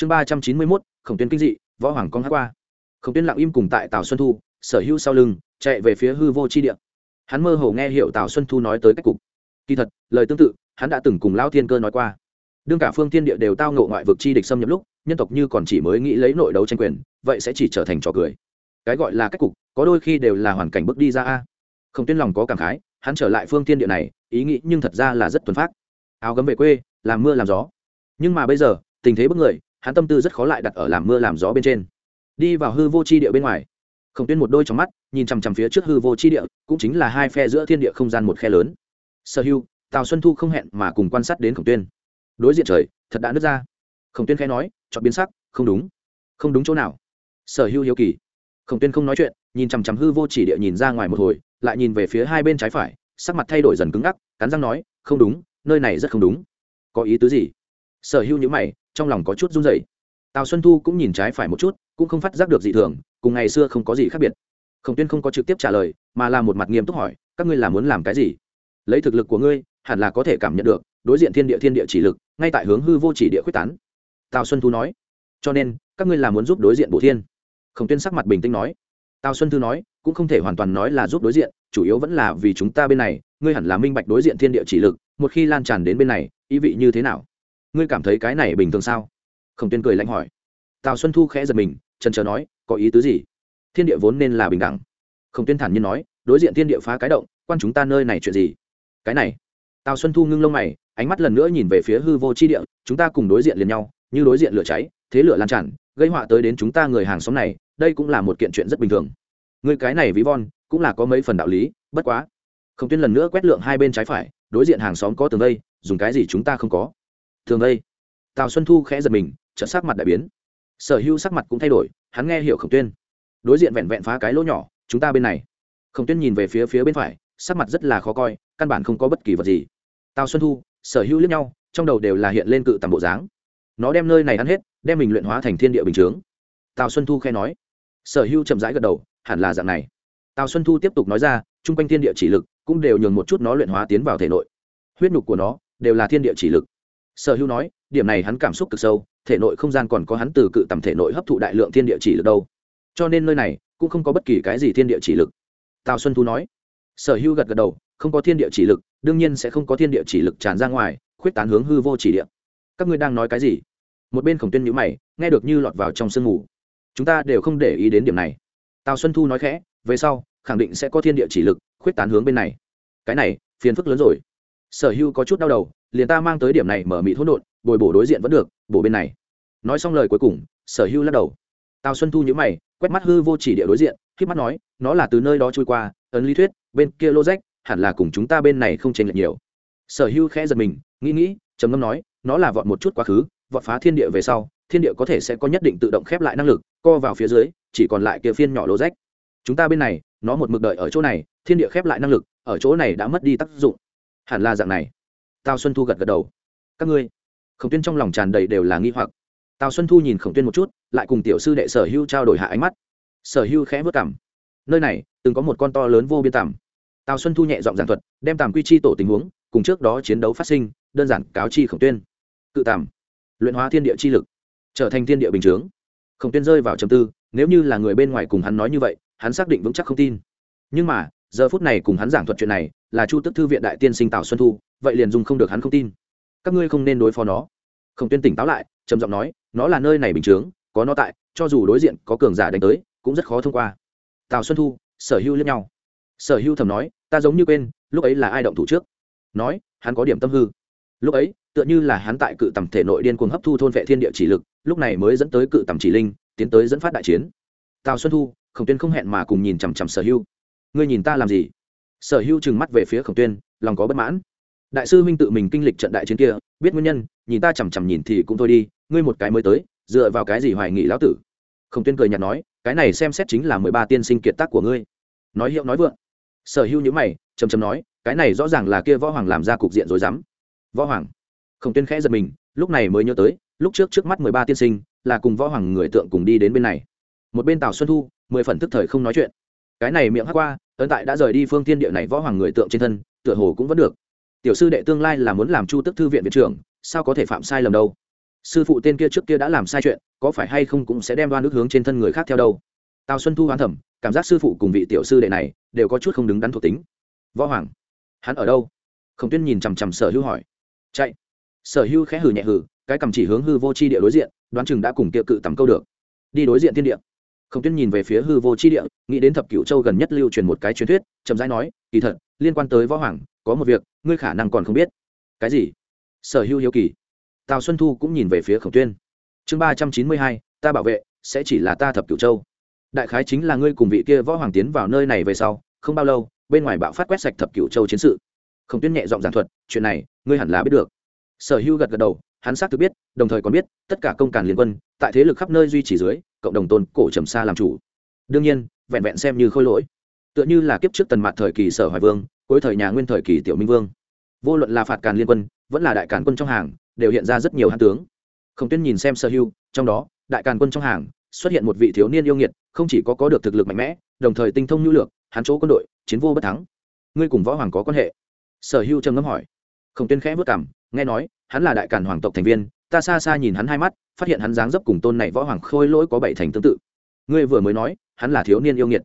chương ba trăm chín mươi mốt, khổng tuyến kinh dị, võ hoàng con hát qua. Khổng tuyến lặng im cùng tại tào xuân thu, sở hữu sau lưng, chạy về phía hư vô chi địa. Hắn mơ hồ nghe hiệu tào xuân thu nói tới cách cục. Kỳ thật, lời tương tự, hắn đã từng cùng lao thiên cơ nói qua. Đương cả phương thiên địa đều tao ngộ ngoại vực chi địch xâm nhập lúc, nhân tộc như còn chỉ mới nghĩ lấy nội đấu tranh quyền, vậy sẽ chỉ trở thành trò cười. Cái gọi là cách cục, có đôi khi đều là hoàn cảnh bước đi ra a. Không tuyên lòng có cảm khái, hắn trở lại phương thiên địa này, ý nghĩ nhưng thật ra là rất tuần phát áo gấm về quê, làm mưa làm gió. Nhưng mà bây giờ, tình thế bất người hắn tâm tư rất khó lại đặt ở làm mưa làm gió bên trên. Đi vào hư vô chi địa bên ngoài, khổng tuyên một đôi trong mắt, nhìn chằm chằm phía trước hư vô chi địa, cũng chính là hai phe giữa thiên địa không gian một khe lớn. Sở hưu, tào xuân thu không hẹn mà cùng quan sát đến khổng tuyên. Đối diện trời, thật đã nứt ra. Khổng tuyên khẽ nói, chọn biến sắc, không đúng. Không đúng chỗ nào? Sở hưu hiếu kỳ. Khổng tuyên không nói chuyện, nhìn chằm chằm hư vô chỉ địa nhìn ra ngoài một hồi, lại nhìn về phía hai bên trái phải, sắc mặt thay đổi dần cứng ngắc, cắn răng nói, không đúng, nơi này rất không đúng. Có ý tứ gì? Sở hưu nhữ mày trong lòng có chút run rẩy. Tào xuân thu cũng nhìn trái phải một chút, cũng không phát giác được gì thường, cùng ngày xưa không có gì khác biệt. Khổng tuyên không có trực tiếp trả lời, mà là một mặt nghiêm túc hỏi, các ngươi là muốn làm cái gì? Lấy thực lực của ngươi, hẳn là có thể cảm nhận được, đối diện thiên địa thiên địa chỉ lực, ngay tại hướng hư vô chỉ địa quyết tán. Tào xuân thu nói. Cho nên, các ngươi là muốn giúp đối diện bổ thiên. Khổng tuyên sắc mặt bình tĩnh nói. Tào xuân thư nói, cũng không thể hoàn toàn nói là giúp đối diện, chủ yếu vẫn là vì chúng ta bên này, ngươi hẳn là minh bạch đối diện thiên địa chỉ lực, một khi lan tràn đến bên này, ý vị như thế nào? Ngươi cảm thấy cái này bình thường sao? Khổng tuyên cười lạnh hỏi. Tào xuân thu khẽ giật mình trần trờ nói có ý tứ gì? Thiên địa vốn nên là bình đẳng. Khổng tuyên thản nhiên nói đối diện thiên địa phá cái động quan chúng ta nơi này chuyện gì? Cái này. Tào xuân thu ngưng lông mày ánh mắt lần nữa nhìn về phía hư vô chi địa chúng ta cùng đối diện liền nhau như đối diện lửa cháy thế lửa lan tràn gây họa tới đến chúng ta người hàng xóm này đây cũng là một kiện chuyện rất bình thường. Người cái này ví von cũng là có mấy phần đạo lý bất quá. Khổng tuyên lần nữa quét lượng hai bên trái phải đối diện hàng xóm có tường đây, dùng cái gì chúng ta không có? Thường đây, tào xuân thu khẽ giật mình trợ sắc mặt đại biến. Sở hữu sắc mặt cũng thay đổi hắn nghe hiểu khổng tuyên. Đối diện vẹn vẹn phá cái lỗ nhỏ chúng ta bên này. Khổng tuyên nhìn về phía phía bên phải sắc mặt rất là khó coi căn bản không có bất kỳ vật gì. Tào xuân thu sở hữu liếc nhau trong đầu đều là hiện lên cự tầm bộ dáng. Nó đem nơi này ăn hết đem mình luyện hóa thành thiên địa bình chướng. Tào xuân thu khe nói. Sở hữu chậm rãi gật đầu hẳn là dạng này. Tào xuân thu tiếp tục nói ra chung quanh thiên địa chỉ lực cũng đều nhường một chút nó luyện hóa tiến vào thể nội. Huyết nhục của nó đều là thiên địa chỉ lực sở hữu nói, điểm này hắn cảm xúc cực sâu, thể nội không gian còn có hắn từ cự tầm thể nội hấp thụ đại lượng thiên địa chỉ lực đâu. Cho nên nơi này cũng không có bất kỳ cái gì thiên địa chỉ lực. Tào xuân thu nói. Sở hữu gật gật đầu, không có thiên địa chỉ lực, đương nhiên sẽ không có thiên địa chỉ lực tràn ra ngoài, khuyết tán hướng hư vô chỉ địa. Các ngươi đang nói cái gì? Một bên khổng tuyên nhữ mày, nghe được như lọt vào trong sương mù. Chúng ta đều không để ý đến điểm này. Tào xuân thu nói khẽ, về sau, khẳng định sẽ có thiên địa chỉ lực, khuyết tán hướng bên này. Cái này, phiền phức lớn rồi sở Hưu có chút đau đầu, liền ta mang tới điểm này mở mị hỗn độn, bồi bổ đối diện vẫn được, bổ bên này. Nói xong lời cuối cùng, sở Hưu lắc đầu. Tào xuân thu nhữ mày, quét mắt hư vô chỉ địa đối diện khi mắt nói, nó là từ nơi đó trôi qua, ấn lý thuyết, bên kia lô rách hẳn là cùng chúng ta bên này không chênh lệch nhiều. Sở Hưu khẽ giật mình, nghĩ nghĩ, trầm ngâm nói, nó là vọt một chút quá khứ, vọt phá thiên địa về sau, thiên địa có thể sẽ có nhất định tự động khép lại năng lực, co vào phía dưới, chỉ còn lại kia phiên nhỏ lô rách chúng ta bên này, nó một mực đợi ở chỗ này, thiên địa khép lại năng lực, ở chỗ này đã mất đi tác dụng hẳn là dạng này. Tào xuân thu gật gật đầu. Các ngươi, khổng tuyên trong lòng tràn đầy đều là nghi hoặc. Tào xuân thu nhìn khổng tuyên một chút, lại cùng tiểu sư đệ sở hưu trao đổi hạ ánh mắt. Sở hưu khẽ vớt cảm nơi này, từng có một con to lớn vô biên tằm. Tào xuân thu nhẹ giọng giảng thuật, đem tàm quy chi tổ tình huống, cùng trước đó chiến đấu phát sinh, đơn giản cáo chi khổng tuyên. Cự tàm luyện hóa thiên địa chi lực, trở thành thiên địa bình chướng. Khổng tuyên rơi vào trầm tư, nếu như là người bên ngoài cùng hắn nói như vậy, hắn xác định vững chắc không tin. Nhưng mà giờ phút này cùng hắn giảng thuật chuyện này, là chu tức thư viện đại tiên sinh tào xuân thu, vậy liền dùng không được hắn không tin. Các ngươi không nên đối phó nó. Khổng tuyên tỉnh táo lại, trầm giọng nói, nó là nơi này bình chướng, có nó tại, cho dù đối diện có cường giả đánh tới, cũng rất khó thông qua. Tào xuân thu, sở hưu liếc nhau. Sở hưu thầm nói, ta giống như quên, lúc ấy là ai động thủ trước? Nói, hắn có điểm tâm hư. Lúc ấy, tựa như là hắn tại cự tầm thể nội điên cuồng hấp thu thôn vệ thiên địa chỉ lực, lúc này mới dẫn tới cự tầm chỉ linh, tiến tới dẫn phát đại chiến. Tào xuân thu, khổng tuyên không hẹn mà cùng nhìn chằm chằm sở hưu ngươi nhìn ta làm gì? Sở hưu trừng mắt về phía khổng tuyên, lòng có bất mãn. Đại sư Minh tự mình kinh lịch trận đại chiến kia, biết nguyên nhân, nhìn ta chằm chằm nhìn thì cũng thôi đi, ngươi một cái mới tới, dựa vào cái gì hoài nghị lão tử? Khổng tuyên cười nhạt nói, cái này xem xét chính là mười ba tiên sinh kiệt tác của ngươi. Nói hiệu nói vượng. Sở hữu nhữ mày chầm chầm nói, cái này rõ ràng là kia võ hoàng làm ra cục diện rồi dám võ hoàng. Khổng tuyên khẽ giật mình, lúc này mới nhớ tới, lúc trước trước mắt mười ba tiên sinh, là cùng võ hoàng người tượng cùng đi đến bên này. Một bên tào xuân thu, mười phần tức thời không nói chuyện. Cái này miệng hát qua ấn tại đã rời đi phương thiên địa này võ hoàng người tượng trên thân, tựa hồ cũng vẫn được. Tiểu sư đệ tương lai là muốn làm chu tức thư viện viện trưởng, sao có thể phạm sai lầm đâu? Sư phụ tên kia trước kia đã làm sai chuyện, có phải hay không cũng sẽ đem đoan ước hướng trên thân người khác theo đâu? Tào xuân thu hoán thẩm, cảm giác sư phụ cùng vị tiểu sư đệ này đều có chút không đứng đắn thuộc tính. Võ hoàng, hắn ở đâu? Khổng tuyên nhìn chằm chằm sở hữu hỏi. Chạy. Sở hữu khẽ hử nhẹ hử cái cầm chỉ hướng hư vô c h i địa đối diện, đoán chừng đã cùng tiệ cự tầm câu được. Đi đối diện thiên địa khổng tuyên nhìn về phía hư vô chi địa, nghĩ đến thập cửu châu gần nhất lưu truyền một cái truyền thuyết, chậm rãi nói, kỳ thật, liên quan tới võ hoàng, có một việc, ngươi khả năng còn không biết. Cái gì? Sở hữu hiếu kỳ. Tào xuân thu cũng nhìn về phía khổng tuyên. Chương ba trăm chín mươi hai, ta bảo vệ, sẽ chỉ là ta thập cửu châu. Đại khái chính là ngươi cùng vị kia võ hoàng tiến vào nơi này về sau, không bao lâu, bên ngoài bạo phát quét sạch thập cửu châu chiến sự. Khổng tuyên nhẹ giọng giảng thuật, chuyện này, ngươi hẳn là biết được. Sở hữu gật gật đầu hắn xác thực biết, đồng thời còn biết, tất cả công càn liên quân, tại thế lực khắp nơi duy trì dưới, cộng đồng tôn cổ trầm xa làm chủ. Đương nhiên, vẹn vẹn xem như khôi lỗi. Tựa như là kiếp trước tần mạt thời kỳ sở hoài vương, cuối thời nhà nguyên thời kỳ tiểu minh vương. Vô luận là phạt càn liên quân, vẫn là đại càn quân trong hàng, đều hiện ra rất nhiều hãn tướng. Khổng tuyên nhìn xem sở hưu, trong đó, đại càn quân trong hàng, xuất hiện một vị thiếu niên yêu nghiệt, không chỉ có có được thực lực mạnh mẽ, đồng thời tinh thông nhu lược, hắn chỗ quân đội, chiến vô bất thắng. Ngươi cùng võ hoàng có quan hệ? Sở hưu trầm ngâm hỏi. Khổng tuyên khẽ vất cảm nghe nói, hắn là đại cản hoàng tộc thành viên, ta xa xa nhìn hắn hai mắt, phát hiện hắn dáng dấp cùng tôn này võ hoàng khôi lỗi có bảy thành tương tự. Ngươi vừa mới nói, hắn là thiếu niên yêu nghiệt.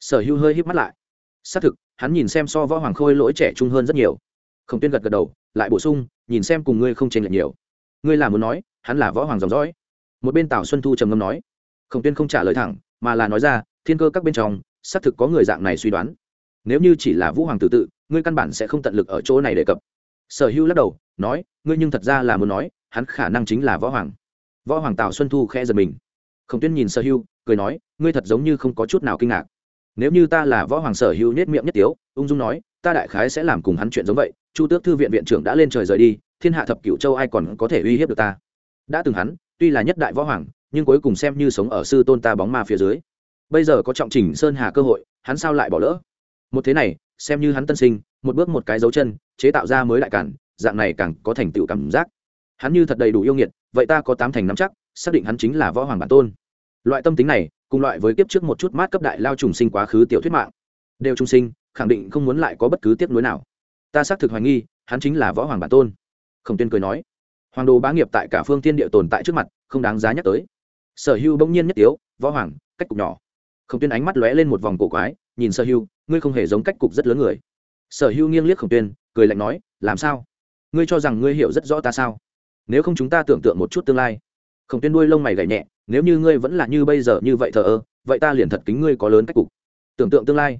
Sở hữu hơi híp mắt lại. Xác thực, hắn nhìn xem so võ hoàng khôi lỗi trẻ trung hơn rất nhiều. Khổng tuyên gật gật đầu, lại bổ sung, nhìn xem cùng ngươi không chênh lệch nhiều. Ngươi là muốn nói, hắn là võ hoàng dòng dõi. Một bên tào xuân thu trầm ngâm nói. Khổng tuyên không trả lời thẳng, mà là nói ra, thiên cơ các bên trong, xác thực có người dạng này suy đoán. Nếu như chỉ là vũ hoàng tử tự, ngươi căn bản sẽ không tận lực ở chỗ này đề cập sở hữu lắc đầu, nói, ngươi nhưng thật ra là muốn nói, hắn khả năng chính là võ hoàng. Võ hoàng tào xuân thu khẽ giật mình. Khổng tuyên nhìn sở hữu, cười nói, ngươi thật giống như không có chút nào kinh ngạc. Nếu như ta là võ hoàng sở hữu nhất miệng nhất tiếu, ung dung nói, ta đại khái sẽ làm cùng hắn chuyện giống vậy, chu tước thư viện viện trưởng đã lên trời rời đi, thiên hạ thập cựu châu ai còn có thể uy hiếp được ta? Đã từng hắn, tuy là nhất đại võ hoàng, nhưng cuối cùng xem như sống ở sư tôn ta bóng ma phía dưới. Bây giờ có trọng trình sơn hà cơ hội, hắn sao lại bỏ lỡ? Một thế này, xem như hắn tân sinh, một bước một cái dấu chân chế tạo ra mới đại cản, dạng này càng có thành tựu cảm giác. Hắn như thật đầy đủ yêu nghiệt, vậy ta có tám thành nắm chắc, xác định hắn chính là võ hoàng bản tôn. Loại tâm tính này, cùng loại với kiếp trước một chút mát cấp đại lao trùng sinh quá khứ tiểu thuyết mạng, đều trung sinh, khẳng định không muốn lại có bất cứ tiếp nối nào. Ta xác thực hoài nghi, hắn chính là võ hoàng bản tôn. Khổng tuyên cười nói, hoàng đồ bá nghiệp tại cả phương tiên địa tồn tại trước mặt, không đáng giá nhắc tới. Sở hưu bỗng nhiên nhất tiếu, võ hoàng, cách cục nhỏ. Khổng tuyên ánh mắt lóe lên một vòng cổ quái, nhìn sở hưu, ngươi không hề giống cách cục rất lớn người. Sở hưu nghiêng liếc khổng tuyên cười lạnh nói, làm sao? Ngươi cho rằng ngươi hiểu rất rõ ta sao? Nếu không chúng ta tưởng tượng một chút tương lai. Khổng tuyên đuôi lông mày gảy nhẹ, nếu như ngươi vẫn là như bây giờ như vậy thờ ơ, vậy ta liền thật kính ngươi có lớn cách cục. Tưởng tượng tương lai.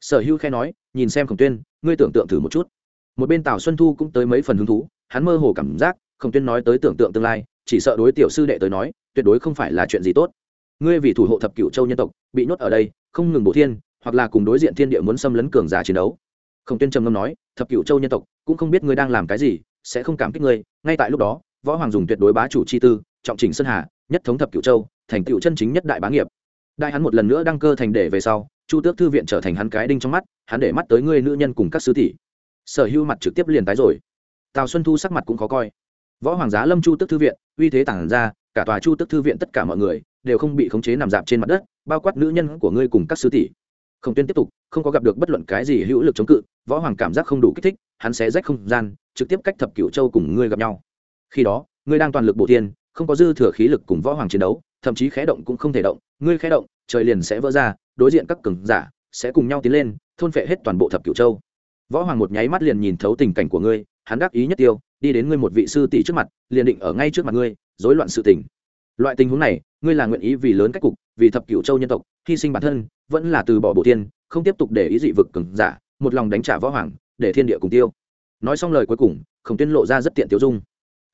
Sở hưu khe nói, nhìn xem khổng tuyên, ngươi tưởng tượng thử một chút. Một bên tào xuân thu cũng tới mấy phần hứng thú, hắn mơ hồ cảm giác, khổng tuyên nói tới tưởng tượng tương lai, chỉ sợ đối tiểu sư đệ tới nói, tuyệt đối không phải là chuyện gì tốt. Ngươi vì thủ hộ thập cựu châu nhân tộc, bị nhốt ở đây, không ngừng bổ thiên, hoặc là cùng đối diện thiên địa muốn xâm lấn cường giả chiến đấu. Khổng tuyên trầm ngâm nói thập Cửu châu nhân tộc, cũng không biết ngươi đang làm cái gì, sẽ không cảm kích ngươi. Ngay tại lúc đó, võ hoàng dùng tuyệt đối bá chủ chi tư, trọng chỉnh sơn hà, nhất thống thập cửu châu, thành cựu chân chính nhất đại bá nghiệp. Đại hắn một lần nữa đăng cơ thành để về sau, chu tước thư viện trở thành hắn cái đinh trong mắt, hắn để mắt tới ngươi nữ nhân cùng các sứ tỷ. Sở hữu mặt trực tiếp liền tái rồi. Tào xuân thu sắc mặt cũng khó coi. Võ hoàng giá lâm chu tước thư viện, uy thế tản ra, cả tòa chu tước thư viện tất cả mọi người đều không bị khống chế nằm dạp trên mặt đất, bao quát nữ nhân của ngươi cùng các sứ tỷ không tuyên tiếp tục, không có gặp được bất luận cái gì hữu lực chống cự, võ hoàng cảm giác không đủ kích thích, hắn sẽ rách không gian, trực tiếp cách thập cửu châu cùng ngươi gặp nhau. Khi đó, ngươi đang toàn lực bộ tiên không có dư thừa khí lực cùng võ hoàng chiến đấu, thậm chí khé động cũng không thể động, ngươi khé động, trời liền sẽ vỡ ra, đối diện các cường giả sẽ cùng nhau tiến lên, thôn phệ hết toàn bộ thập cửu châu. Võ hoàng một nháy mắt liền nhìn thấu tình cảnh của ngươi, hắn đắc ý nhất tiêu, đi đến ngươi một vị sư tỷ trước mặt, liền định ở ngay trước mặt ngươi, rối loạn sự tình. Loại tình huống này, ngươi là nguyện ý vì lớn cách cục vì thập cửu châu nhân tộc, hy sinh bản thân, vẫn là từ bỏ bộ tiên, không tiếp tục để ý dị vực cường giả, một lòng đánh trả võ hoàng, để thiên địa cùng tiêu. Nói xong lời cuối cùng, khổng tuyên lộ ra rất tiện tiêu dung.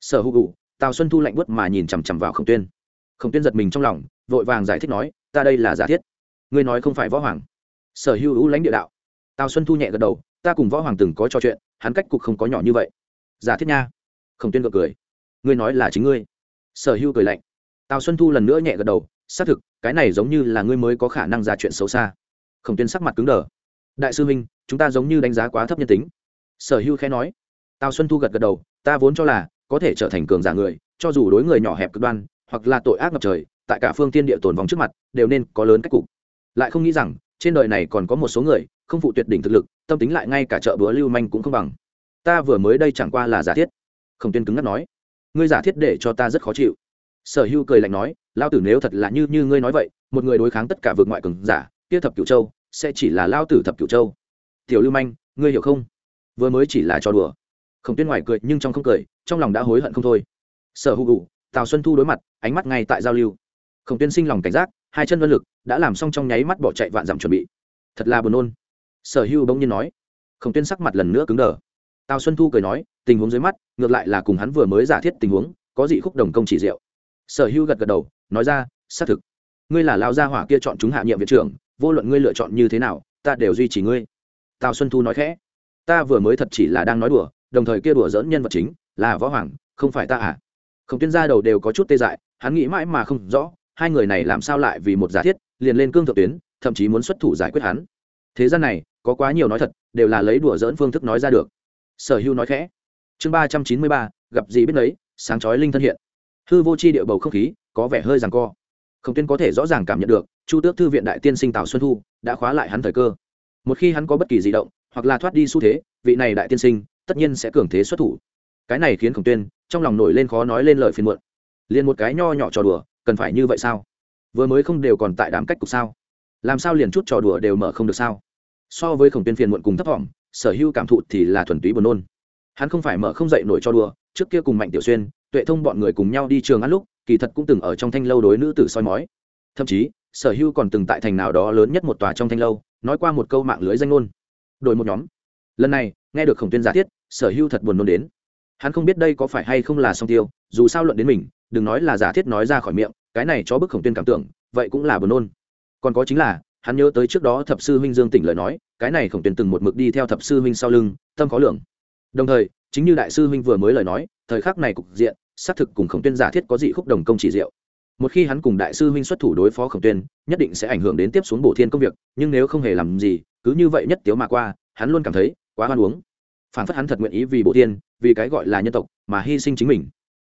Sở hữu gụ tào xuân thu lạnh bớt mà nhìn chằm chằm vào khổng tuyên. Khổng tuyên giật mình trong lòng, vội vàng giải thích nói, ta đây là giả thiết. Ngươi nói không phải võ hoàng. Sở hữu hữu lãnh địa đạo. Tào xuân thu nhẹ gật đầu, ta cùng võ hoàng từng có trò chuyện, hắn cách cục không có nhỏ như vậy. Giả thiết nha. Khổng tuyên gật cười. Ngươi nói là chính ngươi. Sở hữu cười lạnh. Tào xuân thu lần nữa nhẹ gật đầu xác thực, cái này giống như là ngươi mới có khả năng ra chuyện xấu xa. Khổng tuyên sắc mặt cứng đờ. Đại sư minh, chúng ta giống như đánh giá quá thấp nhân tính. Sở hữu khẽ nói. Tào xuân thu gật gật đầu, ta vốn cho là có thể trở thành cường giả người, cho dù đối người nhỏ hẹp cực đoan, hoặc là tội ác ngập trời, tại cả phương tiên địa tồn vòng trước mặt, đều nên có lớn cách cục. Lại không nghĩ rằng, trên đời này còn có một số người, không phụ tuyệt đỉnh thực lực, tâm tính lại ngay cả chợ búa lưu manh cũng không bằng. Ta vừa mới đây chẳng qua là giả thiết. Khổng tuyên cứng ngắt nói. Ngươi giả thiết để cho ta rất khó chịu sở hưu cười lạnh nói lao tử nếu thật là như như ngươi nói vậy, một người đối kháng tất cả vượt ngoại cường giả, kia thập cửu châu, sẽ chỉ là lao tử thập cửu châu. Tiểu lưu manh, ngươi hiểu không? Vừa mới chỉ là trò đùa. Khổng tuyên ngoài cười nhưng trong không cười, trong lòng đã hối hận không thôi. Sở hữu gụ tào xuân thu đối mặt, ánh mắt ngay tại giao lưu. Khổng tuyên sinh lòng cảnh giác, hai chân vân lực, đã làm xong trong nháy mắt bỏ chạy vạn dặm chuẩn bị. Thật là buồn nôn. Sở hữu bỗng nhiên nói. Khổng tuyên sắc mặt lần nữa cứng đờ. Tào xuân thu cười nói, tình huống dưới mắt, ngược lại là cùng hắn vừa mới giả thiết tình huống, có dị khúc đồng công chỉ diệu sở hữu gật gật đầu, nói ra, xác thực. Ngươi là lao gia hỏa kia chọn chúng hạ nhiệm viện trưởng, vô luận ngươi lựa chọn như thế nào, ta đều duy trì ngươi. Tào xuân thu nói khẽ, ta vừa mới thật chỉ là đang nói đùa, đồng thời kia đùa dỡn nhân vật chính là võ hoàng, không phải ta à? Khổng tuyên gia đầu đều có chút tê dại, hắn nghĩ mãi mà không rõ, hai người này làm sao lại vì một giả thiết, liền lên cương thượng tuyến, thậm chí muốn xuất thủ giải quyết hắn. Thế gian này, có quá nhiều nói thật, đều là lấy đùa dỡn phương thức nói ra được. Sở hưu nói khẽ, chương ba trăm chín mươi ba, gặp gì biết lấy sáng chói linh thân hiện hư vô chi địa bầu không khí có vẻ hơi rằng co. Khổng tuyên có thể rõ ràng cảm nhận được, chu tước thư viện đại tiên sinh tào xuân thu đã khóa lại hắn thời cơ. Một khi hắn có bất kỳ di động, hoặc là thoát đi xu thế, vị này đại tiên sinh tất nhiên sẽ cường thế xuất thủ. Cái này khiến khổng tuyên trong lòng nổi lên khó nói lên lời phiền muộn. Liền một cái nho nhỏ trò đùa, cần phải như vậy sao? Vừa mới không đều còn tại đám cách cục sao? Làm sao liền chút trò đùa đều mở không được sao? So với khổng tuyên phiền muộn cùng thấp thỏm sở hữu cảm thụ thì là thuần túy buồn nôn. Hắn không phải mở không dậy nổi cho đùa, trước kia cùng mạnh tiểu xuyên tuệ thông bọn người cùng nhau đi trường ăn lúc, kỳ thật cũng từng ở trong thanh lâu đối nữ tử soi mói. Thậm chí, sở hưu còn từng tại thành nào đó lớn nhất một tòa trong thanh lâu, nói qua một câu mạng lưới danh ngôn. Đổi một nhóm. Lần này, nghe được khổng tuyên giả thiết, sở hưu thật buồn nôn đến. Hắn không biết đây có phải hay không là song tiêu, dù sao luận đến mình, đừng nói là giả thiết nói ra khỏi miệng, cái này cho bức khổng tuyên cảm tưởng, vậy cũng là buồn nôn. Còn có chính là, hắn nhớ tới trước đó thập sư huynh dương tỉnh lời nói, cái này khổng tuyên từng một mực đi theo thập sư huynh sau lưng, tâm khó lường. Đồng thời, chính như đại sư huynh vừa mới lời nói, thời khắc này cục diện xác thực cùng khổng tuyên giả thiết có dị khúc đồng công chỉ diệu. Một khi hắn cùng đại sư huynh xuất thủ đối phó khổng tuyên, nhất định sẽ ảnh hưởng đến tiếp xuống bổ thiên công việc, nhưng nếu không hề làm gì, cứ như vậy nhất tiếu mà qua, hắn luôn cảm thấy quá hoan uống. Phản phất hắn thật nguyện ý vì bổ thiên, vì cái gọi là nhân tộc mà hy sinh chính mình.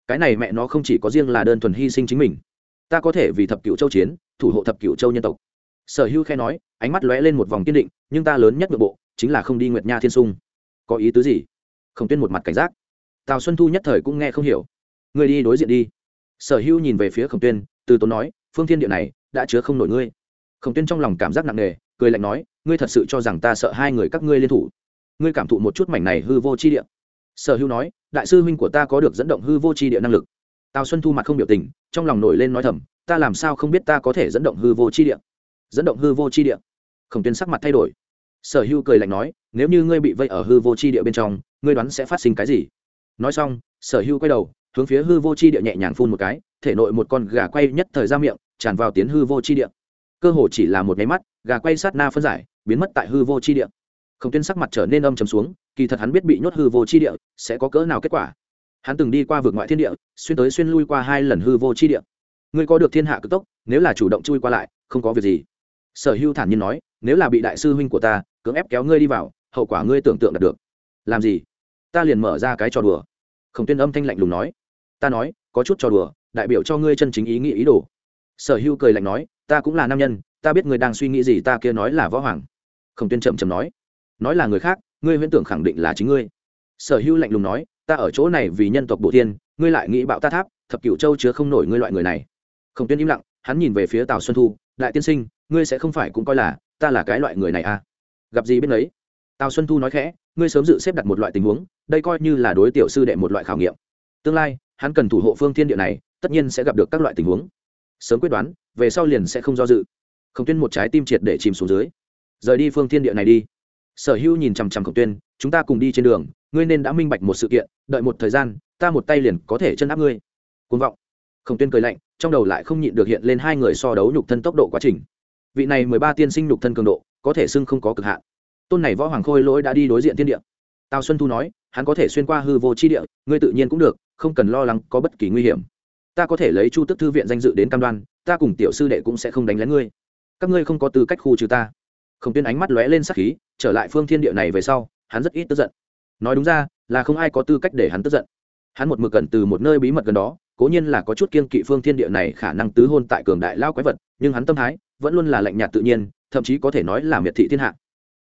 Cái này mẹ nó không chỉ có riêng là đơn thuần hy sinh chính mình. Ta có thể vì thập cựu châu chiến, thủ hộ thập cựu châu nhân tộc. Sở hữu khe nói, ánh mắt lóe lên một vòng kiên định, nhưng ta lớn nhất nội bộ chính là không đi nguyệt nha thiên sung. Có ý tứ gì? Khổng tuyên một mặt cảnh giác. Tào xuân thu nhất thời cũng nghe không hiểu người đi đối diện đi. Sở hữu nhìn về phía khổng tuyên, từ tốn nói, phương thiên địa này, đã chứa không nổi ngươi. Khổng tuyên trong lòng cảm giác nặng nề, cười lạnh nói, ngươi thật sự cho rằng ta sợ hai người các ngươi liên thủ? Ngươi cảm thụ một chút mảnh này hư vô chi địa. Sở hữu nói, đại sư huynh của ta có được dẫn động hư vô chi địa năng lực. Tào xuân thu mặt không biểu tình, trong lòng nổi lên nói thầm, ta làm sao không biết ta có thể dẫn động hư vô chi địa? Dẫn động hư vô chi địa? Khổng tuyên sắc mặt thay đổi. Sở hữu cười lạnh nói, nếu như ngươi bị vây ở hư vô chi địa bên trong, ngươi đoán sẽ phát sinh cái gì? Nói xong, sở hữu quay đầu hướng phía hư vô chi địa nhẹ nhàng phun một cái, thể nội một con gà quay nhất thời ra miệng, tràn vào tiến hư vô chi địa. Cơ hồ chỉ là một nháy mắt, gà quay sát na phân giải, biến mất tại hư vô chi địa. Khổng tuyên sắc mặt trở nên âm trầm xuống, kỳ thật hắn biết bị nhốt hư vô chi địa sẽ có cỡ nào kết quả. Hắn từng đi qua vượt ngoại thiên địa, xuyên tới xuyên lui qua hai lần hư vô chi địa. Ngươi có được thiên hạ cực tốc, nếu là chủ động chui qua lại, không có việc gì. Sở hưu thản nhiên nói, nếu là bị đại sư huynh của ta cưỡng ép kéo ngươi đi vào, hậu quả ngươi tưởng tượng đạt được. Làm gì? Ta liền mở ra cái trò đùa. Khổng tuyên âm thanh lạnh lùng nói ta nói, có chút trò đùa, đại biểu cho ngươi chân chính ý nghĩ ý đồ. Sở hưu cười lạnh nói, ta cũng là nam nhân, ta biết ngươi đang suy nghĩ gì, ta kia nói là võ hoàng. Khổng tuyên chậm chậm nói nói là người khác, ngươi huyễn tưởng khẳng định là chính ngươi. Sở hưu lạnh lùng nói, ta ở chỗ này vì nhân tộc bộ tiên ngươi lại nghĩ bạo ta tháp, thập cửu châu chứa không nổi ngươi loại người này. Khổng tuyên im lặng, hắn nhìn về phía tào xuân thu, đại tiên sinh, ngươi sẽ không phải cũng coi là, ta là cái loại người này à? Gặp gì bên ấy? Tào xuân thu nói khẽ, ngươi sớm dự xếp đặt một loại tình huống, đây coi như là đối tiểu sư đệ một loại khảo nghiệm. Tương lai hắn cần thủ hộ phương thiên địa này, tất nhiên sẽ gặp được các loại tình huống. Sớm quyết đoán, về sau liền sẽ không do dự. Khổng tuyên một trái tim triệt để chìm xuống dưới. Rời đi phương thiên địa này đi. Sở hữu nhìn chằm chằm khổng tuyên, chúng ta cùng đi trên đường, ngươi nên đã minh bạch một sự kiện, đợi một thời gian, ta một tay liền có thể chân áp ngươi. Côn vọng. Khổng tuyên cười lạnh, trong đầu lại không nhịn được hiện lên hai người so đấu nhục thân tốc độ quá trình. Vị này mười ba tiên sinh nhục thân cường độ, có thể xưng không có cực hạn. Tôn này võ hoàng khôi lỗi đã đi đối diện thiên địa. Tào xuân thu nói, hắn có thể xuyên qua hư vô chi địa, ngươi tự nhiên cũng được không cần lo lắng có bất kỳ nguy hiểm. Ta có thể lấy chu tức thư viện danh dự đến cam đoan, ta cùng tiểu sư đệ cũng sẽ không đánh lén ngươi. Các ngươi không có tư cách khu trừ ta. Không tiên ánh mắt lóe lên sắc khí, trở lại phương thiên địa này về sau, hắn rất ít tức giận. Nói đúng ra, là không ai có tư cách để hắn tức giận. Hắn một mực gần từ một nơi bí mật gần đó, cố nhiên là có chút kiên kỵ phương thiên địa này khả năng tứ hôn tại cường đại lao quái vật, nhưng hắn tâm thái vẫn luôn là lạnh nhạt tự nhiên, thậm chí có thể nói là miệt thị thiên hạ.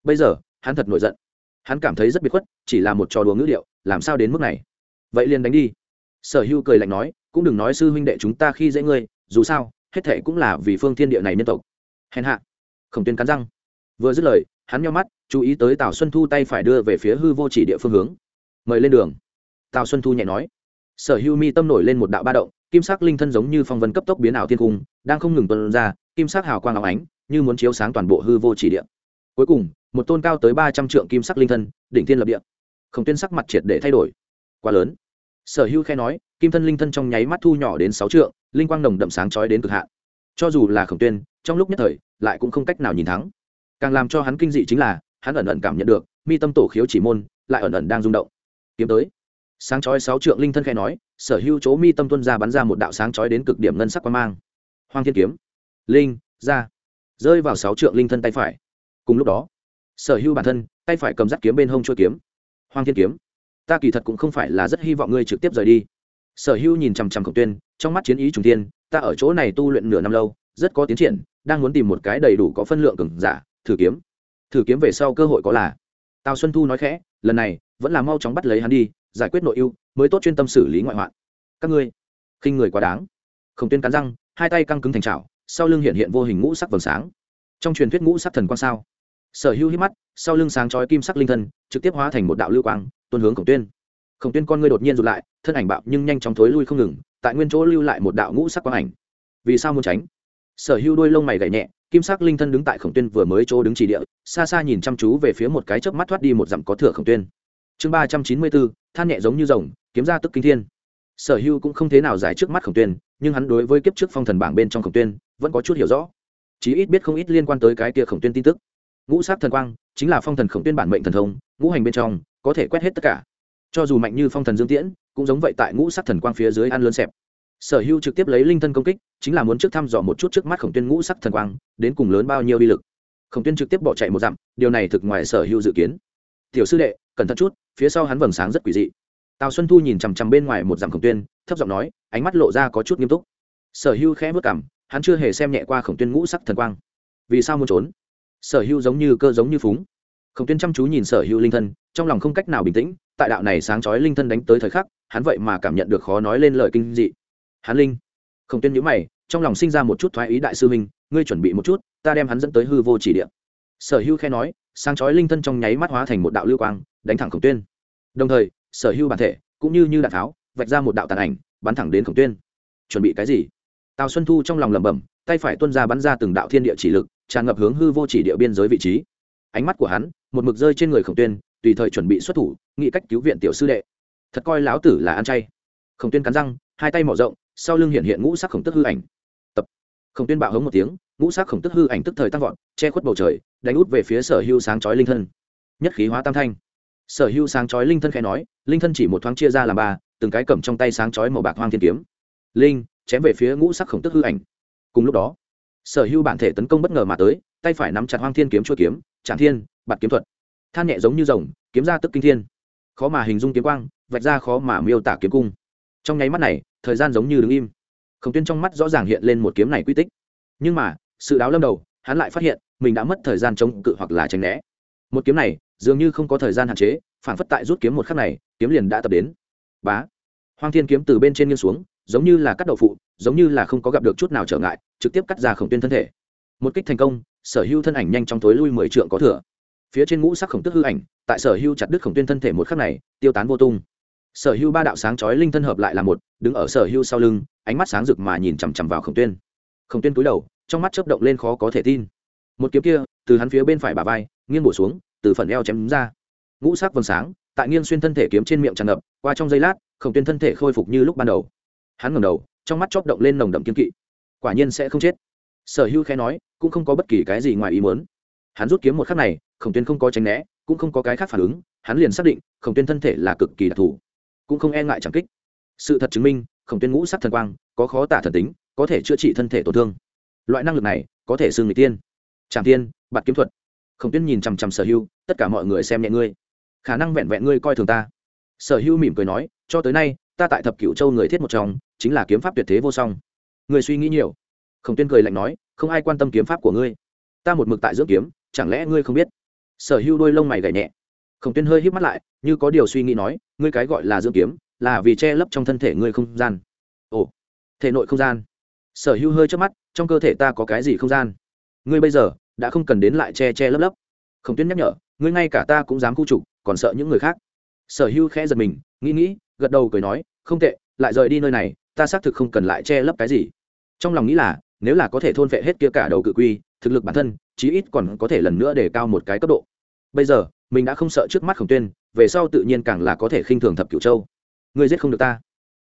Bây giờ, hắn thật nổi giận. Hắn cảm thấy rất biệt khuất, chỉ là một trò đùa ngữ điệu, làm sao đến mức này? Vậy liền đánh đi sở hưu cười lạnh nói, cũng đừng nói sư huynh đệ chúng ta khi dễ ngươi, dù sao, hết thệ cũng là vì phương thiên địa này nhân tộc. Hèn hạ. Khổng tuyên cắn răng. Vừa dứt lời, hắn nhau mắt, chú ý tới tào xuân thu tay phải đưa về phía hư vô chỉ địa phương hướng. Mời lên đường. Tào xuân thu nhẹ nói. Sở hưu mi tâm nổi lên một đạo ba động, kim sắc linh thân giống như phong vân cấp tốc biến ảo thiên cung, đang không ngừng tuân ra, kim sắc hào quang áo ánh, như muốn chiếu sáng toàn bộ hư vô chỉ địa. Cuối cùng, một tôn cao tới ba trăm trượng kim sắc linh thân, đỉnh thiên lập địa. Khổng tuyên sắc mặt triệt để thay đổi. Quá lớn sở hưu khe nói, kim thân linh thân trong nháy mắt thu nhỏ đến sáu trượng, linh quang nồng đậm sáng chói đến cực hạn. Cho dù là khổng tuyên, trong lúc nhất thời, lại cũng không cách nào nhìn thắng càng làm cho hắn kinh dị chính là, hắn ẩn ẩn cảm nhận được, mi tâm tổ khiếu chỉ môn, lại ẩn ẩn đang rung động. Kiếm tới. Sáng chói sáu trượng linh thân khe nói, sở hữu chỗ mi tâm tuân ra bắn ra một đạo sáng chói đến cực điểm ngân sắc quan mang. Hoàng thiên kiếm. Linh, ra. Rơi vào sáu trượng linh thân tay phải. Cùng lúc đó, sở hữu bản thân, tay phải cầm dắt kiếm bên hông trôi kiếm. Hoàng thiên kiếm ta kỳ thật cũng không phải là rất hy vọng ngươi trực tiếp rời đi. Sở hữu nhìn chằm chằm khổng tuyên, trong mắt chiến ý trùng tiên ta ở chỗ này tu luyện nửa năm lâu, rất có tiến triển, đang muốn tìm một cái đầy đủ có phân lượng cường giả, thử kiếm. Thử kiếm về sau cơ hội có là. Tào xuân thu nói khẽ, lần này, vẫn là mau chóng bắt lấy hắn đi, giải quyết nội ưu, mới tốt chuyên tâm xử lý ngoại hoạn. Các ngươi, khinh người quá đáng. Khổng tuyên cắn răng, hai tay căng cứng thành trào sau lưng hiện hiện vô hình ngũ sắc vầng sáng. Trong truyền thuyết ngũ sắc thần quan sao? Sở hữu hít mắt, sau lưng sáng chói kim sắc linh thân, trực tiếp hóa thành một đạo lưu quang, tuôn hướng khổng tuyên. Khổng tuyên con ngươi đột nhiên rụt lại, thân ảnh bạo nhưng nhanh chóng thối lui không ngừng, tại nguyên chỗ lưu lại một đạo ngũ sắc quang ảnh. Vì sao muốn tránh? Sở hữu đôi lông mày gậy nhẹ, kim sắc linh thân đứng tại khổng tuyên vừa mới chỗ đứng chỉ địa, xa xa nhìn chăm chú về phía một cái chớp mắt thoát đi một dặm có thừa khổng tuyên. Chương ba trăm chín mươi bốn, than nhẹ giống như rồng, kiếm ra tức kinh thiên. Sở hữu cũng không thế nào giải trước mắt khổng tuyên, nhưng hắn đối với kiếp trước phong thần bảng bên trong khổng tuyên, vẫn có chút hiểu rõ. Chí ít biết không ít liên quan tới cái kia khổng tuyên tin tức ngũ sát thần quang, chính là phong thần khổng tuyên bản mệnh thần thông, ngũ hành bên trong, có thể quét hết tất cả. Cho dù mạnh như phong thần dương tiễn, cũng giống vậy tại ngũ sát thần quang phía dưới ăn lớn xẹp. Sở hữu trực tiếp lấy linh thân công kích, chính là muốn trước thăm dò một chút trước mắt khổng tuyên ngũ sắc thần quang, đến cùng lớn bao nhiêu uy lực. Khổng tuyên trực tiếp bỏ chạy một dặm, điều này thực ngoài sở hữu dự kiến. Tiểu sư đệ, cẩn thận chút, phía sau hắn vầng sáng rất quỷ dị. Tào xuân thu nhìn chằm chằm bên ngoài một dặm khổng tuyên, thấp giọng nói, ánh mắt lộ ra có chút nghiêm túc. Sở hữu khẽ vất cảm hắn chưa hề xem nhẹ qua khổng tuyên ngũ sắc thần quang. Vì sao muốn trốn? Sở hữu giống như cơ giống như phúng. Khổng tuyên chăm chú nhìn sở hữu linh thân, trong lòng không cách nào bình tĩnh, tại đạo này sáng chói linh thân đánh tới thời khắc, hắn vậy mà cảm nhận được khó nói lên lời kinh dị. Hắn linh. Khổng tuyên nhữ mày, trong lòng sinh ra một chút thoái ý đại sư minh ngươi chuẩn bị một chút, ta đem hắn dẫn tới hư vô chỉ địa. Sở hữu khe nói, sáng chói linh thân trong nháy mắt hóa thành một đạo lưu quang, đánh thẳng khổng tuyên. Đồng thời, sở hữu bản thể, cũng như như đạn tháo, vạch ra một đạo tàn ảnh, bắn thẳng đến khổng tuyên. Chuẩn bị cái gì? Tào xuân thu trong lòng lẩm bẩm, tay phải tuân ra bắn ra từng đạo thiên địa chỉ lực tràn ngập hướng hư vô chỉ địa biên giới vị trí. Ánh mắt của hắn, một mực rơi trên người khổng tuyên, tùy thời chuẩn bị xuất thủ, nghĩ cách cứu viện tiểu sư đệ. Thật coi lão tử là ăn chay. Khổng tuyên cắn răng, hai tay mở rộng, sau lưng hiện hiện ngũ sắc khổng tức hư ảnh. Tập. Khổng tuyên bạo hống một tiếng, ngũ sắc khổng tức hư ảnh tức thời tăng vọt, che khuất bầu trời, đánh út về phía sở hưu sáng chói linh thân. Nhất khí hóa tam thanh. Sở hưu sáng chói linh thân khẽ nói, linh thân chỉ một thoáng chia ra làm ba, từng cái cầm trong tay sáng chói màu bạc hoang thiên kiếm. Linh, chém về phía ngũ sắc khổng tức hư ảnh. Cùng lúc đó sở hưu bản thể tấn công bất ngờ mà tới, tay phải nắm chặt hoang thiên kiếm chua kiếm tràn thiên, bạt kiếm thuật. Than nhẹ giống như rồng, kiếm ra tức kinh thiên. Khó mà hình dung kiếm quang, vạch ra khó mà miêu tả kiếm cung. Trong nháy mắt này, thời gian giống như đứng im. Khổng tuyên trong mắt rõ ràng hiện lên một kiếm này quy tích. Nhưng mà, sự đáo lâm đầu, hắn lại phát hiện, mình đã mất thời gian chống cự hoặc là tránh né. Một kiếm này, dường như không có thời gian hạn chế, phản phất tại rút kiếm một khắc này, kiếm liền đã tập đến. Bá! Hoang thiên kiếm từ bên trên nghiêng xuống giống như là cắt đậu phụ, giống như là không có gặp được chút nào trở ngại, trực tiếp cắt ra khổng tuyên thân thể. Một kích thành công, sở hưu thân ảnh nhanh trong tối lui mười trượng có thừa. Phía trên ngũ sắc khổng tức hư ảnh, tại sở hưu chặt đứt khổng tuyên thân thể một khắc này, tiêu tán vô tung. Sở hưu ba đạo sáng chói linh thân hợp lại là một, đứng ở sở hưu sau lưng, ánh mắt sáng rực mà nhìn chằm chằm vào khổng tuyên. Khổng tuyên cúi đầu, trong mắt chớp động lên khó có thể tin. Một kiếm kia, từ hắn phía bên phải bà vai, nghiêng bổ xuống, từ phần eo chém đúng ra. Ngũ sắc vầng sáng, tại nghiêng xuyên thân thể kiếm trên miệng tràn ngập, qua trong giây lát, khổng tuyên thân thể khôi phục như lúc ban đầu hắn ngẩng đầu, trong mắt chớp động lên nồng đậm kiên kỵ. Quả nhiên sẽ không chết. Sở hưu khẽ nói, cũng không có bất kỳ cái gì ngoài ý muốn. Hắn rút kiếm một khắc này, khổng tuyên không có tránh né, cũng không có cái khác phản ứng, hắn liền xác định, khổng tuyên thân thể là cực kỳ đặc thù. Cũng không e ngại chẳng kích. Sự thật chứng minh, khổng tuyên ngũ sắc thần quang, có khó tả thần tính, có thể chữa trị thân thể tổn thương. Loại năng lực này, có thể xưng người tiên. Tràng tiên, bạt kiếm thuật. Khổng tuyên nhìn chằm chằm sở hưu, tất cả mọi người xem nhẹ ngươi. Khả năng vẹn vẹn ngươi coi thường ta. Sở hưu mỉm cười nói, cho tới nay, ta tại thập cửu châu người thiết một trong chính là kiếm pháp tuyệt thế vô song. Người suy nghĩ nhiều. Khổng tuyên cười lạnh nói, không ai quan tâm kiếm pháp của ngươi. Ta một mực tại dưỡng kiếm, chẳng lẽ ngươi không biết? Sở hưu đôi lông mày gảy nhẹ. Khổng tuyên hơi híp mắt lại, như có điều suy nghĩ nói, ngươi cái gọi là dưỡng kiếm, là vì che lấp trong thân thể ngươi không gian. Ồ, thể nội không gian. Sở hữu hơi trước mắt, trong cơ thể ta có cái gì không gian? Ngươi bây giờ đã không cần đến lại che che lấp lấp. Khổng tuyên nhắc nhở, ngươi ngay cả ta cũng dám khu trục, còn sợ những người khác. Sở hữu khẽ giật mình, nghĩ nghĩ, gật đầu cười nói, không tệ, lại rời đi nơi này ta xác thực không cần lại che lấp cái gì. Trong lòng nghĩ là, nếu là có thể thôn vệ hết kia cả đầu cự quy, thực lực bản thân, chí ít còn có thể lần nữa để cao một cái cấp độ. Bây giờ, mình đã không sợ trước mắt khổng tuyên, về sau tự nhiên càng là có thể khinh thường thập cửu châu. Ngươi giết không được ta.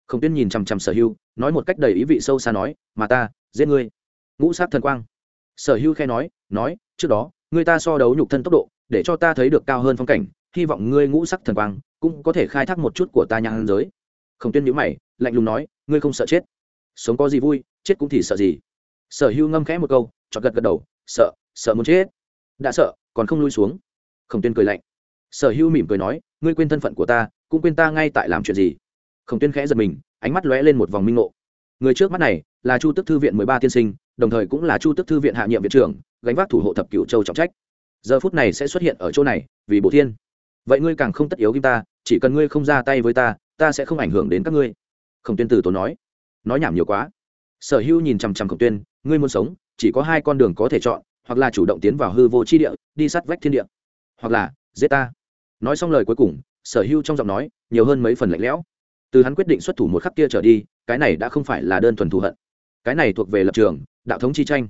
Khổng tuyên nhìn chằm chằm sở hưu, nói một cách đầy ý vị sâu xa nói, mà ta, giết ngươi. Ngũ sát thần quang. Sở hưu khe nói nói, trước đó, ngươi ta so đấu nhục thân tốc độ, để cho ta thấy được cao hơn phong cảnh, hy vọng ngươi ngũ sắc thần quang cũng có thể khai thác một chút của ta nhãn giới. Khổng tuyên nhíu mày lạnh lùng nói, ngươi không sợ chết? Sống có gì vui, chết cũng thì sợ gì. Sở hưu ngâm khẽ một câu chọt gật gật đầu, sợ sợ muốn chết. Đã sợ, còn không lui xuống. Khổng tuyên cười lạnh. Sở hưu mỉm cười nói, ngươi quên thân phận của ta, cũng quên ta ngay tại làm chuyện gì? Khổng tuyên khẽ giật mình, ánh mắt lóe lên một vòng minh ngộ. Người trước mắt này là chu tức thư viện mười ba tiên sinh, đồng thời cũng là chu tức thư viện hạ nhiệm viện trưởng, gánh vác thủ hộ thập cựu châu trọng trách. Giờ phút này sẽ xuất hiện ở chỗ này, vì bổ thiên. Vậy ngươi càng không tất yếu kim ta, chỉ cần ngươi không ra tay với ta ta sẽ không ảnh hưởng đến các ngươi khổng tuyên từ tốn nói. Nói nhảm nhiều quá. Sở hữu nhìn chằm chằm khổng tuyên, ngươi muốn sống, chỉ có hai con đường có thể chọn, hoặc là chủ động tiến vào hư vô chi địa, đi sát vách thiên địa, hoặc là giết ta. Nói xong lời cuối cùng, sở hữu trong giọng nói, nhiều hơn mấy phần lạnh lẽo. Từ hắn quyết định xuất thủ một khắc kia trở đi, cái này đã không phải là đơn thuần thù hận. Cái này thuộc về lập trường, đạo thống chi tranh.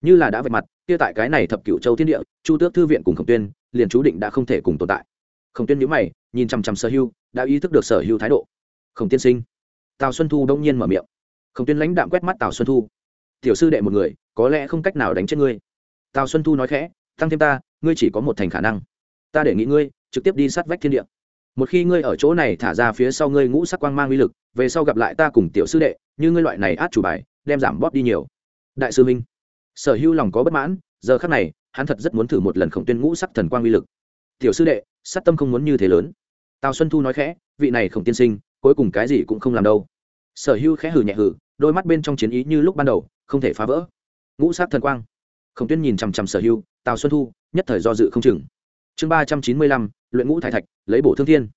Như là đã vạch mặt, kia tại cái này thập cửu châu thiên địa, chu tước thư viện cùng khổng tuyên, liền chú định đã không thể cùng tồn tại. Khổng tuyên nhữ mày, nhìn chằm chằm sở hưu đã ý thức được sở hưu thái độ. Khổng tiên sinh tào xuân thu đông nhiên mở miệng. Khổng tuyên lãnh đạm quét mắt tào xuân thu. Tiểu sư đệ một người, có lẽ không cách nào đánh chết ngươi. Tào xuân thu nói khẽ, tăng thêm ta, ngươi chỉ có một thành khả năng. Ta để nghĩ ngươi, trực tiếp đi sát vách thiên địa. Một khi ngươi ở chỗ này thả ra phía sau ngươi ngũ sắc quang mang uy lực, về sau gặp lại ta cùng tiểu sư đệ, như ngươi loại này át chủ bài, đem giảm bóp đi nhiều. Đại sư minh, sở hữu lòng có bất mãn, giờ khắc này, hắn thật rất muốn thử một lần khổng tuyên ngũ sắc thần quang uy lực. Tiểu sư đệ, sát tâm không muốn như thế lớn. Tào xuân thu nói khẽ, vị này khổng tiên sinh cuối cùng cái gì cũng không làm đâu. Sở hữu khẽ hử nhẹ hử đôi mắt bên trong chiến ý như lúc ban đầu, không thể phá vỡ. Ngũ sát thần quang. Khổng tuyên nhìn chằm chằm sở hữu tào xuân thu, nhất thời do dự không chừng. Chương ba trăm chín mươi lăm, luyện ngũ thải thạch, lấy bổ thương thiên.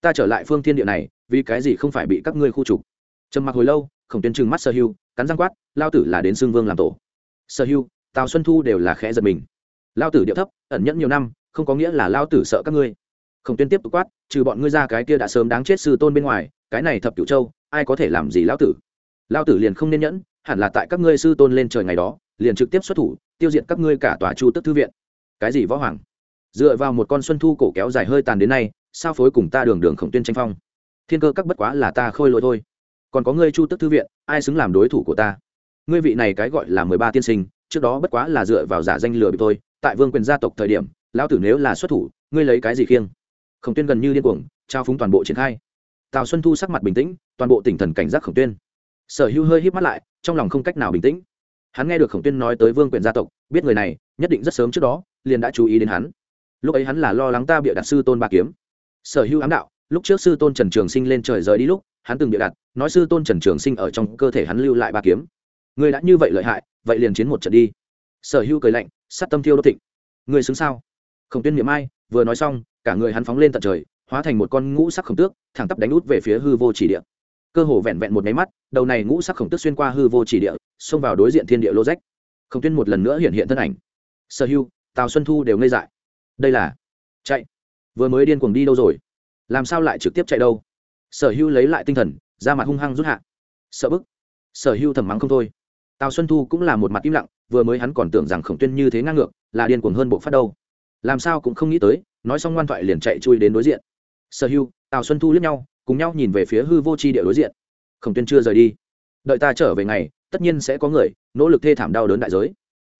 Ta trở lại phương thiên địa này, vì cái gì không phải bị các ngươi khu trục? Trầm mặc hồi lâu, khổng tuyên trừng mắt sở hưu, cắn răng quát, lao tử là đến xương vương làm tổ. Sở hưu, tào xuân thu đều là khẽ giật mình. Lao tử điệu thấp, ẩn nhẫn nhiều năm, không có nghĩa là lao tử sợ các ngươi khổng tuyên tiếp tục quát, trừ bọn ngươi ra cái kia đã sớm đáng chết sư tôn bên ngoài, cái này thập cửu châu, ai có thể làm gì lão tử? Lao tử liền không nên nhẫn, hẳn là tại các ngươi sư tôn lên trời ngày đó, liền trực tiếp xuất thủ, tiêu diệt các ngươi cả tòa chu tức thư viện. Cái gì võ hoàng? Dựa vào một con xuân thu cổ kéo dài hơi tàn đến nay, sao phối cùng ta đường đường khổng tuyên tranh phong? Thiên cơ các bất quá là ta khôi lỗi thôi. Còn có ngươi chu tức thư viện, ai xứng làm đối thủ của ta? Ngươi vị này cái gọi là mười ba tiên sinh, trước đó bất quá là dựa vào giả danh lừa bị tôi tại vương quyền gia tộc thời điểm, lão tử nếu là xuất thủ, ngươi lấy cái gì khiêng? Khổng tuyên gần như điên cuồng, trao phúng toàn bộ triển khai. Tào xuân thu sắc mặt bình tĩnh, toàn bộ tỉnh thần cảnh giác khổng tuyên. Sở hữu hơi híp mắt lại, trong lòng không cách nào bình tĩnh. Hắn nghe được khổng tuyên nói tới vương quyền gia tộc, biết người này, nhất định rất sớm trước đó, liền đã chú ý đến hắn. Lúc ấy hắn là lo lắng ta bịa đặt sư tôn ba kiếm. Sở hữu ám đạo, lúc trước sư tôn trần trường sinh lên trời rời đi lúc, hắn từng bịa đặt, nói sư tôn trần trường sinh ở trong cơ thể hắn lưu lại ba kiếm. Người đã như vậy lợi hại, vậy liền chiến một trận đi. Sở hữu cười lạnh sát tâm thiêu đô thịnh. Người xứng sao? Khổng tuyên miệng ai, vừa nói xong cả người hắn phóng lên tận trời hóa thành một con ngũ sắc khổng tước thẳng tắp đánh út về phía hư vô chỉ địa. Cơ hồ vẹn vẹn một máy mắt đầu này ngũ sắc khổng tước xuyên qua hư vô chỉ địa xông vào đối diện thiên địa lô rách khổng tuyên một lần nữa hiện hiện thân ảnh. Sở hưu, tào xuân thu đều ngây dại. Đây là chạy. Vừa mới điên cuồng đi đâu rồi? Làm sao lại trực tiếp chạy đâu? Sở hưu lấy lại tinh thần ra mặt hung hăng rút hạ. Sợ bức. Sở hưu thầm mắng không thôi. Tào xuân thu cũng là một mặt im lặng vừa mới hắn còn tưởng rằng khổng tuyên như thế ngang ngược là điên cuồng hơn bộ phát đâu làm sao cũng không nghĩ tới, nói xong ngoan thoại liền chạy chui đến đối diện. Sở hưu, tào xuân thu liếc nhau, cùng nhau nhìn về phía hư vô c h i địa đối diện. Khổng tuyên chưa rời đi. Đợi ta trở về ngày, tất nhiên sẽ có người, nỗ lực thê thảm đau đớn đại giới.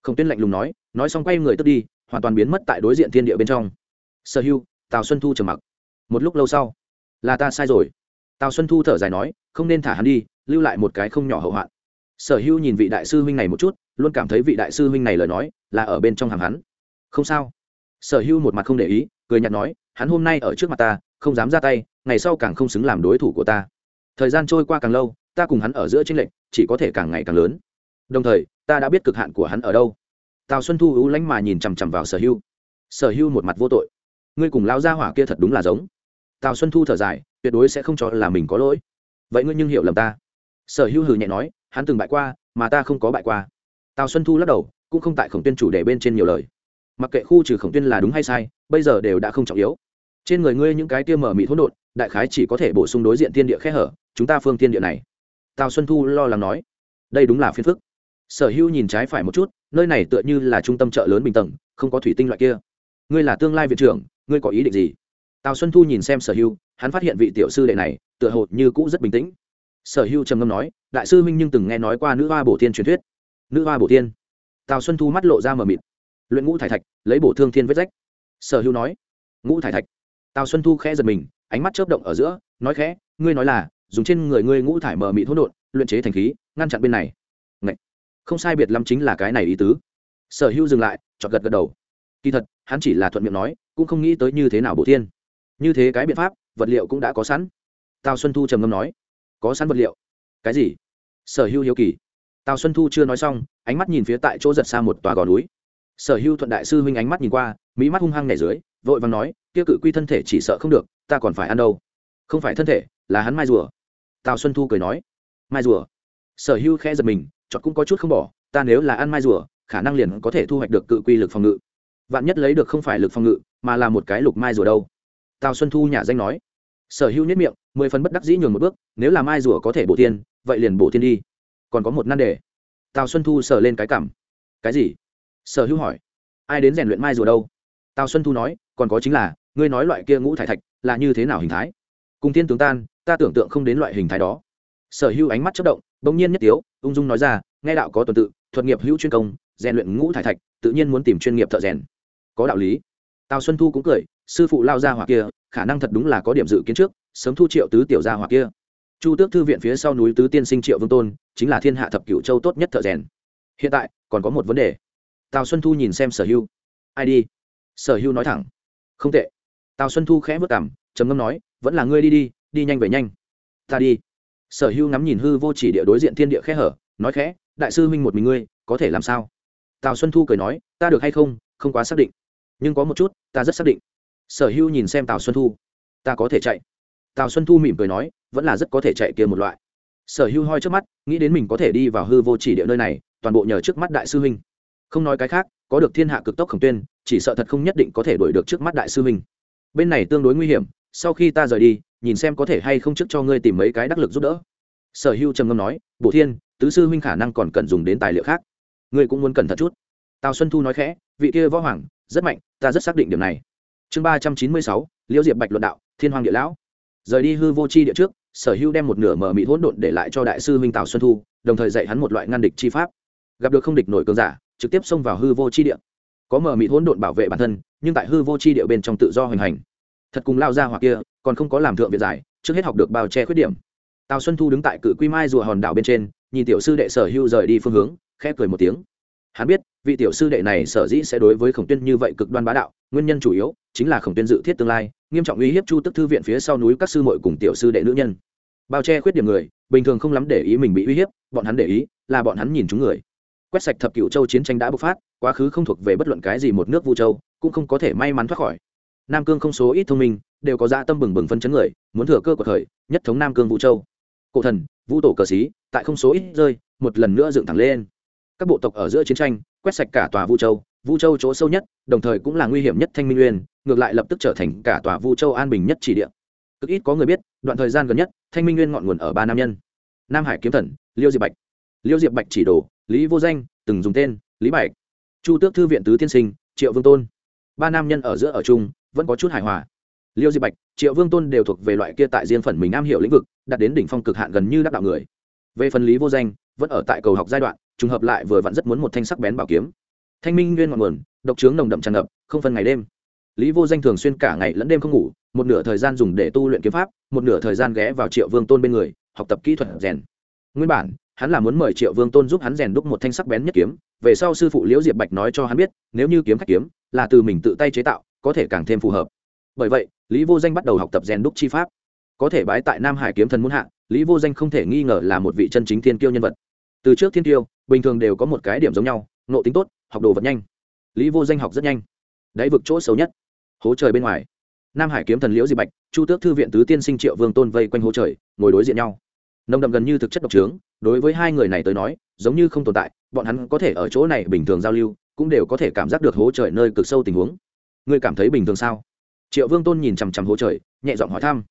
Khổng tuyên lạnh lùng nói nói xong quay người tức đi, hoàn toàn biến mất tại đối diện thiên địa bên trong. Sở hưu, tào xuân thu trầm mặc. Một lúc lâu sau, là ta sai rồi. Tào xuân thu thở dài nói, không nên thả hắn đi, lưu lại một cái không nhỏ hậu hoạn. Sở hưu nhìn vị đại sư huynh này một chút, luôn cảm thấy vị đại sư huynh này lời nói, là ở bên trong hàm hắn. Không sao sở hưu một mặt không để ý, cười nhạt nói, hắn hôm nay ở trước mặt ta, không dám ra tay, ngày sau càng không xứng làm đối thủ của ta. Thời gian trôi qua càng lâu, ta cùng hắn ở giữa tranh lệch, chỉ có thể càng ngày càng lớn. Đồng thời, ta đã biết cực hạn của hắn ở đâu. Tào xuân thu ưu lánh mà nhìn chằm chằm vào sở hưu sở hưu một mặt vô tội. Ngươi cùng lao ra hỏa kia thật đúng là giống. Tào xuân thu thở dài, tuyệt đối sẽ không cho là mình có lỗi. Vậy ngươi nhưng hiểu lầm ta. Sở hữu hừ nhẹ nói, hắn từng bại qua, mà ta không có bại qua. Tào xuân thu lắc đầu, cũng không tại khổng tuyên chủ đề bên trên nhiều lời mặc kệ khu trừ khổng tuyên là đúng hay sai, bây giờ đều đã không trọng yếu. Trên người ngươi những cái tiêm mở mị hỗn độn, đại khái chỉ có thể bổ sung đối diện thiên địa khe hở, chúng ta phương thiên địa này. Tào xuân thu lo lắng nói. Đây đúng là phiền phức. Sở hữu nhìn trái phải một chút, nơi này tựa như là trung tâm chợ lớn bình tầng, không có thủy tinh loại kia. Ngươi là tương lai viện trưởng, ngươi có ý định gì? Tào xuân thu nhìn xem sở hữu, hắn phát hiện vị tiểu sư đệ này, tựa hồ như cũ rất bình tĩnh. Sở hữu trầm ngâm nói, đại sư minh nhưng từng nghe nói qua nữ hoa bổ tiên truyền thuyết. Nữ hoa bổ tiên. tào xuân thu mắt lộ ra mờ mịt luyện ngũ thải thạch, lấy bổ thương thiên vết rách. Sở hữu nói, ngũ thải thạch. Tào xuân thu khẽ giật mình, ánh mắt chớp động ở giữa, nói khẽ, ngươi nói là, dùng trên người ngươi ngũ thải mờ mị hỗn độn, luyện chế thành khí, ngăn chặn bên này. Ngậy. không sai biệt lắm chính là cái này ý tứ. Sở hữu dừng lại chọn gật gật đầu. Kỳ thật, hắn chỉ là thuận miệng nói, cũng không nghĩ tới như thế nào bổ thiên. Như thế cái biện pháp, vật liệu cũng đã có sẵn. Tào xuân thu trầm ngâm nói, có sẵn vật liệu? Cái gì? Sở hữu hiếu kỳ. Tào xuân thu chưa nói xong, ánh mắt nhìn phía tại chỗ giật xa một tòa gò núi sở hữu thuận đại sư huynh ánh mắt nhìn qua, mỹ mắt hung hăng nhảy dưới, vội vàng nói, kia cự quy thân thể chỉ sợ không được, ta còn phải ăn đâu. Không phải thân thể, là hắn mai rùa. Tào xuân thu cười nói. Mai rùa? Sở hữu khẽ giật mình chọn cũng có chút không bỏ, ta nếu là ăn mai rùa, khả năng liền có thể thu hoạch được cự quy lực phòng ngự. Vạn nhất lấy được không phải lực phòng ngự, mà là một cái lục mai rùa đâu. Tào xuân thu nhà danh nói. Sở hữu nhất miệng, mười phần bất đắc dĩ nhường một bước, nếu là mai rùa có thể bổ tiên, vậy liền bổ tiên đi. Còn có một nan đề. Tào xuân thu sờ lên cái cảm. Cái gì? Sở hữu hỏi, ai đến rèn luyện mai rùa đâu? Tào xuân thu nói, còn có chính là, ngươi nói loại kia ngũ thải thạch là như thế nào hình thái? Cùng Thiên tướng tan, ta tưởng tượng không đến loại hình thái đó. Sở hữu ánh mắt chất động, bỗng nhiên nhất tiếu, ung dung nói ra, nghe đạo có tuần tự, thuật nghiệp hữu chuyên công, rèn luyện ngũ thải thạch, tự nhiên muốn tìm chuyên nghiệp thợ rèn. Có đạo lý. Tào xuân thu cũng cười, sư phụ lao ra hoặc kia, khả năng thật đúng là có điểm dự kiến trước, sớm thu triệu tứ tiểu gia hoặc kia. Chu tước thư viện phía sau núi tứ tiên sinh triệu vương tôn, chính là thiên hạ thập cửu châu tốt nhất thợ rèn. Hiện tại, còn có một vấn đề tào xuân thu nhìn xem sở hưu. Ai đi? Sở hưu nói thẳng. Không tệ. Tào xuân thu khẽ vất cảm trầm ngâm nói, vẫn là ngươi đi đi đi nhanh về nhanh. Ta đi. Sở hưu ngắm nhìn hư vô chỉ địa đối diện thiên địa khẽ hở, nói khẽ, đại sư huynh một mình ngươi, có thể làm sao? Tào xuân thu cười nói, ta được hay không không quá xác định. Nhưng có một chút, ta rất xác định. Sở hưu nhìn xem tào xuân thu. Ta có thể chạy. Tào xuân thu mỉm cười nói, vẫn là rất có thể chạy kia một loại. Sở hưu hoi trước mắt, nghĩ đến mình có thể đi vào hư vô chỉ địa nơi này, toàn bộ nhờ trước mắt đại sư huynh không nói cái khác, có được thiên hạ cực tốc khổng tuyên, chỉ sợ thật không nhất định có thể đuổi được trước mắt đại sư huynh. Bên này tương đối nguy hiểm, sau khi ta rời đi, nhìn xem có thể hay không trước cho ngươi tìm mấy cái đắc lực giúp đỡ. Sở hưu trầm ngâm nói bộ thiên, tứ sư huynh khả năng còn cần dùng đến tài liệu khác. Ngươi cũng muốn cẩn thận chút. Tào xuân thu nói khẽ, vị kia võ hoàng, rất mạnh, ta rất xác định điểm này. Chương ba trăm chín mươi sáu, liễu diệp bạch luận đạo, thiên hoàng địa lão. Rời đi hư vô c h i địa trước, sở hữu đem một nửa mở mị hỗn độn để lại cho đại sư minh tào xuân thu, đồng thời dạy hắn một loại ngăn địch chi pháp. Gặp được không địch nổi cường giả trực tiếp xông vào hư vô chi địa. Có mở mịt hỗn độn bảo vệ bản thân, nhưng tại hư vô chi địa bên trong tự do hoành hành. Thật cùng lao ra hoặc kia, còn không có làm thượng viện giải, trước hết học được bao che khuyết điểm. Tào xuân thu đứng tại cự quy mai rùa hòn đảo bên trên, nhìn tiểu sư đệ sở hưu rời đi phương hướng, khẽ cười một tiếng. Hắn biết, vị tiểu sư đệ này sở dĩ sẽ đối với khổng tuyên như vậy cực đoan bá đạo, nguyên nhân chủ yếu chính là khổng tuyên dự thiết tương lai, nghiêm trọng uy hiếp chu tức thư viện phía sau núi các sư mội cùng tiểu sư đệ nữ nhân. Bao che khuyết điểm người, bình thường không lắm để ý mình bị uy hiếp, bọn hắn để ý là bọn hắn nhìn chúng người quét sạch thập cựu châu chiến tranh đã bộc phát, quá khứ không thuộc về bất luận cái gì một nước vu châu, cũng không có thể may mắn thoát khỏi. Nam cương không số ít thông minh, đều có dạ tâm bừng bừng phân chấn người, muốn thừa cơ của thời, nhất thống nam cương vũ châu. Cổ thần vũ tổ cờ xí, tại không số ít rơi, một lần nữa dựng thẳng lên. Các bộ tộc ở giữa chiến tranh, quét sạch cả tòa vu châu vu châu chỗ sâu nhất, đồng thời cũng là nguy hiểm nhất thanh minh uyên ngược lại lập tức trở thành cả tòa vu châu an bình nhất chỉ địa. Cực ít có người biết, đoạn thời gian gần nhất, thanh minh nguyên ngọn nguồn ở ba nam nhân. Nam hải kiếm thần, liêu diệp bạch. Liêu diệp bạch chỉ đồ lý vô danh, từng dùng tên lý bạch. Chu tước thư viện tứ tiên sinh, triệu vương tôn. Ba nam nhân ở giữa ở chung, vẫn có chút hài hòa. Liêu diệp bạch, triệu vương tôn đều thuộc về loại kia tại riêng phần mình am hiểu lĩnh vực, đạt đến đỉnh phong cực hạn gần như đắc đạo người. Về phần lý vô danh, vẫn ở tại cầu học giai đoạn, trùng hợp lại vừa vặn rất muốn một thanh sắc bén bảo kiếm. Thanh minh nguyên ngọn nguồn, độc trướng nồng đậm tràn ngập, không phân ngày đêm. Lý vô danh thường xuyên cả ngày lẫn đêm không ngủ, một nửa thời gian dùng để tu luyện kiếm pháp, một nửa thời gian ghé vào triệu vương tôn bên người, học tập kỹ thuật rèn. Nguyên bản hắn là muốn mời triệu vương tôn giúp hắn rèn đúc một thanh sắc bén nhất kiếm, về sau sư phụ liễu diệp bạch nói cho hắn biết, nếu như kiếm khách kiếm, là từ mình tự tay chế tạo, có thể càng thêm phù hợp. Bởi vậy, lý vô danh bắt đầu học tập rèn đúc chi pháp. Có thể bái tại nam hải kiếm thần muôn hạ, lý vô danh không thể nghi ngờ là một vị chân chính thiên kiêu nhân vật. Từ trước thiên kiêu, bình thường đều có một cái điểm giống nhau nộ tính tốt, học đồ vật nhanh. Lý vô danh học rất nhanh. Đáy vực chỗ xấu nhất, hố trời bên ngoài. Nam hải kiếm thần liễu di bạch, chu tước thư viện tứ tiên sinh triệu vương tôn vây quanh hố trời, ngồi đối diện nhau nồng đậm gần như thực chất độc trướng, đối với hai người này tới nói, giống như không tồn tại, bọn hắn có thể ở chỗ này bình thường giao lưu, cũng đều có thể cảm giác được hố trời nơi cực sâu tình huống. Ngươi cảm thấy bình thường sao? Triệu vương tôn nhìn chằm chằm hố trời, nhẹ giọng hỏi thăm.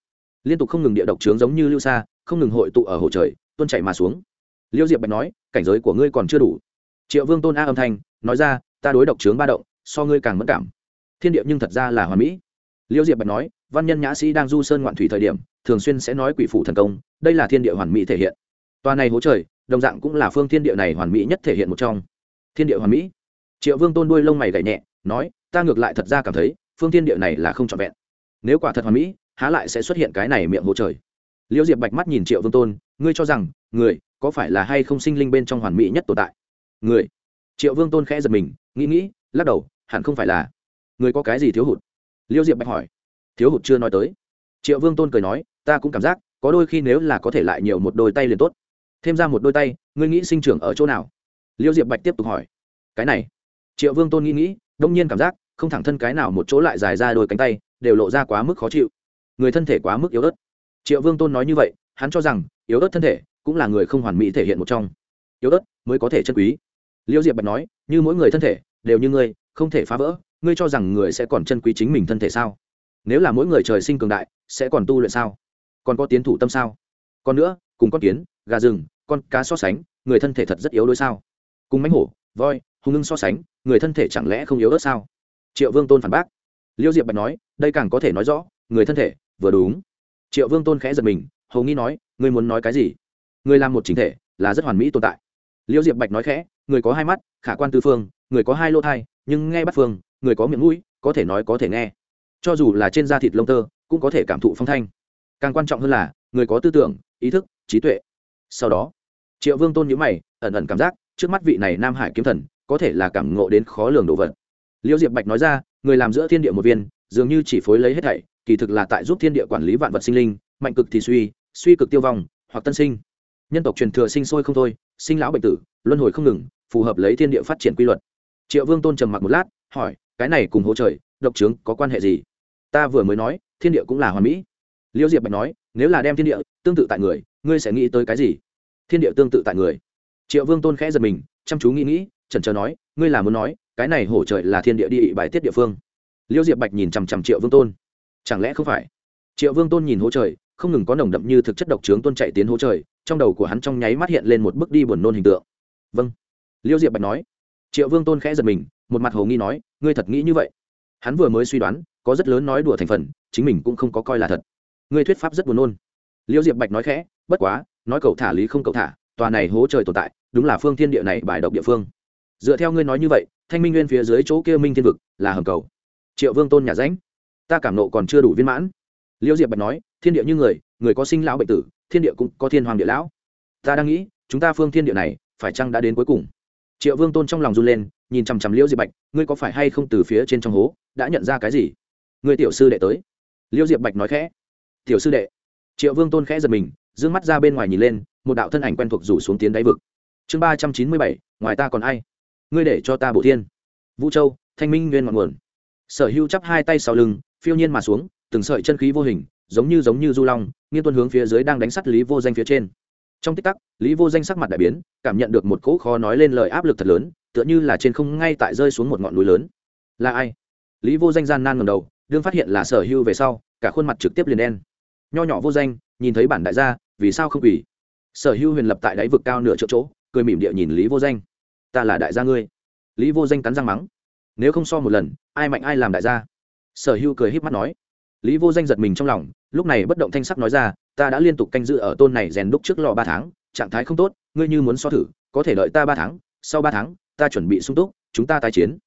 Liên tục không ngừng địa độc trướng giống như lưu xa, không ngừng hội tụ ở hồ trời, tuôn chảy mà xuống. Liêu diệp bạch nói, cảnh giới của ngươi còn chưa đủ. Triệu vương tôn a âm thanh, nói ra, ta đối độc trướng ba động, so ngươi càng mất cảm. Thiên địa nhưng thật ra là hoàn mỹ. Liêu diệp bạch nói, văn nhân nhã sĩ đang du sơn ngoạn thủy thời điểm thường xuyên sẽ nói quỷ phủ thần công, đây là thiên địa hoàn mỹ thể hiện. Tòa này hố trời, đồng dạng cũng là phương thiên địa này hoàn mỹ nhất thể hiện một trong. Thiên địa hoàn mỹ. Triệu vương tôn đuôi lông mày gậy nhẹ, nói, ta ngược lại thật ra cảm thấy, phương thiên địa này là không trọn vẹn. Nếu quả thật hoàn mỹ, há lại sẽ xuất hiện cái này miệng hố trời. Liễu diệp bạch mắt nhìn triệu vương tôn, ngươi cho rằng, người, có phải là hay không sinh linh bên trong hoàn mỹ nhất tồn tại? Người. Triệu vương tôn khẽ giật mình, nghĩ nghĩ, lắc đầu, hẳn không phải là. Người có cái gì thiếu hụt? Liễu diệp bạch hỏi. Thiếu hụt chưa nói tới triệu vương tôn cười nói, ta cũng cảm giác, có đôi khi nếu là có thể lại nhiều một đôi tay liền tốt. Thêm ra một đôi tay, ngươi nghĩ sinh trưởng ở chỗ nào? Liêu diệp bạch tiếp tục hỏi. Cái này. Triệu vương tôn nghĩ nghĩ, đông nhiên cảm giác, không thẳng thân cái nào một chỗ lại dài ra đôi cánh tay, đều lộ ra quá mức khó chịu. Người thân thể quá mức yếu ớt. Triệu vương tôn nói như vậy, hắn cho rằng, yếu ớt thân thể cũng là người không hoàn mỹ thể hiện một trong. Yếu ớt mới có thể chân quý. Liêu diệp bạch nói, như mỗi người thân thể, đều như ngươi, không thể phá vỡ, ngươi cho rằng người sẽ còn chân quý chính mình thân thể sao? Nếu là mỗi người trời sinh cường đại, sẽ còn tu luyện sao? Còn có tiến thủ tâm sao? Còn nữa, cùng con kiến, gà rừng, con cá so sánh, người thân thể thật rất yếu đuối sao? Cùng mánh hổ, voi hùng ngưng so sánh, người thân thể chẳng lẽ không yếu ớt sao? Triệu vương tôn phản bác. Liêu diệp bạch nói, đây càng có thể nói rõ, người thân thể, vừa đúng. Triệu vương tôn khẽ giật mình, hầu nghi nói, ngươi muốn nói cái gì? Người làm một chính thể, là rất hoàn mỹ tồn tại. Liêu diệp bạch nói khẽ, người có hai mắt, khả quan tư phương, người có hai lỗ thai, nhưng nghe bắt phương, người có miệng mũi, có thể nói có thể nghe cho dù là trên da thịt lông tơ, cũng có thể cảm thụ phong thanh. Càng quan trọng hơn là, người có tư tưởng, ý thức, trí tuệ. Sau đó, triệu vương tôn nhữ mày, ẩn ẩn cảm giác, trước mắt vị này nam hải kiếm thần, có thể là cảm ngộ đến khó lường đồ vật. Liễu diệp bạch nói ra, người làm giữa thiên địa một viên, dường như chỉ phối lấy hết thảy, kỳ thực là tại giúp thiên địa quản lý vạn vật sinh linh, mạnh cực thì suy suy cực tiêu vong, hoặc tân sinh. Nhân tộc truyền thừa sinh sôi không thôi, sinh lão bệnh tử, luân hồi không ngừng, phù hợp lấy thiên địa phát triển quy luật. Triệu vương tôn trầm mặc một lát, hỏi, cái này cùng hỗ trời, độc trướng có quan hệ gì? Ta vừa mới nói, thiên địa cũng là hoàn mỹ. Liêu diệp bạch nói, nếu là đem thiên địa tương tự tại người, ngươi sẽ nghĩ tới cái gì? Thiên địa tương tự tại người. Triệu vương tôn khẽ giật mình, chăm chú nghĩ nghĩ, chần chờ nói, ngươi là muốn nói, cái này hổ trời là thiên địa đi bài tiết địa phương. Liêu diệp bạch nhìn chằm chằm triệu vương tôn. Chẳng lẽ không phải? Triệu vương tôn nhìn hố trời, không ngừng có nồng đậm như thực chất độc trướng tôn chạy tiến hố trời, trong đầu của hắn trong nháy mắt hiện lên một bước đi buồn nôn hình tượng. Vâng. Liêu diệp bạch nói. Triệu vương tôn khẽ giật mình, một mặt hồ nghi nói, ngươi thật nghĩ như vậy? Hắn vừa mới suy đoán có rất lớn nói đùa thành phần, chính mình cũng không có coi là thật. Người thuyết pháp rất buồn nôn. Liêu diệp bạch nói khẽ, bất quá, nói cậu thả lý không cậu thả, tòa này hố trời tồn tại, đúng là phương thiên địa này bài độc địa phương. Dựa theo ngươi nói như vậy, thanh minh nguyên phía dưới chỗ kia minh thiên vực là hầm cầu. Triệu vương tôn nhà ránh. Ta cảm nộ còn chưa đủ viên mãn. Liễu diệp bạch nói, thiên địa như người người có sinh lão bệnh tử, thiên địa cũng có thiên hoàng địa lão. Ta đang nghĩ, chúng ta phương thiên địa này, phải chăng đã đến cuối cùng? Triệu vương tôn trong lòng run lên, nhìn chằm chằm liễu diệp bạch, ngươi có phải hay không từ phía trên trong hố, đã nhận ra cái gì? Người tiểu sư đệ tới. Liêu diệp bạch nói khẽ. Tiểu sư đệ. Triệu vương tôn khẽ giật mình d ư ơ n g mắt ra bên ngoài nhìn lên, một đạo thân ảnh quen thuộc rủ xuống tiến đáy vực. Chương ba trăm chín mươi bảy, ngoài ta còn ai? Ngươi để cho ta bổ thiên. Vũ châu, thanh minh nguyên ngọn nguồn. Sở hữu chắp hai tay sau lưng, phiêu nhiên mà xuống, từng sợi chân khí vô hình, giống như giống như du long nghiên tuân hướng phía dưới đang đánh sắt lý vô danh phía trên. Trong tích tắc, lý vô danh sắc mặt đại biến, cảm nhận được một cỗ khó nói lên lời áp lực thật lớn, tựa như là trên không ngay tại rơi xuống một ngọn núi lớn. Là ai? Lý vô danh gian nan ngầm đầu đương phát hiện là sở hưu về sau, cả khuôn mặt trực tiếp liền đen. Nho nhỏ vô danh, nhìn thấy bản đại gia, vì sao không quỳ? Sở hưu huyền lập tại đáy vực cao nửa chỗ chỗ, cười mỉm địa nhìn lý vô danh. Ta là đại gia ngươi. Lý vô danh cắn răng mắng. Nếu không so một lần, ai mạnh ai làm đại gia? Sở hưu cười híp mắt nói. Lý vô danh giật mình trong lòng, lúc này bất động thanh sắc nói ra, ta đã liên tục canh giữ ở tôn này rèn đúc trước lò ba tháng, trạng thái không tốt, ngươi như muốn so thử, có thể đợi ta ba tháng, sau ba tháng, ta chuẩn bị sung túc, chúng ta tái chiến.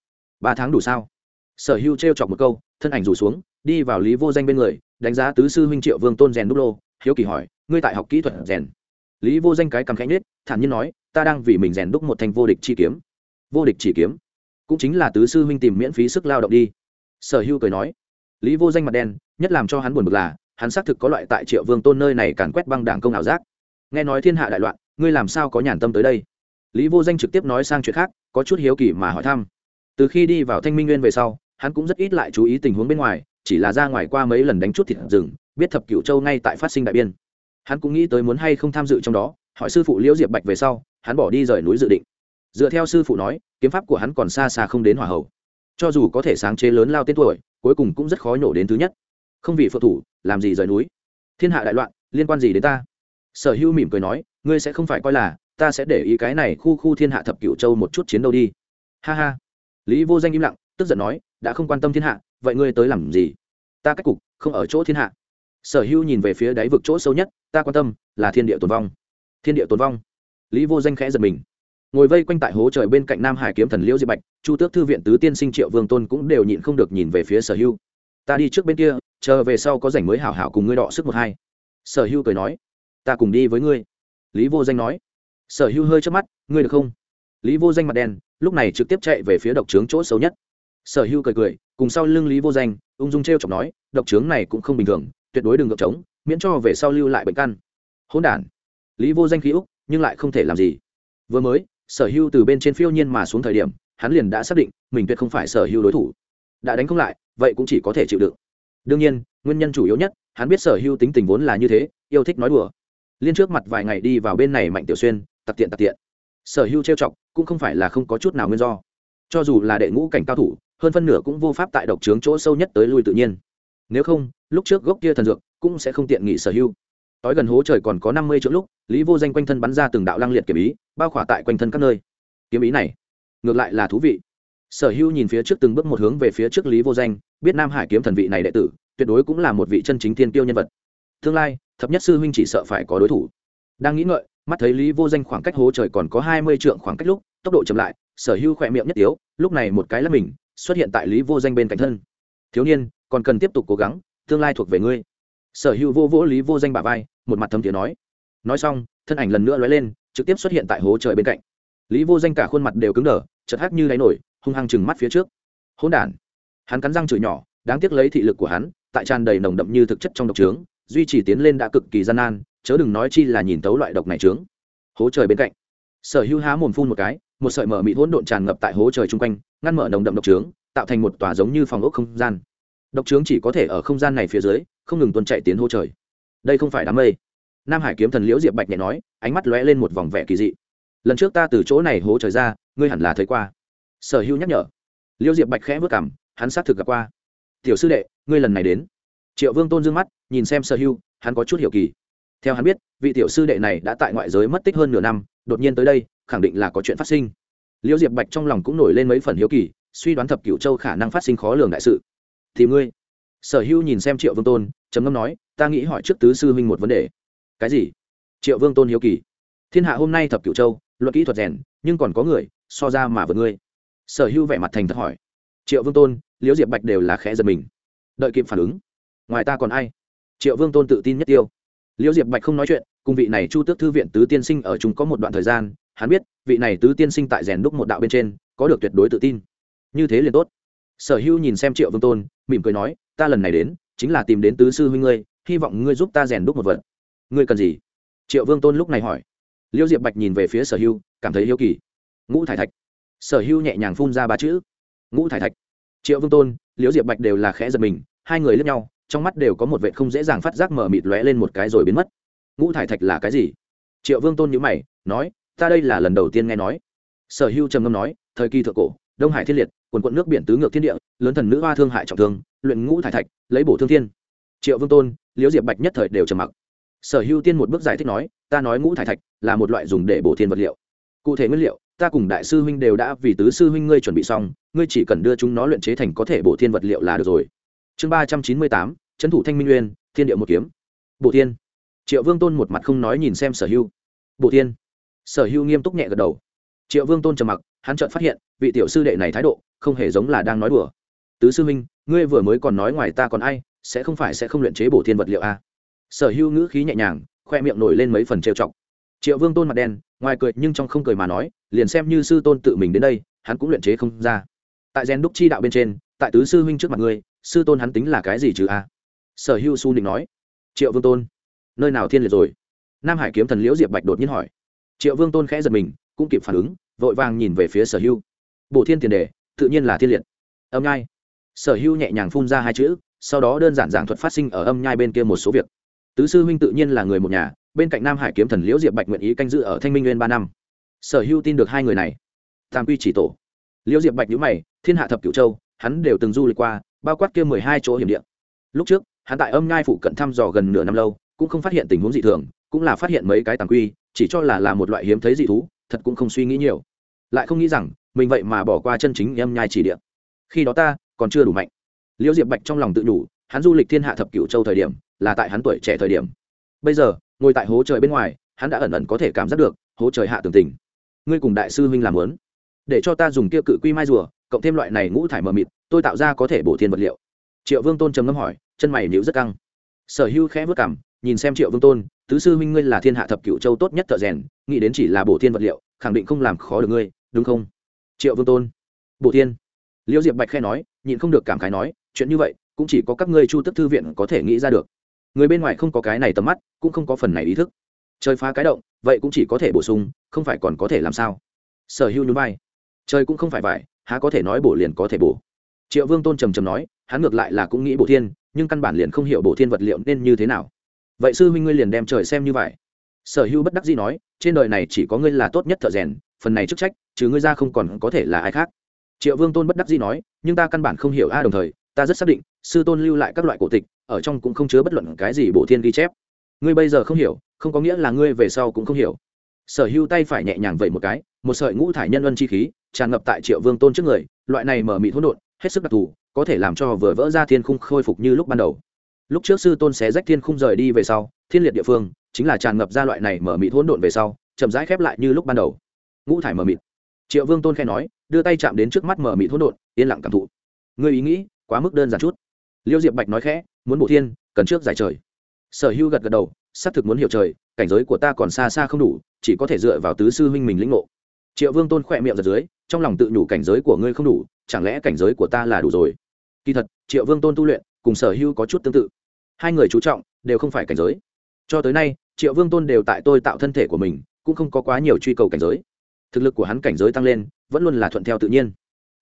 Ba tháng đủ sao? Sở hưu t chọc một câu, thân ảnh rủ xuống, đi vào lý vô danh bên người, đánh giá tứ sư huynh triệu vương tôn rèn đúc lô, hiếu kỳ hỏi, ngươi tại học kỹ thuật rèn? Lý vô danh cái cầm khẽ nết thản nhiên nói, ta đang vì mình rèn đúc một thành vô địch chi kiếm. Vô địch chỉ kiếm? Cũng chính là tứ sư huynh tìm miễn phí sức lao động đi. Sở hưu cười nói. Lý vô danh mặt đen, nhất làm cho hắn buồn bực là, hắn xác thực có loại tại triệu vương tôn nơi này càn quét băng đảng công ảo giác. Nghe nói thiên hạ đại loạn, ngươi làm sao có nhàn tâm tới đây? Lý vô danh trực tiếp nói sang chuyện khác, có chút hiếu kỳ mà hỏi thăm từ khi đi vào thanh minh nguyên về sau, hắn cũng rất ít lại chú ý tình huống bên ngoài, chỉ là ra ngoài qua mấy lần đánh chút thịt rừng, biết thập cựu châu ngay tại phát sinh đại biên. Hắn cũng nghĩ tới muốn hay không tham dự trong đó, hỏi sư phụ liễu diệp bạch về sau, hắn bỏ đi rời núi dự định. Dựa theo sư phụ nói, kiếm pháp của hắn còn xa xa không đến hỏa hậu cho dù có thể sáng chế lớn lao tên tuổi, cuối cùng cũng rất khó nhổ đến thứ nhất. Không vì phượng thủ, làm gì rời núi? Thiên hạ đại loạn, liên quan gì đến ta? Sở hữu mỉm cười nói, ngươi sẽ không phải coi là, ta sẽ để ý cái này khu khu thiên hạ thập cựu châu một chút chiến đâu đi. Ha ha lý vô danh im lặng, tức giận nói, đã không quan tâm thiên hạ, vậy ngươi tới làm gì? Ta cách cục, không ở chỗ thiên hạ. Sở hữu nhìn về phía đáy vực chỗ sâu nhất, ta quan tâm là thiên địa tồn vong. Thiên địa tồn vong? Lý vô danh khẽ giật mình. Ngồi vây quanh tại hố trời bên cạnh nam hải kiếm thần liễu diệp bạch, chu tước thư viện tứ tiên sinh triệu vương tôn cũng đều nhịn không được nhìn về phía sở hữu. Ta đi trước bên kia, chờ về sau có rảnh mới hảo hảo cùng ngươi đọ sức một hai. Sở hữu cười nói, ta cùng đi với ngươi. Lý vô danh nói. Sở hữu hơi trước mắt, ngươi được không? Lý vô danh mặt đen, lúc này trực tiếp chạy về phía độc trướng chỗ xấu nhất. Sở hữu cười cười, cùng sau lưng lý vô danh, ung dung t r e o chọc nói, độc trướng này cũng không bình thường, tuyệt đối đừng ngược trống, miễn cho về sau lưu lại bệnh căn. Hỗn đản. Lý vô danh khí úc, nhưng lại không thể làm gì. Vừa mới, sở hữu từ bên trên phiêu nhiên mà xuống thời điểm, hắn liền đã xác định, mình tuyệt không phải sở hữu đối thủ. Đã đánh không lại, vậy cũng chỉ có thể chịu đựng. Đương nhiên, nguyên nhân chủ yếu nhất, hắn biết sở hữu tính tình vốn là như thế, yêu thích nói đùa. Liên trước mặt vài ngày đi vào bên này mạnh tiểu xuyên, tặc tiện tặc tiện. Sở hữu trêu chọc cũng không phải là không có chút nào nguyên do. Cho dù là đệ ngũ cảnh cao thủ, hơn phân nửa cũng vô pháp tại độc trướng chỗ sâu nhất tới lui tự nhiên. Nếu không, lúc trước gốc kia thần dược cũng sẽ không tiện nghị sở hữu. Tối gần hố trời còn có năm mươi chỗ lúc, lý vô danh quanh thân bắn ra từng đạo lăng liệt kiếm ý, bao khỏa tại quanh thân các nơi. Kiếm ý này, ngược lại là thú vị. Sở hữu nhìn phía trước từng bước một hướng về phía trước lý vô danh, biết nam hải kiếm thần vị này đệ tử, tuyệt đối cũng là một vị chân chính tiên tiêu nhân vật. Tương lai, thập nhất sư huynh chỉ sợ phải có đối thủ. Đang nghĩ ngợi mắt thấy lý vô danh khoảng cách hố trời còn có hai mươi trượng khoảng cách lúc, tốc độ chậm lại, sở hữu khỏe miệng nhất tiếu, lúc này một cái là mình, xuất hiện tại lý vô danh bên cạnh thân. Thiếu niên, còn cần tiếp tục cố gắng, tương lai thuộc về ngươi. Sở hữu vô vỗ lý vô danh bà vai, một mặt thấm tiếng nói. Nói xong, thân ảnh lần nữa lóe lên, trực tiếp xuất hiện tại hố trời bên cạnh. Lý vô danh cả khuôn mặt đều cứng đờ chật hát như đáy nổi, hung hăng chừng mắt phía trước. Hỗn đản. Hắn cắn răng chửi nhỏ, đáng tiếc lấy thị lực của hắn, tại tràn đầy nồng đậm như thực chất trong độc trướng, duy trì tiến lên đã cực kỳ gian nan chớ đừng nói chi là nhìn tấu loại độc này trướng hố trời bên cạnh, sở hữu há mồm phun một cái, một sợi mở mịt hỗn độn tràn ngập tại hố trời chung quanh, ngăn mở nồng đậm độc trướng tạo thành một tòa giống như phòng ốc không gian. Độc trướng chỉ có thể ở không gian này phía dưới, không ngừng tuần chạy tiến hố trời. Đây không phải đám mây. Nam hải kiếm thần liễu diệp bạch nhẹ nói, ánh mắt lóe lên một vòng vẻ kỳ dị. Lần trước ta từ chỗ này hố trời ra, ngươi hẳn là thấy qua. Sở hữu nhắc nhở. Liễu diệp bạch khẽ vất cảm hắn xác thực gặp qua. Tiểu sư đệ, ngươi lần này đến. Triệu vương tôn dương mắt, nhìn xem sở hữu, hắn có chút hiểu kỳ theo hắn biết, vị tiểu sư đệ này đã tại ngoại giới mất tích hơn nửa năm, đột nhiên tới đây, khẳng định là có chuyện phát sinh. Liễu diệp bạch trong lòng cũng nổi lên mấy phần hiếu kỳ, suy đoán thập cựu châu khả năng phát sinh khó lường đại sự. Thì ngươi? Sở hữu nhìn xem triệu vương tôn, trầm ngâm nói, ta nghĩ hỏi trước tứ sư huynh một vấn đề. Cái gì? Triệu vương tôn hiếu kỳ. Thiên hạ hôm nay thập cựu châu, luận kỹ thuật rèn, nhưng còn có người, so ra mà vượt ngươi. Sở hữu vẻ mặt thành thật hỏi. Triệu vương tôn, liễu diệp bạch đều là khẽ giật mình. Đợi kịp phản ứng. Ngoài ta còn ai? Triệu vương tôn tự tin nhất tiêu liễu diệp bạch không nói chuyện, cùng vị này chu tước thư viện tứ tiên sinh ở chúng có một đoạn thời gian, hắn biết, vị này tứ tiên sinh tại rèn đúc một đạo bên trên, có được tuyệt đối tự tin. Như thế liền tốt. Sở hữu nhìn xem triệu vương tôn, mỉm cười nói, ta lần này đến, chính là tìm đến tứ sư huynh ngươi, hy vọng ngươi giúp ta rèn đúc một vật. Ngươi cần gì? Triệu vương tôn lúc này hỏi. Liêu diệp bạch nhìn về phía sở hữu, cảm thấy hiếu kỳ. Ngũ thải thạch. Sở hữu nhẹ nhàng phun ra ba chữ. Ngũ thải thạch. Triệu vương tôn Liêu diệp bạch đều là khẽ giật mình, hai người lướt nhau trong mắt đều có một vệ không dễ dàng phát giác mở mịt lóe lên một cái rồi biến mất. Ngũ thải thạch là cái gì? Triệu vương tôn nhữ mày, nói, ta đây là lần đầu tiên nghe nói. Sở hưu trầm ngâm nói, thời kỳ thượng cổ, đông hải thiên liệt, quần quận nước biển tứ ngược thiên địa, lớn thần nữ hoa thương hại trọng thương, luyện ngũ thải thạch, lấy bổ thương thiên. Triệu vương tôn, liễu diệp bạch nhất thời đều trầm mặc. Sở hưu tiên một bước giải thích nói, ta nói ngũ thải thạch là một loại dùng để bổ thiên vật liệu. Cụ thể nguyên liệu, ta cùng đại sư huynh đều đã vì tứ sư huynh ngươi chuẩn bị xong, ngươi chỉ cần đưa chúng nó luyện chế thành có thể bổ thiên vật liệu là được rồi chương ba trăm chín mươi tám trấn thủ thanh minh uyên thiên địa một kiếm. Bổ thiên. Triệu vương tôn một mặt không nói nhìn xem sở hưu. Bổ thiên. Sở hưu nghiêm túc nhẹ gật đầu. Triệu vương tôn trầm mặc hắn chợt phát hiện vị tiểu sư đệ này thái độ không hề giống là đang nói đùa. Tứ sư Minh, ngươi vừa mới còn nói ngoài ta còn ai sẽ không phải sẽ không luyện chế bổ thiên vật liệu a à? sở hưu ngữ khí nhẹ nhàng khoe miệng nổi lên mấy phần trêu chọc. Triệu vương tôn mặt đen ngoài cười nhưng trong không cười mà nói liền xem như sư tôn tự mình đến đây hắn cũng luyện chế không ra. Tại gen đúc chi đạo bên trên tại tứ sư huynh trước mặt ngươi sư tôn hắn tính là cái gì chứ a? Sở hữu su định nói. Triệu vương tôn nơi nào thiên liệt rồi? Nam hải kiếm thần liễu diệp bạch đột nhiên hỏi. Triệu vương tôn khẽ giật mình cũng kịp phản ứng vội vàng nhìn về phía sở hữu bổ thiên tiền đề tự nhiên là thiên liệt. Âm Nhai, sở hữu nhẹ nhàng phun ra hai chữ sau đó đơn giản giảng thuật phát sinh ở âm nhai bên kia một số việc. Tứ sư huynh tự nhiên là người một nhà bên cạnh nam hải kiếm thần liễu diệp bạch nguyện ý canh giữ ở thanh minh nguyên ba năm. Sở hữu tin được hai người này. Tam quy chỉ tổ. Liễu diệp bạch nhữ mày thiên hạ thập cửu châu hắn đều từng du lịch qua bao quát kia mười hai chỗ hiểm địa. Lúc trước, hắn tại âm nhai phụ cận thăm dò gần nửa năm lâu, cũng không phát hiện tình huống dị thường, cũng là phát hiện mấy cái tàng quy, chỉ cho là là một loại hiếm thấy dị thú, thật cũng không suy nghĩ nhiều. Lại không nghĩ rằng, mình vậy mà bỏ qua chân chính âm nhai chỉ địa. Khi đó ta, còn chưa đủ mạnh. Liễu diệp bạch trong lòng tự nhủ, hắn du lịch thiên hạ thập cửu châu thời điểm, là tại hắn tuổi trẻ thời điểm. Bây giờ, ngồi tại hố trời bên ngoài, hắn đã ẩn ẩn có thể cảm giác được, hố trời hạ tường tình. Ngươi cùng đại sư huynh làm lớn để cho ta dùng kia cự quy mai rùa, cộng thêm loại này ngũ thải mờ mịt tôi tạo ra có thể bổ thiên vật liệu. Triệu vương tôn trầm ngâm hỏi, chân mày nhíu rất căng. Sở hưu khẽ vất cảm nhìn xem triệu vương tôn, tứ sư huynh ngươi là thiên hạ thập cửu châu tốt nhất thợ rèn, nghĩ đến chỉ là bổ thiên vật liệu, khẳng định không làm khó được ngươi, đúng không? Triệu vương tôn, bổ thiên. Liễu diệp bạch khe nói, nhịn không được cảm khái nói, chuyện như vậy, cũng chỉ có các ngươi chu tức thư viện có thể nghĩ ra được. Người bên ngoài không có cái này tầm mắt, cũng không có phần này ý thức. Trời phá cái động, vậy cũng chỉ có thể bổ sung, không phải còn có thể làm sao? Sở hữu núi vai, trời cũng không phải vải, há có thể nói bổ liền có thể bổ triệu vương tôn trầm trầm nói, hắn ngược lại là cũng nghĩ bổ thiên, nhưng căn bản liền không hiểu bổ thiên vật liệu nên như thế nào. Vậy sư huynh ngươi liền đem trời xem như vậy. Sở hữu bất đắc dĩ nói, trên đời này chỉ có ngươi là tốt nhất thợ rèn, phần này chức trách chứ ngươi ra không còn có thể là ai khác. Triệu vương tôn bất đắc dĩ nói, nhưng ta căn bản không hiểu a, đồng thời, ta rất xác định, sư tôn lưu lại các loại cổ tịch, ở trong cũng không chứa bất luận cái gì bổ thiên ghi chép. Ngươi bây giờ không hiểu, không có nghĩa là ngươi về sau cũng không hiểu. Sở hưu tay phải nhẹ nhàng vậy một cái, một sợi ngũ thải nhân ân chi khí tràn ngập tại triệu vương tôn trước người, loại này mở mịt hỗn độn, hết sức đặc thù, có thể làm cho vừa vỡ ra thiên khung khôi phục như lúc ban đầu. Lúc trước sư tôn xé rách thiên khung rời đi về sau, thiên liệt địa phương chính là tràn ngập ra loại này mở mịt hỗn độn về sau, chậm rãi khép lại như lúc ban đầu. Ngũ thải mở mịt. Triệu vương tôn khe nói, đưa tay chạm đến trước mắt mở mịt hỗn độn, yên lặng cảm thụ. Ngươi ý nghĩ, quá mức đơn giản chút. Liêu diệp bạch nói khẽ, muốn bổ thiên, cần trước giải trời. Sở hưu gật gật đầu, xác thực muốn hiểu trời, cảnh giới của ta còn xa xa không đủ, chỉ có thể dựa vào tứ sư huynh mình lĩnh ngộ triệu vương tôn khỏe miệng giật dưới, trong lòng tự nhủ cảnh giới của ngươi không đủ, chẳng lẽ cảnh giới của ta là đủ rồi? Kỳ thật, triệu vương tôn tu luyện cùng sở hưu có chút tương tự. Hai người chú trọng đều không phải cảnh giới. Cho tới nay, triệu vương tôn đều tại tôi tạo thân thể của mình, cũng không có quá nhiều truy cầu cảnh giới. Thực lực của hắn cảnh giới tăng lên, vẫn luôn là thuận theo tự nhiên.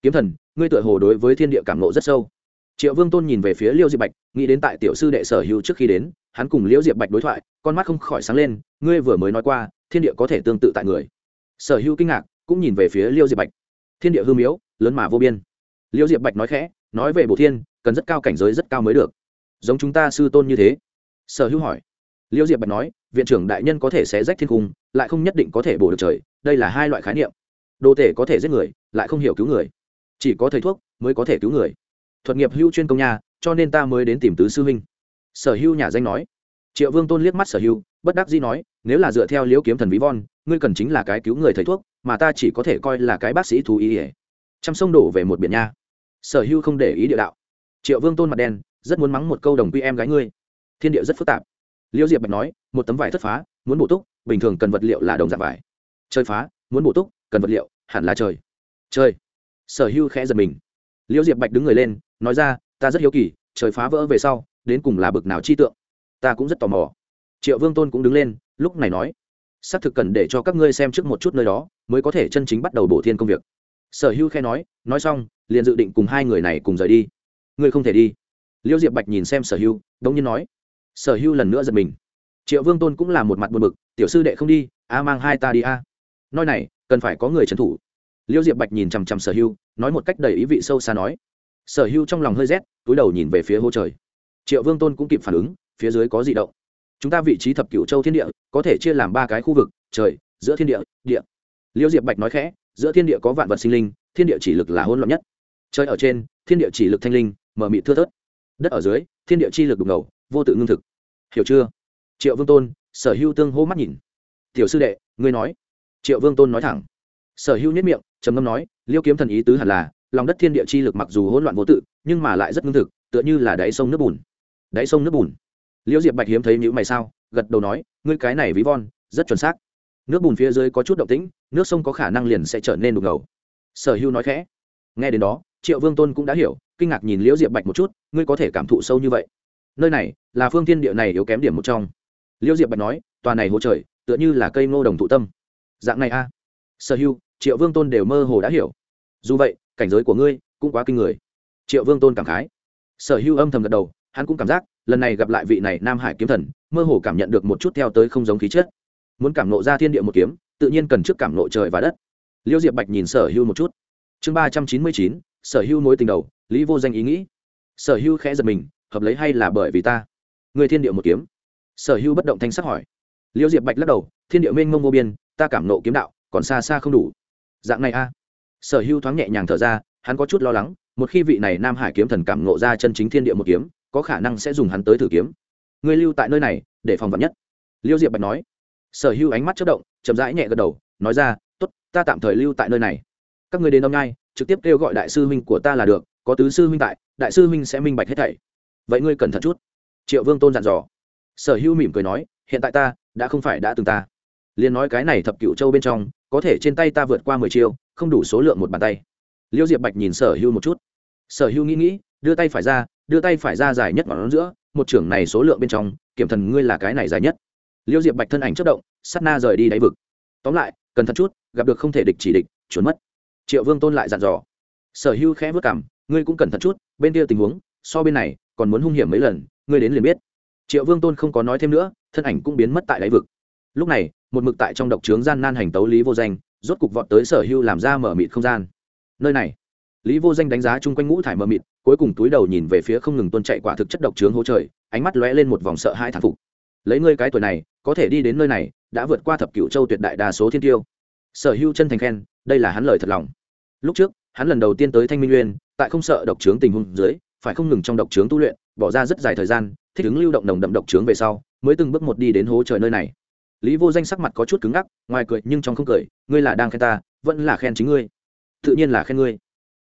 Kiếm thần, ngươi tựa hồ đối với thiên địa cảm nộ rất sâu. Triệu vương tôn nhìn về phía liêu diệp bạch, nghĩ đến tại tiểu sư đệ sở hữu trước khi đến, hắn cùng liễu diệp bạch đối thoại, con mắt không khỏi sáng lên, ngươi vừa mới nói qua, thiên địa có thể tương tự tại người sở hữu kinh ngạc, cũng nhìn về phía liêu diệp bạch. Thiên địa hư miếu, lớn mà vô biên. Liêu diệp bạch nói khẽ, nói về bổ thiên, cần rất cao cảnh giới rất cao mới được. Giống chúng ta sư tôn như thế. Sở hữu hỏi. Liêu diệp bạch nói, viện trưởng đại nhân có thể sẽ rách thiên cung, lại không nhất định có thể bổ được trời, đây là hai loại khái niệm. Đồ thể có thể giết người, lại không hiểu cứu người. Chỉ có thầy thuốc mới có thể cứu người. Thuật nghiệp hữu chuyên công nhà cho nên ta mới đến tìm tứ sư huynh. Sở hữu nhà danh nói. Triệu vương tôn liếc mắt sở hữu, bất đắc dĩ nói, nếu là dựa theo liễu kiếm thần ví von ngươi cần chính là cái cứu người thầy thuốc, mà ta chỉ có thể coi là cái bác sĩ thú ý ỉa chăm sông đổ về một biển nha. Sở hữu không để ý địa đạo. Triệu vương tôn mặt đen, rất muốn mắng một câu đồng quy em gái ngươi. Thiên địa rất phức tạp. Liễu diệp bạch nói, một tấm vải thất phá, muốn bổ túc, bình thường cần vật liệu là đồng dạng vải. Chơi phá, muốn bổ túc, cần vật liệu, hẳn là trời. Chơi sở hữu khẽ giật mình. Liễu diệp bạch đứng người lên, nói ra, ta rất hiếu kỳ, trời phá vỡ về sau, đến cùng là bực nào chi tượng. Ta cũng rất tò mò. Triệu vương tôn cũng đứng lên, lúc này nói xác thực cần để cho các ngươi xem trước một chút nơi đó, mới có thể chân chính bắt đầu bổ thiên công việc. Sở hữu khe nói nói xong, liền dự định cùng hai người này cùng rời đi. Ngươi không thể đi. Liêu diệp bạch nhìn xem sở hữu, đống nhiên nói. Sở hữu lần nữa giật mình. Triệu vương tôn cũng là một mặt buồn bực, tiểu sư đệ không đi, a mang hai ta đi a. Nói này, cần phải có người trấn thủ. Liêu diệp bạch nhìn chằm chằm sở hữu, nói một cách đầy ý vị sâu xa nói. Sở hữu trong lòng hơi rét, túi đầu nhìn về phía hô trời. Triệu vương tôn cũng kịp phản ứng, phía dưới có gì động chúng ta vị trí thập cửu châu thiên địa, có thể chia làm ba cái khu vực, trời, giữa thiên địa địa. Liêu diệp bạch nói khẽ, giữa thiên địa có vạn vật sinh linh, thiên địa chỉ lực là hôn loạn nhất. Trời ở trên, thiên địa chỉ lực thanh linh, mở mị thưa thớt. Đất ở dưới, thiên địa chi lực đục ngầu, vô tự ngưng thực. Hiểu chưa? Triệu vương tôn, sở hữu tương hô mắt nhìn. Tiểu sư đệ, ngươi nói. Triệu vương tôn nói thẳng. Sở hữu nhất miệng, trầm ngâm nói, liêu kiếm thần ý tứ hẳn là, lòng đất thiên địa chi lực mặc dù hỗn loạn vô tự, nhưng mà lại rất ngưng thực, tựa như là đáy sông nước bùn. Đáy sông nước bùn liễu diệp bạch hiếm thấy những mày sao, gật đầu nói, ngươi cái này ví von, rất chuẩn xác. Nước bùn phía dưới có chút động tĩnh, nước sông có khả năng liền sẽ trở nên đục ngầu. Sở hưu nói khẽ. Nghe đến đó, triệu vương tôn cũng đã hiểu, kinh ngạc nhìn liễu diệp bạch một chút, ngươi có thể cảm thụ sâu như vậy? Nơi này là phương thiên địa này yếu kém điểm một trong. Liễu diệp bạch nói, tòa này hỗ trời, tựa như là cây ngô đồng thụ tâm. Dạng này a. Sở hưu, triệu vương tôn đều mơ hồ đã hiểu. Dù vậy, cảnh giới của ngươi cũng quá kinh người. Triệu vương tôn cảm khái. Sở hưu âm thầm gật đầu, hắn cũng cảm giác lần này gặp lại vị này nam hải kiếm thần, mơ hồ cảm nhận được một chút theo tới không giống khí chất. Muốn cảm nộ ra thiên địa một kiếm, tự nhiên cần trước cảm nộ trời và đất. Liêu diệp bạch nhìn sở hưu một chút. Chương ba trăm chín mươi chín, sở hưu mối tình đầu, lý vô danh ý nghĩ. Sở hưu khẽ giật mình, hợp lấy hay là bởi vì ta? Người thiên địa một kiếm. Sở hưu bất động thanh sắc hỏi. Liêu diệp bạch lắc đầu, thiên địa mênh mông vô biên, ta cảm nộ kiếm đạo, còn xa xa không đủ. Dạng này a. Sở hưu thoáng nhẹ nhàng thở ra, hắn có chút lo lắng, một khi vị này nam hải kiếm thần cảm nộ ra chân chính thiên địa một kiếm có khả năng sẽ dùng hắn tới thử kiếm. Người lưu tại nơi này, để phòng vật nhất. Liêu diệp bạch nói. Sở hưu ánh mắt chất động, chậm rãi nhẹ gật đầu, nói ra t ố t ta tạm thời lưu tại nơi này. Các người đến đông nai trực tiếp kêu gọi đại sư huynh của ta là được, có tứ sư huynh tại, đại sư huynh sẽ minh bạch hết thảy. Vậy ngươi cẩn thận chút. Triệu vương tôn dặn dò. Sở hưu mỉm cười nói, hiện tại ta, đã không phải đã từng ta. Liền nói cái này thập cựu châu bên trong, có thể trên tay ta vượt qua mười chiêu, không đủ số lượng một bàn tay. Liêu diệp bạch nhìn sở hưu một chút. Sở hưu nghĩ nghĩ, đưa tay phải ra đưa tay phải ra dài nhất vào nó giữa, một trưởng này số lượng bên trong, kiểm thần ngươi là cái này dài nhất. Liêu diệp bạch thân ảnh chất động sắt na rời đi đáy vực. Tóm lại, cẩn thận chút, gặp được không thể địch chỉ địch trốn mất. Triệu vương tôn lại dặn dò. Sở hưu khẽ vất cảm ngươi cũng cẩn thận chút, bên kia tình huống, so bên này, còn muốn hung hiểm mấy lần, ngươi đến liền biết. Triệu vương tôn không có nói thêm nữa, thân ảnh cũng biến mất tại đáy vực. Lúc này, một mực tại trong độc trướng gian nan hành tấu lý vô danh, rốt cục vọt tới sở hưu làm ra mở mịt không gian. Nơi này lý vô danh đánh giá chung quanh ngũ thải mờ mịt, cuối cùng túi đầu nhìn về phía không ngừng tuân chạy quả thực chất độc trướng hỗ trời, ánh mắt lóe lên một vòng sợ hai thản phục. Lấy ngươi cái tuổi này, có thể đi đến nơi này, đã vượt qua thập cựu châu tuyệt đại đa số thiên tiêu. Sở hưu chân thành khen, đây là hắn lời thật lòng. Lúc trước, hắn lần đầu tiên tới thanh minh nguyên, tại không sợ độc trướng tình huống dưới, phải không ngừng trong độc trướng tu luyện, bỏ ra rất dài thời gian, thích ứng lưu động nồng đậm độc trướng về sau, mới từng bước một đi đến hố trời nơi này. Lý vô danh sắc mặt có chút cứng ngắc, ngoài cười nhưng trong không cười, ngươi là đang khen ta, vẫn là khen chính ngươi. Tự nhiên là khen ngươi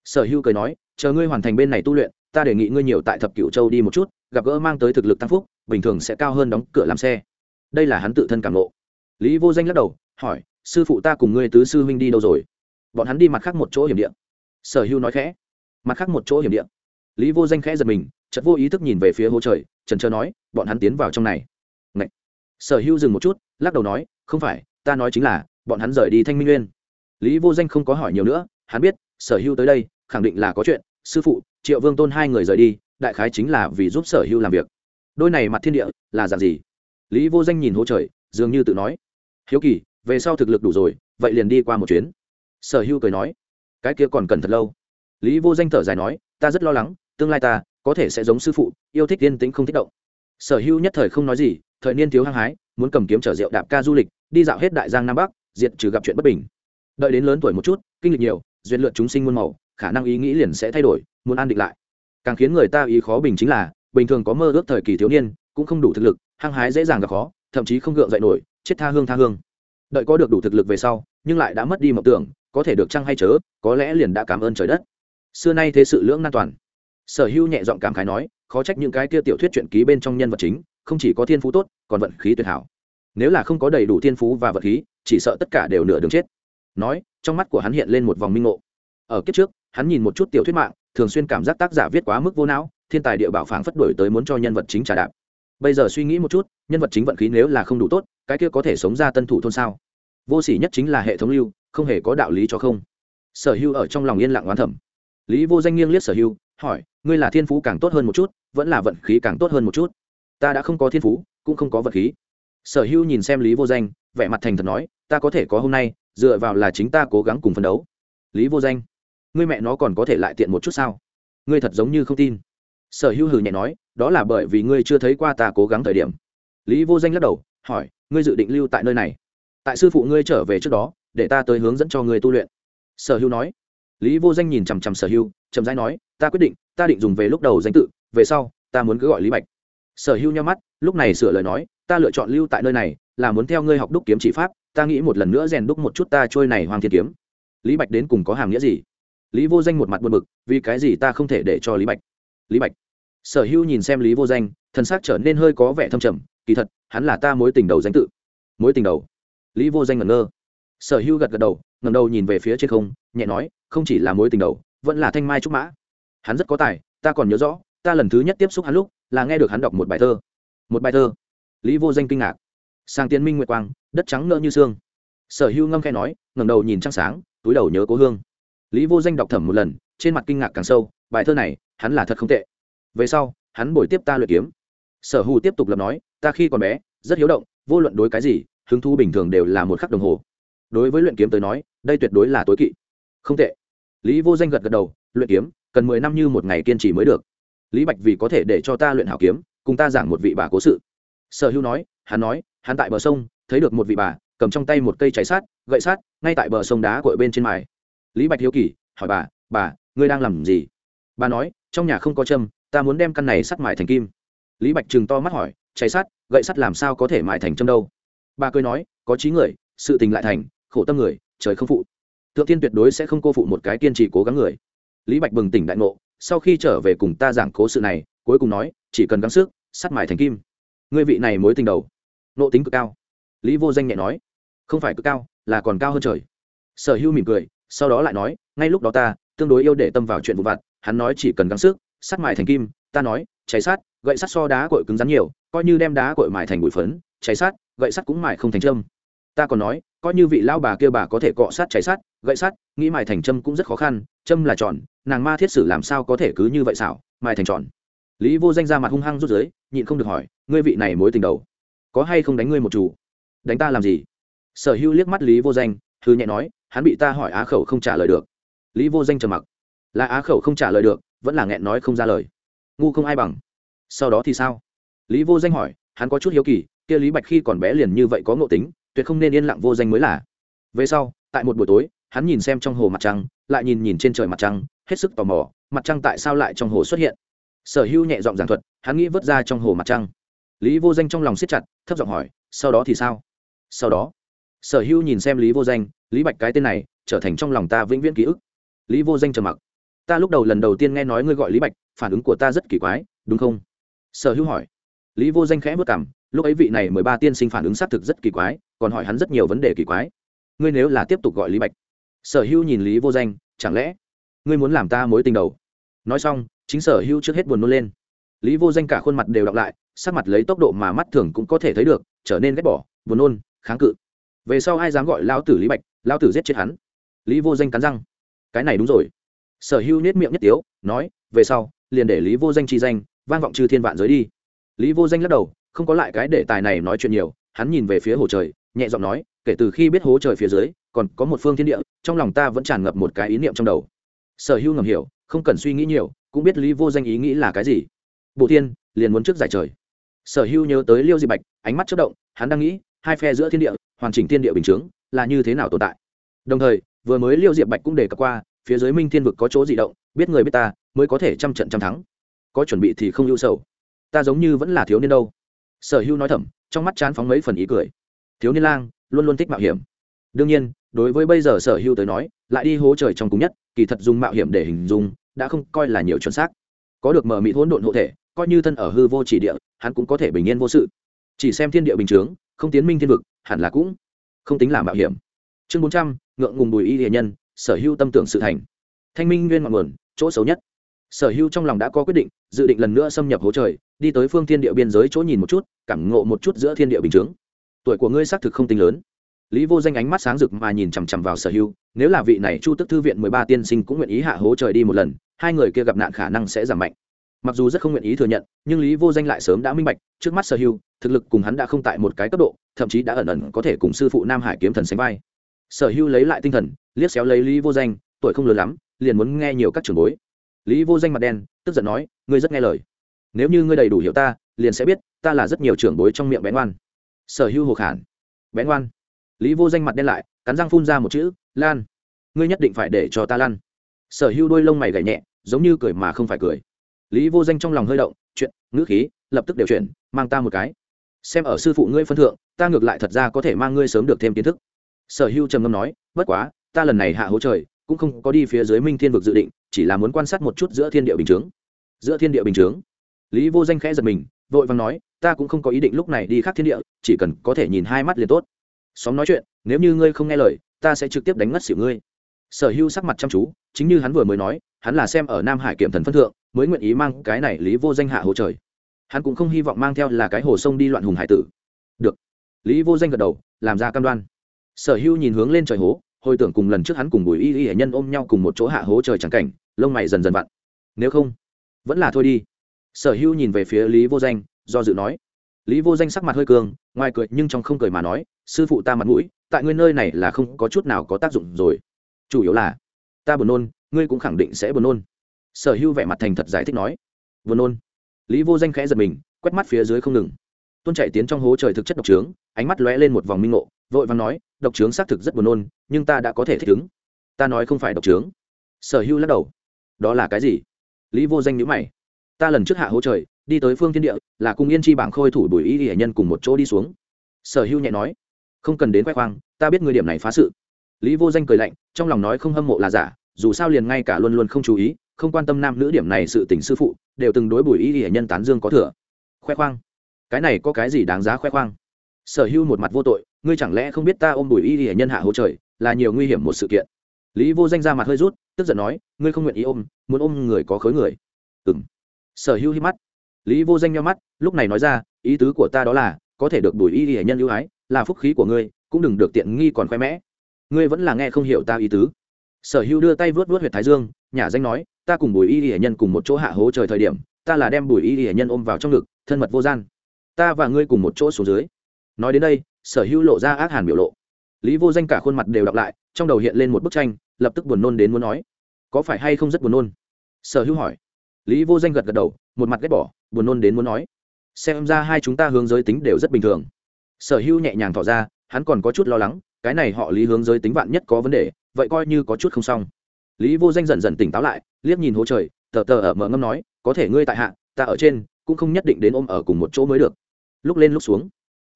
sở hưu cười nói, chờ ngươi hoàn thành bên này tu luyện, ta đề nghị ngươi nhiều tại thập cựu châu đi một chút, gặp gỡ mang tới thực lực tăng phúc, bình thường sẽ cao hơn đóng cửa làm xe đây là hắn tự thân cảm lộ lý vô danh lắc đầu, hỏi, sư phụ ta cùng ngươi tứ sư huynh đi đâu rồi bọn hắn đi mặt khác một chỗ hiểm địa. sở hưu nói khẽ, mặt khác một chỗ hiểm địa. lý vô danh khẽ giật mình, chợt vô ý thức nhìn về phía hố trời trần trơ nói, bọn hắn tiến vào trong này Ngậy. sở hưu dừng một chút, lắc đầu nói, không phải, ta nói chính là, bọn hắn rời đi thanh minh nguyên lý vô danh không có hỏi nhiều nữa, hắn biết, sở hưu tới đây khẳng định là có chuyện, sư phụ, triệu vương tôn hai người rời đi, đại khái chính là vì giúp sở hưu làm việc. Đôi này mặt thiên địa, là dạng gì? Lý vô danh nhìn hỗ trời, dường như tự nói. Hiếu kỳ, về sau thực lực đủ rồi, vậy liền đi qua một chuyến. Sở hưu cười nói. Cái kia còn cần thật lâu. Lý vô danh thở dài nói, ta rất lo lắng, tương lai ta, có thể sẽ giống sư phụ, yêu thích yên tĩnh không thích động. Sở hưu nhất thời không nói gì, thời niên thiếu hăng hái, muốn cầm kiếm chở rượu đạp ca du lịch, đi dạo hết đại giang nam bắc, diệt trừ gặp chuyện bất bình. Đợi đến lớn tuổi một chút, kinh lịch nhiều, duyên lượt chúng sinh muôn màu khả năng ý nghĩ liền sẽ thay đổi, muốn an định lại. Càng khiến người ta ý khó bình chính là, bình thường có mơ ước thời kỳ thiếu niên, cũng không đủ thực lực, hăng hái dễ dàng gặp khó, thậm chí không gượng dậy nổi, chết tha hương tha hương. Đợi có được đủ thực lực về sau, nhưng lại đã mất đi mộng tưởng, có thể được chăng hay chớ, có lẽ liền đã cảm ơn trời đất. Xưa nay thế sự lưỡng nan toàn. Sở hữu nhẹ giọng cảm khái nói, khó trách những cái kia tiểu thuyết truyện ký bên trong nhân vật chính, không chỉ có thiên phú tốt, còn vận khí tuyệt hảo. Nếu là không có đầy đủ thiên phú và vận khí, chỉ sợ tất cả đều nửa đường chết. Nói, trong mắt của hắn hiện lên một vòng minh ngộ. Ở kiếp trước hắn nhìn một chút tiểu thuyết mạng, thường xuyên cảm giác tác giả viết quá mức vô não, thiên tài địa bảo phảng phất đổi tới muốn cho nhân vật chính trả đạp. Bây giờ suy nghĩ một chút, nhân vật chính vận khí nếu là không đủ tốt, cái kia có thể sống ra tân thủ thôn sao? Vô s ỉ nhất chính là hệ thống lưu, không hề có đạo lý cho không. Sở hưu ở trong lòng yên lặng oán thẩm lý vô danh nghiêng liếc sở hưu, hỏi, ngươi là thiên phú càng tốt hơn một chút, vẫn là vận khí càng tốt hơn một chút? Ta đã không có thiên phú, cũng không có vận khí. Sở hưu nhìn xem lý vô danh, vẻ mặt thành thật nói, ta có thể có hôm nay, dựa vào là chính ta cố gắng cùng phấn đấu. Lý vô danh ngươi mẹ nó còn có thể lại tiện một chút sao? Ngươi thật giống như không tin. Sở hữu hừ nhẹ nói, đó là bởi vì ngươi chưa thấy qua ta cố gắng thời điểm. Lý vô danh lắc đầu, hỏi, ngươi dự định lưu tại nơi này? Tại sư phụ ngươi trở về trước đó, để ta tới hướng dẫn cho ngươi tu luyện. Sở hữu nói. Lý vô danh nhìn chằm chằm sở hữu, chậm rãi nói, ta quyết định, ta định dùng về lúc đầu danh tự, về sau, ta muốn cứ gọi lý bạch. Sở hữu nhau mắt, lúc này sửa lời nói, ta lựa chọn lưu tại nơi này, là muốn theo ngươi học đúc kiếm chỉ pháp, ta nghĩ một lần nữa rèn đúc một chút ta trôi này hoàng thiên kiếm. Lý bạch đến cùng có hàm nghĩa gì? Lý vô danh một mặt buồn bực, vì cái gì ta không thể để cho lý bạch? Lý bạch? Sở hữu nhìn xem lý vô danh thân xác trở nên hơi có vẻ thâm trầm, kỳ thật, hắn là ta mối tình đầu danh tự. Mối tình đầu? Lý vô danh ngẩn ngơ. Sở hữu gật gật đầu ngầm đầu nhìn về phía trên không, nhẹ nói, không chỉ là mối tình đầu, vẫn là thanh mai trúc mã. Hắn rất có tài, ta còn nhớ rõ, ta lần thứ nhất tiếp xúc hắn lúc, là nghe được hắn đọc một bài thơ. Một bài thơ. Lý vô danh kinh ngạc. Sang tiến minh nguyệt quang, đất trắng nợ như xương. Sở hữu ngâm khe nói ngầm đầu nhìn trăng sáng, túi đầu nhớ cố hương lý vô danh đọc thẩm một lần, trên mặt kinh ngạc càng sâu, bài thơ này, hắn là thật không tệ. Về sau, hắn bồi tiếp ta luyện kiếm. Sở hù tiếp tục lập nói, ta khi còn bé, rất hiếu động, vô luận đối cái gì, hứng thú bình thường đều là một khắc đồng hồ. Đối với luyện kiếm tới nói, đây tuyệt đối là tối kỵ. Không tệ. Lý vô danh gật gật đầu, luyện kiếm, cần mười năm như một ngày kiên trì mới được. Lý bạch vì có thể để cho ta luyện hảo kiếm, cùng ta giảng một vị bà cố sự. Sở hữu nói, hắn nói, hắn tại bờ sông, thấy được một vị bà, cầm trong tay một cây cháy sát gậy sát ngay tại bờ sông đá cội bên trên mài lý bạch hiếu kỳ, hỏi bà bà, ngươi đang làm gì? Bà nói, trong nhà không có châm, ta muốn đem căn này sắt mài thành kim. Lý bạch chừng to mắt hỏi, cháy sắt, gậy sắt làm sao có thể mài thành châm đâu? Bà cười nói, có trí người, sự tình lại thành, khổ tâm người, trời không phụ. Thượng tiên tuyệt đối sẽ không cô phụ một cái kiên trì cố gắng người. Lý bạch bừng tỉnh đại ngộ, sau khi trở về cùng ta giảng cố sự này, cuối cùng nói, chỉ cần gắng sức, sắt mài thành kim. Ngươi vị này mối tình đầu. Nộ tính cực cao. Lý vô danh nhẹ nói, không phải cực cao, là còn cao hơn trời. Sở hữu mỉm cười sau đó lại nói, ngay lúc đó ta, tương đối yêu để tâm vào chuyện vụ vặt, hắn nói chỉ cần gắng sức, sắt mài thành kim, ta nói, cháy sát gậy sắt so đá cội cứng rắn nhiều, coi như đem đá cội mài thành bụi phấn, cháy sát gậy sắt cũng mài không thành trâm ta còn nói, coi như vị lao bà kia bà có thể cọ sát cháy sát gậy sắt, nghĩ mài thành trâm cũng rất khó khăn trâm là tròn, nàng ma thiết sử làm sao có thể cứ như vậy xảo, mài thành tròn. Lý vô danh ra mặt hung hăng rút dưới, nhịn không được hỏi, ngươi vị này mối tình đầu, có hay không đánh ngươi một chủ? Đánh ta làm gì? Sở hữu liếc mắt lý vô danh thư nhẹ nói hắn bị ta hỏi á khẩu không trả lời được. Lý vô danh trầm mặc. Là á khẩu không trả lời được, vẫn là nghẹn nói không ra lời. Ngu không ai bằng. Sau đó thì sao? Lý vô danh hỏi, hắn có chút hiếu kỳ, kia lý bạch khi còn bé liền như vậy có ngộ tính, tuyệt không nên yên lặng vô danh mới là. Về sau, tại một buổi tối, hắn nhìn xem trong hồ mặt trăng, lại nhìn nhìn trên trời mặt trăng, hết sức tò mò, mặt trăng tại sao lại trong hồ xuất hiện? Sở hữu nhẹ giọng giảng thuật, hắn nghĩ vớt ra trong hồ mặt trăng. Lý vô danh trong lòng siết chặt, thấp giọng hỏi, sau đó thì sao? Sau đó sở hữu nhìn xem lý vô danh, lý bạch cái tên này, trở thành trong lòng ta vĩnh viễn ký ức. Lý vô danh trầm mặc. Ta lúc đầu lần đầu tiên nghe nói ngươi gọi lý bạch, phản ứng của ta rất kỳ quái, đúng không? Sở hữu hỏi. Lý vô danh khẽ vất cảm lúc ấy vị này mười ba tiên sinh phản ứng xác thực rất kỳ quái, còn hỏi hắn rất nhiều vấn đề kỳ quái. Ngươi nếu là tiếp tục gọi lý bạch. Sở hữu nhìn lý vô danh, chẳng lẽ ngươi muốn làm ta mối tình đầu? Nói xong, chính sở hữu trước hết buồn nôn lên. Lý vô danh cả khuôn mặt đều đọc lại, sắc mặt lấy tốc độ mà mắt thường cũng có thể thấy được, trở nên ghét bỏ, buồn nôn, kháng cự về sau ai dám gọi lão tử lý bạch, lão tử giết chết hắn. Lý vô danh cắn răng. Cái này đúng rồi. Sở hữu nết miệng nhất tiếu, nói, về sau, liền để lý vô danh chi danh, vang vọng trừ thiên vạn giới đi. Lý vô danh lắc đầu, không có lại cái đề tài này nói chuyện nhiều, hắn nhìn về phía hồ trời, nhẹ giọng nói, kể từ khi biết hố trời phía dưới, còn có một phương thiên địa, trong lòng ta vẫn tràn ngập một cái ý niệm trong đầu. Sở hữu ngầm hiểu, không cần suy nghĩ nhiều, cũng biết lý vô danh ý nghĩ là cái gì. Bộ thiên, liền muốn trước giải trời. Sở hữu nhớ tới liêu di bạch, ánh mắt chất động, hắn đang nghĩ, hai phe giữa thiên địa hoàn chỉnh thiên địa bình chướng, là như thế nào tồn tại? Đồng thời, vừa mới liêu diệp bạch cũng đề cập qua, phía dưới minh thiên vực có chỗ di động, biết người biết ta, mới có thể trăm trận trăm thắng. Có chuẩn bị thì không ưu sầu. Ta giống như vẫn là thiếu niên đâu. Sở hữu nói thầm, trong mắt chán phóng mấy phần ý cười. Thiếu niên lang, luôn luôn thích mạo hiểm. Đương nhiên, đối với bây giờ sở hữu tới nói, lại đi hố trời trong cùng nhất, kỳ thật dùng mạo hiểm để hình dung, đã không coi là nhiều chuẩn xác. Có được mở mị hỗn độn hộ thể, coi như thân ở hư vô chỉ địa, hắn cũng có thể bình yên vô sự. Chỉ xem thiên địa bình chướng, không tiến minh thiên vực hẳn là cũng không tính là mạo hiểm. Chương bốn trăm, ngượng ngùng bùi y hệ nhân, sở hữu tâm tưởng sự thành. Thanh minh nguyên ngọn nguồn, chỗ xấu nhất. Sở hữu trong lòng đã có quyết định, dự định lần nữa xâm nhập hố trời, đi tới phương thiên địa biên giới chỗ nhìn một chút, cảm ngộ một chút giữa thiên địa bình chướng. Tuổi của ngươi xác thực không tính lớn. Lý vô danh ánh mắt sáng rực mà nhìn chằm chằm vào sở hữu, nếu là vị này chu tức thư viện mười ba tiên sinh cũng nguyện ý hạ hố trời đi một lần, hai người kia gặp nạn khả năng sẽ giảm mạnh mặc dù rất không nguyện ý thừa nhận, nhưng lý vô danh lại sớm đã minh bạch, trước mắt sở Hưu thực lực cùng hắn đã không tại một cái cấp độ, thậm chí đã ẩn ẩn có thể cùng sư phụ nam hải kiếm thần sánh vai. Sở Hưu lấy lại tinh thần, liếc xéo lấy lý vô danh, tuổi không lớn lắm, liền muốn nghe nhiều các trường bối. Lý vô danh mặt đen, tức giận nói, ngươi rất nghe lời. Nếu như ngươi đầy đủ hiểu ta, liền sẽ biết, ta là rất nhiều trưởng bối trong miệng bén ngoan sở Hưu hồ khản. Bén ngoan lý vô danh mặt đen lại, cắn răng phun ra một chữ, lan. Ngươi nhất định phải để cho ta lan. Sở Hưu đôi lông mày gảy nhẹ, giống như cười mà không phải cười lý vô danh trong lòng hơi động, chuyện, ngữ khí, lập tức đều chuyển, mang ta một cái. Xem ở sư phụ ngươi phân thượng, ta ngược lại thật ra có thể mang ngươi sớm được thêm kiến thức. Sở Hưu trầm ngâm nói, bất quá, ta lần này hạ hố trời, cũng không có đi phía dưới minh thiên vực dự định, chỉ là muốn quan sát một chút giữa thiên địa bình chướng. Giữa thiên địa bình chướng? Lý vô danh khẽ giật mình, vội vàng nói, ta cũng không có ý định lúc này đi khác thiên địa, chỉ cần có thể nhìn hai mắt liền tốt. Xóm nói chuyện, nếu như ngươi không nghe lời, ta sẽ trực tiếp đánh ngất xỉu ngươi. Sở Hưu sắc mặt chăm chú, chính như hắn vừa mới nói, hắn là xem ở nam hải kiểm thần phân thượng mới nguyện ý mang cái này lý vô danh hạ hồ trời. Hắn cũng không hy vọng mang theo là cái hồ sông đi loạn hùng hải tử. Được. Lý vô danh gật đầu, làm ra cam đoan. Sở hữu nhìn hướng lên trời hố, hồi tưởng cùng lần trước hắn cùng bùi y y hệ nhân ôm nhau cùng một chỗ hạ hố trời trắng cảnh, lông mày dần dần vặn. Nếu không, vẫn là thôi đi. Sở hữu nhìn về phía lý vô danh, do dự nói. Lý vô danh sắc mặt hơi cường, ngoài cười nhưng trong không cười mà nói, sư phụ ta mặt mũi, tại ngươi nơi này là không có chút nào có tác dụng rồi. Chủ yếu là, ta buồn nôn, ngươi cũng khẳng định sẽ buồn nôn sở hữu vẻ mặt thành thật giải thích nói. Buồn nôn. Lý vô danh khẽ giật mình, quét mắt phía dưới không ngừng. Tuôn chạy tiến trong hố trời thực chất độc trướng, ánh mắt lóe lên một vòng minh ngộ, vội vàng nói, độc trướng xác thực rất buồn nôn, nhưng ta đã có thể thích ứng. Ta nói không phải độc trướng. Sở hữu lắc đầu. Đó là cái gì? Lý vô danh nhữ mày. Ta lần trước hạ hố trời, đi tới phương thiên địa, là cùng yên chi bảng khôi thủ bùi y hệ nhân cùng một chỗ đi xuống. Sở hữu nhẹ nói. Không cần đến khoe khoang, ta biết người điểm này phá sự. Lý vô danh cười lạnh, trong lòng nói không hâm mộ là giả, dù sao liền ngay cả luôn luôn không chú ý không quan tâm nam nữ điểm này sự tình sư phụ, đều từng đối bùi y hệ nhân tán dương có thừa. Khoe khoang. Cái này có cái gì đáng giá khoe khoang? Sở hữu một mặt vô tội, ngươi chẳng lẽ không biết ta ôm bùi y hệ nhân hạ hỗ trời, là nhiều nguy hiểm một sự kiện. Lý vô danh ra mặt hơi rút, tức giận nói, ngươi không nguyện ý ôm, muốn ôm người có khối người. Ừng sở hữu hít mắt. Lý vô danh nhau mắt, lúc này nói ra, ý tứ của ta đó là, có thể được bùi y hệ nhân ưu ái, là phúc khí của ngươi, cũng đừng được tiện nghi còn khoe mẽ. Ngươi vẫn là nghe không hiểu ta ý tứ. Sở hữu đưa tay vớt vớt huyệt thái dương nhà danh nói ta cùng bùi y hệ nhân cùng một chỗ hạ hố trời thời điểm, ta là đem bùi y hệ nhân ôm vào trong ngực, thân mật vô gian. Ta và ngươi cùng một chỗ xuống dưới. Nói đến đây, sở hữu lộ ra ác hàn biểu lộ. Lý vô danh cả khuôn mặt đều đọc lại, trong đầu hiện lên một bức tranh, lập tức buồn nôn đến muốn nói, có phải hay không rất buồn nôn? Sở hữu hỏi. Lý vô danh gật gật đầu, một mặt ghét bỏ, buồn nôn đến muốn nói, xem ra hai chúng ta hướng giới tính đều rất bình thường. Sở hữu nhẹ nhàng tỏ ra, hắn còn có chút lo lắng, cái này họ lý hướng giới tính vạn nhất có vấn đề, vậy coi như có chút không xong lý vô danh dần dần tỉnh táo lại, liếc nhìn hố trời, tờ tờ ở mở ngâm nói, có thể ngươi tại hạ, ta ở trên, cũng không nhất định đến ôm ở cùng một chỗ mới được. Lúc lên lúc xuống,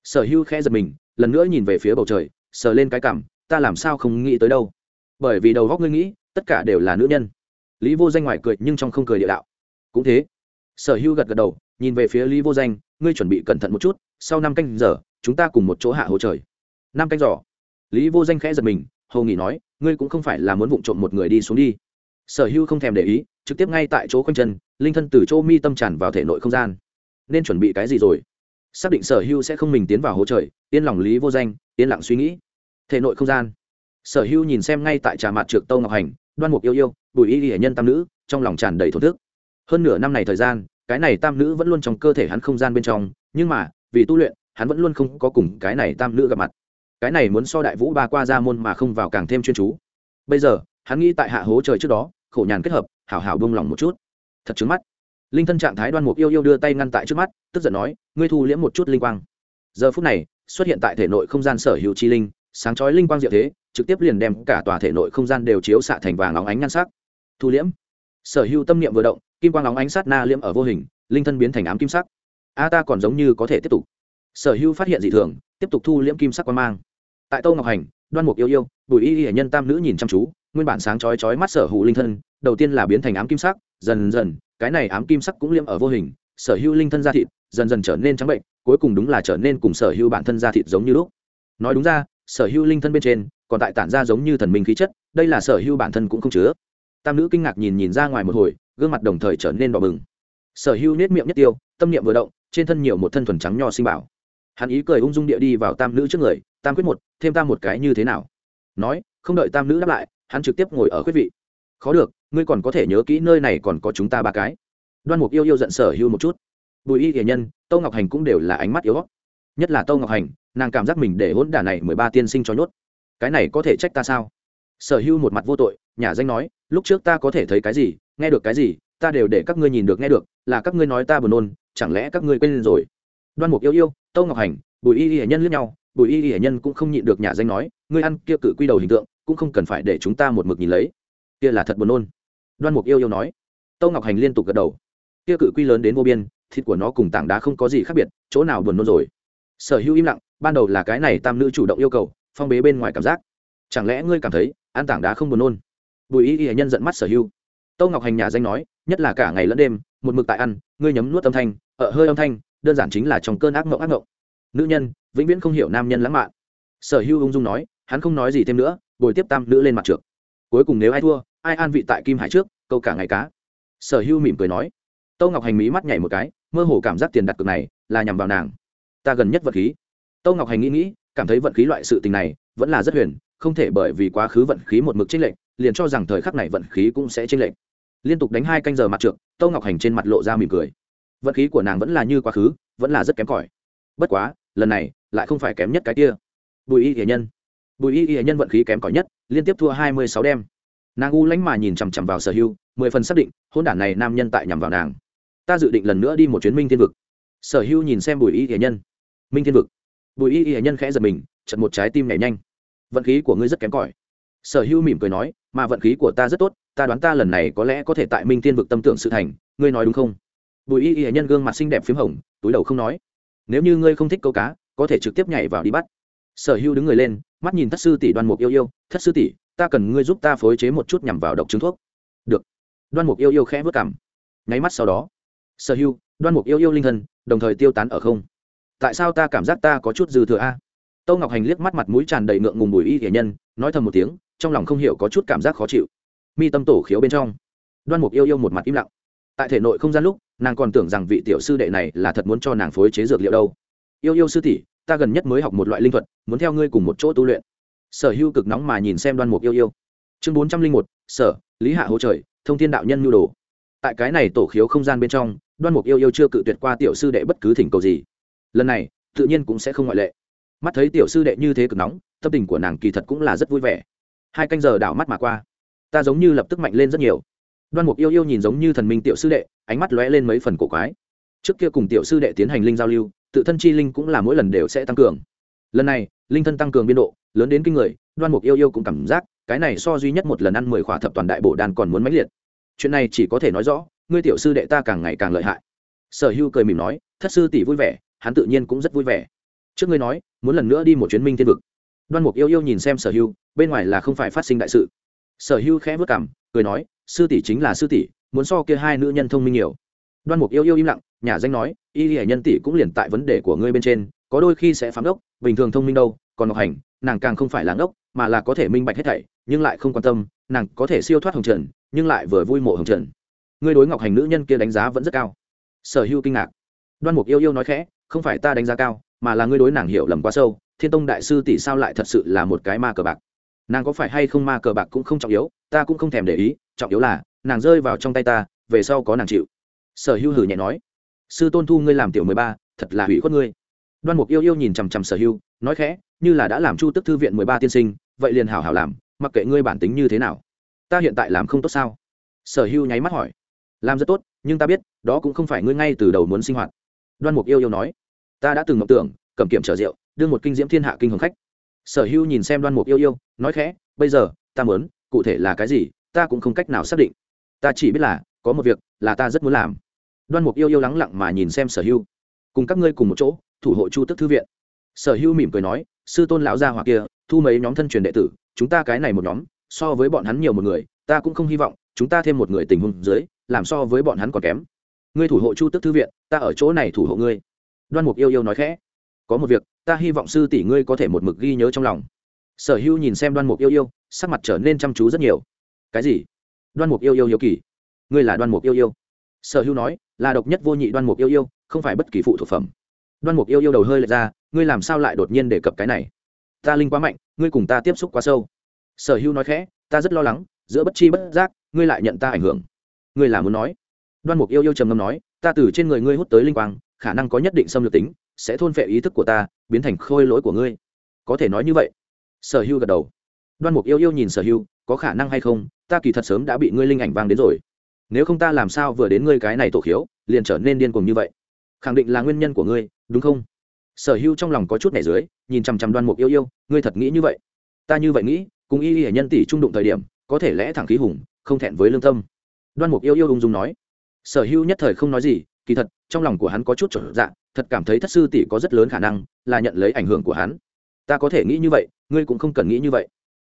sở hưu khẽ giật mình, lần nữa nhìn về phía bầu trời, sờ lên cái cảm, ta làm sao không nghĩ tới đâu? Bởi vì đầu góc ngươi nghĩ, tất cả đều là nữ nhân. Lý vô danh ngoài cười nhưng trong không cười địa đạo. Cũng thế. Sở hưu gật gật đầu, nhìn về phía lý vô danh, ngươi chuẩn bị cẩn thận một chút, sau năm canh giờ, chúng ta cùng một chỗ hạ hồ trời. Năm canh giỏ lý vô danh khẽ giật mình hầu nghị nói, ngươi cũng không phải là muốn vụng trộm một người đi xuống đi. Sở hữu không thèm để ý, trực tiếp ngay tại chỗ khoanh chân, linh thân từ chỗ mi tâm tràn vào thể nội không gian. Nên chuẩn bị cái gì rồi? Xác định sở hữu sẽ không mình tiến vào hố trời, yên lòng lý vô danh, yên lặng suy nghĩ. Thể nội không gian. Sở hữu nhìn xem ngay tại trà mặt trượt tâu ngọc hành, đoan mục yêu yêu, bùi y hệ nhân tam nữ, trong lòng tràn đầy thổ thức. Hơn nửa năm này thời gian, cái này tam nữ vẫn luôn trong cơ thể hắn không gian bên trong, nhưng mà, vì tu luyện, hắn vẫn luôn không có cùng cái này tam nữ gặp mặt cái này muốn so đại vũ ba qua ra môn mà không vào càng thêm chuyên chú. Bây giờ, hắn nghĩ tại hạ hố trời trước đó, khổ nhàn kết hợp, hảo hảo bông lòng một chút. Thật trứng mắt. Linh thân trạng thái đoan mục yêu yêu đưa tay ngăn tại trước mắt, tức giận nói, ngươi thu liễm một chút linh quang. Giờ phút này, xuất hiện tại thể nội không gian sở hữu chi linh, sáng chói linh quang diệu thế, trực tiếp liền đem cả tòa thể nội không gian đều chiếu xạ thành vàng óng ánh ngăn sắc. Thu liễm. Sở hữu tâm niệm vừa động, kim quang óng ánh sát na liễm ở vô hình, linh thân biến thành ám kim sắc. A ta còn giống như có thể tiếp tục. Sở hữu phát hiện dị thường, tiếp tục thu liễm kim sắc quang mang tại tô ngọc hành, đoan mục yêu yêu, bùi y y nhân tam nữ nhìn chăm chú, nguyên bản sáng chói chói mắt sở hữu linh thân, đầu tiên là biến thành ám kim sắc, dần dần, cái này ám kim sắc cũng liêm ở vô hình, sở hữu linh thân da thịt dần dần trở nên trắng bệnh, cuối cùng đúng là trở nên cùng sở hữu bản thân da thịt giống như lúc. Nói đúng ra, sở hữu linh thân bên trên, còn tại tản ra giống như thần minh khí chất, đây là sở hữu bản thân cũng không chứa. Tam nữ kinh ngạc nhìn nhìn ra ngoài một hồi, gương mặt đồng thời trở nên đỏ bừng. Sở hữu nết miệng nhất tiêu, tâm niệm vừa động, trên thân nhiều một thân thuần trắng nho sinh bảo. Hắn ý cười ung dung địa đi vào tam nữ trước người tam quyết một, thêm tam một cái như thế nào? Nói, không đợi tam nữ đáp lại, hắn trực tiếp ngồi ở quyết vị. Khó được, ngươi còn có thể nhớ kỹ nơi này còn có chúng ta ba cái. Đoan mục yêu yêu giận sở hưu một chút. Bùi y hiền nhân, tâu ngọc hành cũng đều là ánh mắt yếu nhất là tâu ngọc hành, nàng cảm giác mình để hỗn đả này mười ba tiên sinh cho nhốt. Cái này có thể trách ta sao? Sở hưu một mặt vô tội, nhà danh nói, lúc trước ta có thể thấy cái gì, nghe được cái gì, ta đều để các ngươi nhìn được nghe được, là các ngươi nói ta buồn nôn, chẳng lẽ các ngươi quên rồi? Đoan mục yêu yêu, tâu ngọc hành, bùi y y nhân lướt nhau bùi y y hệ nhân cũng không nhịn được nhà danh nói, ngươi ăn kia cự quy đầu hình tượng, cũng không cần phải để chúng ta một mực nhìn lấy. Kia là thật buồn nôn. Đoan mục yêu yêu nói. Tâu ngọc hành liên tục gật đầu. Kia cự quy lớn đến vô biên, thịt của nó cùng tảng đá không có gì khác biệt, chỗ nào buồn nôn rồi? Sở hữu im lặng, ban đầu là cái này tam nữ chủ động yêu cầu, phong bế bên ngoài cảm giác. Chẳng lẽ ngươi cảm thấy, ăn tảng đá không buồn nôn? Bùi y y nhân giận mắt sở hữu. Tâu ngọc hành nhà danh nói, nhất là cả ngày lẫn đêm, một mực tại ăn, ngươi nhấm nuốt âm thanh ở hơi âm thanh, đơn giản chính là trong cơn ác mộng ác mộng nữ nhân, vĩnh viễn không hiểu nam nhân lãng mạn. Sở hữu ung dung nói, hắn không nói gì thêm nữa, bồi tiếp tam nữ lên mặt trượt cuối cùng nếu ai thua, ai an vị tại kim hải trước, câu cả ngày cá. Sở hữu mỉm cười nói. Tâu ngọc hành mỹ mắt nhảy một cái, mơ hồ cảm giác tiền đặt cược này là nhằm vào nàng. Ta gần nhất vật khí. Tâu ngọc hành nghĩ nghĩ, cảm thấy vận khí loại sự tình này vẫn là rất huyền, không thể bởi vì quá khứ vận khí một mực chênh lệch, liền cho rằng thời khắc này vận khí cũng sẽ chênh lệch. Liên tục đánh hai canh giờ mặt trượt tâu ngọc hành trên mặt lộ ra mỉm cười. Vận khí của nàng vẫn là như quá khứ, vẫn là rất kém cỏi. Bất quá lần này lại không phải kém nhất cái kia. Bùi y hiền nhân. Bùi y hiền nhân vận khí kém cỏi nhất, liên tiếp thua hai mươi sáu đêm nàng u lánh mà nhìn chằm chằm vào sở hưu mười phần xác định, hôn đản này nam nhân tại nhằm vào nàng. Ta dự định lần nữa đi một chuyến minh thiên vực. Sở hưu nhìn xem bùi y hiền nhân. Minh thiên vực. Bùi y hiền nhân khẽ giật mình chật một trái tim nhảy nhanh. Vận khí của ngươi rất kém cỏi. Sở hưu mỉm cười nói, mà vận khí của ta rất tốt, ta đoán ta lần này có lẽ có thể tại minh thiên vực tâm tưởng sự thành, ngươi nói đúng không? Bùi y y nhân gương mặt xinh đẹp p h í m hồng, túi đầu không nói nếu như ngươi không thích câu cá, có thể trực tiếp nhảy vào đi bắt. Sở hưu đứng người lên, mắt nhìn thất sư tỷ đoan mục yêu yêu, thất sư tỷ, ta cần ngươi giúp ta phối chế một chút nhằm vào độc trứng thuốc. Được. Đoan mục yêu yêu khẽ vớt cảm nháy mắt sau đó, sở hưu đoan mục yêu yêu linh thân đồng thời tiêu tán ở không. Tại sao ta cảm giác ta có chút dư thừa a? Tâu ngọc hành liếc mắt mặt mũi tràn đầy ngượng ngùng bùi y thể nhân, nói thầm một tiếng, trong lòng không hiểu có chút cảm giác khó chịu. Mi tâm tổ khiếu bên trong, đoan mục yêu yêu một mặt im lặng. Tại thể nội không gian lúc nàng còn tưởng rằng vị tiểu sư đệ này là thật muốn cho nàng phối chế dược liệu đâu. Yêu yêu sư tỷ, ta gần nhất mới học một loại linh thuật, muốn theo ngươi cùng một chỗ tu luyện. Sở hưu cực nóng mà nhìn xem đoan mục yêu yêu. Chương bốn trăm linh một, sở, lý hạ hỗ trời, thông thiên đạo nhân nhu đồ. Tại cái này tổ khiếu không gian bên trong, đoan mục yêu yêu chưa cự tuyệt qua tiểu sư đệ bất cứ thỉnh cầu gì. Lần này, tự nhiên cũng sẽ không ngoại lệ. Mắt thấy tiểu sư đệ như thế cực nóng, tâm tình của nàng kỳ thật cũng là rất vui vẻ. Hai canh giờ đảo mắt mà qua. Ta giống như lập tức mạnh lên rất nhiều đoan mục yêu yêu nhìn giống như thần minh tiểu sư đệ, ánh mắt lóe lên mấy phần cổ quái. Trước kia cùng tiểu sư đệ tiến hành linh giao lưu, tự thân chi linh cũng là mỗi lần đều sẽ tăng cường. Lần này, linh thân tăng cường biên độ, lớn đến kinh người, đoan mục yêu yêu cũng cảm giác, cái này so duy nhất một lần ăn mười khỏa thập toàn đại bổ đan còn muốn mãnh liệt. Chuyện này chỉ có thể nói rõ, ngươi tiểu sư đệ ta càng ngày càng lợi hại. Sở hưu cười mỉm nói, thất sư tỷ vui vẻ, hắn tự nhiên cũng rất vui vẻ. Trước ngươi nói, muốn lần nữa đi một chuyến minh thiên vực. Đoan mục yêu yêu nhìn xem sở hưu, bên ngoài là không phải phát sinh đại sự. Sở hưu khẽ vất cảm cười nói sư tỷ chính là sư tỷ, muốn so kia hai nữ nhân thông minh nhiều. Đoan mục yêu yêu im lặng, nhà danh nói, y hệ nhân tỷ cũng liền tại vấn đề của ngươi bên trên, có đôi khi sẽ phám đốc, bình thường thông minh đâu, còn ngọc hành, nàng càng không phải là ngốc, mà là có thể minh bạch hết thảy, nhưng lại không quan tâm, nàng có thể siêu thoát hồng trần, nhưng lại vừa vui mộ hồng trần. Ngươi đối ngọc hành nữ nhân kia đánh giá vẫn rất cao. Sở hữu kinh ngạc. Đoan mục yêu yêu nói khẽ, không phải ta đánh giá cao, mà là ngươi đối nàng hiểu lầm quá sâu, thiên tông đại sư tỷ sao lại thật sự là một cái ma cờ bạc? Nàng có phải hay không ma cờ bạc cũng không trọng yếu, ta cũng không thèm để ý trọng yếu là, nàng rơi vào trong tay ta, về sau có nàng chịu. Sở hưu hử nhẹ nói, sư tôn thu ngươi làm tiểu mười ba, thật là hủy khuất ngươi. Đoan mục yêu yêu nhìn chằm chằm sở hưu, nói khẽ, như là đã làm chu tức thư viện mười ba tiên sinh, vậy liền hảo hảo làm, mặc kệ ngươi bản tính như thế nào. Ta hiện tại làm không tốt sao? Sở hưu nháy mắt hỏi, làm rất tốt, nhưng ta biết, đó cũng không phải ngươi ngay từ đầu muốn sinh hoạt. Đoan mục yêu yêu nói, ta đã từng ngọc tưởng, cầm kiểm trở rượu, đưa một kinh diễm thiên hạ kinh hồng khách. Sở hưu nhìn xem đoan mục yêu yêu, nói khẽ, bây giờ, ta muốn, cụ thể là cái gì ta cũng không cách nào xác định. Ta chỉ biết là, có một việc là ta rất muốn làm. Đoan mục yêu yêu lắng lặng mà nhìn xem sở hưu. Cùng các ngươi cùng một chỗ, thủ hộ chu tức thư viện. Sở hưu mỉm cười nói, sư tôn lão gia hoặc kia, thu mấy nhóm thân truyền đệ tử, chúng ta cái này một nhóm, so với bọn hắn nhiều một người, ta cũng không hy vọng, chúng ta thêm một người tình huống dưới, làm so với bọn hắn còn kém. Ngươi thủ hộ chu tức thư viện, ta ở chỗ này thủ hộ ngươi. Đoan mục yêu yêu nói khẽ, có một việc, ta hy vọng sư tỷ ngươi có thể một mực ghi nhớ trong lòng. Sở hữu nhìn xem đoan mục yêu yêu, sắc mặt trở nên chăm chú rất nhiều cái gì? Đoan mục yêu yêu hiếu kỳ. Ngươi là đoan mục yêu yêu. Sở hữu nói, là độc nhất vô nhị đoan mục yêu yêu, không phải bất kỳ phụ thuộc phẩm. Đoan mục yêu yêu đầu hơi lệch ra, ngươi làm sao lại đột nhiên đề cập cái này? Ta linh quá mạnh, ngươi cùng ta tiếp xúc quá sâu. Sở hữu nói khẽ, ta rất lo lắng, giữa bất chi bất giác, ngươi lại nhận ta ảnh hưởng. Ngươi là muốn nói. Đoan mục yêu yêu trầm ngâm nói, ta từ trên người ngươi hút tới linh quang, khả năng có nhất định xâm lược tính, sẽ thôn phệ ý thức của ta, biến thành khôi lỗi của ngươi. Có thể nói như vậy. Sở hưu gật đầu. Đoan mục yêu yêu nhìn sở hưu có khả năng hay không, ta kỳ thật sớm đã bị ngươi linh ảnh vang đến rồi. Nếu không ta làm sao vừa đến ngươi cái này tổ khiếu, liền trở nên điên cuồng như vậy? Khẳng định là nguyên nhân của ngươi, đúng không? Sở hưu trong lòng có chút nhảy dưới, nhìn chằm chằm đoan mục yêu yêu, ngươi thật nghĩ như vậy? Ta như vậy nghĩ, cùng y y nhân tỷ trung đụng thời điểm, có thể lẽ thẳng khí hùng, không thẹn với lương tâm. Đoan mục yêu yêu ung dung nói. Sở hưu nhất thời không nói gì, kỳ thật, trong lòng của hắn có chút trở dạ thật cảm thấy thất sư tỷ có rất lớn khả năng là nhận lấy ảnh hưởng của hắn. Ta có thể nghĩ như vậy, ngươi cũng không cần nghĩ như vậy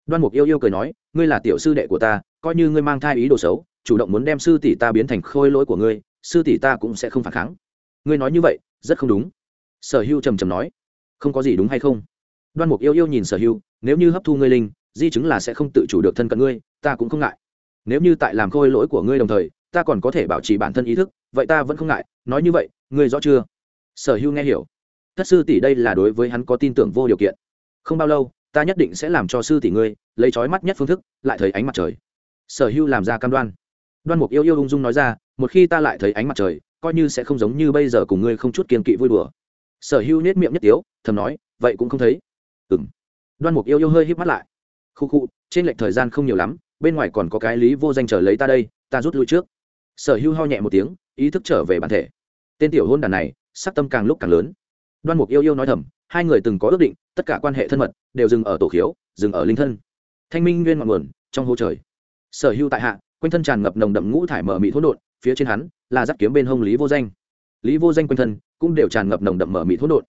đoan mục yêu yêu cười nói, ngươi là tiểu sư đệ của ta, coi như ngươi mang thai ý đồ xấu, chủ động muốn đem sư tỷ ta biến thành khôi lỗi của ngươi, sư tỷ ta cũng sẽ không phản kháng. Ngươi nói như vậy, rất không đúng. Sở hưu trầm trầm nói, không có gì đúng hay không? Đoan mục yêu yêu nhìn sở hưu, nếu như hấp thu ngươi linh, di chứng là sẽ không tự chủ được thân cận ngươi, ta cũng không ngại. Nếu như tại làm khôi lỗi của ngươi đồng thời, ta còn có thể bảo trì bản thân ý thức, vậy ta vẫn không ngại, nói như vậy, ngươi rõ chưa? Sở hưu nghe hiểu, thất sư tỷ đây là đối với hắn có tin tưởng vô điều kiện. Không bao lâu ta nhất định sẽ làm cho sư tỷ ngươi lấy trói mắt nhất phương thức lại thấy ánh mặt trời. Sở Hưu làm ra cam đoan. Đoan mục yêu yêu ung dung nói ra, một khi ta lại thấy ánh mặt trời, coi như sẽ không giống như bây giờ cùng ngươi không chút kiên kỵ vui đùa. Sở Hưu nết miệng nhất tiếu, thầm nói, vậy cũng không thấy. Ừng đoan mục yêu yêu hơi híp mắt lại. Khu khu, trên lệch thời gian không nhiều lắm, bên ngoài còn có cái lý vô danh chờ lấy ta đây, ta rút lui trước. Sở Hưu ho nhẹ một tiếng, ý thức trở về bản thể. Tên tiểu hôn đàn này, sắc tâm càng lúc càng lớn. Đoan mục yêu yêu nói thầm, hai người từng có ước định tất cả quan hệ thân mật đều dừng ở tổ khiếu, dừng ở linh thân. Thanh minh nguyên ngọn nguồn trong hô trời. Sở hữu tại hạ, quanh thân tràn ngập nồng đậm ngũ thải mở mị thốt đột phía trên hắn là giáp kiếm bên hông lý vô danh. Lý vô danh quanh thân cũng đều tràn ngập nồng đậm mở mị thốt đột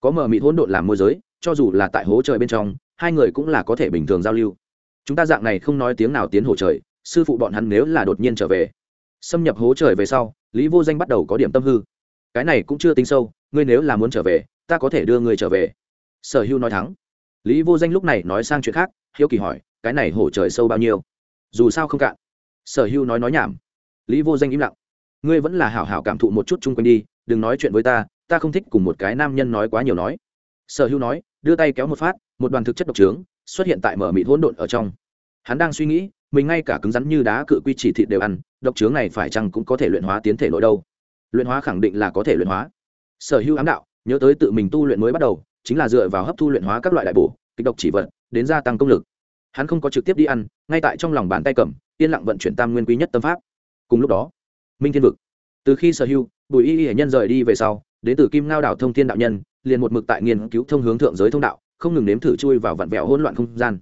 có mở mị thốt đột làm môi giới, cho dù là tại hố trời bên trong, hai người cũng là có thể bình thường giao lưu. Chúng ta dạng này không nói tiếng nào tiến hồ trời, sư phụ bọn hắn nếu là đột nhiên trở về, xâm nhập hố trời về sau, lý vô danh bắt đầu có điểm tâm hư. Cái này cũng chưa tính sâu, ngươi nếu là muốn trở về, ta có thể đưa ngươi trở về sở hưu nói thắng. Lý vô danh lúc này nói sang chuyện khác, hiếu kỳ hỏi, cái này hổ trời sâu bao nhiêu? Dù sao không cạn. Sở hưu nói nói nhảm. Lý vô danh im lặng. Ngươi vẫn là hảo hảo cảm thụ một chút chung quanh đi, đừng nói chuyện với ta ta không thích cùng một cái nam nhân nói quá nhiều nói. Sở hưu nói, đưa tay kéo một phát, một đoàn thực chất độc trướng xuất hiện tại mở mịt hỗn độn ở trong. Hắn đang suy nghĩ, mình ngay cả cứng rắn như đá cự quy chỉ thịt đều ăn, độc trướng này phải chăng cũng có thể luyện hóa tiến thể nội đâu? Luyện hóa khẳng định là có thể luyện hóa. Sở hữu ám đạo, nhớ tới tự mình tu luyện mới bắt đầu chính là dựa vào hấp thu luyện hóa các loại đại bổ kịch độc chỉ vật, đến gia tăng công lực. Hắn không có trực tiếp đi ăn, ngay tại trong lòng bàn tay cầm, yên lặng vận chuyển tam nguyên quý nhất tâm pháp. Cùng lúc đó, minh thiên vực. Từ khi sở hữu, bùi y y hệ nhân rời đi về sau, đến từ kim ngao đảo thông thiên đạo nhân, liền một mực tại nghiên cứu thông hướng thượng giới thông đạo, không ngừng nếm thử chui vào vặn vẹo hỗn loạn không gian.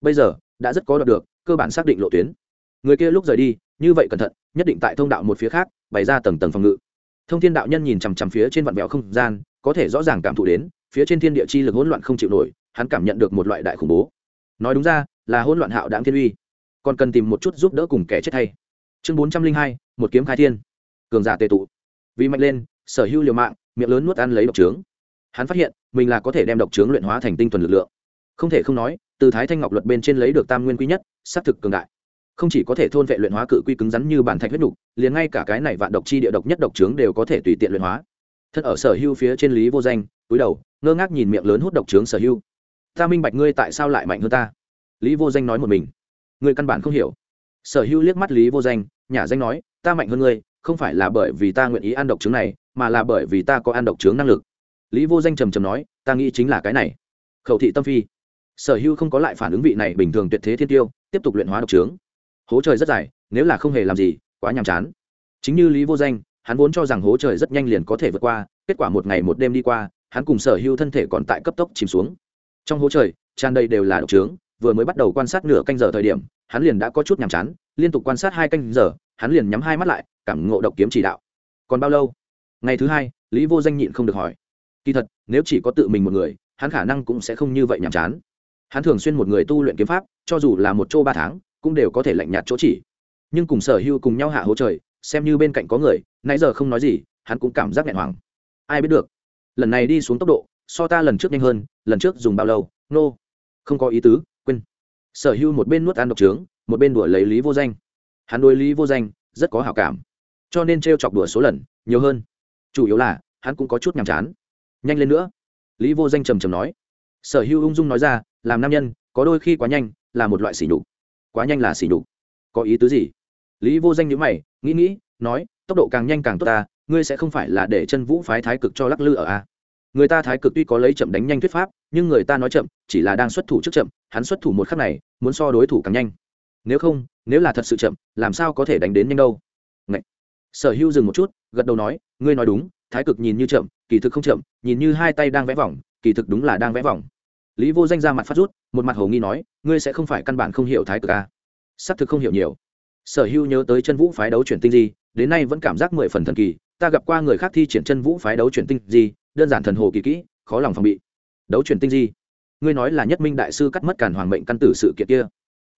Bây giờ, đã rất có đoạt được, cơ bản xác định lộ tuyến. Người kia lúc rời đi, như vậy cẩn thận, nhất định tại thông đạo một phía khác, bày ra tầng tầng phòng ngự. Thông thiên đạo nhân nhìn chằm chằm phía trên vạn vẹo không gian, có thể rõ ràng cảm thụ đến phía trên thiên địa chi lực hỗn loạn không chịu nổi, hắn cảm nhận được một loại đại khủng bố. Nói đúng ra, là hỗn loạn hạo đáng thiên uy. Còn cần tìm một chút giúp đỡ cùng kẻ chết thay. Chương bốn trăm linh hai, một kiếm khai thiên. Cường giả tề tụ. Vì mạnh lên, sở hữu liều mạng, miệng lớn nuốt ăn lấy độc trướng. Hắn phát hiện, mình là có thể đem độc trướng luyện hóa thành tinh thuần lực lượng. Không thể không nói, từ thái thanh ngọc luật bên trên lấy được tam nguyên quý nhất xác thực cường đại. Không chỉ có thể thôn vệ luyện hóa cự quy cứng rắn như bản thạch huyết nục, liền ngay cả cái này vạn độc chi địa độc nhất độc trướng đều có thể tùy tiện luyện hóa. Thân ở sở hưu phía trên lý vô danh túi đầu, ngơ ngác nhìn miệng lớn hút độc trướng sở hưu ta minh bạch ngươi tại sao lại mạnh hơn ta. Lý vô danh nói một mình. Ngươi căn bản không hiểu. Sở hưu liếc mắt lý vô danh nhà danh nói, ta mạnh hơn ngươi, không phải là bởi vì ta nguyện ý ăn độc trướng này, mà là bởi vì ta có ăn độc trướng năng lực. Lý vô danh trầm trầm nói, ta nghĩ chính là cái này. Khẩu thị tâm phi. Sở hưu không có lại phản ứng vị này bình thường tuyệt thế thiên tiêu, tiếp tục luyện hóa độc trướng. Hố trời rất dài, nếu là không hề làm gì, quá nhàm chán. Chính như lý vô danh, hắn vốn cho rằng hố trời rất nhanh liền có thể vượt qua, kết quả một ngày một đêm đi qua hắn cùng sở hưu thân thể còn tại cấp tốc chìm xuống. Trong hố trời, tràn đầy đều là độc trướng, vừa mới bắt đầu quan sát nửa canh giờ thời điểm, hắn liền đã có chút nhàm chán, liên tục quan sát hai canh giờ, hắn liền nhắm hai mắt lại, cảm ngộ độc kiếm chỉ đạo. Còn bao lâu? Ngày thứ hai, lý vô danh nhịn không được hỏi. Kỳ thật, nếu chỉ có tự mình một người, hắn khả năng cũng sẽ không như vậy nhàm chán. Hắn thường xuyên một người tu luyện kiếm pháp, cho dù là một chỗ ba tháng, cũng đều có thể lạnh nhạt chỗ chỉ. Nhưng cùng sở hưu cùng nhau hạ hố trời, xem như bên cạnh có người, nãy giờ không nói gì, hắn cũng cảm giác nghẹn hoàng. Ai biết được lần này đi xuống tốc độ, so ta lần trước nhanh hơn, lần trước dùng bao lâu? Nô、no. không có ý tứ, quên. Sở hưu một bên nuốt ăn độc trướng, một bên đùa lấy lý vô danh. Hắn đuổi lý vô danh rất có hảo cảm, cho nên t r e o chọc đùa số lần, nhiều hơn. Chủ yếu là, hắn cũng có chút nhàm chán. Nhanh lên nữa. Lý vô danh trầm trầm nói. Sở hữu ung dung nói ra, làm nam nhân, có đôi khi quá nhanh, là một loại xỉ nhục. Quá nhanh là xỉ nhục. Có ý tứ gì? Lý vô danh nhữ mày, nghĩ nghĩ, nói, tốc độ càng nhanh càng tốt ta ngươi sẽ không phải là để chân vũ phái thái cực cho lắc lư ở a. Người ta thái cực tuy có lấy chậm đánh nhanh thuyết pháp, nhưng người ta nói chậm, chỉ là đang xuất thủ trước chậm, hắn xuất thủ một khắc này, muốn so đối thủ càng nhanh. Nếu không, nếu là thật sự chậm, làm sao có thể đánh đến nhanh đâu? Ngậy. sở hữu dừng một chút, gật đầu nói, ngươi nói đúng, thái cực nhìn như chậm, kỳ thực không chậm, nhìn như hai tay đang vẽ vòng, kỳ thực đúng là đang vẽ vòng. Lý vô danh ra mặt phát rút, một mặt hồ nghi nói, ngươi sẽ không phải căn bản không hiểu thái cực à? xác thực không hiểu nhiều. Sở hữu nhớ tới chân vũ phái đấu chuyển tinh di, đến nay vẫn cảm giác mười phần thần kỳ ta gặp qua người khác thi triển chân vũ phái đấu chuyển tinh gì, đơn giản thần hồ kỳ kỹ khó lòng phòng bị. Đấu chuyển tinh gì? ngươi nói là nhất minh đại sư cắt mất cản hoàng mệnh căn tử sự kiện kia.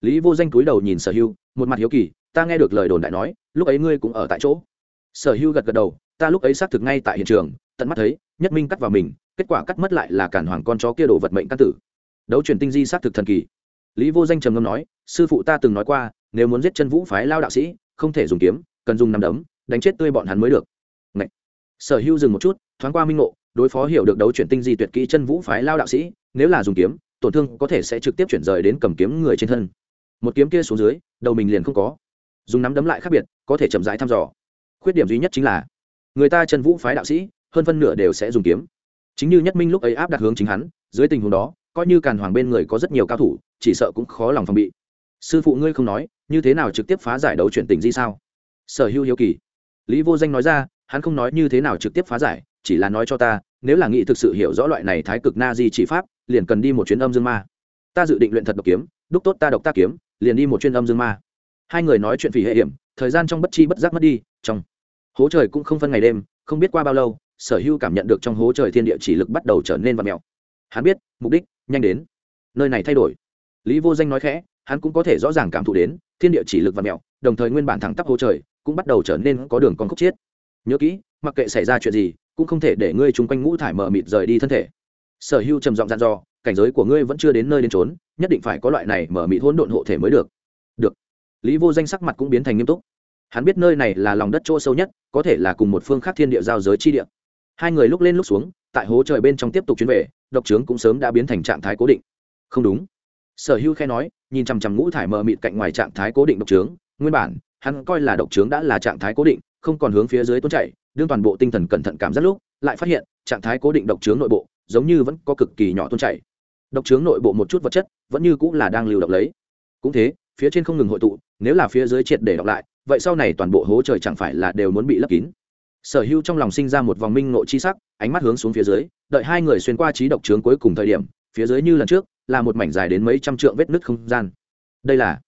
Lý vô danh cúi đầu nhìn sở hưu một mặt hiếu kỳ ta nghe được lời đồn đại nói lúc ấy ngươi cũng ở tại chỗ. Sở hưu gật gật đầu ta lúc ấy xác thực ngay tại hiện trường tận mắt thấy nhất minh cắt vào mình kết quả cắt mất lại là cản hoàng con chó kia đổ vật mệnh căn tử. Đấu chuyển tinh di xác thực thần kỳ. Lý vô danh trầm ngâm nói sư phụ ta từng nói qua nếu muốn giết chân vũ phái lao đạo sĩ không thể dùng kiếm cần dùng nằm đấm đánh chết tươi bọn hắn mới được sở hữu dừng một chút, thoáng qua minh ngộ, đối phó hiểu được đấu chuyển tinh di tuyệt kỹ chân vũ phái lao đạo sĩ, nếu là dùng kiếm, tổn thương có thể sẽ trực tiếp chuyển rời đến cầm kiếm người trên thân. Một kiếm kia xuống dưới, đầu mình liền không có. Dùng nắm đấm lại khác biệt, có thể chậm rãi thăm dò. Khuyết điểm duy nhất chính là, người ta chân vũ phái đạo sĩ, hơn phân nửa đều sẽ dùng kiếm. Chính như nhất minh lúc ấy áp đặt hướng chính hắn, dưới tình huống đó, coi như càn hoàng bên người có rất nhiều cao thủ, chỉ sợ cũng khó lòng phòng bị. Sư phụ ngươi không nói, như thế nào trực tiếp phá giải đấu chuyển tình di sao? Sở hữu hiếu kỳ. Lý vô danh nói ra hắn không nói như thế nào trực tiếp phá giải, chỉ là nói cho ta, nếu là nghị thực sự hiểu rõ loại này thái cực na di chỉ pháp, liền cần đi một chuyến âm dương ma. Ta dự định luyện thật độc kiếm, đúc tốt ta độc ta kiếm, liền đi một chuyên âm dương ma. Hai người nói chuyện phỉ hệ hiểm, thời gian trong bất chi bất giác mất đi, trong hố trời cũng không phân ngày đêm, không biết qua bao lâu, sở hưu cảm nhận được trong hố trời thiên địa chỉ lực bắt đầu trở nên vật mèo. Hắn biết, mục đích, nhanh đến. Nơi này thay đổi. Lý vô danh nói khẽ, hắn cũng có thể rõ ràng cảm thụ đến, thiên địa chỉ lực vật mèo, đồng thời nguyên bản thẳng tắp hố trời, cũng bắt đầu trở nên có đường con khúc chiết nhớ kỹ, mặc kệ xảy ra chuyện gì, cũng không thể để ngươi chung quanh ngũ thải mờ mịt rời đi thân thể. Sở hưu trầm giọng dặn dò, cảnh giới của ngươi vẫn chưa đến nơi đến trốn nhất định phải có loại này mở mịt hỗn độn hộ thể mới được. Được. Lý vô danh sắc mặt cũng biến thành nghiêm túc. Hắn biết nơi này là lòng đất chỗ sâu nhất, có thể là cùng một phương khác thiên địa giao giới chi địa. Hai người lúc lên lúc xuống, tại hố trời bên trong tiếp tục chuyến về, độc trướng cũng sớm đã biến thành trạng thái cố định. Không đúng. Sở hưu khe nói, nhìn chằm chằm ngũ thải mờ mịt cạnh ngoài trạng thái cố định độc trướng, nguyên bản, hắn coi là độc trướng đã là trạng thái cố định không còn hướng phía dưới tuôn chảy, đương toàn bộ tinh thần cẩn thận cảm giác lúc, lại phát hiện, trạng thái cố định độc trướng nội bộ, giống như vẫn có cực kỳ nhỏ tuôn chảy. Độc trướng nội bộ một chút vật chất, vẫn như cũng là đang lưu động lấy. Cũng thế, phía trên không ngừng hội tụ, nếu là phía dưới triệt để đọc lại, vậy sau này toàn bộ hố trời chẳng phải là đều muốn bị lấp kín. Sở hữu trong lòng sinh ra một vòng minh nội chi sắc, ánh mắt hướng xuống phía dưới, đợi hai người xuyên qua trí độc trướng cuối cùng thời điểm, phía dưới như lần trước, là một mảnh dài đến mấy trăm trượng vết nứt không gian. Đây là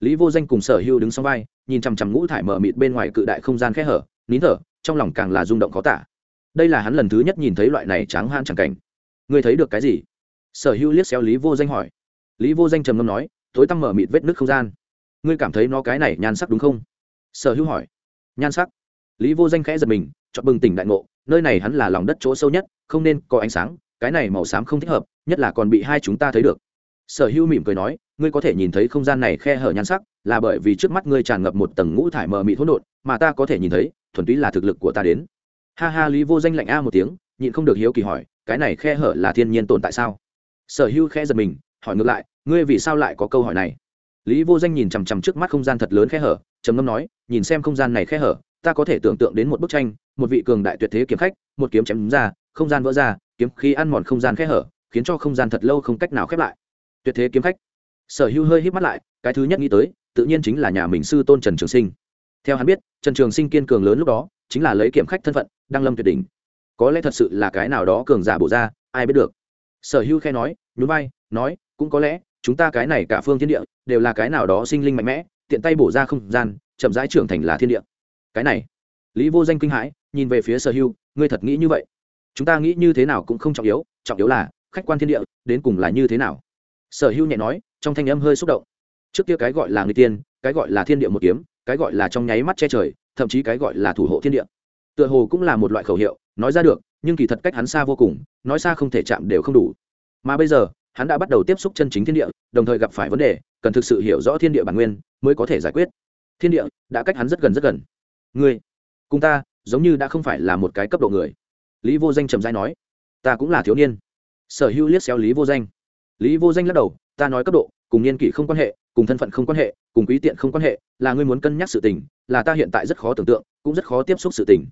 lý vô danh cùng sở hữu đứng sau vai nhìn chằm chằm ngũ thải mờ mịt bên ngoài cự đại không gian khẽ hở, nín thở, trong lòng càng là rung động khó tả. Đây là hắn lần thứ nhất nhìn thấy loại này tráng han chẳng cảnh. Ngươi thấy được cái gì? Sở hữu liếc xéo lý vô danh hỏi. Lý vô danh trầm ngâm nói, tối tăm mở mịt vết nước không gian. Ngươi cảm thấy nó cái này nhan sắc đúng không? Sở hữu hỏi. Nhan sắc? Lý vô danh khẽ giật mình chọn bừng tỉnh đại ngộ, nơi này hắn là lòng đất chỗ sâu nhất, không nên có ánh sáng, cái này màu xám không thích hợp, nhất là còn bị hai chúng ta thấy được sở hữu mỉm cười nói, ngươi có thể nhìn thấy không gian này khe hở nhan sắc, là bởi vì trước mắt ngươi tràn ngập một tầng ngũ thải mờ mịt hỗn độn, mà ta có thể nhìn thấy, thuần túy là thực lực của ta đến. Ha ha, lý vô danh lạnh a một tiếng, nhịn không được hiếu kỳ hỏi, cái này khe hở là thiên nhiên tồn tại sao? Sở hữu khe giật mình, hỏi ngược lại, ngươi vì sao lại có câu hỏi này? Lý vô danh nhìn chằm chằm trước mắt không gian thật lớn khe hở, trầm ngâm nói, nhìn xem không gian này khe hở, ta có thể tưởng tượng đến một bức tranh, một vị cường đại tuyệt thế kiếm khách, một kiếm chém ra, không gian vỡ ra, kiếm khí ăn mòn không gian khe hở, khiến cho không gian thật lâu không cách nào khép lại tuyệt thế kiếm khách. Sở hữu hơi hít mắt lại, cái thứ nhất nghĩ tới, tự nhiên chính là nhà mình sư tôn trần trường sinh. Theo hắn biết, trần trường sinh kiên cường lớn lúc đó, chính là lấy kiểm khách thân phận, đăng lâm tuyệt đỉnh. Có lẽ thật sự là cái nào đó cường giả bổ ra, ai biết được. Sở hữu khe nói, nhún vai, nói, cũng có lẽ, chúng ta cái này cả phương thiên địa, đều là cái nào đó sinh linh mạnh mẽ, tiện tay bổ ra không gian, chậm rãi trưởng thành là thiên địa. Cái này, lý vô danh kinh hãi, nhìn về phía sở hữu, ngươi thật nghĩ như vậy? Chúng ta nghĩ như thế nào cũng không trọng yếu trọng yếu là, khách quan thiên địa, đến cùng là như thế nào? Sở hữu nhẹ nói, trong thanh âm hơi xúc động. Trước kia cái gọi là người tiên, cái gọi là thiên địa một kiếm, cái gọi là trong nháy mắt che trời, thậm chí cái gọi là thủ hộ thiên địa. Tựa hồ cũng là một loại khẩu hiệu, nói ra được, nhưng kỳ thật cách hắn xa vô cùng, nói xa không thể chạm đều không đủ. Mà bây giờ, hắn đã bắt đầu tiếp xúc chân chính thiên địa, đồng thời gặp phải vấn đề, cần thực sự hiểu rõ thiên địa bản nguyên, mới có thể giải quyết. Thiên địa đã cách hắn rất gần rất gần. Ngươi cùng ta, giống như đã không phải là một cái cấp độ người. Lý vô danh trầm dai nói, ta cũng là thiếu niên. Sở hữu liếc xéo lý vô danh lý vô danh lắc đầu, ta nói cấp độ, cùng niên kỷ không quan hệ, cùng thân phận không quan hệ, cùng quý tiện không quan hệ, là ngươi muốn cân nhắc sự tình, là ta hiện tại rất khó tưởng tượng, cũng rất khó tiếp xúc sự tình.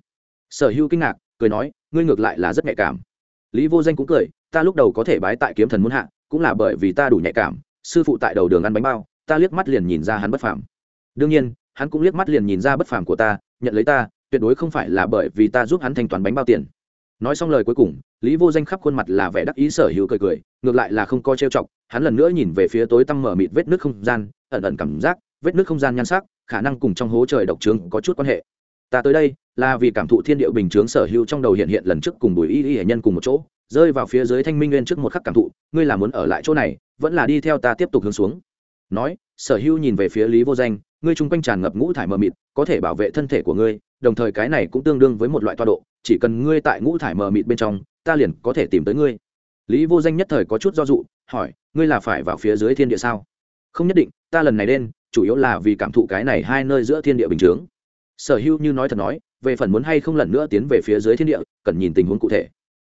Sở hữu kinh ngạc, cười nói, ngươi ngược lại là rất nhạy cảm. Lý vô danh cũng cười, ta lúc đầu có thể bái tại kiếm thần muốn hạ, cũng là bởi vì ta đủ nhạy cảm, sư phụ tại đầu đường ăn bánh bao, ta liếc mắt liền nhìn ra hắn bất phàm. Đương nhiên, hắn cũng liếc mắt liền nhìn ra bất phàm của ta, nhận lấy ta, tuyệt đối không phải là bởi vì ta giúp hắn thanh toán bánh bao tiền nói xong lời cuối cùng, lý vô danh khắp khuôn mặt là vẻ đắc ý sở hữu cười cười, ngược lại là không coi trêu chọc, hắn lần nữa nhìn về phía tối tăm mở mịt vết nước không gian, ẩn ẩn cảm giác, vết nước không gian nhan sắc, khả năng cùng trong hố trời độc trướng có chút quan hệ. Ta tới đây, là vì cảm thụ thiên điệu bình chướng sở hữu trong đầu hiện hiện lần trước cùng bùi y y hệ nhân cùng một chỗ, rơi vào phía dưới thanh minh nguyên trước một khắc cảm thụ, ngươi là muốn ở lại chỗ này, vẫn là đi theo ta tiếp tục hướng xuống. Nói, sở hữu nhìn về phía lý vô danh, ngươi chung quanh tràn ngập ngũ thải mờ mịt có thể bảo vệ thân thể của ngươi, đồng thời cái này cũng tương đương với một loại toa độ, chỉ cần ngươi tại ngũ thải mờ mịt bên trong, ta liền có thể tìm tới ngươi. Lý vô danh nhất thời có chút do dụ hỏi, ngươi là phải vào phía dưới thiên địa sao? Không nhất định, ta lần này đen chủ yếu là vì cảm thụ cái này hai nơi giữa thiên địa bình chướng. Sở hữu như nói thật nói, về phần muốn hay không lần nữa tiến về phía dưới thiên địa, cần nhìn tình huống cụ thể.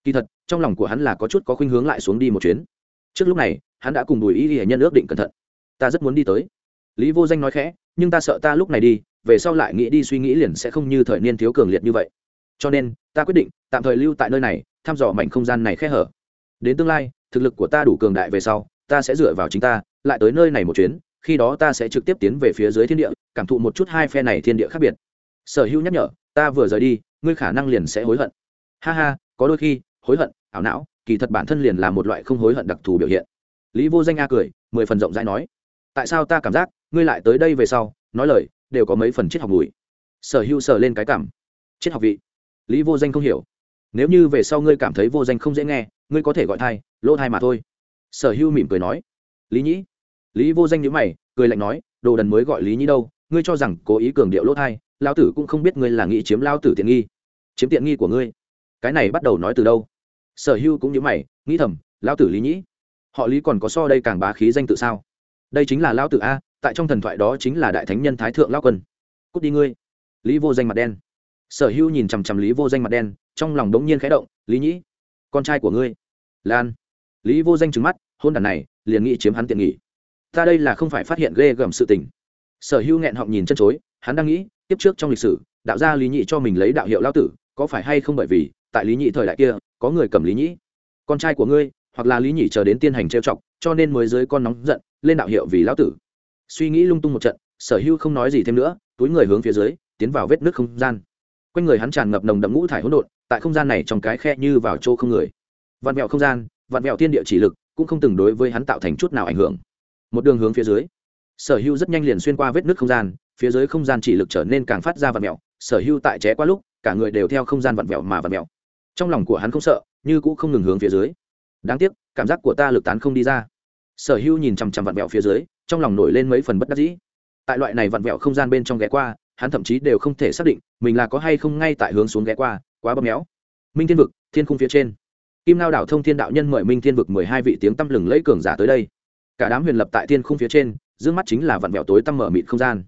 Kỳ thật, trong lòng của hắn là có chút có khuynh hướng lại xuống đi một chuyến. Trước lúc này, hắn đã cùng bùi y hệ nhân ước định cẩn thận. Ta rất muốn đi tới. Lý vô danh nói khẽ, nhưng ta sợ ta lúc này đi về sau lại nghĩ đi suy nghĩ liền sẽ không như thời niên thiếu cường liệt như vậy. Cho nên, ta quyết định tạm thời lưu tại nơi này, thăm dò mảnh không gian này khe hở. Đến tương lai, thực lực của ta đủ cường đại về sau, ta sẽ dựa vào chính ta, lại tới nơi này một chuyến, khi đó ta sẽ trực tiếp tiến về phía dưới thiên địa, cảm thụ một chút hai phe này thiên địa khác biệt. Sở hữu nhắc nhở, ta vừa rời đi, ngươi khả năng liền sẽ hối hận. Ha ha, có đôi khi, hối hận, ảo não, kỳ thật bản thân liền là một loại không hối hận đặc thù biểu hiện. Lý vô danh a cười, mười phần rộng rãi nói, tại sao ta cảm giác ngươi lại tới đây về sau? Nói lời đều có mấy phần triết học mùi. Sở hữu sở lên cái cảm. Triết học vị. Lý vô danh không hiểu. Nếu như về sau ngươi cảm thấy vô danh không dễ nghe, ngươi có thể gọi thai, lỗ thai mà thôi. Sở hữu mỉm cười nói. Lý nhĩ. Lý vô danh nhữ mày, cười lạnh nói, đồ đần mới gọi lý nhĩ đâu, ngươi cho rằng cố ý cường điệu lỗ thai lao tử cũng không biết ngươi là nghĩ chiếm lao tử tiện nghi. Chiếm tiện nghi của ngươi. Cái này bắt đầu nói từ đâu? Sở hữu cũng nhớ mày, nghĩ thầm lao tử lý nhĩ. Họ lý còn có so đây càng bá khí danh tự sao? Đây chính là lao tử a tại trong thần thoại đó chính là đại thánh nhân thái thượng lao quân. Cút đi ngươi. Lý vô danh mặt đen. Sở hữu nhìn chằm chằm lý vô danh mặt đen, trong lòng đống nhiên khẽ động, lý nhĩ, con trai của ngươi. Lan. Lý vô danh trừng mắt, hôn đàn này, liền nghĩ chiếm hắn tiện nghỉ ta đây là không phải phát hiện ghê gầm sự tình. Sở hữu nghẹn họng nhìn chân chối, hắn đang nghĩ tiếp trước trong lịch sử, đạo gia lý nhị cho mình lấy đạo hiệu lao tử, có phải hay không bởi vì, tại lý nhị thời đại kia, có người cầm lý nhị con trai của ngươi, hoặc là lý nhị chờ đến tiên hành trêu chọc, cho nên mới dưới con nóng giận, lên đạo hiệu vì lão tử suy nghĩ lung tung một trận, sở hữu không nói gì thêm nữa, túi người hướng phía dưới, tiến vào vết nước không gian. Quanh người hắn tràn ngập nồng đậm ngũ thải hỗn độn, tại không gian này trong cái khe như vào chỗ không người. Vạn mẹo không gian, vạn mẹo thiên địa chỉ lực, cũng không từng đối với hắn tạo thành chút nào ảnh hưởng. Một đường hướng phía dưới, sở hữu rất nhanh liền xuyên qua vết nước không gian, phía dưới không gian chỉ lực trở nên càng phát ra vạn mẹo sở hữu tại ché qua lúc, cả người đều theo không gian vạn mẹo mà vạn mẹo trong lòng của hắn không sợ, như cũng không ngừng hướng phía dưới. Đáng tiếc, cảm giác của ta lực tán không đi ra. Sở hữu nhìn chằm chằm vạn mẹo phía dưới trong lòng nổi lên mấy phần bất đắc dĩ. Tại loại này vặn vẹo không gian bên trong ghé qua, hắn thậm chí đều không thể xác định mình là có hay không ngay tại hướng xuống ghé qua, quá bấm méo. Minh thiên vực, thiên khung phía trên. Kim lao đảo thông thiên đạo nhân mời minh thiên vực mười hai vị tiếng tăm lừng lẫy cường giả tới đây. Cả đám huyền lập tại thiên khung phía trên d mắt chính là vặn vẹo tối tăm mở mịt không gian.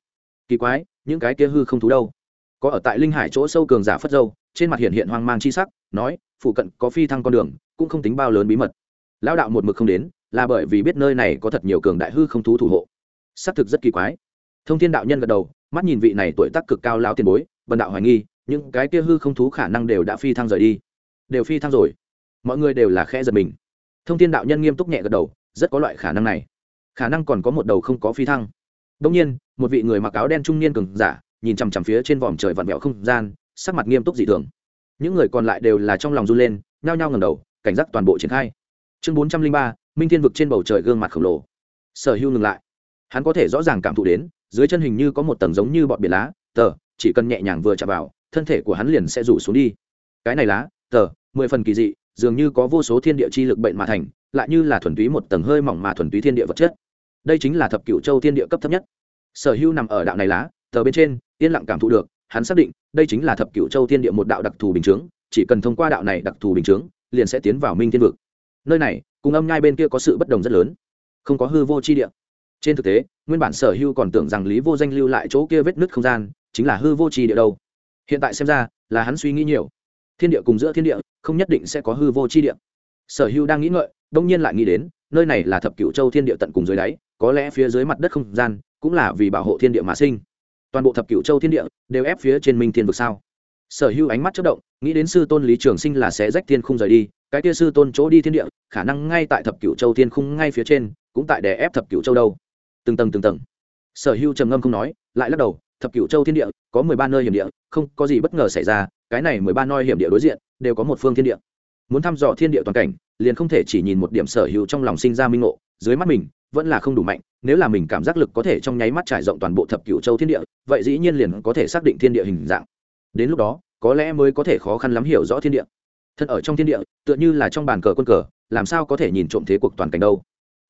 Kỳ quái, những cái kia hư không thú đâu? Có ở tại linh hải chỗ sâu cường giả phất dâu trên mặt hiện hiện hoang mang chi sắc, nói, phụ cận có phi thăng con đường, cũng không tính bao lớn bí mật. Lao đạo một mực không đến là bởi vì biết nơi này có thật nhiều cường đại hư không thú thủ hộ. Xác thực rất kỳ quái. Thông thiên đạo nhân gật đầu, mắt nhìn vị này tuổi tác cực cao lão tiền bối bần đạo hoài nghi, những cái kia hư không thú khả năng đều đã phi thăng rời đi. Đều phi thăng rồi. Mọi người đều là khẽ giật mình. Thông thiên đạo nhân nghiêm túc nhẹ gật đầu, rất có loại khả năng này. Khả năng còn có một đầu không có phi thăng. Đông nhiên, một vị người mặc áo đen trung niên cường giả, nhìn chằm chằm phía trên vòm trời vặn vẹo không gian, sắc mặt nghiêm túc dị thường. Những người còn lại đều là trong lòng run lên, nhao nhao ngầm đầu, cảnh giác toàn bộ triển khai. Chương bốn trăm linh ba minh thiên vực trên bầu trời gương mặt khổng lồ. Sở hưu ngừng lại. Hắn có thể rõ ràng cảm thụ đến, dưới chân hình như có một tầng giống như bọn biển lá. Tờ, chỉ cần nhẹ nhàng vừa chạm vào, thân thể của hắn liền sẽ rủ xuống đi. Cái này lá, tờ, mười phần kỳ dị, dường như có vô số thiên địa chi lực bệnh mà thành, lại như là thuần túy một tầng hơi mỏng mà thuần túy thiên địa vật chất. Đây chính là thập cựu châu thiên địa cấp thấp nhất. Sở hưu nằm ở đạo này lá, tờ bên trên, yên lặng cảm thụ được, hắn xác định, đây chính là thập cựu châu thiên địa một đạo đặc thù bình chướng, chỉ cần thông qua đạo này đặc thù bình chướng, liền sẽ tiến vào minh thiên vực. Nơi này cùng âm nhai bên kia có sự bất đồng rất lớn. Không có hư vô chi địa. Trên thực tế, nguyên bản sở hưu còn tưởng rằng lý vô danh lưu lại chỗ kia vết nứt không gian, chính là hư vô chi địa đâu. Hiện tại xem ra, là hắn suy nghĩ nhiều. Thiên địa cùng giữa thiên địa, không nhất định sẽ có hư vô chi địa. Sở hưu đang nghĩ ngợi, đông nhiên lại nghĩ đến, nơi này là thập cựu châu thiên địa tận cùng dưới đáy, có lẽ phía dưới mặt đất không gian, cũng là vì bảo hộ thiên địa mà sinh. Toàn bộ thập cựu châu thiên địa, đều ép phía trên minh thiên vực sao? Sở hữu ánh mắt chất động, nghĩ đến sư tôn lý trường sinh là sẽ rách thiên khung rời đi, cái kia sư tôn chỗ đi thiên địa, khả năng ngay tại thập cửu châu thiên khung ngay phía trên, cũng tại đè ép thập cửu châu đâu. Từng tầng từng tầng. Sở hữu trầm ngâm không nói, lại lắc đầu, thập cửu châu thiên địa, có mười ba nơi hiểm địa, không có gì bất ngờ xảy ra, cái này mười ba nơi hiểm địa đối diện, đều có một phương thiên địa. Muốn thăm dò thiên địa toàn cảnh, liền không thể chỉ nhìn một điểm sở hữu trong lòng sinh ra minh ngộ, dưới mắt mình, vẫn là không đủ mạnh, nếu là mình cảm giác lực có thể trong nháy mắt trải rộng toàn bộ thập cửu châu thiên địa, vậy dĩ nhiên liền có thể xác định thiên địa hình dạng đến lúc đó, có lẽ mới có thể khó khăn lắm hiểu rõ thiên địa. Thân ở trong thiên địa, tựa như là trong bàn cờ quân cờ, làm sao có thể nhìn trộm thế cuộc toàn cảnh đâu?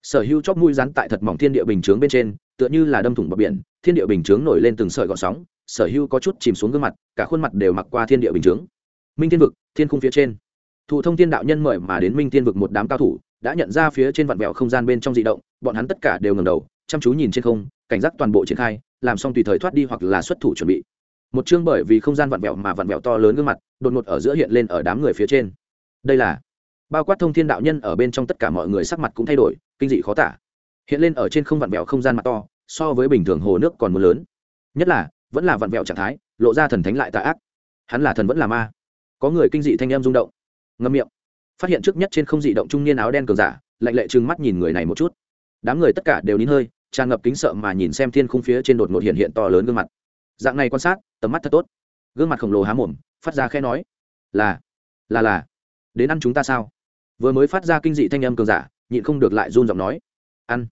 Sở hữu chóp mũi rắn tại thật mỏng thiên địa bình chướng bên trên, tựa như là đâm thủng bờ biển, thiên địa bình chướng nổi lên từng sợi gọn sóng, sở hữu có chút chìm xuống gương mặt, cả khuôn mặt đều mặc qua thiên địa bình chướng. Minh thiên vực, thiên khung phía trên. Thụ thông thiên đạo nhân mời mà đến minh thiên vực một đám cao thủ, đã nhận ra phía trên vạn vẹo không gian bên trong dị động, bọn hắn tất cả đều ngầm đầu, chăm chú nhìn trên không, cảnh giác toàn bộ triển khai, làm xong tùy thời thoát đi hoặc là xuất thủ chuẩn bị một chương bởi vì không gian vặn vẹo mà vặn vẹo to lớn gương mặt, đột ngột ở giữa hiện lên ở đám người phía trên. Đây là bao quát thông thiên đạo nhân ở bên trong tất cả mọi người sắc mặt cũng thay đổi, kinh dị khó tả. Hiện lên ở trên không vặn vẹo không gian mặt to, so với bình thường hồ nước còn mưa lớn. Nhất là, vẫn là vặn vẹo trạng thái, lộ ra thần thánh lại tà ác. Hắn là thần vẫn là ma. Có người kinh dị thanh em rung động. Ngâm miệng. Phát hiện trước nhất trên không dị động trung niên áo đen cường giả, lạnh lệ trừng mắt nhìn người này một chút. Đám người tất cả đều nín hơi, tràn ngập kính sợ mà nhìn xem thiên khung phía trên đột ngột hiện hiện to lớn gương mặt dạng này quan sát tầm mắt thật tốt. Gương mặt khổng lồ há mồm phát ra khe nói. Là là là. Đến ăn chúng ta sao? Vừa mới phát ra kinh dị thanh âm cường giả nhịn không được lại run giọng nói. Ăn.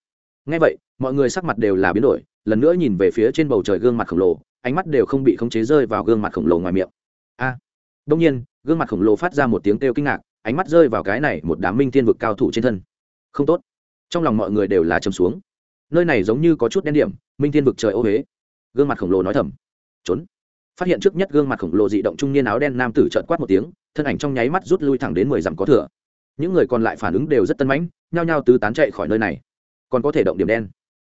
Ngay vậy mọi người sắc mặt đều là biến đổi lần nữa nhìn về phía trên bầu trời gương mặt khổng lồ ánh mắt đều không bị khống chế rơi vào gương mặt khổng lồ ngoài miệng. A. À, đông nhiên gương mặt khổng lồ phát ra một tiếng kêu kinh ngạc ánh mắt rơi vào cái này một đám minh thiên vực cao thủ trên thân. Không tốt. Trong lòng mọi người đều là chầm xuống. Nơi này giống như có chút đen điểm minh thiên vực trời ô huế gương mặt khổng lồ nói thầm. Trốn. Phát hiện trước nhất gương mặt khổng lồ dị động trung niên áo đen nam tử trợn quát một tiếng, thân ảnh trong nháy mắt rút lui thẳng đến mười dặm có thừa. Những người còn lại phản ứng đều rất tân mãnh, nhao nhao tứ tán chạy khỏi nơi này. Còn có thể động điểm đen.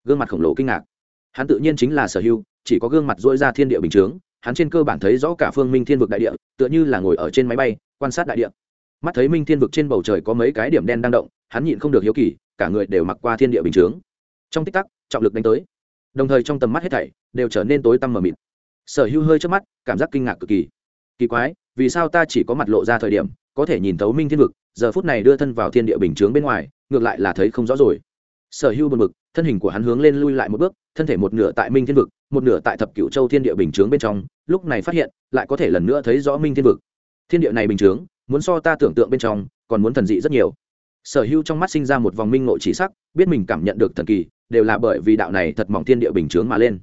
Gương mặt khổng lồ kinh ngạc. Hắn tự nhiên chính là sở hưu chỉ có gương mặt dỗi ra thiên địa bình chướng, hắn trên cơ bản thấy rõ cả phương minh thiên vực đại địa, tựa như là ngồi ở trên máy bay, quan sát đại địa. Mắt thấy minh thiên vực trên bầu trời có mấy cái điểm đen đang động, hắn nhịn không được hiếu kỳ, cả người đều mặc qua thiên địa bình chướng. Trong tích tắc, trọng lực đánh tới đồng thời trong tầm mắt hết thảy đều trở nên tối tăm mờ mịt. Sở hữu hơi trước mắt, cảm giác kinh ngạc cực kỳ. Kỳ quái, vì sao ta chỉ có mặt lộ ra thời điểm, có thể nhìn thấu minh thiên vực, giờ phút này đưa thân vào thiên địa bình chướng bên ngoài, ngược lại là thấy không rõ rồi. Sở hữu bật mực thân hình của hắn hướng lên lui lại một bước, thân thể một nửa tại minh thiên vực, một nửa tại thập cựu châu thiên địa bình chướng bên trong, lúc này phát hiện, lại có thể lần nữa thấy rõ minh thiên vực. Thiên địa này bình chướng, muốn so ta tưởng tượng bên trong, còn muốn thần dị rất nhiều sở hữu trong mắt sinh ra một vòng minh ngộ chỉ sắc, biết mình cảm nhận được thần kỳ, đều là bởi vì đạo này thật mỏng thiên địa bình chướng mà lên.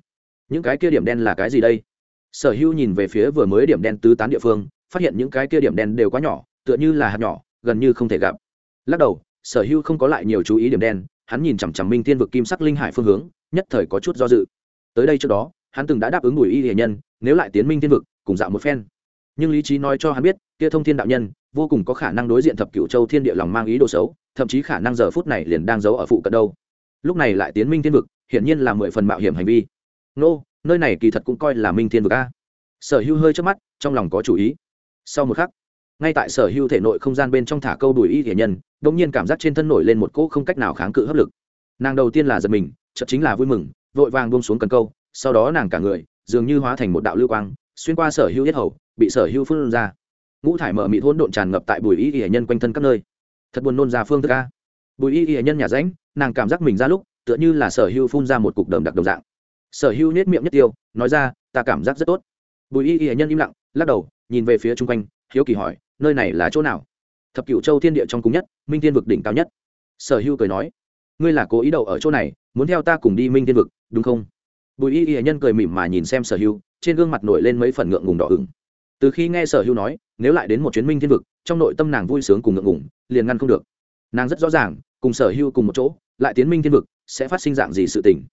Những cái kia điểm đen là cái gì đây? Sở hữu nhìn về phía vừa mới điểm đen tứ tán địa phương, phát hiện những cái kia điểm đen đều quá nhỏ, tựa như là hạt nhỏ, gần như không thể gặp. Lắc đầu, sở hữu không có lại nhiều chú ý điểm đen, hắn nhìn chằm chằm minh thiên vực kim sắc linh hải phương hướng, nhất thời có chút do dự. Tới đây trước đó, hắn từng đã đáp ứng bùi y hệ nhân, nếu lại tiến minh thiên vực, cùng dạo một phen nhưng lý trí nói cho hắn biết, kia thông thiên đạo nhân, vô cùng có khả năng đối diện thập cựu châu thiên địa lòng mang ý đồ xấu, thậm chí khả năng giờ phút này liền đang giấu ở phụ cận đâu. Lúc này lại tiến minh thiên vực, hiển nhiên là mười phần mạo hiểm hành vi. Nô, nơi này kỳ thật cũng coi là minh thiên vực a. Sở hưu hơi trước mắt, trong lòng có chủ ý. Sau một khắc, ngay tại sở hưu thể nội không gian bên trong thả câu đùi y Thể nhân đ ỗ n g nhiên cảm giác trên thân nổi lên một cỗ không cách nào kháng cự hấp lực. Nàng đầu tiên là giật mình, chợt chính là vui mừng, vội vàng buông xuống cần câu, sau đó nàng cả người dường như hóa thành một đạo lưu quang, xuyên qua sở hưu yết hầu bị sở hưu phun ra. Ngũ thải mở mịt hỗn độn tràn ngập tại bùi y y nhân quanh thân các nơi. Thật buồn nôn ra phương thức a. Bùi y y nhân nhà ránh, nàng cảm giác mình ra lúc, tựa như là sở hưu phun ra một cục đờm đặc đồng dạng. Sở hưu nết miệng nhất tiêu, nói ra, ta cảm giác rất tốt. Bùi y y nhân im lặng, lắc đầu, nhìn về phía chung quanh, hiếu kỳ hỏi, nơi này là chỗ nào? Thập cựu châu thiên địa trong cùng nhất, minh thiên vực đỉnh cao nhất. Sở hưu cười nói, ngươi là cố ý đậu ở chỗ này, muốn theo ta cùng đi minh thiên vực, đúng không? Bùi y y nhân cười mỉm mà nhìn xem sở hưu trên gương mặt nổi lên mấy phần ngượng ngùng đỏ ửng từ khi nghe sở hưu nói, nếu lại đến một chuyến minh thiên vực, trong nội tâm nàng vui sướng cùng ngượng ngùng, liền ngăn không được. Nàng rất rõ ràng, cùng sở hưu cùng một chỗ, lại tiến minh thiên vực, sẽ phát sinh dạng gì sự tình.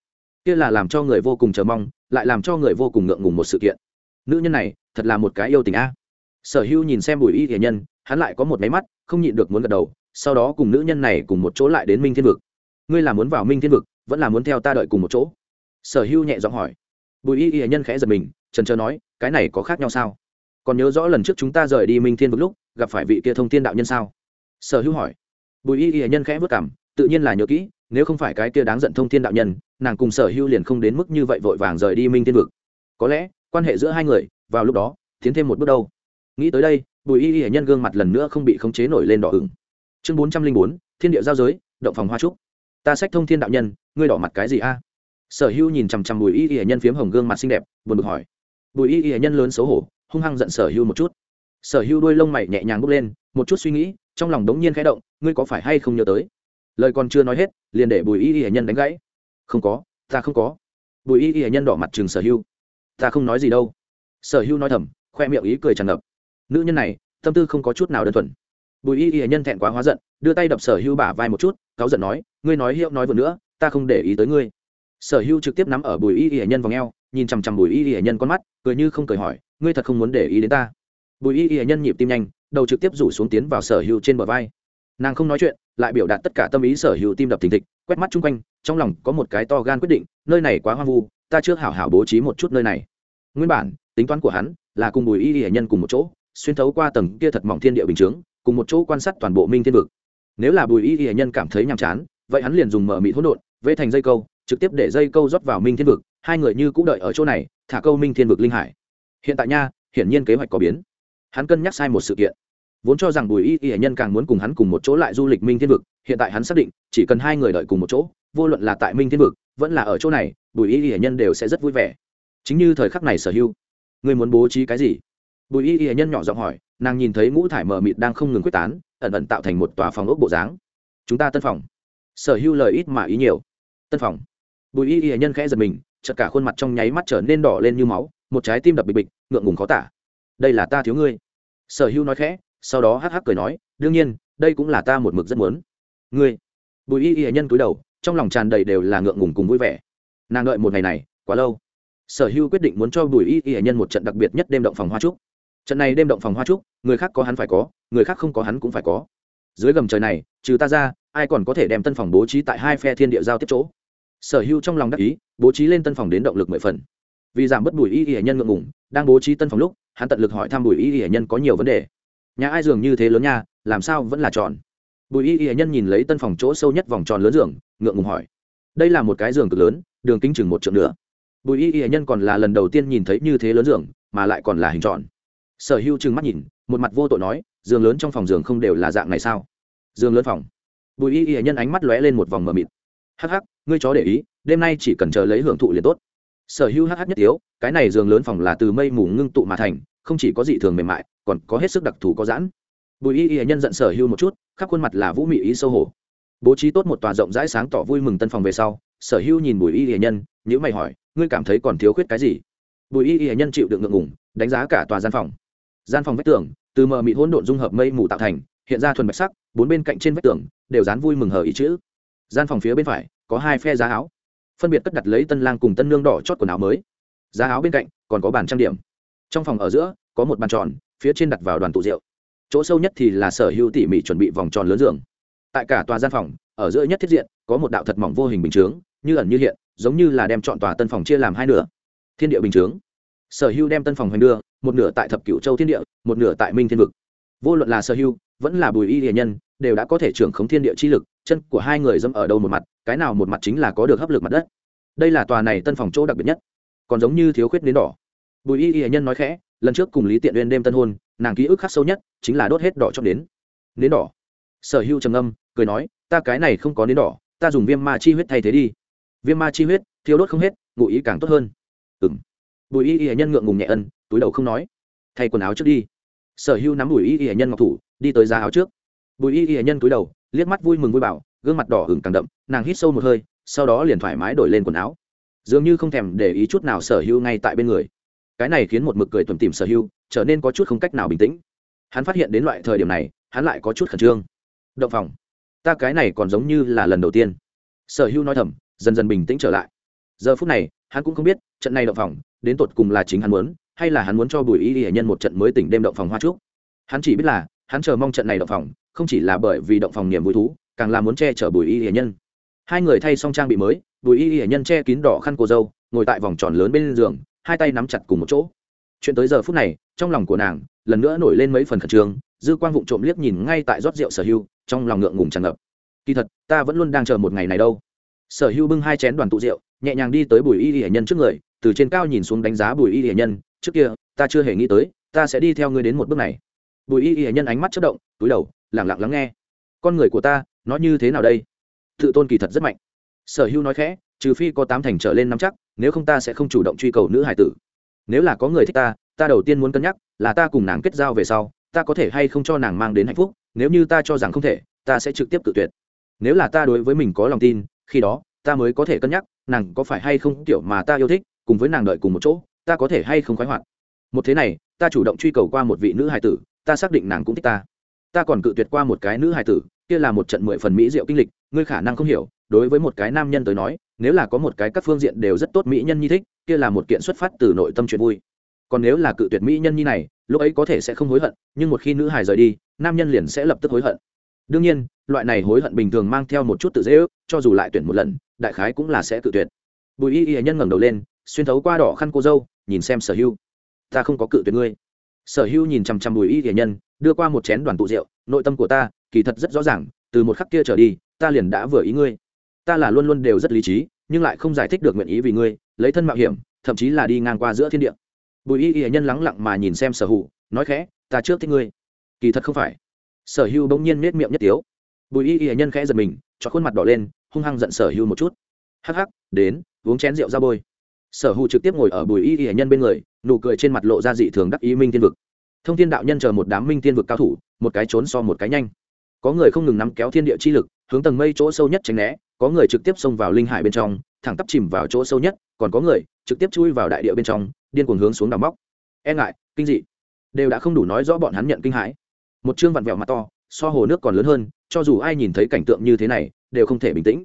Kia là làm cho người vô cùng chờ mong, lại làm cho người vô cùng ngượng ngùng một sự kiện. Nữ nhân này, thật là một cái yêu tình a. Sở hưu nhìn xem bùi y thể nhân, hắn lại có một máy mắt, không nhịn được muốn gật đầu, sau đó cùng nữ nhân này cùng một chỗ lại đến minh thiên vực. Ngươi là muốn vào minh thiên vực, vẫn là muốn theo ta đợi cùng một chỗ? Sở hưu nhẹ giọng hỏi. Bùi y y nhân khẽ giật mình, trần trờ nói, cái này có khác nhau sao? Còn nhớ rõ lần trước chúng ta rời đi minh thiên vực lúc, gặp phải vị kia thông thiên đạo nhân sao? Sở hữu hỏi. Bùi y y nhân khẽ vất cảm tự nhiên là nhớ kỹ, nếu không phải cái kia đáng giận thông thiên đạo nhân, nàng cùng sở hữu liền không đến mức như vậy vội vàng rời đi minh thiên vực. Có lẽ, quan hệ giữa hai người, vào lúc đó, tiến thêm một bước đâu. Nghĩ tới đây, bùi y y nhân gương mặt lần nữa không bị khống chế nổi lên đỏ ửng. Chương bốn trăm linh bốn, thiên địa giao giới, động phòng hoa trúc. Ta sách thông thiên đạo nhân, ngươi đỏ mặt cái gì a? Sở hữu nhìn chằm chằm bùi y y nhân phiếm hồng gương mặt xinh đẹp, buồn bực hỏi. Bùi y y nhân lớn xấu hổ hung hăng giận sở hưu một chút. Sở hưu đuôi lông mày nhẹ nhàng bốc lên một chút suy nghĩ trong lòng đống nhiên khẽ động ngươi có phải hay không nhớ tới? Lời còn chưa nói hết liền để bùi y y nhân đánh gãy. Không có ta không có. Bùi y y nhân đỏ mặt chừng sở hưu, ta không nói gì đâu. Sở hưu nói thầm khoe miệng ý cười tràn ngập. Nữ nhân này tâm tư không có chút nào đơn thuần. Bùi y y nhân thẹn quá hóa giận đưa tay đập sở hưu bả vai một chút cáu giận nói ngươi nói hiệu nói vừa nữa ta không để ý tới ngươi. Sở hưu trực tiếp nắm ở bùi y y nhân vào ngheo nhìn chằm chằm bùi y y nhân con mắt cười như không cười hỏi ngươi thật không muốn để ý đến ta. Bùi y y nhân nhịp tim nhanh, đầu trực tiếp rủ xuống tiến vào sở hữu trên bờ vai. Nàng không nói chuyện, lại biểu đạt tất cả tâm ý sở hữu tim đập thình thịch, quét mắt chung quanh, trong lòng có một cái to gan quyết định, nơi này quá hoang vu, ta trước hảo hảo bố trí một chút nơi này. Nguyên bản, tính toán của hắn là cùng bùi y y nhân cùng một chỗ, xuyên thấu qua tầng kia thật mỏng thiên địa bình chướng, cùng một chỗ quan sát toàn bộ minh thiên vực. Nếu là bùi y y nhân cảm thấy nhàm chán, vậy hắn liền dùng mở mị hỗn độn vây thành dây câu, trực tiếp để dây câu rót vào minh thiên vực, hai người như cũng đợi ở chỗ này, thả câu minh thiên vực linh hải hiện tại nha, hiển nhiên kế hoạch có biến. Hắn cân nhắc sai một sự kiện. Vốn cho rằng bùi y y nhân càng muốn cùng hắn cùng một chỗ lại du lịch minh thiên vực, hiện tại hắn xác định, chỉ cần hai người đợi cùng một chỗ, vô luận là tại minh thiên vực, vẫn là ở chỗ này, bùi y y nhân đều sẽ rất vui vẻ. Chính như thời khắc này sở hữu. Người muốn bố trí cái gì? Bùi y y nhân nhỏ giọng hỏi, nàng nhìn thấy ngũ thải mờ mịt đang không ngừng quyết tán, ẩn ẩn tạo thành một tòa phòng ốc bộ dáng. Chúng ta tân phòng. Sở hữu lời ít mà ý nhiều. Tân phòng. Bùi y y nhân khẽ giật mình, chợt cả khuôn mặt trong nháy mắt trở nên đỏ lên như máu một trái tim đập bịch bịch, ngượng ngùng khó tả. Đây là ta thiếu ngươi. Sở hữu nói khẽ, sau đó hắc hắc cười nói, đương nhiên, đây cũng là ta một mực rất muốn. Ngươi. Bùi y y nhân cúi đầu, trong lòng tràn đầy đều là ngượng ngùng cùng vui vẻ. Nàng đợi một ngày này, quá lâu. Sở hữu quyết định muốn cho bùi y y nhân một trận đặc biệt nhất đêm động phòng hoa trúc. Trận này đêm động phòng hoa trúc, người khác có hắn phải có, người khác không có hắn cũng phải có. Dưới gầm trời này, trừ ta ra, ai còn có thể đem tân phòng bố trí tại hai phe thiên địa giao tiếp chỗ? Sở hữu trong lòng đắc ý, bố trí lên tân phòng đến động lực mười phần vì giảm bớt bùi y y nhân ngượng ngùng, đang bố trí tân phòng lúc, hắn tận lực hỏi thăm bùi y y nhân có nhiều vấn đề. Nhà ai giường như thế lớn nha, làm sao vẫn là tròn? Bùi y y nhân nhìn lấy tân phòng chỗ sâu nhất vòng tròn lớn giường, ngượng ngùng hỏi. Đây là một cái giường cực lớn, đường kính chừng một trượng nữa. Bùi y y nhân còn là lần đầu tiên nhìn thấy như thế lớn giường, mà lại còn là hình tròn. Sở hữu chừng mắt nhìn, một mặt vô tội nói, giường lớn trong phòng giường không đều là dạng này sao? Giường lớn phòng. Bùi y y nhân ánh mắt lóe lên một vòng mờ mịt. Hắc hắc, ngươi chó để ý, đêm nay chỉ cần chờ lấy hưởng thụ liền tốt sở hữu hh nhất yếu, cái này giường lớn phòng là từ mây mù ngưng tụ mà thành, không chỉ có dị thường mềm mại, còn có hết sức đặc thù có giãn. Bùi y y nhân giận sở hữu một chút, khắp khuôn mặt là vũ mị ý sâu hổ. Bố trí tốt một tòa rộng rãi sáng tỏ vui mừng tân phòng về sau, sở hữu nhìn bùi y y nhân nhữ mày hỏi, ngươi cảm thấy còn thiếu khuyết cái gì? Bùi y y nhân chịu được ngượng ngùng, đánh giá cả tòa gian phòng. Gian phòng vách tường, từ mờ mịt hỗn độn dung hợp mây mù tạo thành, hiện ra thuần bạch sắc, bốn bên cạnh trên vách tường, đều dán vui mừng hờ ý chữ. Gian phòng phía bên phải, có hai phe giá áo phân biệt cất đặt lấy tân lang cùng tân nương đỏ chót quần áo mới. Giá áo bên cạnh còn có bàn trang điểm. Trong phòng ở giữa có một bàn tròn, phía trên đặt vào đoàn tụ rượu. Chỗ sâu nhất thì là sở hữu tỉ mỉ chuẩn bị vòng tròn lớn giường. Tại cả tòa gian phòng, ở giữa nhất thiết diện, có một đạo thật mỏng vô hình bình chướng, như ẩn như hiện, giống như là đem chọn tòa tân phòng chia làm hai nửa. Thiên địa bình chướng. Sở hữu đem tân phòng hoành đưa, một nửa tại thập cửu châu thiên địa, một nửa tại minh thiên vực. Vô luận là sở hữu, vẫn là bùi y hiền nhân, đều đã có thể trưởng khống thiên địa chi lực chân của hai người dâm ở đâu một mặt, cái nào một mặt chính là có được hấp lực mặt đất. Đây là tòa này tân phòng chỗ đặc biệt nhất. Còn giống như thiếu khuyết đến đỏ. Bùi y y nhân nói khẽ, lần trước cùng lý tiện uyên đêm tân hôn, nàng ký ức khắc sâu nhất chính là đốt hết đỏ trong đến. Nến đỏ. Sở hữu trầm âm cười nói, ta cái này không có nến đỏ, ta dùng viêm ma chi huyết thay thế đi. Viêm ma chi huyết thiếu đốt không hết, ngụ ý càng tốt hơn. Ừng bùi y y nhân ngượng ngùng nhẹ ân, túi đầu không nói. Thay quần áo trước đi. Sở hữu nắm bùi y y nhân ngọc thủ, đi tới giá áo trước bùi y y nhân túi đầu, liếc mắt vui mừng vui bảo, gương mặt đỏ hừng càng đậm, nàng hít sâu một hơi, sau đó liền thoải mái đổi lên quần áo. Dường như không thèm để ý chút nào sở hữu ngay tại bên người. Cái này khiến một mực cười tuần tìm sở hữu, trở nên có chút không cách nào bình tĩnh. Hắn phát hiện đến loại thời điểm này, hắn lại có chút khẩn trương. Động phòng, ta cái này còn giống như là lần đầu tiên. Sở hữu nói thầm, dần dần bình tĩnh trở lại. Giờ phút này, hắn cũng không biết, trận này động phòng, đến tột cùng là chính hắn muốn, hay là hắn muốn cho bùi y hệ nhân một trận mới tỉnh đêm động phòng hoa trúc hắn chỉ biết là, hắn chờ mong trận này động phòng không chỉ là bởi vì động phòng niềm vui thú, càng là muốn che chở bùi y hệ nhân. Hai người thay xong trang bị mới, bùi y hệ nhân che kín đỏ khăn cô dâu, ngồi tại vòng tròn lớn bên giường, hai tay nắm chặt cùng một chỗ. Chuyện tới giờ phút này, trong lòng của nàng, lần nữa nổi lên mấy phần khẩn trương, dư quan vụng trộm liếc nhìn ngay tại rót rượu sở hưu, trong lòng ngượng ngùng tràn ngập. Kỳ thật, ta vẫn luôn đang chờ một ngày này đâu. Sở hưu bưng hai chén đoàn tụ rượu, nhẹ nhàng đi tới bùi y hệ nhân trước người, từ trên cao nhìn xuống đánh giá bùi y hệ nhân, trước kia, ta chưa hề nghĩ tới, ta sẽ đi theo ngươi đến một bước này. Bùi y hệ nhân ánh mắt chất động, túi đầu lẳng lặng lắng nghe. Con người của ta, nó như thế nào đây? Tự tôn kỳ thật rất mạnh. Sở hữu nói khẽ, trừ phi có tám thành trở lên nắm chắc, nếu không ta sẽ không chủ động truy cầu nữ hải tử. Nếu là có người thích ta ta đầu tiên muốn cân nhắc là ta cùng nàng kết giao về sau, ta có thể hay không cho nàng mang đến hạnh phúc, nếu như ta cho rằng không thể, ta sẽ trực tiếp tự tuyệt. Nếu là ta đối với mình có lòng tin, khi đó, ta mới có thể cân nhắc nàng có phải hay không kiểu mà ta yêu thích, cùng với nàng đợi cùng một chỗ, ta có thể hay không khoái hoạt. Một thế này, ta chủ động truy cầu qua một vị nữ hải tử, ta xác định nàng cũng thích ta ta còn cự tuyệt qua một cái nữ hài tử, kia là một trận mười phần mỹ diệu kinh lịch, ngươi khả năng không hiểu, đối với một cái nam nhân tới nói, nếu là có một cái các phương diện đều rất tốt mỹ nhân nhi thích, kia là một kiện xuất phát từ nội tâm chuyện vui. Còn nếu là cự tuyệt mỹ nhân nhi này, lúc ấy có thể sẽ không hối hận, nhưng một khi nữ hài rời đi, nam nhân liền sẽ lập tức hối hận. Đương nhiên, loại này hối hận bình thường mang theo một chút tự dễ ước, cho dù lại tuyển một lần, đại khái cũng là sẽ cự tuyệt. Bùi y y nhân ngẩng đầu lên, xuyên thấu qua đỏ khăn cô dâu, nhìn xem sở hưu. Ta không có cự tuyệt ngươi. Sở hưu nhìn chằm chằm bùi y y nhân đưa qua một chén đoàn tụ rượu, nội tâm của ta, kỳ thật rất rõ ràng, từ một khắc kia trở đi, ta liền đã vừa ý ngươi. Ta là luôn luôn đều rất lý trí, nhưng lại không giải thích được nguyện ý vì ngươi, lấy thân mạo hiểm, thậm chí là đi ngang qua giữa thiên địa. Bùi y y nhân lắng lặng mà nhìn xem sở hữu, nói khẽ, ta trước thích ngươi. Kỳ thật không phải. Sở hưu bỗng nhiên nết miệng nhất tiếu. Bùi y y nhân khẽ giật mình, cho khuôn mặt đỏ lên, hung hăng giận sở hưu một chút. Hắc hắc, đến, uống chén rượu ra bôi. Sở hưu trực tiếp ngồi ở bùi y y nhân bên người, nụ cười trên mặt lộ ra dị thường đắc ý minh thiên vực thông thiên đạo nhân chờ một đám minh Tiên vực cao thủ, một cái trốn so một cái nhanh. Có người không ngừng nắm kéo thiên địa chi lực, hướng tầng mây chỗ sâu nhất tránh né, có người trực tiếp xông vào linh hải bên trong, thẳng tắp chìm vào chỗ sâu nhất, còn có người trực tiếp chui vào đại địa bên trong, điên cuồng hướng xuống đào móc. E ngại, kinh dị. Đều đã không đủ nói rõ bọn hắn nhận kinh hãi. Một chương vặn vẹo mặt to, so hồ nước còn lớn hơn, cho dù ai nhìn thấy cảnh tượng như thế này, đều không thể bình tĩnh.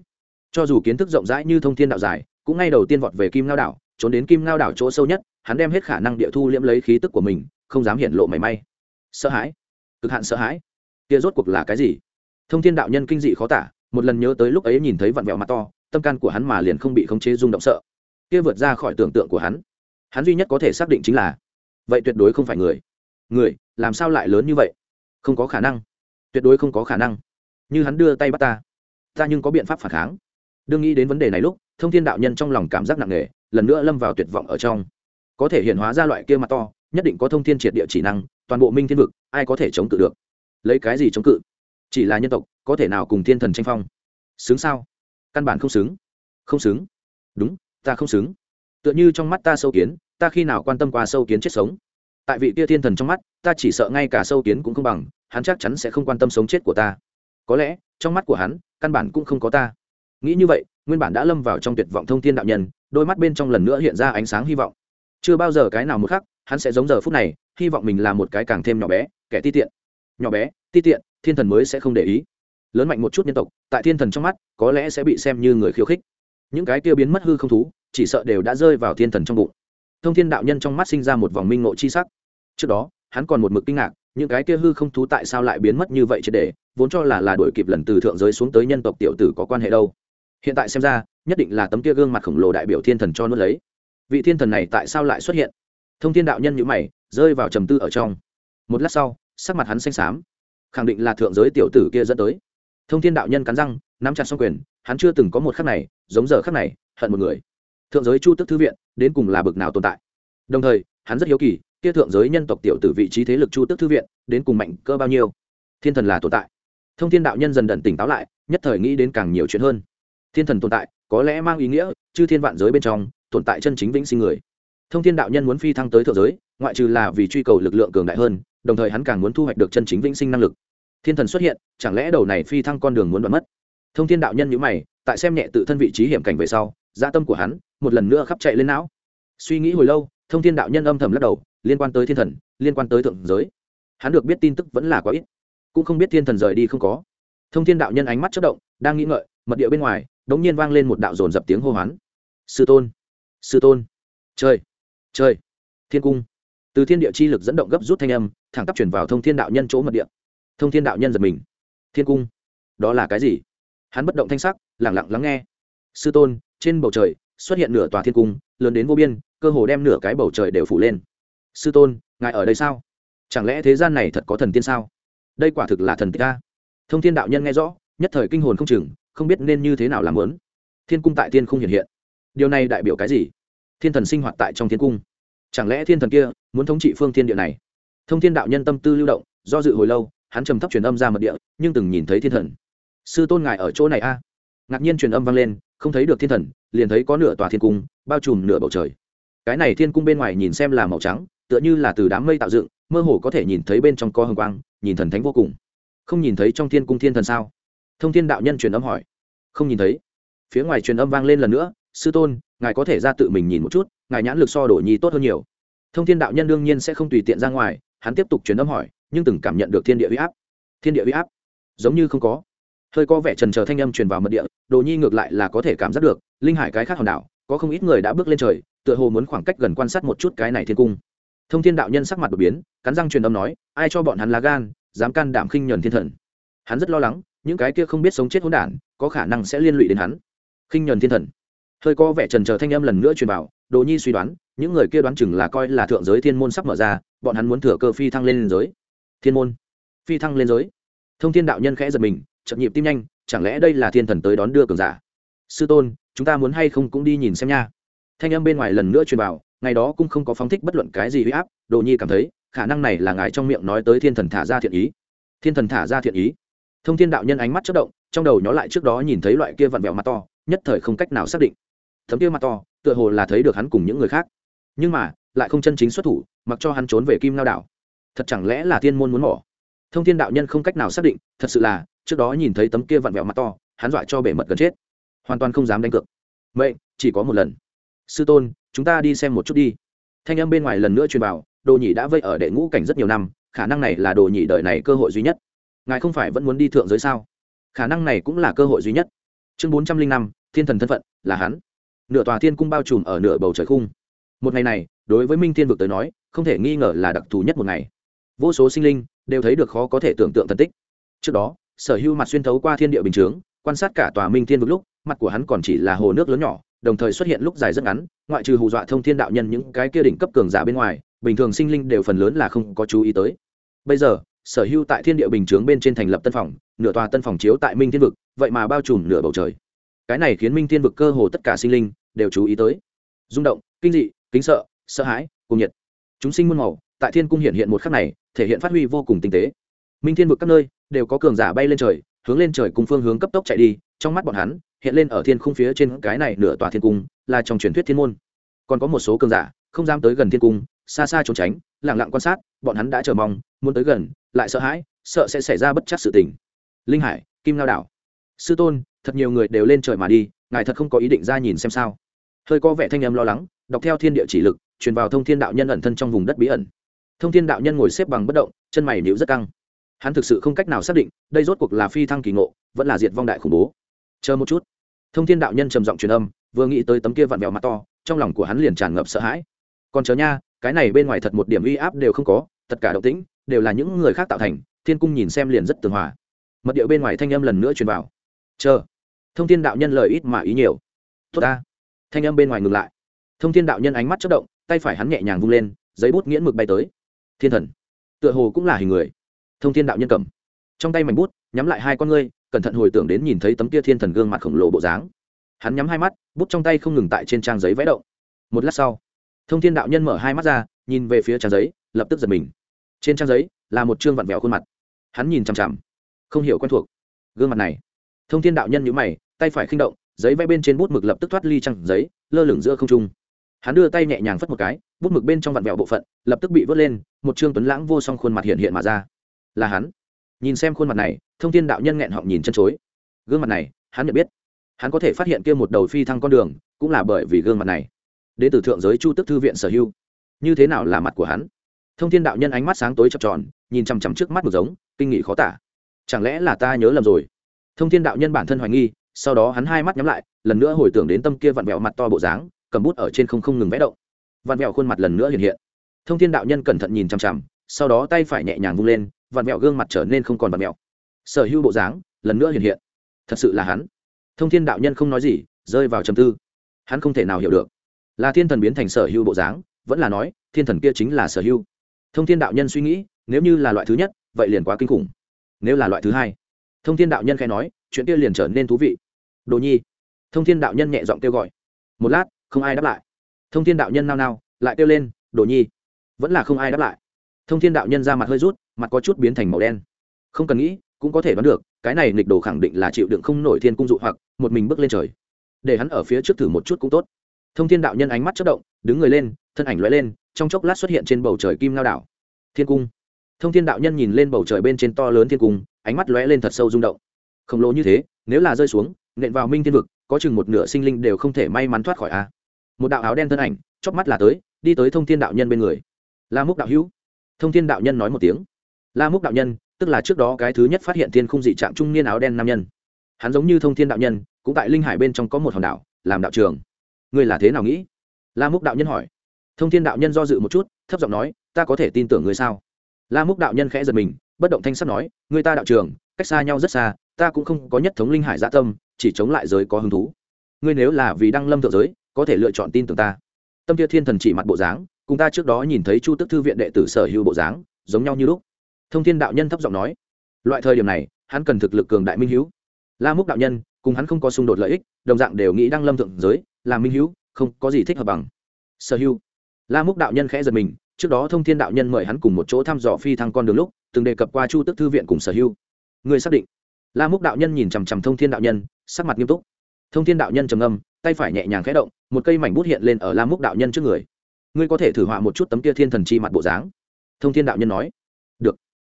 Cho dù kiến thức rộng rãi như thông thiên đạo dài cũng ngay đầu tiên vọt về kim ngao đảo, trốn đến kim ngao đảo chỗ sâu nhất, hắn đem hết khả năng địa thu liễm lấy khí tức của mình không dám hiện lộ mảy may. Sợ hãi. Cực hạn sợ hãi. Kia rốt cuộc là cái gì? Thông thiên đạo nhân kinh dị khó tả, một lần nhớ tới lúc ấy nhìn thấy vặn vẹo mặt to, tâm can của hắn mà liền không bị khống chế rung động sợ. Kia vượt ra khỏi tưởng tượng của hắn. Hắn duy nhất có thể xác định chính là, vậy tuyệt đối không phải người. Người, làm sao lại lớn như vậy? Không có khả năng. Tuyệt đối không có khả năng. Như hắn đưa tay bắt ta. Ta nhưng có biện pháp phản kháng. Đương nghĩ đến vấn đề này lúc, thông thiên đạo nhân trong lòng cảm giác nặng nề, lần nữa lâm vào tuyệt vọng ở trong. Có thể hiện hóa ra loại kia mặt to nhất định có thông thiên triệt địa chỉ năng, toàn bộ minh thiên vực, ai có thể chống cự được? Lấy cái gì chống cự? Chỉ là nhân tộc, có thể nào cùng thiên thần tranh phong? Xứng sao? Căn bản không xứng. Không xứng. Đúng, ta không xứng. Tựa như trong mắt ta sâu kiến, ta khi nào quan tâm qua sâu kiến chết sống? Tại vị kia thiên thần trong mắt, ta chỉ sợ ngay cả sâu kiến cũng không bằng, hắn chắc chắn sẽ không quan tâm sống chết của ta. Có lẽ, trong mắt của hắn, căn bản cũng không có ta. Nghĩ như vậy, nguyên bản đã lâm vào trong tuyệt vọng thông thiên đạo nhân, đôi mắt bên trong lần nữa hiện ra ánh sáng hy vọng. Chưa bao giờ cái nào một khắc hắn sẽ giống giờ phút này, hy vọng mình là một cái càng thêm nhỏ bé, kẻ ti tiện. Nhỏ bé, ti tiện, thiên thần mới sẽ không để ý. Lớn mạnh một chút nhân tộc, tại thiên thần trong mắt, có lẽ sẽ bị xem như người khiêu khích. Những cái kia biến mất hư không thú, chỉ sợ đều đã rơi vào thiên thần trong bụng. Thông thiên đạo nhân trong mắt sinh ra một vòng minh ngộ chi sắc. Trước đó, hắn còn một mực kinh ngạc, những cái kia hư không thú tại sao lại biến mất như vậy chứ để, vốn cho là là đuổi kịp lần từ thượng giới xuống tới nhân tộc tiểu tử có quan hệ đâu. Hiện tại xem ra, nhất định là tấm kia gương mặt khổng lồ đại biểu thiên thần cho nuốt lấy. Vị thiên thần này tại sao lại xuất hiện? Thông thiên đạo nhân nhữ mày, rơi vào trầm tư ở trong. Một lát sau, sắc mặt hắn xanh xám, khẳng định là thượng giới tiểu tử kia dẫn tới. Thông thiên đạo nhân cắn răng, nắm chặt xong quyền, hắn chưa từng có một khắc này, giống giờ khắc này, hận một người. Thượng giới chu tức thư viện, đến cùng là bực nào tồn tại? Đồng thời, hắn rất hiếu kỳ, kia thượng giới nhân tộc tiểu tử vị trí thế lực chu tức thư viện, đến cùng mạnh cơ bao nhiêu? Thiên thần là tồn tại. Thông thiên đạo nhân dần đần tỉnh táo lại, nhất thời nghĩ đến càng nhiều chuyện hơn. Thiên thần tồn tại, có lẽ mang ý nghĩa, chư thiên vạn giới bên trong, tồn tại chân chính vĩnh sinh người thông thiên đạo nhân muốn phi thăng tới thượng giới, ngoại trừ là vì truy cầu lực lượng cường đại hơn, đồng thời hắn càng muốn thu hoạch được chân chính vĩnh sinh năng lực. Thiên thần xuất hiện, chẳng lẽ đầu này phi thăng con đường muốn đoạn mất? Thông thiên đạo nhân nhữ mày, tại xem nhẹ tự thân vị trí hiểm cảnh về sau gia dạ tâm của hắn một lần nữa khắp chạy lên não. Suy nghĩ hồi lâu, thông thiên đạo nhân âm thầm lắc đầu, liên quan tới thiên thần, liên quan tới thượng giới. Hắn được biết tin tức vẫn là quá ít, cũng không biết thiên thần rời đi không có. Thông thiên đạo nhân ánh mắt chất động, đang nghĩ ngợi, mật địa bên ngoài đ n g nhiên vang lên một đạo dồn dập tiếng hô hoán. Sư tôn! Sư tôn! Trời chơi. Thiên cung. Từ thiên địa chi lực dẫn động gấp rút thanh âm, thẳng tắp chuyển vào thông thiên đạo nhân chỗ mật địa. Thông thiên đạo nhân giật mình. Thiên cung. Đó là cái gì? Hắn bất động thanh sắc lẳng lặng lắng nghe. Sư tôn, trên bầu trời xuất hiện nửa tòa thiên cung, lớn đến vô biên, cơ hồ đem nửa cái bầu trời đều phủ lên. Sư tôn, ngài ở đây sao? Chẳng lẽ thế gian này thật có thần tiên sao? Đây quả thực là thần tích ta. Thông thiên đạo nhân nghe rõ, nhất thời kinh hồn không chừng, không biết nên như thế nào làm lớn thiên cung tại thiên không hiện hiện. Điều này đại biểu cái gì? Thiên thần sinh hoạt tại trong thiên cung. Chẳng lẽ thiên thần kia muốn thống trị phương thiên địa này? Thông thiên đạo nhân tâm tư lưu động, do dự hồi lâu, hắn trầm thấp truyền âm ra mật địa, nhưng từng nhìn thấy thiên thần. Sư tôn ngài ở chỗ này a? Ngạc nhiên truyền âm vang lên, không thấy được thiên thần, liền thấy có nửa tòa thiên cung, bao trùm nửa bầu trời. Cái này thiên cung bên ngoài nhìn xem là màu trắng, tựa như là từ đám mây tạo dựng, mơ hồ có thể nhìn thấy bên trong co hồng quang, nhìn thần thánh vô cùng. Không nhìn thấy trong thiên cung thiên thần sao? Thông thiên đạo nhân truyền âm hỏi. Không nhìn thấy. Phía ngoài truyền âm vang lên lần nữa, sư tôn ngài có thể ra tự mình nhìn một chút, ngài nhãn lực so đổ nhi tốt hơn nhiều. Thông thiên đạo nhân đương nhiên sẽ không tùy tiện ra ngoài, hắn tiếp tục truyền âm hỏi, nhưng từng cảm nhận được thiên địa huy áp. Thiên địa huy áp? Giống như không có. Hơi có vẻ trần trờ thanh âm truyền vào mật địa đồ nhi ngược lại là có thể cảm giác được, linh hải cái khác hòn đảo, có không ít người đã bước lên trời, tựa hồ muốn khoảng cách gần quan sát một chút cái này thiên cung. Thông thiên đạo nhân sắc mặt đột biến, cắn răng truyền âm nói, ai cho bọn hắn lá gan, dám can đảm khinh nhuần thiên thần? Hắn rất lo lắng, những cái kia không biết sống chết hỗn đản, có khả năng sẽ liên lụy đến hắn. Khinh nhuần thiên thần hơi có vẻ trần trờ thanh âm lần nữa truyền vào, đồ nhi suy đoán, những người kia đoán chừng là coi là thượng giới thiên môn sắp mở ra, bọn hắn muốn thừa cơ phi thăng lên giới. Thiên môn? Phi thăng lên giới? Thông thiên đạo nhân khẽ giật mình chậm nhịp tim nhanh, chẳng lẽ đây là thiên thần tới đón đưa cường giả? Sư tôn, chúng ta muốn hay không cũng đi nhìn xem nha. Thanh âm bên ngoài lần nữa truyền vào, ngày đó cũng không có phóng thích bất luận cái gì huy áp, đồ nhi cảm thấy, khả năng này là ngài trong miệng nói tới thiên thần thả ra thiện ý. Thiên thần thả ra thiện ý. Thông thiên đạo nhân ánh mắt chất động, trong đầu nhó lại trước đó nhìn thấy loại kia vặn vẹo mặt to, nhất thời không cách nào xác định thấm kia mặt to, tựa hồ là thấy được hắn cùng những người khác. Nhưng mà, lại không chân chính xuất thủ, mặc cho hắn trốn về kim lao đảo. Thật chẳng lẽ là thiên môn muốn mỏ? Thông thiên đạo nhân không cách nào xác định, thật sự là, trước đó nhìn thấy tấm kia vặn vẹo mặt to, hắn dọa cho bể mật gần chết. Hoàn toàn không dám đánh cược. Vậy, chỉ có một lần. Sư tôn, chúng ta đi xem một chút đi. Thanh âm bên ngoài lần nữa truyền vào, đồ nhị đã vây ở đệ ngũ cảnh rất nhiều năm, khả năng này là đồ nhị đời này cơ hội duy nhất. Ngài không phải vẫn muốn đi thượng giới sao? Khả năng này cũng là cơ hội duy nhất. Chương bốn trăm linh năm, thiên thần thân phận, là hắn nửa tòa thiên cung bao trùm ở nửa bầu trời khung. Một ngày này, đối với minh thiên vực tới nói, không thể nghi ngờ là đặc thù nhất một ngày. Vô số sinh linh đều thấy được khó có thể tưởng tượng thần tích. Trước đó, sở hữu mặt xuyên thấu qua thiên địa bình chướng, quan sát cả tòa minh thiên vực lúc, mặt của hắn còn chỉ là hồ nước lớn nhỏ, đồng thời xuất hiện lúc dài rất ngắn, ngoại trừ hù dọa thông thiên đạo nhân những cái kia đỉnh cấp cường giả bên ngoài, bình thường sinh linh đều phần lớn là không có chú ý tới. Bây giờ, sở hữu tại thiên địa bình chướng bên trên thành lập tân phòng, nửa tòa tân phòng chiếu tại minh thiên vực, vậy mà bao trùm nửa bầu trời. Cái này khiến minh thiên vực cơ hồ tất cả sinh linh đều chú ý tới. Rung động, kinh dị, kính sợ sợ hãi cùng nhiệt. Chúng sinh muôn màu, tại thiên cung hiện hiện một khắc này, thể hiện phát huy vô cùng tinh tế. Minh thiên vực các nơi đều có cường giả bay lên trời, hướng lên trời cùng phương hướng cấp tốc chạy đi, trong mắt bọn hắn, hiện lên ở thiên khung phía trên cái này nửa tòa thiên cung, là trong truyền thuyết thiên môn. Còn có một số cường giả, không dám tới gần thiên cung, xa xa trốn tránh lẳng lặng quan sát, bọn hắn đã chờ mong, muốn tới gần, lại sợ hãi, sợ sẽ xảy ra bất chắc sự tình. Linh hải, kim lao đảo. Sư tôn, thật nhiều người đều lên trời mà đi, ngài thật không có ý định ra nhìn xem sao? Hơi có vẻ thanh âm lo lắng, đọc theo thiên địa chỉ lực, truyền vào thông thiên đạo nhân ẩn thân trong vùng đất bí ẩn. Thông thiên đạo nhân ngồi xếp bằng bất động, chân mày níu rất căng. Hắn thực sự không cách nào xác định, đây rốt cuộc là phi thăng kỳ ngộ, vẫn là diệt vong đại khủng bố. Chờ một chút. Thông thiên đạo nhân trầm giọng truyền âm, vừa nghĩ tới tấm kia vặn vẹo mặt to, trong lòng của hắn liền tràn ngập sợ hãi. Còn chờ nha, cái này bên ngoài thật một điểm uy áp đều không có, tất cả động tĩnh đều là những người khác tạo thành, thiên cung nhìn xem liền rất tường hòa. Mật điệu bên ngoài thanh âm lần nữa truyền vào. Chờ. Thông thiên đạo nhân lời ít mà ý nhiều. Tốt ta thanh âm bên ngoài ngừng lại. Thông thiên đạo nhân ánh mắt chất động, tay phải hắn nhẹ nhàng vung lên, giấy bút nghiễn mực bay tới. Thiên thần. Tựa hồ cũng là hình người. Thông thiên đạo nhân cầm. Trong tay mảnh bút, nhắm lại hai con ngươi, cẩn thận hồi tưởng đến nhìn thấy tấm kia thiên thần gương mặt khổng lồ bộ dáng. Hắn nhắm hai mắt, bút trong tay không ngừng tại trên trang giấy vẽ động. Một lát sau, thông thiên đạo nhân mở hai mắt ra, nhìn về phía trang giấy, lập tức giật mình. Trên trang giấy là một chương vặn vẹo khuôn mặt. Hắn nhìn chằm chằm, không hiểu quen thuộc. Gương mặt này. Thông thiên đạo nhân nhữ mày, tay phải khinh động giấy vẽ bên trên bút mực lập tức thoát ly trăng giấy, lơ lửng giữa không trung. Hắn đưa tay nhẹ nhàng phất một cái, bút mực bên trong vặn vẹo bộ phận, lập tức bị vớt lên, một trương tuấn lãng vô song khuôn mặt hiện hiện mà ra. Là hắn. Nhìn xem khuôn mặt này, thông thiên đạo nhân nghẹn họng nhìn chân chối. Gương mặt này, hắn nhận biết. Hắn có thể phát hiện kia một đầu phi thăng con đường, cũng là bởi vì gương mặt này. Đến từ thượng giới chu tức thư viện sở hữu. Như thế nào là mặt của hắn? Thông thiên đạo nhân ánh mắt sáng tối chập tròn, nhìn chằm chằm trước mắt một giống, kinh nghị khó tả. Chẳng lẽ là ta nhớ lầm rồi? Thông thiên đạo nhân bản thân hoài nghi sau đó hắn hai mắt nhắm lại, lần nữa hồi tưởng đến tâm kia vặn vẹo mặt to bộ dáng, cầm bút ở trên không không ngừng vẽ động. Vặn vẹo khuôn mặt lần nữa hiện hiện. Thông thiên đạo nhân cẩn thận nhìn chằm chằm, sau đó tay phải nhẹ nhàng vung lên, vặn vẹo gương mặt trở nên không còn vặn vẹo. Sở hữu bộ dáng lần nữa hiện hiện. Thật sự là hắn. Thông thiên đạo nhân không nói gì, rơi vào trầm tư. Hắn không thể nào hiểu được. Là thiên thần biến thành sở hữu bộ dáng, vẫn là nói, thiên thần kia chính là sở hữu. Thông thiên đạo nhân suy nghĩ, nếu như là loại thứ nhất, vậy liền quá kinh khủng. Nếu là loại thứ hai, thông thiên đạo nhân khai nói, chuyện kia liền trở nên thú vị đồ nhi. Thông thiên đạo nhân nhẹ giọng kêu gọi. Một lát, không ai đáp lại. Thông thiên đạo nhân nao nao, lại kêu lên, đồ nhi. Vẫn là không ai đáp lại. Thông thiên đạo nhân ra mặt hơi rút, mặt có chút biến thành màu đen. Không cần nghĩ, cũng có thể đoán được, cái này nghịch đồ khẳng định là chịu đựng không nổi thiên cung dụ hoặc, một mình bước lên trời. Để hắn ở phía trước thử một chút cũng tốt. Thông thiên đạo nhân ánh mắt chất động, đứng người lên, thân ảnh lóe lên, trong chốc lát xuất hiện trên bầu trời kim lao đảo. Thiên cung. Thông thiên đạo nhân nhìn lên bầu trời bên trên to lớn thiên cung, ánh mắt lóe lên thật sâu rung động. Khổng lồ như thế, nếu là rơi xuống nện vào minh thiên vực, có chừng một nửa sinh linh đều không thể may mắn thoát khỏi a. Một đạo áo đen thân ảnh chóp mắt là tới, đi tới thông thiên đạo nhân bên người. La múc đạo hữu. Thông thiên đạo nhân nói một tiếng. La múc đạo nhân, tức là trước đó cái thứ nhất phát hiện thiên khung dị trạng trung niên áo đen nam nhân. Hắn giống như thông thiên đạo nhân, cũng tại linh hải bên trong có một hòn đảo, làm đạo trường. Ngươi là thế nào nghĩ? La múc đạo nhân hỏi. Thông thiên đạo nhân do dự một chút, thấp giọng nói, ta có thể tin tưởng ngươi sao? La múc đạo nhân khẽ giật mình, bất động thanh sắt nói người ta đạo trường, cách xa nhau rất xa ta cũng không có nhất thống linh hải dạ tâm, chỉ chống lại giới có hứng thú. Ngươi nếu là vì đăng lâm thượng giới, có thể lựa chọn tin tưởng ta. Tâm tiêu thiên thần chỉ mặt bộ dáng, cùng ta trước đó nhìn thấy chu tức thư viện đệ tử sở hữu bộ dáng, giống nhau như lúc. Thông thiên đạo nhân thấp giọng nói, loại thời điểm này, hắn cần thực lực cường đại minh hữu la múc đạo nhân, cùng hắn không có xung đột lợi ích, đồng dạng đều nghĩ đăng lâm thượng giới là minh hữu không có gì thích hợp bằng. Sở hữu. La múc đạo nhân khẽ giật mình, trước đó thông thiên đạo nhân mời hắn cùng một chỗ thăm dò phi thăng con đường lúc, từng đề cập qua chu tức thư viện cùng sở hữu. Người xác định la múc đạo nhân nhìn chằm chằm thông thiên đạo nhân, sắc mặt nghiêm túc. Thông thiên đạo nhân trầm âm tay phải nhẹ nhàng khẽ động, một cây mảnh bút hiện lên ở la múc đạo nhân trước người. Ngươi có thể thử họa một chút tấm kia thiên thần chi mặt bộ dáng. Thông thiên đạo nhân nói. Được.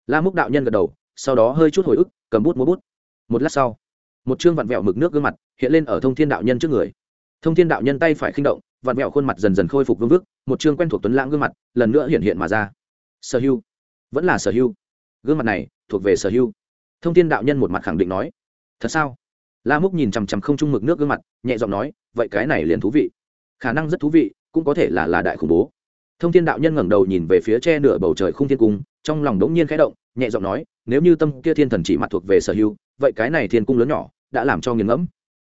La múc đạo nhân gật đầu, sau đó hơi chút hồi ức, cầm bút múa bút. Một lát sau, một chương vặn vẹo mực nước gương mặt hiện lên ở thông thiên đạo nhân trước người. Thông thiên đạo nhân tay phải khinh động, vặn vẹo khuôn mặt dần dần khôi phục vương vức, một chương quen thuộc tuấn lãng gương mặt lần nữa hiện hiện mà ra. Sở hưu. Vẫn là sở hưu. Gương mặt này thuộc về sở hưu thông thiên đạo nhân một mặt khẳng định nói, thật sao? La múc nhìn chằm chằm không trung mực nước gương mặt, nhẹ giọng nói, vậy cái này liền thú vị. Khả năng rất thú vị, cũng có thể là là đại khủng bố. Thông thiên đạo nhân ngẩng đầu nhìn về phía che nửa bầu trời không thiên cung, trong lòng đống nhiên khẽ động, nhẹ giọng nói, nếu như tâm kia thiên thần chỉ mặt thuộc về sở hữu, vậy cái này thiên cung lớn nhỏ đã làm cho nghiền ngẫm.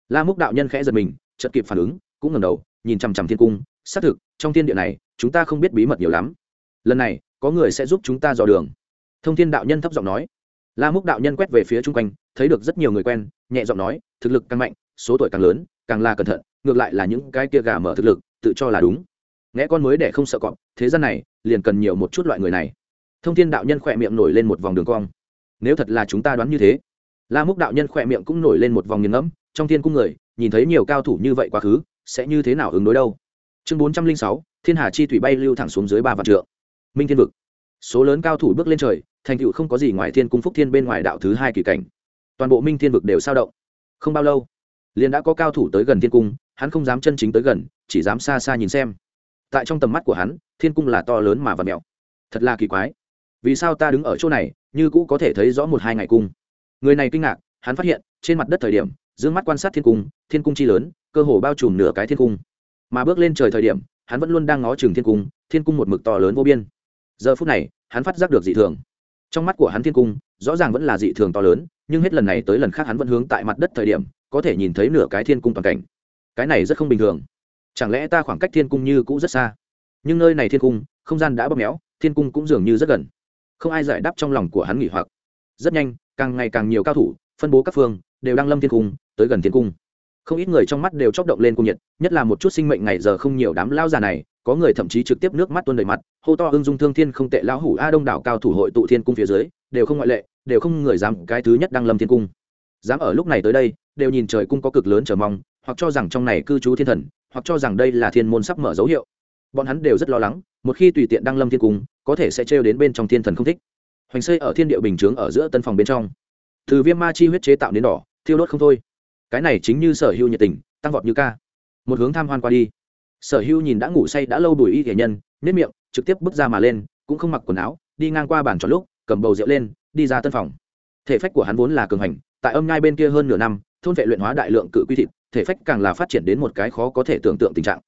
La múc đạo nhân khẽ giật mình, chợt kịp phản ứng, cũng ngẩng đầu, nhìn chằm chằm thiên cung, xác thực, trong thiên địa này, chúng ta không biết bí mật nhiều lắm. Lần này, có người sẽ giúp chúng ta dò đường. Thông thiên đạo nhân thấp giọng nói la múc đạo nhân quét về phía chung quanh, thấy được rất nhiều người quen, nhẹ giọng nói, thực lực càng mạnh, số tuổi càng lớn, càng là cẩn thận, ngược lại là những cái kia gà mở thực lực, tự cho là đúng. Nghe con mới để không sợ cọp, thế gian này, liền cần nhiều một chút loại người này. Thông thiên đạo nhân khỏe miệng nổi lên một vòng đường cong. Nếu thật là chúng ta đoán như thế. La múc đạo nhân khỏe miệng cũng nổi lên một vòng nghiền ngẫm, trong thiên cung người, nhìn thấy nhiều cao thủ như vậy quá khứ, sẽ như thế nào ứng đối đâu? Chương bốn trăm linh sáu, thiên hà chi thủy bay lưu thẳng xuống dưới ba vạn trượng. Minh thiên vực. Số lớn cao thủ bước lên trời thành tựu không có gì ngoài thiên cung phúc thiên bên ngoài đạo thứ hai kỳ cảnh. Toàn bộ minh thiên vực đều sao động. Không bao lâu, liền đã có cao thủ tới gần thiên cung, hắn không dám chân chính tới gần, chỉ dám xa xa nhìn xem. Tại trong tầm mắt của hắn, thiên cung là to lớn mà và mẹo thật là kỳ quái. Vì sao ta đứng ở chỗ này, như cũ có thể thấy rõ một hai ngày cung? Người này kinh ngạc, hắn phát hiện, trên mặt đất thời điểm d ư ơ n g mắt quan sát thiên cung thiên cung chi lớn, cơ hồ bao trùm nửa cái thiên cung. Mà bước lên trời thời điểm, hắn vẫn luôn đang ngó chừng thiên cung thiên cung một mực to lớn vô biên. Giờ phút này, hắn phát giác được dị thường trong mắt của hắn thiên cung, rõ ràng vẫn là dị thường to lớn, nhưng hết lần này tới lần khác hắn vẫn hướng tại mặt đất thời điểm, có thể nhìn thấy nửa cái thiên cung toàn cảnh. Cái này rất không bình thường. Chẳng lẽ ta khoảng cách thiên cung như cũ rất xa? Nhưng nơi này thiên cung, không gian đã bóp méo, thiên cung cũng dường như rất gần. Không ai giải đáp trong lòng của hắn nghỉ hoặc. Rất nhanh, càng ngày càng nhiều cao thủ, phân bố các phương, đều đang lâm thiên cung, tới gần thiên cung. Không ít người trong mắt đều chóc động lên cung nhiệt, nhất là một chút sinh mệnh ngày giờ không nhiều đám lao già này có người thậm chí trực tiếp nước mắt tuôn đầy mặt, hô to ưng dung thương thiên không tệ lão hủ a đông đảo cao thủ hội tụ thiên cung phía dưới, đều không ngoại lệ, đều không người dám, cái thứ nhất đang lâm thiên cung. Dám ở lúc này tới đây, đều nhìn trời cung có cực lớn chờ mong, hoặc cho rằng trong này cư trú thiên thần, hoặc cho rằng đây là thiên môn sắp mở dấu hiệu. Bọn hắn đều rất lo lắng, một khi tùy tiện đăng lâm thiên cung, có thể sẽ trêu đến bên trong thiên thần không thích. Hoành xây ở thiên địa bình chướng ở giữa tân phòng bên trong. Từ viêm ma chi huyết chế tạo đến đỏ, thiêu đốt không thôi. Cái này chính như sở hữu nhiệt tình, tăng vọt như ca. Một hướng tham hoan qua đi sở Hưu nhìn đã ngủ say đã lâu đuổi y thể nhân nếp miệng, trực tiếp bước ra mà lên, cũng không mặc quần áo, đi ngang qua bàn tròn lúc, cầm bầu rượu lên, đi ra tân phòng. Thể phách của hắn vốn là cường hành, tại âm nhai bên kia hơn nửa năm, thôn vệ luyện hóa đại lượng cự quy thịt, thể phách càng là phát triển đến một cái khó có thể tưởng tượng tình trạng.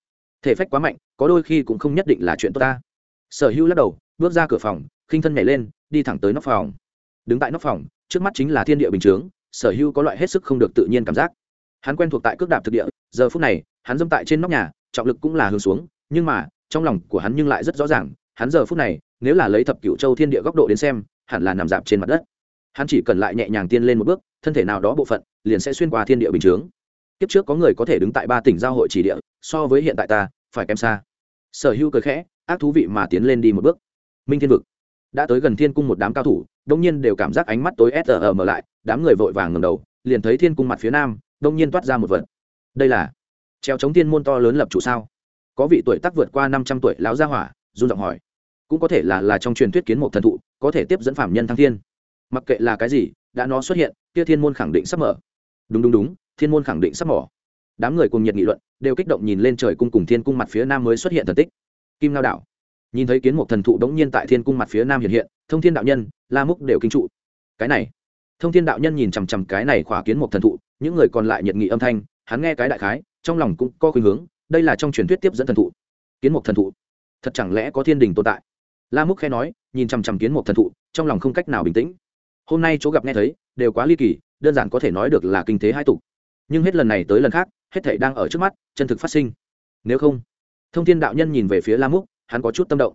Thể phách quá mạnh, có đôi khi cũng không nhất định là chuyện tốt ta. Sở hữu lắc đầu, bước ra cửa phòng, khinh thân nhảy lên, đi thẳng tới nóc phòng. Đứng tại nóc phòng, trước mắt chính là thiên địa bình chướng, sở hữu có loại hết sức không được tự nhiên cảm giác. Hắn quen thuộc tại cước đạp thực địa, giờ phút này, hắn dâm tại trên nóc nhà trọng lực cũng là hướng xuống, nhưng mà, trong lòng của hắn nhưng lại rất rõ ràng, hắn giờ phút này, nếu là lấy thập cửu châu thiên địa góc độ đến xem, hẳn là nằm dạp trên mặt đất. Hắn chỉ cần lại nhẹ nhàng tiên lên một bước, thân thể nào đó bộ phận, liền sẽ xuyên qua thiên địa bình chướng. Kiếp trước có người có thể đứng tại ba tỉnh giao hội chỉ địa, so với hiện tại ta, phải kém xa. Sở hữu cười khẽ, ác thú vị mà tiến lên đi một bước. Minh thiên vực. Đã tới gần thiên cung một đám cao thủ, đông nhiên đều cảm giác ánh mắt tối sờ mở lại, đám người vội vàng ngầm đầu, liền thấy thiên cung mặt phía nam, đông nhiên toát ra một vật. Đây là treo chống thiên môn to lớn lập trụ sao? Có vị tuổi tác vượt qua năm trăm tuổi lão gia hỏa, run giọng hỏi. Cũng có thể là là trong truyền thuyết kiến một thần thụ, có thể tiếp dẫn phạm nhân thăng thiên. Mặc kệ là cái gì, đã nó xuất hiện, kia thiên môn khẳng định sắp mở. Đúng đúng đúng, thiên môn khẳng định sắp mỏ đám người cùng nhiệt nghị luận, đều kích động nhìn lên trời cung cùng thiên cung mặt phía nam mới xuất hiện thần tích. Kim lao đạo nhìn thấy kiến một thần thụ đống nhiên tại thiên cung mặt phía nam hiện hiện, thông thiên đạo nhân, la múc đều kinh trụ. Cái này. Thông thiên đạo nhân nhìn chằm chằm cái này khỏa kiến một thần thụ, những người còn lại nhiệt nghị âm thanh, hắn nghe cái đại khái trong lòng cũng có khuynh hướng, đây là trong truyền thuyết tiếp dẫn thần thụ. Kiến một thần thụ. Thật chẳng lẽ có thiên đình tồn tại? La múc khe nói, nhìn chằm chằm kiến một thần thụ, trong lòng không cách nào bình tĩnh. Hôm nay chỗ gặp nghe thấy, đều quá ly kỳ, đơn giản có thể nói được là kinh thế hai tục. Nhưng hết lần này tới lần khác, hết thảy đang ở trước mắt, chân thực phát sinh. Nếu không, thông thiên đạo nhân nhìn về phía la múc hắn có chút tâm động.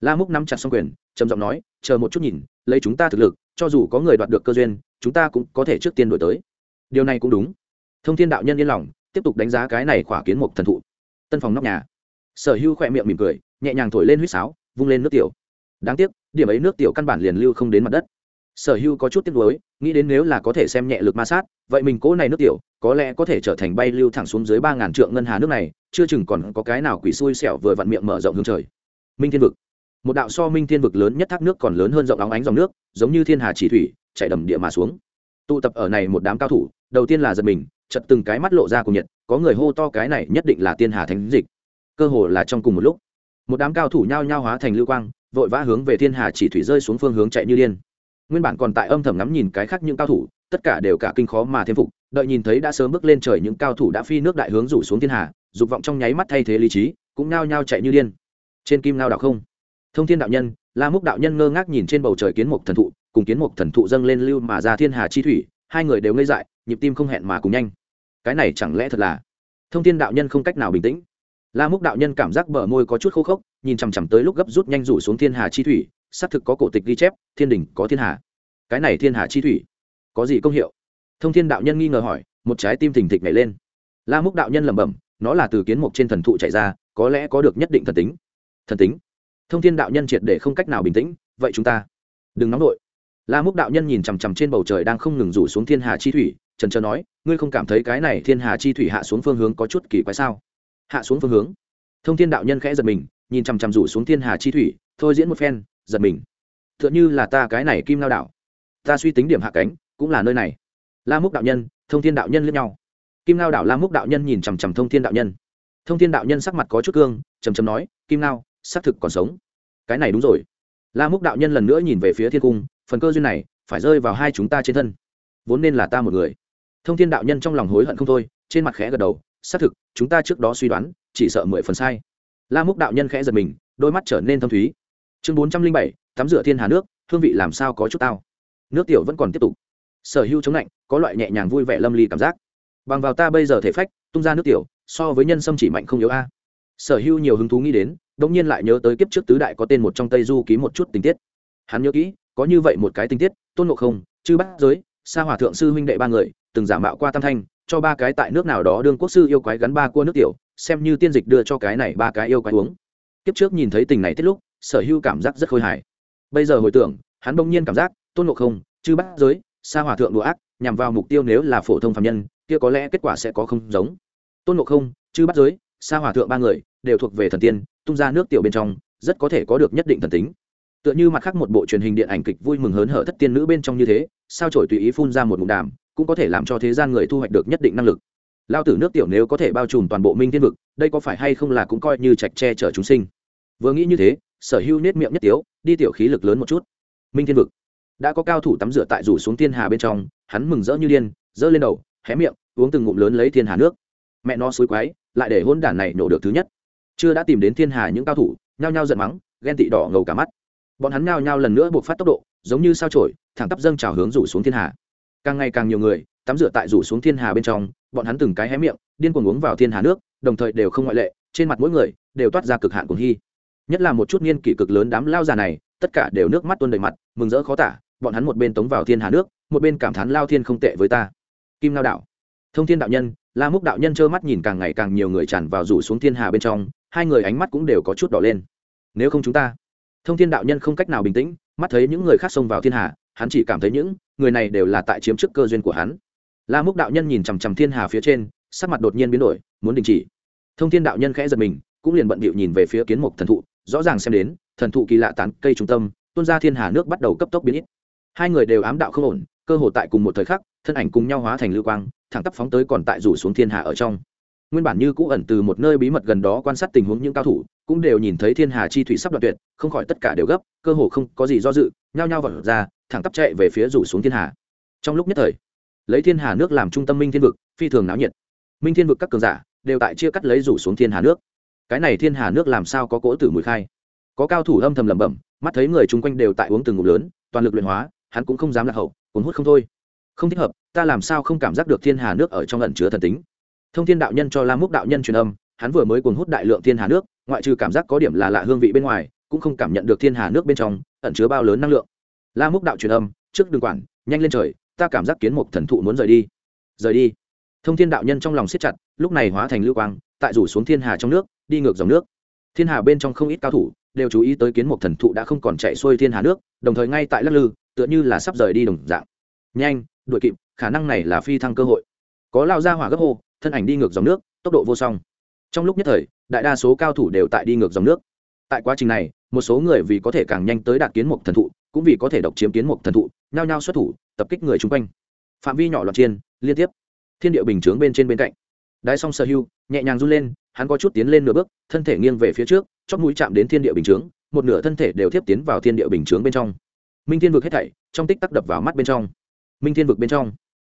La múc nắm chặt xong quyền, trầm giọng nói, chờ một chút nhìn, lấy chúng ta thực lực, cho dù có người đoạt được cơ duyên, chúng ta cũng có thể trước tiên đổi tới. Điều này cũng đúng. Thông thiên đạo nhân yên lòng tiếp tục đánh giá cái này khỏa kiến mục thần thụ. Tân phòng nóc nhà. Sở hưu khỏe miệng mỉm cười, nhẹ nhàng thổi lên huýt sáo, vung lên nước tiểu. Đáng tiếc, điểm ấy nước tiểu căn bản liền lưu không đến mặt đất. Sở hưu có chút tiếc nuối, nghĩ đến nếu là có thể xem nhẹ lực ma sát, vậy mình cỗ này nước tiểu, có lẽ có thể trở thành bay lưu thẳng xuống dưới ba ngàn trượng ngân hà nước này, chưa chừng còn có cái nào quỷ xui xẻo vừa vặn miệng mở rộng hướng trời. Minh thiên vực. Một đạo so minh thiên vực lớn nhất thác nước còn lớn hơn rộng óng ánh dòng nước, giống như thiên hà chỉ thủy, chạy đầm địa mà xuống. Tụ tập ở này một đám cao thủ, đầu tiên là giật mình chật từng cái mắt lộ ra cùng nhiệt, có người hô to cái này nhất định là tiên hà thánh dịch. Cơ hồ là trong cùng một lúc, một đám cao thủ nhao nhao hóa thành lưu quang, vội vã hướng về thiên hà chỉ thủy rơi xuống phương hướng chạy như điên. Nguyên bản còn tại âm thầm ngắm nhìn cái khác những cao thủ, tất cả đều cả kinh khó mà thêm phục, đợi nhìn thấy đã sớm bước lên trời những cao thủ đã phi nước đại hướng rủ xuống thiên hà, dục vọng trong nháy mắt thay thế lý trí, cũng nao nhao chạy như điên. Trên kim nao đạo không, thông thiên đạo nhân, la múc đạo nhân ngơ ngác nhìn trên bầu trời kiến mục thần thụ, cùng kiến mục thần thụ dâng lên lưu mà ra thiên hà chi thủy, hai người đều ngây dại, nhịp tim không hẹn mà cùng nhanh cái này chẳng lẽ thật là thông thiên đạo nhân không cách nào bình tĩnh la múc đạo nhân cảm giác bờ môi có chút khô khốc nhìn chằm chằm tới lúc gấp rút nhanh rủ xuống thiên hà chi thủy xác thực có cổ tịch ghi chép thiên đình có thiên hà cái này thiên hà chi thủy có gì công hiệu thông thiên đạo nhân nghi ngờ hỏi một trái tim thình thịch nhảy lên la múc đạo nhân lẩm bẩm nó là từ kiến mục trên thần thụ chạy ra có lẽ có được nhất định thần tính thần tính thông thiên đạo nhân triệt để không cách nào bình tĩnh vậy chúng ta đừng nóng nổi la múc đạo nhân nhìn chằm chằm trên bầu trời đang không ngừng rủ xuống thiên hà chi thủy trần trờ nói, ngươi không cảm thấy cái này thiên hà chi thủy hạ xuống phương hướng có chút kỳ quái sao? Hạ xuống phương hướng? Thông thiên đạo nhân khẽ giật mình, nhìn chằm chằm rủ xuống thiên hà chi thủy, thôi diễn một phen, giật mình. T h ư ợ n như là ta cái này kim lao đạo. Ta suy tính điểm hạ cánh, cũng là nơi này. La múc đạo nhân, thông thiên đạo nhân lẫn nhau. Kim lao đạo la múc đạo nhân nhìn chằm chằm thông thiên đạo nhân. Thông thiên đạo nhân sắc mặt có chút cương chầm chầm nói, kim lao, xác thực còn sống. Cái này đúng rồi. La múc đạo nhân lần nữa nhìn về phía thiên cung, phần cơ duyên này phải rơi vào hai chúng ta trên thân. Vốn nên là ta một người thông thiên đạo nhân trong lòng hối hận không thôi, trên mặt khẽ gật đầu, xác thực, chúng ta trước đó suy đoán, chỉ sợ mười phần sai. La múc đạo nhân khẽ giật mình, đôi mắt trở nên thâm thúy. Chương bốn trăm linh bảy, tắm rửa thiên hà nước, hương vị làm sao có chút tao. Nước tiểu vẫn còn tiếp tục. Sở hữu chống lạnh, có loại nhẹ nhàng vui vẻ lâm ly cảm giác. Bằng vào ta bây giờ thể phách, tung ra nước tiểu, so với nhân sâm chỉ mạnh không yếu a. Sở hữu nhiều hứng thú nghĩ đến, đống nhiên lại nhớ tới kiếp trước tứ đại có tên một trong tây du ký một chút tình tiết. Hắn nhớ kỹ, có như vậy một cái tình tiết, tôn ngộ không, chư bát giới, sa hòa thượng sư huynh đệ ba người từng giả mạo qua tam thanh, cho ba cái tại nước nào đó đương quốc sư yêu quái gắn ba cua nước tiểu, xem như tiên dịch đưa cho cái này ba cái yêu quái uống. Kiếp trước nhìn thấy tình này tiết lúc, sở hữu cảm giác rất khôi hài. Bây giờ hồi tưởng, hắn bỗng nhiên cảm giác, tôn ngộ không, chư bát giới, sa hòa thượng đùa ác, nhằm vào mục tiêu nếu là phổ thông phạm nhân, kia có lẽ kết quả sẽ có không giống. Tôn ngộ không, chư bát giới, sa hòa thượng ba người, đều thuộc về thần tiên, tung ra nước tiểu bên trong, rất có thể có được nhất định thần tính. Tựa như mặt khác một bộ truyền hình điện ảnh kịch vui mừng hớn hở thất tiên nữ bên trong như thế, sao trổi tùy ý phun ra một mục đàm cũng có thể làm cho thế gian người thu hoạch được nhất định năng lực. Lao tử nước tiểu nếu có thể bao trùm toàn bộ minh thiên vực, đây có phải hay không là cũng coi như trạch che chở chúng sinh? Vừa nghĩ như thế, sở hữu nết miệng nhất tiếu, đi tiểu khí lực lớn một chút. Minh thiên vực. Đã có cao thủ tắm rửa tại rủ xuống thiên hà bên trong, hắn mừng rỡ như điên, giơ lên đầu, hé miệng, uống từng ngụm lớn lấy thiên hà nước. Mẹ nó xối quái, lại để hôn đản này nổ được thứ nhất. Chưa đã tìm đến thiên hà những cao thủ, nhao nhao giận mắng, ghen tị đỏ ngầu cả mắt. Bọn hắn nhao nhao lần nữa buộc phát tốc độ, giống như sao trổi thẳng tắp dâng trào hướng rủ xuống thiên hà càng ngày càng nhiều người, tắm rửa tại rủ xuống thiên hà bên trong, bọn hắn từng cái hé miệng, điên cuồng uống vào thiên hà nước, đồng thời đều không ngoại lệ, trên mặt mỗi người đều toát ra cực hạn cuồng hy. Nhất là một chút niên kỷ cực lớn đám lao già này, tất cả đều nước mắt tuôn đầy mặt, mừng rỡ khó tả, bọn hắn một bên tống vào thiên hà nước, một bên cảm thán lao thiên không tệ với ta. Kim lao đạo, thông thiên đạo nhân, la múc đạo nhân trơ mắt nhìn càng ngày càng nhiều người tràn vào rủ xuống thiên hà bên trong, hai người ánh mắt cũng đều có chút đỏ lên. Nếu không chúng ta, thông thiên đạo nhân không cách nào bình tĩnh, mắt thấy những người khác xông vào thiên hà, hắn chỉ cảm thấy những người này đều là tại chiếm chức cơ duyên của hắn. La múc đạo nhân nhìn chằm chằm thiên hà phía trên, sắc mặt đột nhiên biến đổi, muốn đình chỉ. Thông thiên đạo nhân khẽ giật mình, cũng liền bận bịu nhìn về phía kiến mục thần thụ, rõ ràng xem đến, thần thụ kỳ lạ tán cây trung tâm, tuôn ra thiên hà nước bắt đầu cấp tốc biến ít. Hai người đều ám đạo không ổn, cơ hồ tại cùng một thời khắc, thân ảnh cùng nhau hóa thành lưu quang, thẳng tắp phóng tới còn tại rủ xuống thiên hà ở trong. Nguyên bản như cũ ẩn từ một nơi bí mật gần đó quan sát tình huống những cao thủ, cũng đều nhìn thấy thiên hà chi thủy sắp đoạn tuyệt, không khỏi tất cả đều gấp, cơ hồ không có gì do dự, nhao nhao vật ra thẳng tắp chạy về phía rủ xuống thiên hà. Trong lúc nhất thời, lấy thiên hà nước làm trung tâm minh thiên vực, phi thường náo nhiệt. Minh thiên vực các cường giả đều tại chia cắt lấy rủ xuống thiên hà nước. Cái này thiên hà nước làm sao có cỗ tử mùi khai? Có cao thủ âm thầm lẩm bẩm, mắt thấy người chung quanh đều tại uống từng ngụm lớn, toàn lực luyện hóa, hắn cũng không dám lạc hậu, cuốn hút không thôi. Không thích hợp, ta làm sao không cảm giác được thiên hà nước ở trong ẩn chứa thần tính? Thông thiên đạo nhân cho la múc đạo nhân truyền âm, hắn vừa mới cuốn hút đại lượng thiên hà nước, ngoại trừ cảm giác có điểm là lạ hương vị bên ngoài, cũng không cảm nhận được thiên hà nước bên trong ẩn chứa bao lớn năng lượng la múc đạo truyền âm, trước đường quản, nhanh lên trời, ta cảm giác kiến một thần thụ muốn rời đi. Rời đi? Thông thiên đạo nhân trong lòng siết chặt, lúc này hóa thành lưu quang, tại rủ xuống thiên hà trong nước, đi ngược dòng nước. Thiên hà bên trong không ít cao thủ, đều chú ý tới kiến một thần thụ đã không còn chạy xuôi thiên hà nước, đồng thời ngay tại lắc lư, tựa như là sắp rời đi đồng dạng. Nhanh, đuổi kịp, khả năng này là phi thăng cơ hội. Có lao ra hỏa gấp hô, thân ảnh đi ngược dòng nước, tốc độ vô song. Trong lúc nhất thời, đại đa số cao thủ đều tại đi ngược dòng nước. Tại quá trình này, một số người vì có thể càng nhanh tới đạt kiến mục thần thụ cũng vì có thể độc chiếm kiến một thần thụ, nhao nhao xuất thủ, tập kích người chung quanh. Phạm vi nhỏ loạt chiên liên tiếp. Thiên địa bình chướng bên trên bên cạnh. Đái song sở hưu, nhẹ nhàng run lên, hắn có chút tiến lên nửa bước, thân thể nghiêng về phía trước chót mũi chạm đến thiên địa bình chướng, một nửa thân thể đều tiếp tiến vào thiên địa bình chướng bên trong. Minh thiên vực hết thảy, trong tích tắc đập vào mắt bên trong. Minh thiên vực bên trong.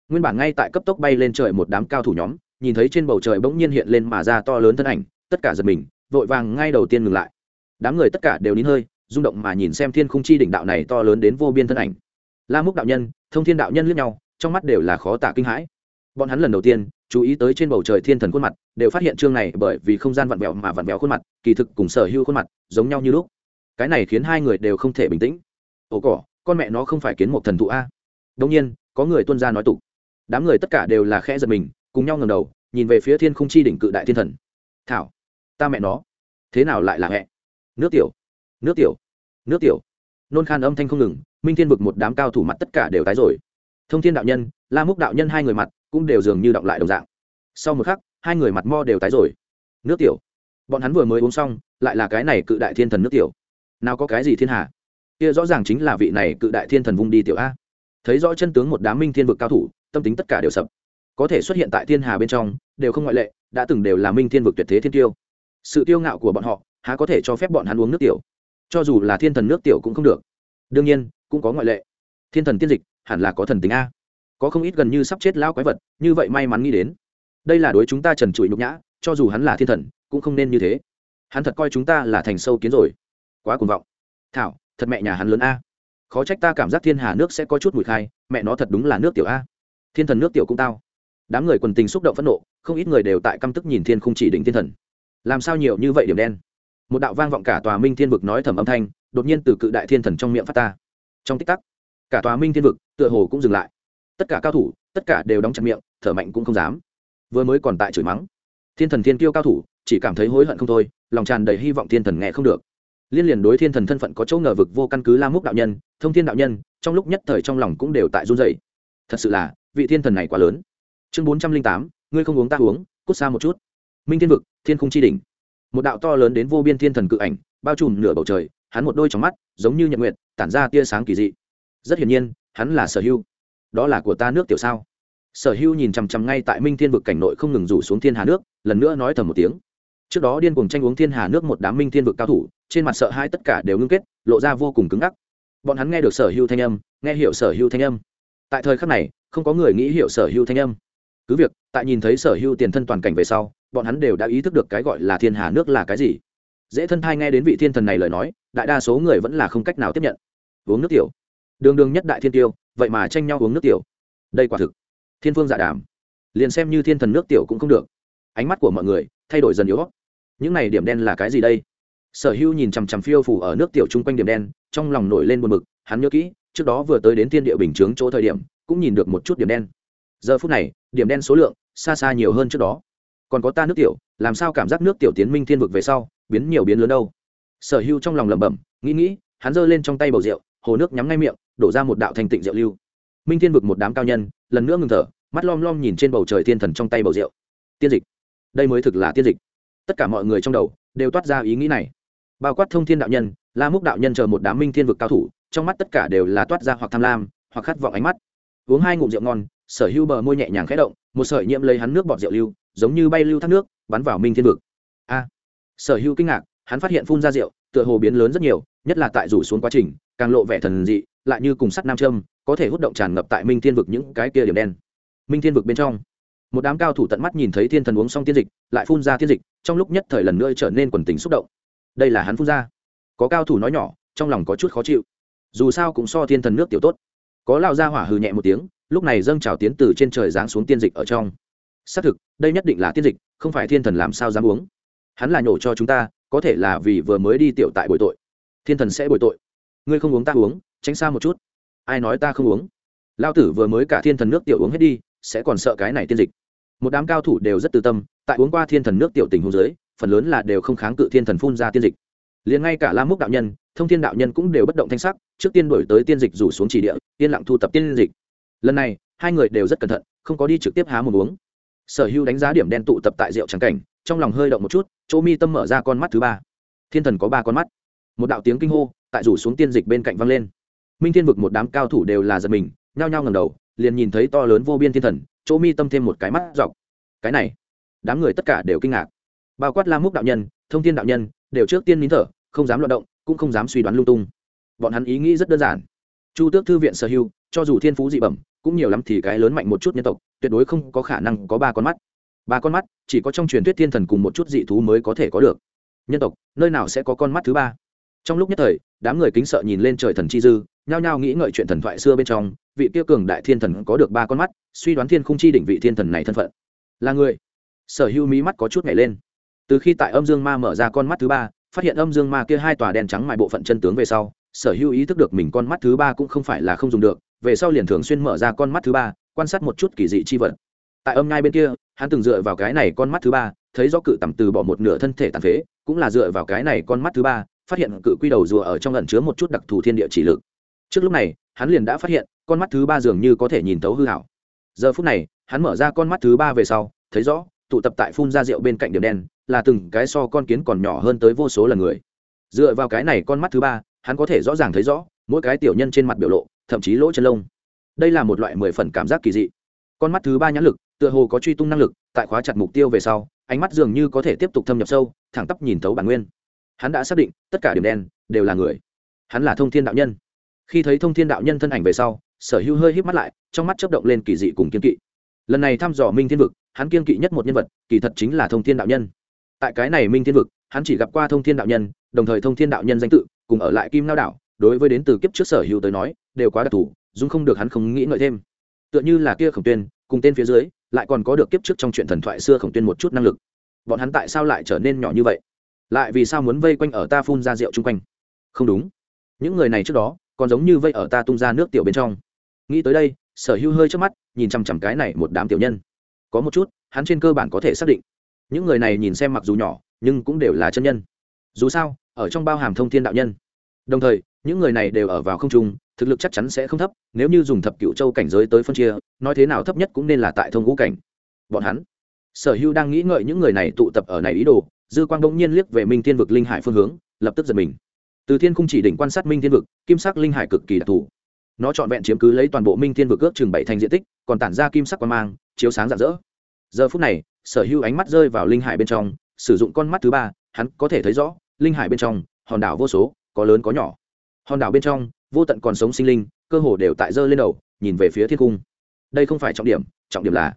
Nguyên bản ngay tại cấp tốc bay lên trời một đám cao thủ nhóm, nhìn thấy trên bầu trời bỗng nhiên hiện lên mà ra to lớn thân ảnh, tất cả giật mình, vội vàng ngay đầu tiên ngừng lại. Đám người tất cả đều nín hơi rung động mà nhìn xem thiên khung chi đỉnh đạo này to lớn đến vô biên thân ảnh. La múc đạo nhân, thông thiên đạo nhân lướt nhau, trong mắt đều là khó tả kinh hãi. Bọn hắn lần đầu tiên, chú ý tới trên bầu trời thiên thần khuôn mặt, đều phát hiện chương này bởi vì không gian vặn vẹo mà vặn vẹo khuôn mặt, kỳ thực cùng sở hữu khuôn mặt, giống nhau như lúc. Cái này khiến hai người đều không thể bình tĩnh. Ồ cỏ, con mẹ nó không phải kiến một thần thụ a? Đông nhiên, có người tuân ra nói tục. Đám người tất cả đều là khẽ giật mình, cùng nhau ngầm đầu, nhìn về phía thiên khung chi đỉnh cự đại thiên thần. Thảo, ta mẹ nó, thế nào lại là hẹ nước tiểu nước tiểu nước tiểu. Nôn khan âm thanh không ngừng, minh thiên vực một đám cao thủ mặt tất cả đều tái rồi. Thông thiên đạo nhân, la múc đạo nhân hai người mặt cũng đều dường như động lại đồng dạng. Sau một khắc, hai người mặt mo đều tái rồi. Nước tiểu. Bọn hắn vừa mới uống xong, lại là cái này cự đại thiên thần nước tiểu. Nào có cái gì thiên hạ kia rõ ràng chính là vị này cự đại thiên thần vung đi tiểu a. Thấy rõ chân tướng một đám minh thiên vực cao thủ, tâm tính tất cả đều sập. Có thể xuất hiện tại thiên hà bên trong, đều không ngoại lệ, đã từng đều là minh thiên vực tuyệt thế thiên tiêu. Sự tiêu ngạo của bọn họ, há có thể cho phép bọn hắn uống nước tiểu? Cho dù là thiên thần nước tiểu cũng không được. Đương nhiên, cũng có ngoại lệ. Thiên thần tiên dịch, hẳn là có thần tính a. Có không ít gần như sắp chết lao quái vật, như vậy may mắn nghĩ đến. Đây là đối chúng ta trần trụi nhục nhã, cho dù hắn là thiên thần, cũng không nên như thế. Hắn thật coi chúng ta là thành sâu kiến rồi. Quá cuồng vọng. Thảo, thật mẹ nhà hắn lớn a. Khó trách ta cảm giác thiên hà nước sẽ có chút mùi khai, mẹ nó thật đúng là nước tiểu a. Thiên thần nước tiểu cũng tao. Đám người quần tình xúc động phẫn nộ, không ít người đều tại căm tức nhìn thiên không chỉ định thiên thần. Làm sao nhiều như vậy điểm đen? Một đạo vang vọng cả tòa minh thiên vực nói thầm âm thanh, đột nhiên từ cự đại thiên thần trong miệng phát ta. Trong tích tắc, cả tòa minh thiên vực tựa hồ cũng dừng lại. Tất cả cao thủ, tất cả đều đóng chặt miệng, thở mạnh cũng không dám. Vừa mới còn tại chửi mắng. Thiên thần thiên kiêu cao thủ, chỉ cảm thấy hối hận không thôi, lòng tràn đầy hy vọng thiên thần nghe không được. Liên liền đối thiên thần thân phận có chỗ ngờ vực vô căn cứ la múc đạo nhân, thông thiên đạo nhân, trong lúc nhất thời trong lòng cũng đều tại run dậy thật sự là, vị thiên thần này quá lớn. Chương bốn trăm linh tám, ngươi không uống ta uống, cút xa một chút. Minh thiên vực, thiên khung chi đỉnh một đạo to lớn đến vô biên thiên thần cự ảnh, bao trùm nửa bầu trời, hắn một đôi trong mắt, giống như nhật nguyện tản ra tia sáng kỳ dị. Rất hiển nhiên, hắn là sở hưu. Đó là của ta nước tiểu sao? Sở hưu nhìn chằm chằm ngay tại minh thiên vực cảnh nội không ngừng rủ xuống thiên hà nước, lần nữa nói thầm một tiếng. Trước đó điên cuồng tranh uống thiên hà nước một đám minh thiên vực cao thủ, trên mặt sợ hai tất cả đều ngưng kết, lộ ra vô cùng cứng ngắc. Bọn hắn nghe được sở hưu thanh âm, nghe hiểu sở hưu thanh âm. Tại thời khắc này, không có người nghĩ hiểu sở hưu thanh âm. Cứ việc, tại nhìn thấy sở hưu tiền thân toàn cảnh về sau bọn hắn đều đã ý thức được cái gọi là thiên hà nước là cái gì. Dễ thân thai nghe đến vị thiên thần này lời nói, đại đa số người vẫn là không cách nào tiếp nhận. Uống nước tiểu. Đường đường nhất đại thiên tiêu, vậy mà tranh nhau uống nước tiểu. Đây quả thực. Thiên phương dạ đàm. Liền xem như thiên thần nước tiểu cũng không được. Ánh mắt của mọi người thay đổi dần yếu những này điểm đen là cái gì đây? Sở hữu nhìn chằm chằm phiêu phủ ở nước tiểu chung quanh điểm đen, trong lòng nổi lên buồn bực, hắn nhớ kỹ, trước đó vừa tới đến thiên địa bình chướng chỗ thời điểm, cũng nhìn được một chút điểm đen. Giờ phút này, điểm đen số lượng xa xa nhiều hơn trước đó còn có ta nước tiểu, làm sao cảm giác nước tiểu tiến minh thiên vực về sau, biến nhiều biến lớn đâu? Sở hưu trong lòng lẩm bẩm, nghĩ nghĩ, hắn giơ lên trong tay bầu rượu, hồ nước nhắm ngay miệng, đổ ra một đạo thành tịnh rượu lưu. Minh thiên vực một đám cao nhân, lần nữa ngừng thở, mắt lom lom nhìn trên bầu trời thiên thần trong tay bầu rượu. Tiên dịch. Đây mới thực là tiên dịch. Tất cả mọi người trong đầu đều toát ra ý nghĩ này. Bao quát thông thiên đạo nhân, la múc đạo nhân chờ một đám minh thiên vực cao thủ, trong mắt tất cả đều là toát ra hoặc tham lam, hoặc khát vọng ánh mắt. Uống hai ngụm rượu ngon, sở hưu bờ môi nhẹ nhàng khẽ động, một sợi nhiễm lấy hắn nước bọt rượu lưu giống như bay lưu thác nước, bắn vào minh thiên vực. A. Sở hữu kinh ngạc, hắn phát hiện phun ra rượu, tựa hồ biến lớn rất nhiều, nhất là tại rủ xuống quá trình, càng lộ vẻ thần dị, lại như cùng sắt nam châm, có thể hút động tràn ngập tại minh thiên vực những cái kia điểm đen. Minh thiên vực bên trong, một đám cao thủ tận mắt nhìn thấy thiên thần uống xong tiên dịch, lại phun ra tiên dịch, trong lúc nhất thời lần nữa trở nên quần tính xúc động. Đây là hắn phun ra. Có cao thủ nói nhỏ, trong lòng có chút khó chịu. Dù sao cũng so thiên thần nước tiểu tốt. Có lao ra hỏa hừ nhẹ một tiếng, lúc này dâng trào tiến từ trên trời giáng xuống tiên dịch ở trong xác thực, đây nhất định là tiên dịch, không phải thiên thần làm sao dám uống. Hắn là nhổ cho chúng ta, có thể là vì vừa mới đi tiểu tại bồi tội. Thiên thần sẽ bồi tội. Ngươi không uống ta uống, tránh xa một chút. Ai nói ta không uống? Lao tử vừa mới cả thiên thần nước tiểu uống hết đi, sẽ còn sợ cái này tiên dịch. Một đám cao thủ đều rất tư tâm, tại uống qua thiên thần nước tiểu tình hôn giới phần lớn là đều không kháng cự thiên thần phun ra tiên dịch. Liền ngay cả la múc đạo nhân, thông thiên đạo nhân cũng đều bất động thanh sắc, trước tiên đổi tới tiên dịch rủ xuống chỉ địa, yên lặng thu tập tiên dịch. Lần này, hai người đều rất cẩn thận, không có đi trực tiếp há một uống sở hữu đánh giá điểm đen tụ tập tại rượu trắng cảnh, trong lòng hơi động một chút, chỗ mi tâm mở ra con mắt thứ ba. Thiên thần có ba con mắt. Một đạo tiếng kinh hô, tại rủ xuống tiên dịch bên cạnh văng lên. Minh thiên vực một đám cao thủ đều là giật mình, nhao nhao ngầm đầu, liền nhìn thấy to lớn vô biên thiên thần, chỗ mi tâm thêm một cái mắt dọc. Cái này, đám người tất cả đều kinh ngạc. Bao quát la múc đạo nhân, thông thiên đạo nhân, đều trước tiên nín thở, không dám loạt động, cũng không dám suy đoán lung tung. Bọn hắn ý nghĩ rất đơn giản. Chu tước thư viện sở hữu, cho dù thiên phú dị bẩm, cũng nhiều lắm thì cái lớn mạnh một chút nhân tộc tuyệt đối không có khả năng có ba con mắt. Ba con mắt, chỉ có trong truyền thuyết thiên thần cùng một chút dị thú mới có thể có được. Nhân tộc, nơi nào sẽ có con mắt thứ ba? Trong lúc nhất thời, đám người kính sợ nhìn lên trời thần chi dư, nhao nhao nghĩ ngợi chuyện thần thoại xưa bên trong, vị tiêu cường đại thiên thần có được ba con mắt, suy đoán thiên không chi đỉnh vị thiên thần này thân phận. Là người. Sở hữu mí mắt có chút nhảy lên. Từ khi tại âm dương ma mở ra con mắt thứ ba, phát hiện âm dương ma kia hai tòa đèn trắng mại bộ phận chân tướng về sau, sở hữu ý thức được mình con mắt thứ ba cũng không phải là không dùng được, về sau liền thường xuyên mở ra con mắt thứ ba quan sát một chút kỳ dị chi vật. Tại âm ngai bên kia, hắn từng dựa vào cái này con mắt thứ ba, thấy do cự tầm từ bỏ một nửa thân thể tàn phế, cũng là dựa vào cái này con mắt thứ ba, phát hiện cự quy đầu rùa ở trong ẩn chứa một chút đặc thù thiên địa chỉ lực. Trước lúc này, hắn liền đã phát hiện, con mắt thứ ba dường như có thể nhìn thấu hư hảo. Giờ phút này, hắn mở ra con mắt thứ ba về sau, thấy rõ, tụ tập tại phun ra rượu bên cạnh điểm đen, là từng cái so con kiến còn nhỏ hơn tới vô số lần người. Dựa vào cái này con mắt thứ ba, hắn có thể rõ ràng thấy rõ, mỗi cái tiểu nhân trên mặt biểu lộ, thậm chí lỗ chân lông đây là một loại mười phần cảm giác kỳ dị. Con mắt thứ ba nhãn lực, tựa hồ có truy tung năng lực, tại khóa chặt mục tiêu về sau, ánh mắt dường như có thể tiếp tục thâm nhập sâu, thẳng tắp nhìn thấu bản nguyên. Hắn đã xác định, tất cả điểm đen đều là người. Hắn là thông thiên đạo nhân. Khi thấy thông thiên đạo nhân thân ảnh về sau, sở hữu hơi híp mắt lại, trong mắt chấp động lên kỳ dị cùng kiên kỵ. Lần này thăm dò minh thiên vực, hắn kiên kỵ nhất một nhân vật, kỳ thật chính là thông thiên đạo nhân. Tại cái này minh thiên vực, hắn chỉ gặp qua thông thiên đạo nhân, đồng thời thông thiên đạo nhân danh tự, cùng ở lại kim lao đảo, đối với đến từ kiếp trước sở hữu tới nói, đều quá đặc thù dung không được hắn không nghĩ ngợi thêm. Tựa như là kia khổng tuyên, cùng tên phía dưới, lại còn có được kiếp trước trong chuyện thần thoại xưa khổng tuyên một chút năng lực. Bọn hắn tại sao lại trở nên nhỏ như vậy? Lại vì sao muốn vây quanh ở ta phun ra rượu chung quanh? Không đúng. Những người này trước đó, còn giống như vây ở ta tung ra nước tiểu bên trong. Nghĩ tới đây, sở hữu hơi trước mắt, nhìn chằm chằm cái này một đám tiểu nhân. Có một chút, hắn trên cơ bản có thể xác định. Những người này nhìn xem mặc dù nhỏ, nhưng cũng đều là chân nhân. Dù sao, ở trong bao hàm thông thiên đạo nhân. Đồng thời, những người này đều ở vào không trung thực lực chắc chắn sẽ không thấp, nếu như dùng thập cựu châu cảnh giới tới phân chia, nói thế nào thấp nhất cũng nên là tại thông ngũ cảnh. Bọn hắn, sở hữu đang nghĩ ngợi những người này tụ tập ở này ý đồ, dư quang đông nhiên liếc về minh thiên vực linh hải phương hướng, lập tức giật mình. Từ thiên không chỉ đỉnh quan sát minh thiên vực, kim sắc linh hải cực kỳ đặc thù. Nó trọn vẹn chiếm cứ lấy toàn bộ minh thiên vực ước chừng bảy thành diện tích, còn tản ra kim sắc quan mang, chiếu sáng rạng rỡ. Giờ phút này, sở hữu ánh mắt rơi vào linh hải bên trong, sử dụng con mắt thứ ba, hắn có thể thấy rõ, linh hải bên trong, hòn đảo vô số, có lớn có nhỏ. Hòn đảo bên trong vô tận còn sống sinh linh, cơ hồ đều tại dơ lên đầu, nhìn về phía thiên cung. Đây không phải trọng điểm trọng điểm là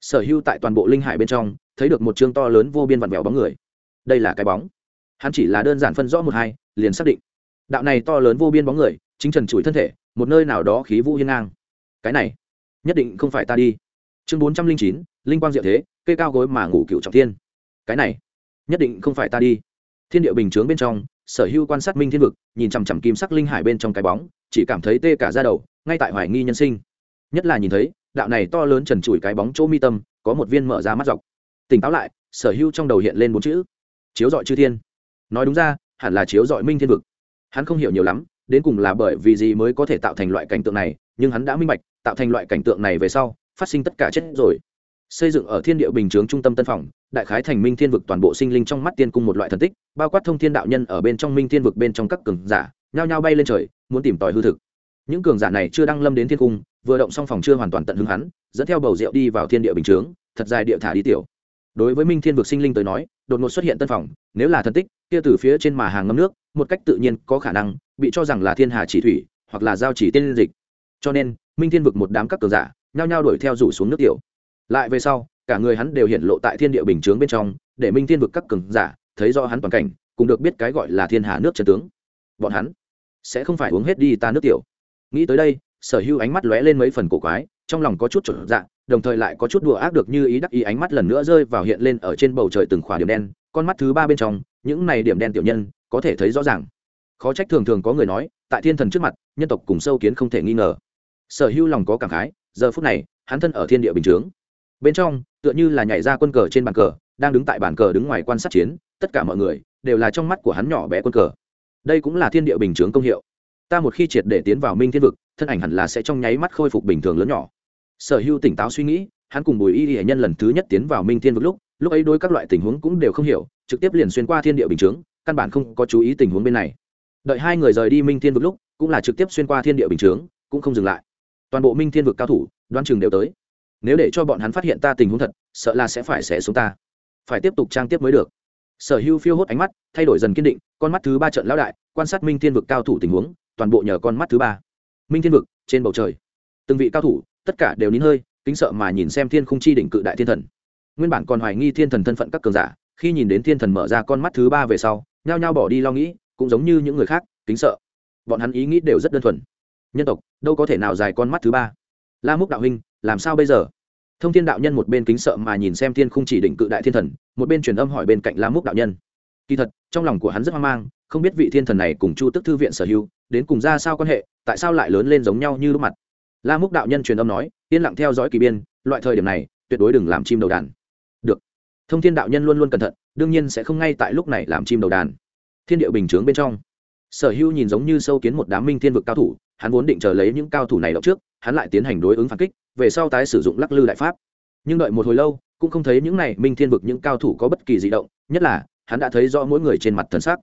sở hữu tại toàn bộ linh hải bên trong, thấy được một chương to lớn vô biên vặn vẹo bóng người. Đây là cái bóng. Hắn chỉ là đơn giản phân rõ một hai, liền xác định. Đạo này to lớn vô biên bóng người, chính trần chuỗi thân thể, một nơi nào đó khí vũ hiên ngang. Cái này, nhất định không phải ta đi. Chương bốn trăm linh chín, linh quang diệu thế cây cao gối mà ngủ cựu trọng thiên. Cái này, nhất định không phải ta đi. Thiên địa bình chướng bên trong sở hữu quan sát minh thiên vực, nhìn chằm chằm kim sắc linh hải bên trong cái bóng, chỉ cảm thấy tê cả ra đầu, ngay tại hoài nghi nhân sinh. Nhất là nhìn thấy, đạo này to lớn trần trụi cái bóng chỗ mi tâm, có một viên mở ra mắt dọc. Tỉnh táo lại, sở hữu trong đầu hiện lên bốn chữ, chiếu dọi chư thiên. Nói đúng ra, hẳn là chiếu dọi minh thiên vực. Hắn không hiểu nhiều lắm, đến cùng là bởi vì gì mới có thể tạo thành loại cảnh tượng này, nhưng hắn đã minh bạch, tạo thành loại cảnh tượng này về sau, phát sinh tất cả chết rồi xây dựng ở thiên địa bình chướng trung tâm tân phòng, đại khái thành minh thiên vực toàn bộ sinh linh trong mắt tiên cung một loại thần tích, bao quát thông thiên đạo nhân ở bên trong minh thiên vực bên trong các cường giả, nhao nhao bay lên trời, muốn tìm tòi hư thực. Những cường giả này chưa đăng lâm đến thiên cung, vừa động xong phòng chưa hoàn toàn tận hứng hắn, dẫn theo bầu rượu đi vào thiên địa bình chướng, thật dài địa thả đi tiểu. Đối với minh thiên vực sinh linh tới nói, đột ngột xuất hiện tân phòng, nếu là thần tích, kia từ phía trên mà hàng ngâm nước, một cách tự nhiên có khả năng, bị cho rằng là thiên hà chỉ thủy, hoặc là giao chỉ tiên dịch. Cho nên, minh thiên vực một đám các cường giả, nhao nhao đuổi theo rủ xuống nước tiểu lại về sau, cả người hắn đều hiện lộ tại thiên địa bình chướng bên trong, để minh thiên vực các cường giả thấy do hắn toàn cảnh cũng được biết cái gọi là thiên hà nước trần tướng. Bọn hắn sẽ không phải uống hết đi ta nước tiểu. Nghĩ tới đây, sở hữu ánh mắt lóe lên mấy phần cổ quái, trong lòng có chút trở dạ đồng thời lại có chút đùa ác được như ý đắc ý ánh mắt lần nữa rơi vào hiện lên ở trên bầu trời từng khỏa điểm đen, con mắt thứ ba bên trong, những này điểm đen tiểu nhân có thể thấy rõ ràng. Khó trách thường thường có người nói, tại thiên thần trước mặt, nhân tộc cùng sâu kiến không thể nghi ngờ. Sở hữu lòng có cảm khái, giờ phút này, hắn thân ở thiên địa bình chướng bên trong, tựa như là nhảy ra quân cờ trên bàn cờ, đang đứng tại bàn cờ đứng ngoài quan sát chiến, tất cả mọi người đều là trong mắt của hắn nhỏ bé quân cờ. Đây cũng là thiên địa bình chướng công hiệu. Ta một khi triệt để tiến vào minh thiên vực, thân ảnh hẳn là sẽ trong nháy mắt khôi phục bình thường lớn nhỏ. Sở hữu tỉnh táo suy nghĩ, hắn cùng bùi y hệ nhân lần thứ nhất tiến vào minh thiên vực lúc lúc ấy đối các loại tình huống cũng đều không hiểu, trực tiếp liền xuyên qua thiên địa bình chướng, căn bản không có chú ý tình huống bên này. Đợi hai người rời đi minh thiên vực lúc, cũng là trực tiếp xuyên qua thiên địa bình chướng, cũng không dừng lại. Toàn bộ minh thiên vực cao thủ đoan chừng đều tới nếu để cho bọn hắn phát hiện ta tình huống thật, sợ là sẽ phải xẻ xuống ta. Phải tiếp tục trang tiếp mới được. Sở hưu phiêu hốt ánh mắt, thay đổi dần kiên định, con mắt thứ ba trận lão đại, quan sát minh thiên vực cao thủ tình huống, toàn bộ nhờ con mắt thứ ba. Minh thiên vực, trên bầu trời. Từng vị cao thủ, tất cả đều nín hơi, kính sợ mà nhìn xem thiên khung chi đỉnh cự đại thiên thần. Nguyên bản còn hoài nghi thiên thần thân phận các cường giả, khi nhìn đến thiên thần mở ra con mắt thứ ba về sau, nhao nhao bỏ đi lo nghĩ, cũng giống như những người khác, kính sợ. Bọn hắn ý nghĩ đều rất đơn thuần. Nhân tộc, đâu có thể nào dài con mắt thứ ba. La múc đạo huynh làm sao bây giờ? Thông thiên đạo nhân một bên kính sợ mà nhìn xem thiên khung chỉ định cự đại thiên thần, một bên truyền âm hỏi bên cạnh la múc đạo nhân. Kỳ thật, trong lòng của hắn rất hoang mang, không biết vị thiên thần này cùng chu tức thư viện sở hữu, đến cùng ra sao quan hệ, tại sao lại lớn lên giống nhau như lúc mặt. La múc đạo nhân truyền âm nói, yên lặng theo dõi kỳ biên, loại thời điểm này, tuyệt đối đừng làm chim đầu đàn. Được. Thông thiên đạo nhân luôn luôn cẩn thận, đương nhiên sẽ không ngay tại lúc này làm chim đầu đàn. Thiên điệu bình chướng bên trong. Sở hữu nhìn giống như sâu kiến một đám minh thiên vực cao thủ, hắn vốn định chờ lấy những cao thủ này đọc trước, hắn lại tiến hành đối ứng phản kích về sau tái sử dụng lắc lư đại pháp. Nhưng đợi một hồi lâu, cũng không thấy những này minh thiên vực những cao thủ có bất kỳ di động, nhất là, hắn đã thấy rõ mỗi người trên mặt thần sắc.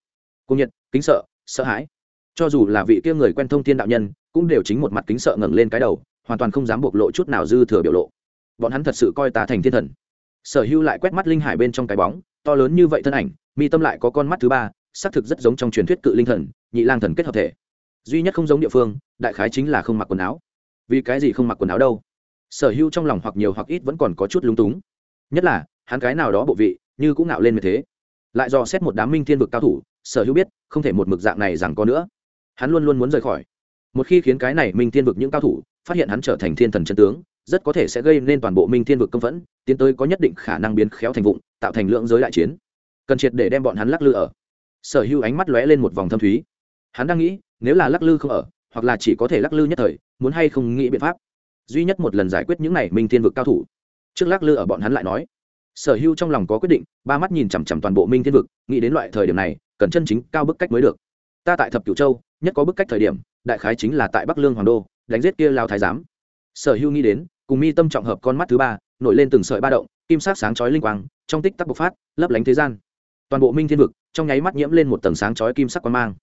Cung nhiệt, kính sợ sợ hãi. Cho dù là vị kia người quen thông thiên đạo nhân, cũng đều chính một mặt kính sợ ngẩng lên cái đầu, hoàn toàn không dám bộc lộ chút nào dư thừa biểu lộ. Bọn hắn thật sự coi ta thành thiên thần. Sở hưu lại quét mắt linh hải bên trong cái bóng, to lớn như vậy thân ảnh, mi tâm lại có con mắt thứ ba, xác thực rất giống trong truyền thuyết cự linh thần, nhị lang thần kết hợp thể. Duy nhất không giống địa phương, đại khái chính là không mặc quần áo. Vì cái gì không mặc quần áo đâu? Sở hữu trong lòng hoặc nhiều hoặc ít vẫn còn có chút lúng túng. Nhất là, hắn cái nào đó bộ vị, như cũng ngạo lên như thế. Lại do xét một đám minh thiên vực cao thủ, sở hữu biết, không thể một mực dạng này rằng có nữa. Hắn luôn luôn muốn rời khỏi. Một khi khiến cái này minh thiên vực những cao thủ, phát hiện hắn trở thành thiên thần chân tướng, rất có thể sẽ gây nên toàn bộ minh thiên vực công phẫn, tiến tới có nhất định khả năng biến khéo thành vụng, tạo thành lượng giới đại chiến. Cần triệt để đem bọn hắn lắc lư ở. Sở hữu ánh mắt lóe lên một vòng thâm thúy. Hắn đang nghĩ, nếu là lắc lư không ở, hoặc là chỉ có thể lắc lư nhất thời, muốn hay không nghĩ biện pháp duy nhất một lần giải quyết những này minh thiên vực cao thủ. Trước lắc lư ở bọn hắn lại nói, sở hưu trong lòng có quyết định, ba mắt nhìn chằm chằm toàn bộ minh thiên vực, nghĩ đến loại thời điểm này, cần chân chính cao bức cách mới được. Ta tại thập cửu châu, nhất có bức cách thời điểm, đại khái chính là tại bắc lương hoàng đô, đánh giết kia lao thái giám. Sở hưu nghĩ đến, cùng mi tâm trọng hợp con mắt thứ ba, nổi lên từng sợi ba động, kim sắc sáng chói linh quang, trong tích tắc bộc phát, lấp lánh thế gian. Toàn bộ minh thiên vực, trong nháy mắt nhiễm lên một tầng sáng chói kim sắc quang mang.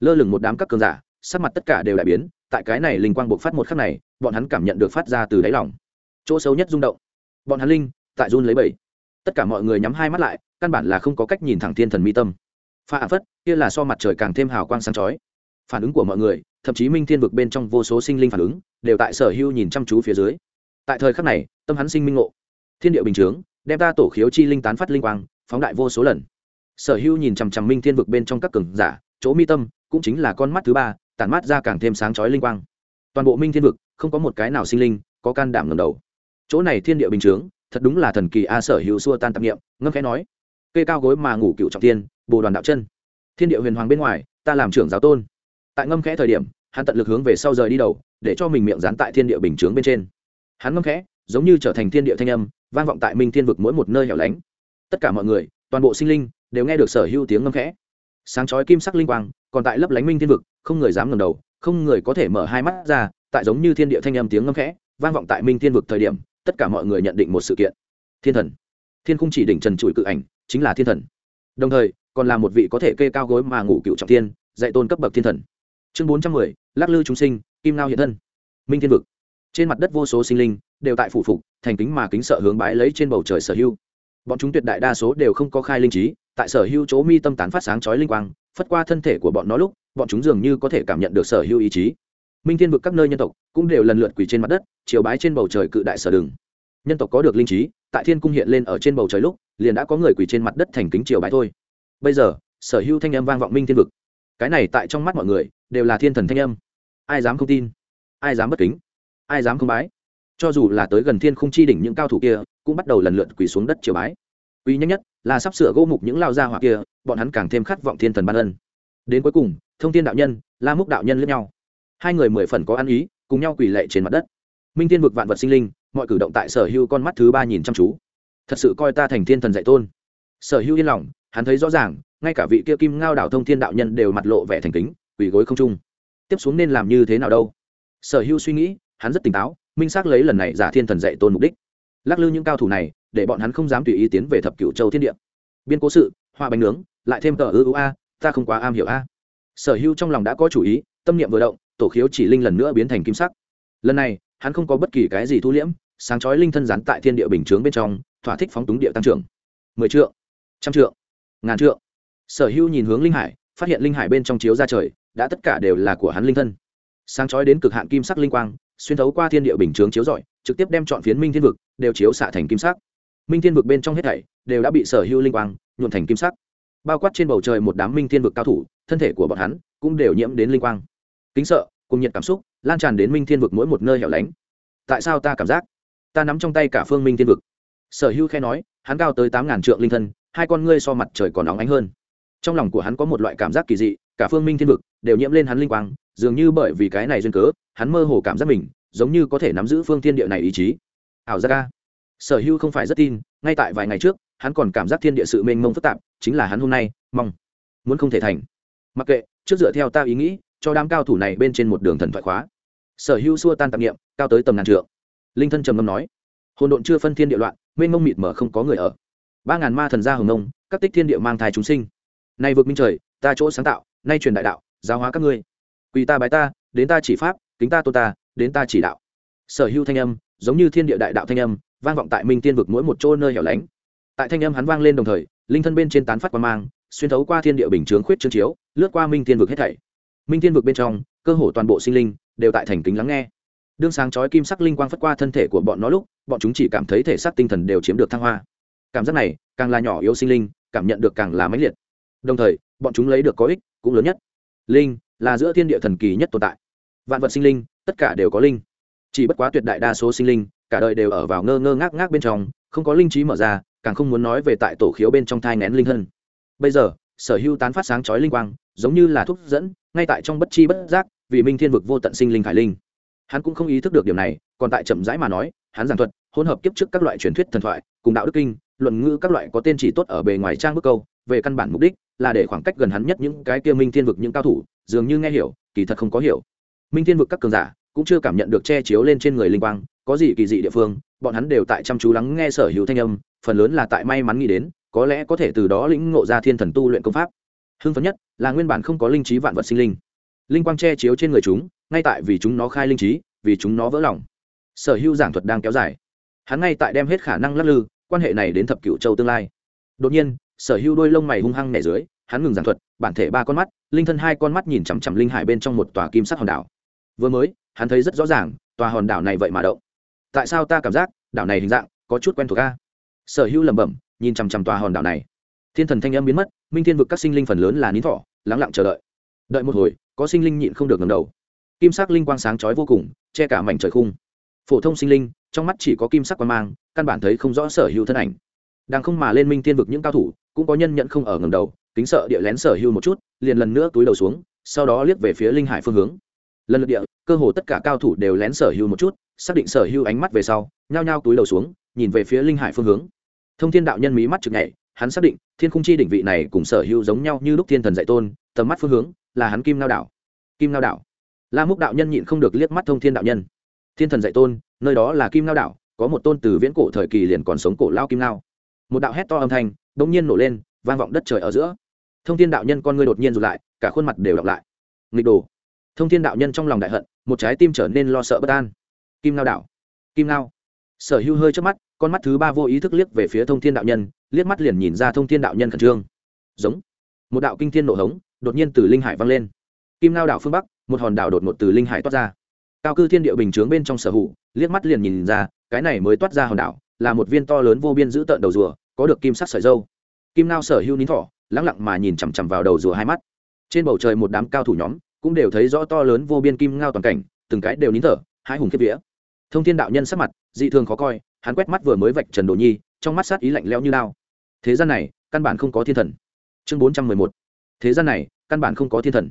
Lơ lửng một đám các cường giả, sắc mặt tất cả đều đại biến tại cái này linh quang bộc phát một khắc này, bọn hắn cảm nhận được phát ra từ đáy lòng. Chỗ xấu nhất rung động. Bọn hắn linh, tại run lấy bẩy tất cả mọi người nhắm hai mắt lại, căn bản là không có cách nhìn thẳng thiên thần mi tâm. Pha phất, kia là so mặt trời càng thêm hào quang sáng chói. Phản ứng của mọi người, thậm chí minh thiên vực bên trong vô số sinh linh phản ứng, đều tại sở hưu nhìn chăm chú phía dưới. Tại thời khắc này, tâm hắn sinh minh ngộ. Thiên địa bình chướng, đem ta tổ khiếu chi linh tán phát linh quang, phóng đại vô số lần. Sở hưu nhìn chằm chằm minh thiên vực bên trong các cường giả, chỗ mi tâm, cũng chính là con mắt thứ ba tản mát ra càng thêm sáng chói linh quang. Toàn bộ minh thiên vực, không có một cái nào sinh linh có can đảm ngầm đầu. Chỗ này thiên địa bình chướng, thật đúng là thần kỳ a sở hữu xua tan tạp nghiệm ngâm khẽ nói. Cây cao gối mà ngủ cựu trọng tiên, bồ đoàn đạo chân. Thiên địa huyền hoàng bên ngoài, ta làm trưởng giáo tôn. Tại ngâm khẽ thời điểm, hắn tận lực hướng về sau rời đi đầu, để cho mình miệng dán tại thiên địa bình chướng bên trên. Hắn ngâm khẽ, giống như trở thành thiên địa thanh âm, vang vọng tại minh thiên vực mỗi một nơi hẻo lánh. Tất cả mọi người, toàn bộ sinh linh, đều nghe được sở hữu tiếng ngâm khẽ. Sáng chói kim sắc linh quang, còn tại lấp lánh minh thiên vực không người dám ngẩng đầu, không người có thể mở hai mắt ra, tại giống như thiên địa thanh âm tiếng ngâm khẽ, vang vọng tại minh thiên vực thời điểm, tất cả mọi người nhận định một sự kiện. Thiên thần. Thiên khung chỉ đỉnh trần trụi cự ảnh, chính là thiên thần. Đồng thời, còn là một vị có thể kê cao gối mà ngủ cựu trọng thiên, dạy tôn cấp bậc thiên thần. Chương bốn trăm mười, lắc lư chúng sinh, kim lao hiện thân. Minh thiên vực. Trên mặt đất vô số sinh linh, đều tại phủ phục, thành kính mà kính sợ hướng bái lấy trên bầu trời sở hưu bọn chúng tuyệt đại đa số đều không có khai linh trí, tại sở hưu chỗ mi tâm tán phát sáng chói linh quang phất qua thân thể của bọn nó lúc, bọn chúng dường như có thể cảm nhận được sở hưu ý chí. Minh thiên vực các nơi nhân tộc cũng đều lần lượt quỳ trên mặt đất, chiều bái trên bầu trời cự đại sở đường. Nhân tộc có được linh trí, tại thiên cung hiện lên ở trên bầu trời lúc, liền đã có người quỳ trên mặt đất thành kính chiều bái thôi. Bây giờ, sở hưu thanh âm vang vọng minh thiên vực. Cái này tại trong mắt mọi người, đều là thiên thần thanh âm. Ai dám không tin? Ai dám bất kính? Ai dám không bái? Cho dù là tới gần thiên khung chi đỉnh những cao thủ kia, cũng bắt đầu lần lượt quỳ xuống đất chiều bái quý nhất nhất là sắp sửa gỗ mục những lao gia hỏa kia, bọn hắn càng thêm khát vọng thiên thần ban ân. Đến cuối cùng, thông thiên đạo nhân, la múc đạo nhân lẫn nhau. Hai người mười phần có ăn ý, cùng nhau quỳ lệ trên mặt đất. Minh thiên vực vạn vật sinh linh, mọi cử động tại sở hữu con mắt thứ ba nhìn chăm chú. Thật sự coi ta thành thiên thần dạy tôn. Sở hữu yên lòng, hắn thấy rõ ràng, ngay cả vị kia kim ngao đảo thông thiên đạo nhân đều mặt lộ vẻ thành kính, quỳ gối không trung. Tiếp xuống nên làm như thế nào đâu? Sở hữu suy nghĩ, hắn rất tỉnh táo, minh xác lấy lần này giả thiên thần dạy tôn mục đích lắc lư những cao thủ này, để bọn hắn không dám tùy ý tiến về thập cửu châu thiên địa. Biên cố sự, hoa bánh nướng, lại thêm tờ ư ư a, ta không quá am hiểu a. Sở hữu trong lòng đã có chủ ý, tâm niệm vừa động, tổ khiếu chỉ linh lần nữa biến thành kim sắc. Lần này, hắn không có bất kỳ cái gì thu liễm, sáng chói linh thân rắn tại thiên địa bình chướng bên trong, thỏa thích phóng túng địa tăng trưởng. Mười triệu trăm triệu ngàn triệu sở hữu nhìn hướng linh hải, phát hiện linh hải bên trong chiếu ra trời, đã tất cả đều là của hắn linh thân. Sáng chói đến cực hạn kim sắc linh quang, xuyên thấu qua thiên địa bình chướng chiếu rọi trực tiếp đem chọn phiến minh thiên vực đều chiếu xạ thành kim sắc. Minh thiên vực bên trong hết thảy đều đã bị sở hữu linh quang nhuộn thành kim sắc. Bao quát trên bầu trời một đám minh thiên vực cao thủ, thân thể của bọn hắn cũng đều nhiễm đến linh quang. Kính sợ, cùng nhiệt cảm xúc, lan tràn đến minh thiên vực mỗi một nơi hẻo lánh. Tại sao ta cảm giác, ta nắm trong tay cả phương minh thiên vực? Sở hữu khe nói, hắn cao tới tám ngàn trượng linh thân, hai con ngươi so mặt trời còn nóng ánh hơn. Trong lòng của hắn có một loại cảm giác kỳ dị, cả phương minh thiên vực đều nhiễm lên hắn linh quang, dường như bởi vì cái này duyên cớ, hắn mơ hồ cảm giác mình giống như có thể nắm giữ phương thiên địa này ý chí. Ảo giác ca sở hữu không phải rất tin, ngay tại vài ngày trước, hắn còn cảm giác thiên địa sự mênh mông phức tạp, chính là hắn hôm nay, mong, muốn không thể thành. Mặc kệ, trước dựa theo ta ý nghĩ, cho đám cao thủ này bên trên một đường thần thoại khóa. Sở hữu xua tan tạp nghiệm cao tới tầm ngàn trượng. Linh thân trầm ngâm nói, hồn độn chưa phân thiên địa loạn, mênh mông mịt mở không có người ở. Ba ngàn ma thần gia hồng nông các tích thiên địa mang thai chúng sinh. Nay vượt minh trời, ta chỗ sáng tạo, nay truyền đại đạo, giáo hóa các ngươi. Quỳ ta bái ta, đến ta chỉ pháp, kính ta tôn ta đến ta chỉ đạo. Sở hữu thanh âm, giống như thiên địa đại đạo thanh âm, vang vọng tại minh tiên vực mỗi một chỗ nơi hẻo lánh. Tại thanh âm hắn vang lên đồng thời, linh thân bên trên tán phát quan mang, xuyên thấu qua thiên địa bình chướng khuyết trương chiếu, lướt qua minh tiên vực hết thảy. Minh tiên vực bên trong, cơ hồ toàn bộ sinh linh đều tại thành kính lắng nghe. Đương sáng chói kim sắc linh quang phất qua thân thể của bọn nó lúc, bọn chúng chỉ cảm thấy thể xác tinh thần đều chiếm được thăng hoa. Cảm giác này, càng là nhỏ yếu sinh linh, cảm nhận được càng là mãnh liệt. Đồng thời, bọn chúng lấy được có ích cũng lớn nhất. Linh là giữa thiên địa thần kỳ nhất tồn tại. Vạn vật sinh linh tất cả đều có linh. Chỉ bất quá tuyệt đại đa số sinh linh, cả đời đều ở vào ngơ ngơ ngác ngác bên trong, không có linh trí mở ra, càng không muốn nói về tại tổ khiếu bên trong thai ngén linh hơn bây giờ, sở hữu tán phát sáng chói linh quang, giống như là thuốc dẫn, ngay tại trong bất chi bất giác, vì minh thiên vực vô tận sinh linh khải linh. Hắn cũng không ý thức được điều này, còn tại chậm rãi mà nói, hắn giảng thuật, hỗn hợp kiếp trước các loại truyền thuyết thần thoại, cùng đạo đức kinh, luận ngữ các loại có tên chỉ tốt ở bề ngoài trang bức câu, về căn bản mục đích là để khoảng cách gần hắn nhất những cái kia minh thiên vực những cao thủ, dường như nghe hiểu, kỳ thật không có hiểu. Minh thiên vực các cường giả cũng chưa cảm nhận được che chiếu lên trên người linh quang, có gì kỳ dị địa phương, bọn hắn đều tại chăm chú lắng nghe sở hữu thanh âm, phần lớn là tại may mắn nghĩ đến, có lẽ có thể từ đó lĩnh ngộ ra thiên thần tu luyện công pháp. Hưng phấn nhất là nguyên bản không có linh trí vạn vật sinh linh. Linh quang che chiếu trên người chúng, ngay tại vì chúng nó khai linh trí, vì chúng nó vỡ lòng. Sở hữu giảng thuật đang kéo dài. Hắn ngay tại đem hết khả năng lắc lư, quan hệ này đến thập cựu châu tương lai. Đột nhiên, sở hữu đôi lông mày hung hăng nẻ dưới, hắn ngừng giảng thuật, bản thể ba con mắt, linh thân hai con mắt nhìn chằm chằm linh hải bên trong một tòa kim sắc hòn đảo. Vừa mới hắn thấy rất rõ ràng, tòa hòn đảo này vậy mà động. Tại sao ta cảm giác đảo này hình dạng có chút quen thuộc ca sở hữu lẩm bẩm, nhìn chằm chằm tòa hòn đảo này. Thiên thần thanh âm biến mất, minh thiên vực các sinh linh phần lớn là nín thỏ lắng lặng chờ đợi. Đợi một hồi, có sinh linh nhịn không được ngầm đầu. Kim sắc linh quang sáng chói vô cùng, che cả mảnh trời khung. Phổ thông sinh linh, trong mắt chỉ có kim sắc quang mang, căn bản thấy không rõ sở hữu thân ảnh. Đang không mà lên minh thiên vực những cao thủ, cũng có nhân nhận không ở ngầm đầu, kính sợ địa lén sở hữu một chút, liền lần nữa túi đầu xuống, sau đó liếc về phía linh hải phương hướng. Lần lượt địa cơ hồ tất cả cao thủ đều lén sở hữu một chút, xác định sở hữu ánh mắt về sau, nhao nhao túi đầu xuống, nhìn về phía linh hải phương hướng. Thông thiên đạo nhân mí mắt chực nhảy, hắn xác định, thiên khung chi đỉnh vị này cùng sở hữu giống nhau như lúc thiên thần dạy tôn, tầm mắt phương hướng là hắn kim lao đảo. Kim lao đảo. La múc đạo nhân nhịn không được liếc mắt thông thiên đạo nhân. Thiên thần dạy tôn, nơi đó là kim lao đảo, có một tôn từ viễn cổ thời kỳ liền còn sống cổ lao kim lao một đạo hét to âm thanh đ ỗ n g nhiên nổ lên, vang vọng đất trời ở giữa. Thông thiên đạo nhân con ngươi đột nhiên rụt lại, cả khuôn mặt đều đọc lại. Nghịch đồ. Thông thiên đạo nhân trong lòng đại hận một trái tim trở nên lo sợ bất an. Kim lao đảo. Kim lao sở hữu hơi trước mắt, con mắt thứ ba vô ý thức liếc về phía thông thiên đạo nhân, liếc mắt liền nhìn ra thông thiên đạo nhân khẩn trương. Giống. Một đạo kinh thiên nổ hống, đột nhiên từ linh hải vang lên. Kim lao đảo phương bắc, một hòn đảo đột ngột từ linh hải toát ra. Cao cư thiên địa bình chướng bên trong sở hữu, liếc mắt liền nhìn ra, cái này mới toát ra hòn đảo, là một viên to lớn vô biên giữ tợn đầu rùa, có được kim sắc sợi dâu. Kim Lao sở hữu nín thỏ lắng lặng mà nhìn chằm chằm vào đầu rùa hai mắt. Trên bầu trời một đám cao thủ nhóm cũng đều thấy rõ to lớn vô biên kim ngao toàn cảnh, từng cái đều nín thở, hai hùng kiếp vía. Thông thiên đạo nhân sắc mặt, dị thường khó coi, hắn quét mắt vừa mới vạch trần đồ nhi, trong mắt sát ý lạnh lẽo như lao. Thế gian này, căn bản không có thiên thần. Chương bốn trăm mười một. Thế gian này, căn bản không có thiên thần.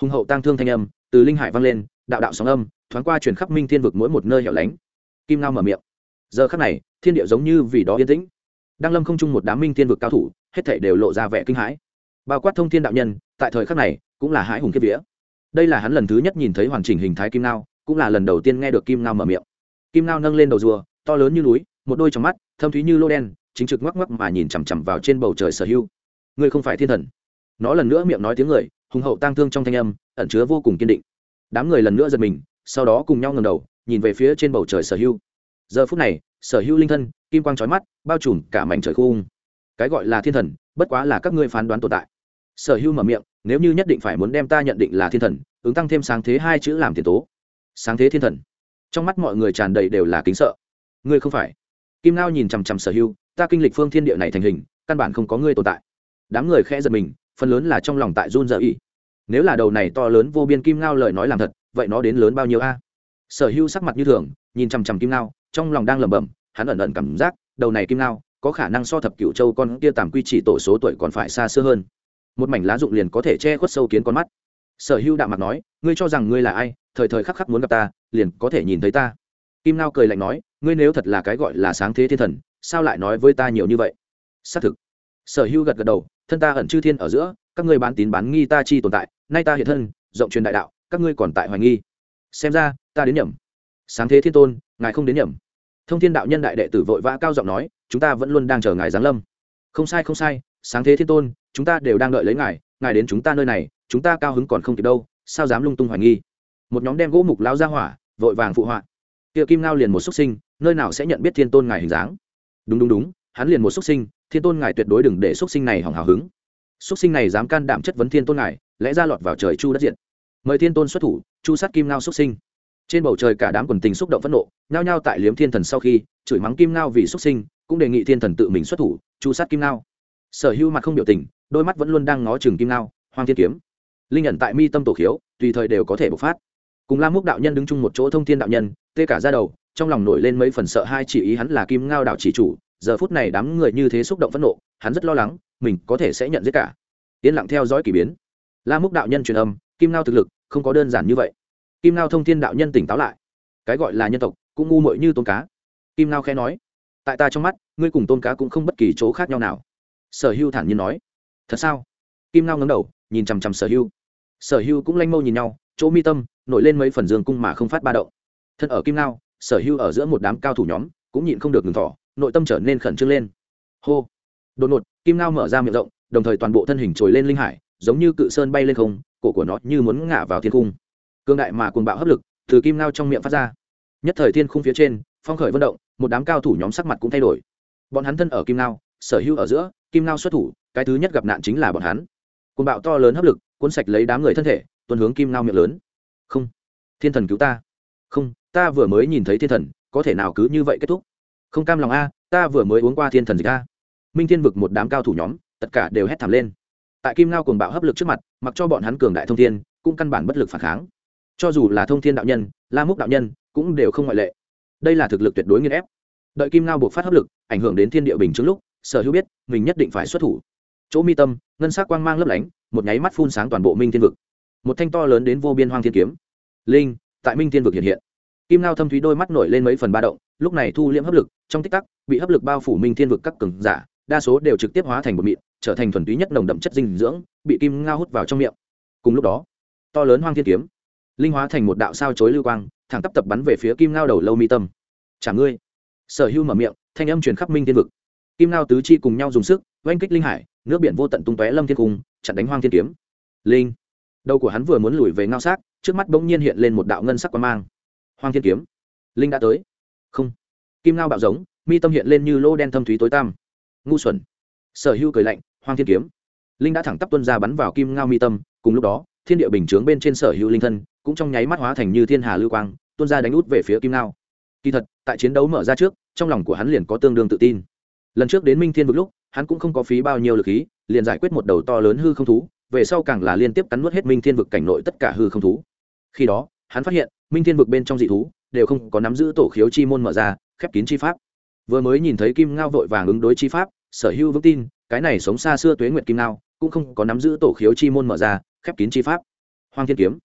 Hùng hậu tăng thương thanh âm, từ linh hải vang lên, đạo đạo sóng âm, thoáng qua chuyển khắp minh thiên vực mỗi một nơi hẻo lánh. Kim ngao mở miệng. Giờ khắc này, thiên địa giống như vì đó yên tĩnh. Đang lâm không chung một đám minh thiên vực cao thủ, hết thảy đều lộ ra vẻ kinh hãi. Bao quát thông thiên đạo nhân, tại thời khắc này, cũng là hãi hùng kiếp vía đây là hắn lần thứ nhất nhìn thấy hoàn chỉnh hình thái kim Ngao, cũng là lần đầu tiên nghe được kim Ngao mở miệng. Kim Ngao nâng lên đầu rùa to lớn như núi một đôi trong mắt thâm thúy như lô đen chính trực ngoắc ngoắc mà nhìn chằm chằm vào trên bầu trời sở hưu ngươi không phải thiên thần. Nó lần nữa miệng nói tiếng người hùng hậu tang thương trong thanh âm ẩn chứa vô cùng kiên định. Đám người lần nữa giật mình sau đó cùng nhau ngầm đầu nhìn về phía trên bầu trời sở hưu giờ phút này sở hưu linh thân kim quang trói mắt bao trùm cả mảnh trời khung cái gọi là thiên thần bất quá là các ngươi phán đoán tồn tại. Sở hưu mở miệng nếu như nhất định phải muốn đem ta nhận định là thiên thần, ứng tăng thêm sáng thế hai chữ làm tiền tố. Sáng thế thiên thần. Trong mắt mọi người tràn đầy đều là kính sợ. Ngươi không phải. Kim lao nhìn chằm chằm sở hưu, ta kinh lịch phương thiên địa này thành hình, căn bản không có ngươi tồn tại. Đám người khẽ giật mình, phần lớn là trong lòng tại run dở ý nếu là đầu này to lớn vô biên kim ngao lời nói làm thật, vậy nó đến lớn bao nhiêu a? Sở hưu sắc mặt như thường, nhìn chằm chằm kim ngao, trong lòng đang lẩm bẩm, hắn ẩn ẩn cảm giác, đầu này kim ngao, có khả năng so thập cựu châu con kia tàm quy chỉ tổ số tuổi còn phải xa xưa hơn một mảnh lá dụng liền có thể che khuất sâu kiến con mắt. Sở hưu đạm mặt nói, ngươi cho rằng ngươi là ai, thời thời khắc khắc muốn gặp ta, liền có thể nhìn thấy ta. Kim Nao cười lạnh nói, ngươi nếu thật là cái gọi là sáng thế thiên thần, sao lại nói với ta nhiều như vậy? Xác thực. Sở hưu gật gật đầu, thân ta ẩn chư thiên ở giữa, các ngươi bán tín bán nghi ta chi tồn tại, nay ta hiện thân, rộng truyền đại đạo, các ngươi còn tại hoài nghi. Xem ra, ta đến nhầm. Sáng thế thiên tôn, ngài không đến nhầm. Thông thiên đạo nhân đại đệ tử vội vã cao giọng nói, chúng ta vẫn luôn đang chờ ngài giáng lâm. Không sai không sai sáng thế thiên tôn, chúng ta đều đang đợi lấy ngài ngài đến chúng ta nơi này, chúng ta cao hứng còn không kịp đâu, sao dám lung tung hoài nghi? Một nhóm đem gỗ mục lao ra hỏa, vội vàng phụ họa. Kia kim ngao liền một xuất sinh, nơi nào sẽ nhận biết thiên tôn ngài hình dáng? Đúng đúng đúng, hắn liền một xuất sinh, thiên tôn ngài tuyệt đối đừng để xuất sinh này hỏng hào hứng. Xuất sinh này dám can đảm chất vấn thiên tôn ngài, lẽ ra lọt vào trời chu đất diện mời thiên tôn xuất thủ, chu sát kim ngao xuất sinh. Trên bầu trời cả đám quần tình xúc động phẫn nộ, nhao nhao tại liếm thiên thần sau khi, chửi mắng kim ngao vì xuất sinh, cũng đề nghị thiên thần tự mình xuất thủ, chu sát kim ngao sở hữu mặt không biểu tình, đôi mắt vẫn luôn đang ngó chừng kim ngao, hoang thiên kiếm. Linh ẩn tại mi tâm tổ khiếu, tùy thời đều có thể bộc phát. Cùng la múc đạo nhân đứng chung một chỗ thông thiên đạo nhân, tê cả ra đầu, trong lòng nổi lên mấy phần sợ hai chỉ ý hắn là kim ngao đạo chỉ chủ, giờ phút này đám người như thế xúc động phẫn nộ, hắn rất lo lắng, mình có thể sẽ nhận giết cả. Yên lặng theo dõi k ỳ biến. La múc đạo nhân truyền âm, kim ngao thực lực không có đơn giản như vậy. Kim ngao thông thiên đạo nhân tỉnh táo lại. Cái gọi là nhân tộc, cũng ngu muội như tôn cá. Kim ngao khẽ nói, tại ta trong mắt, ngươi cùng tôn cá cũng không bất kỳ chỗ khác nhau nào sở hưu thản nhiên nói, thật sao? Kim ngao ngấm đầu, nhìn chằm chằm sở hưu. Sở hưu cũng lanh mâu nhìn nhau, chỗ mi tâm nổi lên mấy phần dương cung mà không phát ba động. Thân ở kim ngao, sở hưu ở giữa một đám cao thủ nhóm cũng nhịn không được ngừng thỏ nội tâm trở nên khẩn trương lên. Hô! Đột ngột, kim ngao mở ra miệng rộng, đồng thời toàn bộ thân hình trồi lên linh hải, giống như cự sơn bay lên không, cổ của nó như muốn ngả vào thiên cung. Cương đại mà cuồng bạo hấp lực từ kim ngao trong miệng phát ra. Nhất thời thiên khung phía trên, phong khởi vận động, một đám cao thủ nhóm sắc mặt cũng thay đổi. Bọn hắn thân ở kim ngao sở hữu ở giữa, kim ngao xuất thủ, cái thứ nhất gặp nạn chính là bọn hắn. Côn bạo to lớn hấp lực, cuốn sạch lấy đám người thân thể tuần hướng kim ngao miệng lớn. Không, thiên thần cứu ta. Không, ta vừa mới nhìn thấy thiên thần, có thể nào cứ như vậy kết thúc? Không cam lòng a, ta vừa mới uống qua thiên thần dịch a. Minh thiên vực một đám cao thủ nhóm, tất cả đều hét thảm lên. Tại kim ngao cuồng bạo hấp lực trước mặt, mặc cho bọn hắn cường đại thông thiên, cũng căn bản bất lực phản kháng. Cho dù là thông thiên đạo nhân, la múc đạo nhân, cũng đều không ngoại lệ. Đây là thực lực tuyệt đối nghiên ép. Đợi kim ngao buộc phát hấp lực, ảnh hưởng đến thiên địa bình trước lúc sở hữu biết, mình nhất định phải xuất thủ. Chỗ mi tâm, ngân sắc quang mang lấp lánh, một nháy mắt phun sáng toàn bộ minh thiên vực. Một thanh to lớn đến vô biên hoang thiên kiếm. Linh, tại minh thiên vực hiện hiện. Kim ngao thâm thúy đôi mắt nổi lên mấy phần ba động, lúc này thu liễm hấp lực, trong tích tắc, bị hấp lực bao phủ minh thiên vực các cường giả, đa số đều trực tiếp hóa thành bột mịn, trở thành thuần túy nhất nồng đậm chất dinh dưỡng, bị kim ngao hút vào trong miệng. Cùng lúc đó, to lớn hoang thiên kiếm, linh hóa thành một đạo sao chối lưu quang, thẳng tắp tập bắn về phía kim ngao đầu lâu mi tâm. Chả ngươi. Sở hưu mở miệng, thanh âm truyền khắp minh thiên vực kim ngao tứ chi cùng nhau dùng sức, oanh kích linh hải, nước biển vô tận tung tóe lâm thiên cung, chặn đánh hoang thiên kiếm. Linh. Đầu của hắn vừa muốn lùi về ngao sát, trước mắt bỗng nhiên hiện lên một đạo ngân sắc quang mang. Hoang thiên kiếm. Linh đã tới. Không. Kim ngao bạo giống, mi tâm hiện lên như lô đen thâm thúy tối tăm. Ngu xuẩn. Sở hưu cười lạnh, hoang thiên kiếm. Linh đã thẳng tắp tuân ra bắn vào kim ngao mi tâm, cùng lúc đó, thiên địa bình chướng bên trên sở hữu linh thân, cũng trong nháy mắt hóa thành như thiên hà lưu quang, tuôn ra đánh út về phía kim ngao. Kỳ thật, tại chiến đấu mở ra trước, trong lòng của hắn liền có tương đương tự tin lần trước đến minh thiên vực lúc, hắn cũng không có phí bao nhiêu lực khí, liền giải quyết một đầu to lớn hư không thú, về sau càng là liên tiếp cắn nuốt hết minh thiên vực cảnh nội tất cả hư không thú. Khi đó, hắn phát hiện, minh thiên vực bên trong dị thú, đều không có nắm giữ tổ khiếu chi môn mở ra, khép kín chi pháp. Vừa mới nhìn thấy kim ngao vội vàng ứng đối chi pháp, sở hữu vững tin, cái này sống xa xưa tuế nguyệt kim ngao, cũng không có nắm giữ tổ khiếu chi môn mở ra, khép kín chi pháp. Hoang thiên kiếm.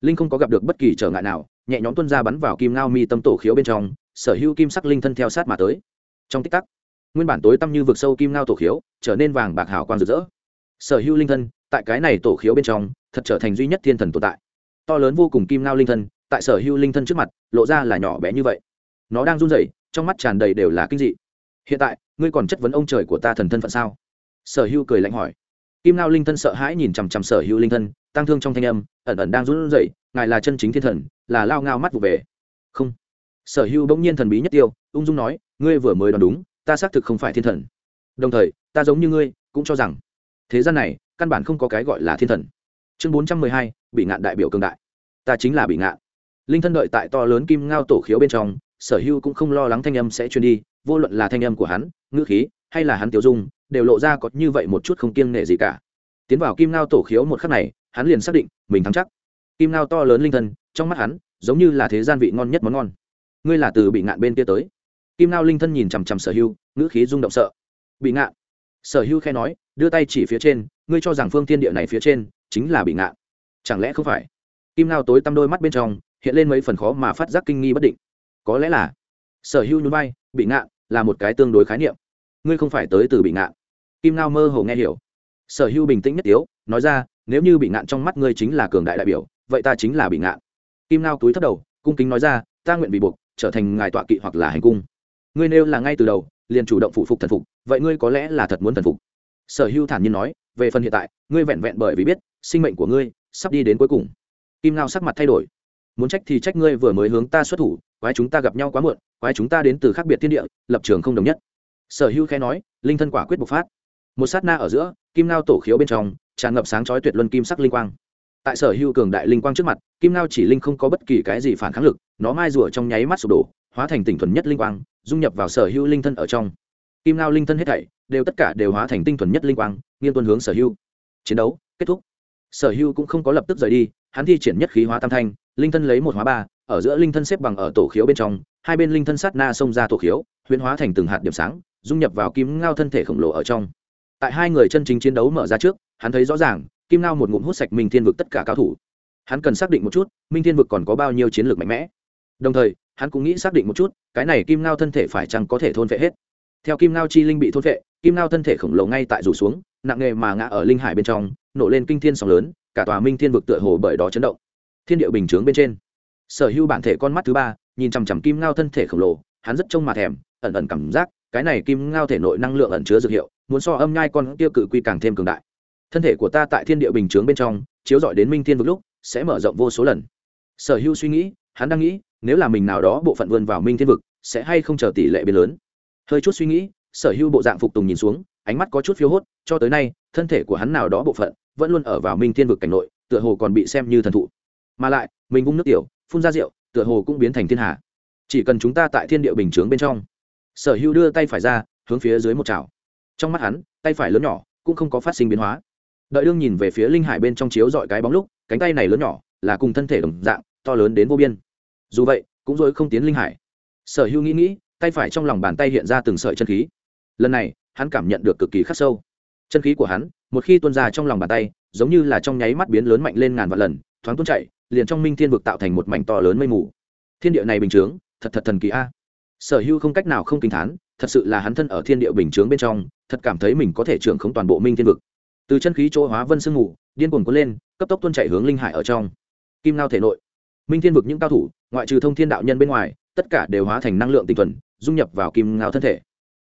Linh không có gặp được bất kỳ trở ngại nào, nhẹ nhõm tuân ra bắn vào kim ngao mi tâm tổ khiếu bên trong, sở hữu kim sắc linh thân theo sát mà tới. Trong tích tắc nguyên bản tối tăm như vực sâu kim ngao tổ khiếu, trở nên vàng bạc hào quang rực rỡ. Sở hữu linh thân, tại cái này tổ khiếu bên trong, thật trở thành duy nhất thiên thần tồn tại. To lớn vô cùng kim ngao linh thân, tại sở hữu linh thân trước mặt, lộ ra là nhỏ bé như vậy. Nó đang run rẩy, trong mắt tràn đầy đều là kinh dị. Hiện tại, ngươi còn chất vấn ông trời của ta thần thân phận sao? Sở hữu cười lạnh hỏi. Kim ngao linh thân sợ hãi nhìn chằm chằm sở hữu linh thân tăng thương trong thanh âm, ẩn ẩn đang run rẩy, ngài là chân chính thiên thần, là lao ngao mắt vụ về. Không. Sở hữu bỗng nhiên thần bí nhất tiêu, ung dung nói, ngươi vừa mới đoán đúng ta xác thực không phải thiên thần. Đồng thời, ta giống như ngươi, cũng cho rằng, thế gian này, căn bản không có cái gọi là thiên thần. Chương bốn trăm mười hai, bị ngạn đại biểu cường đại. Ta chính là bị ngạn. Linh thân đợi tại to lớn kim ngao tổ khiếu bên trong, sở hữu cũng không lo lắng thanh âm sẽ truyền đi, vô luận là thanh âm của hắn, ngữ khí, hay là hắn tiêu dung, đều lộ ra có như vậy một chút không kiêng nể gì cả. Tiến vào kim ngao tổ khiếu một khắc này, hắn liền xác định, mình thắng chắc. Kim ngao to lớn linh thân, trong mắt hắn, giống như là thế gian vị ngon nhất món ngon. Ngươi là từ bị ngạn bên kia tới kim Nao linh thân nhìn chằm chằm sở hưu, ngữ khí rung động sợ. Bị ngạn. Sở hưu khe nói, đưa tay chỉ phía trên, ngươi cho rằng phương tiên địa này phía trên chính là bị ngạn. Chẳng lẽ không phải? Kim Nao tối tăm đôi mắt bên trong hiện lên mấy phần khó mà phát giác kinh nghi bất định. Có lẽ là. Sở hưu nhún vai, bị ngạn là một cái tương đối khái niệm. Ngươi không phải tới từ bị ngạn. Kim Nao mơ hồ nghe hiểu. Sở hưu bình tĩnh nhất yếu nói ra, nếu như bị ngạn trong mắt ngươi chính là cường đại đại biểu, vậy ta chính là bị ngạn. Kim Nao túi thấp đầu, cung kính nói ra, ta nguyện bị buộc, trở thành ngài tọa kỵ hoặc là hành cung ngươi nêu là ngay từ đầu, liền chủ động phụ phục thần phục, vậy ngươi có lẽ là thật muốn thần phục. Sở hưu thản nhiên nói, về phần hiện tại, ngươi vẹn vẹn bởi vì biết, sinh mệnh của ngươi sắp đi đến cuối cùng. Kim ngao sắc mặt thay đổi. Muốn trách thì trách ngươi vừa mới hướng ta xuất thủ, quái chúng ta gặp nhau quá muộn, quái chúng ta đến từ khác biệt thiên địa, lập trường không đồng nhất. Sở hưu khẽ nói, linh thân quả quyết bộc phát. Một sát na ở giữa, kim ngao tổ khiếu bên trong, tràn ngập sáng chói tuyệt luân kim sắc linh quang. Tại sở hưu cường đại linh quang trước mặt, kim ngao chỉ linh không có bất kỳ cái gì phản kháng lực, nó mai rùa trong nháy mắt sụp đổ hóa thành tỉnh thuần nhất linh quang, dung nhập vào sở hưu linh thân ở trong. Kim ngao linh thân hết thảy đều tất cả đều hóa thành tinh thuần nhất linh quang nghiên tuân hướng sở hưu chiến đấu, kết thúc. Sở hưu cũng không có lập tức rời đi, hắn thi triển nhất khí hóa tam thanh, linh thân lấy một hóa ba, ở giữa linh thân xếp bằng ở tổ khiếu bên trong, hai bên linh thân sát na xông ra tổ khiếu, huyễn hóa thành từng hạt điểm sáng, dung nhập vào kim ngao thân thể khổng lồ ở trong. Tại hai người chân chính chiến đấu mở ra trước, hắn thấy rõ ràng, kim ngao một ngụm hút sạch minh thiên vực tất cả cao thủ. Hắn cần xác định một chút, minh thiên vực còn có bao nhiêu chiến lược mạnh mẽ. Đồng thời hắn cũng nghĩ xác định một chút, cái này kim ngao thân thể phải chăng có thể thôn vệ hết. Theo kim ngao chi linh bị thôn vệ, kim ngao thân thể khổng lồ ngay tại rủ xuống, nặng nghề mà ngã ở linh hải bên trong, nổ lên kinh thiên sóng lớn, cả tòa minh thiên vực tựa hồ bởi đó chấn động. Thiên địa bình chướng bên trên. Sở hữu bản thể con mắt thứ ba, nhìn chằm chằm kim ngao thân thể khổng lồ, hắn rất trông mà thèm, ẩn ẩn cảm giác, cái này kim ngao thể nội năng lượng ẩn chứa dược hiệu, muốn so âm nhai con tiêu cự quy càng thêm cường đại. Thân thể của ta tại thiên địa bình chướng bên trong, chiếu dọi đến minh thiên vực lúc, sẽ mở rộng vô số lần. Sở hữu suy nghĩ, hắn đang nghĩ nếu là mình nào đó bộ phận vươn vào minh thiên vực, sẽ hay không chờ tỷ lệ biến lớn. Hơi chút suy nghĩ, sở hữu bộ dạng phục tùng nhìn xuống, ánh mắt có chút phiếu hốt, cho tới nay, thân thể của hắn nào đó bộ phận vẫn luôn ở vào minh thiên vực cảnh nội, tựa hồ còn bị xem như thần thụ. Mà lại, mình vung nước tiểu, phun ra rượu, tựa hồ cũng biến thành thiên hạ chỉ cần chúng ta tại thiên địa bình chướng bên trong, sở hữu đưa tay phải ra, hướng phía dưới một chảo. Trong mắt hắn, tay phải lớn nhỏ, cũng không có phát sinh biến hóa. Đợi đương nhìn về phía linh hải bên trong chiếu dọi cái bóng lúc, cánh tay này lớn nhỏ, là cùng thân thể đồng dạng, to lớn đến vô biên dù vậy, cũng dối không tiến linh hải. Sở hữu nghĩ nghĩ, tay phải trong lòng bàn tay hiện ra từng sợi chân khí. Lần này, hắn cảm nhận được cực kỳ khắc sâu. Chân khí của hắn, một khi tuôn ra trong lòng bàn tay, giống như là trong nháy mắt biến lớn mạnh lên ngàn vạn lần, thoáng tuôn chạy, liền trong minh thiên vực tạo thành một mảnh to lớn mây mù. Thiên địa này bình chướng, thật thật thần kỳ a. Sở hữu không cách nào không kinh thán, thật sự là hắn thân ở thiên địa bình chướng bên trong, thật cảm thấy mình có thể trưởng không toàn bộ minh thiên vực. Từ chân khí chỗ hóa vân sương mù, điên cuồng cuốn lên, cấp tốc tuôn chạy hướng linh hải ở trong. Kim nao thể nội minh thiên vực những cao thủ, ngoại trừ thông thiên đạo nhân bên ngoài, tất cả đều hóa thành năng lượng tinh thuần, dung nhập vào kim ngao thân thể.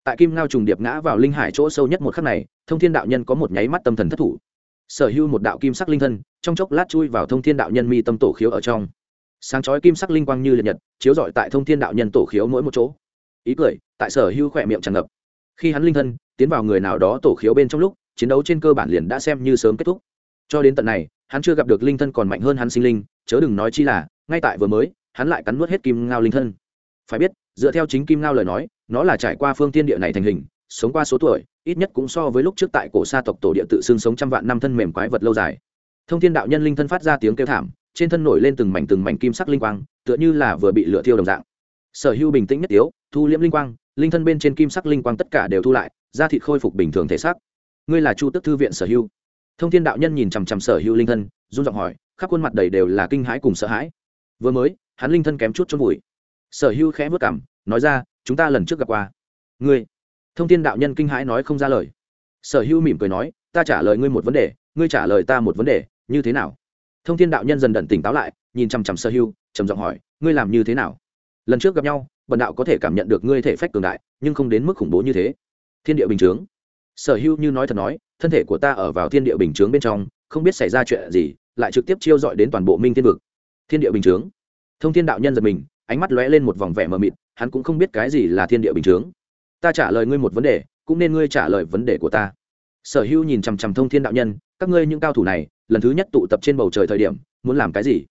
Tại kim ngao trùng điệp ngã vào linh hải chỗ sâu nhất một khắc này, thông thiên đạo nhân có một nháy mắt tâm thần thất thủ. Sở hữu một đạo kim sắc linh thân, trong chốc lát chui vào thông thiên đạo nhân mi tâm tổ khiếu ở trong. Sáng chói kim sắc linh quang như liệt nhật, chiếu rọi tại thông thiên đạo nhân tổ khiếu mỗi một chỗ. Ý cười, tại sở hữu khỏe miệng tràn ngập. Khi hắn linh thân tiến vào người nào đó tổ khiếu bên trong lúc, chiến đấu trên cơ bản liền đã xem như sớm kết thúc. Cho đến tận này, hắn chưa gặp được linh thân còn mạnh hơn hắn sinh linh chớ đừng nói chi là, ngay tại vừa mới, hắn lại cắn nuốt hết kim ngao linh thân. Phải biết, dựa theo chính kim ngao lời nói, nó là trải qua phương tiên địa này thành hình, sống qua số tuổi, ít nhất cũng so với lúc trước tại cổ sa tộc tổ địa tự xương sống trăm vạn năm thân mềm quái vật lâu dài. Thông thiên đạo nhân linh thân phát ra tiếng kêu thảm, trên thân nổi lên từng mảnh từng mảnh kim sắc linh quang, tựa như là vừa bị lửa thiêu đồng dạng. Sở hữu bình tĩnh nhất yếu, thu liễm linh quang, linh thân bên trên kim sắc linh quang tất cả đều thu lại, da thịt khôi phục bình thường thể xác. Ngươi là chu tức thư viện sở hữu. Thông thiên đạo nhân nhìn chằm chằm sở hữu linh thân, run giọng hỏi khắp khuôn mặt đầy đều là kinh hãi cùng sợ hãi. Vừa mới, hắn linh thân kém chút chôn vùi. Sở hữu khẽ vất cảm nói ra, chúng ta lần trước gặp qua. Ngươi? Thông thiên đạo nhân kinh hãi nói không ra lời. Sở hữu mỉm cười nói, ta trả lời ngươi một vấn đề, ngươi trả lời ta một vấn đề, như thế nào? Thông thiên đạo nhân dần đần tỉnh táo lại, nhìn chằm chằm sở hữu trầm giọng hỏi, ngươi làm như thế nào? Lần trước gặp nhau, bần đạo có thể cảm nhận được ngươi thể phách cường đại, nhưng không đến mức khủng bố như thế. Thiên địa bình chướng. Sở hữu như nói thật nói, thân thể của ta ở vào thiên địa bình chướng bên trong không biết xảy ra chuyện gì, lại trực tiếp chiêu dọi đến toàn bộ minh thiên vực. Thiên địa bình chướng. Thông thiên đạo nhân giật mình, ánh mắt lóe lên một vòng vẻ mờ mịt, hắn cũng không biết cái gì là thiên địa bình chướng. Ta trả lời ngươi một vấn đề, cũng nên ngươi trả lời vấn đề của ta. Sở hữu nhìn chằm chằm thông thiên đạo nhân, các ngươi những cao thủ này, lần thứ nhất tụ tập trên bầu trời thời điểm, muốn làm cái gì?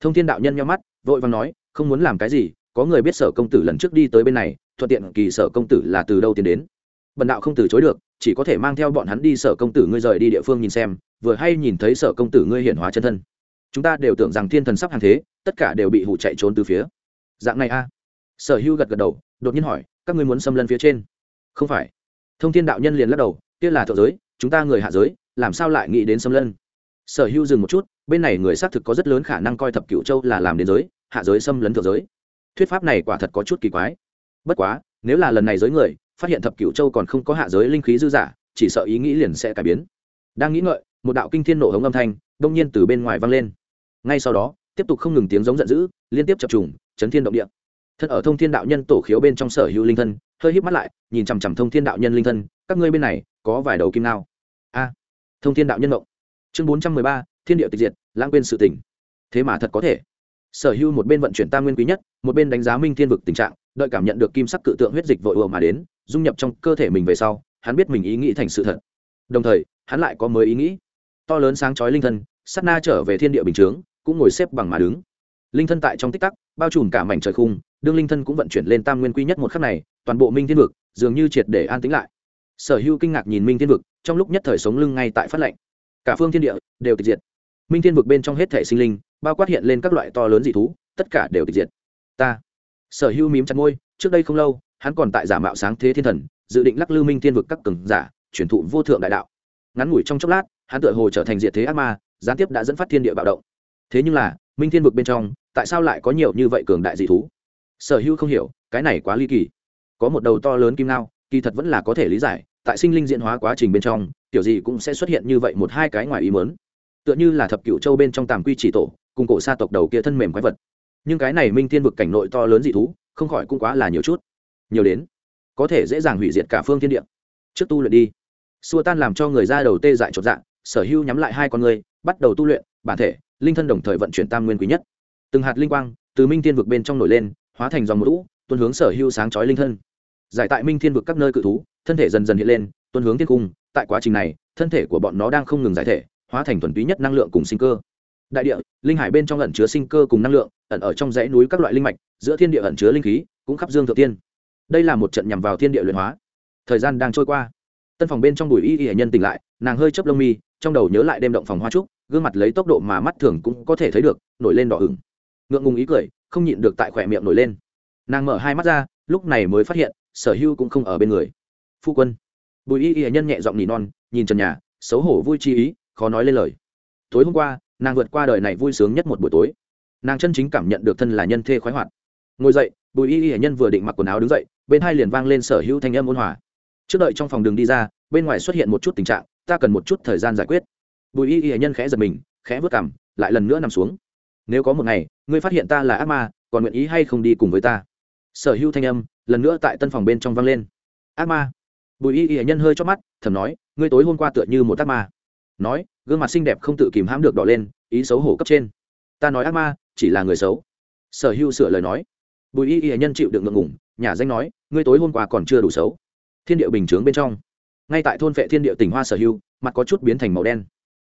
Thông thiên đạo nhân nhau mắt, vội vàng nói, không muốn làm cái gì, có người biết sở công tử lần trước đi tới bên này, thuận tiện kỳ sở công tử là từ đâu tiến đến? Bần đạo không từ chối được chỉ có thể mang theo bọn hắn đi sở công tử ngươi rời đi địa phương nhìn xem, vừa hay nhìn thấy sở công tử ngươi hiển hóa chân thân. Chúng ta đều tưởng rằng thiên thần sắp hàng thế, tất cả đều bị hụ chạy trốn từ phía. Dạng này a. Sở hưu gật gật đầu, đột nhiên hỏi, các ngươi muốn xâm lân phía trên? Không phải. Thông thiên đạo nhân liền lắc đầu, kia là thượng giới, chúng ta người hạ giới, làm sao lại nghĩ đến xâm lân sở hưu dừng một chút, bên này người xác thực có rất lớn khả năng coi thập cựu châu là làm đến giới, hạ giới xâm lấn thượng giới. Thuyết pháp này quả thật có chút kỳ quái. Bất quá, nếu là lần này giới người phát hiện thập cựu châu còn không có hạ giới linh khí dư giả, chỉ sợ ý nghĩ liền sẽ cải biến. Đang nghĩ ngợi, một đạo kinh thiên nổ hống âm thanh, đông nhiên từ bên ngoài vang lên. Ngay sau đó, tiếp tục không ngừng tiếng giống giận dữ, liên tiếp chập trùng, chấn thiên động địa. Thân ở thông thiên đạo nhân tổ khiếu bên trong sở hữu linh thân, hơi híp mắt lại, nhìn chằm chằm thông thiên đạo nhân linh thân, các ngươi bên này, có vài đầu kim nào a, thông thiên đạo nhân động chương bốn trăm mười ba, thiên địa tịch diệt, lãng quên sự tỉnh thế mà thật có thể. Sở hữu một bên vận chuyển tam nguyên quý nhất, một bên đánh giá minh thiên vực tình trạng, đợi cảm nhận được kim sắc cự tượng huyết dịch vội ùa mà đến dung nhập trong cơ thể mình về sau, hắn biết mình ý nghĩ thành sự thật. Đồng thời, hắn lại có mới ý nghĩ. To lớn sáng chói linh thân sắt na trở về thiên địa bình chướng, cũng ngồi xếp bằng mà đứng. Linh thân tại trong tích tắc, bao trùm cả mảnh trời khung, đương linh thân cũng vận chuyển lên tam nguyên quy nhất một khắc này, toàn bộ minh thiên vực, dường như triệt để an tĩnh lại. Sở hữu kinh ngạc nhìn minh thiên vực, trong lúc nhất thời sống lưng ngay tại phát lệnh. Cả phương thiên địa đều tịch diệt. Minh thiên vực bên trong hết thể sinh linh, bao quát hiện lên các loại to lớn dị thú, tất cả đều tịch diệt. Ta. Sở hữu mím chặt môi, trước đây không lâu hắn còn tại giả mạo sáng thế thiên thần, dự định lắc lư minh thiên vực các cường giả, truyền thụ vô thượng đại đạo. Ngắn ngủi trong chốc lát, hắn tựa hồ trở thành diệt thế ác ma, gián tiếp đã dẫn phát thiên địa bạo động. Thế nhưng là, minh thiên vực bên trong, tại sao lại có nhiều như vậy cường đại dị thú? Sở hữu không hiểu, cái này quá ly kỳ. Có một đầu to lớn kim lao kỳ thật vẫn là có thể lý giải, tại sinh linh diễn hóa quá trình bên trong, kiểu gì cũng sẽ xuất hiện như vậy một hai cái ngoài ý mớn tựa như là thập cựu châu bên trong tàm quy chỉ tổ, cùng cổ xa tộc đầu kia thân mềm quái vật. Nhưng cái này minh thiên vực cảnh nội to lớn dị thú, không khỏi cũng quá là nhiều chút nhiều đến. Có thể dễ dàng hủy diệt cả phương thiên địa. Trước tu luyện đi. Xua tan làm cho người ra đầu tê dại chột dạng sở hưu nhắm lại hai con người, bắt đầu tu luyện, bản thể, linh thân đồng thời vận chuyển tam nguyên quý nhất. Từng hạt linh quang từ minh thiên vực bên trong nổi lên, hóa thành dòng một lũ tuân hướng sở hưu sáng chói linh thân. Giải tại minh thiên vực các nơi cự thú, thân thể dần dần hiện lên tuân hướng thiên cung, tại quá trình này, thân thể của bọn nó đang không ngừng giải thể, hóa thành thuần túy nhất năng lượng cùng sinh cơ. Đại địa, linh hải bên trong ẩn chứa sinh cơ cùng năng lượng, ẩn ở trong dãy núi các loại linh mạch, giữa thiên địa ẩn chứa linh khí, cũng khắp dương thượng tiên đây là một trận nhằm vào thiên địa luyện hóa. Thời gian đang trôi qua. Tân phòng bên trong bùi y y hệ nhân tỉnh lại, nàng hơi chấp lông mi, trong đầu nhớ lại đêm động phòng hoa trúc, gương mặt lấy tốc độ mà mắt thường cũng có thể thấy được, nổi lên đỏ ửng. Ngượng ngùng ý cười, không nhịn được tại khỏe miệng nổi lên. Nàng mở hai mắt ra, lúc này mới phát hiện, sở hưu cũng không ở bên người. Phu quân. Bùi y y nhân nhẹ giọng nỉ non, nhìn trần nhà, xấu hổ vui chi ý, khó nói lên lời. Tối hôm qua, nàng vượt qua đời này vui sướng nhất một buổi tối. Nàng chân chính cảm nhận được thân là nhân thê khoái hoạt. Ngồi dậy bùi y y nhân vừa định mặc quần áo đứng dậy, bên hai liền vang lên sở hữu thanh âm ôn hòa. Trước đợi trong phòng đường đi ra, bên ngoài xuất hiện một chút tình trạng, ta cần một chút thời gian giải quyết. Bùi y y nhân khẽ giật mình, khẽ vớt cảm lại lần nữa nằm xuống. Nếu có một ngày, ngươi phát hiện ta là ác ma, còn nguyện ý hay không đi cùng với ta? Sở hữu thanh âm, lần nữa tại tân phòng bên trong vang lên. Ác ma. Bùi y y nhân hơi cho mắt, thầm nói, ngươi tối hôm qua tựa như một ác ma. Nói, gương mặt xinh đẹp không tự kìm hãm được đỏ lên, ý xấu hổ cấp trên. Ta nói ác ma, chỉ là người xấu. Sở hữu sửa lời nói bùi y y nhân chịu đựng ngượng ngủng nhà danh nói, ngươi tối hôm qua còn chưa đủ xấu. Thiên điệu bình chướng bên trong. Ngay tại thôn vệ thiên điệu tỉnh hoa sở hưu, mặt có chút biến thành màu đen.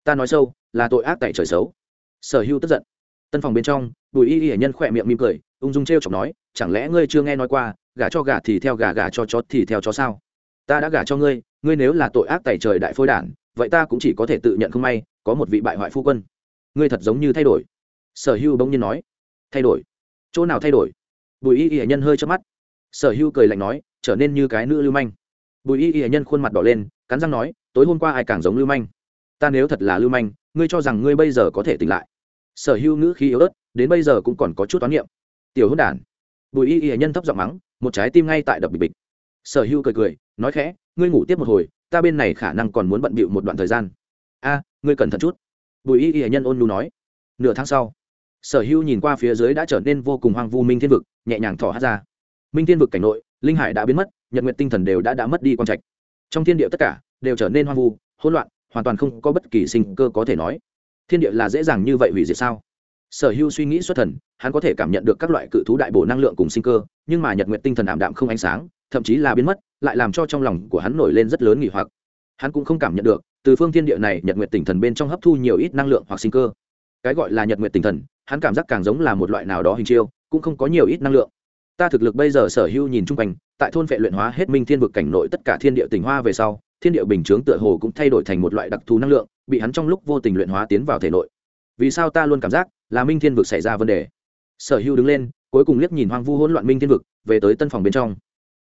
Ta nói sâu, là tội ác tại trời xấu. Sở hưu tức giận. Tân phòng bên trong, bùi y y nhân khỏe miệng mỉm cười, ung dung t r e o chọc nói, chẳng lẽ ngươi chưa nghe nói qua, gả cho gà thì theo gà gà cho chó thì theo chó sao? Ta đã gả cho ngươi ngươi nếu là tội ác tại trời đại phôi đản, vậy ta cũng chỉ có thể tự nhận không may, có một vị bại hoại phu quân. Ngươi thật giống như thay đổi. Sở hưu bỗng nhiên nói, thay đổi? Chỗ nào thay đổi? Bùi y y nhân hơi chớp mắt. Sở hưu cười lạnh nói, trở nên như cái nữ lưu manh. Bùi y y nhân khuôn mặt đỏ lên, cắn răng nói, tối hôm qua ai càng giống lưu manh? Ta nếu thật là lưu manh, ngươi cho rằng ngươi bây giờ có thể tỉnh lại? Sở hưu ngữ khí yếu ớt, đến bây giờ cũng còn có chút toán niệm. Tiểu hôn đản. Bùi y y nhân thấp giọng mắng, một trái tim ngay tại đập bịch bịch. Sở hưu cười cười, nói khẽ, ngươi ngủ tiếp một hồi, ta bên này khả năng còn muốn bận bịu một đoạn thời gian. A, ngươi cẩn thận chút. Bùi y y nhân ôn nhu nói. Nửa tháng sau sở hữu nhìn qua phía dưới đã trở nên vô cùng hoang vu minh thiên vực, nhẹ nhàng thỏ hát ra. Minh thiên vực cảnh nội, linh hải đã biến mất, nhật nguyện tinh thần đều đã đã mất đi quan trạch. Trong thiên địa tất cả đều trở nên hoang vu, hỗn loạn, hoàn toàn không có bất kỳ sinh cơ có thể nói. Thiên địa là dễ dàng như vậy hủy diệt sao? Sở hữu suy nghĩ xuất thần, hắn có thể cảm nhận được các loại cự thú đại bổ năng lượng cùng sinh cơ, nhưng mà nhật nguyện tinh thần ảm đạm không ánh sáng, thậm chí là biến mất, lại làm cho trong lòng của hắn nổi lên rất lớn nghỉ hoặc. Hắn cũng không cảm nhận được, từ phương thiên địa này nhật nguyện tinh thần bên trong hấp thu nhiều ít năng lượng hoặc sinh cơ. Cái gọi là nhật nguyện tinh thần hắn cảm giác càng giống là một loại nào đó hình chiêu, cũng không có nhiều ít năng lượng. Ta thực lực bây giờ sở hữu nhìn chung quanh, tại thôn vệ luyện hóa hết minh thiên vực cảnh nội tất cả thiên địa tỉnh hoa về sau, thiên địa bình chướng tựa hồ cũng thay đổi thành một loại đặc thù năng lượng, bị hắn trong lúc vô tình luyện hóa tiến vào thể nội. Vì sao ta luôn cảm giác là minh thiên vực xảy ra vấn đề? Sở hữu đứng lên, cuối cùng liếc nhìn hoang vu hỗn loạn minh thiên vực, về tới tân phòng bên trong.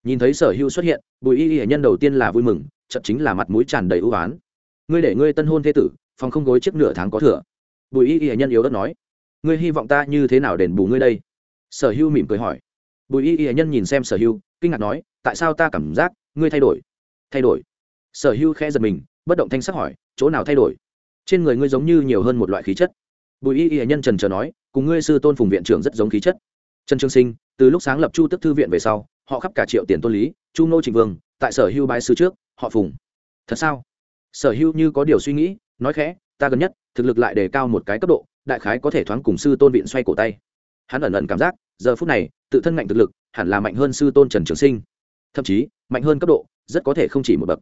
Nhìn thấy sở hữu xuất hiện, bùi y y nhân đầu tiên là vui mừng chậm chính là mặt mũi tràn đầy ưu oán. Ngươi để ngươi tân hôn thế tử, phòng không gối chiếc nửa tháng có thừa. Bùi y y nhân yếu đất nói ngươi hy vọng ta như thế nào đền bù ngươi đây? Sở hữu mỉm cười hỏi. Bùi y y nhân nhìn xem sở hữu kinh ngạc nói, tại sao ta cảm giác ngươi thay đổi? Thay đổi? Sở hữu khẽ giật mình, bất động thanh sắc hỏi, chỗ nào thay đổi? Trên người ngươi giống như nhiều hơn một loại khí chất. Bùi y y nhân trần trờ nói, cùng ngươi sư tôn phùng viện trưởng rất giống khí chất. Trần trương sinh, từ lúc sáng lập chu tức thư viện về sau, họ khắp cả triệu tiền tôn lý, chu nô trịnh vương, tại sở hưu bái sư trước, họ phùng. Thật sao? Sở hưu như có điều suy nghĩ, nói khẽ, ta gần nhất, thực lực lại đề cao một cái cấp độ đại khái có thể thoáng cùng sư tôn viện xoay cổ tay. Hắn ẩn ẩn cảm giác, giờ phút này, tự thân ngạnh thực lực, hẳn là mạnh hơn sư tôn trần trường sinh. Thậm chí, mạnh hơn cấp độ, rất có thể không chỉ một bậc.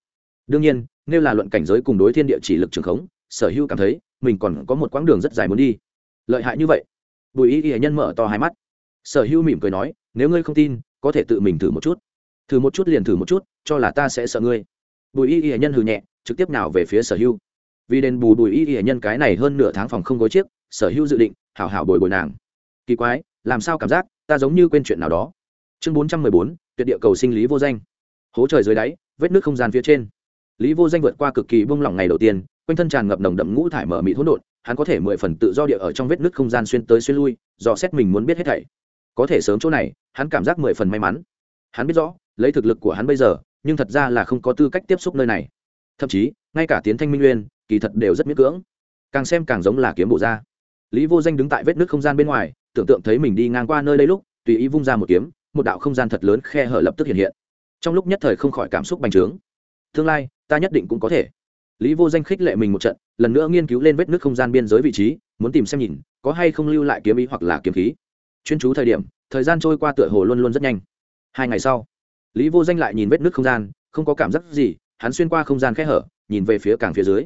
Đương nhiên, nếu là luận cảnh giới cùng đối thiên địa chỉ lực trường khống, sở hữu cảm thấy, mình còn có một quãng đường rất dài muốn đi. Lợi hại như vậy. Bùi y y nhân mở to hai mắt. Sở hữu mỉm cười nói, nếu ngươi không tin, có thể tự mình thử một chút. Thử một chút liền thử một chút, cho là ta sẽ sợ ngươi. Bùi y y nhân hừ nhẹ, trực tiếp nào về phía sở hữu. Vì đền bù bùi y y nhân cái này hơn nửa tháng phòng không gối chiếc sở hữu dự định, hảo hảo bồi bồi nàng. Kỳ quái, làm sao cảm giác, ta giống như quên chuyện nào đó. Chương bốn trăm mười bốn, tuyệt địa cầu sinh lý vô danh. Hố trời dưới đáy, vết nước không gian phía trên. Lý vô danh vượt qua cực kỳ bông lỏng ngày đầu tiên, quanh thân tràn ngập nồng đậm ngũ thải mở mị hỗn độn, hắn có thể mười phần tự do địa ở trong vết nước không gian xuyên tới xuyên lui, dò xét mình muốn biết hết thảy. Có thể sớm chỗ này, hắn cảm giác mười phần may mắn. Hắn biết rõ, lấy thực lực của hắn bây giờ, nhưng thật ra là không có tư cách tiếp xúc nơi này. Thậm chí, ngay cả tiến thanh minh uyên kỳ thật đều rất miễn cưỡng. Càng xem càng giống là kiếm bộ ra lý vô danh đứng tại vết nước không gian bên ngoài, tưởng tượng thấy mình đi ngang qua nơi đây lúc, tùy ý vung ra một kiếm, một đạo không gian thật lớn khe hở lập tức hiện hiện. Trong lúc nhất thời không khỏi cảm xúc bành trướng. Tương lai, ta nhất định cũng có thể. Lý vô danh khích lệ mình một trận, lần nữa nghiên cứu lên vết nước không gian biên giới vị trí, muốn tìm xem nhìn, có hay không lưu lại kiếm ý hoặc là kiếm khí. Chuyên chú thời điểm, thời gian trôi qua tựa hồ luôn luôn rất nhanh. Hai ngày sau, lý vô danh lại nhìn vết nước không gian, không có cảm giác gì, hắn xuyên qua không gian khe hở, nhìn về phía càng phía dưới.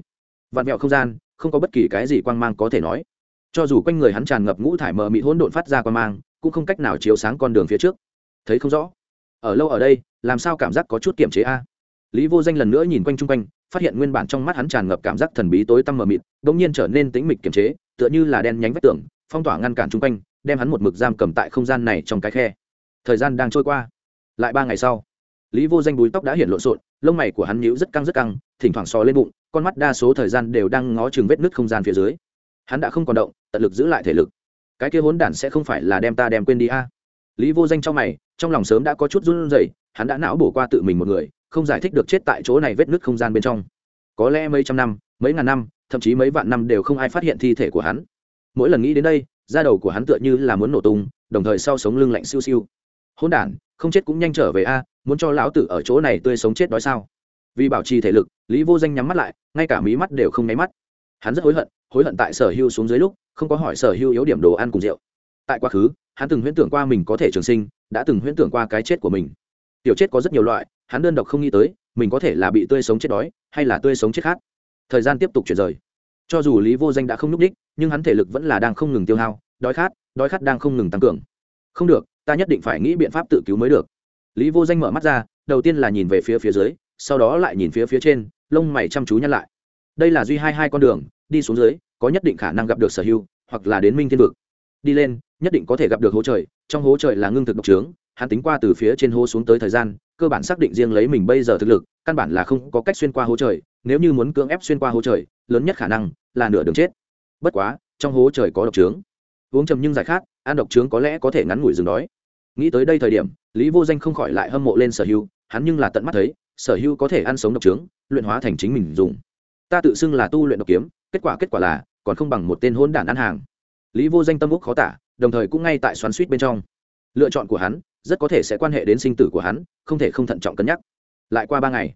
Vạn mẹo không gian, không có bất kỳ cái gì quang mang có thể nói cho dù quanh người hắn tràn ngập ngũ thải mờ mịt hỗn độn phát ra qua mang, cũng không cách nào chiếu sáng con đường phía trước. Thấy không rõ? Ở lâu ở đây, làm sao cảm giác có chút kiểm chế a? Lý vô danh lần nữa nhìn quanh chung quanh, phát hiện nguyên bản trong mắt hắn tràn ngập cảm giác thần bí tối tăm mờ mịt bỗng nhiên trở nên tĩnh mịch kiềm chế, tựa như là đen nhánh vách tường, phong tỏa ngăn cản chung quanh, đem hắn một mực giam cầm tại không gian này trong cái khe. Thời gian đang trôi qua. Lại ba ngày sau, lý vô danh búi tóc đã hiện lộn xộn, lông mày của hắn nhíu rất căng rất căng, thỉnh thoảng sò lên bụng, con mắt đa số thời gian đều đang ngó chừng vết nứt không gian phía dưới. Hắn đã không còn động tận lực giữ lại thể lực. Cái kia hốn đản sẽ không phải là đem ta đem quên đi a. Lý vô danh trong mày, trong lòng sớm đã có chút run rẩy, hắn đã não bổ qua tự mình một người, không giải thích được chết tại chỗ này vết nứt không gian bên trong. Có lẽ mấy trăm năm, mấy ngàn năm, thậm chí mấy vạn năm đều không ai phát hiện thi thể của hắn. Mỗi lần nghĩ đến đây, da đầu của hắn tựa như là muốn nổ tung, đồng thời sau sống lưng lạnh siêu siêu. Hôn đản, không chết cũng nhanh trở về a, muốn cho lão tử ở chỗ này tươi sống chết đói sao? Vì bảo trì thể lực, lý vô danh nhắm mắt lại, ngay cả mí mắt đều không nháy mắt. Hắn rất hối hận hối hận tại sở hưu xuống dưới lúc, không có hỏi sở hưu yếu điểm đồ ăn cùng rượu. Tại quá khứ, hắn từng huyễn tưởng qua mình có thể trường sinh, đã từng huyễn tưởng qua cái chết của mình. Tiểu chết có rất nhiều loại, hắn đơn độc không nghĩ tới, mình có thể là bị tươi sống chết đói, hay là tươi sống chết khát. Thời gian tiếp tục chuyển rời. Cho dù lý vô danh đã không n ú c đích nhưng hắn thể lực vẫn là đang không ngừng tiêu hao, đói khát đói khát đang không ngừng tăng cường. Không được, ta nhất định phải nghĩ biện pháp tự cứu mới được. Lý vô danh mở mắt ra, đầu tiên là nhìn về phía phía dưới, sau đó lại nhìn phía phía trên, lông mày chăm chú nhăn lại. Đây là duy hai hai con đường đi xuống dưới có nhất định khả năng gặp được sở hưu hoặc là đến minh thiên vực. Đi lên nhất định có thể gặp được hố trời trong hố trời là ngưng thực độc trướng hắn tính qua từ phía trên hố xuống tới thời gian cơ bản xác định riêng lấy mình bây giờ thực lực căn bản là không có cách xuyên qua hố trời nếu như muốn cưỡng ép xuyên qua hố trời lớn nhất khả năng là nửa đường chết. Bất quá trong hố trời có độc trướng. Uống trầm nhưng giải khát ăn độc trướng có lẽ có thể ngắn ngủi dừng đói. Nghĩ tới đây thời điểm lý vô danh không khỏi lại hâm mộ lên sở hưu, hắn nhưng là tận mắt thấy sở hưu có thể ăn sống độc trướng luyện hóa thành chính mình dùng. Ta tự xưng là tu luyện độc kiếm kết quả kết quả là, còn không bằng một tên hôn đản ăn hàng. Lý vô danh tâm úc khó tả, đồng thời cũng ngay tại xoắn suýt bên trong. Lựa chọn của hắn, rất có thể sẽ quan hệ đến sinh tử của hắn, không thể không thận trọng cân nhắc. Lại qua ba ngày,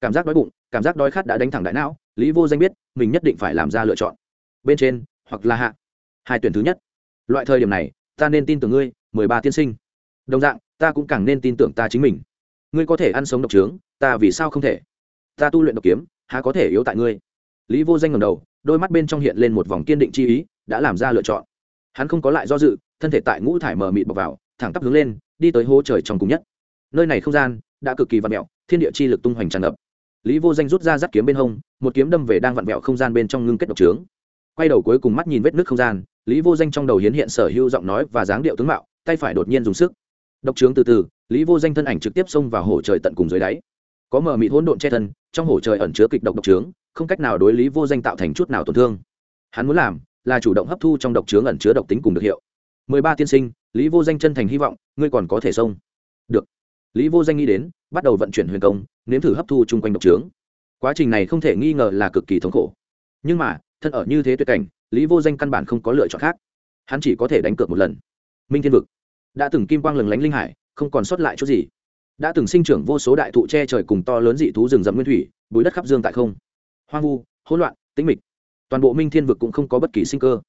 cảm giác đói bụng, cảm giác đói khát đã đánh thẳng đại não, lý vô danh biết, mình nhất định phải làm ra lựa chọn. Bên trên, hoặc là hạ. Hai tuyển thứ nhất. Loại thời điểm này, ta nên tin tưởng ngươi, mười ba tiên sinh. Đồng dạng, ta cũng càng nên tin tưởng ta chính mình. Ngươi có thể ăn sống độc trướng, ta vì sao không thể? Ta tu luyện độc kiếm, há có thể yếu tại ngươi? Lý vô danh ngầm đầu đôi mắt bên trong hiện lên một vòng kiên định chi ý, đã làm ra lựa chọn. Hắn không có lại do dự, thân thể tại ngũ thải mờ mịt bọc vào, thẳng tắp hướng lên, đi tới hố trời trong cùng nhất. Nơi này không gian đã cực kỳ vặn mẹo thiên địa chi lực tung hoành tràn ngập. Lý vô danh rút ra dắt kiếm bên hông, một kiếm đâm về đang vặn mẹo không gian bên trong ngưng kết độc trướng. Quay đầu cuối cùng mắt nhìn vết nước không gian, lý vô danh trong đầu hiến hiện sở hữu giọng nói và dáng điệu tướng mạo, tay phải đột nhiên dùng sức. Độc trướng từ từ, lý vô danh thân ảnh trực tiếp xông vào hồ trời tận cùng dưới đáy. Có mờ mịt hỗn độn che thân, trong hồ trời ẩn chứa kịch độc độc trướng không cách nào đối lý vô danh tạo thành chút nào tổn thương. Hắn muốn làm là chủ động hấp thu trong độc chứa ẩn chứa độc tính cùng được hiệu. Mười ba tiên sinh, lý vô danh chân thành hy vọng, ngươi còn có thể xông. Được. Lý vô danh nghĩ đến, bắt đầu vận chuyển huyền công, nếm thử hấp thu chung quanh độc trướng quá trình này không thể nghi ngờ là cực kỳ thống khổ. Nhưng mà, thân ở như thế tuyệt cảnh, lý vô danh căn bản không có lựa chọn khác. Hắn chỉ có thể đánh cược một lần. Minh thiên vực. Đã từng kim quang lừng lánh linh hải, không còn sót lại chút gì. Đã từng sinh trưởng vô số đại thụ che trời cùng to lớn dị thú rừng rậm nguyên thủy, bùi đất khắp dương tại không hoang vu, hỗn loạn, tĩnh mịch. Toàn bộ minh thiên vực cũng không có bất kỳ sinh cơ.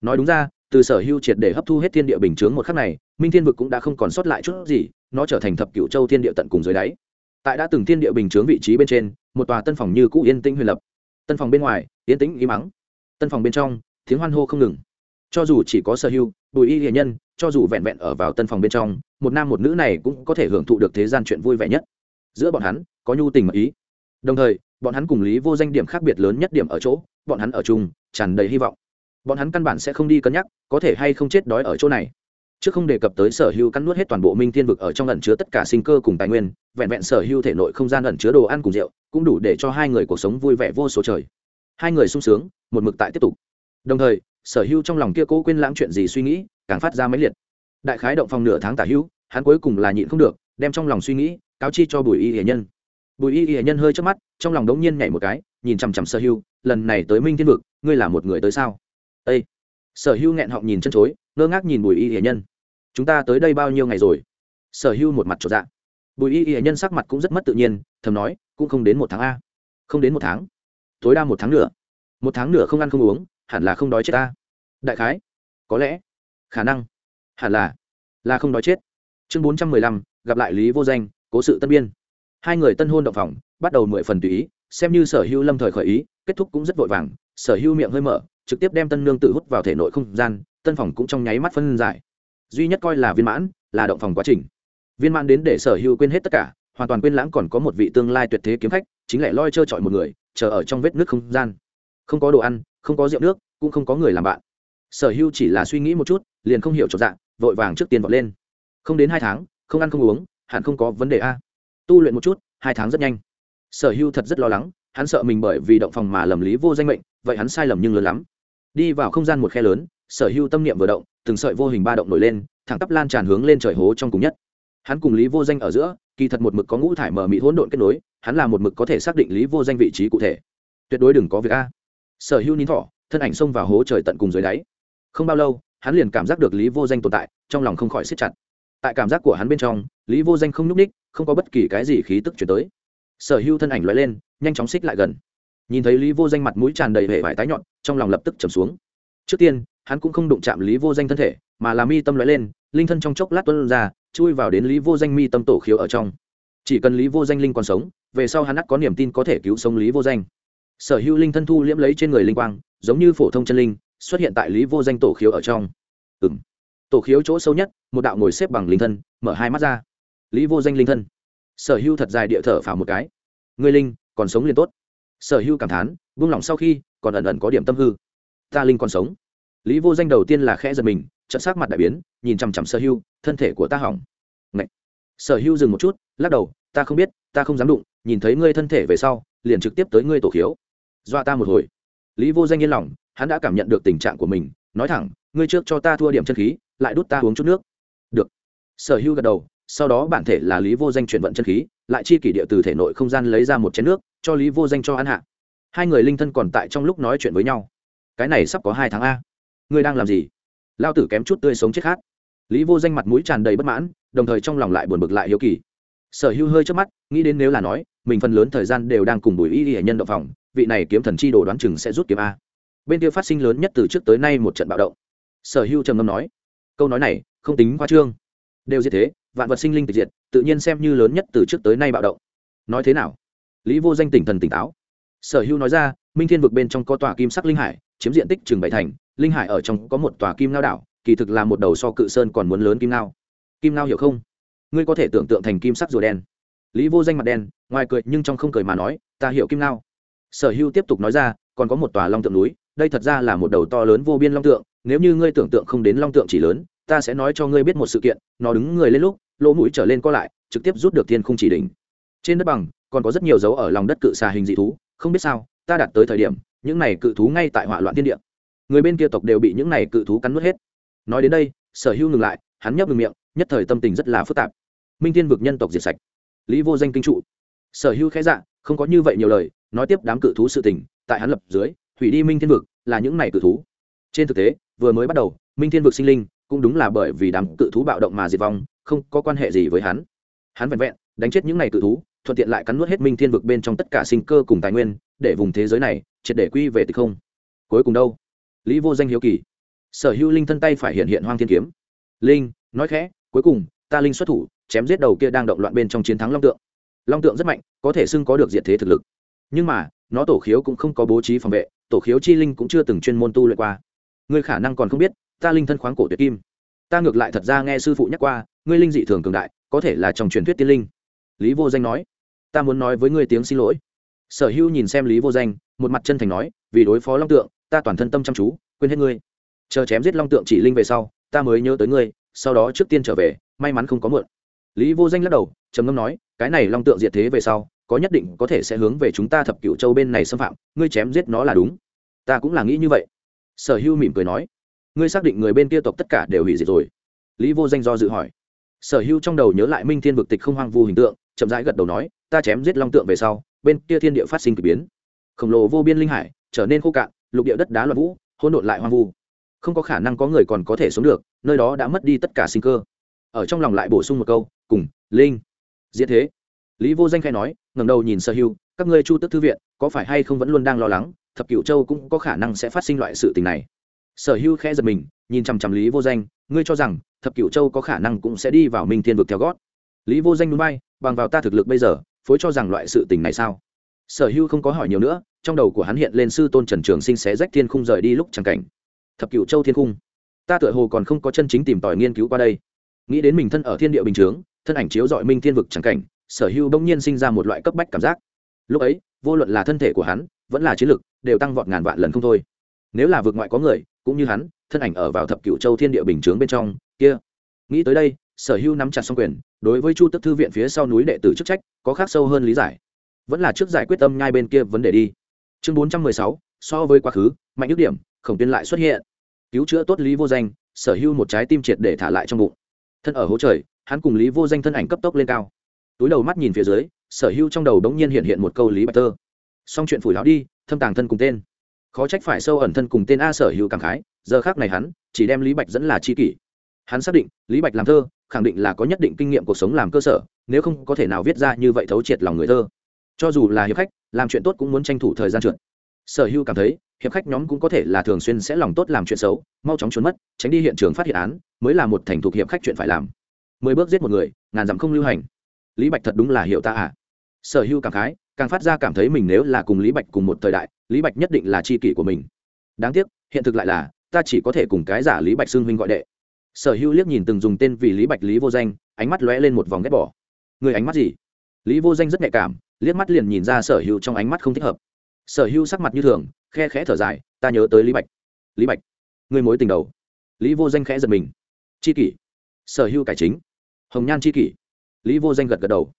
Nói đúng ra, từ sở hưu triệt để hấp thu hết thiên địa bình chướng một khắc này, minh thiên vực cũng đã không còn sót lại chút gì, nó trở thành thập cựu châu thiên địa tận cùng dưới đáy. Tại đã từng thiên địa bình chướng vị trí bên trên, một tòa tân phòng như cũ yên tĩnh huyền lập. Tân phòng bên ngoài, yên tĩnh y mắng tân phòng bên trong, tiếng hoan hô không ngừng. Cho dù chỉ có sở hưu bùi y hiền nhân, cho dù vẹn vẹn ở vào tân phòng bên trong, một nam một nữ này cũng có thể hưởng thụ được thế gian chuyện vui vẻ nhất. Giữa bọn hắn, có nhu tình mật ý. Đồng thời bọn hắn cùng lý vô danh điểm khác biệt lớn nhất điểm ở chỗ, bọn hắn ở chung, tràn đầy hy vọng. Bọn hắn căn bản sẽ không đi cân nhắc, có thể hay không chết đói ở chỗ này. Trước không đề cập tới sở hữu cắn nuốt hết toàn bộ minh thiên vực ở trong ẩn chứa tất cả sinh cơ cùng tài nguyên, vẹn vẹn sở hữu thể nội không gian ẩn chứa đồ ăn cùng rượu, cũng đủ để cho hai người cuộc sống vui vẻ vô số trời. Hai người sung sướng, một mực tại tiếp tục. Đồng thời, sở hữu trong lòng kia cố quên lãng chuyện gì suy nghĩ, càng phát ra mấy liệt. Đại khái động phòng nửa tháng tả hữu, hắn cuối cùng là nhịn không được, đem trong lòng suy nghĩ, cáo chi cho bùi y hiền nhân bùi y y nhân hơi trước mắt, trong lòng đống nhiên nhảy một cái, nhìn chằm chằm sở hưu, lần này tới minh thiên vực, ngươi là một người tới sao? Ây sở hưu nghẹn họng nhìn chân chối, ngơ ngác nhìn bùi y y nhân. Chúng ta tới đây bao nhiêu ngày rồi? Sở hưu một mặt trọn dạ. Bùi y y nhân sắc mặt cũng rất mất tự nhiên, thầm nói, cũng không đến một tháng a. Không đến một tháng? Tối đa một tháng nữa. Một tháng nữa không ăn không uống, hẳn là không đói chết ta. Đại khái. Có lẽ. Khả năng. Hẳn là. Là không đói chết. Chương bốn trăm mười lăm, gặp lại lý vô danh, cố sự tân biên hai người tân hôn động phòng, bắt đầu mười phần tùy ý, xem như sở hữu lâm thời khởi ý, kết thúc cũng rất vội vàng, sở hữu miệng hơi mở, trực tiếp đem tân nương tự hút vào thể nội không gian, tân phòng cũng trong nháy mắt phân giải. Duy nhất coi là viên mãn, là động phòng quá trình. Viên mãn đến để sở hữu quên hết tất cả, hoàn toàn quên lãng còn có một vị tương lai tuyệt thế kiếm khách, chính lại loi trơ trọi một người, chờ ở trong vết nước không gian. Không có đồ ăn, không có rượu nước, cũng không có người làm bạn. Sở hữu chỉ là suy nghĩ một chút, liền không hiểu trọn dạng vội vàng trước tiên vọt lên. Không đến hai tháng, không ăn không uống, hẳn không có vấn đề a tu luyện một chút, hai tháng rất nhanh. Sở hưu thật rất lo lắng, hắn sợ mình bởi vì động phòng mà lầm lý vô danh mệnh, vậy hắn sai lầm nhưng lớn lắm. Đi vào không gian một khe lớn, sở hưu tâm niệm vừa động, từng sợi vô hình ba động nổi lên, thẳng tắp lan tràn hướng lên trời hố trong cùng nhất. Hắn cùng lý vô danh ở giữa, kỳ thật một mực có ngũ thải mờ mị hỗn độn kết nối, hắn là một mực có thể xác định lý vô danh vị trí cụ thể. Tuyệt đối đừng có việc a. Sở hưu nín thỏ thân ảnh xông vào hố trời tận cùng dưới đáy. Không bao lâu, hắn liền cảm giác được lý vô danh tồn tại, trong lòng không khỏi siết chặt. Tại cảm giác của hắn bên trong lý vô danh không nhúc ních không có bất kỳ cái gì khí tức chuyển tới. Sở hữu thân ảnh loại lên, nhanh chóng xích lại gần. Nhìn thấy lý vô danh mặt mũi tràn đầy hệ vải tái nhọn, trong lòng lập tức trầm xuống. Trước tiên, hắn cũng không đụng chạm lý vô danh thân thể, mà là mi tâm loại lên, linh thân trong chốc lát tuân ra, chui vào đến lý vô danh mi tâm tổ khiếu ở trong. Chỉ cần lý vô danh linh còn sống, về sau hắn ắt có niềm tin có thể cứu sống lý vô danh. Sở hữu linh thân thu liễm lấy trên người linh quang, giống như phổ thông chân linh, xuất hiện tại lý vô danh tổ khiếu ở trong. Ừ m tổ khiếu chỗ sâu nhất, một đạo ngồi xếp bằng linh thân, mở hai mắt ra lý vô danh linh thân. Sở hưu thật dài địa thở phào một cái. Người linh còn sống liền tốt. Sở hưu cảm thán buông lỏng sau khi còn ẩn ẩn có điểm tâm hư. Ta linh còn sống. Lý vô danh đầu tiên là khẽ giật mình trận sát mặt đại biến nhìn chằm chằm sở hưu, thân thể của ta hỏng. Ngậy. sở hưu dừng một chút lắc đầu ta không biết ta không dám đụng nhìn thấy ngươi thân thể về sau liền trực tiếp tới ngươi tổ khiếu. Dọa ta một hồi. Lý vô danh yên lòng hắn đã cảm nhận được tình trạng của mình nói thẳng ngươi trước cho ta thua điểm chân khí lại đút ta uống chút nước. Được. Sở hưu gật đầu sau đó bản thể là lý vô danh chuyển vận chân khí, lại chi kỷ địa từ thể nội không gian lấy ra một chén nước, cho lý vô danh cho ăn hạ. Hai người linh thân còn tại trong lúc nói chuyện với nhau. Cái này sắp có hai tháng a. Ngươi đang làm gì? Lao tử kém chút tươi sống chết khát. Lý vô danh mặt mũi tràn đầy bất mãn, đồng thời trong lòng lại buồn bực lại hiếu kỳ. Sở hữu hơi trước mắt, nghĩ đến nếu là nói, mình phần lớn thời gian đều đang cùng bùi y y nhân động phòng, vị này kiếm thần chi đồ đoán chừng sẽ rút kiếm a. Bên kia phát sinh lớn nhất từ trước tới nay một trận bạo động. Sở hữu trầm ngâm nói, câu nói này, không tính khoa trương. Đều như thế vạn vật sinh linh tịch diệt, tự nhiên xem như lớn nhất từ trước tới nay bạo động. Nói thế nào? Lý vô danh tỉnh thần tỉnh táo. Sở hữu nói ra, minh thiên vực bên trong có tòa kim sắc linh hải, chiếm diện tích trường bảy thành, linh hải ở trong có một tòa kim lao đảo, kỳ thực là một đầu so cự sơn còn muốn lớn kim lao kim lao hiểu không? Ngươi có thể tưởng tượng thành kim sắc rùa đen. Lý vô danh mặt đen, ngoài cười nhưng trong không cười mà nói, ta hiểu kim lao sở hữu tiếp tục nói ra, còn có một tòa long tượng núi, đây thật ra là một đầu to lớn vô biên long tượng, nếu như ngươi tưởng tượng không đến long tượng chỉ lớn ta sẽ nói cho ngươi biết một sự kiện, nó đứng người lên lúc, lỗ mũi trở lên co lại, trực tiếp rút được thiên không chỉ đỉnh. Trên đất bằng, còn có rất nhiều dấu ở lòng đất cự xà hình dị thú, không biết sao, ta đạt tới thời điểm, những này cự thú ngay tại hỏa loạn thiên địa. Người bên kia tộc đều bị những này cự thú cắn nuốt hết. Nói đến đây, sở hữu ngừng lại, hắn nhấp ngừng miệng, nhất thời tâm tình rất là phức tạp. Minh thiên vực nhân tộc diệt sạch. Lý vô danh kinh trụ. Sở hữu khẽ dạ không có như vậy nhiều lời, nói tiếp đám cự thú sự tình, tại hắn lập dưới, hủy đi minh thiên vực là những này cự thú. Trên thực tế, vừa mới bắt đầu, minh thiên vực sinh linh cũng đúng là bởi vì đám cự thú bạo động mà diệt vong, không có quan hệ gì với hắn. Hắn vẹn vẹn, đánh chết những này cự thú, thuận tiện lại cắn nuốt hết minh thiên vực bên trong tất cả sinh cơ cùng tài nguyên, để vùng thế giới này triệt để quy về tịch không. Cuối cùng đâu? Lý vô danh hiếu kỳ. Sở hữu linh thân tay phải hiện hiện hoang thiên kiếm. Linh, nói khẽ, cuối cùng, ta linh xuất thủ, chém giết đầu kia đang động loạn bên trong chiến thắng long tượng. Long tượng rất mạnh, có thể xưng có được diện thế thực lực. Nhưng mà, nó tổ khiếu cũng không có bố trí phòng vệ, tổ khiếu chi linh cũng chưa từng chuyên môn tu luyện qua. Ngươi khả năng còn không biết ta linh thân khoáng cổ tuyệt kim. Ta ngược lại thật ra nghe sư phụ nhắc qua, ngươi linh dị thường cường đại, có thể là trong truyền thuyết tiên linh. Lý vô danh nói, ta muốn nói với ngươi tiếng xin lỗi. Sở hữu nhìn xem lý vô danh, một mặt chân thành nói, vì đối phó long tượng, ta toàn thân tâm chăm chú, quên hết ngươi. Chờ chém giết long tượng chỉ linh về sau, ta mới nhớ tới ngươi, sau đó trước tiên trở về, may mắn không có mượn lý vô danh lắc đầu, trầm ngâm nói, cái này long tượng diệt thế về sau, có nhất định có thể sẽ hướng về chúng ta thập cựu châu bên này xâm phạm, ngươi chém giết nó là đúng. Ta cũng là nghĩ như vậy. Sở hưu mỉm cười nói ngươi xác định người bên kia tộc tất cả đều hủy diệt rồi. Lý vô danh do dự hỏi. Sở hưu trong đầu nhớ lại minh thiên vực tịch không hoang vu hình tượng, chậm rãi gật đầu nói, ta chém giết long tượng về sau, bên kia thiên địa phát sinh k ỳ biến. Khổng lồ vô biên linh hải trở nên khô cạn, lục địa đất đá loạn vũ hôn độn lại hoang vu. Không có khả năng có người còn có thể sống được, nơi đó đã mất đi tất cả sinh cơ. Ở trong lòng lại bổ sung một câu, cùng, linh. Diễn thế. Lý vô danh khai nói ngầm đầu nhìn sở hưu, các ngươi chu tức thư viện, có phải hay không vẫn luôn đang lo lắng, thập cửu châu cũng có khả năng sẽ phát sinh loại sự tình này? Sở hưu khẽ giật mình, nhìn chằm chằm lý vô danh, ngươi cho rằng thập cửu châu có khả năng cũng sẽ đi vào minh thiên vực theo gót? Lý vô danh núi bay bằng vào ta thực lực bây giờ, phối cho rằng loại sự tình này sao? Sở hưu không có hỏi nhiều nữa, trong đầu của hắn hiện lên sư tôn trần trường sinh xé rách thiên khung rời đi lúc chẳng cảnh. Thập cửu châu thiên khung. Ta tựa hồ còn không có chân chính tìm tòi nghiên cứu qua đây. Nghĩ đến mình thân ở thiên địa bình chướng thân ảnh chiếu dọi minh thiên vực chẳng cảnh, sở hưu bỗng nhiên sinh ra một loại cấp bách cảm giác. Lúc ấy, vô luận là thân thể của hắn, vẫn là chiến lực, đều tăng vọt ngàn vạn lần không thôi. Nếu là vực ngoại có người cũng như hắn, thân ảnh ở vào thập cựu châu thiên địa bình chướng bên trong, kia. Nghĩ tới đây, sở hưu nắm chặt xong quyền, đối với chu tức thư viện phía sau núi đệ tử chức trách, có khác sâu hơn lý giải. Vẫn là trước giải quyết tâm nhai bên kia vấn đề đi. Chương bốn trăm mười sáu, so với quá khứ, mạnh ước điểm, khổng tiên lại xuất hiện. Cứu chữa tốt lý vô danh, sở hưu một trái tim triệt để thả lại trong bụng. Thân ở hố trời, hắn cùng lý vô danh thân ảnh cấp tốc lên cao. Túi đầu mắt nhìn phía dưới, sở hưu trong đầu đống nhiên hiện hiện một câu lý bạch tơ. Xong chuyện phủi lão đi, thâm tàng thân cùng tên khó trách phải sâu ẩn thân cùng tên a sở hữu cảm khái, giờ khác này hắn chỉ đem lý bạch dẫn là c h i kỷ. Hắn xác định, lý bạch làm thơ, khẳng định là có nhất định kinh nghiệm cuộc sống làm cơ sở, nếu không có thể nào viết ra như vậy thấu triệt lòng người thơ. Cho dù là hiệp khách, làm chuyện tốt cũng muốn tranh thủ thời gian trượt. Sở hữu cảm thấy, hiệp khách nhóm cũng có thể là thường xuyên sẽ lòng tốt làm chuyện xấu, mau chóng trốn mất, tránh đi hiện trường phát hiện án, mới là một thành thục hiệp khách chuyện phải làm. Mười bước giết một người, ngàn dặm không lưu hành. Lý bạch thật đúng là hiểu ta à. Sở hữu cảm khái càng phát ra cảm thấy mình nếu là cùng lý bạch cùng một thời đại, lý bạch nhất định là c h i kỷ của mình. Đáng tiếc, hiện thực lại là, ta chỉ có thể cùng cái giả lý bạch xưng huynh gọi đệ. Sở hữu liếc nhìn từng dùng tên vì lý bạch lý vô danh, ánh mắt lóe lên một vòng ghép bỏ. Người ánh mắt gì? Lý vô danh rất nhạy cảm, liếc mắt liền nhìn ra sở hữu trong ánh mắt không thích hợp. Sở hữu sắc mặt như thường, khe khẽ thở dài, ta nhớ tới lý bạch. Lý bạch người mối tình đầu. Lý vô danh khẽ giật mình. C h i kỷ? Sở hữu cải chính. Hồng nhan c h i kỷ. Lý vô danh gật gật đầu.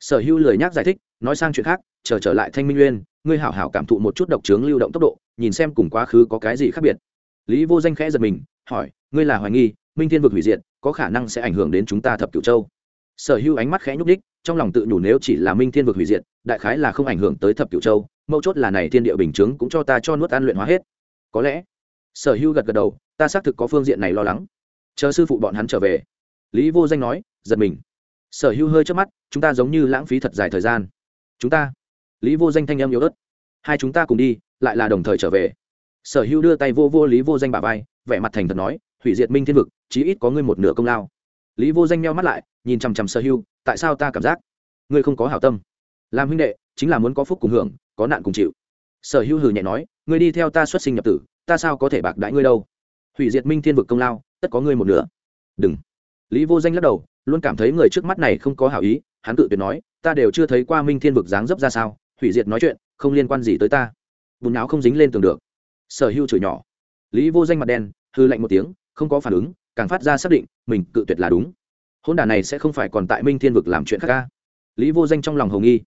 Sở hữu lời nhắc giải thích nói sang chuyện khác chờ trở, trở lại thanh minh nguyên ngươi hảo hảo cảm thụ một chút độc trướng lưu động tốc độ nhìn xem cùng quá khứ có cái gì khác biệt. Lý vô danh khẽ giật mình hỏi ngươi là hoài nghi minh thiên vực hủy diệt có khả năng sẽ ảnh hưởng đến chúng ta thập cửu châu. Sở hữu ánh mắt khẽ nhúc đích trong lòng tự nhủ nếu chỉ là minh thiên vực hủy diệt đại khái là không ảnh hưởng tới thập cửu châu mấu chốt là này thiên địa bình chứng cũng cho ta cho nuốt ăn luyện hóa hết. Có lẽ sở hữu gật gật đầu ta xác thực có phương diện này lo lắng. Chờ sư phụ bọn hắn trở về. Lý vô danh nói giật mình. Sở hữu hơi trước mắt chúng ta giống như lãng phí thật dài thời gian chúng ta. Lý vô danh thanh em yếu ớt. Hai chúng ta cùng đi, lại là đồng thời trở về. Sở hữu đưa tay vô vô lý vô danh bà vai, vẻ mặt thành thật nói, hủy diệt minh thiên vực, chí ít có ngươi một nửa công lao. Lý vô danh meo mắt lại, nhìn chằm chằm sở hữu, tại sao ta cảm giác ngươi không có hảo tâm? Làm huynh đệ, chính là muốn có phúc cùng hưởng, có nạn cùng chịu. Sở hữu hừ nhẹ nói, ngươi đi theo ta xuất sinh nhập tử, ta sao có thể bạc đãi ngươi đâu? Hủy diệt minh thiên vực công lao, tất có ngươi một nửa. Đừng. Lý vô danh lắc đầu, luôn cảm thấy người trước mắt này không có hảo ý, hắn tự tuyệt nói ta đều chưa thấy qua minh thiên vực dáng dấp ra sao, hủy diệt nói chuyện, không liên quan gì tới ta. Bùn não không dính lên tường được. Sở Hưu chửi nhỏ. Lý vô danh mặt đen hư lạnh một tiếng, không có phản ứng, càng phát ra xác định, mình cự tuyệt là đúng. Hôn đả này sẽ không phải còn tại minh thiên vực làm chuyện khác ca lý vô danh trong lòng hồng nghi.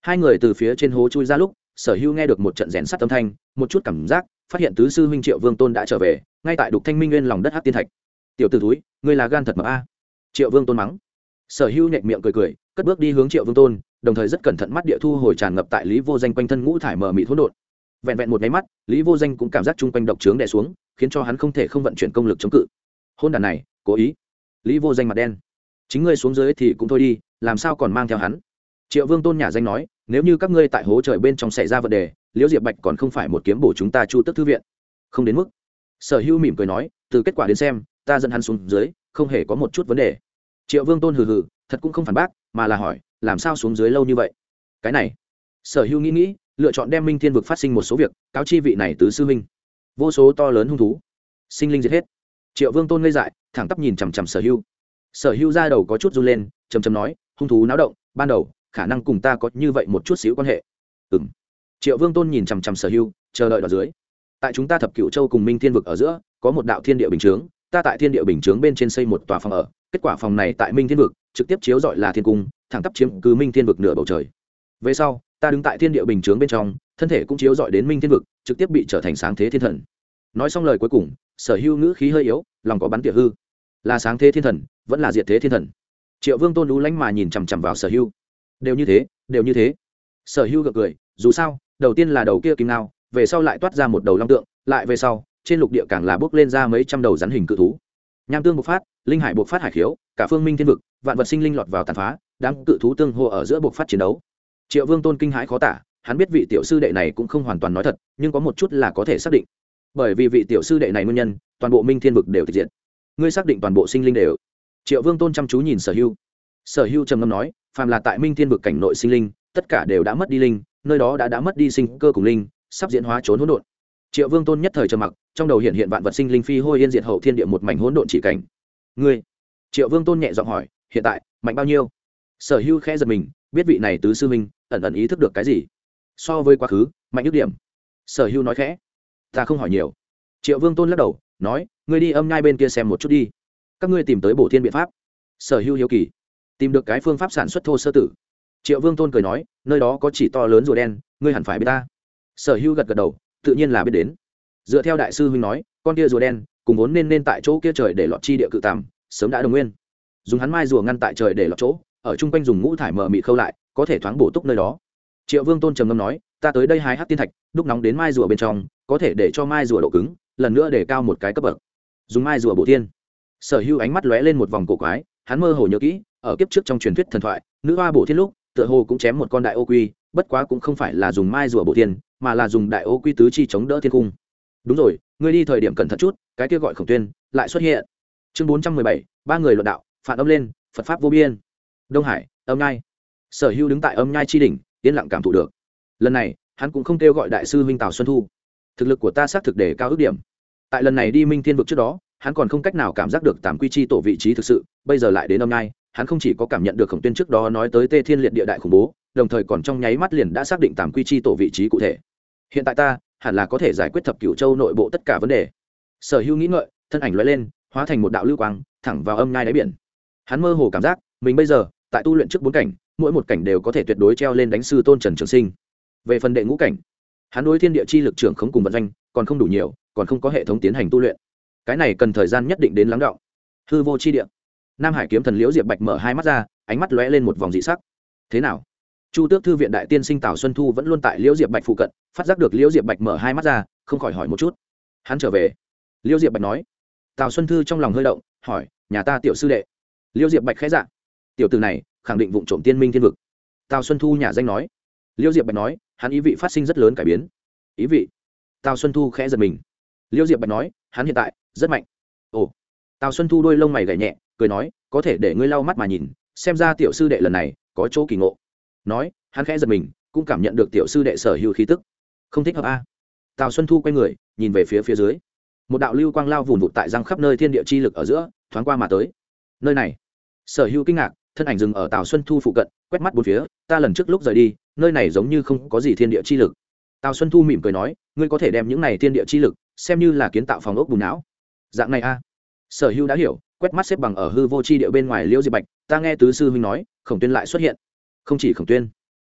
Hai người từ phía trên hố chui ra lúc, sở Hưu nghe được một trận rèn sắt âm thanh, một chút cảm giác, phát hiện tứ sư huynh triệu vương tôn đã trở về, ngay tại đục thanh minh nguyên lòng đất hát tiên thạch. Tiểu t ử túi ngươi là gan thật mập a? Triệu vương tôn mắng sở hữu nhẹ miệng cười cười, cất bước đi hướng triệu vương tôn, đồng thời rất cẩn thận mắt địa thu hồi tràn ngập tại lý vô danh quanh thân ngũ thải mờ mị hỗn độn. Vẹn vẹn một máy mắt, lý vô danh cũng cảm giác chung quanh độc trướng đè xuống, khiến cho hắn không thể không vận chuyển công lực chống cự. Hôn đàn này, cố ý. Lý vô danh mặt đen. Chính ngươi xuống dưới thì cũng thôi đi, làm sao còn mang theo hắn? Triệu vương tôn nhà danh nói, nếu như các ngươi tại hố trời bên trong xảy ra vấn đề, liễu diệp bạch còn không phải một kiếm bổ chúng ta chu tức thư viện. Không đến mức. Sở hữu mỉm cười nói, từ kết quả đến xem, ta dẫn hắn xuống dưới, không hề có một chút vấn đề triệu vương tôn hừ hừ, thật cũng không phản bác, mà là hỏi, làm sao xuống dưới lâu như vậy? Cái này, sở hữu nghĩ nghĩ, lựa chọn đem minh thiên vực phát sinh một số việc, cáo chi vị này tứ sư minh vô số to lớn hung thú, sinh linh giết hết. Triệu vương tôn ngây dại, thẳng tắp nhìn chằm chằm sở hữu. Sở hữu ra đầu có chút run lên chầm chầm nói, hung thú náo động, ban đầu, khả năng cùng ta có như vậy một chút xíu quan hệ. Ừ m triệu vương tôn nhìn chằm chằm sở hữu, chờ đợi ở dưới. Tại chúng ta thập cựu châu cùng minh thiên vực ở giữa, có một đạo thiên địa bình chướng, ta tại thiên địa bình chướng bên trên xây một tòa phòng ở kết quả phòng này tại minh thiên vực, trực tiếp chiếu dọi là thiên cung, thẳng tắp chiếm cứ minh thiên vực nửa bầu trời. Về sau, ta đứng tại thiên địa bình chướng bên trong, thân thể cũng chiếu dọi đến minh thiên vực, trực tiếp bị trở thành sáng thế thiên thần. Nói xong lời cuối cùng, sở hữu ngữ khí hơi yếu, lòng có bắn tỉa hư. Là sáng thế thiên thần, vẫn là diệt thế thiên thần. Triệu vương tôn lũ lánh mà nhìn chằm chằm vào sở hữu. Đều như thế, đều như thế. Sở hữu gật cười, dù sao, đầu tiên là đầu kia kim nào về sau lại toát ra một đầu long tượng, lại về sau, trên lục địa càng là bước lên ra mấy trăm đầu rắn hình cự thú nham tương bộc phát, linh hải bộc phát hải khiếu, cả phương minh thiên vực, vạn vật sinh linh lọt vào tàn phá, đám cự thú tương hô ở giữa bộc phát chiến đấu. Triệu vương tôn kinh hãi khó tả, hắn biết vị tiểu sư đệ này cũng không hoàn toàn nói thật, nhưng có một chút là có thể xác định. Bởi vì vị tiểu sư đệ này nguyên nhân, toàn bộ minh thiên vực đều thực diện ngươi xác định toàn bộ sinh linh đều. Triệu vương tôn chăm chú nhìn sở hưu. Sở hưu trầm ngâm nói, phàm là tại minh thiên vực cảnh nội sinh linh, tất cả đều đã mất đi linh, nơi đó đã đã mất đi sinh cơ cùng linh, sắp diễn hóa trốn hỗn độn triệu vương tôn nhất thời trầm mặc, trong đầu hiện hiện vạn vật sinh linh phi hôi yên diệt hậu thiên địa một mảnh hỗn độn chỉ cảnh. Ngươi? Triệu vương tôn nhẹ giọng hỏi, hiện tại, mạnh bao nhiêu? Sở hưu khẽ giật mình, biết vị này tứ sư minh, ẩn ẩn ý thức được cái gì? So với quá khứ, mạnh ước điểm. Sở hưu nói khẽ. Ta không hỏi nhiều. Triệu vương tôn lắc đầu, nói, ngươi đi âm nhai bên kia xem một chút đi. Các ngươi tìm tới bổ thiên biện pháp. Sở hưu hiếu kỳ. Tìm được cái phương pháp sản xuất thô sơ tử. Triệu vương tôn cười nói, nơi đó có chỉ to lớn rùa đen, ngươi hẳn phải biết ta. Sở hưu gật gật đầu tự nhiên là biết đến. Dựa theo đại sư huynh nói, con kia rùa đen, cùng vốn nên nên tại chỗ kia trời để lọt chi địa cự tàm sớm đã đồng nguyên. Dùng hắn mai rùa ngăn tại trời để lọt chỗ, ở chung quanh dùng ngũ thải mờ mị khâu lại, có thể thoáng bổ túc nơi đó. Triệu vương tôn trầm ngâm nói, ta tới đây hái hát tiên thạch, đúc nóng đến mai rùa bên trong, có thể để cho mai rùa độ cứng, lần nữa để cao một cái cấp bậc. Dùng mai rùa bổ tiên sở hữu ánh mắt lóe lên một vòng cổ quái, hắn mơ hồ nhớ kỹ, ở kiếp trước trong truyền thuyết thần thoại, nữ hoa bổ thiên lúc, tựa hồ cũng chém một con đại ô quy, bất quá cũng không phải là dùng mai rùa bổ tiên mà là dùng đại ô quy tứ chi chống đỡ thiên cung. Đúng rồi, ngươi đi thời điểm cẩn thận chút, cái kia gọi khổng tuyên, lại xuất hiện. Chương bốn trăm mười bảy, ba người luận đạo, phản âm lên, phật pháp vô biên. Đông hải, âm nhai. Sở hữu đứng tại âm nhai tri đỉnh, yên lặng cảm thụ được. Lần này, hắn cũng không kêu gọi đại sư minh tào xuân thu. Thực lực của ta xác thực để cao ước điểm. Tại lần này đi minh thiên vực trước đó, hắn còn không cách nào cảm giác được tám quy chi tổ vị trí thực sự, bây giờ lại đến âm nhai, hắn không chỉ có cảm nhận được khổng tuyên trước đó nói tới tê thiên liệt địa đại khủng bố, đồng thời còn trong nháy mắt liền đã xác định tám quy chi tổ vị trí cụ thể hiện tại ta, hẳn là có thể giải quyết thập cửu châu nội bộ tất cả vấn đề. Sở hữu nghĩ ngợi, thân ảnh loại lên, hóa thành một đạo lưu quang, thẳng vào âm nhai đáy biển. Hắn mơ hồ cảm giác, mình bây giờ, tại tu luyện trước bốn cảnh, mỗi một cảnh đều có thể tuyệt đối treo lên đánh sư tôn trần trường sinh. Về phần đệ ngũ cảnh, hắn đối thiên địa chi lực trưởng không cùng vận doanh, còn không đủ nhiều, còn không có hệ thống tiến hành tu luyện. Cái này cần thời gian nhất định đến lắng đọng. Hư vô chi địa. Nam hải kiếm thần liễu diệp bạch mở hai mắt ra, ánh mắt lóe lên một vòng dị sắc. Thế nào? Chu tước thư viện đại tiên sinh tào xuân thu vẫn luôn tại liễu diệp bạch phụ cận, phát giác được liễu diệp bạch mở hai mắt ra, không khỏi hỏi một chút. Hắn trở về. Liễu diệp bạch nói. Tào xuân thư trong lòng hơi động, hỏi, nhà ta tiểu sư đệ? Liễu diệp bạch khẽ dạ. Tiểu từ này, khẳng định vụ trộm tiên minh thiên vực. Tào xuân thu nhà danh nói. Liễu diệp bạch nói, hắn ý vị phát sinh rất lớn cải biến. Ý vị? Tào xuân thu khẽ giật mình. Liễu diệp bạch nói, hắn hiện tại, rất mạnh. Ồ. Tào xuân thu đôi lông mày gảy nhẹ, cười nói, có thể để ngươi lau mắt mà nhìn, xem ra tiểu sư đệ lần này có chỗ kỳ ngộ nói, hắn khẽ giật mình, cũng cảm nhận được tiểu sư đệ sở hữu khí tức. Không thích hợp a. Tào xuân thu quay người, nhìn về phía phía dưới. Một đạo lưu quang lao vùn vụt tại răng khắp nơi thiên địa chi lực ở giữa, thoáng qua mà tới. Nơi này, sở hữu kinh ngạc, thân ảnh dừng ở tào xuân thu phụ cận, quét mắt bốn phía, ta lần trước lúc rời đi, nơi này giống như không có gì thiên địa chi lực. Tào xuân thu mỉm cười nói, ngươi có thể đem những này thiên địa chi lực, xem như là kiến tạo phòng ốc bùn não. Dạng này a. Sở hữu đã hiểu, quét mắt xếp bằng ở hư vô chi địa bên ngoài liễu diệp bạch, ta nghe tứ sư huynh nói, khổng tuyên lại xuất hiện không chỉ khổng tuyên,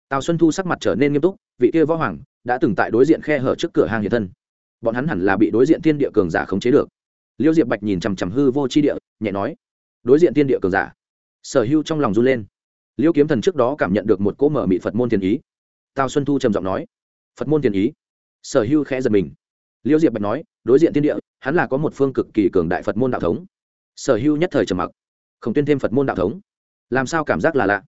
tào xuân thu sắc mặt trở nên nghiêm túc, vị kia võ hoàng đã từng tại đối diện khe hở trước cửa hàng hiện thân. Bọn hắn hẳn là bị đối diện thiên địa cường giả khống chế được. Liêu diệp bạch nhìn chằm chằm hư vô chi địa, nhẹ nói, đối diện thiên địa cường giả. Sở hưu trong lòng run lên. Liêu kiếm thần trước đó cảm nhận được một cỗ mở mị phật môn thiên ý. Tào xuân thu trầm giọng nói, phật môn thiên ý? Sở hưu khẽ giật mình. Liêu diệp bạch nói, đối diện thiên địa, hắn là có một phương cực kỳ cường đại phật môn đạo thống. Sở hưu nhất thời trầm mặc không tuyên thêm phật môn đạo thống? Làm sao cảm giác là lạ?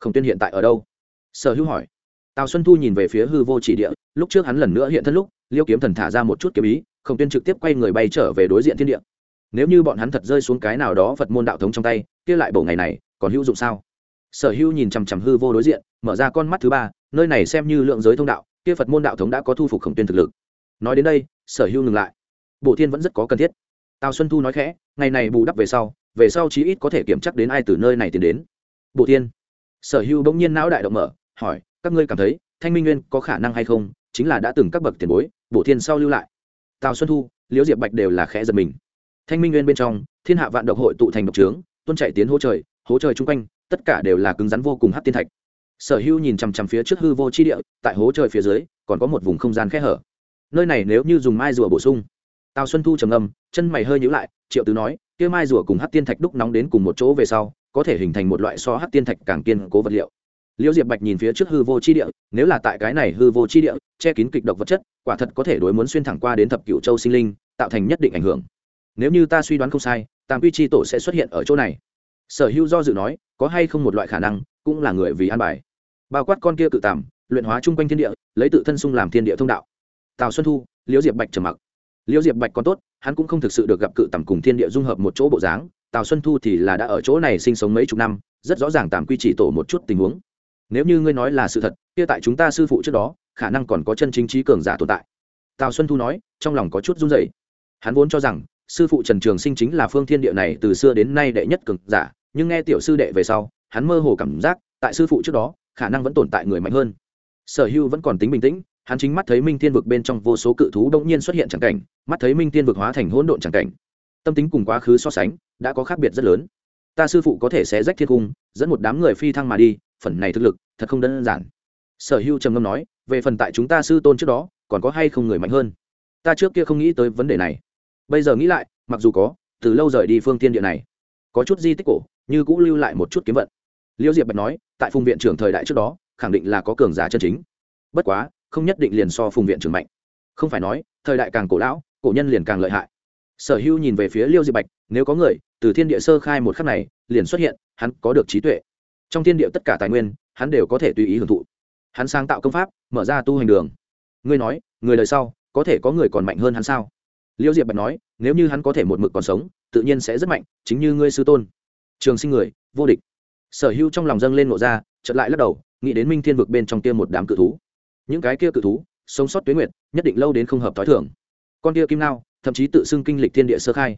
Không tuyên hiện tại ở đâu? Sở hữu hỏi. Tào xuân thu nhìn về phía hư vô chỉ địa, lúc trước hắn lần nữa hiện thân lúc, liêu kiếm thần thả ra một chút kiếm ý không tuyên trực tiếp quay người bay trở về đối diện thiên địa. Nếu như bọn hắn thật rơi xuống cái nào đó phật môn đạo thống trong tay, kia lại bổ ngày này, còn hữu dụng sao? Sở hưu nhìn chằm chằm hư vô đối diện, mở ra con mắt thứ ba, nơi này xem như lượng giới thông đạo, kia phật môn đạo thống đã có thu phục khổng tuyên thực lực. Nói đến đây, sở hưu ngừng lại. Bộ thiên vẫn rất có cần thiết. Tào xuân thu nói khẽ, ngày này bù đắp về sau về sau chí ít có thể kiểm chắc đến ai từ nơi này tiến đến. Bộ thiên sở hưu bỗng nhiên não đại động mở, hỏi, các ngươi cảm thấy thanh minh nguyên có khả năng hay không? Chính là đã từng các bậc tiền bối, bổ thiên sau lưu lại. Tào xuân thu, liễu diệp bạch đều là khẽ giật mình. Thanh minh nguyên bên trong, thiên hạ vạn độc hội tụ thành độc trướng, tuôn chạy tiến hố trời hố trời chung quanh, tất cả đều là cứng rắn vô cùng hát tiên thạch. Sở hưu nhìn chằm chằm phía trước hư vô chi địa, tại hố trời phía dưới, còn có một vùng không gian khẽ hở. Nơi này nếu như dùng mai rùa bổ sung, tào xuân thu trầm âm chân mày hơi nhữ lại, triệu tứ nói, kia mai rùa cùng hát tiên thạch đúc nóng đến cùng một chỗ về sau có thể hình thành một loại so hát tiên thạch càng kiên cố vật liệu. Liễu diệp bạch nhìn phía trước hư vô chi địa, nếu là tại cái này hư vô chi địa, che kín kịch độc vật chất, quả thật có thể đối muốn xuyên thẳng qua đến thập cựu châu sinh linh, tạo thành nhất định ảnh hưởng. Nếu như ta suy đoán không sai tam quy chi tổ sẽ xuất hiện ở chỗ này. Sở hữu do dự nói, có hay không một loại khả năng, cũng là người vì an bài. Bao quát con kia cự tàm, luyện hóa chung quanh thiên địa, lấy tự thân sung làm thiên địa thông đạo. Tào xuân thu, liễu diệp bạch trầm mặc. Liễu diệp bạch còn tốt, hắn cũng không thực sự được gặp cự tầm cùng thiên địa dung hợp một chỗ bộ dáng tào xuân thu thì là đã ở chỗ này sinh sống mấy chục năm, rất rõ ràng tạm quy chỉ tổ một chút tình huống. Nếu như ngươi nói là sự thật, kia tại chúng ta sư phụ trước đó, khả năng còn có chân chính trí cường giả tồn tại. Tào xuân thu nói, trong lòng có chút run rẩy. Hắn vốn cho rằng, sư phụ trần trường sinh chính là phương thiên địa này từ xưa đến nay đệ nhất cường giả, nhưng nghe tiểu sư đệ về sau, hắn mơ hồ cảm giác, tại sư phụ trước đó, khả năng vẫn tồn tại người mạnh hơn. Sở hưu vẫn còn tính bình tĩnh, hắn chính mắt thấy minh thiên vực bên trong vô số cự thú đông nhiên xuất hiện chẳng cảnh, mắt thấy minh thiên vực hóa thành hỗn độn chẳng cảnh tâm tính cùng quá khứ so sánh đã có khác biệt rất lớn. Ta sư phụ có thể sẽ rách thiên cung, dẫn một đám người phi thăng mà đi, phần này thực lực thật không đơn giản. Sở hưu trầm ngâm nói, về phần tại chúng ta sư tôn trước đó, còn có hay không người mạnh hơn? Ta trước kia không nghĩ tới vấn đề này. Bây giờ nghĩ lại, mặc dù có, từ lâu rời đi phương tiên địa này, có chút di tích cổ, như cũng lưu lại một chút kiếm vận. Liêu diệp bạch nói, tại phùng viện trưởng thời đại trước đó, khẳng định là có cường giả chân chính. Bất quá, không nhất định liền so phùng viện trưởng mạnh. Không phải nói, thời đại càng cổ lão, cổ nhân liền càng lợi hại sở hưu nhìn về phía liêu diệp bạch, nếu có người, từ thiên địa sơ khai một khắc này, liền xuất hiện, hắn có được trí tuệ. Trong thiên địa tất cả tài nguyên, hắn đều có thể tùy ý hưởng thụ. Hắn sáng tạo công pháp, mở ra tu hành đường. Ngươi nói, người đời sau, có thể có người còn mạnh hơn hắn sao? Liêu diệp bạch nói, nếu như hắn có thể một mực còn sống, tự nhiên sẽ rất mạnh, chính như ngươi sư tôn. Trường sinh người, vô địch. Sở hữu trong lòng dâng lên ngộ ra, chợt lại lắc đầu, nghĩ đến minh thiên vực bên trong kia một đám cự thú. Những cái kia cự thú, sống sót tuyến nguyệt, nhất định lâu đến không hợp t h ó i thưởng con kia kim nao thậm chí tự xưng kinh lịch thiên địa sơ khai.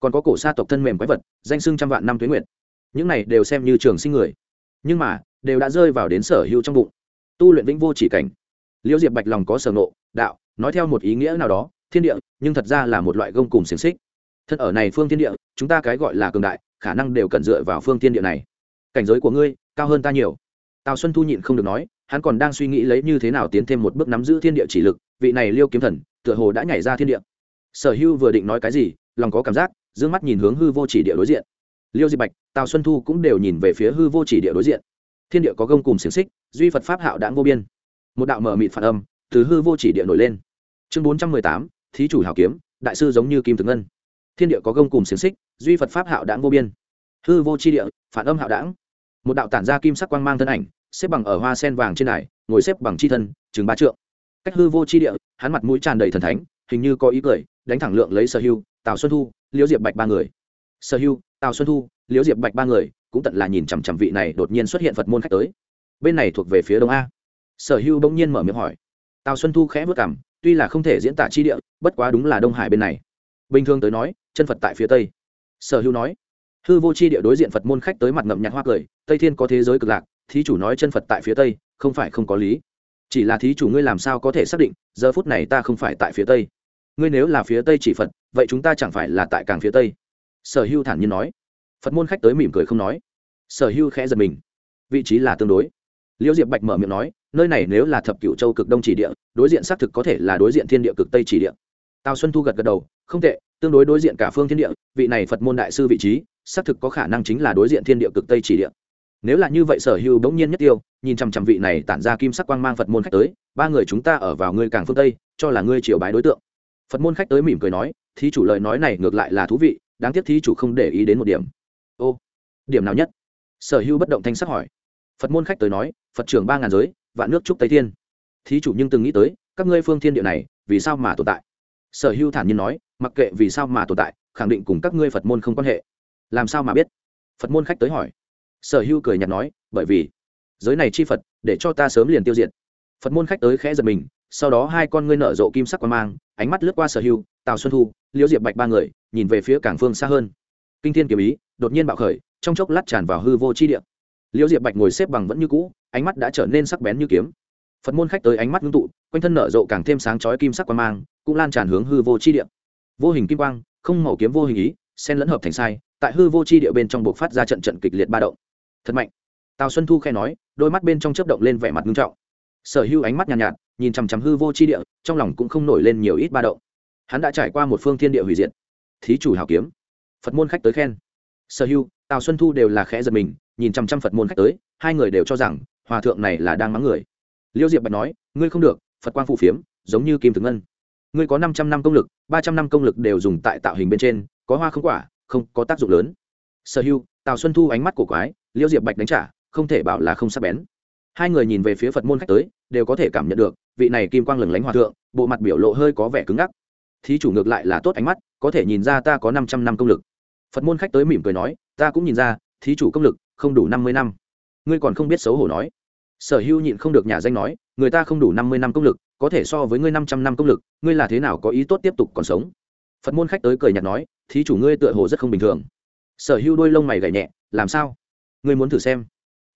Còn có cổ sa tộc thân mềm quái vật danh xưng trăm vạn năm tuyến nguyện, những này đều xem như trường sinh người. Nhưng mà đều đã rơi vào đến sở hữu trong bụng. Tu luyện vĩnh vô chỉ cảnh. Liễu diệp bạch lòng có sở nộ đạo nói theo một ý nghĩa nào đó thiên địa nhưng thật ra là một loại gông cùng xiềng xích. Thân ở này phương thiên địa chúng ta cái gọi là cường đại khả năng đều cần dựa vào phương thiên địa này. Cảnh giới của ngươi cao hơn ta nhiều. Tào xuân thu nhịn không được nói hắn còn đang suy nghĩ lấy như thế nào tiến thêm một bước nắm giữ thiên địa chỉ lực vị này liêu kiếm thần tựa hồ đã nhảy ra thiên địa sở hưu vừa định nói cái gì, lòng có cảm giác d ư ơ n g mắt nhìn hướng hư vô chỉ địa đối diện. Liêu Di bạch, tào xuân thu cũng đều nhìn về phía hư vô chỉ địa đối diện. Thiên địa có gông cùng xiềng xích, duy phật pháp hạo đãng vô biên. Một đạo mở mịt phản âm, từ hư vô chỉ địa nổi lên. Chương bốn trăm mười tám, thí chủ hảo kiếm, đại sư giống như kim thực ngân. Thiên địa có gông cùng xiềng xích, duy phật pháp hạo đãng vô biên. Hư vô chi địa, phản âm hạo đảng một đạo tản ra kim sắc quang mang thân ảnh, xếp bằng ở hoa sen vàng trên đài, ngồi xếp bằng chi thân, chừng ba trượng. Cách hư vô chi địa, hắn mặt mũi tràn đầy thần thánh, hình như có ý cười đánh thẳng lượng lấy sở hưu, tào xuân thu, liễu diệp bạch ba người. Sở hưu, tào xuân thu, liễu diệp bạch ba người cũng tận là nhìn chằm chằm vị này đột nhiên xuất hiện phật môn khách tới. Bên này thuộc về phía đông a. Sở hưu bỗng nhiên mở miệng hỏi. Tào xuân thu khẽ vất cảm tuy là không thể diễn tả chi địa, bất quá đúng là đông hải bên này. Bình thường tới nói, chân phật tại phía tây. Sở hưu nói. Hư vô chi địa đối diện phật môn khách tới mặt ngậm nhạt hoa cười, tây thiên có thế giới cực lạc, thí chủ nói chân phật tại phía tây, không phải không có lý. Chỉ là thí chủ ngươi làm sao có thể xác định, giờ phút này ta không phải tại phía tây ngươi nếu là phía tây chỉ phật, vậy chúng ta chẳng phải là tại càng phía tây? Sở hưu thản nhiên nói. Phật môn khách tới mỉm cười không nói. Sở hưu khẽ giật mình. Vị trí là tương đối. Liễu diệp bạch mở miệng nói, nơi này nếu là thập cựu châu cực đông chỉ địa, đối diện xác thực có thể là đối diện thiên địa cực tây chỉ địa. Tào xuân thu gật gật đầu, không tệ, tương đối đối diện cả phương thiên địa, vị này phật môn đại sư vị trí, xác thực có khả năng chính là đối diện thiên địa cực tây chỉ địa. Nếu là như vậy sở Hưu bỗng nhiên nhất tiêu, nhìn chằm chằm vị này tản ra kim sắc quang mang phật môn khách tới, ba người chúng ta ở vào ngươi càng phương tây, cho là ngươi triều bái đối tượng phật môn khách tới mỉm cười nói, thí chủ lời nói này ngược lại là thú vị, đáng tiếc thí chủ không để ý đến một điểm. Ô, điểm nào nhất? Sở hữu bất động thanh sắc hỏi. Phật môn khách tới nói, phật trưởng ba ngàn giới, vạn nước trúc tây thiên. Thí chủ nhưng từng nghĩ tới, các ngươi phương thiên địa này, vì sao mà tồn tại? Sở hữu thản nhiên nói, mặc kệ vì sao mà tồn tại, khẳng định cùng các ngươi phật môn không quan hệ. Làm sao mà biết? Phật môn khách tới hỏi. Sở hữu cười nhạt nói, bởi vì, giới này chi phật, để cho ta sớm liền tiêu diệt. Phật môn khách tới khẽ giật mình sau đó hai con ngươi nở rộ kim sắc quan mang ánh mắt lướt qua sở hưu, tào xuân thu liễu diệp bạch ba người nhìn về phía cảng phương xa hơn. Kinh thiên kiếm ý đột nhiên bạo khởi trong chốc lát tràn vào hư vô chi địa. Liễu diệp bạch ngồi xếp bằng vẫn như cũ ánh mắt đã trở nên sắc bén như kiếm. Phật môn khách tới ánh mắt ngưng tụ quanh thân nở rộ càng thêm sáng chói kim sắc quan mang cũng lan tràn hướng hư vô chi địa. Vô hình kim quang không màu kiếm vô hình ý xen lẫn hợp thành sai tại hư vô chi địa bên trong buộc phát ra trận trận kịch liệt ba động. Thật mạnh. Tào xuân thu khe nói đôi mắt bên trong chớp động lên vẻ mặt nghiêm trọng. Sở hữu ánh mắt nhàn nhạt, nhạt nhìn chằm chằm hư vô chi địa, trong lòng cũng không nổi lên nhiều ít ba động. Hắn đã trải qua một phương thiên địa hủy diệt. Thí chủ hảo kiếm. Phật môn khách tới khen. Sở hưu, tào xuân thu đều là khẽ giật mình, nhìn chằm chằm phật môn khách tới, hai người đều cho rằng, hòa thượng này là đang mắng người. Liêu diệp bạch nói, ngươi không được, phật quang phụ phiếm, giống như kim thực ngân. Ngươi có năm trăm năm công lực, ba trăm năm công lực đều dùng tại tạo hình bên trên, có hoa không quả, không có tác dụng lớn. Sở hưu, tào xuân thu ánh mắt của quái, liêu diệp bạch đánh trả, không thể bảo là không sắc bén. Hai người nhìn về phía phật môn khách tới đều có thể cảm nhận được, vị này kim quang lừng lánh hòa thượng, bộ mặt biểu lộ hơi có vẻ cứng ngắc. Thí chủ ngược lại là tốt ánh mắt, có thể nhìn ra ta có năm trăm năm công lực. Phật môn khách tới mỉm cười nói, ta cũng nhìn ra, thí chủ công lực, không đủ năm mươi năm. Ngươi còn không biết xấu hổ nói. Sở hữu nhịn không được nhà danh nói, người ta không đủ năm mươi năm công lực, có thể so với ngươi năm trăm năm công lực, ngươi là thế nào có ý tốt tiếp tục còn sống? Phật môn khách tới cười nhạt nói, thí chủ ngươi tựa hồ rất không bình thường. Sở hữu đôi lông mày gảy nhẹ, làm sao? Ngươi muốn thử xem.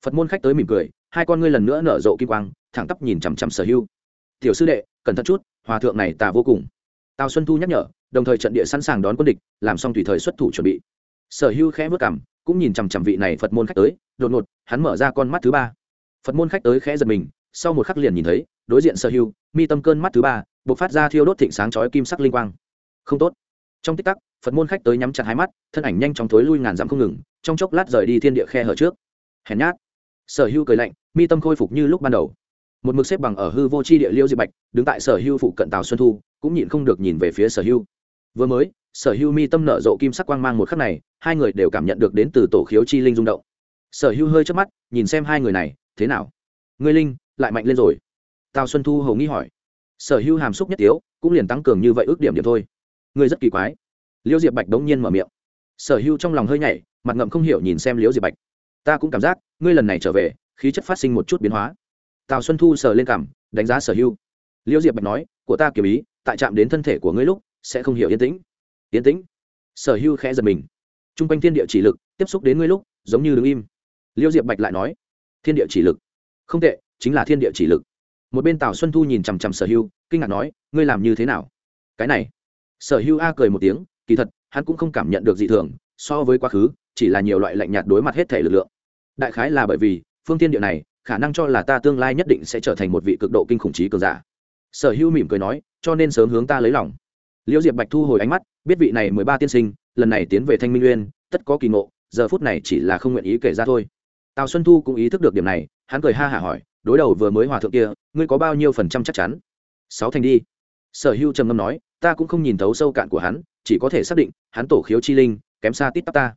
Phật môn khách tới mỉm cười hai con ngươi lần nữa nở rộ kim quang thẳng tắp nhìn chằm chằm sở hưu. tiểu sư đệ cẩn thận chút hòa thượng này tà vô cùng. Tào xuân thu nhắc nhở đồng thời trận địa sẵn sàng đón quân địch làm xong tùy thời xuất thủ chuẩn bị. Sở hưu khẽ vất cảm cũng nhìn chằm chằm vị này phật môn khách tới đột ngột hắn mở ra con mắt thứ ba. Phật môn khách tới khẽ giật mình sau một khắc liền nhìn thấy đối diện sở hưu, mi tâm cơn mắt thứ ba b ộ c phát ra thiêu đốt thịnh sáng chói kim sắc linh quang. Không tốt. Trong tích tắc phật môn khách tới nhắm chặt hai mắt thân ảnh nhanh chóng thối lui ngàn dặm không ngừng trong chốc lát rời đi thiên địa khe hở trước. Hèn nhát sở Hưu cười lạnh, mi tâm khôi phục như lúc ban đầu. Một mực xếp bằng ở hư vô c h i địa liêu diệp bạch, đứng tại sở Hưu phụ cận Tào xuân thu, cũng nhịn không được nhìn về phía sở Hưu. vừa mới, sở Hưu mi tâm nở rộ kim sắc quang mang một khắc này, hai người đều cảm nhận được đến từ tổ khiếu chi linh rung động. Sở Hưu hơi chớp mắt, nhìn xem hai người này, thế nào? Ngươi linh, lại mạnh lên rồi. Tào xuân thu hầu nghĩ hỏi. Sở Hưu hàm xúc nhất tiếu cũng liền tăng cường như vậy ước điểm điểm thôi. Ngươi rất kỳ quái. Liêu diệp bạch đống nhiên mở miệng. Sở Hưu trong lòng hơi nhảy, mặt ngậm không hiểu nhìn xem liêu diệp bạch ta cũng cảm giác, ngươi lần này trở về, khí chất phát sinh một chút biến hóa. Tào xuân thu sờ lên cảm đánh giá sở hưu liêu diệp bạch nói, của ta kiểu ý, tại chạm đến thân thể của ngươi lúc, sẽ không hiểu yên tĩnh. Yên tĩnh? Sở hưu khẽ giật mình. T r u n g quanh thiên địa chỉ lực, tiếp xúc đến ngươi lúc, giống như đứng im. Liêu diệp bạch lại nói, thiên địa chỉ lực. Không tệ, chính là thiên địa chỉ lực. Một bên tào xuân thu nhìn chằm chằm sở hưu kinh ngạc nói, ngươi làm như thế nào? Cái này. Sở hưu a cười một tiếng, kỳ thật, hắn cũng không cảm nhận được gì thường, so với quá khứ, chỉ là nhiều loại lạnh nhạt đối mặt hết thể lực lượng đại khái là bởi vì, phương tiên địa này, khả năng cho là ta tương lai nhất định sẽ trở thành một vị cực độ kinh khủng trí cường giả. Sở hữu mỉm cười nói, cho nên sớm hướng ta lấy lòng. Liễu diệp bạch thu hồi ánh mắt, biết vị này mười ba tiên sinh, lần này tiến về thanh minh uyên tất có kỳ ngộ, giờ phút này chỉ là không nguyện ý kể ra thôi. Tào xuân thu cũng ý thức được điểm này, hắn cười ha hả hỏi, đối đầu vừa mới hòa thượng kia, ngươi có bao nhiêu phần trăm chắc chắn? Sáu thành đi. Sở hưu trầm ngâm nói, ta cũng không nhìn thấu sâu cạn của hắn, chỉ có thể xác định, hắn tổ khiếu chi linh, kém xa tít tắp ta.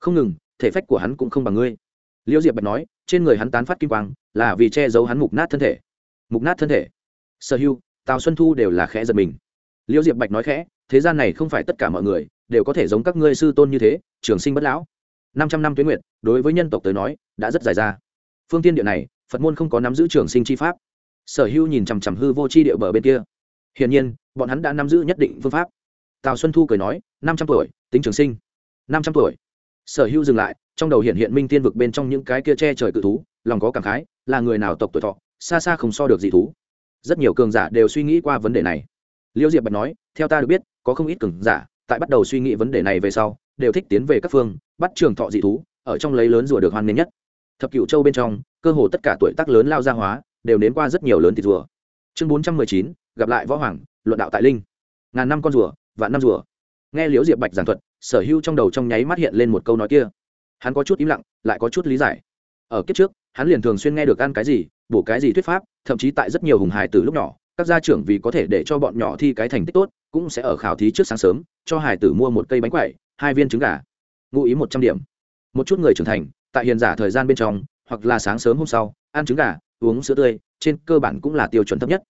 Không ngừng, thể phách của hắn cũng không bằng ngươi liễu diệp bạch nói, trên người hắn tán phát kim quang, là vì che giấu hắn mục nát thân thể. Mục nát thân thể? Sở hưu, tào xuân thu đều là khẽ giật mình. Liễu diệp bạch nói khẽ, thế gian này không phải tất cả mọi người đều có thể giống các ngươi sư tôn như thế, trường sinh bất lão. Năm trăm năm tuyến nguyệt, đối với nhân tộc tới nói, đã rất dài ra. Phương tiên địa này, phật môn không có nắm giữ trường sinh chi pháp. Sở hưu nhìn chằm chằm hư vô chi địa bờ bên kia. Hiển nhiên, bọn hắn đã nắm giữ nhất định phương pháp. Tào xuân thu cười nói, năm trăm tuổi, tính trường sinh. Năm trăm tuổi. Sở hưu dừng lại trong đầu hiện hiện minh tiên vực bên trong những cái kia che trời cự thú, lòng có cảm khái, là người nào tộc tuổi thọ, xa xa không so được dị thú. Rất nhiều cường giả đều suy nghĩ qua vấn đề này. Liễu diệp bạch nói, theo ta được biết, có không ít cường giả, tại bắt đầu suy nghĩ vấn đề này về sau, đều thích tiến về các phương, bắt trường thọ dị thú, ở trong lấy lớn rùa được hoan nghênh nhất. Thập cựu châu bên trong, cơ hồ tất cả tuổi tác lớn lao gia hóa, đều nếm qua rất nhiều lớn thịt rùa. Chương bốn trăm mười chín, gặp lại võ hoàng, luận đạo tại linh. Ngàn năm con rùa, vạn năm rùa. Nghe liễu diệp bạch giảng thuật, sở hưu trong đầu trong nháy mắt hiện lên một câu nói kia hắn có chút im lặng, lại có chút lý giải. Ở kiếp trước, hắn liền thường xuyên nghe được ăn cái gì, bổ cái gì thuyết pháp, thậm chí tại rất nhiều hùng hài từ lúc nhỏ, các gia trưởng vì có thể để cho bọn nhỏ thi cái thành tích tốt, cũng sẽ ở khảo thí trước sáng sớm, cho hài tử mua một cây bánh quậy hai viên trứng gà, ngụ ý một trăm điểm. Một chút người trưởng thành, tại hiền giả thời gian bên trong, hoặc là sáng sớm hôm sau, ăn trứng gà, uống sữa tươi, trên cơ bản cũng là tiêu chuẩn thấp nhất.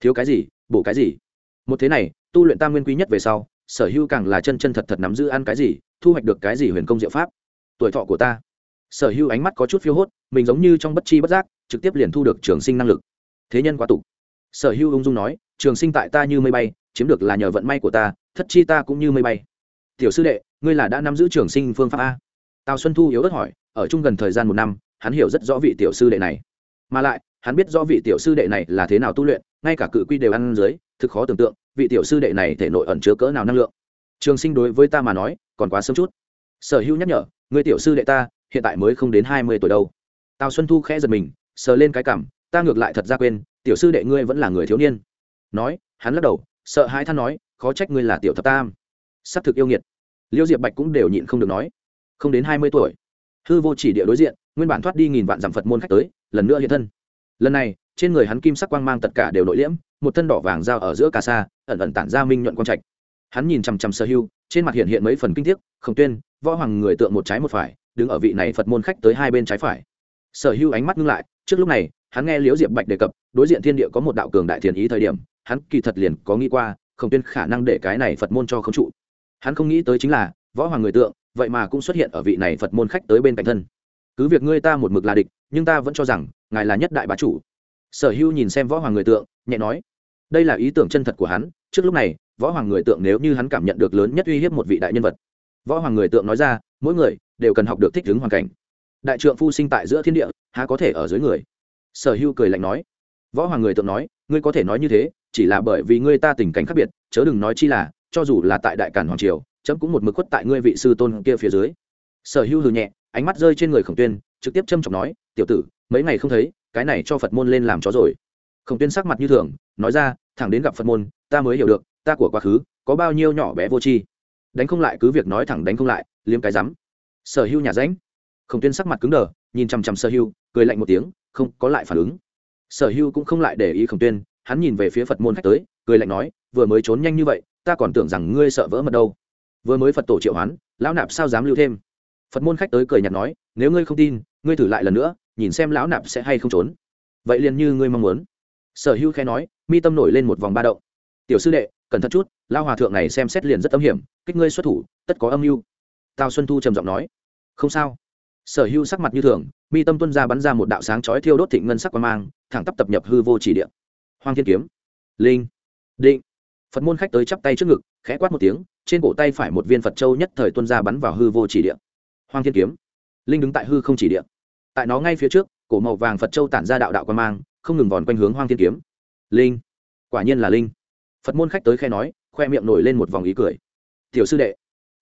Thiếu cái gì, bổ cái gì. Một thế này, tu luyện tam nguyên quý nhất về sau, sở hữu càng là chân chân thật thật nắm giữ ăn cái gì, thu hoạch được cái gì huyền công diệu pháp tuổi thọ của ta. Sở hữu ánh mắt có chút phiêu hốt, mình giống như trong bất chi bất giác, trực tiếp liền thu được trường sinh năng lực. Thế nhân quá tục. Sở hữu ung dung nói, trường sinh tại ta như mây bay, chiếm được là nhờ vận may của ta, thất chi ta cũng như mây bay. Tiểu sư đệ, ngươi là đã nắm giữ trường sinh phương pháp a? Tào xuân thu yếu ớt hỏi, ở chung gần thời gian một năm, hắn hiểu rất rõ vị tiểu sư đệ này. Mà lại, hắn biết rõ vị tiểu sư đệ này là thế nào tu luyện, ngay cả cự quy đều ăn dưới, thực khó tưởng tượng, vị tiểu sư đệ này thể nội ẩn chứa cỡ nào năng lượng. Trường sinh đối với ta mà nói, còn quá sớm chút. Sở hữu nhắc nhở người tiểu sư đệ ta, hiện tại mới không đến hai mươi tuổi đâu. Tào xuân thu khẽ giật mình, sờ lên cái cảm, ta ngược lại thật ra quên, tiểu sư đệ ngươi vẫn là người thiếu niên. Nói, hắn lắc đầu, sợ hãi than nói, khó trách ngươi là tiểu thập tam. S ắ c thực yêu nghiệt. Liêu diệp bạch cũng đều nhịn không được nói. Không đến hai mươi tuổi. Hư vô chỉ địa đối diện, nguyên bản thoát đi nghìn vạn dặm phật môn khách tới, lần nữa hiện thân. Lần này, trên người hắn kim sắc quang mang tất cả đều nội liễm, một thân đỏ vàng dao ở giữa cà sa, ẩn ẩn tản ra minh nhuận quang trạch. Hắn nhìn chằm chằm sở hưu trên mặt hiện hiện mấy phần kinh tiếc không tuyên, võ hoàng người tượng một trái một phải, đứng ở vị này phật môn khách tới hai bên trái phải. Sở hưu ánh mắt ngưng lại, trước lúc này, hắn nghe liễu diệp bạch đề cập, đối diện thiên địa có một đạo cường đại thiền ý thời điểm, hắn kỳ thật liền có nghĩ qua không tuyên khả năng để cái này phật môn cho không trụ. Hắn không nghĩ tới chính là, võ hoàng người tượng, vậy mà cũng xuất hiện ở vị này phật môn khách tới bên cạnh thân. Cứ việc ngươi ta một mực là địch, nhưng ta vẫn cho rằng, ngài là nhất đại bá chủ. Sở hưu nhìn xem võ hoàng người tượng, nhẹ nói, đây là ý tưởng chân thật của hắn, trước lúc này võ hoàng người tượng nếu như hắn cảm nhận được lớn nhất uy hiếp một vị đại nhân vật. Võ hoàng người tượng nói ra, mỗi người đều cần học được thích ứng hoàn cảnh. Đại trượng phu sinh tại giữa thiên địa, há có thể ở dưới người? Sở hưu cười lạnh nói. Võ hoàng người tượng nói, ngươi có thể nói như thế, chỉ là bởi vì ngươi ta tình cảnh khác biệt, chớ đừng nói chi là, cho dù là tại đại cản hoàng triều, chấm cũng một mực khuất tại ngươi vị sư tôn kia phía dưới. Sở hưu hừ nhẹ, ánh mắt rơi trên người khổng tuyên, trực tiếp châm trọng nói, tiểu tử, mấy ngày không thấy, cái này cho phật môn lên làm chó rồi. Khổng tuyên sắc mặt như thường, nói ra, thẳng đến gặp phật môn, ta mới hiểu được ta của quá khứ, có bao nhiêu nhỏ bé vô tri. Đánh không lại cứ việc nói thẳng đánh không lại, liếm cái rắm. Sở hưu nhà ránh. Khổng tuyên sắc mặt cứng đờ, nhìn chằm chằm sở hưu, cười lạnh một tiếng, không có lại phản ứng. Sở hưu cũng không lại để ý khổng tuyên, hắn nhìn về phía phật môn khách tới, cười lạnh nói, vừa mới trốn nhanh như vậy, ta còn tưởng rằng ngươi sợ vỡ mật đâu. Vừa mới phật tổ triệu hoán, lão nạp sao dám lưu thêm? Phật môn khách tới cười nhạt nói, nếu ngươi không tin, ngươi thử lại lần nữa, nhìn xem lão nạp sẽ hay không trốn. Vậy liền như ngươi mong muốn. Sở hữu khẽ nói, mi tâm nổi lên một vòng ba động. Tiểu sư đệ cẩn thận chút lao hòa thượng này xem xét liền rất âm hiểm, kích ngươi xuất thủ, tất có âm mưu. Tào xuân thu trầm giọng nói, không sao. Sở hữu sắc mặt như thường, mi tâm tuân ra bắn ra một đạo sáng chói thiêu đốt thịnh ngân sắc quan mang, thẳng tắp tập nhập hư vô chỉ điện hoàng thiên kiếm, linh, định. Phật môn khách tới chắp tay trước ngực, khẽ quát một tiếng, trên cổ tay phải một viên phật châu nhất thời tuân ra bắn vào hư vô chỉ điện hoàng thiên kiếm, linh đứng tại hư không chỉ điện tại nó ngay phía trước, cổ màu vàng phật châu tản ra đạo đạo quan mang, không ngừng vòn quanh hướng hoang thiên kiếm. Linh, quả nhiên là linh phật môn khách tới khe nói, khoe miệng nổi lên một vòng ý cười. Tiểu sư đệ,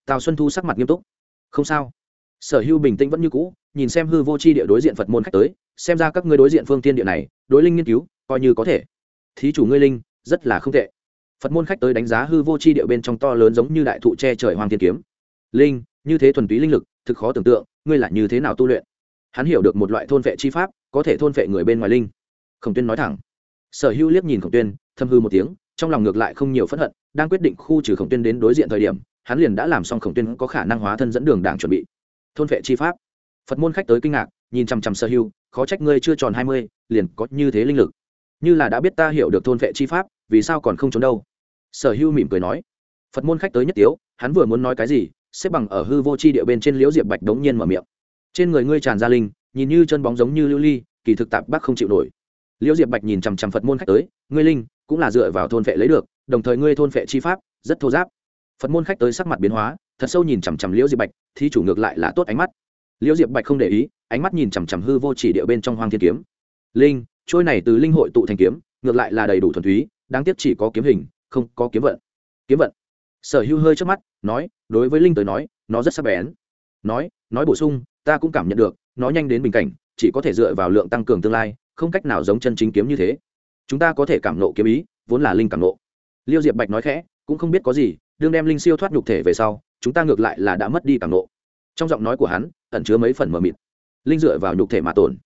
tào xuân thu sắc mặt nghiêm túc. Không sao. Sở hưu bình tĩnh vẫn như cũ, nhìn xem hư vô c h i địa đối diện phật môn khách tới, xem ra các ngươi đối diện phương tiên địa này, đối linh nghiên cứu, coi như có thể. Thí chủ ngươi linh, rất là không tệ. Phật môn khách tới đánh giá hư vô c h i địa bên trong to lớn giống như đại thụ che trời hoàng thiên kiếm. Linh, như thế thuần túy linh lực, thực khó tưởng tượng, ngươi là như thế nào tu luyện? Hắn hiểu được một loại thôn vệ chi pháp, có thể thôn vệ người bên ngoài linh. Khổng tuyên nói thẳng. Sở hữu liếc nhìn khổng tuyên thâm hư một tiếng trong lòng ngược lại không nhiều phẫn hận đang quyết định khu trừ khổng tuyên đến đối diện thời điểm hắn liền đã làm xong khổng tuyên có khả năng hóa thân dẫn đường đảng chuẩn bị. Thôn vệ chi pháp. Phật môn khách tới kinh ngạc nhìn chằm chằm sở hưu, khó trách ngươi chưa tròn hai mươi liền có như thế linh lực. Như là đã biết ta hiểu được thôn vệ chi pháp vì sao còn không trốn đâu? Sở hưu mỉm cười nói. Phật môn khách tới nhất tiếu hắn vừa muốn nói cái gì xếp bằng ở hư vô chi địa bên trên liễu diệp bạch đống nhiên mở miệng. Trên người ngươi tràn ra linh nhìn như chân bóng giống như lưu ly kỳ thực tạp bác không chịu nổi. Liễu diệp bạch nhìn chằm chằm phật môn khách tới ngươi linh cũng là dựa vào thôn vệ lấy được, đồng thời ngươi thôn vệ chi pháp, rất thô giáp. Phật môn khách tới sắc mặt biến hóa, thật sâu nhìn chằm chằm liễu diệp bạch thì chủ ngược lại là tốt ánh mắt. Liễu diệp bạch không để ý, ánh mắt nhìn chằm chằm hư vô chỉ địa bên trong hoang thiên kiếm. Linh, trôi này từ linh hội tụ thành kiếm, ngược lại là đầy đủ thuần túy, đáng tiếc chỉ có kiếm hình, không có kiếm vận. Kiếm vận. Sở hữu hơi trước mắt, nói, đối với linh tới nói, nó rất sắc bén. Nói nói bổ sung, ta cũng cảm nhận được, nó nhanh đến bình cảnh, chỉ có thể dựa vào lượng tăng cường tương lai, không cách nào giống chân chính kiếm như thế chúng ta có thể cảm nộ kiếm ý, vốn là linh cảm nộ. Liêu diệp bạch nói khẽ, cũng không biết có gì, đương đem linh siêu thoát nhục thể về sau, chúng ta ngược lại là đã mất đi cảm nộ. Trong giọng nói của hắn, ẩn chứa mấy phần mờ mịt. Linh dựa vào nhục thể mà tồn.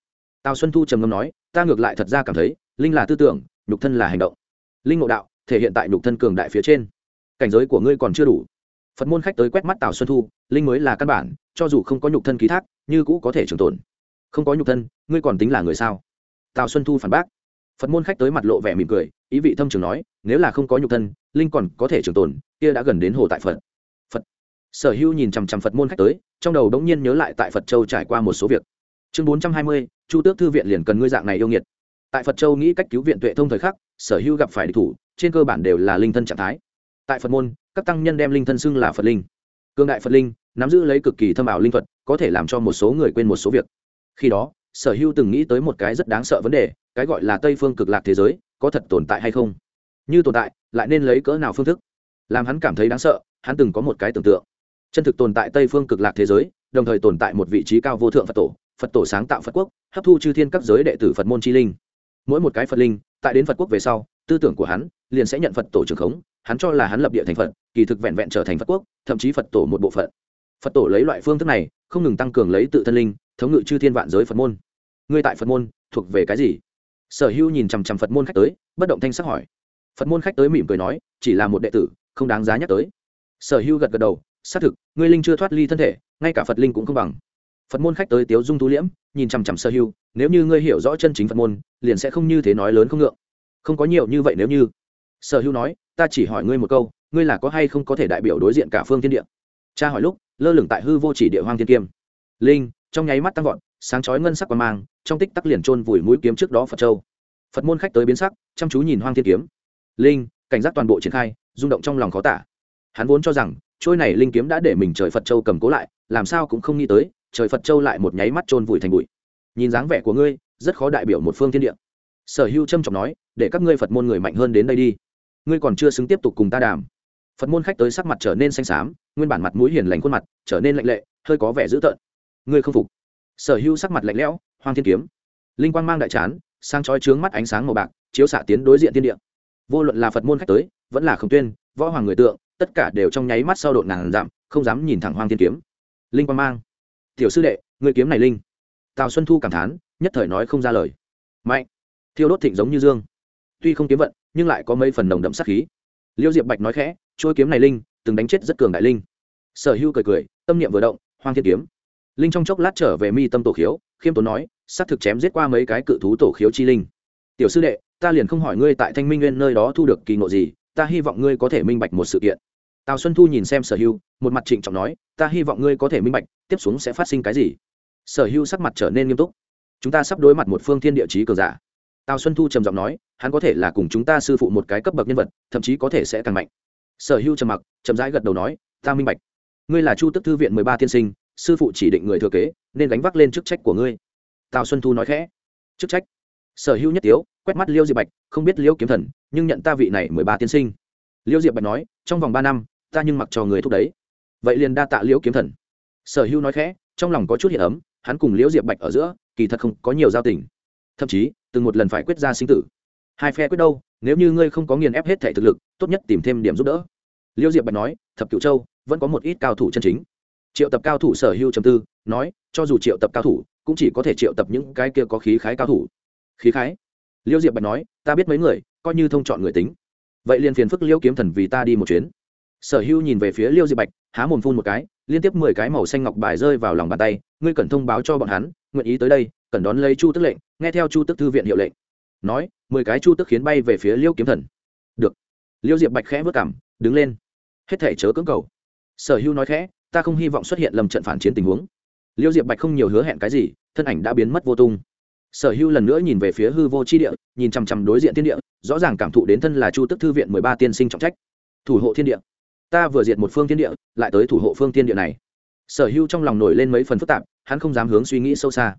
Tào xuân thu trầm ngâm nói, ta ngược lại thật ra cảm thấy, linh là tư tưởng, nhục thân là hành động. Linh ngộ đạo, thể hiện tại nhục thân cường đại phía trên. Cảnh giới của ngươi còn chưa đủ. Phật môn khách tới quét mắt tào xuân thu, linh mới là căn bản, cho dù không có nhục thân ký thác, như cũ có thể trường tồn. Không có nhục thân, ngươi còn tính là người sao? Tào xuân thu phản bác phật môn khách tới mặt lộ vẻ mỉm cười, ý vị thâm trường nói, nếu là không có nhục thân, linh còn có thể trường tồn, kia đã gần đến hồ tại phật. Phật. Sở hữu nhìn chằm chằm phật môn khách tới, trong đầu đống nhiên nhớ lại tại phật châu trải qua một số việc. Chương bốn trăm hai mươi, chu tước thư viện liền cần ngươi dạng này yêu nghiệt. Tại phật châu nghĩ cách cứu viện tuệ thông thời khắc, sở hữu gặp phải địch thủ, trên cơ bản đều là linh thân trạng thái. Tại phật môn, các tăng nhân đem linh thân xưng là phật linh. Cương đại phật linh, nắm giữ lấy cực kỳ thâm ảo linh thuật, có thể làm cho một số người quên một số việc. Khi đó sở hữu từng nghĩ tới một cái rất đáng sợ vấn đề, cái gọi là tây phương cực lạc thế giới, có thật tồn tại hay không? Như tồn tại, lại nên lấy cỡ nào phương thức? Làm hắn cảm thấy đáng sợ, hắn từng có một cái tưởng tượng. Chân thực tồn tại tây phương cực lạc thế giới, đồng thời tồn tại một vị trí cao vô thượng phật tổ phật tổ sáng tạo phật quốc, hấp thu chư thiên các giới đệ tử phật môn chi linh. Mỗi một cái phật linh, tại đến phật quốc về sau, tư tưởng của hắn liền sẽ nhận phật tổ trưởng khống, hắn cho là hắn lập địa thành phật, kỳ thực vẹn vẹn trở thành phật quốc, thậm chí phật tổ một bộ phận. Phật tổ lấy loại phương thức này, không ngừng tăng cường lấy tự thân linh, thống ngự chư thiên vạn giới phật môn ngươi tại phật môn thuộc về cái gì sở hữu nhìn chằm chằm phật môn khách tới bất động thanh sắc hỏi phật môn khách tới mỉm cười nói chỉ là một đệ tử không đáng giá nhắc tới sở hữu gật gật đầu xác thực ngươi linh chưa thoát ly thân thể ngay cả phật linh cũng không bằng phật môn khách tới tiếu dung tú liễm nhìn chằm chằm sở hữu nếu như ngươi hiểu rõ chân chính phật môn liền sẽ không như thế nói lớn không ngượng không có nhiều như vậy nếu như sở hữu nói ta chỉ hỏi ngươi một câu ngươi là có hay không có thể đại biểu đối diện cả phương thiên địa cha hỏi lúc lơ lửng tại hư vô chỉ địa hoang thiên kiêm linh trong nháy mắt tăng vọt, sáng chói ngân sắc qua mang, trong tích tắc liền trôn vùi mũi kiếm trước đó phật châu. Phật môn khách tới biến sắc, chăm chú nhìn hoang thiên kiếm. Linh, cảnh giác toàn bộ triển khai, rung động trong lòng khó tả. Hắn vốn cho rằng, trôi này linh kiếm đã để mình trời phật châu cầm cố lại, làm sao cũng không nghĩ tới, trời phật châu lại một nháy mắt trôn vùi thành bụi. Nhìn dáng vẻ của ngươi, rất khó đại biểu một phương thiên địa. Sở hữu trâm trọng nói, để các ngươi phật môn người mạnh hơn đến đây đi. Ngươi còn chưa xứng tiếp tục cùng ta đàm. Phật môn khách tới sắc mặt trở nên xanh xám, nguyên bản mặt mũi hiền lành khuôn mặt, trở nên lạnh lệ, hơi có vẻ dữ tợn ngươi không phục. Sở hữu sắc mặt lạnh lẽo, hoang thiên kiếm. Linh quang mang đại chán sang chói trướng mắt ánh sáng màu bạc, chiếu xạ tiến đối diện thiên địa. Vô luận là phật môn khách tới, vẫn là không tuyên, võ hoàng người tượng, tất cả đều trong nháy mắt sau đột ngàn giảm, không dám nhìn thẳng hoang thiên kiếm. Linh quang mang. Tiểu sư đệ người kiếm này linh. Tào xuân thu cảm thán, nhất thời nói không ra lời. Mạnh. Thiêu đốt thịnh giống như dương. Tuy không kiếm vận, nhưng lại có mấy phần nồng đậm sát khí. Liêu diệp bạch nói khẽ trôi kiếm này linh, từng đánh chết rất cường đại linh. Sở hưu cười cười, tâm niệm vừa động, hoang thiên kiếm linh trong chốc lát trở về mi tâm tổ khiếu, khiêm tốn nói, xác thực chém giết qua mấy cái cự thú tổ khiếu chi linh. Tiểu sư đệ, ta liền không hỏi ngươi tại thanh minh nguyên nơi đó thu được kỳ ngộ gì, ta hy vọng ngươi có thể minh bạch một sự kiện. Tào xuân thu nhìn xem sở hưu, một mặt trịnh trọng nói, ta hy vọng ngươi có thể minh bạch, tiếp xuống sẽ phát sinh cái gì. Sở hưu sắc mặt trở nên nghiêm túc. Chúng ta sắp đối mặt một phương thiên địa chí cường giả. Tào xuân thu trầm giọng nói, hắn có thể là cùng chúng ta sư phụ một cái cấp bậc nhân vật, thậm chí có thể sẽ càng mạnh. Sở hưu trầm mặc trầm rãi gật đầu nói, ta minh bạch. Ngươi là chu tức thư viện mười ba tiên sinh sư phụ chỉ định người thừa kế, nên gánh vác lên chức trách của ngươi. Tào xuân thu nói khẽ. Chức trách? Sở hữu nhất tiếu, quét mắt liêu diệp bạch, không biết liêu kiếm thần, nhưng nhận ta vị này mười ba tiên sinh. Liêu diệp bạch nói, trong vòng ba năm, ta nhưng mặc cho người thúc đấy vậy liền đa tạ Liêu kiếm thần. Sở hữu nói khẽ, trong lòng có chút hiện ấm, hắn cùng Liêu diệp bạch ở giữa, kỳ thật không có nhiều giao tình. Thậm chí, từng một lần phải quyết ra sinh tử. Hai phe quyết đâu, nếu như ngươi không có nghiền ép hết thể thực lực, tốt nhất tìm thêm điểm giúp đỡ. Liêu diệp bạch nói, thập cựu châu, vẫn có một ít cao thủ chân chính triệu tập cao thủ sở hữu trầm tư, nói, cho dù triệu tập cao thủ, cũng chỉ có thể triệu tập những cái kia có khí khái cao thủ. Khí khái? Liêu diệp bạch nói, ta biết mấy người, coi như thông chọn người tính. Vậy liền phiền phức liêu kiếm thần vì ta đi một chuyến. Sở hữu nhìn về phía liêu diệp bạch, há mồm phun một cái, liên tiếp mười cái màu xanh ngọc bài rơi vào lòng bàn tay, ngươi cần thông báo cho bọn hắn, nguyện ý tới đây, cần đón lấy chu tức lệnh, nghe theo chu tức thư viện hiệu lệnh. Nói, mười cái chu tức khiến bay về phía liêu kiếm thần. Được. Liêu diệp bạch khẽ vất cảm, đứng lên. Hết thể chớ cưỡng cầu. Sở hữu nói khẽ ta không hy vọng xuất hiện lầm trận phản chiến tình huống. Liêu diệp bạch không nhiều hứa hẹn cái gì, thân ảnh đã biến mất vô tung. Sở hưu lần nữa nhìn về phía hư vô chi địa, nhìn chằm chằm đối diện thiên địa, rõ ràng cảm thụ đến thân là chu tức thư viện mười ba tiên sinh trọng trách. Thủ hộ thiên địa. Ta vừa diệt một phương thiên địa, lại tới thủ hộ phương thiên địa này. Sở hưu trong lòng nổi lên mấy phần phức tạp, hắn không dám hướng suy nghĩ sâu xa.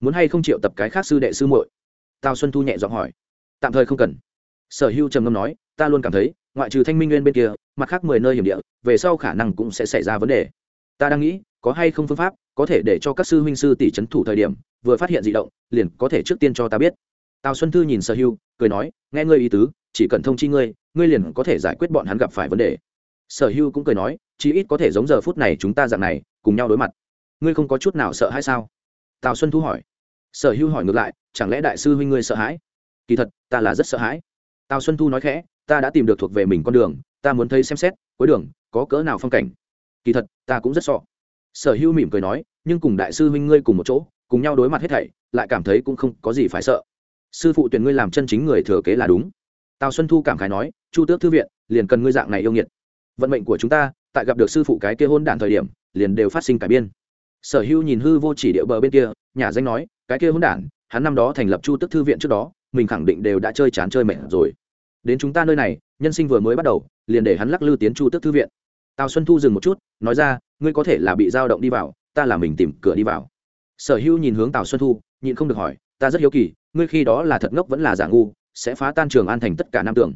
Muốn hay không chịu tập cái khác sư đệ sư muội? Tào xuân thu nhẹ giọng hỏi. Tạm thời không cần. Sở hưu trầm ngâm nói, ta luôn cảm thấy, ngoại trừ thanh minh nguyên bên kia, mặt khác mười nơi hiểm địa, về sau khả năng cũng sẽ xảy ra vấn đề ta đang nghĩ, có hay không phương pháp, có thể để cho các sư huynh sư tỷ trấn thủ thời điểm, vừa phát hiện dị động, liền có thể trước tiên cho ta biết. Tào xuân thư nhìn sở hưu, cười nói, nghe ngươi ý tứ, chỉ cần thông chi ngươi ngươi liền có thể giải quyết bọn hắn gặp phải vấn đề. Sở hưu cũng cười nói, chí ít có thể giống giờ phút này chúng ta dạng này, cùng nhau đối mặt. Ngươi không có chút nào sợ hãi sao? Tào xuân thu hỏi. Sở hưu hỏi ngược lại, chẳng lẽ đại sư huynh ngươi sợ hãi? Kỳ thật, ta là rất sợ hãi. Tào xuân thu nói khẽ, ta đã tìm được thuộc về mình con đường, ta muốn thấy xem xét, cuối đường, có cỡ nào phong cảnh kỳ thật, ta cũng rất sợ sở hưu mỉm cười nói, nhưng cùng đại sư huynh ngươi cùng một chỗ, cùng nhau đối mặt hết thảy, lại cảm thấy cũng không có gì phải sợ. Sư phụ tuyển ngươi làm chân chính người thừa kế là đúng. Tào xuân thu cảm khái nói, chu tước thư viện, liền cần ngươi dạng này yêu nghiệt. Vận mệnh của chúng ta, tại gặp được sư phụ cái kia hôn đản thời điểm, liền đều phát sinh cải biên. Sở hưu nhìn hư vô chỉ địa bờ bên kia, nhà danh nói, cái kia hôn đản, hắn năm đó thành lập chu tước thư viện trước đó, mình khẳng định đều đã chơi chán chơi mệt rồi. Đến chúng ta nơi này, nhân sinh vừa mới bắt đầu, liền để hắn lắc lư tiến chu tước thư viện tào xuân thu dừng một chút, nói ra, ngươi có thể là bị dao động đi vào, ta là mình tìm cửa đi vào. Sở hữu nhìn hướng tào xuân thu, nhịn không được hỏi, ta rất hiếu kỳ, ngươi khi đó là thật ngốc vẫn là giả ngu, sẽ phá tan trường an thành tất cả nam tưởng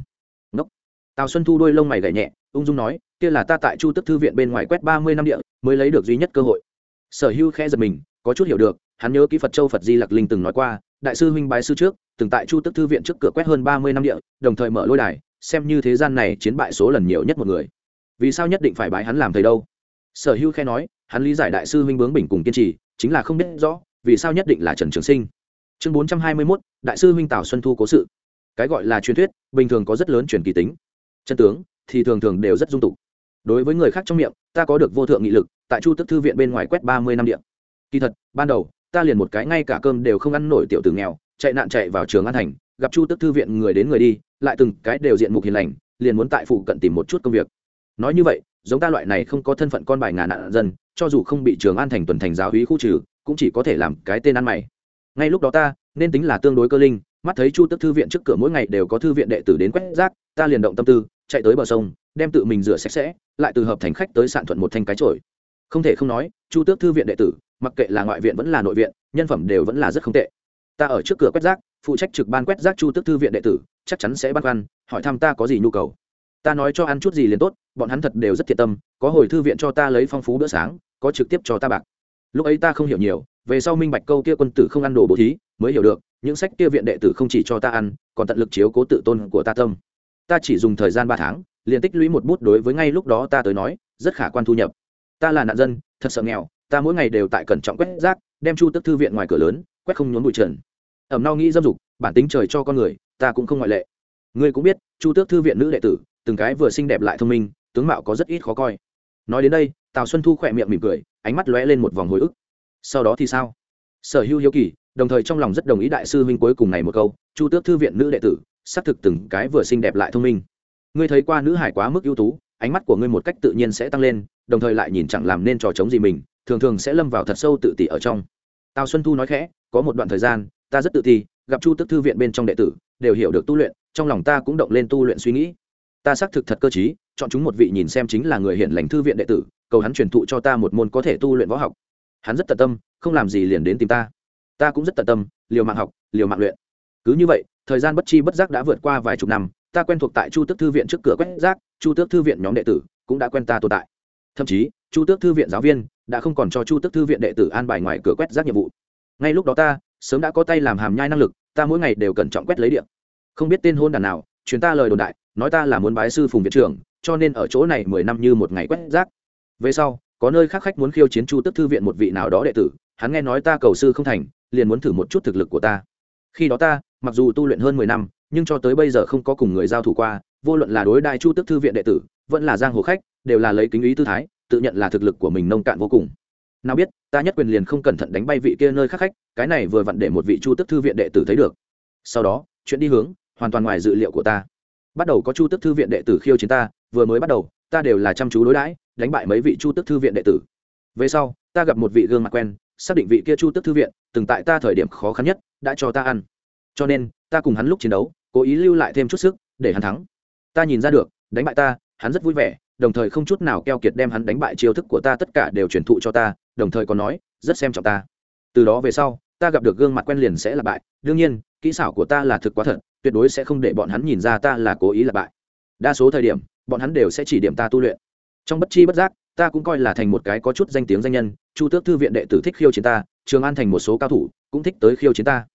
ngốc. Tào xuân thu đôi lông mày gảy nhẹ, ung dung nói, kia là ta tại chu tức thư viện bên ngoài quét ba mươi năm địa, mới lấy được duy nhất cơ hội. Sở hữu khẽ giật mình, có chút hiểu được, hắn nhớ kỹ phật châu phật di lặc linh từng nói qua, đại sư huynh bái sư trước, từng tại chu tức thư viện trước cửa quét hơn ba mươi năm địa, đồng thời mở lôi đài, xem như thế gian này chiến bại số lần nhiều nhất một người vì sao nhất định phải bái hắn làm thầy đâu? Sở hữu khe nói, hắn lý giải đại sư huynh bướng bình cùng kiên trì, chính là không biết rõ, vì sao nhất định là trần trường sinh. Chương bốn trăm hai mươi mốt, đại sư huynh tào xuân thu cố sự. Cái gọi là truyền thuyết, bình thường có rất lớn truyền kỳ tính. Chân tướng, thì thường thường đều rất dung tục. Đối với người khác trong miệng, ta có được vô thượng nghị lực, tại chu tức thư viện bên ngoài quét ba mươi năm điện kỳ thật, ban đầu, ta liền một cái ngay cả cơm đều không ăn nổi tiểu tử nghèo, chạy nạn chạy vào trường an thành, gặp chu tức thư viện người đến người đi, lại từng cái đều diện mục hiền lành, liền muốn tại phụ cận tìm một chút công việc nói như vậy, giống ta loại này không có thân phận con bài ngàn nạn dân, cho dù không bị trường an thành tuần thành giáo hí khu trừ, cũng chỉ có thể làm cái tên ăn mày. Ngay lúc đó ta, nên tính là tương đối cơ linh, mắt thấy chu tức thư viện trước cửa mỗi ngày đều có thư viện đệ tử đến quét rác, ta liền động tâm tư, chạy tới bờ sông, đem tự mình rửa sạch sẽ, lại từ hợp thành khách tới sạn thuận một thanh cái trổi không thể không nói, chu tước thư viện đệ tử, mặc kệ là ngoại viện vẫn là nội viện, nhân phẩm đều vẫn là rất không tệ. Ta ở trước cửa quét rác, phụ trách trực ban quét rác chu tước thư viện đệ tử, chắc chắn sẽ băn khoăn, hỏi thăm ta có gì nhu cầu ta nói cho ăn chút gì liền tốt, bọn hắn thật đều rất thiệt tâm, có hồi thư viện cho ta lấy phong phú bữa sáng, có trực tiếp cho ta bạc. Lúc ấy ta không hiểu nhiều, về sau minh bạch câu kia quân tử không ăn đồ bố thí, mới hiểu được, những sách kia viện đệ tử không chỉ cho ta ăn, còn tận lực chiếu cố tự tôn của ta tâm. Ta chỉ dùng thời gian ba tháng, liền tích lũy một bút đối với ngay lúc đó ta tới nói, rất khả quan thu nhập. Ta là nạn dân, thật sợ nghèo, ta mỗi ngày đều tại cẩn trọng quét rác, đem chu tức thư viện ngoài cửa lớn, quét không nhốn bụi trần. Ẩm nao nghĩ dâm dục, bản tính trời cho con người, ta cũng không ngoại lệ. Ngươi cũng biết, chu tước thư viện nữ đệ tử từng cái vừa xinh đẹp lại thông minh, tướng mạo có rất ít khó coi. Nói đến đây, tào xuân thu khỏe miệng mỉm cười, ánh mắt lóe lên một vòng hồi ức. Sau đó thì sao? Sở hữu hiếu kỳ, đồng thời trong lòng rất đồng ý đại sư huynh cuối cùng này một câu, chu tước thư viện nữ đệ tử xác thực từng cái vừa xinh đẹp lại thông minh. Ngươi thấy qua nữ hải quá mức ưu tú, ánh mắt của ngươi một cách tự nhiên sẽ tăng lên, đồng thời lại nhìn chẳng làm nên trò chống gì mình, thường thường sẽ lâm vào thật sâu tự tỷ ở trong. Tào xuân thu nói khẽ, có một đoạn thời gian, ta rất tự ti, gặp chu tức thư viện bên trong đệ tử, đều hiểu được tu luyện, trong lòng ta cũng động lên tu luyện suy nghĩ ta xác thực thật cơ trí, chọn chúng một vị nhìn xem chính là người hiện lành thư viện đệ tử cầu hắn truyền thụ cho ta một môn có thể tu luyện võ học. Hắn rất tận tâm không làm gì liền đến tìm ta. Ta cũng rất tận tâm liều mạng học liều mạng luyện. Cứ như vậy thời gian bất chi bất giác đã vượt qua vài chục năm ta quen thuộc tại chu tước thư viện trước cửa quét rác chu tước thư viện nhóm đệ tử cũng đã quen ta tồn tại. Thậm chí chu tước thư viện giáo viên đã không còn cho chu tước thư viện đệ tử an bài ngoài cửa quét rác nhiệm vụ. Ngay lúc đó ta sớm đã có tay làm hàm nhai năng lực ta mỗi ngày đều cẩn trọng quét lấy điện không biết tên hôn đàn nào chuyến ta lời đồn đại nói ta là muốn bái sư phùng viện trưởng, cho nên ở chỗ này mười năm như một ngày quét rác. Về sau, có nơi khác khách muốn khiêu chiến chu tức thư viện một vị nào đó đệ tử, hắn nghe nói ta cầu sư không thành, liền muốn thử một chút thực lực của ta. Khi đó ta, mặc dù tu luyện hơn mười năm, nhưng cho tới bây giờ không có cùng người giao thủ qua, vô luận là đối đại chu tức thư viện đệ tử, vẫn là giang hồ khách, đều là lấy kính ý tư thái, tự nhận là thực lực của mình nông cạn vô cùng. Nào biết, ta nhất quyền liền không cẩn thận đánh bay vị kia nơi khác khách, cái này vừa vặn để một vị chu tức thư viện đệ tử thấy được. Sau đó, chuyện đi hướng, hoàn toàn ngoài dự liệu của ta bắt đầu có chu tức thư viện đệ tử khiêu chiến ta, vừa mới bắt đầu, ta đều là chăm chú đối đãi, đánh bại mấy vị chu tức thư viện đệ tử. Về sau, ta gặp một vị gương mặt quen, xác định vị kia chu tức thư viện, từng tại ta thời điểm khó khăn nhất, đã cho ta ăn. Cho nên, ta cùng hắn lúc chiến đấu, cố ý lưu lại thêm chút sức, để hắn thắng. Ta nhìn ra được, đánh bại ta, hắn rất vui vẻ, đồng thời không chút nào keo kiệt đem hắn đánh bại chiêu thức của ta tất cả đều truyền thụ cho ta, đồng thời còn nói, rất xem trọng ta. Từ đó về sau ta gặp được gương mặt quen liền sẽ là bại. Đương nhiên, kỹ xảo của ta là thực quá thật, tuyệt đối sẽ không để bọn hắn nhìn ra ta là cố ý là bại. Đa số thời điểm, bọn hắn đều sẽ chỉ điểm ta tu luyện. Trong bất chi bất giác, ta cũng coi là thành một cái có chút danh tiếng danh nhân, chu tước thư viện đệ tử thích khiêu chiến ta, trường an thành một số cao thủ cũng thích tới khiêu chiến ta.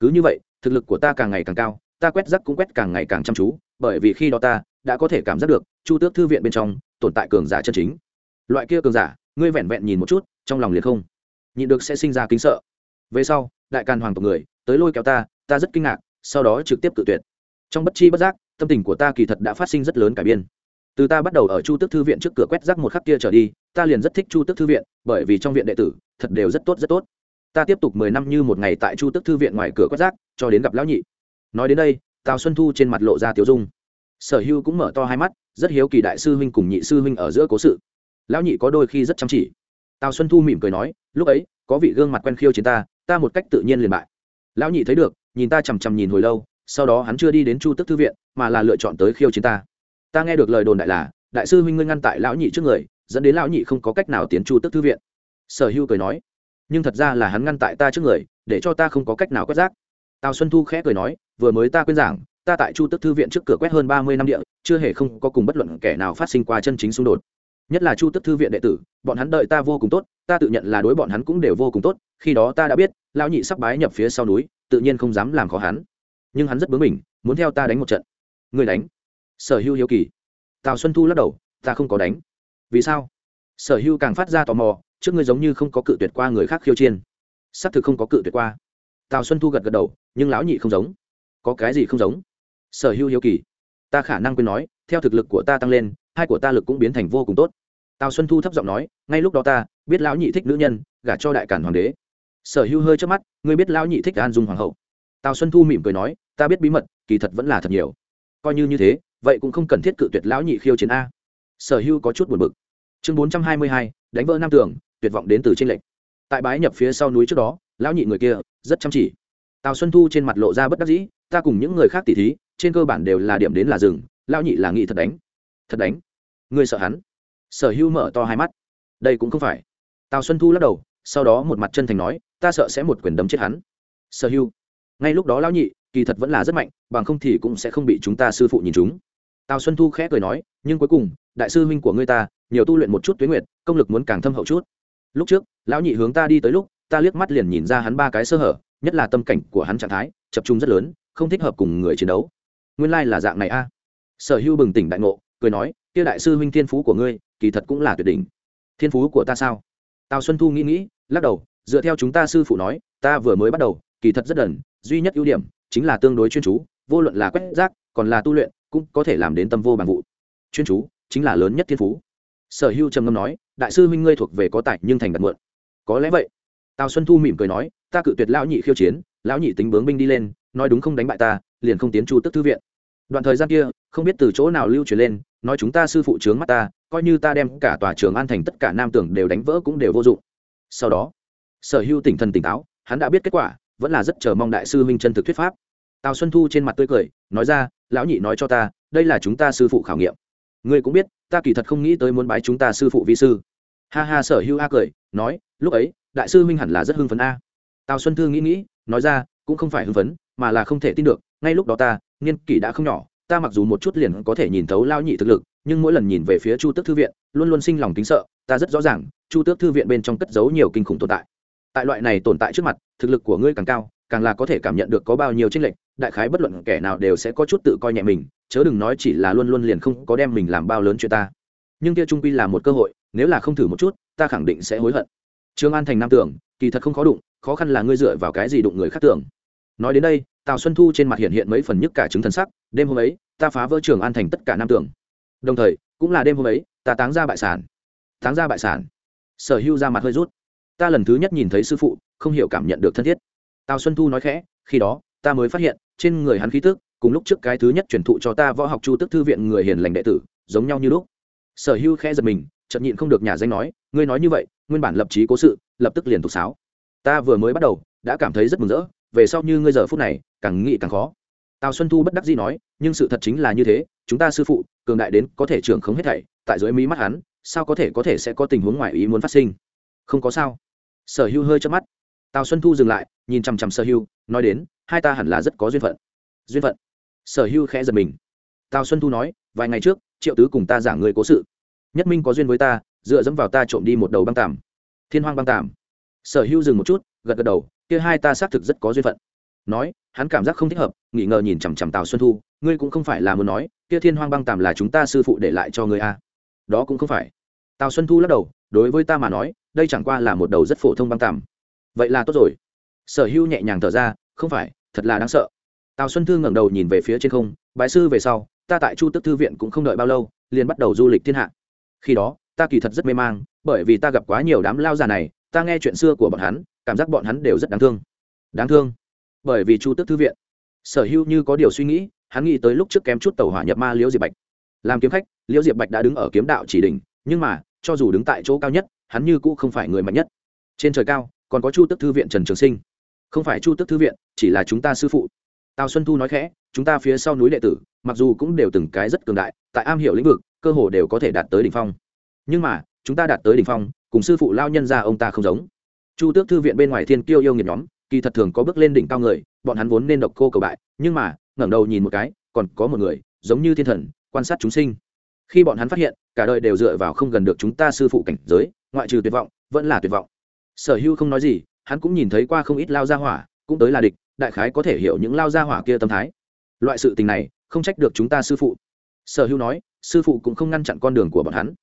Cứ như vậy, thực lực của ta càng ngày càng cao, ta quét rắc cũng quét càng ngày càng chăm chú, bởi vì khi đó ta đã có thể cảm giác được chu tước thư viện bên trong tồn tại cường giả chân chính. Loại kia cường giả, ngươi vẹn vẹn nhìn một chút, trong lòng liền không nhịn được sẽ sinh ra kính sợ về sau, đại càn hoàng tộc người, tới lôi kéo ta ta rất kinh ngạc, sau đó trực tiếp cự tuyệt. Trong bất chi bất giác, tâm tình của ta kỳ thật đã phát sinh rất lớn cải biên. Từ ta bắt đầu ở chu tước thư viện trước cửa quét rác một khắc kia trở đi, ta liền rất thích chu tước thư viện, bởi vì trong viện đệ tử, thật đều rất tốt rất tốt. Ta tiếp tục mười năm như một ngày tại chu tước thư viện ngoài cửa quét rác, cho đến gặp lão nhị. Nói đến đây, tào xuân thu trên mặt lộ ra tiếu dung. Sở hưu cũng mở to hai mắt, rất hiếu kỳ đại sư huynh cùng nhị sư huynh ở giữa cố sự. Lão nhị có đôi khi rất chăm chỉ. Tào xuân thu mỉm cười nói, lúc ấy, có vị gương mặt quen khiêu chiến ta ta một cách tự nhiên liền bại. Lão nhị thấy được, nhìn ta chằm chằm nhìn hồi lâu, sau đó hắn chưa đi đến chu tức thư viện, mà là lựa chọn tới khiêu chiến ta. Ta nghe được lời đồn đại là, đại sư huynh ngươi ngăn tại lão nhị trước người, dẫn đến lão nhị không có cách nào tiến chu tức thư viện. Sở hưu cười nói, nhưng thật ra là hắn ngăn tại ta trước người, để cho ta không có cách nào quét rác. Tào xuân thu khẽ cười nói, vừa mới ta quên giảng, ta tại chu tức thư viện trước cửa quét hơn ba mươi năm địa, chưa hề không có cùng bất luận kẻ nào phát sinh qua chân chính xung đột nhất là chu tức thư viện đệ tử, bọn hắn đợi ta vô cùng tốt, ta tự nhận là đối bọn hắn cũng đều vô cùng tốt, khi đó ta đã biết, lão nhị sắp bái nhập phía sau núi, tự nhiên không dám làm khó hắn. Nhưng hắn rất bướng mình muốn theo ta đánh một trận. Người đánh. Sở hữu hiếu kỳ. Tào xuân thu lắc đầu, ta không có đánh. Vì sao? Sở hữu càng phát ra tò mò, trước ngươi giống như không có cự tuyệt qua người khác khiêu chiên xác thực không có cự tuyệt qua. Tào xuân thu gật gật đầu, nhưng lão nhị không giống. Có cái gì không giống? Sở hữu hiếu kỳ. Ta khả năng quên nói, theo thực lực của ta tăng lên hai của ta lực cũng biến thành vô cùng tốt. Tào xuân thu thấp giọng nói, ngay lúc đó ta, biết lão nhị thích nữ nhân, gả cho đại cản hoàng đế. Sở hữu hơi trước mắt, ngươi biết lão nhị thích an dung hoàng hậu. Tào xuân thu mỉm cười nói, ta biết bí mật, kỳ thật vẫn là thật nhiều. Coi như như thế, vậy cũng không cần thiết cự tuyệt lão nhị khiêu chiến a. Sở hữu có chút buồn bực. Chương bốn trăm hai mươi hai, đánh vỡ nam tường, tuyệt vọng đến từ tranh lệch. Tại bái nhập phía sau núi trước đó, lão nhị người kia, rất chăm chỉ. Tào xuân thu trên mặt lộ ra bất đắc dĩ, ta cùng những người khác tỉ thí, trên cơ bản đều là điểm đến là rừng lão nhị là nghị thật đánh. Thật đánh ngươi sợ hắn? Sở hữu mở to hai mắt. Đây cũng không phải. Tào xuân thu lắc đầu, sau đó một mặt chân thành nói, ta sợ sẽ một quyền đấm chết hắn. Sở hữu ngay lúc đó lão nhị, kỳ thật vẫn là rất mạnh, bằng không thì cũng sẽ không bị chúng ta sư phụ nhìn chúng. Tào xuân thu khẽ cười nói, nhưng cuối cùng, đại sư huynh của ngươi ta, nhiều tu luyện một chút tuyến nguyệt, công lực muốn càng thâm hậu chút. Lúc trước, lão nhị hướng ta đi tới lúc, ta liếc mắt liền nhìn ra hắn ba cái sơ hở, nhất là tâm cảnh của hắn trạng thái, chập trung rất lớn, không thích hợp cùng người chiến đấu. Nguyên lai là dạng này a. Sở hưu bừng tỉnh đại ngộ cười nói, kia đại sư huynh thiên phú của ngươi, kỳ thật cũng là tuyệt đỉnh. Thiên phú của ta sao? Tào xuân thu nghĩ nghĩ, lắc đầu, dựa theo chúng ta sư phụ nói, ta vừa mới bắt đầu, kỳ thật rất đần, duy nhất ưu điểm chính là tương đối chuyên chú, vô luận là quét rác, còn là tu luyện, cũng có thể làm đến tâm vô bằng vụ. Chuyên chú chính là lớn nhất thiên phú. Sở hưu trầm ngâm nói, đại sư huynh ngươi thuộc về có tài nhưng thành đặt muộn. Có lẽ vậy. Tào xuân thu mỉm cười nói, ta cự tuyệt lão nhị khiêu chiến, lão nhị tính bướng binh đi lên, nói đúng không đánh bại ta, liền không tiến chu tức thư viện. Đoạn thời gian kia, không biết từ chỗ nào lưu truyền lên nói chúng ta sư phụ trướng mắt ta, coi như ta đem cả tòa trường an thành tất cả nam tưởng đều đánh vỡ cũng đều vô dụng. Sau đó, sở hưu tỉnh thần tỉnh táo, hắn đã biết kết quả, vẫn là rất chờ mong đại sư huynh chân thực thuyết pháp. Tào xuân thu trên mặt tươi cười, nói ra, lão nhị nói cho ta, đây là chúng ta sư phụ khảo nghiệm. Ngươi cũng biết, ta kỳ thật không nghĩ tới muốn bái chúng ta sư phụ vi sư. Ha ha, sở hưu a cười, nói, lúc ấy, đại sư huynh hẳn là rất hưng phấn a. Tào xuân thư nghĩ nghĩ, nói ra, cũng không phải hưng phấn, mà là không thể tin được, ngay lúc đó ta, niên kỷ đã không nhỏ ta mặc dù một chút liền có thể nhìn thấu lao nhị thực lực, nhưng mỗi lần nhìn về phía chu tước thư viện, luôn luôn sinh lòng kính sợ, ta rất rõ ràng, chu tước thư viện bên trong cất giấu nhiều kinh khủng tồn tại. Tại loại này tồn tại trước mặt, thực lực của ngươi càng cao, càng là có thể cảm nhận được có bao nhiêu tranh lệch, đại khái bất luận kẻ nào đều sẽ có chút tự coi nhẹ mình, chớ đừng nói chỉ là luôn luôn liền không có đem mình làm bao lớn chuyện ta. Nhưng kia trung quy là một cơ hội, nếu là không thử một chút, ta khẳng định sẽ hối hận. Trương an thành nam tưởng, kỳ thật không khó đụng, khó khăn là ngươi dựa vào cái gì đụng người khác tưởng nói đến đây, tào xuân thu trên mặt hiện hiện mấy phần nhức cả chứng thần sắc, đêm hôm ấy, ta phá vỡ trường an thành tất cả nam tưởng đồng thời, cũng là đêm hôm ấy, ta táng ra bại sản. Táng ra bại sản. Sở hưu ra mặt hơi rút. Ta lần thứ nhất nhìn thấy sư phụ, không hiểu cảm nhận được thân thiết. Tào xuân thu nói khẽ, khi đó, ta mới phát hiện, trên người hắn khí tức, cùng lúc trước cái thứ nhất truyền thụ cho ta võ học chu tức thư viện người hiền lành đệ tử, giống nhau như lúc. Sở hưu khẽ giật mình chậm nhịn không được nhà danh nói, ngươi nói như vậy, nguyên bản lập trí cố sự, lập tức liền tục sáo. Ta vừa mới bắt đầu, đã cảm thấy rất mừng rỡ về sau như ngươi giờ phút này, càng nghĩ càng khó. Tào xuân thu bất đắc dĩ nói, nhưng sự thật chính là như thế, chúng ta sư phụ, cường đại đến có thể trưởng không hết thảy, tại dưới mí mắt hắn, sao có thể có thể sẽ có tình huống ngoài ý muốn phát sinh? Không có sao. Sở hưu hơi chớp mắt. Tào xuân thu dừng lại, nhìn chằm chằm sở hưu, nói đến, hai ta hẳn là rất có duyên phận. Duyên phận. Sở hưu khẽ giật mình. Tào xuân thu nói, vài ngày trước, triệu tứ cùng ta giảng người cố sự. Nhất minh có duyên với ta, dựa dẫm vào ta trộm đi một đầu băng tàm. Thiên hoang băng tàm. Sở hưu dừng một chút, gật gật đầu kia hai ta xác thực rất có duyên phận. Nói, hắn cảm giác không thích hợp, nghỉ ngờ nhìn chằm chằm tào xuân thu, ngươi cũng không phải là muốn nói, kia thiên hoang băng tàm là chúng ta sư phụ để lại cho ngươi a à. đó cũng không phải. Tào xuân thu lắc đầu, đối với ta mà nói, đây chẳng qua là một đầu rất phổ thông băng tàm. Vậy là tốt rồi. Sở hữu nhẹ nhàng thở ra, không phải, thật là đáng sợ. Tào xuân thư ngẩng đầu nhìn về phía trên không, bái sư về sau, ta tại chu tức thư viện cũng không đợi bao lâu, liền bắt đầu du lịch thiên hạ. Khi đó, ta kỳ thật rất mê mang, bởi vì ta gặp quá nhiều đám lao già này ta nghe chuyện xưa của bọn hắn, cảm giác bọn hắn đều rất đáng thương. Đáng thương? Bởi vì chu tức thư viện, sở hữu như có điều suy nghĩ, hắn nghĩ tới lúc trước kém chút tàu hỏa nhập ma liễu diệp bạch. Làm kiếm khách, liễu diệp bạch đã đứng ở kiếm đạo chỉ đỉnh, nhưng mà, cho dù đứng tại chỗ cao nhất, hắn như cũ không phải người mạnh nhất. Trên trời cao, còn có chu tức thư viện trần trường sinh. Không phải chu tức thư viện, chỉ là chúng ta sư phụ. Tào xuân thu nói khẽ, chúng ta phía sau núi đệ tử, mặc dù cũng đều từng cái rất cường đại, tại am hiểu lĩnh vực, cơ hồ đều có thể đạt tới đ ỉ n h phong. Nhưng mà, chúng ta đạt tới đ ỉ n h phong cùng sư phụ lao nhân ra ông ta không giống. Chu tước thư viện bên ngoài thiên kiêu yêu nghiệt nhóm, kỳ thật thường có bước lên đỉnh cao người, bọn hắn vốn nên độc cô cầu bại, nhưng mà, ngẩng đầu nhìn một cái, còn có một người, giống như thiên thần, quan sát chúng sinh. Khi bọn hắn phát hiện, cả đời đều dựa vào không gần được chúng ta sư phụ cảnh giới, ngoại trừ tuyệt vọng, vẫn là tuyệt vọng. Sở hưu không nói gì, hắn cũng nhìn thấy qua không ít lao gia hỏa, cũng tới là địch, đại khái có thể hiểu những lao gia hỏa kia tâm thái. Loại sự tình này, không trách được chúng ta sư phụ. Sở hữu nói, sư phụ cũng không ngăn chặn con đường của bọn hắn.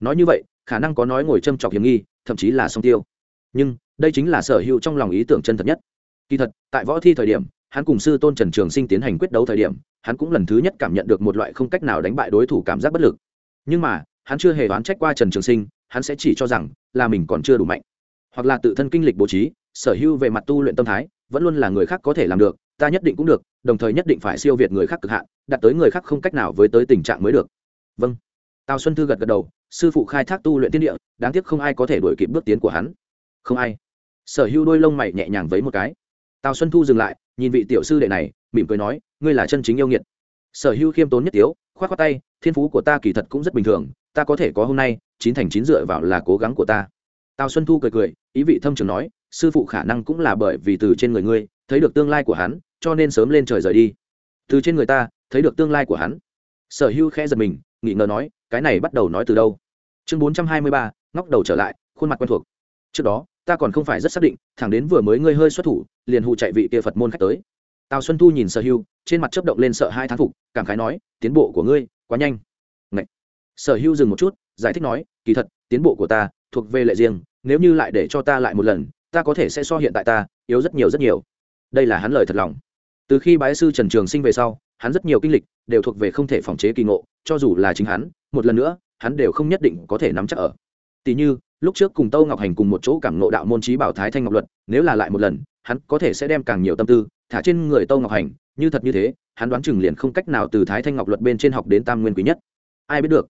Nói như vậy khả năng có nói ngồi châm chọc hiểm nghi, thậm chí là song tiêu. Nhưng, đây chính là sở hữu trong lòng ý tưởng chân thật nhất. Kỳ thật, tại võ thi thời điểm, hắn cùng sư tôn trần trường sinh tiến hành quyết đấu thời điểm, hắn cũng lần thứ nhất cảm nhận được một loại không cách nào đánh bại đối thủ cảm giác bất lực. Nhưng mà, hắn chưa hề đoán trách qua trần trường sinh, hắn sẽ chỉ cho rằng là mình còn chưa đủ mạnh. Hoặc là tự thân kinh lịch bố trí, sở hữu về mặt tu luyện tâm thái, vẫn luôn là người khác có thể làm được, ta nhất định cũng được, đồng thời nhất định phải siêu việt người khác cực hạn, đạt tới người khác không cách nào với tới tình trạng mới được. Vâng. Tào xuân thư gật gật đầu sư phụ khai thác tu luyện tiên địa, đáng tiếc không ai có thể đuổi kịp bước tiến của hắn. Không ai. Sở hữu đôi lông mày nhẹ nhàng với một cái. Tào xuân thu dừng lại, nhìn vị tiểu sư đệ này, mỉm cười nói, ngươi là chân chính yêu nghiệt. Sở hữu khiêm tốn nhất tiếu k h o á t khoác tay, thiên phú của ta kỳ thật cũng rất bình thường, ta có thể có hôm nay, chín thành chín dựa vào là cố gắng của ta. Tào xuân thu cười cười, ý vị thâm trường nói, sư phụ khả năng cũng là bởi vì từ trên người ngươi, thấy được tương lai của hắn, cho nên sớm lên trời rời đi. Từ trên người ta, thấy được tương lai của hắn. Sở hữu khẽ giật mình nghĩ ngờ nói, cái này bắt đầu nói từ đâu? Chương bốn trăm hai mươi ba, ngóc đầu trở lại, khuôn mặt quen thuộc. Trước đó, ta còn không phải rất xác định, thẳng đến vừa mới ngươi hơi xuất thủ, liền hụ chạy vị kia phật môn khách tới. Tào xuân thu nhìn sở hưu, trên mặt chấp động lên sợ hai thán phục, cảm khái nói, tiến bộ của ngươi quá nhanh. Ngậy. sở hưu dừng một chút, giải thích nói, kỳ thật, tiến bộ của ta thuộc về lệ riêng, nếu như lại để cho ta lại một lần, ta có thể sẽ so hiện tại ta yếu rất nhiều rất nhiều. Đây là hắn lời thật lòng. Từ khi bái sư trần trường sinh về sau, hắn rất nhiều kinh lịch đều thuộc về không thể phòng chế kỳ ngộ cho dù là chính hắn, một lần nữa, hắn đều không nhất định có thể nắm chắc ở. Tỷ như, lúc trước cùng tâu ngọc hành cùng một chỗ cảm ngộ đạo môn trí bảo thái thanh ngọc luật, nếu là lại một lần, hắn có thể sẽ đem càng nhiều tâm tư thả trên người tâu ngọc hành. Như thật như thế, hắn đoán chừng liền không cách nào từ thái thanh ngọc luật bên trên học đến tam nguyên quý nhất. Ai biết được,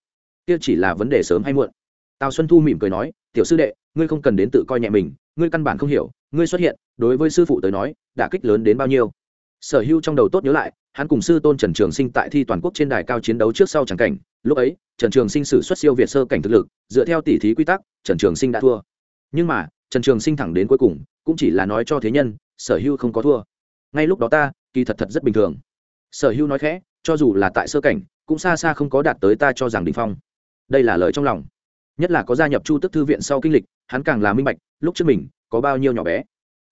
kia chỉ là vấn đề sớm hay muộn. Tào xuân thu mỉm cười nói, tiểu sư đệ, ngươi không cần đến tự coi nhẹ mình, ngươi căn bản không hiểu, ngươi xuất hiện, đối với sư phụ tới nói, đã kích lớn đến bao nhiêu? Sở hữu trong đầu tốt nhớ lại, hắn cùng sư tôn trần trường sinh tại thi toàn quốc trên đài cao chiến đấu trước sau tràng cảnh, lúc ấy, trần trường sinh xử xuất siêu việt sơ cảnh thực lực, dựa theo tỉ thí quy tắc, trần trường sinh đã thua. Nhưng mà, trần trường sinh thẳng đến cuối cùng, cũng chỉ là nói cho thế nhân, sở hữu không có thua. Ngay lúc đó ta, kỳ thật thật rất bình thường. Sở hữu nói khẽ, cho dù là tại sơ cảnh, cũng xa xa không có đạt tới ta cho rằng đình phong. Đây là lời trong lòng. Nhất là có gia nhập chu tức thư viện sau kinh lịch, hắn càng là minh bạch, lúc trước mình, có bao nhiêu nhỏ bé.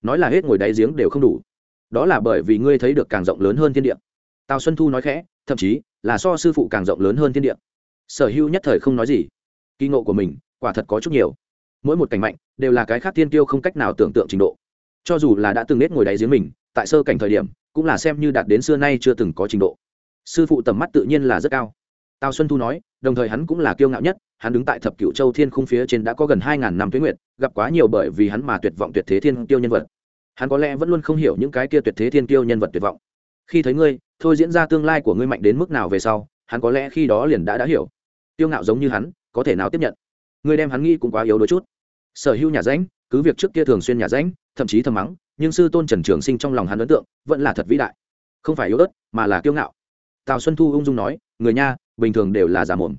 Nói là hết ngồi đáy giếng đều không đủ đó là bởi vì ngươi thấy được càng rộng lớn hơn thiên địa. Tào xuân thu nói khẽ thậm chí là so sư phụ càng rộng lớn hơn thiên địa. Sở hữu nhất thời không nói gì. Kỳ ngộ của mình quả thật có chút nhiều. Mỗi một cảnh mạnh đều là cái khác tiên tiêu không cách nào tưởng tượng trình độ. Cho dù là đã từng nết ngồi đáy giếng mình tại sơ cảnh thời điểm cũng là xem như đạt đến xưa nay chưa từng có trình độ. Sư phụ tầm mắt tự nhiên là rất cao. Tào xuân thu nói đồng thời hắn cũng là kiêu ngạo nhất hắn đứng tại thập cựu châu thiên khung phía trên đã có gần hai ngàn năm tuyến nguyện, gặp quá nhiều bởi vì hắn mà tuyệt vọng tuyệt thế thiên tiêu nhân vật hắn có lẽ vẫn luôn không hiểu những cái kia tuyệt thế thiên tiêu nhân vật tuyệt vọng. Khi thấy ngươi, thôi diễn ra tương lai của ngươi mạnh đến mức nào về sau, hắn có lẽ khi đó liền đã đã hiểu. Tiêu ngạo giống như hắn, có thể nào tiếp nhận? Ngươi đem hắn nghĩ cũng quá yếu đôi chút. Sở hữu nhà ránh, cứ việc trước kia thường xuyên nhà ránh, thậm chí thầm mắng, nhưng sư tôn trần trường sinh trong lòng hắn ấn tượng vẫn là thật vĩ đại. Không phải yếu ớt, mà là kiêu ngạo. Tào xuân thu ung dung nói, người nha, bình thường đều là giả mồm.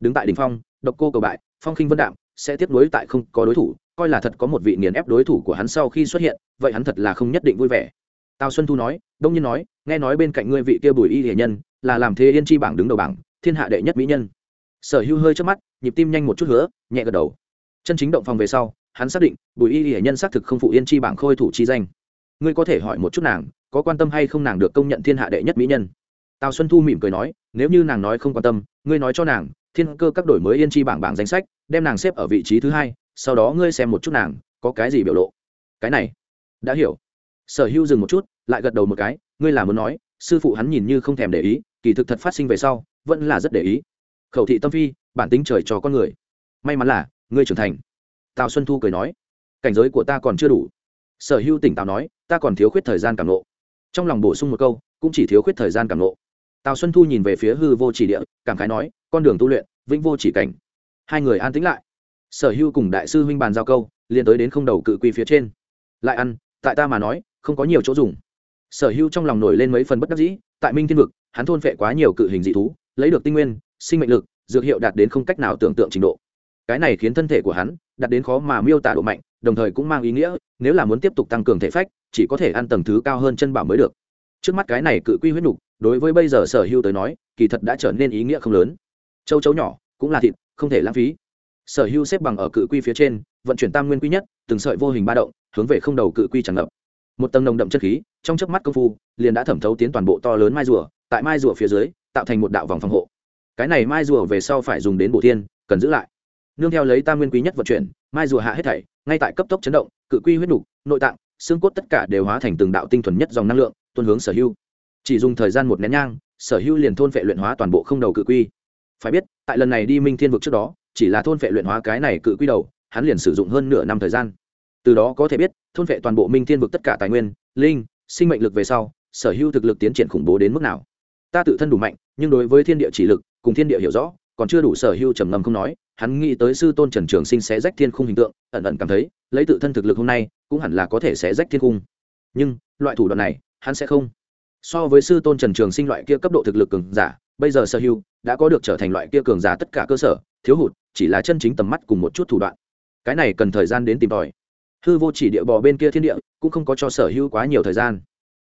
Đứng tại đ ỉ n h phong, độc cô cầu bại, phong khinh vân đạm, sẽ tiếp nối tại không có đối thủ coi là thật có một vị nghiền ép đối thủ của hắn sau khi xuất hiện, vậy hắn thật là không nhất định vui vẻ. Tào xuân thu nói, đông nhiên nói, nghe nói bên cạnh ngươi vị kia bùi y hiền nhân, là làm thế yên chi bảng đứng đầu bảng, thiên hạ đệ nhất mỹ nhân. Sở hữu hơi trước mắt, nhịp tim nhanh một chút hứa, nhẹ gật đầu. Chân chính động phòng về sau, hắn xác định, bùi y hiển nhân xác thực không phụ yên chi bảng khôi thủ chi danh. Ngươi có thể hỏi một chút nàng, có quan tâm hay không nàng được công nhận thiên hạ đệ nhất mỹ nhân? Tào xuân thu mỉm cười nói, nếu như nàng nói không quan tâm, ngươi nói cho nàng, thiên cơ các đổi mới yên chi bảng bảng danh sách, đem nàng xếp ở vị trí thứ hai sau đó ngươi xem một chút nàng, có cái gì biểu lộ? Cái này, đã hiểu. Sở hữu dừng một chút, lại gật đầu một cái, ngươi là muốn nói, sư phụ hắn nhìn như không thèm để ý, kỳ thực thật phát sinh về sau, vẫn là rất để ý. Khẩu thị tâm phi, bản tính trời cho con người. May mắn là, ngươi trưởng thành. Tào xuân thu cười nói, cảnh giới của ta còn chưa đủ. Sở hữu tỉnh tào nói, ta còn thiếu khuyết thời gian cảm nộ trong lòng bổ sung một câu, cũng chỉ thiếu khuyết thời gian cảm nộ tào xuân thu nhìn về phía hư vô chỉ địa, cảm khái nói, con đường tu luyện, vĩnh vô chỉ cảnh. Hai người an tĩnh lại sở Hưu cùng đại sư huynh bàn giao câu, liền tới đến không đầu cự quy phía trên. Lại ăn, tại ta mà nói, không có nhiều chỗ dùng. Sở Hưu trong lòng nổi lên mấy phần bất đắc dĩ, tại minh thiên vực, hắn thôn phệ quá nhiều cự hình dị thú, lấy được tinh nguyên, sinh mệnh lực, dược hiệu đạt đến không cách nào tưởng tượng trình độ. Cái này khiến thân thể của hắn đạt đến khó mà miêu tả độ mạnh, đồng thời cũng mang ý nghĩa, nếu là muốn tiếp tục tăng cường thể phách, chỉ có thể ăn tầng thứ cao hơn chân bảo mới được. Trước mắt cái này cự quy huyết nhục đối với bây giờ sở hưu tới nói, kỳ thật đã trở nên ý nghĩa không lớn. Châu chấu nhỏ, cũng là thịt, không thể lãng phí sở hưu xếp bằng ở cự quy phía trên, vận chuyển tam nguyên quy nhất, từng sợi vô hình ba động, hướng về không đầu cự quy tràn ngập. Một tầng nồng đậm chất khí, trong chớp mắt công phu, liền đã thẩm thấu tiến toàn bộ to lớn mai rùa, tại mai rùa phía dưới, tạo thành một đạo vòng phòng hộ. Cái này mai rùa về sau phải dùng đến bộ thiên, cần giữ lại. Nương theo lấy tam nguyên quý nhất vận chuyển, mai rùa hạ hết thảy, ngay tại cấp tốc chấn động, cự quy huyết nục, nội tạng, xương cốt tất cả đều hóa thành từng đạo tinh thuần nhất dòng năng lượng tuân hướng sở hưu chỉ dùng thời gian một nén nhang, sở hưu liền thôn vệ luyện hóa toàn bộ không đầu cự quy. Phải biết, tại lần này đi minh thiên vực trước đó chỉ là thôn phệ luyện hóa cái này cự quy đầu, hắn liền sử dụng hơn nửa năm thời gian. Từ đó có thể biết, thôn phệ toàn bộ minh thiên vực tất cả tài nguyên, linh, sinh mệnh lực về sau, sở hưu thực lực tiến triển khủng bố đến mức nào. Ta tự thân đủ mạnh, nhưng đối với thiên địa chỉ lực, cùng thiên địa hiểu rõ, còn chưa đủ sở hưu trầm ngâm không nói, hắn nghĩ tới sư tôn trần trường sinh sẽ rách thiên khung hình tượng, ẩn ẩn cảm thấy, lấy tự thân thực lực hôm nay, cũng hẳn là có thể sẽ rách thiên khung. Nhưng, loại thủ đoạn này, hắn sẽ không. So với sư tôn trần trường sinh loại kia cấp độ thực lực cường giả, bây giờ sở hưu đã có được trở thành loại kia cường giả tất cả cơ sở, thiếu hụt chỉ là chân chính tầm mắt cùng một chút thủ đoạn. Cái này cần thời gian đến tìm tòi. Hư vô chỉ địa bò bên kia thiên địa, cũng không có cho sở hưu quá nhiều thời gian.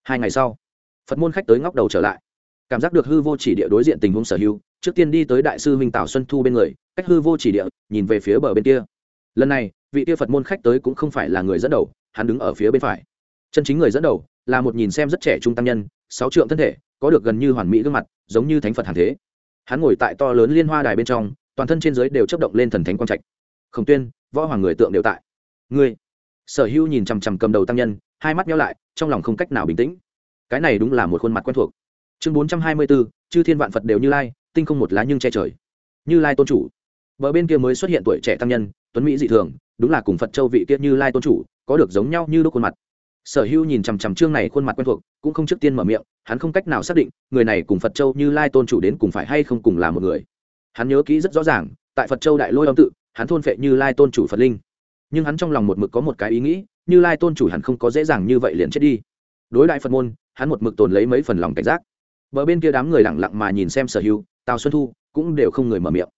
Hai ngày sau, phật môn khách tới ngóc đầu trở lại. Cảm giác được hư vô chỉ địa đối diện tình huống sở hưu trước tiên đi tới đại sư minh tào xuân thu bên người, cách hư vô chỉ địa, nhìn về phía bờ bên kia. Lần này, vị kia phật môn khách tới cũng không phải là người dẫn đầu, hắn đứng ở phía bên phải. Chân chính người dẫn đầu, là một nhìn xem rất trẻ trung tăng nhân, sáu trượng thân thể, có được gần như hoàn mỹ gương mặt, giống như thánh phật hàng thế. Hắn ngồi tại to lớn liên hoa đài bên trong toàn thân trên giới đều chấp động lên thần thánh quang trạch. Khổng tuyên, võ hoàng người tượng đều tại. Ngươi, sở hữu nhìn chằm chằm cầm đầu tăng nhân, hai mắt nhau lại, trong lòng không cách nào bình tĩnh. Cái này đúng là một khuôn mặt quen thuộc. Chương bốn trăm hai mươi bốn chư thiên vạn phật đều như lai, tinh không một lá nhưng che trời. Như lai tôn chủ. Bờ bên kia mới xuất hiện tuổi trẻ tăng nhân, tuấn mỹ dị thường, đúng là cùng phật châu vị kiết như lai tôn chủ, có được giống nhau như đúc khuôn mặt. Sở hữu nhìn chằm chằm chương này khuôn mặt quen thuộc, cũng không trước tiên mở miệng, hắn không cách nào xác định, người này cùng phật châu như lai tôn chủ đến cùng phải hay không cùng là một người hắn nhớ kỹ rất rõ ràng, tại phật châu đại lôi âm tự, hắn thôn phệ như lai tôn chủ phật linh. Nhưng hắn trong lòng một mực có một cái ý nghĩ, như lai tôn chủ hắn không có dễ dàng như vậy liền chết đi. Đối đại phật môn, hắn một mực tồn lấy mấy phần lòng cảnh giác. Bờ bên kia đám người lặng lặng mà nhìn xem sở hữu, tào xuân thu cũng đều không người mở miệng.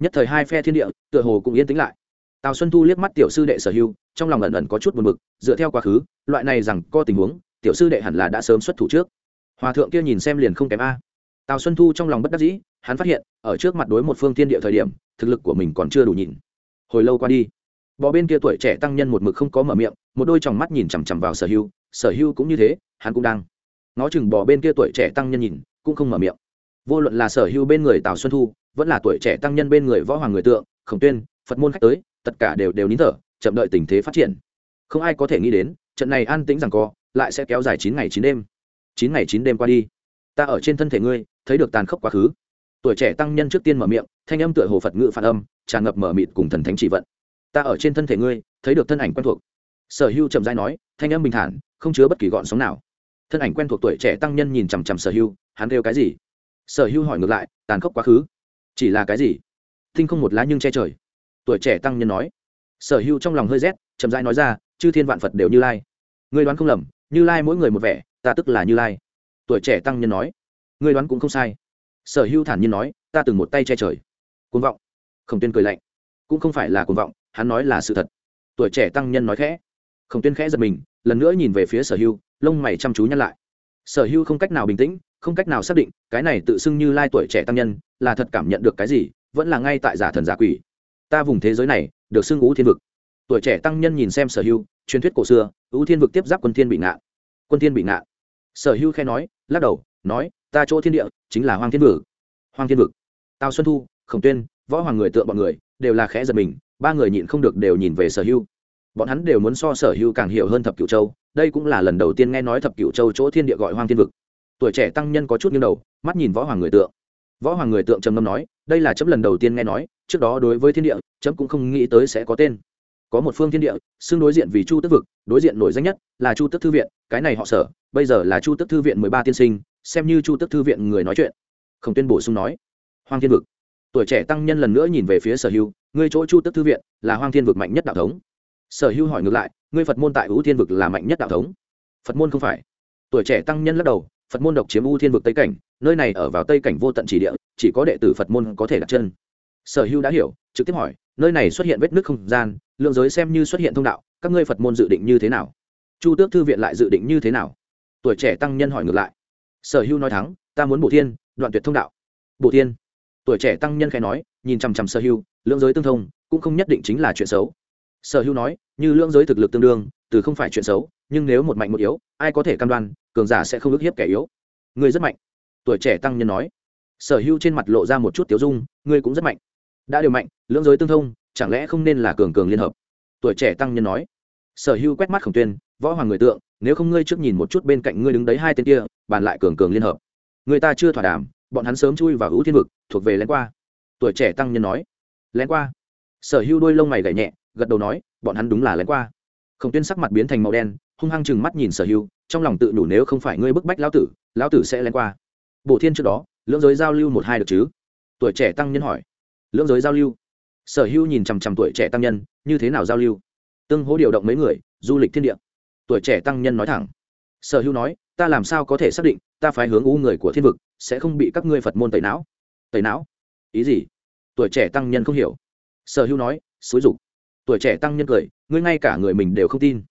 Nhất thời hai phe thiên địa, tựa hồ cũng yên tĩnh lại. Tào xuân thu liếc mắt tiểu sư đệ sở hữu, trong lòng ẩn ẩn có chút buồn bực, dựa theo quá khứ, loại này rằng co tình huống, tiểu sư đệ hẳn là đã sớm xuất thủ trước. Hòa thượng kia nhìn xem liền không kém a tào xuân thu trong lòng bất đắc dĩ, hắn phát hiện, ở trước mặt đối một phương tiên địa thời điểm, thực lực của mình còn chưa đủ nhìn. Hồi lâu qua đi, bò bên kia tuổi trẻ tăng nhân một mực không có mở miệng, một đôi tròng mắt nhìn chằm chằm vào sở hưu sở hưu cũng như thế, hắn cũng đang. Nói chừng bò bên kia tuổi trẻ tăng nhân nhìn, cũng không mở miệng. Vô luận là sở hưu bên người tào xuân thu, vẫn là tuổi trẻ tăng nhân bên người võ hoàng người tượng, khổng tuyên, phật môn khách tới, tất cả đều đều nín thở, chậm đợi tình thế phát triển. Không ai có thể nghĩ đến, trận này an tĩnh rằng co, lại sẽ kéo dài chín ngày chín đêm. Chín ngày chín đêm qua đi, ta ở trên thân thể ngươi thấy được tàn khốc quá khứ. Tuổi trẻ tăng nhân trước tiên mở miệng, thanh âm tựa hồ phật ngự phản âm, tràn ngập mở mịt cùng thần thánh chỉ vận. Ta ở trên thân thể ngươi, thấy được thân ảnh quen thuộc. Sở hưu trầm dai nói, thanh âm bình thản, không chứa bất kỳ gọn sóng nào. Thân ảnh quen thuộc tuổi trẻ tăng nhân nhìn chằm chằm sở hưu, hắn kêu cái gì? Sở hưu hỏi ngược lại, tàn khốc quá khứ? Chỉ là cái gì? Thinh không một lá nhưng che trời. Tuổi trẻ tăng nhân nói. Sở hưu trong lòng hơi rét, chậm rãi nói ra, chư thiên vạn phật đều như lai. Ngươi đoán không lầm, như lai mỗi người một vẻ, ta tức là như lai. Tuổi trẻ tăng nhân nói. Ngươi đoán cũng không sai. Sở hưu thản nhiên nói, ta từng một tay che trời. Côn vọng. Khổng tuyên cười lạnh. Cũng không phải là côn vọng, hắn nói là sự thật. Tuổi trẻ tăng nhân nói khẽ. Khổng tuyên khẽ giật mình, lần nữa nhìn về phía sở hưu lông mày chăm chú nhăn lại. Sở hưu không cách nào bình tĩnh, không cách nào xác định, cái này tự xưng như lai tuổi trẻ tăng nhân, là thật cảm nhận được cái gì, vẫn là ngay tại giả thần giả quỷ. Ta vùng thế giới này, được xưng ú thiên vực. Tuổi trẻ tăng nhân nhìn xem sở hưu truyền thuyết cổ xưa, ú thiên vực tiếp giáp quân thiên bị ngạn quân thiên bị ngạn sở hưu khe nói, lắc đầu, nói ta chỗ thiên địa chính là hoang thiên vực. Hoang thiên vực. Tào xuân thu, khổng tuyên, võ hoàng người tượng bọn người, đều là khẽ giật mình, ba người nhịn không được đều nhìn về sở hưu bọn hắn đều muốn so sở hưu càng hiểu hơn thập cửu châu, đây cũng là lần đầu tiên nghe nói thập cửu châu chỗ thiên địa gọi hoang thiên vực. Tuổi trẻ tăng nhân có chút nghiêng đầu, mắt nhìn võ hoàng người tượng. Võ hoàng người tượng trầm ngâm nói, đây là chấm lần đầu tiên nghe nói, trước đó đối với thiên địa, chấm cũng không nghĩ tới sẽ có tên. Có một phương thiên địa, xưng đối diện vì chu tức vực, đối diện nổi danh nhất là chu tức thư viện, cái này họ sở, bây giờ là chu tức thư viện mười ba tiên sinh xem như chu tức thư viện người nói chuyện. Không tuyên bổ sung nói, hoang thiên vực. Tuổi trẻ tăng nhân lần nữa nhìn về phía sở hưu, ngươi chỗ chu tức thư viện là hoang thiên vực mạnh nhất đạo thống. Sở hưu hỏi ngược lại, ngươi phật môn tại ưu thiên vực là mạnh nhất đạo thống? Phật môn không phải. Tuổi trẻ tăng nhân lắc đầu, phật môn độc chiếm ưu thiên vực tây cảnh, nơi này ở vào tây cảnh vô tận chỉ địa, chỉ có đệ tử phật môn có thể đặt chân. Sở hưu đã hiểu, trực tiếp hỏi, nơi này xuất hiện vết nước không gian, lượng giới xem như xuất hiện thông đạo, các ngươi phật môn dự định như thế nào? Chu tước thư viện lại dự định như thế nào? Tuổi trẻ tăng nhân hỏi ngược lại sở hưu nói thắng, ta muốn bổ thiên, đoạn tuyệt thông đạo. Bổ thiên. Tuổi trẻ tăng nhân khai nói, nhìn chằm chằm sở hưu lượng giới tương thông, cũng không nhất định chính là chuyện xấu. Sở hưu nói, như lượng giới thực lực tương đương, từ không phải chuyện xấu, nhưng nếu một mạnh một yếu, ai có thể cam đoan, cường giả sẽ không ức hiếp kẻ yếu. Ngươi rất mạnh. Tuổi trẻ tăng nhân nói. Sở hưu trên mặt lộ ra một chút tiểu dung, ngươi cũng rất mạnh. Đã điều mạnh, lưỡng giới tương thông, chẳng lẽ không nên là cường cường liên hợp? Tuổi trẻ tăng nhân nói. Sở hưu quét mắt khổng tuyên, võ hoàng người tượng nếu không ngươi trước nhìn một chút bên cạnh ngươi đứng đấy hai tên kia, bàn lại cường cường liên hợp. Người ta chưa thỏa đàm, bọn hắn sớm chui vào hữu thiên vực, thuộc về lén qua. Tuổi trẻ tăng nhân nói, lén qua. Sở hữu đôi lông mày gảy nhẹ, gật đầu nói, bọn hắn đúng là lén qua. Khổng tuyên sắc mặt biến thành màu đen, hung hăng chừng mắt nhìn sở hữu trong lòng tự đủ nếu không phải ngươi bức bách lão tử lão tử sẽ lén qua. Bộ thiên trước đó, lưỡng giới giao lưu một hai được chứ? Tuổi trẻ tăng nhân hỏi. Lưỡng giới giao lưu? Sở hữu nhìn chằm chằm tuổi trẻ tăng nhân, như thế nào giao lưu? Tương hỗ điều động mấy người, du lịch thiên địa tuổi trẻ tăng nhân nói thẳng. Sở hưu nói, ta làm sao có thể xác định, ta phải hướng u người của thiên vực, sẽ không bị các ngươi phật môn tẩy não? Tẩy não? Ý gì? Tuổi trẻ tăng nhân không hiểu. Sở hưu nói, xúi dục. Tuổi trẻ tăng nhân cười, ngươi ngay cả người mình đều không tin.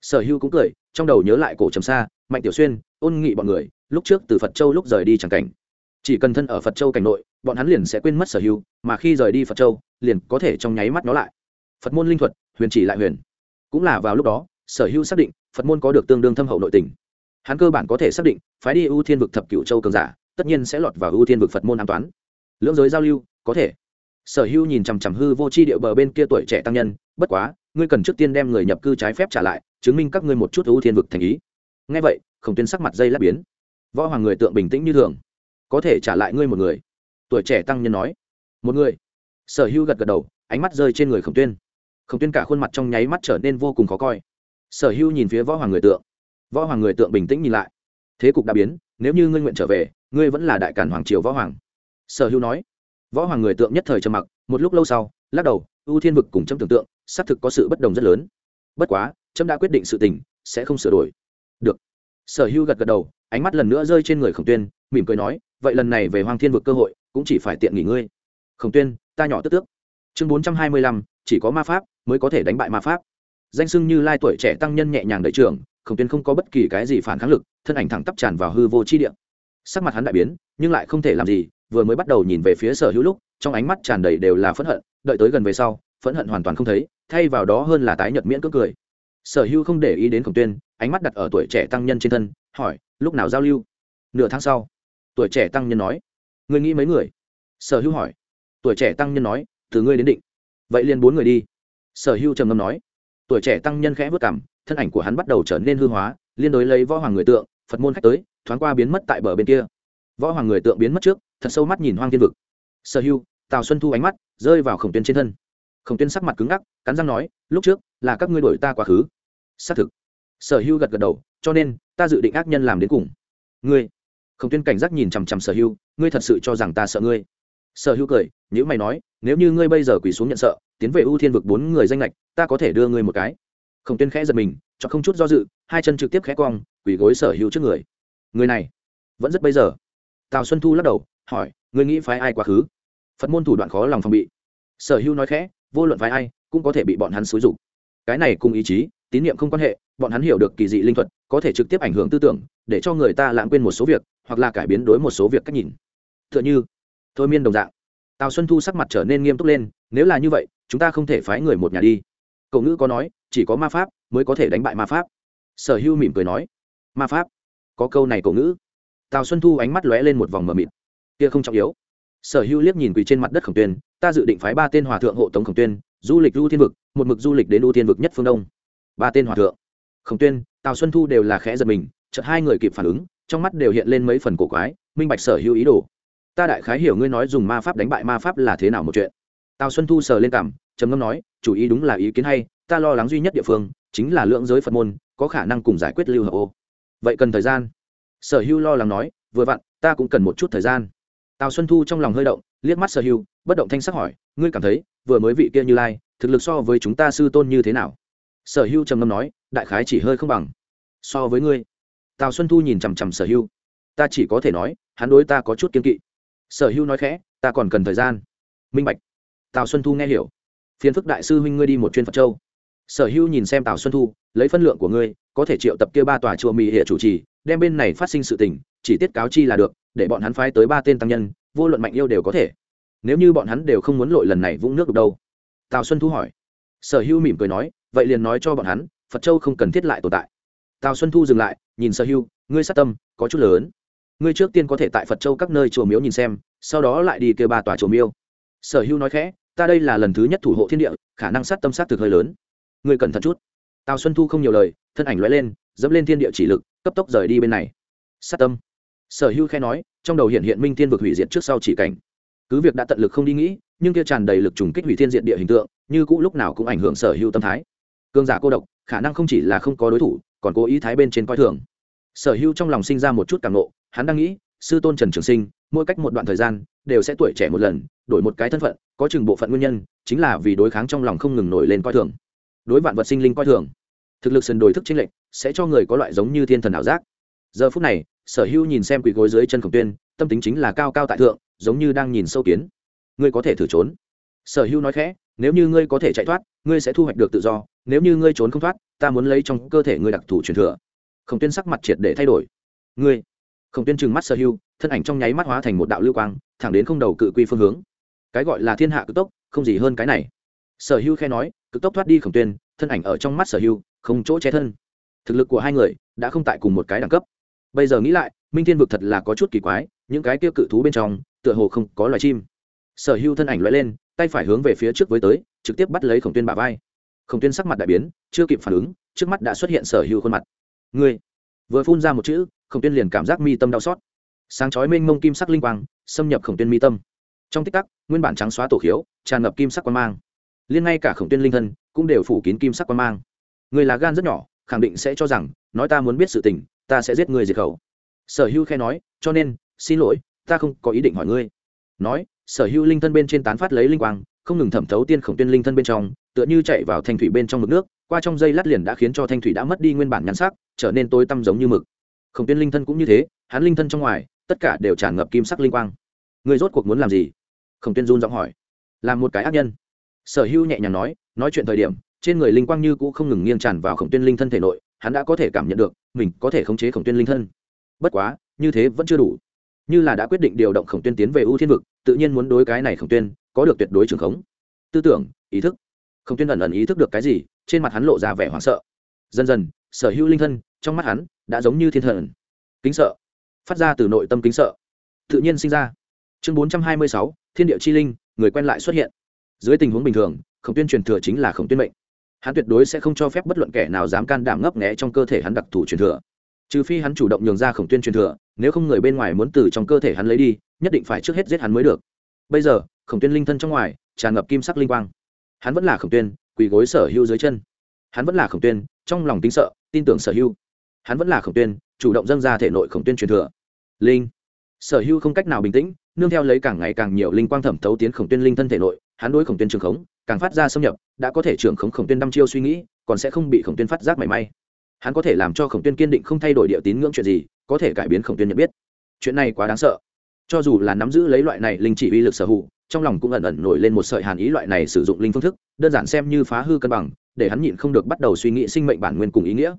Sở hưu cũng cười, trong đầu nhớ lại cổ trầm xa, mạnh tiểu xuyên, ôn nghị bọn người, lúc trước từ phật châu lúc rời đi chẳng cảnh. Chỉ cần thân ở phật châu cảnh nội, bọn hắn liền sẽ quên mất sở hưu mà khi rời đi phật châu, liền có thể trong nháy mắt nó lại. Phật môn linh thuật, huyền chỉ lại huyền. Cũng là vào lúc đó sở hưu xác định, phật môn có được tương đương thâm hậu nội tình. Hắn cơ bản có thể xác định, phái đi ưu thiên vực thập cựu châu cường giả, tất nhiên sẽ lọt vào ưu thiên vực phật môn an toán lưỡng giới giao lưu, có thể. Sở hưu nhìn chằm chằm hư vô c h i địa bờ bên kia tuổi trẻ tăng nhân, bất quá, ngươi cần trước tiên đem người nhập cư trái phép trả lại, chứng minh các ngươi một chút ưu thiên vực thành ý. Ngay vậy, khổng tuyên sắc mặt dây lát biến. Võ hoàng người tượng bình tĩnh như thường. Có thể trả lại ngươi một người. Tuổi trẻ tăng nhân nói. Một người. Sở hưu gật gật đầu, ánh mắt rơi trên người khổng tuyên. Khổng tuyên cả khuôn mặt trong nháy mắt trở nên vô cùng khó coi sở hưu nhìn phía võ hoàng người tượng. Võ hoàng người tượng bình tĩnh nhìn lại. Thế cục đã biến, nếu như ngươi nguyện trở về, ngươi vẫn là đại cản hoàng triều võ hoàng. Sở hưu nói. Võ hoàng người tượng nhất thời trầm mặc, một lúc lâu sau, lắc đầu, ưu thiên vực cùng chấm tưởng tượng, xác thực có sự bất đồng rất lớn. Bất quá trâm đã quyết định sự tình, sẽ không sửa đổi. Được. Sở hưu gật gật đầu, ánh mắt lần nữa rơi trên người khổng tuyên, mỉm cười nói, vậy lần này về hoàng thiên vực cơ hội, cũng chỉ phải tiện nghỉ ngươi. Khổng tuyên, ta nhỏ tức tước. Chương bốn trăm hai mươi lăm, chỉ có ma pháp, mới có thể đánh bại ma pháp danh sưng như lai tuổi trẻ tăng nhân nhẹ nhàng đợi trường khổng tuyên không có bất kỳ cái gì phản kháng lực, thân ảnh thẳng tắp tràn vào hư vô chi địa. Sắc mặt hắn đại biến, nhưng lại không thể làm gì, vừa mới bắt đầu nhìn về phía sở hữu lúc, trong ánh mắt tràn đầy đều là phẫn hận, đợi tới gần về sau, phẫn hận hoàn toàn không thấy, thay vào đó hơn là tái nhợt miễn cưỡng cười. Sở hữu không để ý đến khổng tuyên, ánh mắt đặt ở tuổi trẻ tăng nhân trên thân, hỏi, lúc nào giao lưu? Nửa tháng sau. Tuổi trẻ tăng nhân nói người nghĩ mấy người? Sở hữu hỏi. Tuổi trẻ tăng nhân nói, từ ngươi đến định. Vậy liền bốn người đi. Sở hữu trầm ngâm nói tuổi trẻ tăng nhân khẽ vất cảm, thân ảnh của hắn bắt đầu trở nên hư hóa, liên đối lấy võ hoàng người tượng, phật môn khách tới, thoáng qua biến mất tại bờ bên kia. Võ hoàng người tượng biến mất trước, thật sâu mắt nhìn hoang thiên vực. Sở hưu, tào xuân thu ánh mắt rơi vào khổng tuyên trên thân. Khổng tuyên sắc mặt cứng ngắc, cắn răng nói, lúc trước là các ngươi đổi ta quá khứ. Xác thực. Sở hưu gật gật đầu, cho nên, ta dự định ác nhân làm đến cùng. Ngươi? Khổng tuyên cảnh giác nhìn chằm chằm sở hưu, ngươi thật sự cho rằng ta sợ ngươi? Sở hưu cười nhữ mày nói, nếu như ngươi bây giờ quỳ xuống nhận sợ, tiến về ưu thiên vực bốn người danh lệch ta có thể đưa ngươi một cái. Khổng tuyên khẽ giật mình, cho không chút do dự, hai chân trực tiếp khẽ cong, quỳ gối sở hưu trước người. Người này, vẫn rất bây giờ. Tào xuân thu lắc đầu, hỏi, ngươi nghĩ phái ai quá khứ? Phật môn thủ đoạn khó lòng phòng bị. Sở hưu nói khẽ, vô luận phái ai, cũng có thể bị bọn hắn xúi dục. Cái này cùng ý chí, tín nhiệm không quan hệ, bọn hắn hiểu được kỳ dị linh thuật, có thể trực tiếp ảnh hưởng tư tưởng, để cho người ta lãng quên một số việc, hoặc là cải biến đối một số việc cách nhìn. T h ư ợ n h ư thôi miên đồng dạng. Tào xuân thu sắc mặt trở nên nghiêm túc lên, nếu là như vậy, chúng ta không thể phái người một nhà đi cậu ngữ có nói, chỉ có ma pháp mới có thể đánh bại ma pháp. Sở hưu mỉm cười nói, ma pháp? Có câu này cậu ngữ. Tào xuân thu ánh mắt lóe lên một vòng mờ mịt. Kia không trọng yếu. Sở hưu liếc nhìn quỳ trên mặt đất khổng tuyên, ta dự định phái ba tên hòa thượng hộ tống khổng tuyên, du lịch lưu thiên vực, một mực du lịch đến lưu thiên vực nhất phương đông. Ba tên hòa thượng. Khổng tuyên, tào xuân thu đều là khẽ giật mình, chợt hai người kịp phản ứng, trong mắt đều hiện lên mấy phần cổ quái, minh bạch sở hữu ý đồ. Ta đại khái hiểu ngươi nói dùng ma pháp đánh bại ma pháp là thế nào một chuyện. Tào xuân thu sờ lên cảm trầm ngâm nói chủ ý đúng là ý kiến hay, ta lo lắng duy nhất địa phương chính là lượng giới phật môn có khả năng cùng giải quyết lưu hợp ô. Vậy cần thời gian? Sở hữu lo lắng nói, vừa vặn, ta cũng cần một chút thời gian. Tào xuân thu trong lòng hơi động, liếc mắt sở hữu bất động thanh sắc hỏi, ngươi cảm thấy, vừa mới vị kia như lai, thực lực so với chúng ta sư tôn như thế nào? Sở hữu trầm ngâm nói, đại khái chỉ hơi không bằng. So với ngươi. Tào xuân thu nhìn chằm chằm sở hữu ta chỉ có thể nói, hắn đối ta có chút kiên kỵ. Sở hữu nói khẽ, ta còn cần thời gian. Minh bạch. Tào xuân thu nghe hiểu phiền phức đại sư huynh ngươi đi một chuyên phật châu. Sở hữu nhìn xem tào xuân thu, lấy phân lượng của ngươi, có thể triệu tập kia ba tòa chùa mỹ hệ chủ trì, đem bên này phát sinh sự tình, chỉ tiết cáo chi là được, để bọn hắn phái tới ba tên tăng nhân, vô luận mạnh yêu đều có thể. Nếu như bọn hắn đều không muốn lội lần này vũng nước được đâu? Tào xuân thu hỏi. Sở hữu mỉm cười nói, vậy liền nói cho bọn hắn, phật châu không cần thiết lại tồn tại. Tào xuân thu dừng lại, nhìn sở hưu ngươi sát tâm, có chút lớn. Ngươi trước tiên có thể tại phật châu các nơi chùa miếu nhìn xem, sau đó lại đi kêu ba tòa chùa miêu. sở hưu nói khẽ ta đây là lần thứ nhất thủ hộ thiên địa, khả năng sát tâm sát thực hơi lớn. Người cẩn thận chút. Tào xuân thu không nhiều lời, thân ảnh loại lên, dẫm lên thiên địa chỉ lực, cấp tốc rời đi bên này. Sát tâm. Sở hưu khe nói, trong đầu hiện hiện minh thiên vực hủy diệt trước sau chỉ cảnh. Cứ việc đã tận lực không đi nghĩ, nhưng kia tràn đầy lực trùng kích hủy thiên diện địa hình tượng, như cũ lúc nào cũng ảnh hưởng sở hưu tâm thái. Cương giả cô độc, khả năng không chỉ là không có đối thủ, còn cố ý thái bên trên coi thường. Sở hữu trong lòng sinh ra một chút cảm nộ hắn đang nghĩ, sư tôn trần trường sinh, mỗi cách một đoạn thời gian, đều sẽ tuổi trẻ một lần, đổi một cái thân phận có chừng bộ phận nguyên nhân, chính là vì đối kháng trong lòng không ngừng nổi lên coi thường. Đối vạn vật sinh linh coi thường. Thực lực sần đổi thức chính lệnh sẽ cho người có loại giống như thiên thần ảo giác. Giờ phút này, sở hữu nhìn xem quỳ gối dưới chân khổng tuyên, tâm tính chính là cao cao tại thượng, giống như đang nhìn sâu kiến. Ngươi có thể thử trốn. Sở hữu nói khẽ, nếu như ngươi có thể chạy thoát, ngươi sẽ thu hoạch được tự do, nếu như ngươi trốn không thoát, ta muốn lấy trong cơ thể ngươi đặc thù truyền thừa. Khổng tuyên sắc mặt triệt để thay đổi. Ngươi. Khổng tuyên trừng mắt sở hưu thân ảnh trong nháy mắt hóa thành một đạo lưu quang, thẳng đến không đầu cự quy phương hướng cái gọi là thiên hạ cực tốc, không gì hơn cái này. Sở hưu khe nói, cực tốc thoát đi khổng tuyên, thân ảnh ở trong mắt sở hưu, không chỗ che thân. Thực lực của hai người đã không tại cùng một cái đẳng cấp. Bây giờ nghĩ lại, minh thiên vực thật là có chút kỳ quái, những cái kia cự thú bên trong, tựa hồ không có loài chim. Sở hưu thân ảnh loại lên, tay phải hướng về phía trước với tới, trực tiếp bắt lấy khổng tuyên bà vai. Khổng tuyên sắc mặt đại biến, chưa kịp phản ứng, trước mắt đã xuất hiện sở hưu khuôn mặt. Ngươi! Vừa phun ra một chữ, khổng tuyên liền cảm giác mi tâm đau xót. Sáng chói mênh mông kim sắc linh quang, xâm nhập khổng tuyên mi tâm. Trong tích tắc nguyên bản trắng xóa tổ khiếu, tràn ngập kim sắc quan mang. Liên ngay cả khổng tuyên linh thân cũng đều phủ kín kim sắc quan mang. Người là gan rất nhỏ, khẳng định sẽ cho rằng, nói ta muốn biết sự tình, ta sẽ giết người diệt khẩu. Sở hữu khe nói, cho nên, xin lỗi, ta không có ý định hỏi ngươi. Nói, sở hữu linh thân bên trên tán phát lấy linh quang, không ngừng thẩm thấu tiên khổng tuyên linh thân bên trong, tựa như chạy vào thanh thủy bên trong mực nước, qua trong dây lát liền đã khiến cho thanh thủy đã mất đi nguyên bản nhắn sắc, trở nên tối tăm giống như mực. Khổng tiên linh thân cũng như thế, hắn linh thân trong ngoài, tất cả đều tràn ngập kim sắc linh quang. Người rốt cuộc muốn làm gì? Khổng Tuyên run giọng hỏi. Làm một cái ác nhân. Sở hữu nhẹ nhàng nói nói chuyện thời điểm, trên người linh quang như cũ không ngừng nghiêng tràn vào khổng Tuyên linh thân thể nội, hắn đã có thể cảm nhận được, mình có thể khống chế khổng Tuyên linh thân. Bất quá, như thế vẫn chưa đủ. Như là đã quyết định điều động khổng Tuyên tiến về ưu thiên vực, tự nhiên muốn đối cái này khổng Tuyên có được tuyệt đối trường khống. Tư tưởng, ý thức. Khổng tuyên ẩn ẩn ý thức được cái gì, trên mặt hắn lộ ra vẻ hoảng sợ. Dần dần, sở hữu linh thân, trong mắt hắn, đã giống như thiên thần. Kính sợ. Phát ra từ nội tâm kính sợ. Tự nhiên sinh ra. Chương bốn trăm hai mươi sáu thiên địa chi linh, người quen lại xuất hiện. Dưới tình huống bình thường, khổng tuyên truyền thừa chính là khổng tuyên mệnh. Hắn tuyệt đối sẽ không cho phép bất luận kẻ nào dám can đảm ngấp nghẽ trong cơ thể hắn đặc thù truyền thừa. Trừ phi hắn chủ động nhường ra khổng tuyên truyền thừa, nếu không người bên ngoài muốn từ trong cơ thể hắn lấy đi, nhất định phải trước hết giết hắn mới được. Bây giờ, khổng tuyên linh thân trong ngoài, tràn ngập kim sắc linh quang. Hắn vẫn là khổng tuyên, quỳ gối sở hữu dưới chân. Hắn vẫn là khổng tuyên, trong lòng tính sợ, tin tưởng sở hữu. Hắn vẫn là khổng tuyên, chủ động dâng ra thể nội khổng tuyên truyền thừa. Linh. Sở hữu không cách nào bình tĩnh nương theo lấy càng ngày càng nhiều linh quang thẩm thấu tiến khổng tuyên linh thân thể nội, hắn đối khổng tuyên trường khống, càng phát ra xâm nhập, đã có thể trưởng khống khổng tuyên đăm chiêu suy nghĩ, còn sẽ không bị khổng tuyên phát giác mảy may. Hắn có thể làm cho khổng tuyên kiên định không thay đổi địa tín ngưỡng chuyện gì, có thể cải biến khổng tuyên nhận biết. Chuyện này quá đáng sợ. Cho dù là nắm giữ lấy loại này linh chỉ uy lực sở hữu, trong lòng cũng ẩn ẩn nổi lên một sợi hàn ý loại này sử dụng linh phương thức, đơn giản xem như phá hư cân bằng, để hắn nhịn không được bắt đầu suy nghĩ sinh mệnh bản nguyên cùng ý nghĩa.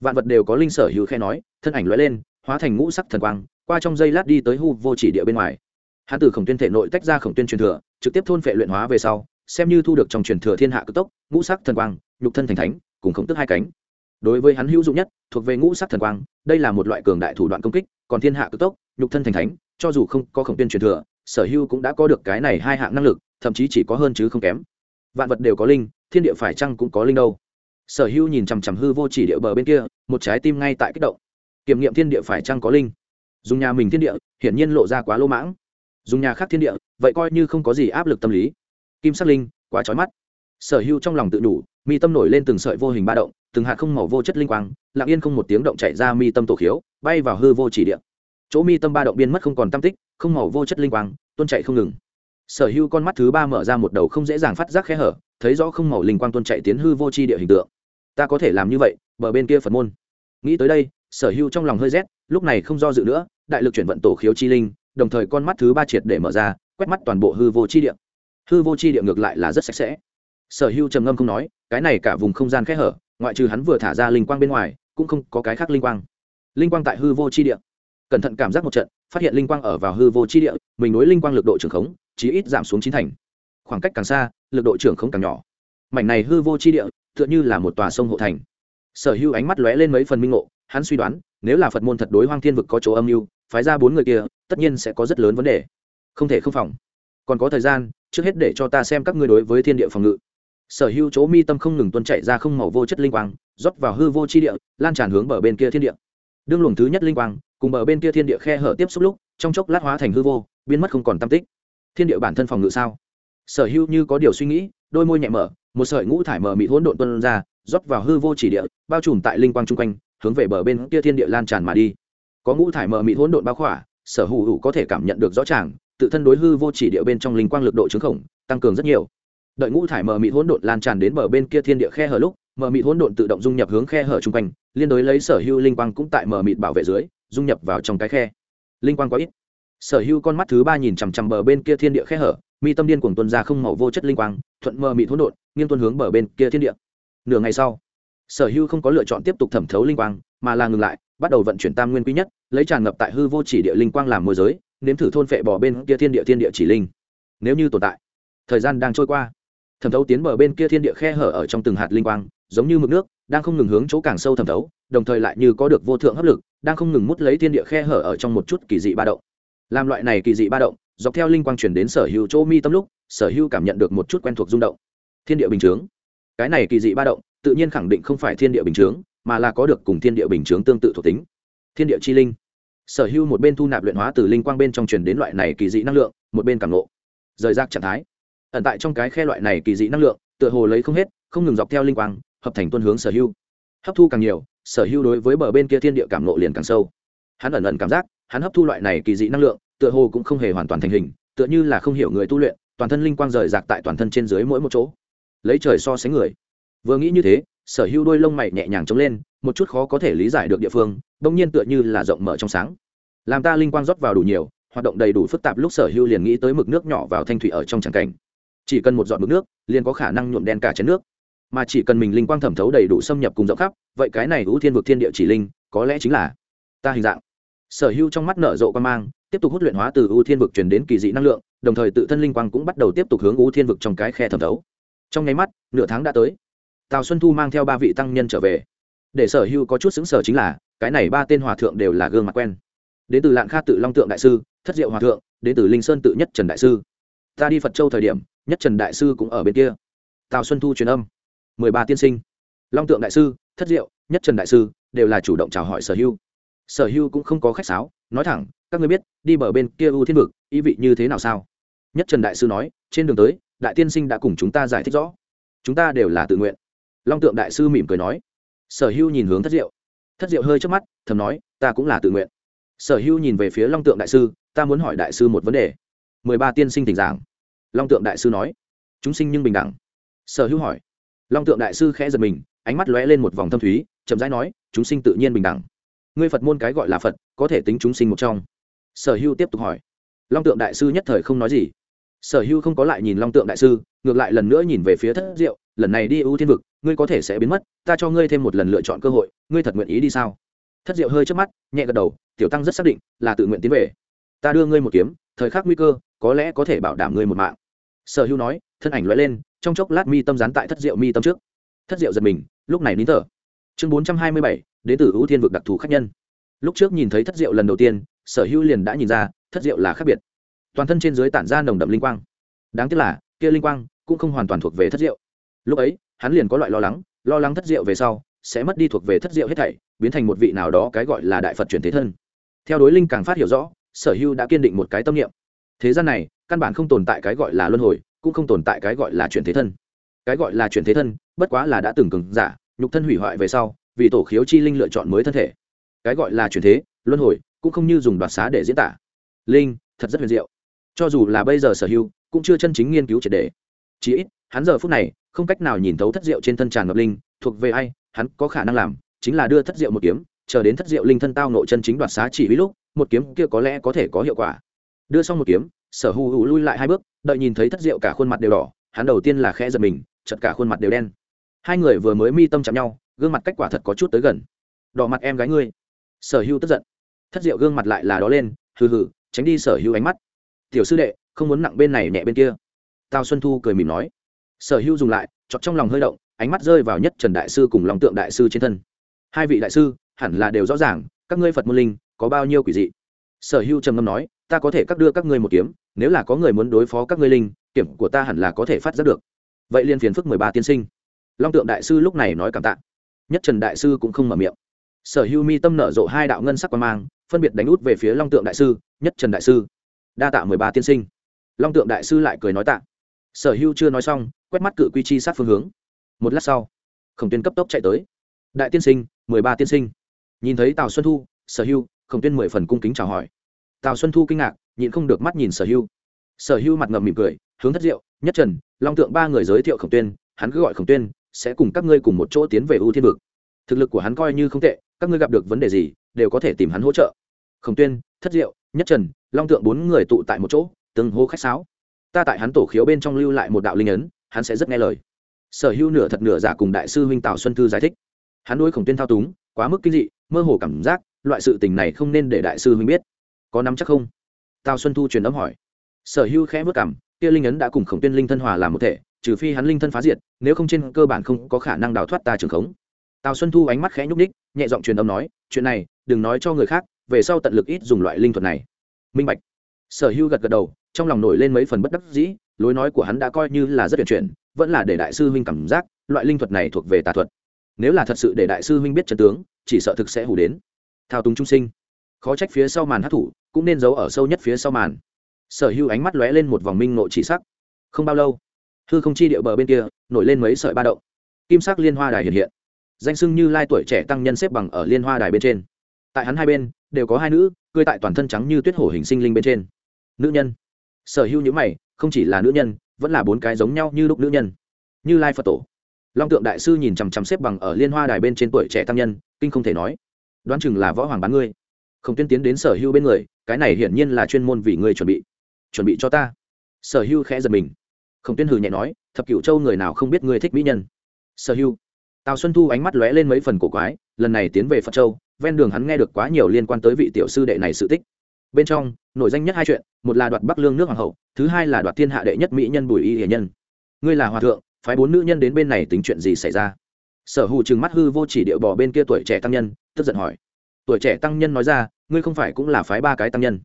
Vạn vật đều có linh sở hữu khe nói, thân ảnh lóe lên, hóa thành ngũ sắc thần quang, qua trong giây lát đi tới hu vô chỉ địa bên ngoài hắn từ khổng tuyên thể nội tách ra khổng tuyên truyền thừa, trực tiếp thôn phệ luyện hóa về sau, xem như thu được trong truyền thừa thiên hạ cực tốc, ngũ sắc thần quang, nhục thân thành thánh, cùng khổng tức hai cánh. Đối với hắn hữu dụng nhất, thuộc về ngũ sắc thần quang, đây là một loại cường đại thủ đoạn công kích, còn thiên hạ cực tốc, nhục thân thành thánh, cho dù không có khổng tuyên truyền thừa, sở hữu cũng đã có được cái này hai hạng năng lực, thậm chí chỉ có hơn chứ không kém. Vạn vật đều có linh, thiên địa phải chăng cũng có linh đâu. Sở hữu nhìn chằm chằm hư vô chỉ địa bờ bên kia, một trái tim ngay tại kích động. Kiểm nghiệm thiên địa phải chăng có linh? Dùng nhà mình thiên địa, hiển nhiên lộ ra quá lô mãng dùng nhà khác thiên địa, vậy coi như không có gì áp lực tâm lý. Kim sắc linh, quá trói mắt. Sở hữu trong lòng tự đủ, mi tâm nổi lên từng sợi vô hình ba động, từng hạt không màu vô chất linh quang, lặng yên không một tiếng động chạy ra mi tâm tổ khiếu, bay vào hư vô chỉ địa. Chỗ mi tâm ba động biên mất không còn tam tích, không màu vô chất linh quang, tuôn chạy không ngừng. Sở hữu con mắt thứ ba mở ra một đầu không dễ dàng phát giác khe hở, thấy rõ không màu linh quang tuôn chạy tiến hư vô chi địa hình tượng. Ta có thể làm như vậy, bờ bên kia phật môn. Nghĩ tới đây, sở hữu trong lòng hơi rét, lúc này không do dự nữa, đại lực chuyển vận tổ khiếu chi linh đồng thời con mắt thứ ba triệt để mở ra, quét mắt toàn bộ hư vô chi địa. Hư vô chi địa ngược lại là rất sạch sẽ. Sở Hưu trầm ngâm không nói, cái này cả vùng không gian khẽ hở, ngoại trừ hắn vừa thả ra linh quang bên ngoài, cũng không có cái khác linh quang. Linh quang tại hư vô chi địa. Cẩn thận cảm giác một trận, phát hiện linh quang ở vào hư vô chi địa, mình nối linh quang lực độ trưởng khống, chí ít giảm xuống chín thành. Khoảng cách càng xa, lực độ trưởng không càng nhỏ. Mảnh này hư vô chi địa, tựa như là một tòa sông hộ thành. Sở Hưu ánh mắt lóe lên mấy phần minh ngộ, hắn suy đoán, nếu là phật môn thật đối hoang thiên vực có chỗ âm mưu, phái ra bốn người kia tất nhiên sẽ có rất lớn vấn đề. Không thể không phòng. Còn có thời gian, trước hết để cho ta xem các ngươi đối với thiên địa phòng ngự. Sở hữu chỗ mi tâm không ngừng tuân chạy ra không màu vô chất linh quang, rót vào hư vô chi địa, lan tràn hướng bờ bên kia thiên địa. Đương luồng thứ nhất linh quang, cùng bờ bên kia thiên địa khe hở tiếp xúc lúc, trong chốc lát hóa thành hư vô, biến mất không còn tam tích. Thiên địa bản thân phòng ngự sao? Sở hữu như có điều suy nghĩ, đôi môi nhẹ mở, một sợi ngũ thải mờ mị hỗn độn tuân ra, rót vào hư vô chỉ địa, bao trùm tại linh quang chung quanh, hướng về bờ bên kia thiên địa lan tràn mà đi. Có ngũ thải mờ mị hỗn độn bao khỏa sở hữu hữu có thể cảm nhận được rõ ràng, tự thân đối hư vô chỉ địa bên trong linh quang lực độ trứng khổng, tăng cường rất nhiều. Đợi ngũ thải mờ mị hỗn độn lan tràn đến bờ bên kia thiên địa khe hở lúc, mờ mị hỗn độn tự động dung nhập hướng khe hở chung quanh, liên đối lấy sở hữu linh quang cũng tại mờ mịt bảo vệ dưới, dung nhập vào trong cái khe. Linh quang quá ít. Sở hữu con mắt thứ ba nhìn chằm chằm bờ bên kia thiên địa khe hở, mi tâm điên cuồng tuân ra không màu vô chất linh quang, thuận mờ mịt hỗn độn, nghiêng tuân hướng bờ bên kia thiên địa. Nửa ngày sau, sở hữu không có lựa chọn tiếp tục thẩm thấu linh quang, mà là ngừng lại bắt đầu vận chuyển tam nguyên quý nhất, lấy tràn ngập tại hư vô chỉ địa linh quang làm môi giới, nếm thử thôn phệ bỏ bên kia thiên địa thiên địa chỉ linh. Nếu như tồn tại, thời gian đang trôi qua. Thẩm thấu tiến bờ bên kia thiên địa khe hở ở trong từng hạt linh quang, giống như mực nước, đang không ngừng hướng chỗ càng sâu thẩm thấu, đồng thời lại như có được vô thượng hấp lực, đang không ngừng mút lấy thiên địa khe hở ở trong một chút kỳ dị ba động. Làm loại này kỳ dị ba động, dọc theo linh quang chuyển đến sở hữu chỗ mi tâm lúc, sở hữu cảm nhận được một chút quen thuộc rung động. Thiên địa bình chướng. Cái này kỳ dị ba động, tự nhiên khẳng định không phải thiên địa bình chướng mà là có được cùng thiên địa bình chướng tương tự thuộc tính. Thiên địa chi linh. Sở hữu một bên thu nạp luyện hóa từ linh quang bên trong truyền đến loại này kỳ dị năng lượng, một bên cảm lộ rời rác trạng thái. Ẩn tại trong cái khe loại này kỳ dị năng lượng, tựa hồ lấy không hết, không ngừng dọc theo linh quang, hợp thành tuân hướng sở hữu. Hấp thu càng nhiều, sở hữu đối với bờ bên kia thiên địa cảm nộ liền càng sâu. Hắn ẩn ẩn cảm giác, hắn hấp thu loại này kỳ dị năng lượng, tựa hồ cũng không hề hoàn toàn thành hình, tựa như là không hiểu người tu luyện, toàn thân linh quang rời rạc tại toàn thân trên dưới mỗi một chỗ. Lấy trời so sánh người. Vừa nghĩ như thế sở hữu đôi lông mày nhẹ nhàng trống lên, một chút khó có thể lý giải được địa phương đông nhiên tựa như là rộng mở trong sáng. Làm ta linh quang rót vào đủ nhiều, hoạt động đầy đủ phức tạp lúc sở hữu liền nghĩ tới mực nước nhỏ vào thanh thủy ở trong tràng cảnh. Chỉ cần một giọt mực nước, liền có khả năng nhuộm đen cả chén nước. Mà chỉ cần mình linh quang thẩm thấu đầy đủ xâm nhập cùng rộng khắp, vậy cái này ưu thiên vực thiên địa chỉ linh, có lẽ chính là ta hình dạng. Sở hữu trong mắt nở rộ quan mang, tiếp tục hút luyện hóa từ ưu thiên vực truyền đến kỳ dị năng lượng, đồng thời tự thân linh quang cũng bắt đầu tiếp tục hướng ưu thiên vực trong cái khe thẩm thấu. Trong nháy mắt, nửa tháng đã tới tào xuân thu mang theo ba vị tăng nhân trở về. Để sở hữu có chút xứng sở chính là, cái này ba tên hòa thượng đều là gương mặt quen. Đến từ lạng kha tự long tượng đại sư, thất diệu hòa thượng, đến từ linh sơn tự nhất trần đại sư. Ta đi phật châu thời điểm, nhất trần đại sư cũng ở bên kia. Tào xuân thu truyền âm. Mười ba tiên sinh. Long tượng đại sư, thất diệu, nhất trần đại sư, đều là chủ động chào hỏi sở hưu sở hưu cũng không có khách sáo, nói thẳng, các người biết, đi bờ bên kia u thiên vực, ý vị như thế nào sao? Nhất trần đại sư nói, trên đường tới, đại tiên sinh đã cùng chúng ta giải thích rõ. Chúng ta đều là tự nguyện long tượng đại sư mỉm cười nói. Sở hưu nhìn hướng thất diệu. Thất diệu hơi trước mắt, thầm nói, ta cũng là tự nguyện. Sở hưu nhìn về phía long tượng đại sư, ta muốn hỏi đại sư một vấn đề. Mười ba tiên sinh tỉnh giảng. Long tượng đại sư nói, chúng sinh nhưng bình đẳng. Sở hưu hỏi. Long tượng đại sư khẽ giật mình, ánh mắt lóe lên một vòng thâm thúy, chậm rãi nói, chúng sinh tự nhiên bình đẳng. Ngươi phật môn cái gọi là phật, có thể tính chúng sinh một trong. Sở hưu tiếp tục hỏi. Long tượng đại sư nhất thời không nói gì. Sở hưu không có lại nhìn long tượng đại sư, ngược lại lần nữa nhìn về phía thất diệu, lần này đi ưu thiên vực ngươi có thể sẽ biến mất, ta cho ngươi thêm một lần lựa chọn cơ hội, ngươi thật nguyện ý đi sao? Thất diệu hơi trước mắt, nhẹ gật đầu, tiểu tăng rất xác định là tự nguyện tiến về. Ta đưa ngươi một kiếm, thời khắc nguy cơ, có lẽ có thể bảo đảm ngươi một mạng. Sở hữu nói, thân ảnh loại lên, trong chốc lát mi tâm dán tại thất diệu mi tâm trước. Thất diệu giật mình, lúc này nín thở. Chương bốn trăm hai mươi bảy, đến từ ưu thiên vực đặc thù khách nhân. Lúc trước nhìn thấy thất diệu lần đầu tiên, sở hữu liền đã nhìn ra, thất diệu là khác biệt. Toàn thân trên dưới tản ra nồng đậm linh quang. Đáng tiếc là, kia linh quang cũng không hoàn toàn thuộc về thất diệu lúc ấy, hắn liền có loại lo lắng lo lắng thất diệu về sau, sẽ mất đi thuộc về thất diệu hết thảy, biến thành một vị nào đó cái gọi là đại phật chuyển thế thân. Theo đối linh càng phát hiểu rõ, sở hưu đã kiên định một cái tâm niệm. Thế gian này, căn bản không tồn tại cái gọi là luân hồi, cũng không tồn tại cái gọi là chuyển thế thân. Cái gọi là chuyển thế thân, bất quá là đã từng cường giả, nhục thân hủy hoại về sau, vì tổ khiếu chi linh lựa chọn mới thân thể. Cái gọi là chuyển thế, luân hồi, cũng không như dùng đoạt xá để diễn tả. Linh, thật rất huyền diệu. Cho dù là bây giờ sở hữu, cũng chưa chân chính nghiên cứu triệt đề chí ít hắn giờ phút này không cách nào nhìn thấu thất diệu trên thân tràn ngập linh, thuộc về ai, hắn có khả năng làm chính là đưa thất diệu một kiếm, chờ đến thất diệu linh thân tao nộ chân chính đoạt xá chỉ huy lúc, một kiếm kia có lẽ có thể có hiệu quả. Đưa xong một kiếm, sở hù hù lui lại hai bước, đợi nhìn thấy thất diệu cả khuôn mặt đều đỏ, hắn đầu tiên là khẽ giật mình chật cả khuôn mặt đều đen. Hai người vừa mới mi tâm chạm nhau, gương mặt cách quả thật có chút tới gần. Đỏ mặt em gái ngươi. Sở hưu tức giận. Thất diệu gương mặt lại là đó lên, hừ hừ, tránh đi sở hưu ánh mắt. Tiểu sư đệ, không muốn nặng bên này nhẹ bên kia. Tao xuân thu cười mỉm nói sở hưu dùng lại, chọt trong lòng hơi động, ánh mắt rơi vào nhất trần đại sư cùng lòng tượng đại sư trên thân. Hai vị đại sư, hẳn là đều rõ ràng, các ngươi phật môn linh, có bao nhiêu quỷ dị? Sở hưu trầm ngâm nói, ta có thể cắt đưa các ngươi một kiếm, nếu là có người muốn đối phó các ngươi linh, kiểm của ta hẳn là có thể phát giác được. Vậy liên phiền phức mười ba tiên sinh. Long tượng đại sư lúc này nói cảm tạ. Nhất trần đại sư cũng không mở miệng. Sở hưu mi tâm nở rộ hai đạo ngân sắc quan mang, phân biệt đánh út về phía long tượng đại sư, nhất trần đại sư. Đa tạ mười ba tiên sinh. Long tượng đại sư lại cười nói tạ sở hưu chưa nói xong, quét mắt cự quy chi sát phương hướng. Một lát sau, khổng tuyên cấp tốc chạy tới. Đại tiên sinh, mười ba tiên sinh. Nhìn thấy tào xuân thu, sở hưu khổng tuyên mười phần cung kính chào hỏi. Tào xuân thu kinh ngạc, nhịn không được mắt nhìn sở hưu sở hưu mặt ngầm mỉm cười, hướng thất diệu, nhất trần, long tượng ba người giới thiệu khổng tuyên, hắn cứ gọi khổng tuyên, sẽ cùng các ngươi cùng một chỗ tiến về ưu thiên vực. Thực lực của hắn coi như không tệ, các ngươi gặp được vấn đề gì, đều có thể tìm hắn hỗ trợ. Khổng tuyên, thất diệu, nhất trần, long tượng bốn người tụ tại một chỗ, từng hô khách sáo ta tại hắn tổ khiếu bên trong lưu lại một đạo linh ấn, hắn sẽ rất nghe lời. Sở hữu nửa thật nửa giả cùng đại sư huynh tào xuân thư giải thích. Hắn đối khổng tuyên thao túng, quá mức kinh dị, mơ hồ cảm giác, loại sự tình này không nên để đại sư huynh biết. Có nắm chắc không? Tào xuân thu truyền âm hỏi. Sở hữu khẽ vất cảm, kia linh ấn đã cùng khổng tuyên linh thân hòa làm một thể, trừ phi hắn linh thân phá diệt, nếu không trên cơ bản không có khả năng đào thoát ta trường khống. Tào xuân thu ánh mắt khẽ nhúc ních nhẹ giọng truyền âm nói, chuyện này, đừng nói cho người khác, về sau tận lực ít dùng loại linh thuật này. Minh bạch. Sở hưu gật gật đầu trong lòng nổi lên mấy phần bất đắc dĩ, lối nói của hắn đã coi như là rất tuyển chuyển, vẫn là để đại sư huynh cảm giác, loại linh thuật này thuộc về tà thuật. Nếu là thật sự để đại sư huynh biết trận tướng, chỉ sợ thực sẽ hủ đến. Thao túng trung sinh. Khó trách phía sau màn hát thủ, cũng nên giấu ở sâu nhất phía sau màn. Sở hữu ánh mắt lóe lên một vòng minh nộ chỉ sắc. Không bao lâu, hư không chi địa bờ bên kia nổi lên mấy sợi ba động. Kim sắc liên hoa đài hiện hiện. Danh sưng như lai tuổi trẻ tăng nhân xếp bằng ở liên hoa đài bên trên. Tại hắn hai bên, đều có hai nữ cười tại toàn thân trắng như tuyết hổ hình sinh linh bên trên. Nữ nhân sở hữu những mày, không chỉ là nữ nhân, vẫn là bốn cái giống nhau như lúc nữ nhân. Như lai phật tổ. Long tượng đại sư nhìn chằm chằm xếp bằng ở liên hoa đài bên trên tuổi trẻ tăng nhân, kinh không thể nói. Đoán chừng là võ hoàng bán ngươi. Không tuyên tiến đến sở hữu bên người, cái này hiển nhiên là chuyên môn vì ngươi chuẩn bị. Chuẩn bị cho ta. Sở hữu khẽ giật mình. Không tuyên hừ nhẹ nói, thập cựu châu người nào không biết ngươi thích mỹ nhân? Sở hữu. Tào xuân thu ánh mắt lóe lên mấy phần cổ quái, lần này tiến về phật châu, ven đường hắn nghe được quá nhiều liên quan tới vị tiểu sư đệ này sự tích bên trong, nổi danh nhất hai chuyện, một là đoạt bắc lương nước hoàng hậu, thứ hai là đoạt thiên hạ đệ nhất mỹ nhân bùi y hiền nhân. Ngươi là hòa thượng, phái bốn nữ nhân đến bên này tính chuyện gì xảy ra? Sở hù trừng mắt hư vô chỉ điệu bỏ bên kia tuổi trẻ tăng nhân, tức giận hỏi. Tuổi trẻ tăng nhân nói ra, ngươi không phải cũng là phái ba cái tăng nhân?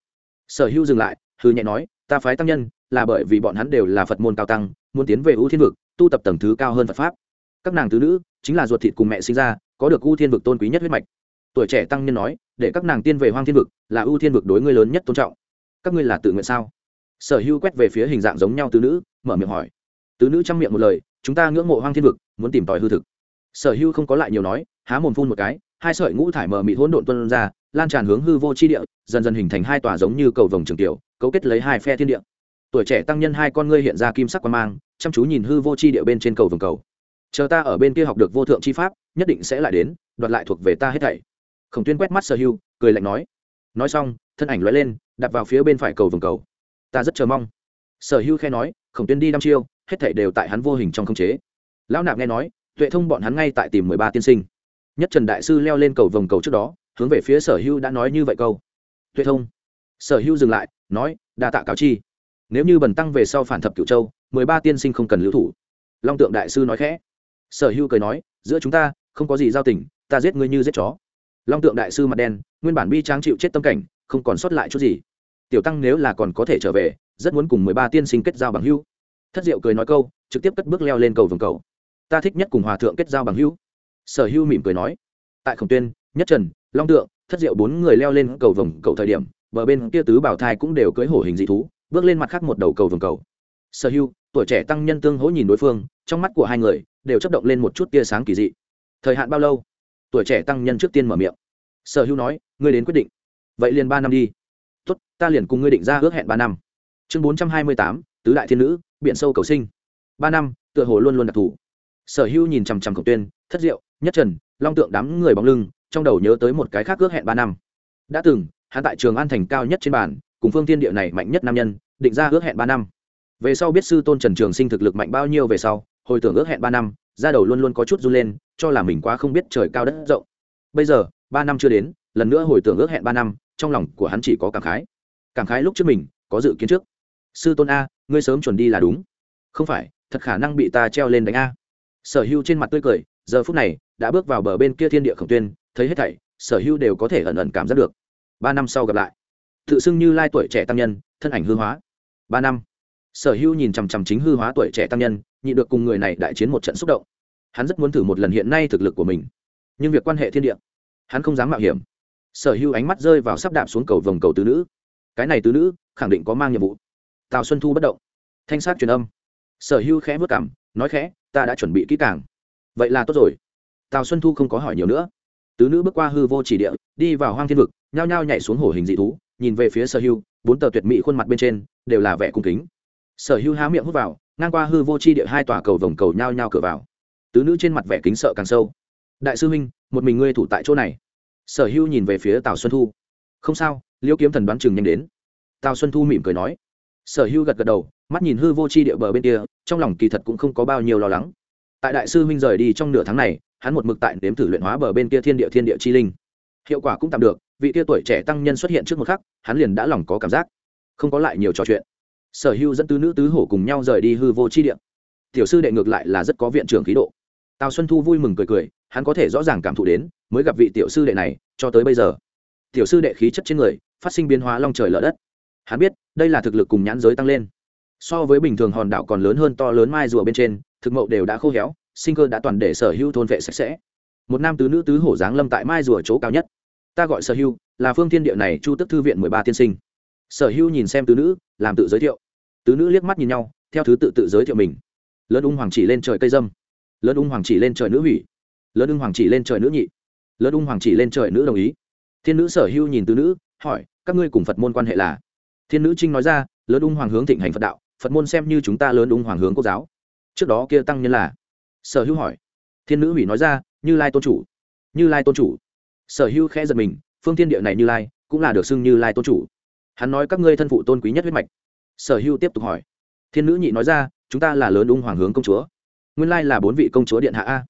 Sở hữu dừng lại hư nhẹ nói, ta phái tăng nhân là bởi vì bọn hắn đều là phật môn cao tăng, muốn tiến về ưu thiên vực, tu tập tầng thứ cao hơn phật pháp. Các nàng tứ nữ chính là ruột thịt cùng mẹ sinh ra, có được ưu thiên vực tôn quý nhất huyết mạch. Tuổi trẻ tăng nhân nói để các nàng tiên về hoang thiên vực, là ưu thiên vực đối ngươi lớn nhất tôn trọng. Các ngươi là tự nguyện sao? Sở hưu quét về phía hình dạng giống nhau tứ nữ, mở miệng hỏi. Tứ nữ chăm miệng một lời, chúng ta ngưỡng mộ hoang thiên vực, muốn tìm tòi hư thực. Sở hưu không có lại nhiều nói, há mồm phun một cái, hai sợi ngũ thải mờ mịt hỗn độn tuân ra, lan tràn hướng hư vô chi địa, dần dần hình thành hai tòa giống như cầu vồng trường tiểu, cấu kết lấy hai phe thiên địa. Tuổi trẻ tăng nhân hai con ngươi hiện ra kim sắc quan mang, chăm chú nhìn hư vô chi địa bên trên cầu vồng cầu. Chờ ta ở bên kia học được vô thượng chi pháp, nhất định sẽ lại đến, đoạt lại thuộc về ta hết thảy khổng tuyên quét mắt sở hưu, cười lạnh nói nói xong, thân ảnh lóe lên đặt vào phía bên phải cầu vồng cầu. Ta rất chờ mong. Sở hưu khe nói, khổng tuyên đi đăm chiêu, hết thảy đều tại hắn vô hình trong không chế. Lão nạp nghe nói, tuệ thông bọn hắn ngay tại tìm mười ba tiên sinh. Nhất trần đại sư leo lên cầu vồng cầu trước đó, hướng về phía sở hưu đã nói như vậy câu. Tuệ thông. Sở hưu dừng lại, nói, đa tạ cáo chi. Nếu như bần tăng về sau phản thập cửu châu, mười ba tiên sinh không cần lưu thủ. Long tượng đại sư nói khẽ. Sở hưu cười nói, giữa chúng ta, không có gì giao tình, ta giết ngươi như giết chó long tượng đại sư mặt đen, nguyên bản bi tráng chịu chết tâm cảnh, không còn sót lại chút gì. Tiểu tăng nếu là còn có thể trở về, rất muốn cùng mười ba tiên sinh kết giao bằng hưu thất diệu cười nói câu, trực tiếp cất bước leo lên cầu vồng cầu. Ta thích nhất cùng hòa thượng kết giao bằng hưu sở hưu mỉm cười nói. Tại khổng tuyên, nhất trần, long tượng, thất diệu bốn người leo lên cầu vồng cầu thời điểm, bờ bên kia tứ bảo thai cũng đều cưỡi hổ hình dị thú, bước lên mặt khác một đầu cầu vồng cầu. Sở hưu, tuổi trẻ tăng nhân tương hỗ nhìn đối phương, trong mắt của hai người đều chấp động lên một chút tia sáng kỳ dị. Thời hạn bao lâu? Tuổi trẻ tăng nhân trước tiên mở miệng. Sở hưu nói, ngươi đến quyết định. Vậy liền ba năm đi. Tốt, ta liền cùng ngươi định ra ước hẹn ba năm. Chương bốn trăm hai mươi tám, tứ đại thiên nữ biện sâu cầu sinh. Ba năm, tựa hồ luôn luôn đặc thù. Sở hưu nhìn chằm chằm cổng tuyên, thất diệu, nhất trần, long tượng đám người bóng lưng, trong đầu nhớ tới một cái khác ước hẹn ba năm. Đã từng, hắn tại trường an thành cao nhất trên bàn, cùng phương tiên địa này mạnh nhất nam nhân, định ra ước hẹn ba năm. Về sau biết sư tôn trần trường sinh thực lực mạnh bao nhiêu về sau, hồi tưởng ước hẹn ba năm ra đầu luôn luôn có chút run lên, cho là mình quá không biết trời cao đất rộng. Bây giờ, ba năm chưa đến, lần nữa hồi tưởng ước hẹn ba năm, trong lòng của hắn chỉ có cảm khái. Cảm khái lúc trước mình, có dự kiến trước. Sư tôn a, ngươi sớm chuẩn đi là đúng. Không phải, thật khả năng bị ta treo lên đánh a. Sở hưu trên mặt tươi cười, giờ phút này, đã bước vào bờ bên kia thiên địa khổng tuyên, thấy hết thảy, sở hưu đều có thể ẩn ẩn cảm giác được. Ba năm sau gặp lại. Tự xưng như lai tuổi trẻ tăng nhân, thân ảnh hư hóa. Ba năm. Sở hưu nhìn chằm chằm chính hư hóa tuổi trẻ tăng nhân nhị được cùng người này đại chiến một trận xúc động. Hắn rất muốn thử một lần hiện nay thực lực của mình. Nhưng việc quan hệ thiên địa, hắn không dám mạo hiểm. Sở hưu ánh mắt rơi vào sắp đạp xuống cầu vòng cầu tứ nữ. Cái này tứ nữ khẳng định có mang nhiệm vụ. Tào xuân thu bất động. Thanh sát truyền âm. Sở hưu khẽ vất cảm nói khẽ, ta đã chuẩn bị kỹ càng. Vậy là tốt rồi. Tào xuân thu không có hỏi nhiều nữa. Tứ nữ bước qua hư vô chỉ địa, đi vào hoang thiên vực, nhao nhao nhảy xuống hổ hình dị thú, nhìn về phía sở hưu bốn tờ tuyệt mỹ khuôn mặt bên trên đều là vẻ cung kính. Sở hưu há miệng hút vào ngang qua hư vô chi địa hai tòa cầu vòng cầu nhao nhao cửa vào. Tứ nữ trên mặt vẻ kính sợ càng sâu. Đại sư huynh, một mình ngươi thủ tại chỗ này. Sở hưu nhìn về phía tào xuân thu. Không sao Liễu kiếm thần đoán chừng nhanh đến. Tào xuân thu mỉm cười nói. Sở hưu gật gật đầu, mắt nhìn hư vô chi địa bờ bên kia, trong lòng kỳ thật cũng không có bao nhiêu lo lắng. Tại đại sư huynh rời đi trong nửa tháng này, hắn một mực tại đếm thử luyện hóa bờ bên kia thiên địa thiên địa chi linh. Hiệu quả cũng tạm được, vị tia tuổi trẻ tăng nhân xuất hiện trước một khắc, hắn liền đã lòng có cảm giác. Không có lại nhiều trò chuyện sở hưu dẫn tứ nữ tứ hổ cùng nhau rời đi hư vô chi địa. Tiểu sư đệ ngược lại là rất có viện trưởng khí độ. Tào xuân thu vui mừng cười cười, hắn có thể rõ ràng cảm thụ đến, mới gặp vị tiểu sư đệ này, cho tới bây giờ. Tiểu sư đệ khí chất trên người, phát sinh biến hóa long trời lở đất. Hắn biết, đây là thực lực cùng nhãn giới tăng lên. So với bình thường hòn đảo còn lớn hơn to lớn mai rùa bên trên, thực mậu đều đã khô héo, sinh cơ đã toàn để sở hữu thôn vệ sạch sẽ. Một nam tứ nữ tứ hổ giáng lâm tại mai rùa chỗ cao nhất. Ta gọi sở hữu, là phương thiên địa này chu tức thư viện mười ba tiên sinh sở hữu nhìn xem tứ nữ, làm tự giới thiệu. Tứ nữ liếc mắt nhìn nhau, theo thứ tự tự giới thiệu mình. Lớn ung hoàng chỉ lên trời cây dâm. Lớn ung hoàng chỉ lên trời nữ hủy. Lớn ung hoàng chỉ lên trời nữ nhị. Lớn ung hoàng chỉ lên trời nữ đồng ý. Thiên nữ sở hữu nhìn tứ nữ, hỏi, các ngươi cùng phật môn quan hệ là? Thiên nữ trinh nói ra, lớn ung hoàng hướng thịnh hành phật đạo, phật môn xem như chúng ta lớn ung hoàng hướng quốc giáo. Trước đó kia tăng nhân là? Sở hữu hỏi. Thiên nữ hủy nói ra, như lai tôn chủ, như lai tôn chủ. Sở hữu khẽ giật mình, phương thiên địa này như lai, cũng là được xưng như lai tôn chủ hắn nói các ngươi thân phụ tôn quý nhất huyết mạch. Sở hữu tiếp tục hỏi. Thiên nữ nhị nói ra, chúng ta là lớn ung hoàng hướng công chúa. Nguyên lai là bốn vị công chúa điện hạ a.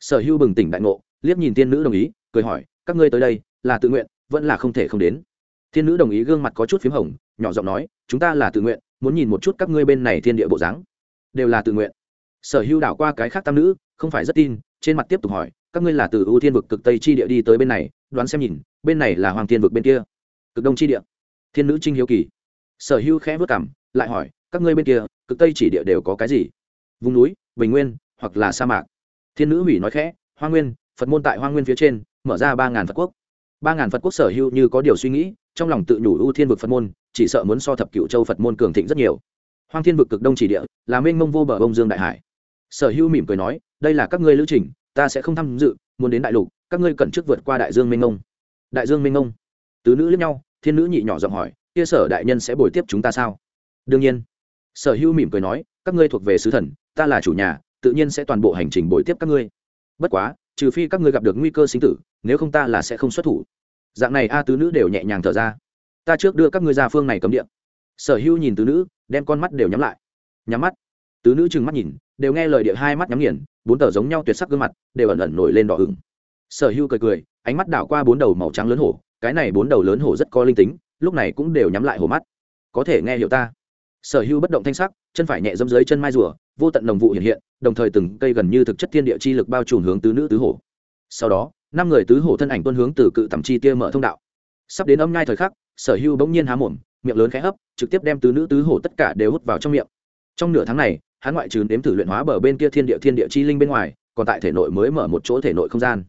Sở hữu bừng tỉnh đại ngộ, liếc nhìn thiên nữ đồng ý, cười hỏi, các ngươi tới đây, là tự nguyện, vẫn là không thể không đến. Thiên nữ đồng ý gương mặt có chút p h í m hồng, nhỏ giọng nói, chúng ta là tự nguyện, muốn nhìn một chút các ngươi bên này thiên địa bộ dáng. Đều là tự nguyện. Sở hữu đảo qua cái khác tam nữ, không phải rất tin, trên mặt tiếp tục hỏi, các ngươi là từ ưu thiên vực cực tây chi địa đi tới bên này, đoán xem nhìn, bên này là hoàng thiên vực bên kia. Cực đông chi địa thiên nữ trinh hiếu kỳ. Sở hữu khẽ vất cảm lại hỏi, các ngươi bên kia, cực tây chỉ địa đều có cái gì? Vùng núi, bình nguyên, hoặc là sa mạc. Thiên nữ hủy nói khẽ, hoa nguyên, phật môn tại hoa nguyên phía trên, mở ra ba ngàn phật quốc. Ba ngàn phật quốc sở hữu như có điều suy nghĩ, trong lòng tự nhủ ưu thiên vực phật môn, chỉ sợ muốn so thập cựu châu phật môn cường thịnh rất nhiều. Hoang thiên vực cực đông chỉ địa, là mênh mông vô bờ bông dương đại hải. Sở hữu mỉm cười nói, đây là các ngươi lữ trình, ta sẽ không tham dự, muốn đến đại lục, các ngươi cần trước vượt qua đại dương mênh mông. Đại dương mênh mông. Tứ nữ lẫn nhau thiên nữ nhị nhỏ giọng hỏi, kia sở đại nhân sẽ bồi tiếp chúng ta sao? Đương nhiên. Sở hữu mỉm cười nói, các ngươi thuộc về sứ thần, ta là chủ nhà, tự nhiên sẽ toàn bộ hành trình bồi tiếp các ngươi. Bất quá, trừ phi các ngươi gặp được nguy cơ sinh tử, nếu không ta là sẽ không xuất thủ. Dạng này a tứ nữ đều nhẹ nhàng thở ra. Ta trước đưa các ngươi ra phương này cấm điện sở hữu nhìn tứ nữ, đem con mắt đều nhắm lại. Nhắm mắt. Tứ nữ trừng mắt nhìn, đều nghe lời địa hai mắt nhắm nghiền, bốn tờ giống nhau tuyệt sắc gương mặt đều ẩn ẩn nổi lên đỏ ửng. Sở hữu cười cười, ánh mắt đảo qua bốn đầu màu trắng lớn hổ cái này bốn đầu lớn hổ rất có linh tính, lúc này cũng đều nhắm lại hổ mắt. Có thể nghe hiểu ta? Sở hữu bất động thanh sắc, chân phải nhẹ dâm dưới chân mai rùa, vô tận đồng vụ hiện hiện, đồng thời từng cây gần như thực chất thiên địa chi lực bao trùm hướng tứ nữ tứ hổ. Sau đó, năm người tứ hổ thân ảnh tuân hướng từ cự tầm chi tia mở thông đạo. Sắp đến âm ngay thời khắc, sở hữu bỗng nhiên há mồm, miệng lớn khẽ hấp, trực tiếp đem tứ nữ tứ hổ tất cả đều hút vào trong miệng. Trong nửa tháng này, hắn ngoại trừ đếm thử luyện hóa bờ bên kia thiên địa thiên địa chi linh bên ngoài, còn tại thể nội mới mở một chỗ thể nội không gian.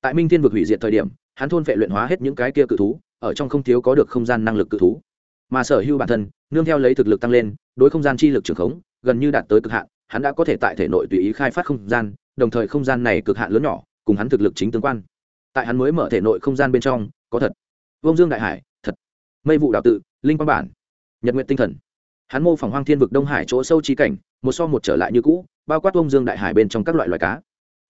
Tại minh thiên vực hủy diệt thời điểm hắn thôn phệ luyện hóa hết những cái kia cự thú, ở trong không thiếu có được không gian năng lực cự thú. Mà sở hữu bản thân, nương theo lấy thực lực tăng lên, đối không gian chi lực trường khống, gần như đạt tới cực hạn, hắn đã có thể tại thể nội tùy ý khai phát không gian, đồng thời không gian này cực hạn lớn nhỏ, cùng hắn thực lực chính tương quan. Tại hắn mới mở thể nội không gian bên trong, có thật. Vông dương đại hải, thật. Mây vụ đạo tự, linh quang bản, nhật nguyện tinh thần. Hắn mô phỏng hoang thiên vực đông hải chỗ sâu trí cảnh, một so một trở lại như cũ, bao quát vông dương đại hải bên trong các loại loài cá.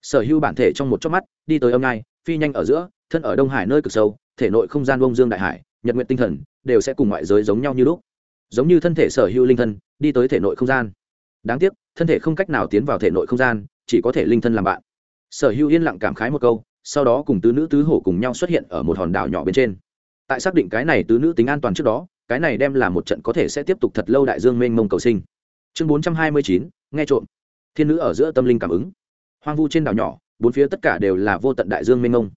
Sở hữu bản thể trong một chớp mắt, đi tới âm ngai, phi nhanh ở giữa thân ở đông hải nơi cực sâu, thể nội không gian bông dương đại hải, nhật nguyện tinh thần đều sẽ cùng ngoại giới giống nhau như lúc. Giống như thân thể sở hữu linh thân, đi tới thể nội không gian. Đáng tiếc, thân thể không cách nào tiến vào thể nội không gian, chỉ có thể linh thân làm bạn. Sở hữu yên lặng cảm khái một câu, sau đó cùng tứ nữ tứ hổ cùng nhau xuất hiện ở một hòn đảo nhỏ bên trên. Tại xác định cái này tứ nữ tính an toàn trước đó, cái này đem là một trận có thể sẽ tiếp tục thật lâu đại dương mênh mông cầu sinh. Chương bốn trăm hai mươi chín, nghe trộm. Thiên nữ ở giữa tâm linh cảm ứng. Hoang vu trên đảo nhỏ, bốn phía tất cả đều là vô tận đại dương mênh mông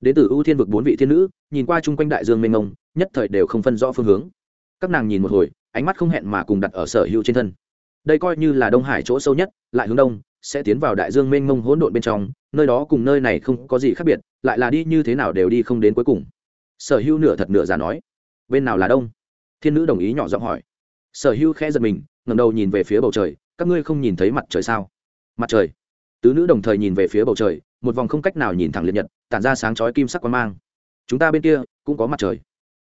đến từ ưu thiên vực bốn vị thiên nữ, nhìn qua chung quanh đại dương mênh mông, nhất thời đều không phân rõ phương hướng. Các nàng nhìn một hồi, ánh mắt không hẹn mà cùng đặt ở sở hữu trên thân. Đây coi như là đông hải chỗ sâu nhất, lại hướng đông, sẽ tiến vào đại dương mênh mông hỗn độn bên trong, nơi đó cùng nơi này không có gì khác biệt, lại là đi như thế nào đều đi không đến cuối cùng. Sở hữu nửa thật nửa giả nói, bên nào là đông? Thiên nữ đồng ý nhỏ giọng hỏi. Sở hữu khẽ giật mình ngầm đầu nhìn về phía bầu trời, các ngươi không nhìn thấy mặt trời sao? Mặt trời. Tứ nữ đồng thời nhìn về phía bầu trời, một vòng không cách nào nhìn thẳng liệt nhật tản ra sáng chói kim sắc quang mang. Chúng ta bên kia cũng có mặt trời.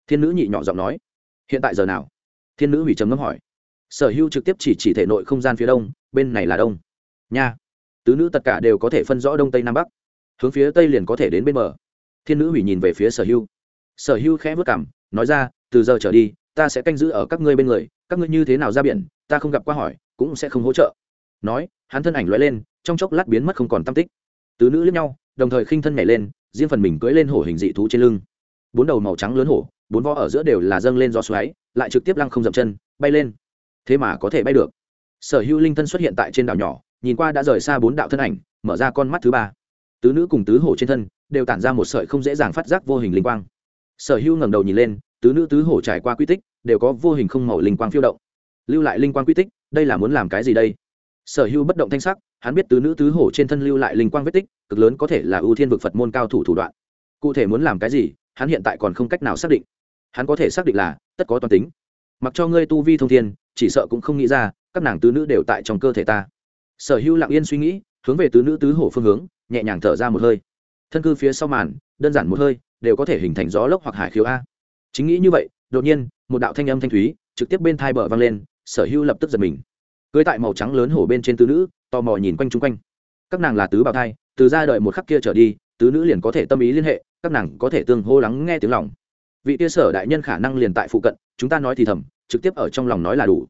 Thiên nữ nhị nhỏ giọng nói. Hiện tại giờ nào? Thiên nữ hủy trầm ngâm hỏi. Sở hữu trực tiếp chỉ chỉ thể nội không gian phía đông, bên này là đông. Nha. Tứ nữ tất cả đều có thể phân rõ đông tây nam bắc. Hướng phía tây liền có thể đến bên bờ. Thiên nữ hủy nhìn về phía sở hữu. Sở hữu khẽ vất cảm, nói ra, từ giờ trở đi, ta sẽ canh giữ ở các ngươi bên người, các ngươi như thế nào ra biển, ta không gặp qua hỏi, cũng sẽ không hỗ trợ. Nói, hắn thân ảnh lóe lên, trong chốc lát biến mất không còn tam tích. Tứ nữ liếc nhau đồng thời khinh thân nhảy lên, riêng phần mình cưỡi lên hổ hình dị thú trên lưng. Bốn đầu màu trắng lớn hổ, bốn vó ở giữa đều là dâng lên gió xoáy, lại trực tiếp lăng không dậm chân, bay lên. Thế mà có thể bay được. Sở hữu linh thân xuất hiện tại trên đảo nhỏ, nhìn qua đã rời xa bốn đạo thân ảnh, mở ra con mắt thứ ba. Tứ nữ cùng tứ hổ trên thân đều tản ra một sợi không dễ dàng phát giác vô hình linh quang. Sở hữu ngẩng đầu nhìn lên, tứ nữ tứ hổ trải qua quy tích đều có vô hình không màu linh quang phiêu động. Lưu lại linh quang quy tích, đây là muốn làm cái gì đây? Sở hữu bất động thanh sắc, hắn biết tứ nữ tứ hổ trên thân lưu lại linh quang vết tích cực lớn có thể là ưu thiên vực phật môn cao thủ thủ đoạn. Cụ thể muốn làm cái gì, hắn hiện tại còn không cách nào xác định. Hắn có thể xác định là, tất có toàn tính. Mặc cho ngươi tu vi thông thiên, chỉ sợ cũng không nghĩ ra, các nàng tứ nữ đều tại trong cơ thể ta. Sở hữu lặng yên suy nghĩ, hướng về tứ nữ tứ hổ phương hướng, nhẹ nhàng thở ra một hơi. Thân cư phía sau màn, đơn giản một hơi, đều có thể hình thành gió lốc hoặc hải khiếu a. Chính nghĩ như vậy, đột nhiên, một đạo thanh âm thanh thúy, trực tiếp bên thai bờ vang lên, sở hữu lập tức giật mình. Cưới tại màu trắng lớn hổ bên trên tứ nữ, tò mò nhìn quanh chung quanh. Các nàng là tứ bào thai từ ra đời một khắc kia trở đi, tứ nữ liền có thể tâm ý liên hệ, các nàng có thể tương hô lắng nghe tiếng lòng. Vị tia sở đại nhân khả năng liền tại phụ cận, chúng ta nói thì thầm, trực tiếp ở trong lòng nói là đủ.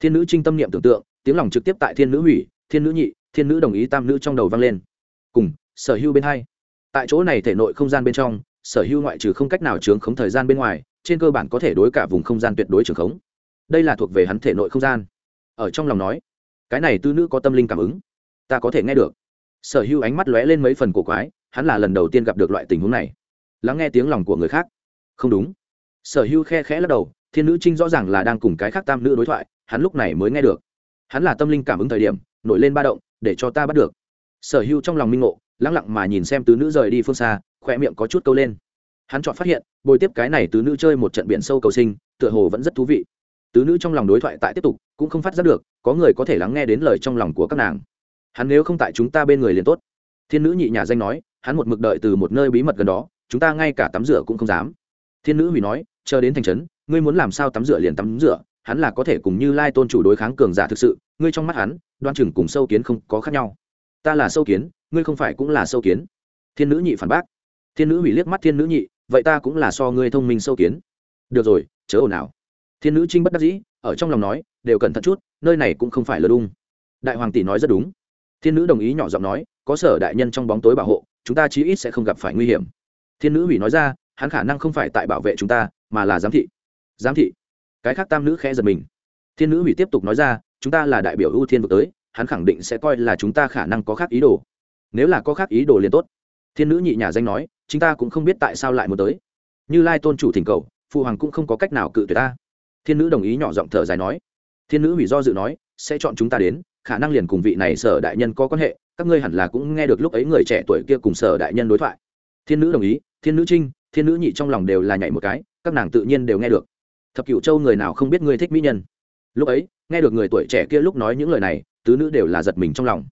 Thiên nữ trinh tâm niệm tưởng tượng, tiếng lòng trực tiếp tại thiên nữ hủy, thiên nữ nhị, thiên nữ đồng ý tam nữ trong đầu vang lên. Cùng, sở hưu bên hai. Tại chỗ này thể nội không gian bên trong, sở hưu ngoại trừ không cách nào chướng khống thời gian bên ngoài, trên cơ bản có thể đối cả vùng không gian tuyệt đối trường khống. Đây là thuộc về hắn thể nội không gian. Ở trong lòng nói, cái này tư nữ có tâm linh cảm ứng. Ta có thể nghe được sở hưu ánh mắt lóe lên mấy phần cổ quái, hắn là lần đầu tiên gặp được loại tình huống này. Lắng nghe tiếng lòng của người khác. Không đúng. Sở hưu khe khẽ lắc đầu, thiên nữ trinh rõ ràng là đang cùng cái khác tam nữ đối thoại, hắn lúc này mới nghe được. Hắn là tâm linh cảm ứng thời điểm, nổi lên ba động, để cho ta bắt được. Sở hữu trong lòng minh ngộ, lắng lặng mà nhìn xem tứ nữ rời đi phương xa khỏe miệng có chút câu lên. Hắn chọn phát hiện, bồi tiếp cái này tứ nữ chơi một trận biển sâu cầu sinh, tựa hồ vẫn rất thú vị. Tứ nữ trong lòng đối thoại tại tiếp tục, cũng không phát giác được, có người có thể lắng nghe đến lời trong lòng của các nàng hắn nếu không tại chúng ta bên người liền tốt. Thiên nữ nhị nhà danh nói, hắn một mực đợi từ một nơi bí mật gần đó, chúng ta ngay cả tắm rửa cũng không dám. Thiên nữ hủy nói, chờ đến thành trấn, ngươi muốn làm sao tắm rửa liền tắm rửa, hắn là có thể cùng như lai tôn chủ đối kháng cường giả thực sự, ngươi trong mắt hắn, đoan chừng cùng sâu kiến không có khác nhau. Ta là sâu kiến, ngươi không phải cũng là sâu kiến. Thiên nữ nhị phản bác. Thiên nữ hủy liếc mắt thiên nữ nhị, vậy ta cũng là so ngươi thông minh sâu kiến. Được rồi, chớ ồn ào. Thiên nữ trinh bất đắc dĩ, ở trong lòng nói, đều cẩn thận chút, nơi này cũng không phải lơ đung đại hoàng tỷ nói rất đúng thiên nữ đồng ý nhỏ giọng nói, có sở đại nhân trong bóng tối bảo hộ, chúng ta chí ít sẽ không gặp phải nguy hiểm. Thiên nữ hủy nói ra, hắn khả năng không phải tại bảo vệ chúng ta, mà là giám thị. Giám thị? Cái khác tam nữ khẽ giật mình. Thiên nữ hủy tiếp tục nói ra, chúng ta là đại biểu ưu thiên vực tới, hắn khẳng định sẽ coi là chúng ta khả năng có khác ý đồ. Nếu là có khác ý đồ liền tốt. Thiên nữ nhị nhà danh nói chúng ta cũng không biết tại sao lại muốn tới. Như lai tôn chủ thỉnh cầu phụ hoàng cũng không có cách nào cự tuyệt ta. Thiên nữ đồng ý nhỏ giọng thở dài nói. Thiên nữ hủy do dự nói, sẽ chọn chúng ta đến khả năng liền cùng vị này sở đại nhân có quan hệ, các ngươi hẳn là cũng nghe được lúc ấy người trẻ tuổi kia cùng sở đại nhân đối thoại. Thiên nữ đồng ý, thiên nữ trinh, thiên nữ nhị trong lòng đều là nhảy một cái, các nàng tự nhiên đều nghe được. Thập cựu châu người nào không biết ngươi thích mỹ nhân. Lúc ấy, nghe được người tuổi trẻ kia lúc nói những lời này, tứ nữ đều là giật mình trong lòng.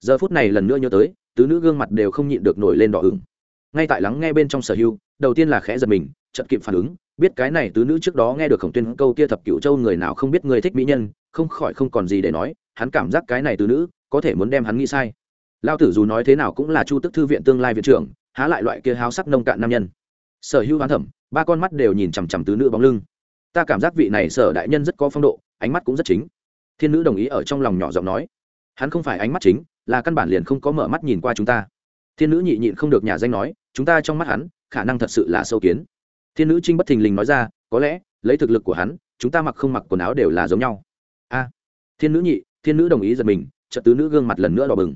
Giờ phút này lần nữa nhớ tới, tứ nữ gương mặt đều không nhịn được nổi lên đỏ ửng. Ngay tại lắng nghe bên trong sở hưu đầu tiên là khẽ giật mình chậm kịp phản ứng, biết cái này tứ nữ trước đó nghe được khổng tuyên câu kia thập cựu châu người nào không biết người thích mỹ nhân, không khỏi không còn gì để nói hắn cảm giác cái này từ nữ có thể muốn đem hắn nghĩ sai. Lao tử dù nói thế nào cũng là chu tức thư viện tương lai viện trưởng, há lại loại kia háo sắc nông cạn nam nhân. Sở hữu hoán thẩm, ba con mắt đều nhìn chằm chằm tứ nữ bóng lưng. Ta cảm giác vị này sở đại nhân rất có phong độ, ánh mắt cũng rất chính. Thiên nữ đồng ý ở trong lòng nhỏ giọng nói. Hắn không phải ánh mắt chính, là căn bản liền không có mở mắt nhìn qua chúng ta. Thiên nữ nhị nhịn không được nhà danh nói, chúng ta trong mắt hắn, khả năng thật sự là sâu kiến. Thiên nữ trinh bất thình lình nói ra, có lẽ, lấy thực lực của hắn, chúng ta mặc không mặc quần áo đều là giống nhau. A. Thiên nữ nhị thiên nữ đồng ý giật mình trật tứ nữ gương mặt lần nữa đỏ bừng.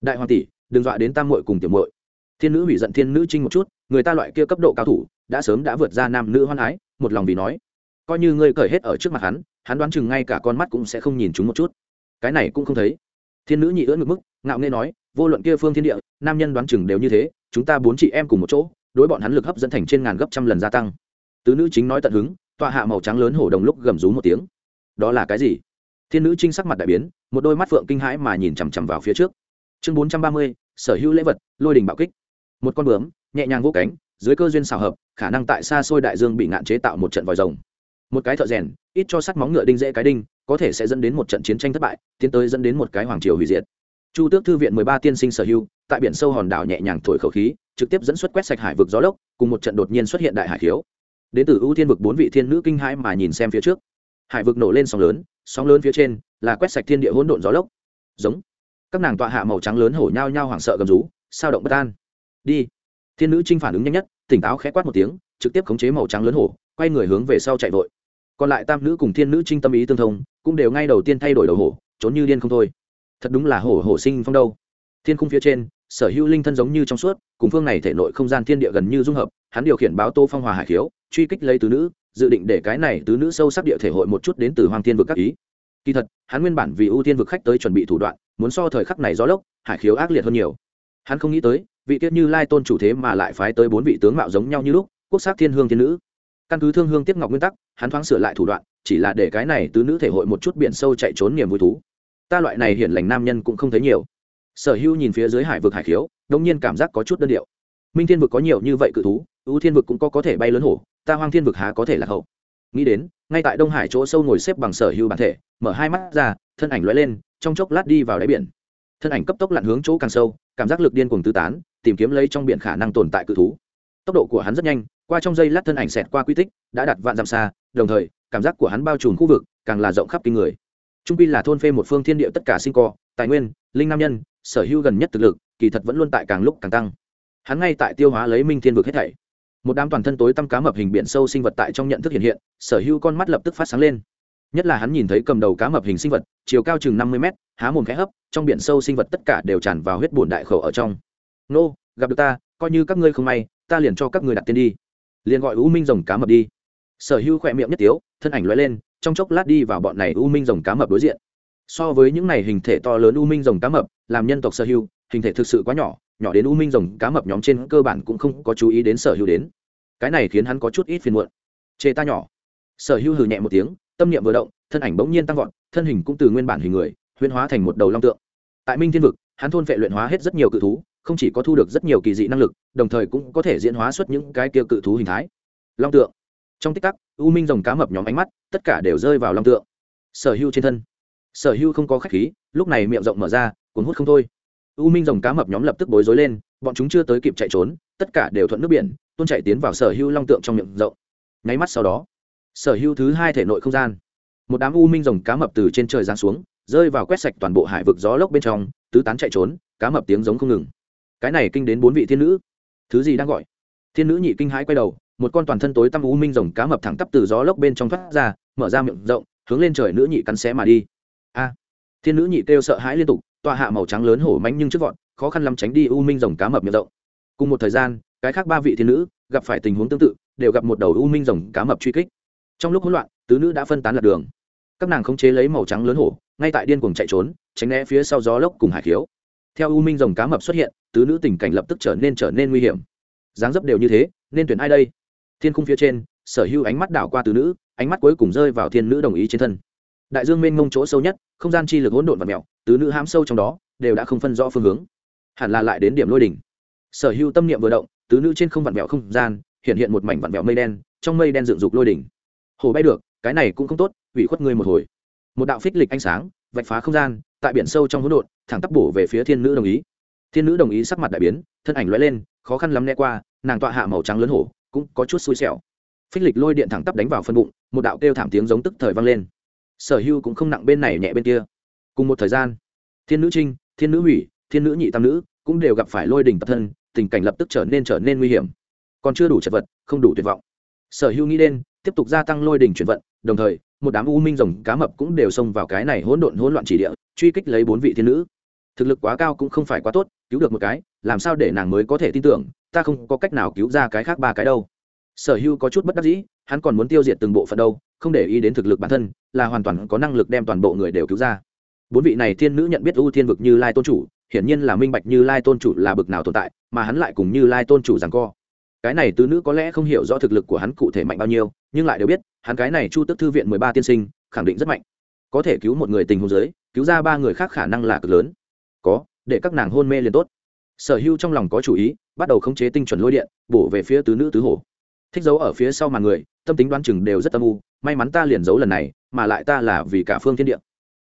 Đại hoàng tỷ, đừng dọa đến tam muội cùng tiểu muội. Thiên nữ hủy giận thiên nữ trinh một chút, người ta loại kia cấp độ cao thủ, đã sớm đã vượt ra nam nữ hoan ái, một lòng vì nói. Coi như ngươi cởi hết ở trước mặt hắn hắn đoán chừng ngay cả con mắt cũng sẽ không nhìn chúng một chút. Cái này cũng không thấy. Thiên nữ nhị ưỡn ngực mức, ngạo nghê nói, vô luận kia phương thiên địa, nam nhân đoán chừng đều như thế, chúng ta bốn chị em cùng một chỗ, đối bọn hắn lực hấp dẫn thành trên ngàn gấp trăm lần gia tăng. Tứ nữ chính nói tận hứng, tọa hạ màu trắng lớn hổ đồng lúc gầm rú một tiếng. Đó là cái gì? Thiên nữ trinh sắc mặt đại biến, một đôi mắt phượng kinh hãi mà nhìn chằm chằm vào phía trước. Chương bốn trăm ba mươi, sở hữu lễ vật, lôi đình bạo kích. Một con bướm, nhẹ nhàng vô cánh, dưới cơ duyên xào hợp, khả năng tại xa xôi đại dương bị ngạn chế tạo một trận vòi rồng. Một cái thợ rèn, ít cho sắc móng ngựa đinh dễ cái đinh, có thể sẽ dẫn đến một trận chiến tranh thất bại, tiến tới dẫn đến một cái hoàng triều hủy diệt. Chu tước thư viện mười ba tiên sinh sở hữu, tại biển sâu hòn đảo nhẹ nhàng thổi khẩu khí, trực tiếp dẫn xuất quét sạch hải vực gió lốc, cùng một trận đột nhiên xuất hiện đại hải khiếu. Đến từ ưu thiên vực bốn vị thiên nữ kinh hãi mà nhìn xem phía trước hải vực nổ lên sóng lớn sóng lớn phía trên là quét sạch thiên địa hỗn độn gió lốc. Giống. Các nàng tọa hạ màu trắng lớn hổ nhao nhao hoảng sợ gầm rú, sao động bất an. Đi. Thiên nữ trinh phản ứng nhanh nhất, tỉnh táo khẽ quát một tiếng, trực tiếp khống chế màu trắng lớn hổ, quay người hướng về sau chạy vội. Còn lại tam nữ cùng thiên nữ trinh tâm ý tương thông, cũng đều ngay đầu tiên thay đổi đầu hổ, trốn như điên không thôi. Thật đúng là hổ hổ sinh phong đâu. Thiên khung phía trên, sở hữu linh thân giống như trong suốt, cùng phương này thể nội không gian thiên địa gần như dung hợp, hắn điều khiển báo tô phong hòa hải khiếu, truy kích lấy tứ nữ dự định để cái này tứ nữ sâu sắc địa thể hội một chút đến từ hoàng thiên vực các ý. Kỳ thật, hắn nguyên bản vì ưu tiên vực khách tới chuẩn bị thủ đoạn, muốn so thời khắc này gió lốc, hải khiếu ác liệt hơn nhiều. Hắn không nghĩ tới, vị tiết như lai tôn chủ thế mà lại phái tới bốn vị tướng mạo giống nhau như lúc, quốc sắc thiên hương thiên nữ. Căn cứ thương hương tiếp ngọc nguyên tắc, hắn thoáng sửa lại thủ đoạn, chỉ là để cái này tứ nữ thể hội một chút biển sâu chạy trốn niềm vui thú. Ta loại này hiển lành nam nhân cũng không thấy nhiều. Sở hữu nhìn phía dưới hải vực hải khiếu đông nhiên cảm giác có chút đơn điệu. Minh thiên vực có nhiều như vậy cự thú, ưu thiên vực cũng có có thể bay lớn hổ ta hoang thiên vực há có thể là hậu. Nghĩ đến, ngay tại đông hải chỗ sâu ngồi xếp bằng sở hữu bản thể, mở hai mắt ra, thân ảnh lóe lên, trong chốc lát đi vào đáy biển. Thân ảnh cấp tốc lặn hướng chỗ càng sâu, cảm giác lực điên cuồng tứ tán, tìm kiếm lấy trong biển khả năng tồn tại cự thú. Tốc độ của hắn rất nhanh, qua trong giây lát thân ảnh xẹt qua quy tích, đã đặt vạn dặm xa, đồng thời, cảm giác của hắn bao trùm khu vực, càng là rộng khắp kinh người. Trung pi là thôn phê một phương thiên địa tất cả sinh co, tài nguyên, linh nam nhân, sở hữu gần nhất thực lực, kỳ thật vẫn luôn tại càng lúc càng tăng. Hắn ngay tại tiêu hóa lấy minh thiên vực hết thảy một đám toàn thân tối tăm cá mập hình biển sâu sinh vật tại trong nhận thức hiện hiện, sở hữu con mắt lập tức phát sáng lên. Nhất là hắn nhìn thấy cầm đầu cá mập hình sinh vật, chiều cao chừng năm mươi mét, há mồm khẽ hấp, trong biển sâu sinh vật tất cả đều tràn vào huyết bùn đại khẩu ở trong. Nô, gặp được ta, coi như các ngươi không may, ta liền cho các ngươi đặt tên đi. Liền gọi u minh rồng cá mập đi. Sở hữu khỏe miệng nhất tiếu, thân ảnh lóe lên, trong chốc lát đi vào bọn này u minh rồng cá mập đối diện. So với những này hình thể to lớn u minh rồng cá mập, làm nhân tộc sở hữu, hình thể thực sự quá nhỏ nhỏ đến u minh rồng cá mập nhóm trên cơ bản cũng không có chú ý đến sở hữu đến. Cái này khiến hắn có chút ít phiền muộn. Chê ta nhỏ. Sở hữu hừ nhẹ một tiếng, tâm niệm vừa động, thân ảnh bỗng nhiên tăng vọt, thân hình cũng từ nguyên bản hình người huyên hóa thành một đầu long tượng. Tại minh thiên vực, hắn thôn vệ luyện hóa hết rất nhiều cự thú, không chỉ có thu được rất nhiều kỳ dị năng lực, đồng thời cũng có thể diễn hóa xuất những cái kia cự thú hình thái. Long tượng. Trong tích tắc, u minh rồng cá mập nhóm ánh mắt, tất cả đều rơi vào long tượng. Sở hưu trên thân. Sở hưu không có khách khí, lúc này miệng rộng mở ra, cuốn hút không thôi u minh rồng cá mập nhóm lập tức bối rối lên, bọn chúng chưa tới kịp chạy trốn, tất cả đều thuận nước biển, tuôn chạy tiến vào sở hưu long tượng trong miệng rộng. Nháy mắt sau đó, sở hưu thứ hai thể nội không gian, một đám u minh rồng cá mập từ trên trời giáng xuống, rơi vào quét sạch toàn bộ hải vực gió lốc bên trong, tứ tán chạy trốn, cá mập tiếng giống không ngừng. Cái này kinh đến bốn vị thiên nữ. Thứ gì đang gọi? Thiên nữ nhị kinh hãi quay đầu, một con toàn thân tối tăm u minh rồng cá mập thẳng tắp từ gió lốc bên trong thoát ra, mở ra miệng rộng, hướng lên trời nữ nhị cắn xé mà đi. A! Thiên nữ nhị kêu sợ hãi liên tục tọa hạ màu trắng lớn hổ mánh nhưng trước vọn khó khăn lắm tránh đi u minh rồng cá mập miệng rộng. Cùng một thời gian, cái khác ba vị thiên nữ gặp phải tình huống tương tự, đều gặp một đầu u minh rồng cá mập truy kích. Trong lúc hỗn loạn, tứ nữ đã phân tán lật đường. Các nàng khống chế lấy màu trắng lớn hổ, ngay tại điên cuồng chạy trốn, tránh né phía sau gió lốc cùng hải khiếu. Theo u minh rồng cá mập xuất hiện, tứ nữ tình cảnh lập tức trở nên trở nên nguy hiểm. Dáng dấp đều như thế, nên tuyển ai đây? Thiên khung phía trên, sở hữu ánh mắt đảo qua tứ nữ, ánh mắt cuối cùng rơi vào thiên nữ đồng ý trên thân. Đại dương mênh mông chỗ sâu nhất, không gian chi lực hỗn độn và mèo tứ nữ hãm sâu trong đó, đều đã không phân rõ phương hướng. Hẳn là lại đến điểm lôi đỉnh. Sở hữu tâm niệm vừa động, tứ nữ trên không vặn vẹo không gian, hiện hiện một mảnh vặn vẹo mây đen, trong mây đen dựng dục lôi đỉnh. Hồ bay được, cái này cũng không tốt, ủy khuất ngươi một hồi. Một đạo phích lịch ánh sáng, vạch phá không gian, tại biển sâu trong hỗn độn, thẳng tắp bổ về phía thiên nữ đồng ý. Thiên nữ đồng ý sắc mặt đại biến, thân ảnh lóe lên, khó khăn lắm né qua, nàng tọa hạ màu trắng lớn hổ, cũng có chút xui xẻo. Phích lịch lôi điện thẳng tắp đánh vào phân bụng, một đạo kêu thảm tiếng giống tức thời vang lên. Sở hưu cũng không nặng bên này nhẹ bên kia cùng một thời gian, thiên nữ trinh, thiên nữ hủy, thiên nữ nhị tam nữ cũng đều gặp phải lôi đỉnh tập thân, tình cảnh lập tức trở nên trở nên nguy hiểm. Còn chưa đủ chật vật, không đủ tuyệt vọng. Sở hưu nghĩ đến, tiếp tục gia tăng lôi đỉnh chuyển vận, đồng thời, một đám u minh rồng cá mập cũng đều xông vào cái này hỗn độn hỗn loạn chỉ địa, truy kích lấy bốn vị thiên nữ. Thực lực quá cao cũng không phải quá tốt, cứu được một cái, làm sao để nàng mới có thể tin tưởng, ta không có cách nào cứu ra cái khác ba cái đâu. Sở hưu có chút bất đắc dĩ, hắn còn muốn tiêu diệt từng bộ phận đâu, không để ý đến thực lực bản thân, là hoàn toàn có năng lực đem toàn bộ người đều cứu ra bốn vị này thiên nữ nhận biết ưu thiên vực như lai tôn chủ, hiển nhiên là minh bạch như lai tôn chủ là bực nào tồn tại, mà hắn lại cùng như lai tôn chủ rằng co. Cái này tứ nữ có lẽ không hiểu rõ thực lực của hắn cụ thể mạnh bao nhiêu, nhưng lại đều biết, hắn cái này chu tức thư viện mười ba tiên sinh, khẳng định rất mạnh. Có thể cứu một người tình hôn giới, cứu ra ba người khác khả năng là cực lớn. Có, để các nàng hôn mê liền tốt. Sở hưu trong lòng có chủ ý, bắt đầu khống chế tinh chuẩn lôi điện, bổ về phía tứ nữ tứ hổ. Thích giấu ở phía sau màn người, tâm tính đoán chừng đều rất tâm u, may mắn ta liền giấu lần này, mà lại ta là vì cả phương thiên địa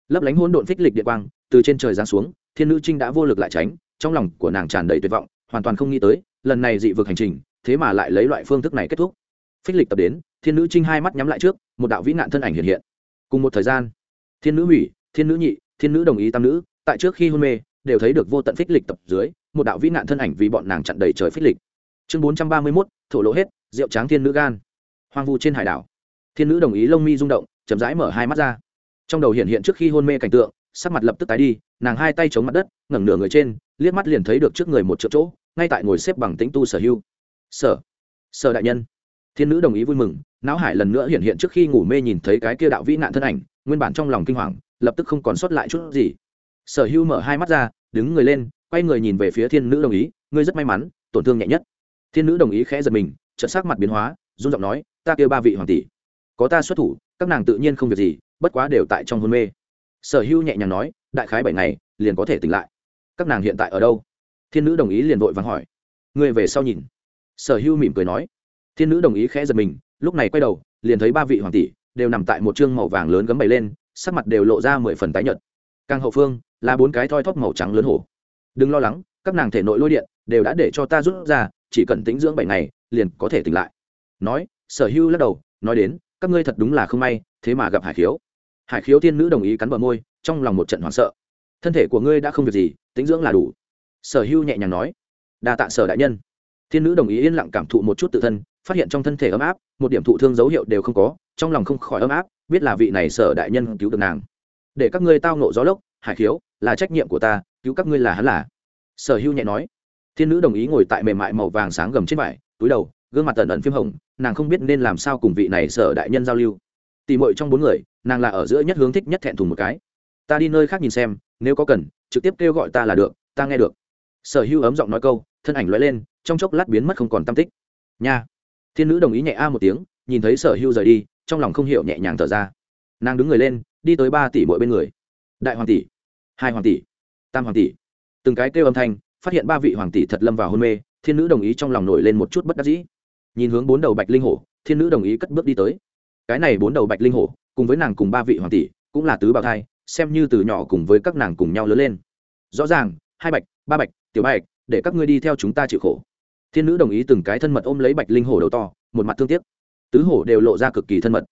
lấp lánh hỗn độn phích lịch địa quang, từ trên trời giáng xuống, thiên nữ trinh đã vô lực lại tránh, trong lòng của nàng tràn đầy tuyệt vọng, hoàn toàn không nghĩ tới, lần này dị vực hành trình, thế mà lại lấy loại phương thức này kết thúc. Phích lịch tập đến, thiên nữ trinh hai mắt nhắm lại trước, một đạo vĩ nạn thân ảnh hiện hiện. Cùng một thời gian, thiên nữ hủy, thiên nữ nhị, thiên nữ đồng ý tam nữ, tại trước khi hôn mê, đều thấy được vô tận phích lịch tập dưới, một đạo vĩ nạn thân ảnh vì bọn nàng chặn đầy trời phích lịch. Chương bốn trăm ba mươi mốt, thổ lỗ hết, rượu tráng thiên nữ gan. Hoang vu trên hải đảo. Thiên nữ đồng ý lông mi rung động, chậm rãi mở hai mắt ra trong đầu hiện hiện trước khi hôn mê cảnh tượng, sắc mặt lập tức tái đi, nàng hai tay chống mặt đất, ngẩng nửa người trên, liếc mắt liền thấy được trước người một chỗ chỗ, ngay tại ngồi xếp bằng tĩnh tu sở hưu. Sở sở đại nhân. Thiên nữ đồng ý vui mừng, não hải lần nữa hiện hiện trước khi ngủ mê nhìn thấy cái kia đạo vĩ nạn thân ảnh, nguyên bản trong lòng kinh hoàng, lập tức không còn sót lại chút gì. Sở hưu mở hai mắt ra, đứng người lên, quay người nhìn về phía thiên nữ đồng ý, ngươi rất may mắn, tổn thương nhẹ nhất. Thiên nữ đồng ý khẽ giật mình trợ sắc mặt biến hóa, run giọng nói, ta kêu ba vị hoàng tỷ, có ta xuất thủ, các nàng tự nhiên không việc gì bất quá đều tại trong hôn mê. Sở hưu nhẹ nhàng nói, đại khái bảy ngày, liền có thể tỉnh lại. Các nàng hiện tại ở đâu? Thiên nữ đồng ý liền vội vàng hỏi. Ngươi về sau nhìn. Sở hưu mỉm cười nói. Thiên nữ đồng ý khẽ giật mình, lúc này quay đầu, liền thấy ba vị hoàng tỷ đều nằm tại một chương màu vàng lớn gấm bày lên, sắc mặt đều lộ ra mười phần tái nhợt. Càng hậu phương, là bốn cái thoi thóp màu trắng lớn hổ. Đừng lo lắng, các nàng thể nội lôi điện đều đã để cho ta rút ra, chỉ cần tĩnh dưỡng bảy ngày, liền có thể tỉnh lại. Nói, sở hưu lắc đầu, nói đến, các ngươi thật đúng là không may, thế mà gặp hải khiếu hải khiếu thiên nữ đồng ý cắn bờ môi, trong lòng một trận hoảng sợ. Thân thể của ngươi đã không việc gì tính dưỡng là đủ. Sở hưu nhẹ nhàng nói. Đa tạ sở đại nhân. Thiên nữ đồng ý yên lặng cảm thụ một chút tự thân, phát hiện trong thân thể ấm áp, một điểm thụ thương dấu hiệu đều không có, trong lòng không khỏi ấm áp, biết là vị này sở đại nhân cứu được nàng. Để các ngươi tao nộ gió lốc, hải khiếu, là trách nhiệm của ta, cứu các ngươi là hắn là. Sở hưu nhẹ nói. Thiên nữ đồng ý ngồi tại mềm mại màu vàng sáng gầm trên vải, túi đầu, gương mặt tần ẩn phim hồng, nàng không biết nên làm sao cùng vị này sở đại nhân giao lưu. Tỉ mội trong bốn người nàng là ở giữa nhất hướng thích nhất thẹn thùng một cái. Ta đi nơi khác nhìn xem, nếu có cần, trực tiếp kêu gọi ta là được, ta nghe được. Sở hữu ấm giọng nói câu, thân ảnh l lên, trong chốc lát biến mất không còn tam tích. Nha. Thiên nữ đồng ý nhẹ a một tiếng, nhìn thấy sở hữu rời đi, trong lòng không hiểu nhẹ nhàng thở ra. Nàng đứng người lên, đi tới ba tỷ mỗi bên người. Đại hoàng tỷ, hai hoàng tỷ, tam hoàng tỷ. Từng cái kêu âm thanh, phát hiện ba vị hoàng tỷ thật lâm vào hôn mê, thiên nữ đồng ý trong lòng nổi lên một chút bất đắc dĩ. Nhìn hướng bốn đầu bạch linh hổ, thiên nữ đồng ý cất bước đi tới. Cái này bốn đầu bạch linh hổ cùng với nàng cùng ba vị hoàng tỷ, cũng là tứ bào thai, xem như từ nhỏ cùng với các nàng cùng nhau lớn lên. Rõ ràng, hai bạch, ba bạch, tiểu bạch, để các ngươi đi theo chúng ta chịu khổ. Thiên nữ đồng ý từng cái thân mật ôm lấy bạch linh hổ đầu to, một mặt thương tiếc. Tứ hổ đều lộ ra cực kỳ thân mật.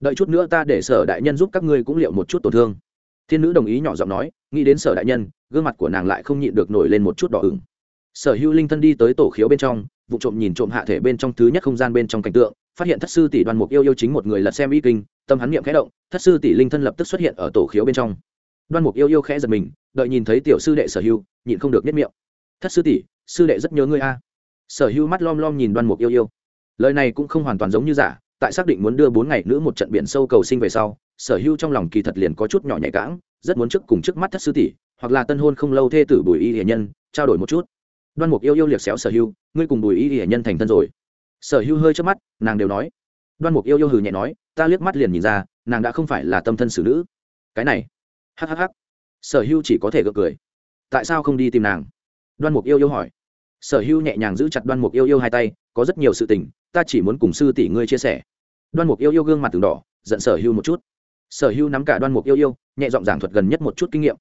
Đợi chút nữa ta để sở đại nhân giúp các ngươi cũng liệu một chút tổn thương. Thiên nữ đồng ý nhỏ giọng nói, nghĩ đến sở đại nhân, gương mặt của nàng lại không nhịn được nổi lên một chút đỏ ửng. Sở hữu linh thân đi tới tổ khiếu bên trong, vụ trộm nhìn trộm hạ thể bên trong thứ nhất không gian bên trong cảnh tượng, phát hiện thất sư tỷ đoan mục yêu yêu chính một người lật xem y kinh tâm hắn niệm khẽ động thất sư tỷ linh thân lập tức xuất hiện ở tổ khiếu bên trong. Đoan mục yêu yêu khẽ giật mình đợi nhìn thấy tiểu sư đệ sở hưu, nhịn không được nếp miệng. Thất sư tỷ sư đệ rất nhớ ngươi a. Sở hưu mắt lom lom nhìn đoan mục yêu yêu. Lời này cũng không hoàn toàn giống như giả tại xác định muốn đưa bốn ngày nữa một trận biển sâu cầu sinh về sau sở hưu trong lòng kỳ thật liền có chút nhỏ nhạy cãng rất muốn trước cùng trước mắt thất sư tỷ hoặc là tân hôn không lâu thê tử bùi y hiền nhân trao đổi một chút. Đoan mục yêu yêu liệt xéo sở hưu, ngươi cùng bùi y hiền nhân thành thân rồi. Sở hưu hơi trước mắt nàng đều nói đoan mục yêu yêu hừ nhẹ nói, ta liếc mắt liền nhìn ra, nàng đã không phải là tâm thân xử nữ. Cái này. Hhh sở hữu chỉ có thể gượng cười. Tại sao không đi tìm nàng? Đoan mục yêu yêu hỏi. Sở hữu nhẹ nhàng giữ chặt đoan mục yêu yêu hai tay, có rất nhiều sự tình, ta chỉ muốn cùng sư tỷ ngươi chia sẻ. Đoan mục yêu yêu gương mặt từng đỏ, giận sở hữu một chút. Sở hữu nắm cả đoan mục yêu yêu, nhẹ giọng giảng thuật gần nhất một chút kinh nghiệm.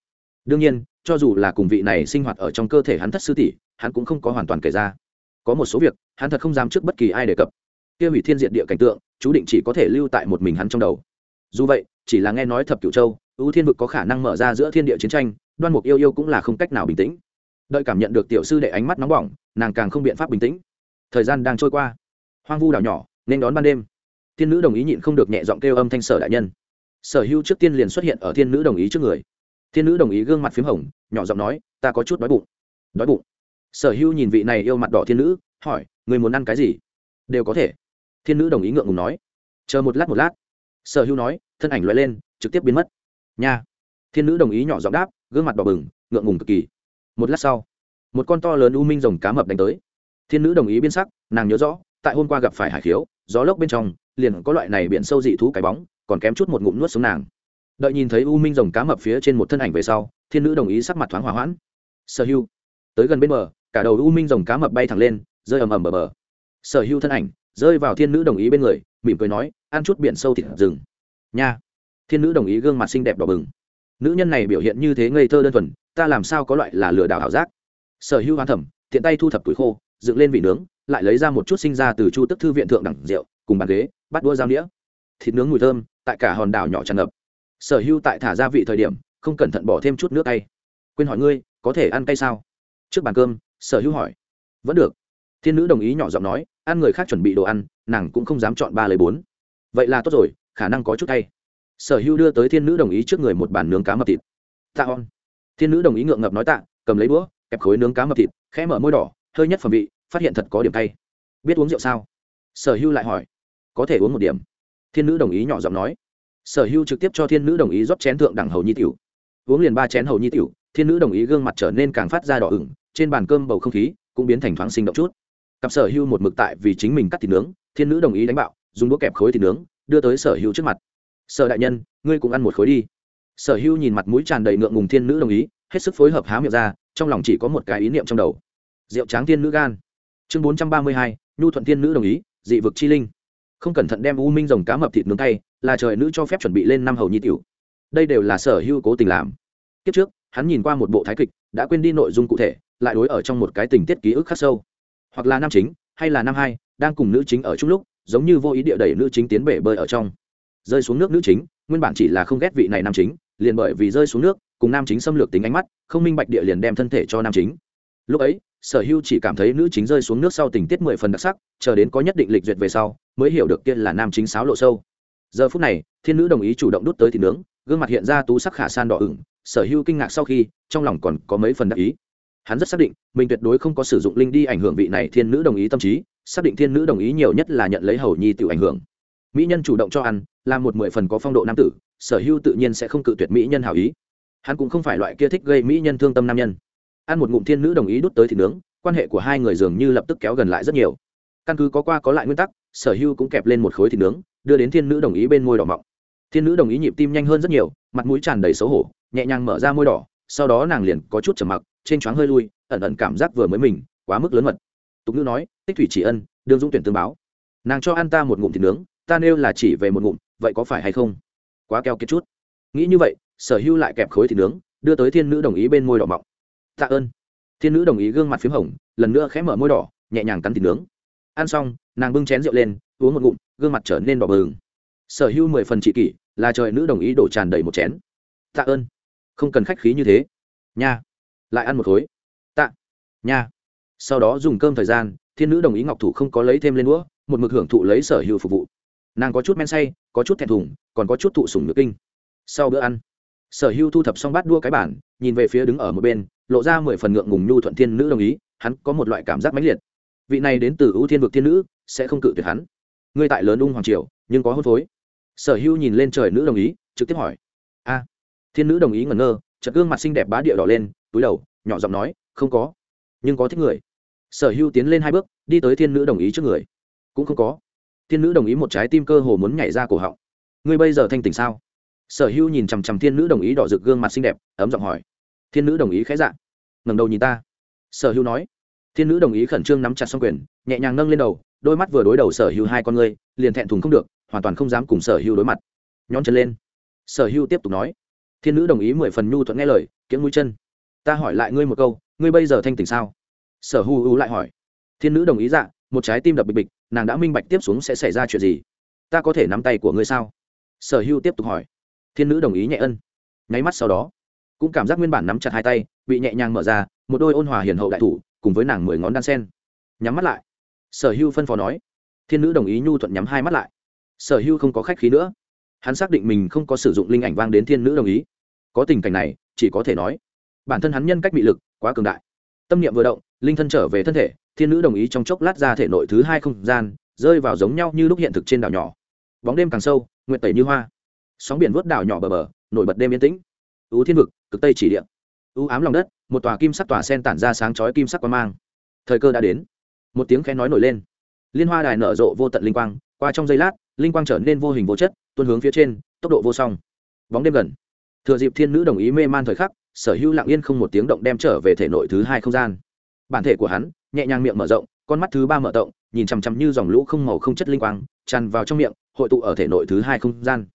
Đương nhiên, cho dù là cùng vị này sinh hoạt ở trong cơ thể hắn thất sư tỷ, hắn cũng không có hoàn toàn kể ra. Có một số việc, hắn thật không dám trước bất kỳ ai đề cập kia hủy thiên diện địa cảnh tượng, chú định chỉ có thể lưu tại một mình hắn trong đầu. Dù vậy, chỉ là nghe nói thập cửu châu, ưu thiên vực có khả năng mở ra giữa thiên địa chiến tranh, đoan mục yêu yêu cũng là không cách nào bình tĩnh. Đợi cảm nhận được tiểu sư đệ ánh mắt nóng bỏng, nàng càng không biện pháp bình tĩnh. Thời gian đang trôi qua. Hoang vu đảo nhỏ, nên đón ban đêm. Thiên nữ đồng ý nhịn không được nhẹ giọng kêu âm thanh sở đại nhân. Sở hữu trước tiên liền xuất hiện ở thiên nữ đồng ý trước người. Thiên nữ đồng ý gương mặt p h í m hồng, nhỏ giọng nói, ta có chút đói bụng. Đói bụng? Sở hữu nhìn vị này yêu mặt đỏ thiên nữ, hỏi người muốn ăn cái gì? Đều có thể thiên nữ đồng ý ngượng ngùng nói. Chờ một lát một lát. Sở hữu nói, thân ảnh loại lên, trực tiếp biến mất. Nha. Thiên nữ đồng ý nhỏ giọng đáp, gương mặt đỏ bừng, ngượng ngùng cực kỳ. Một lát sau, một con to lớn u minh rồng cá mập đánh tới. Thiên nữ đồng ý biên sắc, nàng nhớ rõ, tại hôm qua gặp phải hải khiếu, gió lốc bên trong, liền có loại này biển sâu dị thú cái bóng, còn kém chút một ngụm nuốt xuống nàng. Đợi nhìn thấy u minh rồng cá mập phía trên một thân ảnh về sau, thiên nữ đồng ý sắc mặt thoáng hỏa hoãn. Sở hưu tới gần bên bờ, cả đầu u minh rồng cá mập bay thẳng lên, rơi ầm ầm bờ bờ. Sở hưu thân ảnh rơi vào thiên nữ đồng ý bên người, mỉm cười nói, ăn chút biển sâu thịt rừng. Nha. Thiên nữ đồng ý gương mặt xinh đẹp đỏ bừng. Nữ nhân này biểu hiện như thế ngây thơ đơn thuần, ta làm sao có loại là lừa đảo ảo giác. Sở hữu hoán thẩm, tiện tay thu thập tuổi khô, dựng lên vị nướng, lại lấy ra một chút sinh ra từ chu tức thư viện thượng đẳng rượu, cùng bàn ghế, bắt đua dao đĩa thịt nướng mùi thơm, tại cả hòn đảo nhỏ tràn ngập. Sở hữu tại thả gia vị thời điểm, không cẩn thận bỏ thêm chút nước cay. Quên hỏi ngươi, có thể ăn cay sao? Trước bàn cơm, sở hữu hỏi. Vẫn được. Thiên nữ đồng ý nhỏ giọng nói ăn người khác chuẩn bị đồ ăn, nàng cũng không dám chọn ba lấy bốn. Vậy là tốt rồi, khả năng có chút cay. Sở hữu đưa tới thiên nữ đồng ý trước người một bàn nướng cá mập thịt. Tạ on thiên nữ đồng ý ngượng ngập nói tạ, cầm lấy đũa, kẹp khối nướng cá mập thịt, khẽ mở môi đỏ, hơi nhất phẩm vị, phát hiện thật có điểm cay. Biết uống rượu sao? Sở hưu lại hỏi. Có thể uống một điểm. Thiên nữ đồng ý nhỏ giọng nói. Sở hưu trực tiếp cho thiên nữ đồng ý rót chén thượng đẳng hầu nhi tiểu. Uống liền ba chén hầu nhi tiểu, thiên nữ đồng ý gương mặt trở nên càng phát ra đỏ ửng, trên bàn cơm bầu không khí cũng biến thành thoáng sinh động chút cặp sở hưu một mực tại vì chính mình cắt thịt nướng, thiên nữ đồng ý đánh bạo, dùng đũa kẹp khối thịt nướng, đưa tới sở hưu trước mặt. Sở đại nhân, ngươi cũng ăn một khối đi. Sở hưu nhìn mặt mũi tràn đầy ngượng ngùng thiên nữ đồng ý, hết sức phối hợp há miệng ra, trong lòng chỉ có một cái ý niệm trong đầu. Rượu tráng thiên nữ gan. Chương bốn trăm ba mươi hai, nhu thuận thiên nữ đồng ý, dị vực chi linh. Không cẩn thận đem u minh rồng cá mập thịt nướng tay là trời nữ cho phép chuẩn bị lên năm hầu nhi tiểu. Đây đều là sở hưu cố tình làm. Kiếp trước, hắn nhìn qua một bộ thái kịch, đã quên đi nội dung cụ thể, lại đối ở trong một cái tình tiết ký ức khắc sâu hoặc là nam chính, hay là nam hai, đang cùng nữ chính ở chung lúc, giống như vô ý địa đẩy nữ chính tiến bể bơi ở trong. Rơi xuống nước nữ chính, nguyên bản chỉ là không ghét vị này nam chính, liền bởi vì rơi xuống nước, cùng nam chính xâm lược tính ánh mắt, không minh bạch địa liền đem thân thể cho nam chính. Lúc ấy, sở hưu chỉ cảm thấy nữ chính rơi xuống nước sau tình tiết mười phần đặc sắc, chờ đến có nhất định lịch duyệt về sau, mới hiểu được kia là nam chính sáo lộ sâu. Giờ phút này, thiên nữ đồng ý chủ động đút tới thịt nướng, gương mặt hiện ra tú sắc khả san đỏ ửng, sở hưu kinh ngạc sau khi, trong lòng còn có mấy phần đặc ý hắn rất xác định, mình tuyệt đối không có sử dụng linh đi ảnh hưởng vị này thiên nữ đồng ý tâm trí, xác định thiên nữ đồng ý nhiều nhất là nhận lấy hầu nhi tự ảnh hưởng. Mỹ nhân chủ động cho ăn, là một mười phần có phong độ nam tử, sở hưu tự nhiên sẽ không cự tuyệt mỹ nhân hảo ý. Hắn cũng không phải loại kia thích gây mỹ nhân thương tâm nam nhân. Ăn một ngụm thiên nữ đồng ý đút tới thịt nướng, quan hệ của hai người dường như lập tức kéo gần lại rất nhiều. Căn cứ có qua có lại nguyên tắc, sở hưu cũng kẹp lên một khối thịt nướng, đưa đến thiên nữ đồng ý bên môi đỏ mọng. Thiên nữ đồng ý nhịp tim nhanh hơn rất nhiều, mặt mũi tràn đầy xấu hổ, nhẹ nhàng mở ra môi đỏ, sau đó nàng liền có chút trầm mặc trên choáng hơi lui, ẩn ẩn cảm giác vừa mới mình quá mức lớn mật. Tục ngữ nói, tích thủy chỉ ân, đương dũng tuyển tương báo. Nàng cho ăn ta một ngụm thịt nướng, ta nêu là chỉ về một ngụm, vậy có phải hay không? Quá keo kiệt chút. Nghĩ như vậy, sở hưu lại kẹp khối thịt nướng, đưa tới thiên nữ đồng ý bên môi đỏ mọng. Tạ ơn. Thiên nữ đồng ý gương mặt p h í m hồng, lần nữa khẽ mở môi đỏ, nhẹ nhàng cắn thịt nướng. Ăn xong, nàng bưng chén rượu lên, uống một ngụm, gương mặt trở nên đỏ bừng. Sở hưu mười phần trị kỷ, là trời nữ đồng ý đổ tràn đầy một chén. Tạ ơn. Không cần khách khí như thế. Nha lại ăn một khối. Tạ. Nha. Sau đó dùng cơm thời gian, thiên nữ đồng ý ngọc thủ không có lấy thêm lên đũa, một mực hưởng thụ lấy sở hưu phục vụ. Nàng có chút men say, có chút thẹn thùng, còn có chút thụ sùng nhược kinh. Sau bữa ăn, sở hưu thu thập xong bát đua cái bản nhìn về phía đứng ở một bên, lộ ra mười phần ngượng ngùng nhu thuận thiên nữ đồng ý, hắn có một loại cảm giác mãnh liệt. Vị này đến từ ưu thiên vực thiên nữ, sẽ không cự tuyệt hắn. Ngươi tại lớn ung hoàng triều, nhưng có hôn phối. Sở hưu nhìn lên trời nữ đồng ý, trực tiếp hỏi. A. Thiên nữ đồng ý ngẩn ngơ, chợt gương mặt xinh đẹp bá địa đỏ lên túi đầu, nhỏ giọng nói, không có, nhưng có thích người. Sở hưu tiến lên hai bước, đi tới thiên nữ đồng ý trước người. Cũng không có. Thiên nữ đồng ý một trái tim cơ hồ muốn nhảy ra cổ họng. Ngươi bây giờ thanh tỉnh sao? Sở hưu nhìn chằm chằm thiên nữ đồng ý đỏ rực gương mặt xinh đẹp, ấm giọng hỏi. Thiên nữ đồng ý khẽ dạ. Ngầm đầu nhìn ta. Sở hưu nói. Thiên nữ đồng ý khẩn trương nắm chặt xong quyền, nhẹ nhàng nâng lên đầu, đôi mắt vừa đối đầu sở hưu hai con ngươi, liền thẹn thùng không được, hoàn toàn không dám cùng sở hưu đối mặt. Nhón chân lên. Sở hưu tiếp tục nói. Thiên nữ đồng ý mười phần nhu thuận nghe lời kiếm mũi chân ta hỏi lại ngươi một câu, ngươi bây giờ thanh tỉnh sao? Sở hữu u lại hỏi. Thiên nữ đồng ý dạ một trái tim đập bịch bịch, nàng đã minh bạch tiếp xuống sẽ xảy ra chuyện gì. Ta có thể nắm tay của ngươi sao? Sở hưu tiếp tục hỏi. Thiên nữ đồng ý nhẹ ân. Nháy mắt sau đó, cũng cảm giác nguyên bản nắm chặt hai tay, bị nhẹ nhàng mở ra, một đôi ôn hòa hiền hậu đại thủ, cùng với nàng mười ngón đan sen. Nhắm mắt lại. Sở hưu phân phó nói. Thiên nữ đồng ý nhu thuận nhắm hai mắt lại. Sở hưu không có khách khí nữa. Hắn xác định mình không có sử dụng linh ảnh vang đến thiên nữ đồng ý. Có tình cảnh này, chỉ có thể nói bản thân hắn nhân cách bị lực quá cường đại. Tâm niệm vừa động, linh thân trở về thân thể, thiên nữ đồng ý trong chốc lát ra thể nội thứ hai không gian, rơi vào giống nhau như lúc hiện thực trên đảo nhỏ. Bóng đêm càng sâu nguyện tẩy như hoa. Sóng biển vớt đảo nhỏ bờ bờ, nổi bật đêm yên tĩnh. Ưu thiên vực, cực tây chỉ địa. Ưu ám lòng đất, một tòa kim sắc tòa sen tản ra sáng chói kim sắc quang mang. Thời cơ đã đến. Một tiếng khẽ nói nổi lên. Liên hoa đài nở rộ vô tận linh quang, qua trong giây lát, linh quang trở nên vô hình vô chất, tuôn hướng phía trên, tốc độ vô song. Bóng đêm gần. Thừa dịp thiên nữ đồng ý mê man thời khắc sở hữu lặng yên không một tiếng động đem trở về thể nội thứ hai không gian. Bản thể của hắn nhẹ nhàng miệng mở rộng, con mắt thứ ba mở rộng, nhìn chằm chằm như dòng lũ không màu không chất linh quang, tràn vào trong miệng, hội tụ ở thể nội thứ hai không gian.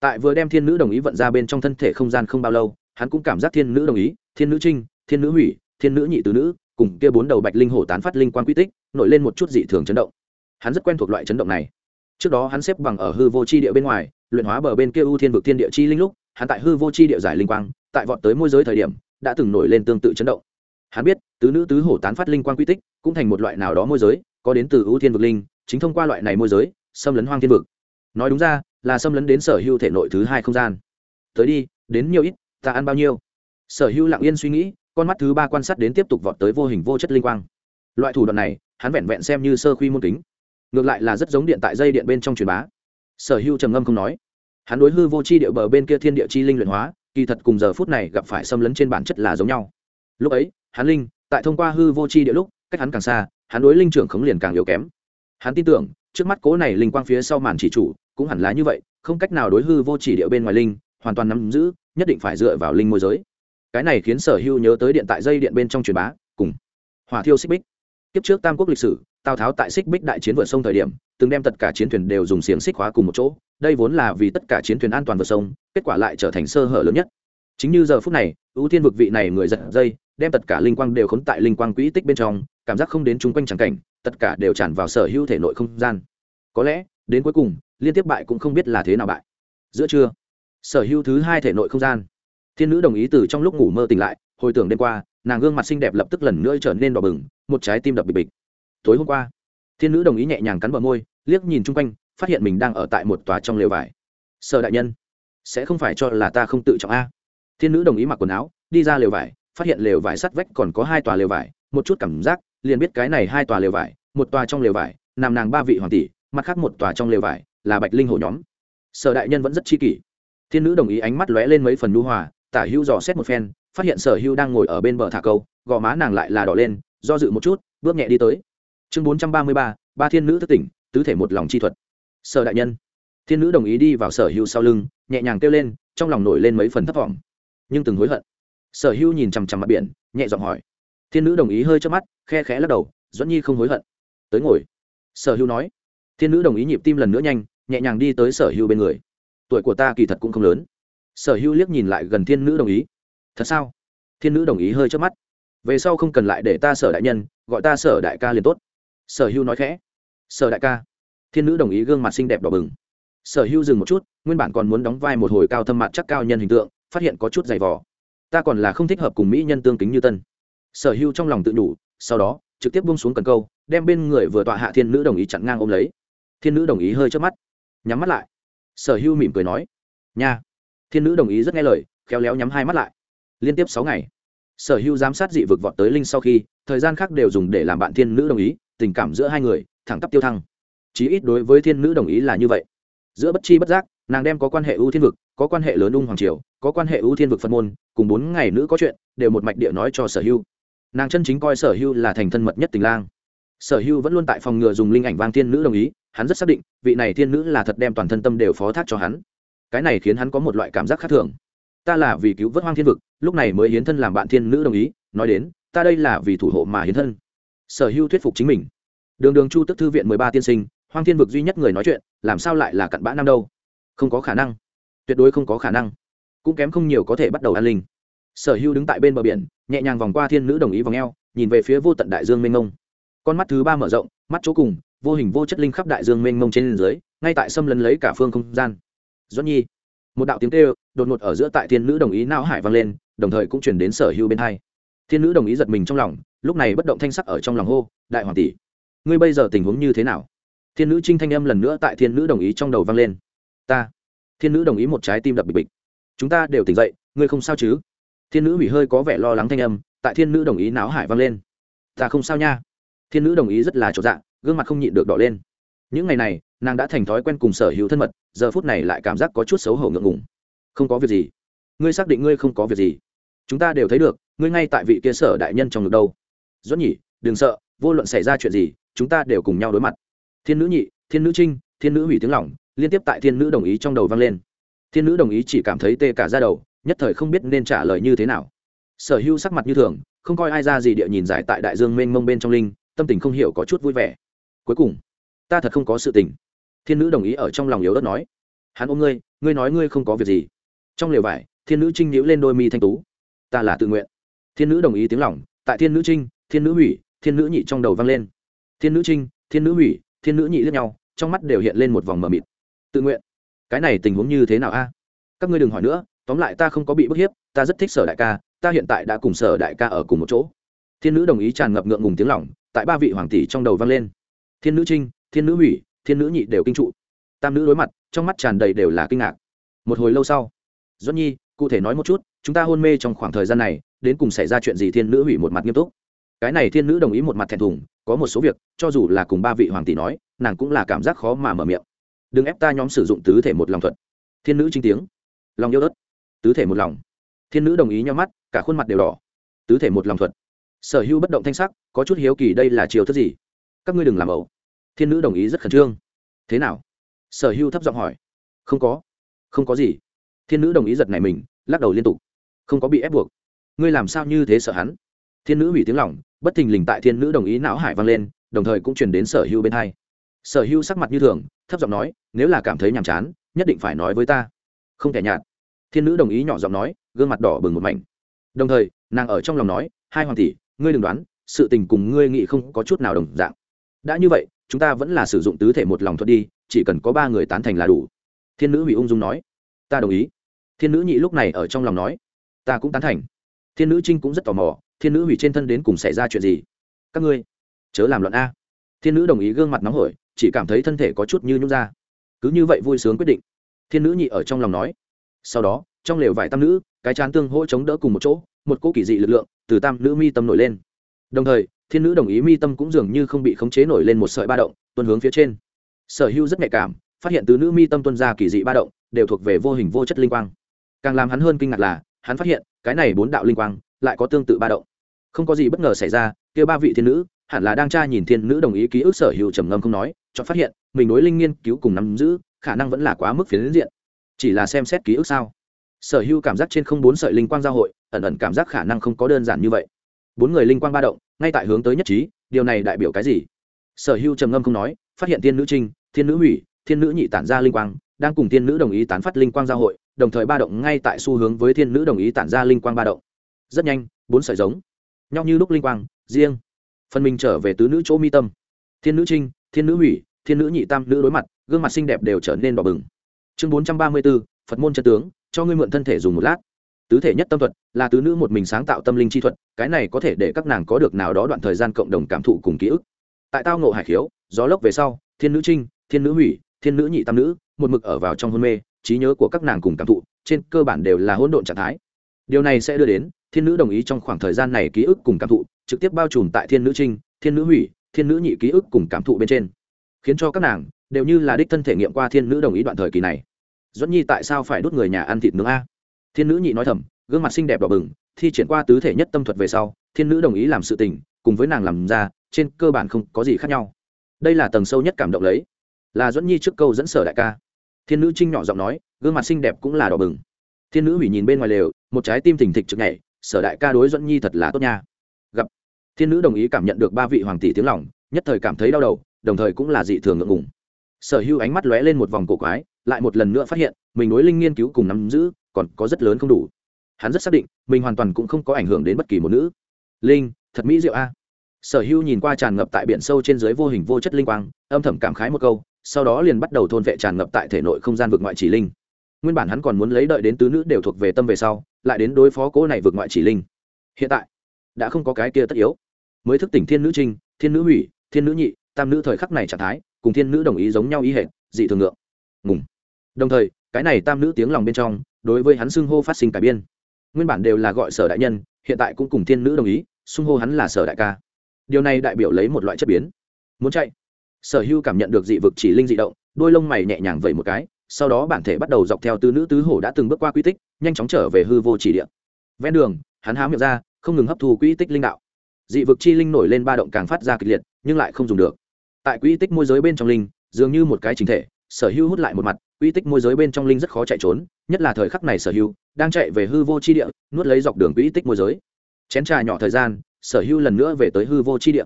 Tại vừa đem thiên nữ đồng ý vận ra bên trong thân thể không gian không bao lâu, hắn cũng cảm giác thiên nữ đồng ý, thiên nữ trinh, thiên nữ hủy, thiên nữ nhị tứ nữ, cùng kia bốn đầu bạch linh hổ tán phát linh quan quy tích, nổi lên một chút dị thường chấn động. Hắn rất quen thuộc loại chấn động này. Trước đó hắn xếp bằng ở hư vô chi địa bên ngoài, luyện hóa bờ bên kia ưu thiên vực thiên địa chi linh lúc hắn tại hư vô chi địa giải linh quang, tại vọt tới môi giới thời điểm, đã từng nổi lên tương tự chấn động. Hắn biết, tứ nữ tứ hổ tán phát linh quang quy tích, cũng thành một loại nào đó môi giới, có đến từ ưu thiên vực linh, chính thông qua loại này môi giới, xâm lấn hoang thiên vực. Nói đúng ra, là xâm lấn đến sở hữu thể nội thứ hai không gian. Tới đi, đến nhiều ít, ta ăn bao nhiêu? Sở hữu lặng yên suy nghĩ, con mắt thứ ba quan sát đến tiếp tục vọt tới vô hình vô chất linh quang. Loại thủ đoạn này, hắn vẹn vẹn xem như sơ khuy môn kính. Ngược lại là rất giống điện tại dây điện bên trong truyền bá. Sở hữu trầm ngâm không nói hắn đối hư vô chi địa bờ bên kia thiên địa chi linh luyện hóa, kỳ thật cùng giờ phút này gặp phải xâm lấn trên bản chất là giống nhau. Lúc ấy, hắn linh, tại thông qua hư vô chi địa lúc, cách hắn càng xa, hắn đối linh trưởng khống liền càng yếu kém. Hắn tin tưởng, trước mắt cố này linh quang phía sau màn chỉ chủ, cũng hẳn là như vậy, không cách nào đối hư vô chỉ địa bên ngoài linh, hoàn toàn nắm giữ, nhất định phải dựa vào linh môi giới. Cái này khiến sở hưu nhớ tới điện tại dây điện bên trong truyền bá, cùng hỏa thiêu xích bích. Kiếp trước tam quốc lịch sử, tào tháo tại xích bích đại chiến vượt sông thời điểm, từng đem tất cả chiến thuyền đều dùng xiềng xích hóa cùng một chỗ đây vốn là vì tất cả chiến thuyền an toàn vượt sông, kết quả lại trở thành sơ hở lớn nhất. Chính như giờ phút này, ưu tiên vực vị này người giật dây, đem tất cả linh quang đều khốn tại linh quang quỹ tích bên trong, cảm giác không đến chung quanh tràng cảnh, tất cả đều tràn vào sở hữu thể nội không gian. Có lẽ, đến cuối cùng, liên tiếp bại cũng không biết là thế nào bại. Giữa trưa, sở hữu thứ hai thể nội không gian. Thiên nữ đồng ý từ trong lúc ngủ mơ tỉnh lại, hồi tưởng đêm qua, nàng gương mặt xinh đẹp lập tức lần nữa trở nên đỏ bừng, một trái tim đập bịch bịch. Tối hôm qua, thiên nữ đồng ý nhẹ nhàng cắn bờ môi, liếc nhìn chung quanh phát hiện mình đang ở tại một tòa trong lều vải. Sở đại nhân, sẽ không phải cho là ta không tự trọng a. Thiên nữ đồng ý mặc quần áo, đi ra lều vải, phát hiện lều vải sắt vách còn có hai tòa lều vải, một chút cảm giác, liền biết cái này hai tòa lều vải, một tòa trong lều vải, nằm nàng ba vị hoàng tỷ, mặt khác một tòa trong lều vải, là bạch linh hổ nhóm. Sở đại nhân vẫn rất chi kỷ. Thiên nữ đồng ý ánh mắt lóe lên mấy phần nhu hòa, tả hữu dò xét một phen, phát hiện sở hữu đang ngồi ở bên bờ thả câu, gò má nàng lại là đỏ lên, do dự một chút, bước nhẹ đi tới. Chương bốn trăm ba mươi ba ba thiên nữ thất tỉnh, tứ thể một lòng chi thuật sở đại nhân. Thiên nữ đồng ý đi vào sở hữu sau lưng, nhẹ nhàng kêu lên, trong lòng nổi lên mấy phần thấp vọng. Nhưng từng hối hận. Sở hữu nhìn chằm chằm mặt biển, nhẹ giọng hỏi. Thiên nữ đồng ý hơi chớp mắt, khe khẽ lắc đầu dẫn nhi không hối hận. Tới ngồi. Sở hữu nói. Thiên nữ đồng ý nhịp tim lần nữa nhanh, nhẹ nhàng đi tới sở hữu bên người. Tuổi của ta kỳ thật cũng không lớn. Sở hữu liếc nhìn lại gần thiên nữ đồng ý. Thật sao? Thiên nữ đồng ý hơi chớp mắt. Về sau không cần lại để ta sở đại nhân, gọi ta sở đại ca liền tốt. Sở hữu nói khẽ. Sở đại ca thiên nữ đồng ý gương mặt xinh đẹp đỏ bừng. Sở hữu dừng một chút, nguyên bản còn muốn đóng vai một hồi cao thâm mặt chắc cao nhân hình tượng, phát hiện có chút dày vò. Ta còn là không thích hợp cùng mỹ nhân tương kính như tân. Sở hữu trong lòng tự đủ sau đó, trực tiếp bung xuống cần câu, đem bên người vừa tọa hạ thiên nữ đồng ý chặn ngang ôm lấy. Thiên nữ đồng ý hơi chớp mắt, nhắm mắt lại. Sở hữu mỉm cười nói, nha. Thiên nữ đồng ý rất nghe lời, khéo léo nhắm hai mắt lại. Liên tiếp sáu ngày, sở hữu giám sát dị vực vọt tới linh sau khi, thời gian khác đều dùng để làm bạn thiên nữ đồng ý, tình cảm giữa hai người thẳng tắp tiêu thăng chí ít đối với thiên nữ đồng ý là như vậy. Giữa bất chi bất giác, nàng đem có quan hệ ưu thiên vực, có quan hệ lớn ung hoàng triều, có quan hệ ưu thiên vực phật môn, cùng bốn ngày nữ có chuyện, đều một mạch địa nói cho sở hưu. nàng chân chính coi sở hưu là thành thân mật nhất tình lang. Sở hưu vẫn luôn tại phòng ngừa dùng linh ảnh vang thiên nữ đồng ý, hắn rất xác định, vị này thiên nữ là thật đem toàn thân tâm đều phó thác cho hắn. Cái này khiến hắn có một loại cảm giác khác thường. Ta là vì cứu vớt hoang thiên vực, lúc này mới hiến thân làm bạn thiên nữ đồng ý, nói đến, ta đây là vì thủ hộ mà hiến thân. Sở hưu thuyết phục chính mình. Đường đường chu tức thư viện mười ba tiên sinh hoang thiên vực duy nhất người nói chuyện, làm sao lại là cặn bã năm đâu? Không có khả năng. Tuyệt đối không có khả năng. Cũng kém không nhiều có thể bắt đầu an linh. Sở hữu đứng tại bên bờ biển, nhẹ nhàng vòng qua thiên nữ đồng ý vòng eo, nhìn về phía vô tận đại dương mênh mông. Con mắt thứ ba mở rộng, mắt chỗ cùng, vô hình vô chất linh khắp đại dương mênh mông trên dưới, ngay tại xâm lấn lấy cả phương không gian. Doãn nhi, một đạo tiếng kêu, đột ngột ở giữa tại thiên nữ đồng ý não hải vang lên, đồng thời cũng chuyển đến sở hữu bên hai. Thiên nữ đồng ý giật mình trong lòng, lúc này bất động thanh sắc ở trong lòng hô, đại hoàng tỷ, ngươi bây giờ tình huống như thế nào? Thiên nữ trinh thanh âm lần nữa tại thiên nữ đồng ý trong đầu vang lên. Ta, thiên nữ đồng ý một trái tim đập bịch bịch. Chúng ta đều tỉnh dậy, ngươi không sao chứ? Thiên nữ hủy hơi có vẻ lo lắng thanh âm, tại thiên nữ đồng ý náo hải vang lên. Ta không sao nha. Thiên nữ đồng ý rất là trọn dạng gương mặt không nhịn được đỏ lên. Những ngày này, nàng đã thành thói quen cùng sở hữu thân mật, giờ phút này lại cảm giác có chút xấu hổ ngượng ngùng. Không có việc gì. Ngươi xác định ngươi không có việc gì. Chúng ta đều thấy được, ngươi ngay tại vị kia sở đại nhân trong ngực đâu. Dốt nhỉ, đừng sợ, vô luận xảy ra chuyện gì, chúng ta đều cùng nhau đối mặt thiên nữ nhị, thiên nữ trinh, thiên nữ hủy tiếng lỏng liên tiếp tại thiên nữ đồng ý trong đầu vang lên. Thiên nữ đồng ý chỉ cảm thấy tê cả ra đầu, nhất thời không biết nên trả lời như thế nào. Sở hữu sắc mặt như thường, không coi ai ra gì địa nhìn giải tại đại dương mênh mông bên trong linh, tâm tình không hiểu có chút vui vẻ. Cuối cùng, ta thật không có sự tình. Thiên nữ đồng ý ở trong lòng yếu đất nói. Hắn ôm ngươi ngươi nói ngươi không có việc gì. Trong lều vải, thiên nữ trinh nhíu lên đôi mi thanh tú. Ta là tự nguyện. Thiên nữ đồng ý tiếng lòng, tại thiên nữ trinh, thiên nữ hủy, thiên nữ nhị trong đầu vang lên. Thiên nữ trinh, thiên nữ hủy thiên nữ nhị lướt nhau, trong mắt đều hiện lên một vòng mờ mịt. Tự nguyện. Cái này tình huống như thế nào a? Các ngươi đừng hỏi nữa, tóm lại ta không có bị bức hiếp, ta rất thích sở đại ca, ta hiện tại đã cùng sở đại ca ở cùng một chỗ. Thiên nữ đồng ý tràn ngập ngượng ngùng tiếng lỏng tại ba vị hoàng tỷ trong đầu vang lên. Thiên nữ trinh, thiên nữ hủy, thiên nữ nhị đều kinh trụ. Tam nữ đối mặt, trong mắt tràn đầy đều là kinh ngạc. Một hồi lâu sau doãn nhi, cụ thể nói một chút, chúng ta hôn mê trong khoảng thời gian này, đến cùng xảy ra chuyện gì thiên nữ hủy một mặt nghiêm túc? Cái này thiên nữ đồng ý một mặt thẹn thùng, có một số việc, cho dù là cùng ba vị hoàng tỷ nói, nàng cũng là cảm giác khó mà mở miệng. Đừng ép ta nhóm sử dụng tứ thể một lòng thuật. Thiên nữ chính tiếng. Lòng yêu đất. Tứ thể một lòng. Thiên nữ đồng ý nhau mắt, cả khuôn mặt đều đỏ. Tứ thể một lòng thuật. Sở hữu bất động thanh sắc, có chút hiếu kỳ đây là chiều thức gì? Các ngươi đừng làm ẩu. Thiên nữ đồng ý rất khẩn trương. Thế nào? Sở hữu thấp giọng hỏi. Không có. Không có gì. Thiên nữ đồng ý giật này mình, lắc đầu liên tục. Không có bị ép buộc. Ngươi làm sao như thế sợ hắn? Thiên nữ hủy tiếng lỏng bất thình lình tại thiên nữ đồng ý não hải vang lên, đồng thời cũng chuyển đến sở hữu bên hai. Sở hữu sắc mặt như thường, thấp giọng nói, nếu là cảm thấy nhàm chán, nhất định phải nói với ta. Không thể nhạt. Thiên nữ đồng ý nhỏ giọng nói, gương mặt đỏ bừng một mảnh. Đồng thời, nàng ở trong lòng nói, hai hoàng tỷ, ngươi đừng đoán, sự tình cùng ngươi nghĩ không có chút nào đồng dạng. Đã như vậy, chúng ta vẫn là sử dụng tứ thể một lòng thuật đi, chỉ cần có ba người tán thành là đủ. Thiên nữ hủy ung dung nói, ta đồng ý. Thiên nữ nhị lúc này ở trong lòng nói, ta cũng tán thành. Thiên nữ trinh cũng rất tò mò thiên nữ hủy trên thân đến cùng xảy ra chuyện gì? Các ngươi, chớ làm luận a. Thiên nữ đồng ý gương mặt nóng hổi, chỉ cảm thấy thân thể có chút như nhút ra. Cứ như vậy vui sướng quyết định. Thiên nữ nhị ở trong lòng nói. Sau đó, trong lều vải tam nữ, cái chán tương hỗ chống đỡ cùng một chỗ, một cỗ kỳ dị lực lượng từ tam nữ mi tâm nổi lên. Đồng thời, thiên nữ đồng ý mi tâm cũng dường như không bị khống chế nổi lên một sợi ba động tuân hướng phía trên. Sở hữu rất nhạy cảm, phát hiện tứ nữ mi tâm tuân ra kỳ dị ba động, đều thuộc về vô hình vô chất linh quang. Càng làm hắn hơn kinh ngạc là, hắn phát hiện, cái này bốn đạo linh quang lại có tương tự ba động. Không có gì bất ngờ xảy ra, kia ba vị thiên nữ, hẳn là đang tra nhìn thiên nữ đồng ý ký ức sở hữu trầm ngâm không nói cho phát hiện, mình đối linh nghiên cứu cùng nắm giữ, khả năng vẫn là quá mức phiến diện. Chỉ là xem xét ký ức sao? Sở hữu cảm giác trên không bốn sợi linh quang giao hội, ẩn ẩn cảm giác khả năng không có đơn giản như vậy. Bốn người linh quang ba động, ngay tại hướng tới nhất trí, điều này đại biểu cái gì? Sở hữu trầm ngâm không nói, phát hiện thiên nữ trinh, thiên nữ hủy, thiên nữ nhị tản ra linh quang, đang cùng thiên nữ đồng ý tán phát linh quang giao hội, đồng thời ba động ngay tại xu hướng với thiên nữ đồng ý tản ra linh quang ba động rất nhanh, bốn sợi giống, nhau như lúc linh quang, riêng. Phần mình trở về tứ nữ chỗ mi tâm. Thiên nữ trinh, thiên nữ hủy, thiên nữ nhị tam, nữ đối mặt, gương mặt xinh đẹp đều trở nên đỏ bừng. Chương bốn trăm ba mươi b ố phật môn chân tướng, cho ngươi mượn thân thể dùng một lát. Tứ thể nhất tâm thuật, là tứ nữ một mình sáng tạo tâm linh chi thuật, cái này có thể để các nàng có được nào đó đoạn thời gian cộng đồng cảm thụ cùng ký ức. Tại tao ngộ hải khiếu, gió lốc về sau, thiên nữ trinh, thiên nữ hủy, thiên nữ nhị tam nữ, một mực ở vào trong hôn mê, trí nhớ của các nàng cùng cảm thụ, trên cơ bản đều là hỗn độn trạng thái. Điều này sẽ đưa đến thiên nữ đồng ý trong khoảng thời gian này ký ức cùng cảm thụ, trực tiếp bao trùm tại thiên nữ trinh, thiên nữ hủy, thiên nữ nhị ký ức cùng cảm thụ bên trên. Khiến cho các nàng đều như là đích thân thể nghiệm qua thiên nữ đồng ý đoạn thời kỳ này. Dẫn nhi tại sao phải đốt người nhà ăn thịt nướng a? Thiên nữ nhị nói thầm, gương mặt xinh đẹp đỏ bừng, thi triển qua tứ thể nhất tâm thuật về sau, thiên nữ đồng ý làm sự tình, cùng với nàng làm ra, trên cơ bản không có gì khác nhau. Đây là tầng sâu nhất cảm động lấy. Là dẫn nhi trước câu dẫn sở đại ca. Thiên nữ trinh nhỏ giọng nói, gương mặt xinh đẹp cũng là đỏ bừng. Thiên nữ hủy nhìn bên ngoài lều, một trái tim thình thịch trực nhảy sở đại ca đối dẫn nhi thật là tốt nha. Gặp. Thiên nữ đồng ý cảm nhận được ba vị hoàng tỷ tiếng lòng, nhất thời cảm thấy đau đầu, đồng thời cũng là dị thường ngượng ngùng. Sở hữu ánh mắt lóe lên một vòng cổ quái, lại một lần nữa phát hiện, mình đối linh nghiên cứu cùng nắm giữ, còn có rất lớn không đủ. Hắn rất xác định, mình hoàn toàn cũng không có ảnh hưởng đến bất kỳ một nữ. Linh, thật mỹ diệu a. Sở hữu nhìn qua tràn ngập tại biển sâu trên dưới vô hình vô chất linh quang, âm thầm cảm khái một câu, sau đó liền bắt đầu thôn vệ tràn ngập tại thể nội không gian vực ngoại chỉ linh. Nguyên bản hắn còn muốn lấy đợi đến tứ nữ đều thuộc về tâm về sau lại đến đối phó cố này vượt ngoại chỉ linh. Hiện tại, đã không có cái kia tất yếu. Mới thức tỉnh thiên nữ trinh, thiên nữ hủy, thiên nữ nhị, tam nữ thời khắc này trạng thái, cùng thiên nữ đồng ý giống nhau ý hệ dị thường ngượng. Ngùng. Đồng thời, cái này tam nữ tiếng lòng bên trong, đối với hắn xưng hô phát sinh cải biên. Nguyên bản đều là gọi sở đại nhân, hiện tại cũng cùng thiên nữ đồng ý, xưng hô hắn là sở đại ca. Điều này đại biểu lấy một loại chất biến. Muốn chạy. Sở hưu cảm nhận được dị vực chỉ linh dị động, đôi lông mày nhẹ nhàng vẩy một cái, sau đó bản thể bắt đầu dọc theo tứ nữ tứ hổ đã từng bước qua quy tích nhanh chóng trở về hư vô chỉ địa. Ven đường, hắn há miệng ra, không ngừng hấp thu quỹ tích linh đạo. Dị vực chi linh nổi lên ba động càng phát ra kịch liệt, nhưng lại không dùng được. Tại quỹ tích môi giới bên trong linh, dường như một cái chính thể, sở hưu hút lại một mặt, quỹ tích môi giới bên trong linh rất khó chạy trốn, nhất là thời khắc này sở hưu đang chạy về hư vô chi địa, nuốt lấy dọc đường quỹ tích môi giới. Chén trà nhỏ thời gian, sở hưu lần nữa về tới hư vô chi địa.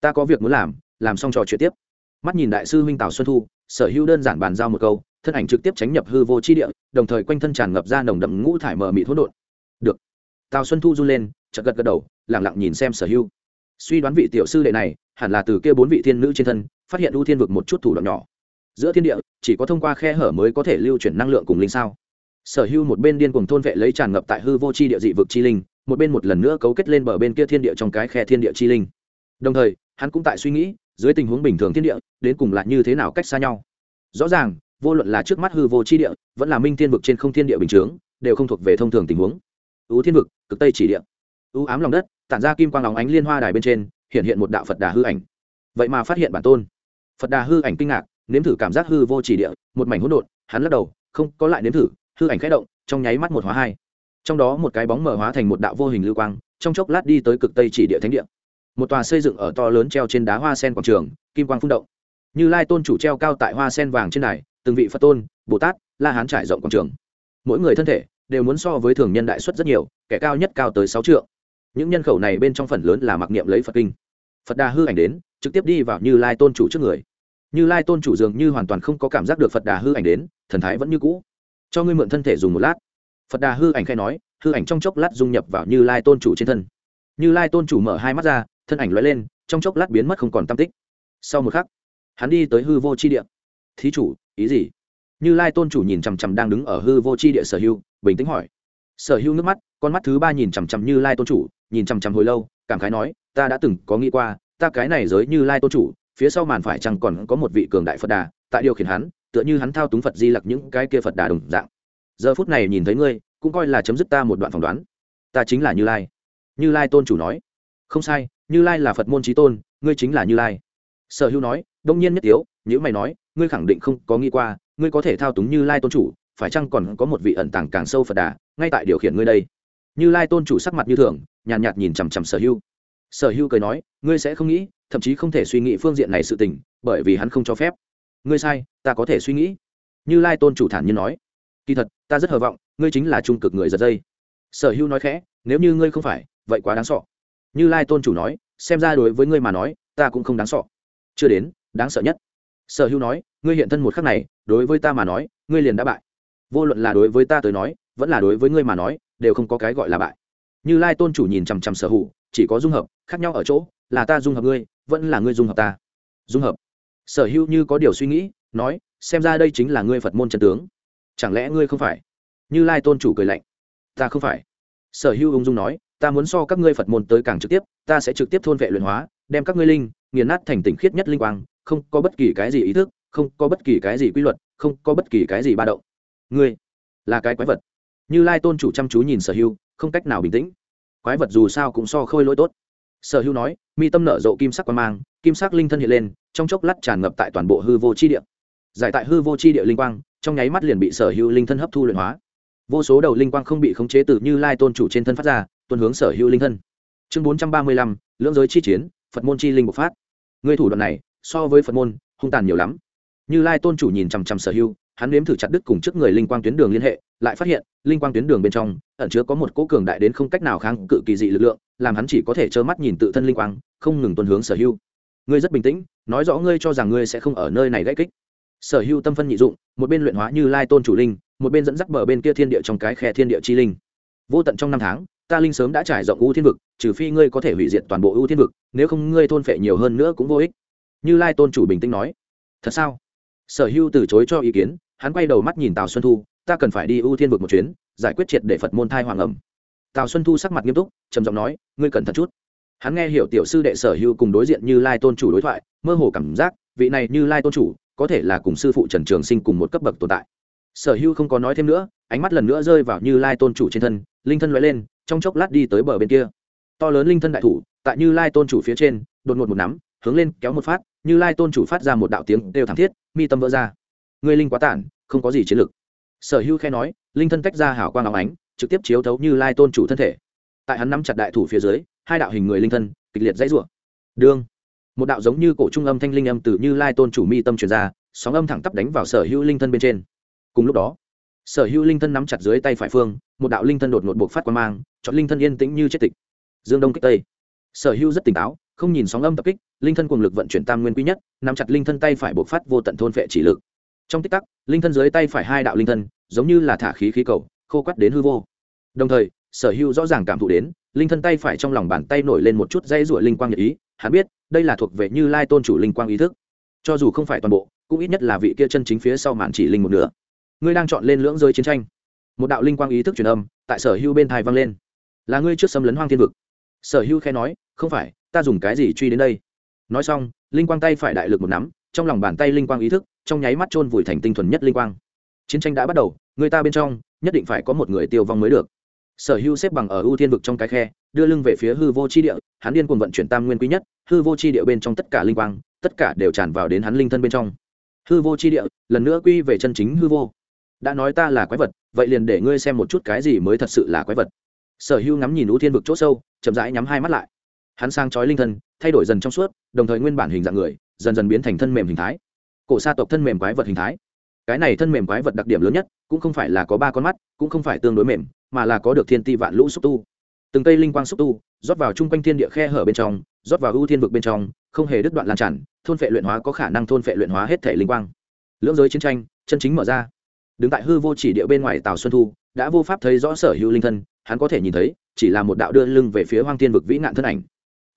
Ta có việc muốn làm làm xong trò chuyện tiếp. Mắt nhìn đại sư huynh tào xuân thu, sở hữu đơn giản bàn giao một câu thân ảnh trực tiếp tránh nhập hư vô chi địa, đồng thời quanh thân tràn ngập ra nồng đậm ngũ thải mờ mị hỗn đột được. Tào xuân thu run lên, chợt gật gật đầu lẳng lặng nhìn xem sở hưu. Suy đoán vị tiểu sư đệ này, hẳn là từ kia bốn vị thiên nữ trên thân, phát hiện ưu thiên vực một chút thủ đoạn nhỏ. Giữa thiên địa, chỉ có thông qua khe hở mới có thể lưu chuyển năng lượng cùng linh sao. Sở hưu một bên điên cùng thôn vệ lấy tràn ngập tại hư vô chi địa dị vực chi linh, một bên một lần nữa cấu kết lên bờ bên kia thiên địa trong cái khe thiên địa chi linh. Đồng thời, hắn cũng tại suy nghĩ, dưới tình huống bình thường thiên địa, đến cùng là như thế nào cách xa nhau. Rõ ràng vô luận là trước mắt hư vô chi địa, vẫn là minh thiên vực trên không thiên địa bình chướng, đều không thuộc về thông thường tình huống. Ưu thiên vực, cực tây chỉ địa. Ưu ám lòng đất, tản ra kim quang lóng ánh liên hoa đài bên trên, hiện hiện một đạo phật đà hư ảnh. Vậy mà phát hiện bản tôn. Phật đà hư ảnh kinh ngạc, nếm thử cảm giác hư vô chỉ địa, một mảnh hỗn độn, hắn lắc đầu, không có lại nếm thử, hư ảnh khẽ động, trong nháy mắt một hóa hai. Trong đó một cái bóng mở hóa thành một đạo vô hình lưu quang, trong chốc lát đi tới cực tây chỉ địa thánh địa. Một tòa xây dựng ở to lớn treo trên đá hoa sen quảng trường, kim quang phun động. Như lai tôn chủ treo cao tại hoa sen vàng trên này từng vị phật tôn, bồ tát, la hán trải rộng quảng trường. Mỗi người thân thể đều muốn so với thường nhân đại xuất rất nhiều, kẻ cao nhất cao tới sáu trượng. Những nhân khẩu này bên trong phần lớn là mặc niệm lấy phật kinh. Phật đà hư ảnh đến, trực tiếp đi vào như lai tôn chủ trước người. Như lai tôn chủ dường như hoàn toàn không có cảm giác được phật đà hư ảnh đến, thần thái vẫn như cũ. Cho ngươi mượn thân thể dùng một lát. Phật đà hư ảnh khai nói, hư ảnh trong chốc lát dung nhập vào như lai tôn chủ trên thân. Như lai tôn chủ mở hai mắt ra, thân ảnh lóe lên, trong chốc lát biến mất không còn tam tích. Sau một khắc, hắn đi tới hư vô c h i địa thí chủ, ý gì? Như lai tôn chủ nhìn chằm chằm đang đứng ở hư vô c h i địa sở hưu bình tĩnh hỏi. Sở hưu nước mắt, con mắt thứ ba nhìn chằm chằm như lai tôn chủ, nhìn chằm chằm hồi lâu, cảm khái nói, ta đã từng có nghĩ qua, ta cái này giới như lai tôn chủ, phía sau màn phải chăng còn có một vị cường đại phật đà, tại điều khiển hắn, tựa như hắn thao túng phật di lặc những cái kia phật đà đồng dạng. Giờ phút này nhìn thấy ngươi, cũng coi là chấm dứt ta một đoạn phỏng đoán. Ta chính là như lai. Như lai tôn chủ nói. Không sai, như lai là phật môn trí tôn, ngươi chính là như lai. Sở hữu nói đông nhiên nhất tiếu nhữ mày nói ngươi khẳng định không có nghĩ qua ngươi có thể thao túng như lai tôn chủ phải chăng còn có một vị ẩn tàng càng sâu phật đà ngay tại điều khiển ngươi đây? Như lai tôn chủ sắc mặt như thường nhàn nhạt, nhạt nhìn chằm chằm sở hưu. Sở hưu cười nói ngươi sẽ không nghĩ thậm chí không thể suy nghĩ phương diện này sự tình bởi vì hắn không cho phép. Ngươi sai ta có thể suy nghĩ. Như lai tôn chủ thản nhiên nói. Kỳ thật ta rất hờ vọng ngươi chính là trung cực người giật dây. Sở hưu nói khẽ nếu như ngươi không phải vậy quá đáng sọ như lai tôn chủ nói xem ra đối với ngươi mà nói ta cũng không đáng sọ chưa đến đáng sợ nhất. Sở hưu nói, ngươi hiện thân một khắc này, đối với ta mà nói, ngươi liền đã bại. Vô luận là đối với ta tới nói, vẫn là đối với ngươi mà nói, đều không có cái gọi là bại. Như lai tôn chủ nhìn chằm chằm sở hữu, chỉ có dung hợp, khác nhau ở chỗ, là ta dung hợp ngươi, vẫn là ngươi dung hợp ta. Dung hợp. Sở hữu như có điều suy nghĩ, nói, xem ra đây chính là ngươi phật môn chân tướng. Chẳng lẽ ngươi không phải? Như lai tôn chủ cười lạnh. Ta không phải. Sở hữu ung dung nói, ta muốn so các ngươi phật môn tới càng trực tiếp, ta sẽ trực tiếp thôn vệ luyện hóa, đem các ngươi linh, nghiền nát thành tỉnh khiết nhất linh quang không có bất kỳ cái gì ý thức không có bất kỳ cái gì quy luật không có bất kỳ cái gì ba động. Ngươi là cái quái vật. Như lai tôn chủ chăm chú nhìn sở Hưu, không cách nào bình tĩnh. Quái vật dù sao cũng so khôi lỗi tốt. Sở Hưu nói mi tâm nở rộ kim sắc quan mang kim sắc linh thân hiện lên trong chốc lát tràn ngập tại toàn bộ hư vô chi địa. Giải tại hư vô chi địa linh quang trong nháy mắt liền bị sở Hưu linh thân hấp thu luyện hóa. Vô số đầu linh quang không bị khống chế từ như lai tôn chủ trên thân phát ra tuân hướng sở hữu linh thân. Chương bốn trăm ba mươi lăm lưỡng giới chi chiến phật môn chi linh bộc phát. Người thủ đoạn này so với phật môn hung tàn nhiều lắm. Như lai tôn chủ nhìn chằm chằm sở hưu, hắn nếm thử chặt đứt cùng trước người linh quang tuyến đường liên hệ lại phát hiện linh quang tuyến đường bên trong ẩn chứa có một cỗ cường đại đến không cách nào kháng cự kỳ dị lực lượng làm hắn chỉ có thể trơ mắt nhìn tự thân linh quang không ngừng tuân hướng sở hưu. ngươi rất bình tĩnh nói rõ ngươi cho rằng ngươi sẽ không ở nơi này gãy kích. Sở Hưu tâm phân nhị dụng một bên luyện hóa như lai tôn chủ linh một bên dẫn dắt bờ bên kia thiên địa trong cái khe thiên địa chi linh. Vô tận trong năm tháng ta linh sớm đã trải rộng ưu thiên vực trừ phi ngươi có thể hủy diệt toàn bộ ưu thiên vực nếu không ngươi thôn phệ nhiều hơn nữa cũng vô ích như lai tôn chủ bình tĩnh nói. Thật sao? Sở Hưu từ chối cho ý kiến, hắn quay đầu mắt nhìn tào xuân thu, ta cần phải đi ưu thiên vực một chuyến, giải quyết triệt để phật môn thai hoàng ẩm. Tào xuân thu sắc mặt nghiêm túc, trầm giọng nói, ngươi cẩn thận chút. Hắn nghe hiểu tiểu sư đệ sở Hưu cùng đối diện như lai tôn chủ đối thoại, mơ hồ cảm giác, vị này như lai tôn chủ, có thể là cùng sư phụ trần trường sinh cùng một cấp bậc tồn tại. Sở Hưu không có nói thêm nữa, ánh mắt lần nữa rơi vào như lai tôn chủ trên thân, linh thân loại lên, trong chốc lát đi tới bờ bên kia. To lớn linh thân đại thủ, tại như lai tôn chủ phía trên, đột ngột một nắm hướng lên kéo một phát, như lai tôn chủ phát ra một đạo tiếng đều thảm thiết, mi tâm vỡ ra. Người linh quá tản, không có gì chiến lực. sở hữu khe nói, linh thân tách ra hảo quang áo ánh, trực tiếp chiếu thấu như lai tôn chủ thân thể. Tại hắn nắm chặt đại thủ phía dưới, hai đạo hình người linh thân, kịch liệt dãy rủa. Đương một đạo giống như cổ trung âm thanh linh âm từ như lai tôn chủ mi tâm truyền ra, sóng âm thẳng tắp đánh vào sở hữu linh thân bên trên. Cùng lúc đó, sở hữu linh thân nắm chặt dưới tay phải phương, một đạo linh thân đột ngột buộc phát quan mang, chọn linh thân yên tĩnh như chết tịch. Dương đông kích tây. Sở hữu rất tỉnh táo không nhìn sóng âm tập kích, linh thân cùng lực vận chuyển tam nguyên quý nhất, nắm chặt linh thân tay phải bộc phát vô tận thôn phệ chỉ lực. Trong tích tắc, linh thân dưới tay phải hai đạo linh thân, giống như là thả khí khí cầu, khô quắt đến hư vô. Đồng thời, sở hữu rõ ràng cảm thụ đến, linh thân tay phải trong lòng bàn tay nổi lên một chút dây rủa linh quang nhật ý, hắn biết, đây là thuộc về như lai tôn chủ linh quang ý thức. Cho dù không phải toàn bộ, cũng ít nhất là vị kia chân chính phía sau màn chỉ linh một nửa. Ngươi đang chọn lên lưỡng giới chiến tranh. Một đạo linh quang ý thức truyền âm, tại sở hữu bên thai vang lên. Là ngươi trước xâm lấn hoang thiên vực. Sở hữu khe nói, không phải ta dùng cái gì truy đến đây? Nói xong, linh quang tay phải đại lực một nắm, trong lòng bàn tay linh quang ý thức, trong nháy mắt chôn vùi thành tinh thuần nhất linh quang. Chiến tranh đã bắt đầu, người ta bên trong, nhất định phải có một người tiêu vong mới được. Sở hữu xếp bằng ở ưu thiên vực trong cái khe, đưa lưng về phía hư vô chi địa, hắn điên cuồng vận chuyển tam nguyên quý nhất, hư vô chi địa bên trong tất cả linh quang, tất cả đều tràn vào đến hắn linh thân bên trong. Hư vô chi địa, lần nữa quy về chân chính hư vô. Đã nói ta là quái vật, vậy liền để ngươi xem một chút cái gì mới thật sự là quái vật. Sở hữu ngắm nhìn ưu thiên vực chỗ sâu, chậm rãi nhắm hai mắt lại hắn sang chói linh thân, thay đổi dần trong suốt, đồng thời nguyên bản hình dạng người, dần dần biến thành thân mềm hình thái. Cổ sa tộc thân mềm quái vật hình thái. Cái này thân mềm quái vật đặc điểm lớn nhất, cũng không phải là có ba con mắt, cũng không phải tương đối mềm, mà là có được thiên ti vạn lũ xúc tu. Từng cây linh quang xúc tu, rót vào chung quanh thiên địa khe hở bên trong, rót vào ưu thiên vực bên trong, không hề đứt đoạn lan tràn, thôn phệ luyện hóa có khả năng thôn phệ luyện hóa hết thể linh quang. Lưỡng giới chiến tranh, chân chính mở ra. Đứng tại hư vô chỉ địa bên ngoài tàu xuân thu, đã vô pháp thấy rõ sở hữu linh thân, hắn có thể nhìn thấy, chỉ là một đạo đưa lưng về phía hoang thiên vực vĩ nạn thân ảnh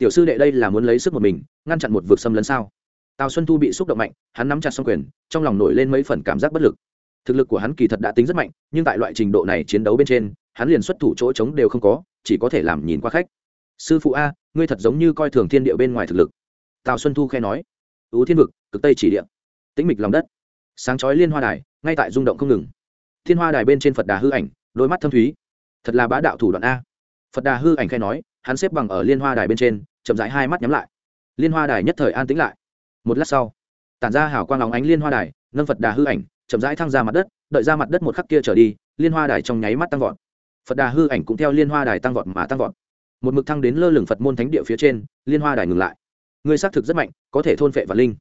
tiểu sư đệ đây là muốn lấy sức một mình, ngăn chặn một vực xâm lấn sao? Tào xuân thu bị xúc động mạnh, hắn nắm chặt xong quyền, trong lòng nổi lên mấy phần cảm giác bất lực. Thực lực của hắn kỳ thật đã tính rất mạnh, nhưng tại loại trình độ này chiến đấu bên trên, hắn liền xuất thủ chỗ trống đều không có, chỉ có thể làm nhìn qua khách. Sư phụ a, ngươi thật giống như coi thường thiên địa bên ngoài thực lực. Tào xuân thu khe nói. Ứ thiên vực, cực tây chỉ địa. Tĩnh mịch lòng đất. Sáng chói liên hoa đài, ngay tại rung động không ngừng. Thiên hoa đài bên trên phật đà hư ảnh, đôi mắt thâm thúy. Thật là bá đạo thủ đoạn a. Phật đà hư ảnh khe nói, hắn xếp bằng ở liên hoa đài bên trên chậm rãi hai mắt nhắm lại. Liên hoa đài nhất thời an tĩnh lại. Một lát sau, tản ra hào quang lóng ánh liên hoa đài, nâng phật đà hư ảnh, chậm rãi thăng ra mặt đất, đợi ra mặt đất một khắc kia trở đi, liên hoa đài trong nháy mắt tăng vọt. Phật đà hư ảnh cũng theo liên hoa đài tăng vọt mà tăng vọt. Một mực thăng đến lơ lửng phật môn thánh địa phía trên, liên hoa đài ngừng lại. Người xác thực rất mạnh, có thể thôn phệ và linh.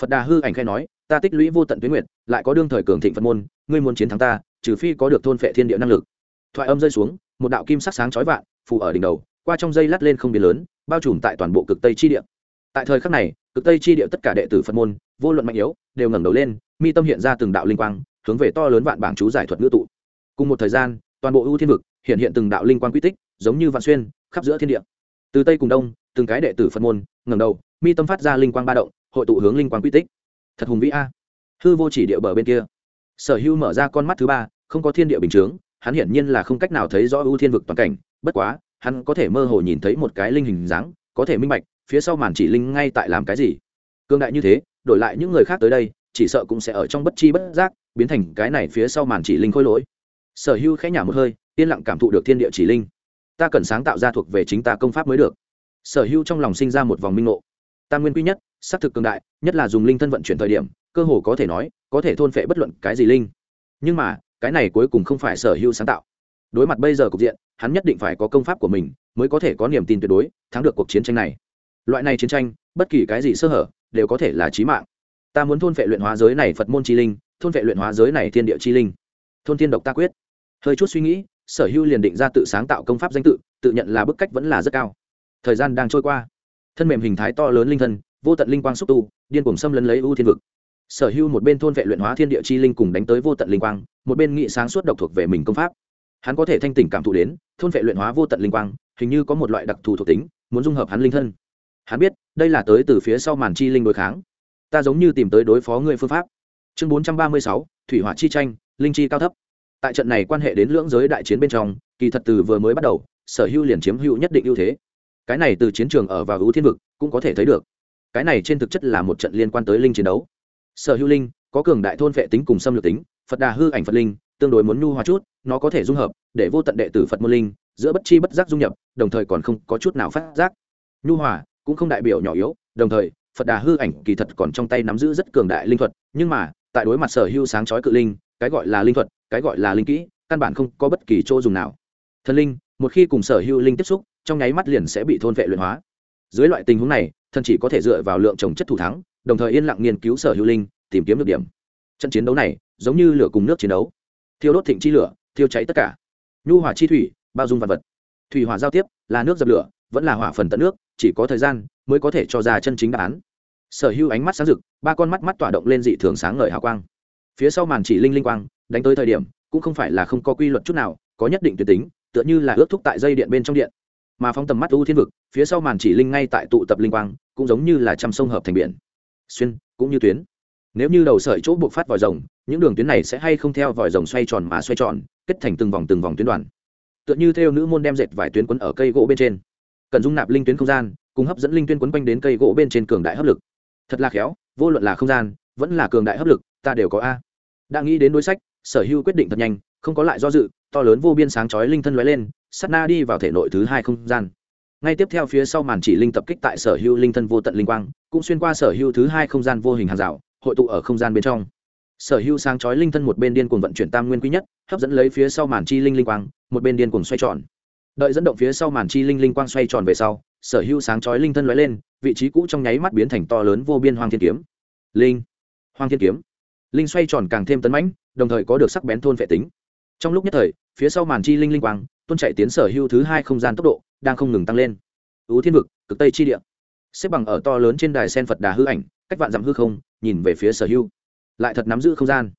Phật đà hư ảnh khai nói, ta tích lũy vô tận tuyến nguyện lại có đương thời cường thịnh phật môn, ngươi muốn chiến thắng ta, trừ phi có được thôn phệ thiên địa năng lực. Thoại âm rơi xuống, một đạo kim sắc sáng chói vạn, phù ở đỉnh đầu qua trong dây lát lên không biến lớn, bao trùm tại toàn bộ cực tây chi địa. Tại thời khắc này, cực tây chi địa tất cả đệ tử phật môn, vô luận mạnh yếu, đều ngẩng đầu lên, mi tâm hiện ra từng đạo linh quang, hướng về to lớn vạn bảng chú giải thuật ngữ tụ. Cùng một thời gian, toàn bộ ưu thiên vực hiện hiện từng đạo linh quang quy tích, giống như vạn xuyên, khắp giữa thiên địa. Từ tây cùng đông, từng cái đệ tử phật môn ngẩng đầu, mi tâm phát ra linh quang ba động, hội tụ hướng linh quang quy tích. Thật hùng vĩ a. Hư vô chỉ địa bờ bên kia. Sở hưu mở ra con mắt thứ ba, không có thiên địa bình chướng, hắn hiển nhiên là không cách nào thấy rõ ưu thiên vực toàn cảnh, bất quá hắn có thể mơ hồ nhìn thấy một cái linh hình dáng, có thể minh bạch, phía sau màn chỉ linh ngay tại làm cái gì. Cương đại như thế, đổi lại những người khác tới đây, chỉ sợ cũng sẽ ở trong bất chi bất giác, biến thành cái này phía sau màn chỉ linh khôi lỗi. Sở hưu khẽ nhả một hơi, yên lặng cảm thụ được thiên địa chỉ linh. Ta cần sáng tạo ra thuộc về chính ta công pháp mới được. Sở hưu trong lòng sinh ra một vòng minh ngộ. Ta nguyên quy nhất, xác thực cường đại, nhất là dùng linh thân vận chuyển thời điểm, cơ hồ có thể nói, có thể thôn phệ bất luận cái gì linh. Nhưng mà, cái này cuối cùng không phải sở hưu sáng tạo. Đối mặt bây giờ cục diện hắn nhất định phải có công pháp của mình mới có thể có niềm tin tuyệt đối, thắng được cuộc chiến tranh này. Loại này chiến tranh, bất kỳ cái gì sơ hở đều có thể là trí mạng. Ta muốn thôn vệ luyện hóa giới này phật môn chi linh, thôn vệ luyện hóa giới này thiên địa chi linh. Thôn thiên độc ta quyết. Hơi chút suy nghĩ, sở hưu liền định ra tự sáng tạo công pháp danh tự tự nhận là bức cách vẫn là rất cao. Thời gian đang trôi qua. Thân mềm hình thái to lớn linh thân, vô tận linh quang xúc tu, điên cùng xâm lấn lấy ưu thiên vực. Sở hưu một bên thôn vệ luyện hóa thiên địa chi linh cùng đánh tới vô tận linh quang, một bên nghị sáng suốt độc thuộc về mình công pháp hắn có thể thanh tỉnh cảm thụ đến, thôn vệ luyện hóa vô tận linh quang, hình như có một loại đặc thù thuộc tính, muốn dung hợp hắn linh thân. Hắn biết, đây là tới từ phía sau màn chi linh đối kháng. Ta giống như tìm tới đối phó người phương pháp. Chương bốn trăm ba mươi sáu, thủy hỏa chi tranh, linh chi cao thấp. Tại trận này quan hệ đến lưỡng giới đại chiến bên trong, kỳ thật từ vừa mới bắt đầu, sở hưu liền chiếm hữu nhất định ưu thế. Cái này từ chiến trường ở vào ưu thiên vực cũng có thể thấy được. Cái này trên thực chất là một trận liên quan tới linh chiến đấu. Sở hữu linh, có cường đại thôn vệ tính cùng xâm lược tính, phật đà hư ảnh phật linh, tương đối muốn nhu hóa chút nó có thể dung hợp để vô tận đệ tử phật môn linh giữa bất chi bất giác dung nhập, đồng thời còn không có chút nào phát giác. Nhu hòa cũng không đại biểu nhỏ yếu, đồng thời, phật đà hư ảnh kỳ thật còn trong tay nắm giữ rất cường đại linh thuật, nhưng mà, tại đối mặt sở hữu sáng chói cự linh, cái gọi là linh thuật, cái gọi là linh kỹ, căn bản không có bất kỳ chỗ dùng nào. Thần linh, một khi cùng sở hữu linh tiếp xúc, trong nháy mắt liền sẽ bị thôn vệ luyện hóa. Dưới loại tình huống này, thần chỉ có thể dựa vào lượng trồng chất thủ thắng, đồng thời yên lặng nghiên cứu sở hữu linh, tìm kiếm được điểm. Trận chiến đấu này, giống như lửa cùng nước chiến đấu. Thiêu đốt thịnh chi lửa thiêu cháy tất cả. Nhu hỏa chi thủy, bao dung vật vật. Thủy hỏa giao tiếp, là nước dập lửa, vẫn là hỏa phần tận nước, chỉ có thời gian mới có thể cho ra chân chính đáp án. Sở hữu ánh mắt sáng rực, ba con mắt mắt tỏa động lên dị thường sáng ngời hào quang. Phía sau màn chỉ linh linh quang, đánh tới thời điểm, cũng không phải là không có quy luật chút nào, có nhất định tuyệt tính, tựa như là ước thúc tại dây điện bên trong điện. Mà phóng tầm mắt u thiên vực, phía sau màn chỉ linh ngay tại tụ tập linh quang, cũng giống như là trăm sông hợp thành biển. Xuyên, cũng như tuyến nếu như đầu sợi chỗ buộc phát vòi rồng, những đường tuyến này sẽ hay không theo vòi rồng xoay tròn mà xoay tròn, kết thành từng vòng từng vòng tuyến đoàn. Tựa như theo nữ môn đem dệt vài tuyến quấn ở cây gỗ bên trên. Cần dung nạp linh tuyến không gian, cùng hấp dẫn linh tuyến quấn quanh đến cây gỗ bên trên cường đại hấp lực. Thật là khéo, vô luận là không gian, vẫn là cường đại hấp lực, ta đều có a. Đã nghĩ đến đối sách, sở hữu quyết định thật nhanh, không có lại do dự, to lớn vô biên sáng chói linh thân lóe lên, sát na đi vào thể nội thứ hai không gian. Ngay tiếp theo phía sau màn chỉ linh tập kích tại sở hữu linh thân vô tận linh quang, cũng xuyên qua sở hữu thứ hai không gian vô hình hàng rào hội tụ ở không gian bên trong. Sở hữu sáng chói linh thân một bên điên cuồng vận chuyển tam nguyên quý nhất, hấp dẫn lấy phía sau màn chi linh linh quang, một bên điên cuồng xoay tròn. Đợi dẫn động phía sau màn chi linh linh quang xoay tròn về sau, sở hữu sáng chói linh thân lóe lên, vị trí cũ trong nháy mắt biến thành to lớn vô biên hoàng thiên kiếm. Linh hoàng thiên kiếm. Linh xoay tròn càng thêm tấn mãnh, đồng thời có được sắc bén thôn vệ tính. Trong lúc nhất thời, phía sau màn chi linh linh quang tuôn chạy tiến sở hữu thứ hai không gian tốc độ, đang không ngừng tăng lên. Ứ thiên vực, cực tây chi địa xếp bằng ở to lớn trên đài sen phật đà hư ảnh, cách vạn dặm hư không, nhìn về phía sở hữu. Lại thật nắm giữ không gian.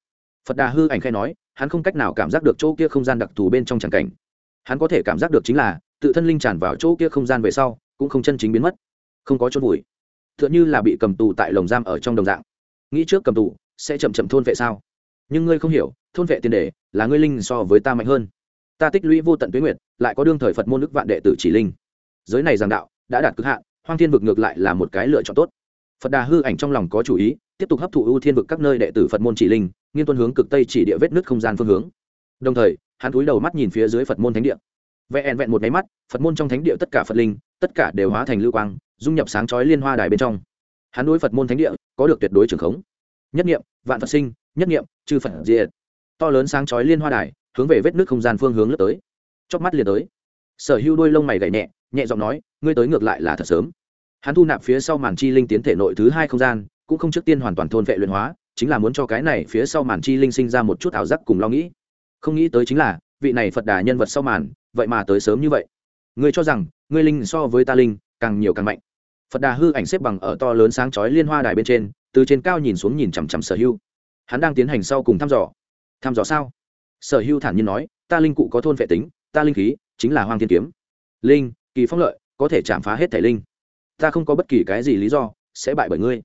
Phật đà hư ảnh khai nói, hắn không cách nào cảm giác được chỗ kia không gian đặc thù bên trong tràng cảnh. Hắn có thể cảm giác được chính là, tự thân linh tràn vào chỗ kia không gian về sau, cũng không chân chính biến mất. Không có chốt vùi. T h ư ợ n h ư là bị cầm tù tại lồng giam ở trong đồng dạng. Nghĩ trước cầm tù, sẽ chậm chậm thôn vệ sao? Nhưng ngươi không hiểu, thôn vệ tiền đề, là ngươi linh so với ta mạnh hơn. Ta tích lũy vô tận tuyến nguyệt, lại có đương thời phật môn đức vạn đệ tử chỉ linh. Giới này giảng đạo, đã đạt cực hạn hoang thiên vực ngược lại là một cái lựa chọn tốt. Phật đà hư ảnh trong lòng có chủ ý tiếp tục hấp thụ ưu thiên vực các nơi đệ tử phật môn chỉ linh nghiên tuân hướng cực tây chỉ địa vết nước không gian phương hướng. Đồng thời hắn cúi đầu mắt nhìn phía dưới phật môn thánh địa. Vẹn vẹn một máy mắt phật môn trong thánh địa tất cả phật linh tất cả đều hóa thành lưu quang dung nhập sáng chói liên hoa đài bên trong. Hắn đối phật môn thánh địa có được tuyệt đối trường khống. Nhất niệm, vạn phật sinh nhất niệm, chư phật diệt. To lớn sáng chói liên hoa đài hướng về vết nước không gian phương hướng lướt tới. Chóp mắt liền tới. Sở hữu đôi lông mày gảy nhẹ nhẹ giọng nói ngươi tới ngược lại là thật sớm. Hắn thu nạp phía sau màn chi linh tiến thể nội thứ hai không gian, cũng không trước tiên hoàn toàn thôn vệ luyện hóa, chính là muốn cho cái này phía sau màn chi linh sinh ra một chút ảo giác cùng lo nghĩ. Không nghĩ tới chính là, vị này phật đà nhân vật sau màn, vậy mà tới sớm như vậy. Ngươi cho rằng, ngươi linh so với ta linh, càng nhiều càng mạnh. Phật đà hư ảnh xếp bằng ở to lớn sáng chói liên hoa đài bên trên, từ trên cao nhìn xuống nhìn chằm chằm sở hưu. Hắn đang tiến hành sau cùng thăm dò. Thăm dò sao? Sở hưu thản nhiên nói, ta linh cụ có thôn vệ tính, ta linh khí chính là hoang thiên kiếm. Linh, kỳ phong lợi có thể chạm phá hết thể linh. Ta không có bất kỳ cái gì lý do, sẽ bại bởi ngươi.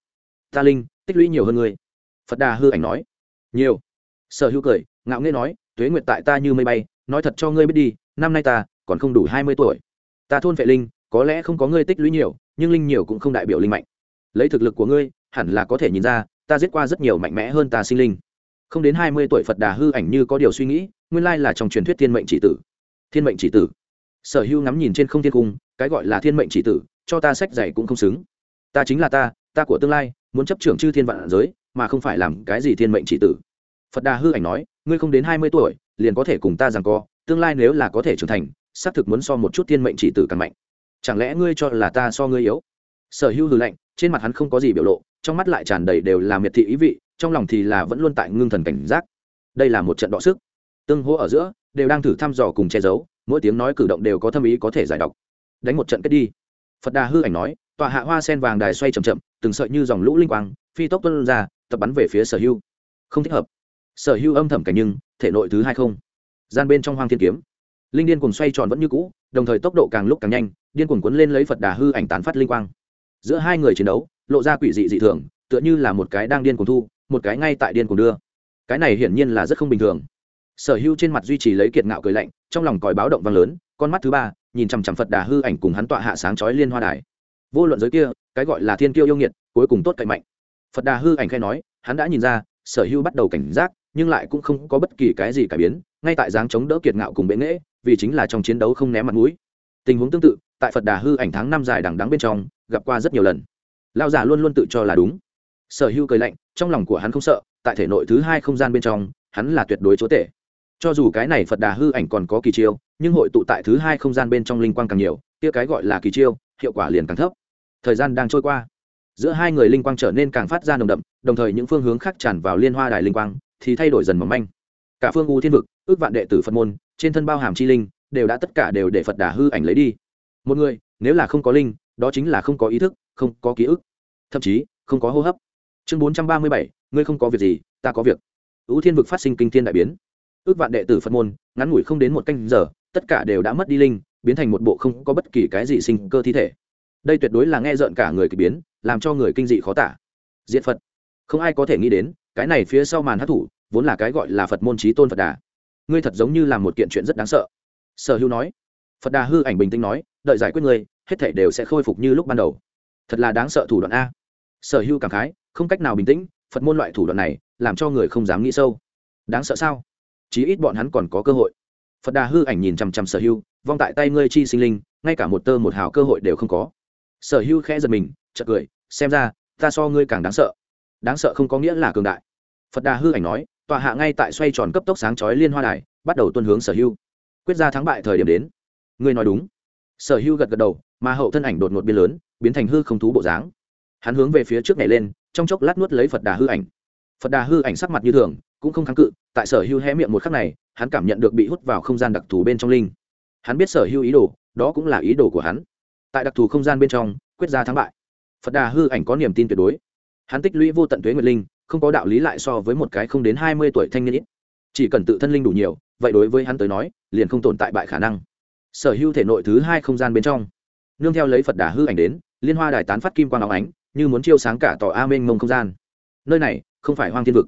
Ta linh, tích lũy nhiều hơn ngươi. Phật đà hư ảnh nói. Nhiều. Sở hữu cười, ngạo nghễ nói, tuế nguyệt tại ta như mây bay, nói thật cho ngươi biết đi, năm nay ta còn không đủ hai mươi tuổi. Ta thôn vệ linh, có lẽ không có ngươi tích lũy nhiều, nhưng linh nhiều cũng không đại biểu linh mạnh. Lấy thực lực của ngươi, hẳn là có thể nhìn ra, ta giết qua rất nhiều mạnh mẽ hơn ta sinh linh. Không đến hai mươi tuổi phật đà hư ảnh như có điều suy nghĩ, nguyên lai là trong truyền thuyết thiên mệnh chỉ tử. Thiên mệnh chỉ tử. Sở hữu ngắm nhìn trên không thiên cung cái gọi là thiên mệnh chỉ tử, cho ta sách giày cũng không xứng. Ta chính là ta ta của tương lai, muốn chấp trưởng chư thiên vạn giới, mà không phải làm cái gì thiên mệnh chỉ tử. Phật đà hư ảnh nói, ngươi không đến hai mươi tuổi, liền có thể cùng ta rằng co, tương lai nếu là có thể trưởng thành, xác thực muốn so một chút thiên mệnh chỉ tử càng mạnh. Chẳng lẽ ngươi cho là ta so ngươi yếu? Sở hữu hư lạnh, trên mặt hắn không có gì biểu lộ, trong mắt lại tràn đầy đều là miệt thị ý vị, trong lòng thì là vẫn luôn tại ngưng thần cảnh giác. Đây là một trận đọ sức. Tương hỗ ở giữa, đều đang thử thăm dò cùng che giấu, mỗi tiếng nói cử động đều có thâm ý có thể giải đọc đánh một trận kết đi. Phật đà hư ảnh nói tọa hạ hoa sen vàng đài xoay chậm chậm, từng sợi như dòng lũ linh quang, phi tốc tuân ra, tập bắn về phía sở hưu không thích hợp. Sở hưu âm thầm cảnh nhưng, thể nội thứ hai không. Gian bên trong hoang thiên kiếm. Linh điên cùng xoay tròn vẫn như cũ, đồng thời tốc độ càng lúc càng nhanh, điên cuồng cuốn lên lấy phật đà hư ảnh tán phát linh quang. Giữa hai người chiến đấu, lộ ra quỷ dị dị thường, tựa như là một cái đang điên cuồng thu, một cái ngay tại điên cuồng đưa. Cái này hiển nhiên là rất không bình thường. Sở hưu trên mặt duy trì lấy kiệt ngạo cười lạnh, trong lòng còi báo động vang lớn, con mắt thứ ba nhìn chằm chằm phật đà hư ảnh cùng hắn tọa hạ sáng chói liên hoa đài. Vô luận giới kia, cái gọi là thiên kiêu yêu nghiệt, cuối cùng tốt cậy mạnh. Phật đà hư ảnh khai nói, hắn đã nhìn ra, sở hưu bắt đầu cảnh giác, nhưng lại cũng không có bất kỳ cái gì cải biến, ngay tại dáng chống đỡ kiệt ngạo cùng bệ nghễ vì chính là trong chiến đấu không ném mặt mũi. Tình huống tương tự, tại phật đà hư ảnh tháng năm dài đằng đắng bên trong, gặp qua rất nhiều lần. Lao giả luôn luôn tự cho là đúng. Sở hưu cười lạnh, trong lòng của hắn không sợ, tại thể nội thứ hai không gian bên trong, hắn là tuyệt đối chúa tể. Cho dù cái này phật đà hư ảnh còn có kỳ chiêu nhưng hội tụ tại thứ hai không gian bên trong linh quang càng nhiều, kia cái gọi là kỳ chiêu, hiệu quả liền càng thấp. Thời gian đang trôi qua, giữa hai người linh quang trở nên càng phát ra nồng đậm, đồng thời những phương hướng khác tràn vào liên hoa đài linh quang, thì thay đổi dần mỏng manh. Cả phương u thiên vực, ước vạn đệ tử phật môn, trên thân bao hàm chi linh, đều đã tất cả đều để phật đà hư ảnh lấy đi. Một người, nếu là không có linh, đó chính là không có ý thức, không có ký ức, thậm chí, không có hô hấp. Chương bốn trăm ba mươi bảy, ngươi không có việc gì, ta có việc. Ưu thiên vực phát sinh kinh thiên đại biến ước vạn đệ tử phật môn, ngắn ngủi không đến một canh giờ, tất cả đều đã mất đi linh, biến thành một bộ không có bất kỳ cái gì sinh cơ thi thể. Đây tuyệt đối là nghe rợn cả người kỳ biến, làm cho người kinh dị khó tả. Diện phật. Không ai có thể nghĩ đến, cái này phía sau màn hát thủ, vốn là cái gọi là phật môn trí tôn phật đà. Ngươi thật giống như là một kiện chuyện rất đáng sợ. Sở hữu nói. Phật đà hư ảnh bình tĩnh nói, đợi giải quyết ngươi, hết thể đều sẽ khôi phục như lúc ban đầu. Thật là đáng sợ thủ đoạn a. Sở hữu cảm khái, không cách nào bình tĩnh, phật môn loại thủ đoạn này, làm cho người không dám nghĩ sâu. Đáng sợ sao? Chí ít bọn hắn còn có cơ hội. Phật đà hư ảnh nhìn chằm chằm sở hưu, vong tại tay ngươi chi sinh linh, ngay cả một tơ một hào cơ hội đều không có. Sở hưu khẽ giật mình, chợt cười, xem ra, ta so ngươi càng đáng sợ. Đáng sợ không có nghĩa là cường đại. Phật đà hư ảnh nói, tọa hạ ngay tại xoay tròn cấp tốc sáng chói liên hoa đài, bắt đầu tuân hướng sở hưu. Quyết ra thắng bại thời điểm đến. Ngươi nói đúng. Sở hưu gật gật đầu, mà hậu thân ảnh đột ngột biến lớn, biến thành hư không thú bộ dáng. Hắn hướng về phía trước này lên, trong chốc lát nuốt lấy phật đà hư ảnh. Phật đà hư ảnh sắc mặt như thường cũng không kháng cự, tại sở hưu hé miệng một khắc này, hắn cảm nhận được bị hút vào không gian đặc thù bên trong linh. Hắn biết sở hưu ý đồ, đó cũng là ý đồ của hắn. Tại đặc thù không gian bên trong, quyết ra thắng bại. Phật đà hư ảnh có niềm tin tuyệt đối. Hắn tích lũy vô tận tuế nguyệt linh, không có đạo lý lại so với một cái không đến hai mươi tuổi thanh niên ít. Chỉ cần tự thân linh đủ nhiều, vậy đối với hắn tới nói, liền không tồn tại bại khả năng. Sở hữu thể nội thứ hai không gian bên trong. Nương theo lấy phật đà hư ảnh đến, liên hoa đài tán phát kim quang áo ánh, như muốn chiêu sáng cả tỏ a mênh mông không gian. Nơi này, không phải hoang thiên vực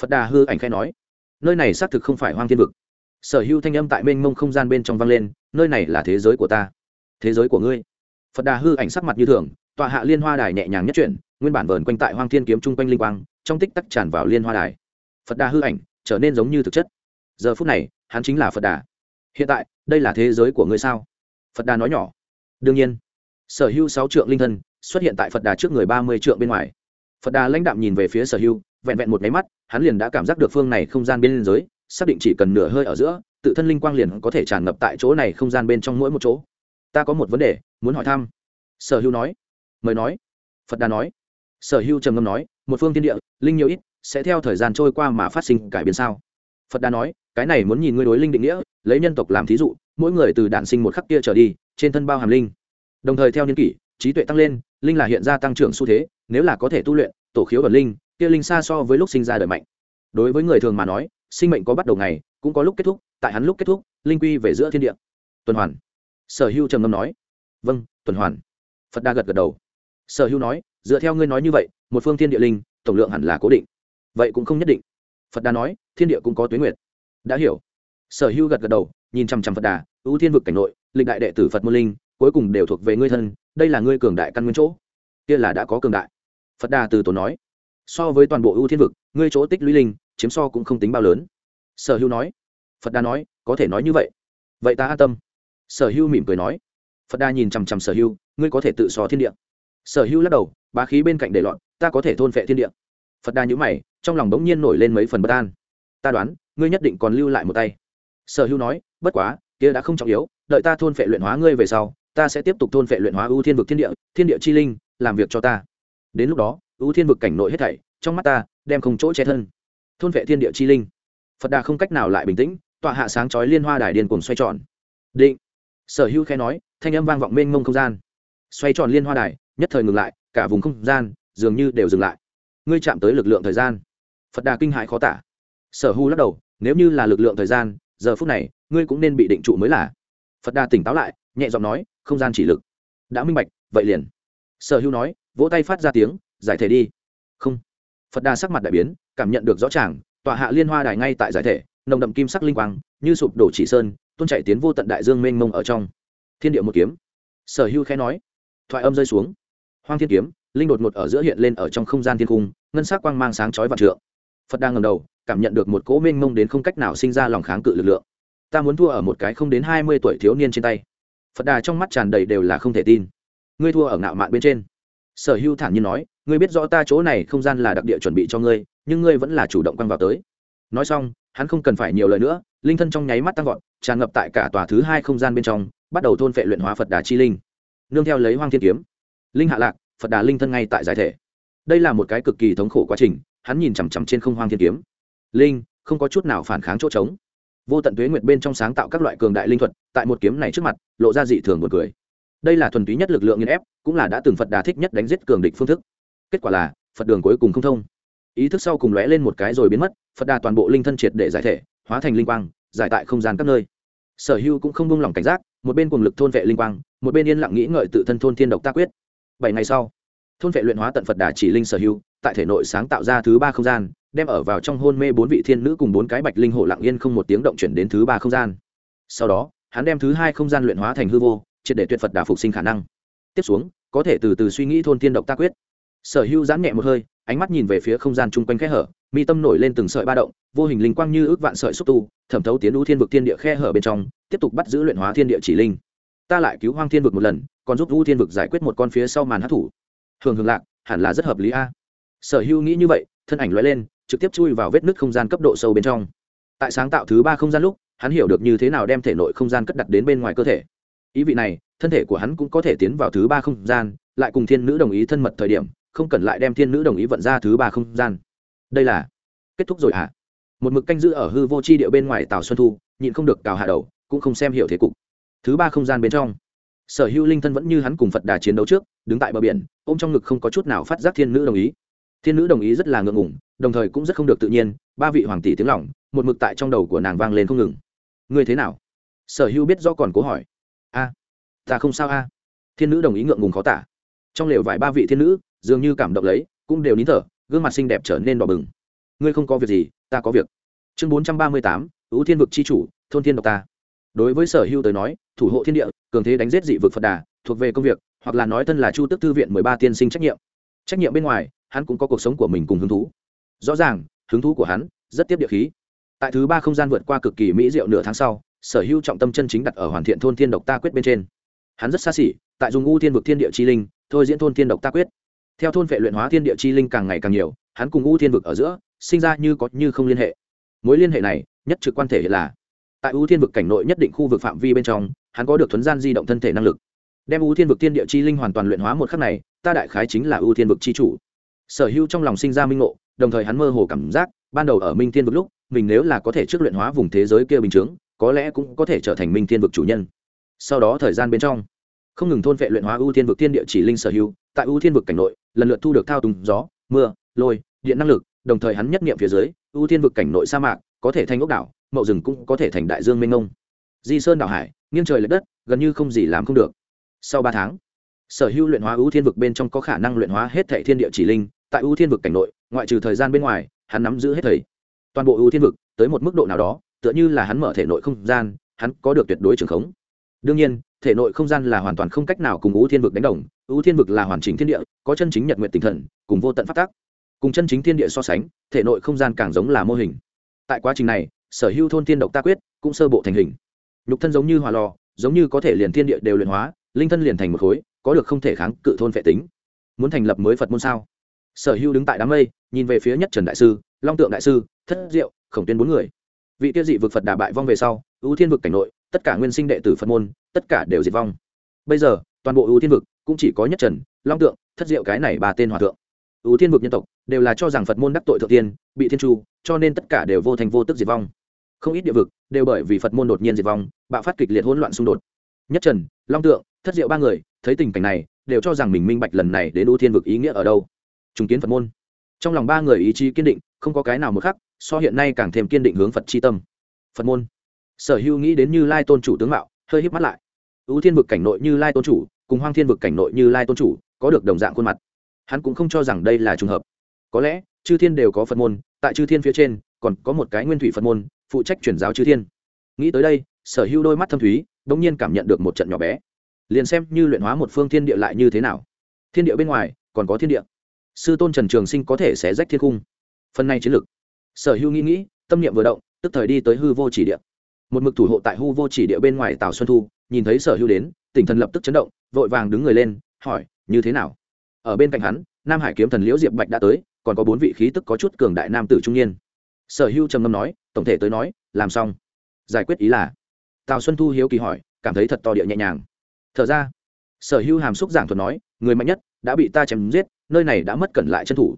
phật đà hư ảnh khai nói, nơi này xác thực không phải hoang thiên vực. Sở hữu thanh âm tại mênh mông không gian bên trong vang lên, nơi này là thế giới của ta, thế giới của ngươi. Phật đà hư ảnh sắc mặt như thường, tọa hạ liên hoa đài nhẹ nhàng nhất chuyển, nguyên bản vờn quanh tại hoang thiên kiếm chung quanh linh quang, trong tích tắc tràn vào liên hoa đài. Phật đà hư ảnh trở nên giống như thực chất. Giờ phút này, hắn chính là phật đà. Hiện tại, đây là thế giới của ngươi sao? Phật đà nói nhỏ. Đương nhiên. Sở hữu sáu trượng linh thân xuất hiện tại phật đà trước người ba mươi trượng bên ngoài. Phật đà lãnh đạm nhìn về phía sở hữu vẹn vẹn một máy mắt, hắn liền đã cảm giác được phương này không gian bên dưới, xác định chỉ cần nửa hơi ở giữa, tự thân linh quang liền có thể tràn ngập tại chỗ này không gian bên trong mỗi một chỗ. Ta có một vấn đề, muốn hỏi thăm. Sở hữu nói. Mời nói. Phật đà nói. Sở hữu trầm ngâm nói, một phương tiên địa, linh nhiều ít, sẽ theo thời gian trôi qua mà phát sinh cải biến sao? Phật đà nói, cái này muốn nhìn ngươi đối linh định nghĩa, lấy nhân tộc làm thí dụ, mỗi người từ đản sinh một khắc kia trở đi, trên thân bao hàm linh. Đồng thời theo niên kỷ, trí tuệ tăng lên, linh là hiện ra tăng trưởng xu thế, nếu là có thể tu luyện, tổ khiếu ở linh kia linh xa so với lúc sinh ra đời mạnh. Đối với người thường mà nói, sinh mệnh có bắt đầu ngày, cũng có lúc kết thúc, tại hắn lúc kết thúc, linh quy về giữa thiên địa. Tuần hoàn. Sở hưu trầm ngâm nói. Vâng tuần hoàn. Phật đa gật gật đầu. Sở hưu nói, dựa theo ngươi nói như vậy, một phương thiên địa linh, tổng lượng hẳn là cố định. Vậy cũng không nhất định. Phật đà nói, thiên địa cũng có tuyến nguyệt. Đã hiểu. Sở hưu gật gật đầu, nhìn chăm chăm phật đà ưu thiên vực cảnh nội, lịch đại đệ tử phật môn linh, cuối cùng đều thuộc về ngươi thân, đây là ngươi cường đại căn nguyên chỗ. Kia là đã có cường đại. Phật đà từ tổ nói so với toàn bộ ưu thiên vực ngươi chỗ tích lũy linh chiếm so cũng không tính bao lớn. Sở hưu nói. Phật đà nói có thể nói như vậy. Vậy ta an tâm. Sở hưu mỉm cười nói. Phật đà nhìn chằm chằm sở hưu ngươi có thể tự so thiên địa. Sở hưu lắc đầu bá khí bên cạnh để loạn, ta có thể thôn phệ thiên địa. Phật đà nhữ mày trong lòng bỗng nhiên nổi lên mấy phần bất an. Ta đoán ngươi nhất định còn lưu lại một tay. Sở hưu nói bất quá kia đã không trọng yếu đợi ta thôn phệ luyện hóa ngươi về sau ta sẽ tiếp tục thôn phệ luyện hóa ưu thiên vực thiên địa thiên địa chi linh làm việc cho ta. Đến lúc đó ưu thiên vực cảnh nội hết thảy, trong mắt ta, đem không chỗ che thân. Thôn vệ thiên địa chi linh. Phật đà không cách nào lại bình tĩnh, tọa hạ sáng chói liên hoa đài điên cùng xoay tròn. Định. Sở hữu khe nói, thanh âm vang vọng mênh mông không gian. Xoay tròn liên hoa đài, nhất thời ngừng lại, cả vùng không gian dường như đều dừng lại. Ngươi chạm tới lực lượng thời gian. Phật đà kinh hãi khó tả. Sở hữu lắc đầu, nếu như là lực lượng thời gian, giờ phút này, ngươi cũng nên bị định trụ mới là. Phật đà tỉnh táo lại, nhẹ giọng nói, không gian chỉ lực. Đã minh bạch, vậy liền. Sở hữu nói, vỗ tay phát ra tiếng giải thể đi. Không. Phật đà sắc mặt đại biến, cảm nhận được rõ ràng, tòa hạ liên hoa đài ngay tại giải thể, nồng đậm kim sắc linh quang, như sụp đổ chỉ sơn tôn chạy tiến vô tận đại dương mênh mông ở trong. Thiên địa một kiếm. Sở hưu khẽ nói. Thoại âm rơi xuống. Hoang thiên kiếm, linh đột ngột ở giữa hiện lên ở trong không gian thiên cung, ngân sắc quang mang sáng chói vạn trượng. Phật đang ngầm đầu, cảm nhận được một cỗ mênh mông đến không cách nào sinh ra lòng kháng cự lực lượng. Ta muốn thua ở một cái không đến hai mươi tuổi thiếu niên trên tay. Phật đà trong mắt tràn đầy đều là không thể tin. Ngươi thua ở ngạo mạn bên trên. Sở hưu thản nhiên nói ngươi biết rõ ta chỗ này không gian là đặc địa chuẩn bị cho ngươi, nhưng ngươi vẫn là chủ động quăng vào tới. Nói xong, hắn không cần phải nhiều lời nữa, linh thân trong nháy mắt tăng vọt, tràn ngập tại cả tòa thứ hai không gian bên trong, bắt đầu thôn phệ luyện hóa phật đà chi linh. Nương theo lấy hoang thiên kiếm, linh hạ lạc, phật đà linh thân ngay tại giải thể. Đây là một cái cực kỳ thống khổ quá trình, hắn nhìn chằm chằm trên không hoang thiên kiếm. Linh, không có chút nào phản kháng chỗ trống. Vô tận tuế nguyệt bên trong sáng tạo các loại cường đại linh thuật, tại một kiếm này trước mặt, lộ ra dị thường một cười. Đây là thuần túy nhất lực lượng nghiên ép, cũng là đã từng phật đà thích nhất đánh giết cường địch phương thức kết quả là, phật đường cuối cùng không thông. Ý thức sau cùng lóe lên một cái rồi biến mất, phật đà toàn bộ linh thân triệt để giải thể, hóa thành linh quang, giải tại không gian các nơi. Sở hưu cũng không buông lỏng cảnh giác, một bên cùng lực thôn vệ linh quang, một bên yên lặng nghĩ ngợi tự thân thôn thiên độc ta quyết. Bảy ngày sau, thôn vệ luyện hóa tận phật đà chỉ linh sở hưu tại thể nội sáng tạo ra thứ ba không gian, đem ở vào trong hôn mê bốn vị thiên nữ cùng bốn cái bạch linh hổ lặng yên không một tiếng động chuyển đến thứ ba không gian. Sau đó, hắn đem thứ hai không gian luyện hóa thành hư vô, triệt để tuyệt phật đà phục sinh khả năng. Tiếp xuống, có thể từ từ suy nghĩ thôn thiên độc ta quyết sở hữu giãn nhẹ một hơi, ánh mắt nhìn về phía không gian chung quanh khe hở, mi tâm nổi lên từng sợi ba động, vô hình linh quang như ước vạn sợi xúc tu, thẩm thấu tiến đũ thiên vực thiên địa khe hở bên trong, tiếp tục bắt giữ luyện hóa thiên địa chỉ linh. Ta lại cứu hoang thiên vực một lần, còn giúp đũ thiên vực giải quyết một con phía sau màn hát thủ. Hưởng hưởng lạc, hẳn là rất hợp lý a. Sở hữu nghĩ như vậy, thân ảnh l lên, trực tiếp chui vào vết nứt không gian cấp độ sâu bên trong. Tại sáng tạo thứ ba không gian lúc, hắn hiểu được như thế nào đem thể nội không gian cất đặt đến bên ngoài cơ thể. Ý vị này, thân thể của hắn cũng có thể tiến vào thứ ba không gian, lại cùng thiên nữ đồng ý thân mật thời điểm không cần lại đem thiên nữ đồng ý vận ra thứ ba không gian. Đây là kết thúc rồi hả? À? một mực canh giữ ở hư vô c h i địa bên ngoài tào xuân thu, nhịn không được cào hạ đầu, cũng không xem hiểu thế cục. Thứ ba không gian bên trong, sở hữu linh thân vẫn như hắn cùng phật đà chiến đấu trước, đứng tại bờ biển ô m trong ngực không có chút nào phát giác thiên nữ đồng ý. Thiên nữ đồng ý rất là ngượng ngủng đồng thời cũng rất không được tự nhiên, ba vị hoàng tỷ tiếng lỏng một mực tại trong đầu của nàng vang lên không ngừng. Ngươi thế nào? Sở hữu biết do còn cố hỏi. A, ta không sao a. Thiên nữ đồng ý ngượng ngùng khó tả. Trong lều vài ba vị thiên nữ dường như cảm động lấy, cũng đều nín thở, gương mặt xinh đẹp trở nên đỏ bừng. Ngươi không có việc gì, ta có việc. Chương bốn trăm ba mươi tám ưu thiên vực c h i chủ, thôn thiên độc ta. Đối với sở hưu tới nói, thủ hộ thiên địa, cường thế đánh giết dị vực phật đà, thuộc về công việc, hoặc là nói thân là chu tức thư viện mười ba tiên sinh trách nhiệm. Trách nhiệm bên ngoài, hắn cũng có cuộc sống của mình cùng hứng thú. Rõ ràng, hứng thú của hắn rất tiếp địa khí. Tại thứ ba không gian vượt qua cực kỳ mỹ diệu nửa tháng sau, sở hữu trọng tâm chân chính đặt ở hoàn thiện thôn thiên độc ta quyết bên trên. Hắn rất xa xỉ, tại dùng u thiên vực thiên địa chi linh, thôi diễn thôn thiên độc ta quyết theo thôn vệ luyện hóa thiên địa chi linh càng ngày càng nhiều, hắn cùng u thiên vực ở giữa, sinh ra như có như không liên hệ. Mối liên hệ này, nhất trực quan thể là, tại u thiên vực cảnh nội nhất định khu vực phạm vi bên trong, hắn có được thuấn gian di động thân thể năng lực. Đem u thiên vực thiên địa chi linh hoàn toàn luyện hóa một khắc này, ta đại khái chính là u thiên vực chi chủ. Sở hữu trong lòng sinh ra minh ngộ, đồng thời hắn mơ hồ cảm giác, ban đầu ở minh thiên vực lúc, mình nếu là có thể trước luyện hóa vùng thế giới kia bình chướng, có lẽ cũng có thể trở thành minh thiên vực chủ nhân. Sau đó thời gian bên trong không ngừng thôn vệ luyện hóa ưu thiên vực thiên địa chỉ linh sở hữu, tại ưu thiên vực cảnh nội, lần lượt thu được thao túng gió, mưa, lôi, điện năng lực, đồng thời hắn nhất nghiệm phía dưới, ưu thiên vực cảnh nội sa mạc, có thể thành ốc đảo, mậu rừng cũng có thể thành đại dương mênh mông. Di sơn đảo hải, nghiêng trời l ệ đất, gần như không gì làm không được. Sau ba tháng, sở hữu luyện hóa ưu thiên vực bên trong có khả năng luyện hóa hết thệ thiên địa chỉ linh, tại ưu thiên vực cảnh nội, ngoại trừ thời gian bên ngoài, hắn nắm giữ hết thầy toàn bộ ưu thiên vực, tới một mức độ nào đó, tựa như là hắn mở thể nội không gian, hắn có được tuyệt đối trường khống. Đương nhiên thể nội không gian là hoàn toàn không cách nào cùng ưu thiên vực đánh đồng. Ưu thiên vực là hoàn chỉnh thiên địa, có chân chính nhật nguyện tinh thần, cùng vô tận phát tác cùng chân chính thiên địa so sánh, thể nội không gian càng giống là mô hình. Tại quá trình này, sở hữu thôn thiên độc ta quyết, cũng sơ bộ thành hình. Nhục thân giống như hỏa lò, giống như có thể liền thiên địa đều luyện hóa, linh thân liền thành một khối, có được không thể kháng cự thôn phệ tính. Muốn thành lập mới phật môn sao? Sở hữu đứng tại đám mây, nhìn về phía nhất trần đại sư, long tượng đại sư, thất diệu, khổng tuyên bốn người. Vị tiêu dị vực phật đà bại vong về sau ưu thiên vực cảnh nội tất cả nguyên sinh đệ tử phật môn, tất cả đều diệt vong. Bây giờ, toàn bộ ưu thiên vực cũng chỉ có nhất trần, long tượng, thất diệu cái này ba tên hòa thượng. Ưu thiên vực nhân tộc đều là cho rằng phật môn đắc tội thượng tiên, bị thiên chu cho nên tất cả đều vô thành vô tức diệt vong. Không ít địa vực đều bởi vì phật môn đột nhiên diệt vong, bạo phát kịch liệt hỗn loạn xung đột. Nhất trần, long tượng, thất diệu ba người, thấy tình cảnh này, đều cho rằng mình minh bạch lần này đến ưu thiên vực ý nghĩa ở đâu. Chứng kiến phật môn. Trong lòng ba người ý chí kiên định, không có cái nào một khắc so hiện nay càng thêm kiên định hướng phật c h i tâm. Phật môn sở hữu nghĩ đến như lai tôn chủ tướng mạo, hơi híp mắt lại. Ưu thiên vực cảnh nội như lai tôn chủ, cùng hoang thiên vực cảnh nội như lai tôn chủ, có được đồng dạng khuôn mặt. Hắn cũng không cho rằng đây là trùng hợp. Có lẽ, chư thiên đều có phật môn, tại chư thiên phía trên, còn có một cái nguyên thủy phật môn, phụ trách chuyển giáo chư thiên. Nghĩ tới đây, sở hữu đôi mắt thâm thúy đ ỗ n g nhiên cảm nhận được một trận nhỏ bé. Liền xem như luyện hóa một phương thiên địa lại như thế nào. Thiên địa bên ngoài, còn có thiên địa. Sư tôn trần trường sinh có thể sẽ rách thiên cung phần này chiến lược. Sở hữu nghĩ nghĩ, tâm niệm vừa động, tức thời đi tới hư vô chỉ địa một mực thủ hộ tại hu vô chỉ địa bên ngoài tào xuân thu, nhìn thấy sở hữu đến, tỉnh thần lập tức chấn động, vội vàng đứng người lên, hỏi, như thế nào? Ở bên cạnh hắn, nam hải kiếm thần liễu diệp bạch đã tới, còn có bốn vị khí tức có chút cường đại nam tử trung niên. Sở hữu trầm ngâm nói, tổng thể tới nói, làm xong. Giải quyết ý là, tào xuân thu hiếu kỳ hỏi, cảm thấy thật to địa nhẹ nhàng. Thở ra. Sở hữu hàm xúc giảng thuật nói, người mạnh nhất đã bị ta chém giết, nơi này đã mất cẩn lại chân thủ.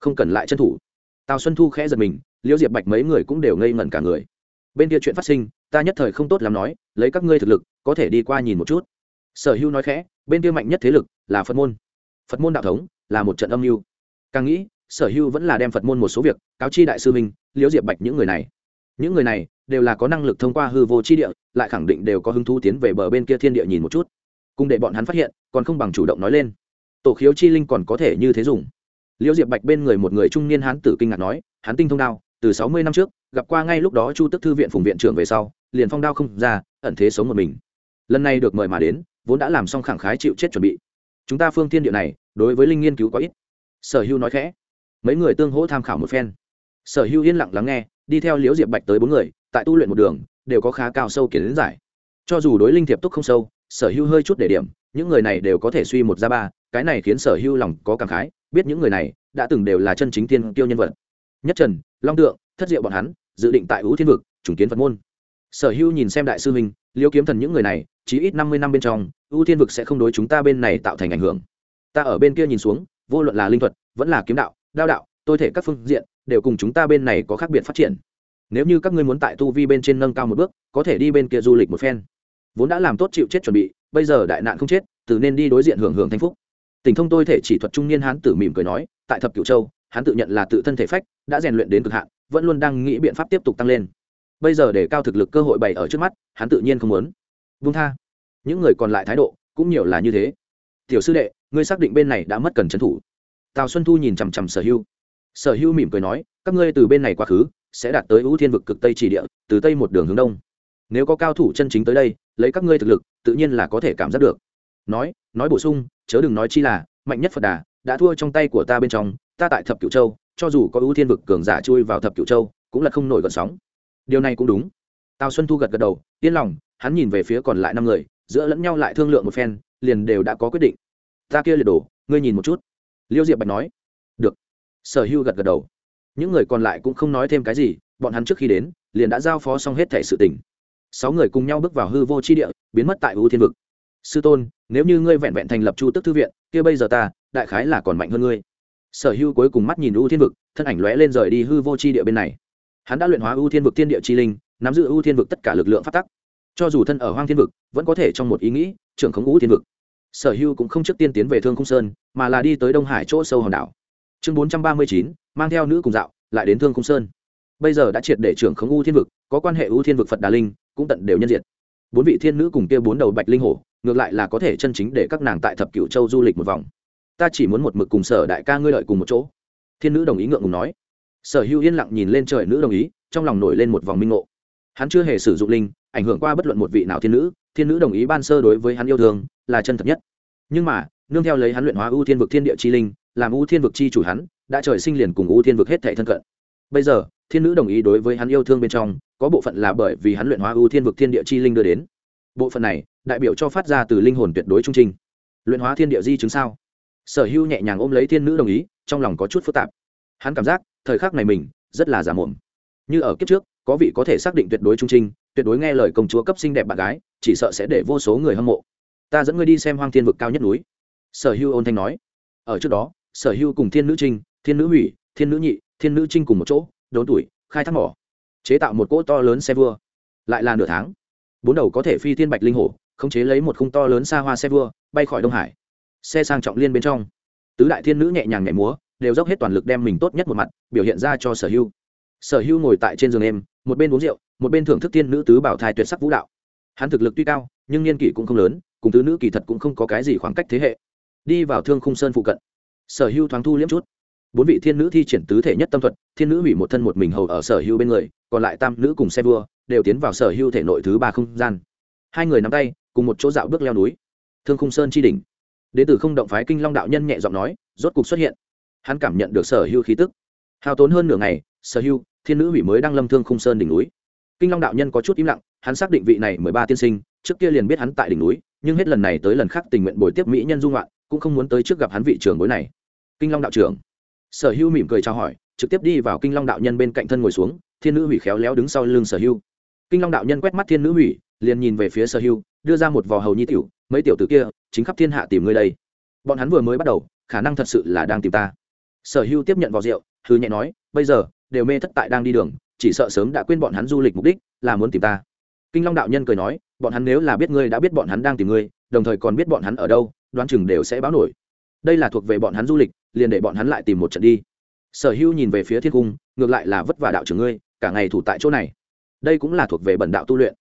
Không cần lại chân thủ. Tào xuân thu khẽ giật mình, liễu diệp bạch mấy người cũng đều ngây ngẩn cả người bên kia chuyện phát sinh, ta nhất thời không tốt làm nói, lấy các ngươi thực lực, có thể đi qua nhìn một chút. Sở hữu nói khẽ, bên kia mạnh nhất thế lực là phật môn. Phật môn đạo thống là một trận âm mưu. Càng nghĩ, sở hữu vẫn là đem phật môn một số việc, cáo chi đại sư minh liễu diệp bạch những người này. Những người này đều là có năng lực thông qua hư vô chi địa, lại khẳng định đều có hứng thú tiến về bờ bên kia thiên địa nhìn một chút. Cùng để bọn hắn phát hiện, còn không bằng chủ động nói lên. Tổ khiếu chi linh còn có thể như thế dùng. Liễu diệp bạch bên người một người trung niên hán tử kinh ngạc nói hán tinh thông đao, từ sáu mươi năm trước gặp qua ngay lúc đó chu tức thư viện phùng viện trưởng về sau, liền phong đao không ra, ẩn thế sống một mình. Lần này được mời mà đến, vốn đã làm xong khẳng khái chịu chết chuẩn bị. Chúng ta phương thiên địa này, đối với linh nghiên cứu có ít. Sở hưu nói khẽ. Mấy người tương hỗ tham khảo một phen. Sở hưu yên lặng lắng nghe, đi theo liễu diệp bạch tới bốn người, tại tu luyện một đường, đều có khá cao sâu kiến giải. Cho dù đối linh thiệp túc không sâu, sở hưu hơi chút để điểm, những người này đều có thể suy một ra ba, cái này khiến sở hưu lòng có cảm khái, biết những người này, đã từng đều là chân chính tiên tiêu nhân vật. Nhất trần, long tượng, thất diệu bọn hắn dự định tại ưu thiên vực chủng kiến phật môn. Sở hưu nhìn xem đại sư minh liêu kiếm thần những người này chỉ ít năm mươi năm bên trong ưu thiên vực sẽ không đối chúng ta bên này tạo thành ảnh hưởng. Ta ở bên kia nhìn xuống, vô luận là linh thuật, vẫn là kiếm đạo, đao đạo, tôi thể các phương diện, đều cùng chúng ta bên này có khác biệt phát triển. Nếu như các ngươi muốn tại tu vi bên trên nâng cao một bước, có thể đi bên kia du lịch một phen. Vốn đã làm tốt chịu chết chuẩn bị, bây giờ đại nạn không chết, từ nên đi đối diện hưởng hưởng thanh phúc. Tình thông tôi thể chỉ thuật trung niên hán tử mỉm cười nói, tại thập cửu châu, hắn tự nhận là tự thân thể phách, đã rèn luyện đến cực hạn vẫn luôn đang nghĩ biện pháp tiếp tục tăng lên. Bây giờ để cao thực lực cơ hội bày ở trước mắt, hắn tự nhiên không muốn. Vung tha. Những người còn lại thái độ cũng nhiều là như thế. Tiểu sư đệ, ngươi xác định bên này đã mất cần trấn thủ. Tào xuân thu nhìn chằm chằm sở hưu. Sở hưu mỉm cười nói, các ngươi từ bên này quá khứ, sẽ đạt tới ưu thiên vực cực tây chỉ địa, từ tây một đường hướng đông. Nếu có cao thủ chân chính tới đây, lấy các ngươi thực lực, tự nhiên là có thể cảm giác được. Nói nói bổ sung, chớ đừng nói chi là, mạnh nhất phật đà, đã thua trong tay của ta bên trong, ta tại thập cửu châu cho dù có ưu thiên vực cường giả chui vào thập cửu châu, cũng là không nổi gợn sóng. Điều này cũng đúng. Tào xuân thu gật gật đầu, yên lòng, hắn nhìn về phía còn lại năm người, giữa lẫn nhau lại thương lượng một phen, liền đều đã có quyết định. Ta kia liệt đổ ngươi nhìn một chút. Liêu diệp bạch nói. Được. Sở hưu gật gật đầu. Những người còn lại cũng không nói thêm cái gì, bọn hắn trước khi đến, liền đã giao phó xong hết thẻ sự tình. Sáu người cùng nhau bước vào hư vô tri địa, biến mất tại ưu thiên vực. Sư tôn, nếu như ngươi vẹn vẹn thành lập chu tức thư viện, kia bây giờ ta, đại khái là còn mạnh hơn ngươi sở hưu cuối cùng mắt nhìn U thiên vực, thân ảnh lóe lên rời đi hư vô tri địa bên này. Hắn đã luyện hóa U thiên vực thiên địa chi linh, nắm giữ U thiên vực tất cả lực lượng phát tắc. Cho dù thân ở hoang thiên vực, vẫn có thể trong một ý nghĩ, trưởng khống u thiên vực. Sở hưu cũng không trước tiên tiến về thương không sơn, mà là đi tới đông hải chỗ sâu hòn đảo. Chương bốn trăm ba mươi chín, mang theo nữ cùng dạo, lại đến thương không sơn. Bây giờ đã triệt để trưởng khống U thiên vực, có quan hệ U thiên vực phật đà linh, cũng tận đều nhân diện. bốn vị thiên nữ cùng kia bốn đầu bạch linh hổ, ngược lại là có thể chân chính để các nàng tại thập cửu châu du lịch một vòng ta chỉ muốn một mực cùng sở đại ca ngươi lợi cùng một chỗ. Thiên nữ đồng ý ngượng ngùng nói. Sở hữu yên lặng nhìn lên trời nữ đồng ý, trong lòng nổi lên một vòng minh ngộ. Hắn chưa hề sử dụng linh, ảnh hưởng qua bất luận một vị nào thiên nữ thiên nữ đồng ý ban sơ đối với hắn yêu thương là chân thật nhất. Nhưng mà, nương theo lấy hắn luyện hóa ưu thiên vực thiên địa chi linh, làm ưu thiên vực chi chủ hắn, đã trời sinh liền cùng ưu thiên vực hết thể thân cận. Bây giờ, thiên nữ đồng ý đối với hắn yêu thương bên trong, có bộ phận là bởi vì hắn luyện hóa ưu thiên vực thiên địa chi linh đưa đến. Bộ phận này, đại biểu cho phát ra từ linh hồn tuyệt đối trung trinh luyện hóa thiên địa di chứng sao? Sở hưu nhẹ nhàng ôm lấy thiên nữ đồng ý, trong lòng có chút phức tạp. Hắn cảm giác, thời khắc này mình, rất là giả mồm. Như ở kiếp trước, có vị có thể xác định tuyệt đối trung trinh, tuyệt đối nghe lời công chúa cấp xinh đẹp bạn gái, chỉ sợ sẽ để vô số người hâm mộ. Ta dẫn ngươi đi xem hoang thiên vực cao nhất núi. Sở hưu ôn thanh nói. Ở trước đó, sở hưu cùng thiên nữ trinh, thiên nữ hủy, thiên nữ nhị, thiên nữ trinh cùng một chỗ, đốn tuổi, khai thác mỏ. Chế tạo một cỗ to lớn xe vua. Lại là nửa tháng. Bốn đầu có thể phi thiên bạch linh hổ, khống chế lấy một khung to lớn xa hoa xe vua, bay khỏi đông hải xe sang trọng liên bên trong. Tứ đại thiên nữ nhẹ nhàng nhảy múa, đều dốc hết toàn lực đem mình tốt nhất một mặt, biểu hiện ra cho sở hưu sở hưu ngồi tại trên giường em, một bên uống rượu, một bên thưởng thức thiên nữ tứ bảo thai tuyệt sắc vũ đạo. Hắn thực lực tuy cao, nhưng niên kỷ cũng không lớn, cùng tứ nữ kỳ thật cũng không có cái gì khoảng cách thế hệ. Đi vào thương khung sơn phụ cận. Sở hưu thoáng thu liếm chút. Bốn vị thiên nữ thi triển tứ thể nhất tâm thuật, thiên nữ hủy một thân một mình hầu ở sở hưu bên người, còn lại tam nữ cùng xe vua, đều tiến vào sở hưu thể nội thứ ba không gian. Hai người nắm tay, cùng một chỗ dạo bước leo núi. Thương khung sơn chi đỉnh đến từ không động phái kinh long đạo nhân nhẹ giọng nói, rốt cục xuất hiện. Hắn cảm nhận được sở hưu khí tức. Hao tốn hơn nửa ngày, sở hưu thiên nữ hủy mới đang lâm thương khung sơn đỉnh núi. Kinh long đạo nhân có chút im lặng, hắn xác định vị này mười ba tiên sinh, trước kia liền biết hắn tại đỉnh núi, nhưng hết lần này tới lần khác tình nguyện bồi tiếp mỹ nhân dung loạn, cũng không muốn tới trước gặp hắn vị trưởng bối này. Kinh long đạo trưởng. Sở hưu mỉm cười chào hỏi, trực tiếp đi vào kinh long đạo nhân bên cạnh thân ngồi xuống, thiên nữ hủy khéo léo đứng sau lưng sở hưu kinh long đạo nhân quét mắt thiên nữ hủy, liền nhìn về phía sở hưu đưa ra một vò hầu nhi tiểu mấy tiểu tử kia, chính khắp thiên hạ tìm ngươi đây. Bọn hắn vừa mới bắt đầu, khả năng thật sự là đang tìm ta. Sở hưu tiếp nhận vào rượu hư nhẹ nói, bây giờ, đều mê thất tại đang đi đường, chỉ sợ sớm đã quên bọn hắn du lịch mục đích, là muốn tìm ta. Kinh long đạo nhân cười nói, bọn hắn nếu là biết ngươi đã biết bọn hắn đang tìm ngươi, đồng thời còn biết bọn hắn ở đâu, đoán chừng đều sẽ báo nổi. Đây là thuộc về bọn hắn du lịch, liền để bọn hắn lại tìm một trận đi. Sở hưu nhìn về phía thiên cung, ngược lại là vất vả đạo trưởng ngươi, cả ngày thủ tại chỗ này. Đây cũng là thuộc về bẩn đạo tu luyện.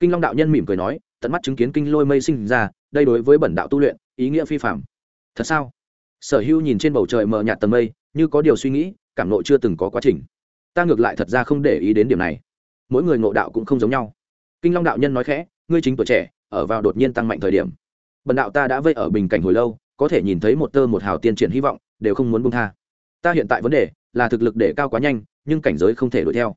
Kinh long đạo nhân mỉm cười nói tận mắt chứng kiến kinh lôi mây sinh ra, đây đối với bẩn đạo tu luyện, ý nghĩa phi phạm thật sao? Sở hưu nhìn trên bầu trời mờ nhạt tầng mây, như có điều suy nghĩ, cảm nộ chưa từng có quá trình. Ta ngược lại thật ra không để ý đến điểm này. Mỗi người ngộ đạo cũng không giống nhau. Kinh long đạo nhân nói khẽ, ngươi chính tuổi trẻ, ở vào đột nhiên tăng mạnh thời điểm. Bần đạo ta đã vây ở bình cảnh hồi lâu, có thể nhìn thấy một tơ một hào tiên triển hy vọng, đều không muốn buông tha. Ta hiện tại vấn đề là thực lực để cao quá nhanh, nhưng cảnh giới không thể đuổi theo.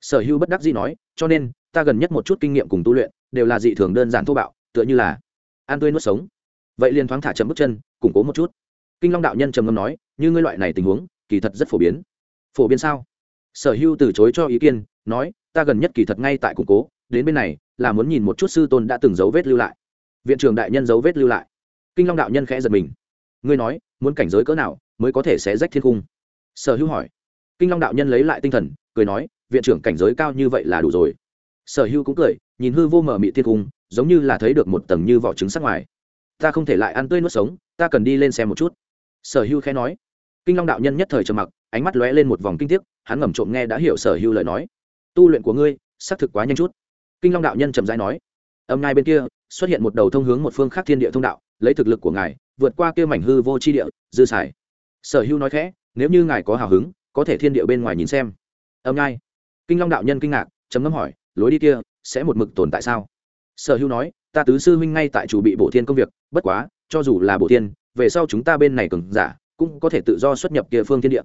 Sở hữu bất đắc dĩ nói, cho nên, ta gần nhất một chút kinh nghiệm cùng tu luyện đều là dị thường đơn giản thô bạo, tựa như là ăn tươi nuốt sống. Vậy liền thoáng thả chậm bước chân, củng cố một chút. Kinh long đạo nhân trầm ngâm nói, như ngươi loại này tình huống, kỳ thật rất phổ biến. Phổ biến sao? Sở hưu từ chối cho ý kiến, nói, ta gần nhất kỳ thật ngay tại củng cố, đến bên này, là muốn nhìn một chút sư tôn đã từng dấu vết lưu lại. Viện trưởng đại nhân dấu vết lưu lại. Kinh long đạo nhân khẽ giật mình. Ngươi nói, muốn cảnh giới cỡ nào mới có thể sẽ rách thiên cung? Sở hữu hỏi. Kinh long đạo nhân lấy lại tinh thần, cười nói, viện trưởng cảnh giới cao như vậy là đủ rồi. Sở hữu cũng cười nhìn hư vô mở mị thiên cung, giống như là thấy được một tầng như vỏ trứng sắc ngoài. Ta không thể lại ăn tươi nuốt sống, ta cần đi lên xem một chút. Sở hưu khẽ nói. Kinh long đạo nhân nhất thời trầm mặc, ánh mắt lóe lên một vòng kinh tiếc, hắn ngầm trộm nghe đã hiểu sở hưu lời nói. Tu luyện của ngươi, xác thực quá nhanh chút. Kinh long đạo nhân trầm rãi nói. Âm ngay bên kia, xuất hiện một đầu thông hướng một phương khác thiên địa thông đạo, lấy thực lực của ngài, vượt qua kia mảnh hư vô chi địa, dư xài. Sở hưu nói khẽ, nếu như ngài có hào hứng, có thể thiên địa bên ngoài nhìn xem. Âm ngay kinh long đạo nhân kinh ngạc chấm ngâm hỏi, lối đi kia sẽ một mực tồn tại sao? Sở hữu nói, ta tứ sư huynh ngay tại chủ bị bổ thiên công việc, bất quá, cho dù là bổ thiên, về sau chúng ta bên này cường giả, cũng có thể tự do xuất nhập kia phương thiên địa.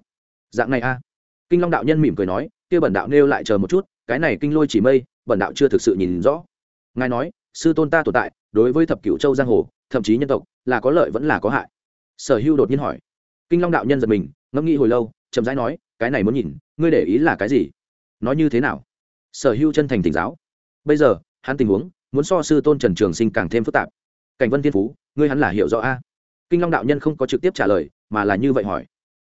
Dạng này a. Kinh long đạo nhân mỉm cười nói, kia bẩn đạo nêu lại chờ một chút, cái này kinh lôi chỉ mây, bẩn đạo chưa thực sự nhìn rõ. Ngài nói, sư tôn ta tồn tại, đối với thập cửu châu giang hồ, thậm chí nhân tộc, là có lợi vẫn là có hại. Sở hưu đột nhiên hỏi. Kinh long đạo nhân giật mình, ngẫm nghĩ hồi lâu, chậm rãi nói, cái này muốn nhìn, ngươi để ý là cái gì? Nói như thế nào? Sở hữu chân thành thỉnh giáo bây giờ, hắn tình huống, muốn so sư tôn trần trường sinh càng thêm phức tạp. Cảnh vân thiên phú, ngươi hắn là hiểu rõ a? Kinh long đạo nhân không có trực tiếp trả lời, mà là như vậy hỏi.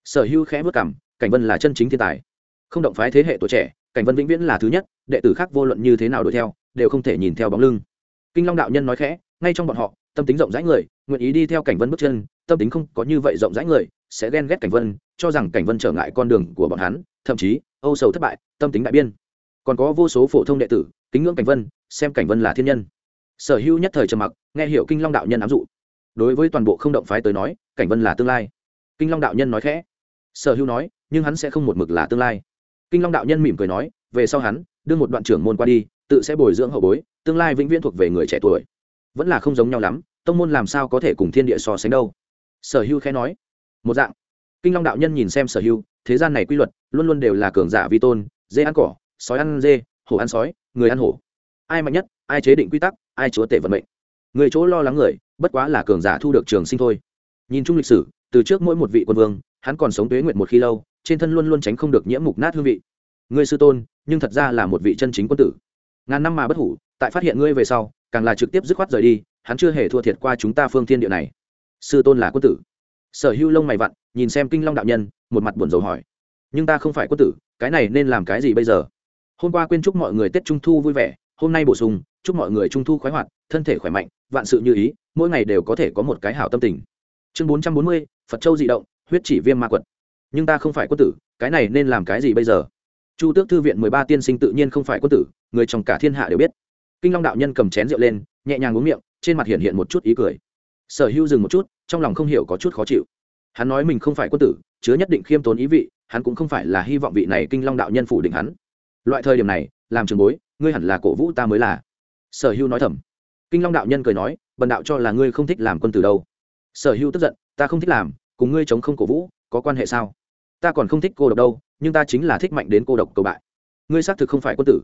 Sở hữu khẽ vất cảm cảnh vân là chân chính thiên tài. Không động phái thế hệ tuổi trẻ, cảnh vân vĩnh viễn là thứ nhất, đệ tử khác vô luận như thế nào đuổi theo, đều không thể nhìn theo bóng lưng. Kinh long đạo nhân nói khẽ, ngay trong bọn họ, tâm tính rộng rãi người, nguyện ý đi theo cảnh vân bước chân, tâm tính không có như vậy rộng rãi người, sẽ ghen ghét cảnh vân, cho rằng cảnh vân trở ngại con đường của bọn hắn, thậm chí, âu sầu thất bại, tâm tính đại biên. Còn có vô số phổ thông đệ tử kính ngưỡng cảnh vân, xem cảnh vân là thiên nhân. Sở hữu nhất thời trầm mặc, nghe hiểu kinh long đạo nhân ám dụ. Đối với toàn bộ không động phái tới nói, cảnh vân là tương lai. Kinh long đạo nhân nói khẽ. Sở hữu nói, nhưng hắn sẽ không một mực là tương lai. Kinh long đạo nhân mỉm cười nói, về sau hắn, đưa một đoạn trưởng môn qua đi, tự sẽ bồi dưỡng hậu bối, tương lai vĩnh viễn thuộc về người trẻ tuổi. Vẫn là không giống nhau lắm, tông môn làm sao có thể cùng thiên địa so sánh đâu. Sở hữu khẽ nói. Một dạng. Kinh long đạo nhân nhìn xem sở hữu, thế gian này quy luật, luôn luôn đều là cường giả vi tôn, dê ăn cỏ, sói ăn dê, hổ ăn sói người ăn hổ. Ai mạnh nhất, ai chế định quy tắc, ai chúa tể vận mệnh. Người chỗ lo lắng người, bất quá là cường giả thu được trường sinh thôi. Nhìn chung lịch sử, từ trước mỗi một vị quân vương, hắn còn sống tuế nguyện một khi lâu, trên thân luôn luôn tránh không được nhiễm mục nát hương vị. Ngươi sư tôn, nhưng thật ra là một vị chân chính quân tử. Ngàn năm mà bất hủ, tại phát hiện ngươi về sau, càng là trực tiếp dứt khoát rời đi, hắn chưa hề thua thiệt qua chúng ta phương thiên địa này. Sư tôn là quân tử. Sở hữu lông mày vặn, nhìn xem kinh long đạo nhân, một mặt buồn rầu hỏi. Nhưng ta không phải quân tử, cái này nên làm cái gì bây giờ? Hôm qua quên chúc mọi người tết trung thu vui vẻ, hôm nay bổ sung, chúc mọi người trung thu khoái hoạt, thân thể khỏe mạnh, vạn sự như ý, mỗi ngày đều có thể có một cái hảo tâm tình. Chương bốn trăm bốn mươi, phật châu dị động, huyết chỉ viêm ma quật. Nhưng ta không phải quân tử, cái này nên làm cái gì bây giờ? Chu tước thư viện mười ba tiên sinh tự nhiên không phải quân tử, người trong cả thiên hạ đều biết. Kinh long đạo nhân cầm chén rượu lên, nhẹ nhàng uống miệng, trên mặt hiện hiện một chút ý cười. Sở hữu dừng một chút, trong lòng không hiểu có chút khó chịu. Hắn nói mình không phải quân tử, chứa nhất định khiêm tốn ý vị, hắn cũng không phải là hy vọng vị này kinh long đạo nhân phủ định hắn loại thời điểm này, làm trường bối, ngươi hẳn là cổ vũ ta mới là. Sở hữu nói thầm. Kinh long đạo nhân cười nói, bần đạo cho là ngươi không thích làm quân tử đâu. Sở hữu tức giận, ta không thích làm, cùng ngươi chống không cổ vũ, có quan hệ sao? Ta còn không thích cô độc đâu, nhưng ta chính là thích mạnh đến cô độc cầu bại. Ngươi xác thực không phải quân tử.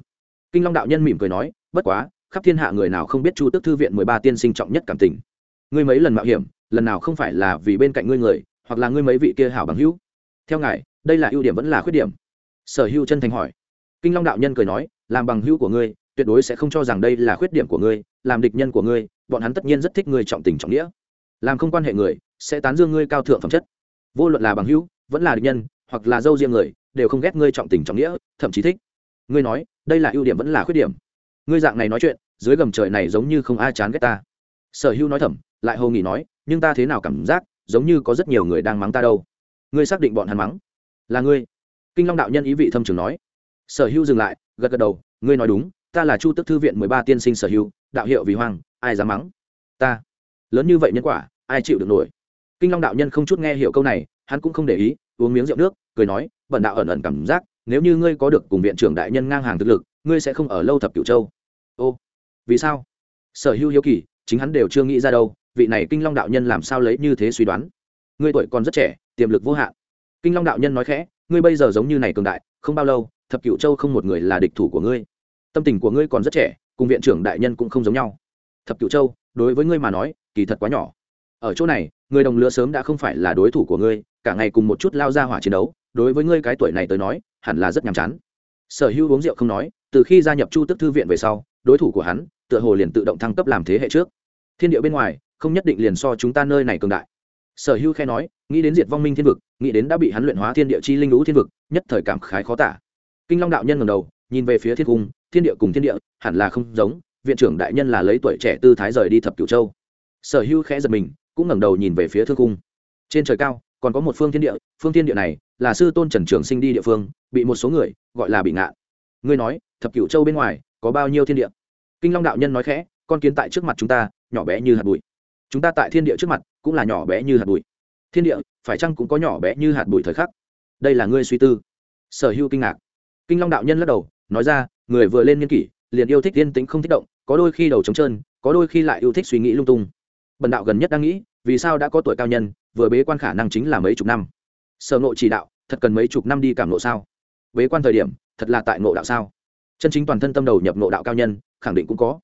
Kinh long đạo nhân mỉm cười nói, bất quá, khắp thiên hạ người nào không biết chu tức thư viện mười ba tiên sinh trọng nhất cảm tình. Ngươi mấy lần mạo hiểm, lần nào không phải là vì bên cạnh ngươi người, hoặc là ngươi mấy vị kia hảo bằng hữu. Theo ngài, đây là ưu điểm vẫn là khuyết điểm. Sở hữu chân thành hỏi kinh long đạo nhân cười nói, làm bằng hữu của ngươi, tuyệt đối sẽ không cho rằng đây là khuyết điểm của ngươi, làm địch nhân của ngươi, bọn hắn tất nhiên rất thích ngươi trọng tình trọng nghĩa. Làm không quan hệ người, sẽ tán dương ngươi cao thượng phẩm chất. Vô luận là bằng hữu, vẫn là địch nhân, hoặc là dâu riêng người, đều không ghét ngươi trọng tình trọng nghĩa, thậm chí thích. Ngươi nói, đây là ưu điểm vẫn là khuyết điểm. Ngươi dạng này nói chuyện, dưới gầm trời này giống như không ai chán ghét ta. Sở hữu nói thầm, lại hồ nghỉ nói, nhưng ta thế nào cảm giác, giống như có rất nhiều người đang mắng ta đâu. Ngươi xác định bọn hắn mắng là ngươi. Kinh long đạo nhân ý vị thâm trường nói sở hữu dừng lại, gật gật đầu, ngươi nói đúng, ta là chu tức thư viện mười ba tiên sinh sở hữu, đạo hiệu vì hoàng, ai dám mắng? Ta. Lớn như vậy nhân quả, ai chịu được nổi? Kinh long đạo nhân không chút nghe hiểu câu này, hắn cũng không để ý, uống miếng rượu nước, cười nói, bần đạo ẩn ẩn cảm giác, nếu như ngươi có được cùng viện trưởng đại nhân ngang hàng thực lực, ngươi sẽ không ở lâu thập cửu châu. Ô, vì sao? Sở hữu hiếu kỳ, chính hắn đều chưa nghĩ ra đâu, vị này kinh long đạo nhân làm sao lấy như thế suy đoán? Ngươi tuổi còn rất trẻ, tiềm lực vô hạn. Kinh long đạo nhân nói khẽ, ngươi bây giờ giống như này cường đại, không bao lâu thập Cựu châu không một người là địch thủ của ngươi. Tâm tình của ngươi còn rất trẻ, cùng viện trưởng đại nhân cũng không giống nhau. Thập Cựu châu, đối với ngươi mà nói, kỳ thật quá nhỏ. Ở chỗ này, người đồng lứa sớm đã không phải là đối thủ của ngươi, cả ngày cùng một chút lao ra hỏa chiến đấu, đối với ngươi cái tuổi này tới nói, hẳn là rất nhàm chán. Sở hữu uống rượu không nói, từ khi gia nhập chu tức thư viện về sau, đối thủ của hắn, tựa hồ liền tự động thăng cấp làm thế hệ trước. Thiên địa bên ngoài, không nhất định liền so chúng ta nơi này cường đại. Sở hữu khe nói, nghĩ đến diệt vong minh thiên vực, nghĩ đến đã bị hắn luyện hóa thiên địa chi linh lũ thiên vực, nhất thời cảm khái khó tả kinh long đạo nhân ngầm đầu, nhìn về phía thiên cung, thiên địa cùng thiên địa, hẳn là không giống, viện trưởng đại nhân là lấy tuổi trẻ tư thái rời đi thập cửu châu. Sở hữu khẽ giật mình, cũng ngẩng đầu nhìn về phía thương cung. Trên trời cao, còn có một phương thiên địa, phương thiên địa này là sư tôn trần trường sinh đi địa phương, bị một số người gọi là bị ngạn. Ngươi nói, thập cửu châu bên ngoài có bao nhiêu thiên địa? Kinh long đạo nhân nói khẽ, con kiến tại trước mặt chúng ta, nhỏ bé như hạt bụi. Chúng ta tại thiên địa trước mặt, cũng là nhỏ bé như hạt bụi. Thiên địa, phải chăng cũng có nhỏ bé như hạt bụi thời khắc? Đây là ngươi suy tư. Sở hữu kinh ngạc kinh long đạo nhân lắc đầu, nói ra, người vừa lên niên kỷ, liền yêu thích yên tĩnh không thích động, có đôi khi đầu trống trơn, có đôi khi lại yêu thích suy nghĩ lung tung. Bần đạo gần nhất đang nghĩ, vì sao đã có tuổi cao nhân, vừa bế quan khả năng chính là mấy chục năm. Sở ngộ chỉ đạo, thật cần mấy chục năm đi cảm ngộ sao? Bế quan thời điểm, thật là tại ngộ đạo sao? Chân chính toàn thân tâm đầu nhập ngộ đạo cao nhân, khẳng định cũng có.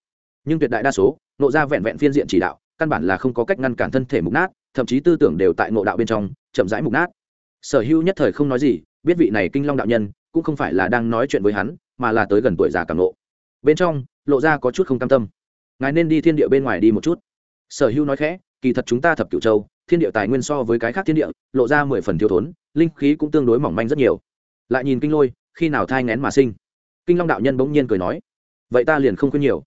Nhưng tuyệt đại đa số, ngộ ra vẹn vẹn phiên diện chỉ đạo, căn bản là không có cách ngăn cản thân thể mục nát, thậm chí tư tưởng đều tại ngộ đạo bên trong, chậm rãi mục nát. Sở hữu nhất thời không nói gì, biết vị này kinh long đạo nhân cũng không phải là đang nói chuyện với hắn, mà là tới gần tuổi già càng lộ. Bên trong, lộ ra có chút không cam tâm. Ngài nên đi thiên địa bên ngoài đi một chút. Sở hữu nói khẽ, kỳ thật chúng ta thập cửu châu, thiên địa tài nguyên so với cái khác thiên địa, lộ ra mười phần thiếu thốn, linh khí cũng tương đối mỏng manh rất nhiều. Lại nhìn kinh lôi, khi nào thai ngén mà sinh? Kinh long đạo nhân bỗng nhiên cười nói, vậy ta liền không khuyên nhiều.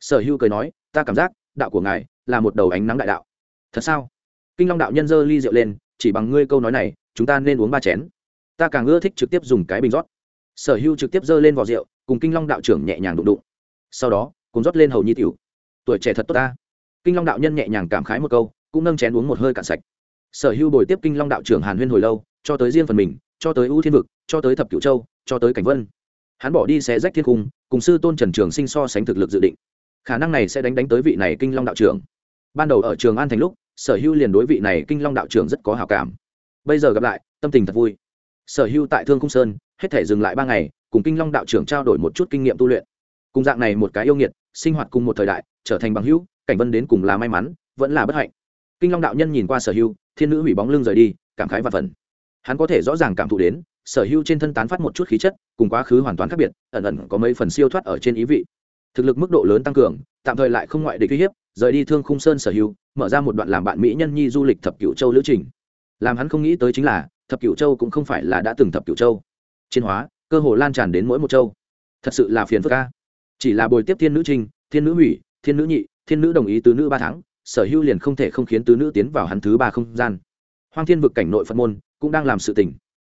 Sở hữu cười nói, ta cảm giác, đạo của ngài là một đầu ánh nắng đại đạo. Thật sao? Kinh long đạo nhân giơ ly rượu lên, chỉ bằng ngươi câu nói này, chúng ta nên uống ba chén ta càng ưa thích trực tiếp dùng cái bình rót. Sở Hưu trực tiếp giơ lên vò rượu, cùng kinh long đạo trưởng nhẹ nhàng đụng đụng. Sau đó, cùng rót lên hầu nhi tiểu. Tuổi trẻ thật tốt ta. Kinh long đạo nhân nhẹ nhàng cảm khái một câu, cũng nâng chén uống một hơi cạn sạch. Sở Hưu bồi tiếp kinh long đạo trưởng hàn huyên hồi lâu, cho tới riêng phần mình, cho tới ưu thiên vực, cho tới thập cửu châu, cho tới cảnh vân. Hắn bỏ đi xé rách thiên cung, cùng sư tôn trần trường sinh so sánh thực lực dự định. Khả năng này sẽ đánh đánh tới vị này kinh long đạo trưởng. Ban đầu ở trường an thành lúc, sở Hưu liền đối vị này kinh long đạo trưởng rất có hào cảm. Bây giờ gặp lại, tâm tình thật vui sở hữu tại thương cung sơn, hết thể dừng lại ba ngày, cùng kinh long đạo trưởng trao đổi một chút kinh nghiệm tu luyện. Cùng dạng này một cái yêu nghiệt, sinh hoạt cùng một thời đại, trở thành bằng hữu, cảnh vân đến cùng là may mắn, vẫn là bất hạnh. Kinh long đạo nhân nhìn qua sở hữu, thiên nữ hủy bóng lưng rời đi, cảm khái và phần hắn có thể rõ ràng cảm thụ đến, sở hữu trên thân tán phát một chút khí chất, cùng quá khứ hoàn toàn khác biệt, ẩn ẩn có mấy phần siêu thoát ở trên ý vị. Thực lực mức độ lớn tăng cường, tạm thời lại không ngoại địch uy hiếp, rời đi thương khung sơn sở hữu, mở ra một đoạn làm bạn mỹ nhân nhi du lịch thập cựu châu lữ trình. Làm hắn không nghĩ tới chính là thập cửu châu cũng không phải là đã từng thập cửu châu. Chiến hóa, cơ hồ lan tràn đến mỗi một châu. Thật sự là phiền phức ca chỉ là bồi tiếp thiên nữ trinh, thiên nữ hủy, thiên nữ nhị, thiên nữ đồng ý tứ nữ ba tháng, sở hữu liền không thể không khiến tứ nữ tiến vào hắn thứ ba không gian. Hoang thiên vực cảnh nội phật môn cũng đang làm sự tình.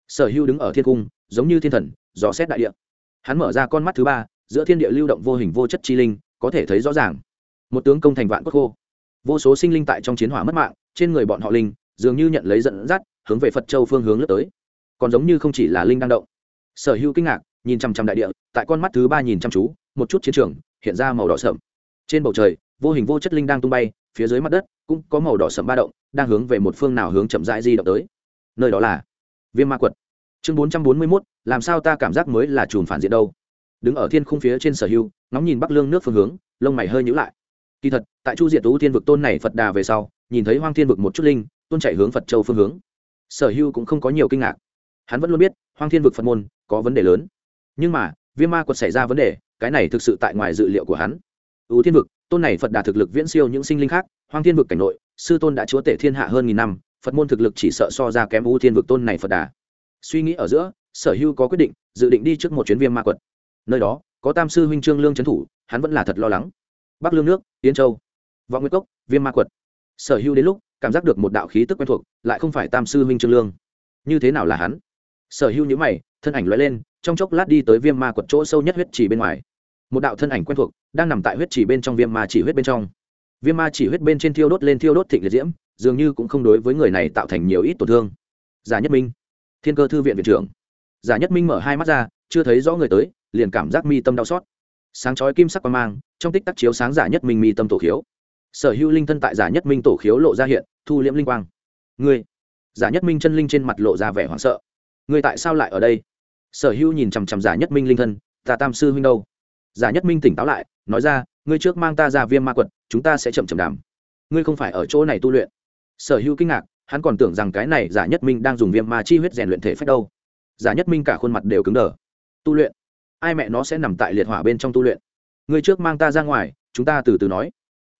Sở hữu đứng ở thiên cung, giống như thiên thần, dò xét đại địa. Hắn mở ra con mắt thứ ba, giữa thiên địa lưu động vô hình vô chất chi linh, có thể thấy rõ ràng. Một tướng công thành vạn quốc khô. Vô số sinh linh tại trong chiến hỏa mất mạng, trên người bọn họ linh, dường như nhận lấy dẫn dắt hướng về phật châu phương hướng lướt tới. Còn giống như không chỉ là linh đang động. Sở hữu kinh ngạc, nhìn chằm chằm đại địa, tại con mắt thứ ba nhìn chăm chú, một chút chiến trường hiện ra màu đỏ sậm trên bầu trời, vô hình vô chất linh đang tung bay, phía dưới mặt đất cũng có màu đỏ sậm ba động, đang hướng về một phương nào hướng chậm rãi di động tới. Nơi đó là viêm ma quật. Chương bốn trăm bốn mươi mốt, làm sao ta cảm giác mới là chùm phản diện đâu? Đứng ở thiên khung phía trên sở hưu ngóng nhìn bắc lương nước phương hướng, lông mày hơi nhữ lại. Kỳ thật, tại chu diện tú thiên vực tôn này phật đà về sau, nhìn thấy hoang thiên vực một chút linh tôn chạy hướng phật châu phương hướng sở hưu cũng không có nhiều kinh ngạc. Hắn vẫn luôn biết, hoang thiên vực phật môn có vấn đề lớn. Nhưng mà, viêm ma quật xảy ra vấn đề, cái này thực sự tại ngoài dự liệu của hắn. Ưu thiên vực, tôn này phật đà thực lực viễn siêu những sinh linh khác, hoang thiên vực cảnh nội, sư tôn đã chúa tể thiên hạ hơn nghìn năm, phật môn thực lực chỉ sợ so ra kém ưu thiên vực tôn này phật đà. Suy nghĩ ở giữa, sở hưu có quyết định, dự định đi trước một chuyến viêm ma quật. Nơi đó, có tam sư huynh trương lương trấn thủ, hắn vẫn là thật lo lắng. Bắc lương nước yên châu. Võ nguyên cốc, viêm ma quật. Sở hưu đến lúc cảm giác được một đạo khí tức quen thuộc, lại không phải tam sư huynh trương lương. Như thế nào là hắn? Sở hưu nhữ mày, thân ảnh loại lên, trong chốc lát đi tới viêm ma quật chỗ sâu nhất huyết trì bên ngoài. Một đạo thân ảnh quen thuộc đang nằm tại huyết trì bên trong viêm ma chỉ huyết bên trong. Viêm ma chỉ huyết bên trên thiêu đốt lên thiêu đốt thịnh liệt diễm, dường như cũng không đối với người này tạo thành nhiều ít tổn thương. Giả nhất minh, thiên cơ thư viện viện trưởng. Giả nhất minh mở hai mắt ra, chưa thấy rõ người tới, liền cảm giác mi tâm đau xót. Sáng chói kim sắc quang mang, trong tích tắc chiếu sáng giả nhất minh mi tâm tổ khiếu sở hữu linh thân tại giả nhất minh tổ khiếu lộ ra hiện, thu liễm linh quang. Ngươi, giả nhất minh chân linh trên mặt lộ ra vẻ hoảng sợ. Ngươi tại sao lại ở đây? Sở hữu nhìn chằm chằm giả nhất minh linh thân, ta tam sư huynh đâu? Giả nhất minh tỉnh táo lại, nói ra, ngươi trước mang ta ra viêm ma quật, chúng ta sẽ chậm chậm đàm. Ngươi không phải ở chỗ này tu luyện. Sở hữu kinh ngạc, hắn còn tưởng rằng cái này giả nhất minh đang dùng viêm ma chi huyết rèn luyện thể phách đâu. Giả nhất minh cả khuôn mặt đều cứng đờ. Tu luyện? Ai mẹ nó sẽ nằm tại liệt hỏa bên trong tu luyện? Ngươi trước mang ta ra ngoài, chúng ta từ từ nói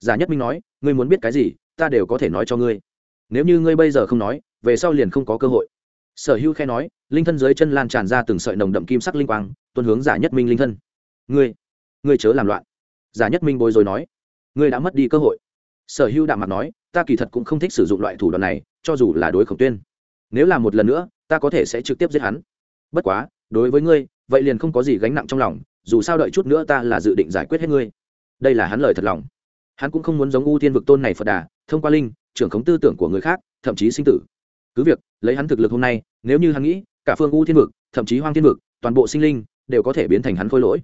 giả nhất minh nói, ngươi muốn biết cái gì, ta đều có thể nói cho ngươi. Nếu như ngươi bây giờ không nói, về sau liền không có cơ hội. Sở hữu khe nói, linh thân dưới chân lan tràn ra từng sợi nồng đậm kim sắc linh quang, tuân hướng giả nhất minh linh thân. Ngươi ngươi chớ làm loạn. Giả nhất minh bối rối nói, ngươi đã mất đi cơ hội. Sở hữu đạm mặt nói, ta kỳ thật cũng không thích sử dụng loại thủ đoạn này, cho dù là đối khổng tuyên. Nếu là một lần nữa, ta có thể sẽ trực tiếp giết hắn. Bất quá, đối với ngươi, vậy liền không có gì gánh nặng trong lòng, dù sao đợi chút nữa ta là dự định giải quyết hết ngươi. Đây là hắn lời thật lòng hắn cũng không muốn giống u thiên vực tôn này phật đà, thông qua linh, trưởng khống tư tưởng của người khác, thậm chí sinh tử. Cứ việc, lấy hắn thực lực hôm nay, nếu như hắn nghĩ, cả phương u thiên vực, thậm chí hoang thiên vực, toàn bộ sinh linh, đều có thể biến thành hắn khôi lỗi.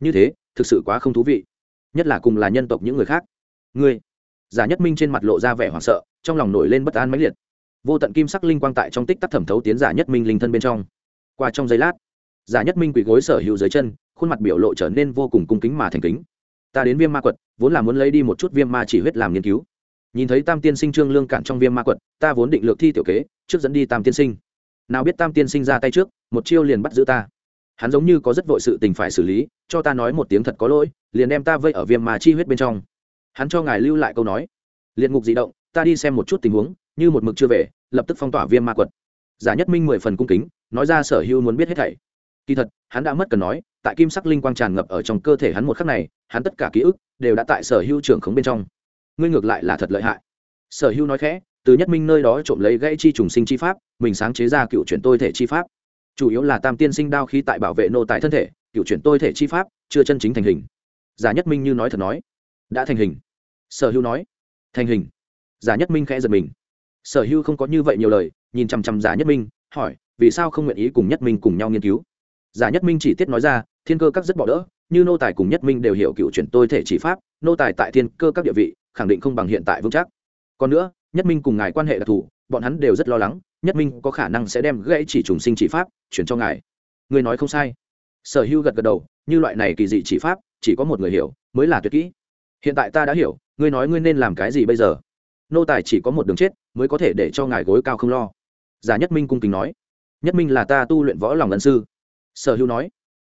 Như thế, thực sự quá không thú vị. Nhất là cùng là nhân tộc những người khác. Ngươi, giả nhất minh trên mặt lộ ra vẻ hoảng sợ, trong lòng nổi lên bất an mãnh liệt. Vô tận kim sắc linh quang tại trong tích tắc thẩm thấu tiến giả nhất minh linh thân bên trong. Qua trong giây lát, giả nhất minh quỳ gối sở hữu dưới chân, khuôn mặt biểu lộ trở nên vô cùng cung kính mà thành kính ta đến viêm ma quật, vốn là muốn lấy đi một chút viêm ma chỉ huyết làm nghiên cứu. Nhìn thấy tam tiên sinh trương lương cản trong viêm ma quật, ta vốn định lược thi tiểu kế, trước dẫn đi tam tiên sinh. Nào biết tam tiên sinh ra tay trước, một chiêu liền bắt giữ ta. Hắn giống như có rất vội sự tình phải xử lý, cho ta nói một tiếng thật có lỗi, liền đem ta vây ở viêm ma chi huyết bên trong. Hắn cho ngài lưu lại câu nói. Liệt ngục di động, ta đi xem một chút tình huống, như một mực chưa về, lập tức phong tỏa viêm ma quật. Giả nhất minh mười phần cung kính, nói ra sở hữu muốn biết hết thảy. Kỳ thật, hắn đã mất cần nói tại kim sắc linh quang tràn ngập ở trong cơ thể hắn một khắc này, hắn tất cả ký ức đều đã tại sở hưu trưởng khống bên trong. Ngươi ngược lại là thật lợi hại. Sở hưu nói khẽ, từ nhất minh nơi đó trộm lấy gãy chi trùng sinh chi pháp, mình sáng chế ra cựu chuyển tôi thể chi pháp. Chủ yếu là tam tiên sinh đao khí tại bảo vệ nô tại thân thể, cựu chuyển tôi thể chi pháp, chưa chân chính thành hình. Giả nhất minh như nói thật nói. Đã thành hình. Sở hưu nói. Thành hình. Giả nhất minh khẽ giật mình. Sở hưu không có như vậy nhiều lời, nhìn chằm chằm giả nhất minh, hỏi, vì sao không nguyện ý cùng nhất minh cùng nhau nghiên cứu? Giả nhất minh chỉ tiết nói ra thiên cơ các rất bỏ đỡ, như nô tài cùng nhất minh đều hiểu cựu chuyển tôi thể chỉ pháp, nô tài tại thiên cơ các địa vị, khẳng định không bằng hiện tại vững chắc. Còn nữa, nhất minh cùng ngài quan hệ đặc thù, bọn hắn đều rất lo lắng, nhất minh có khả năng sẽ đem gãy chỉ trùng sinh chỉ pháp chuyển cho ngài. Người nói không sai. Sở hưu gật gật đầu, như loại này kỳ dị chỉ pháp, chỉ có một người hiểu, mới là tuyệt kỹ. Hiện tại ta đã hiểu, ngươi nói ngươi nên làm cái gì bây giờ? Nô tài chỉ có một đường chết, mới có thể để cho ngài gối cao không lo. Giả nhất minh cung kính nói. Nhất minh là ta tu luyện võ lòng lân sư. Sở hưu nói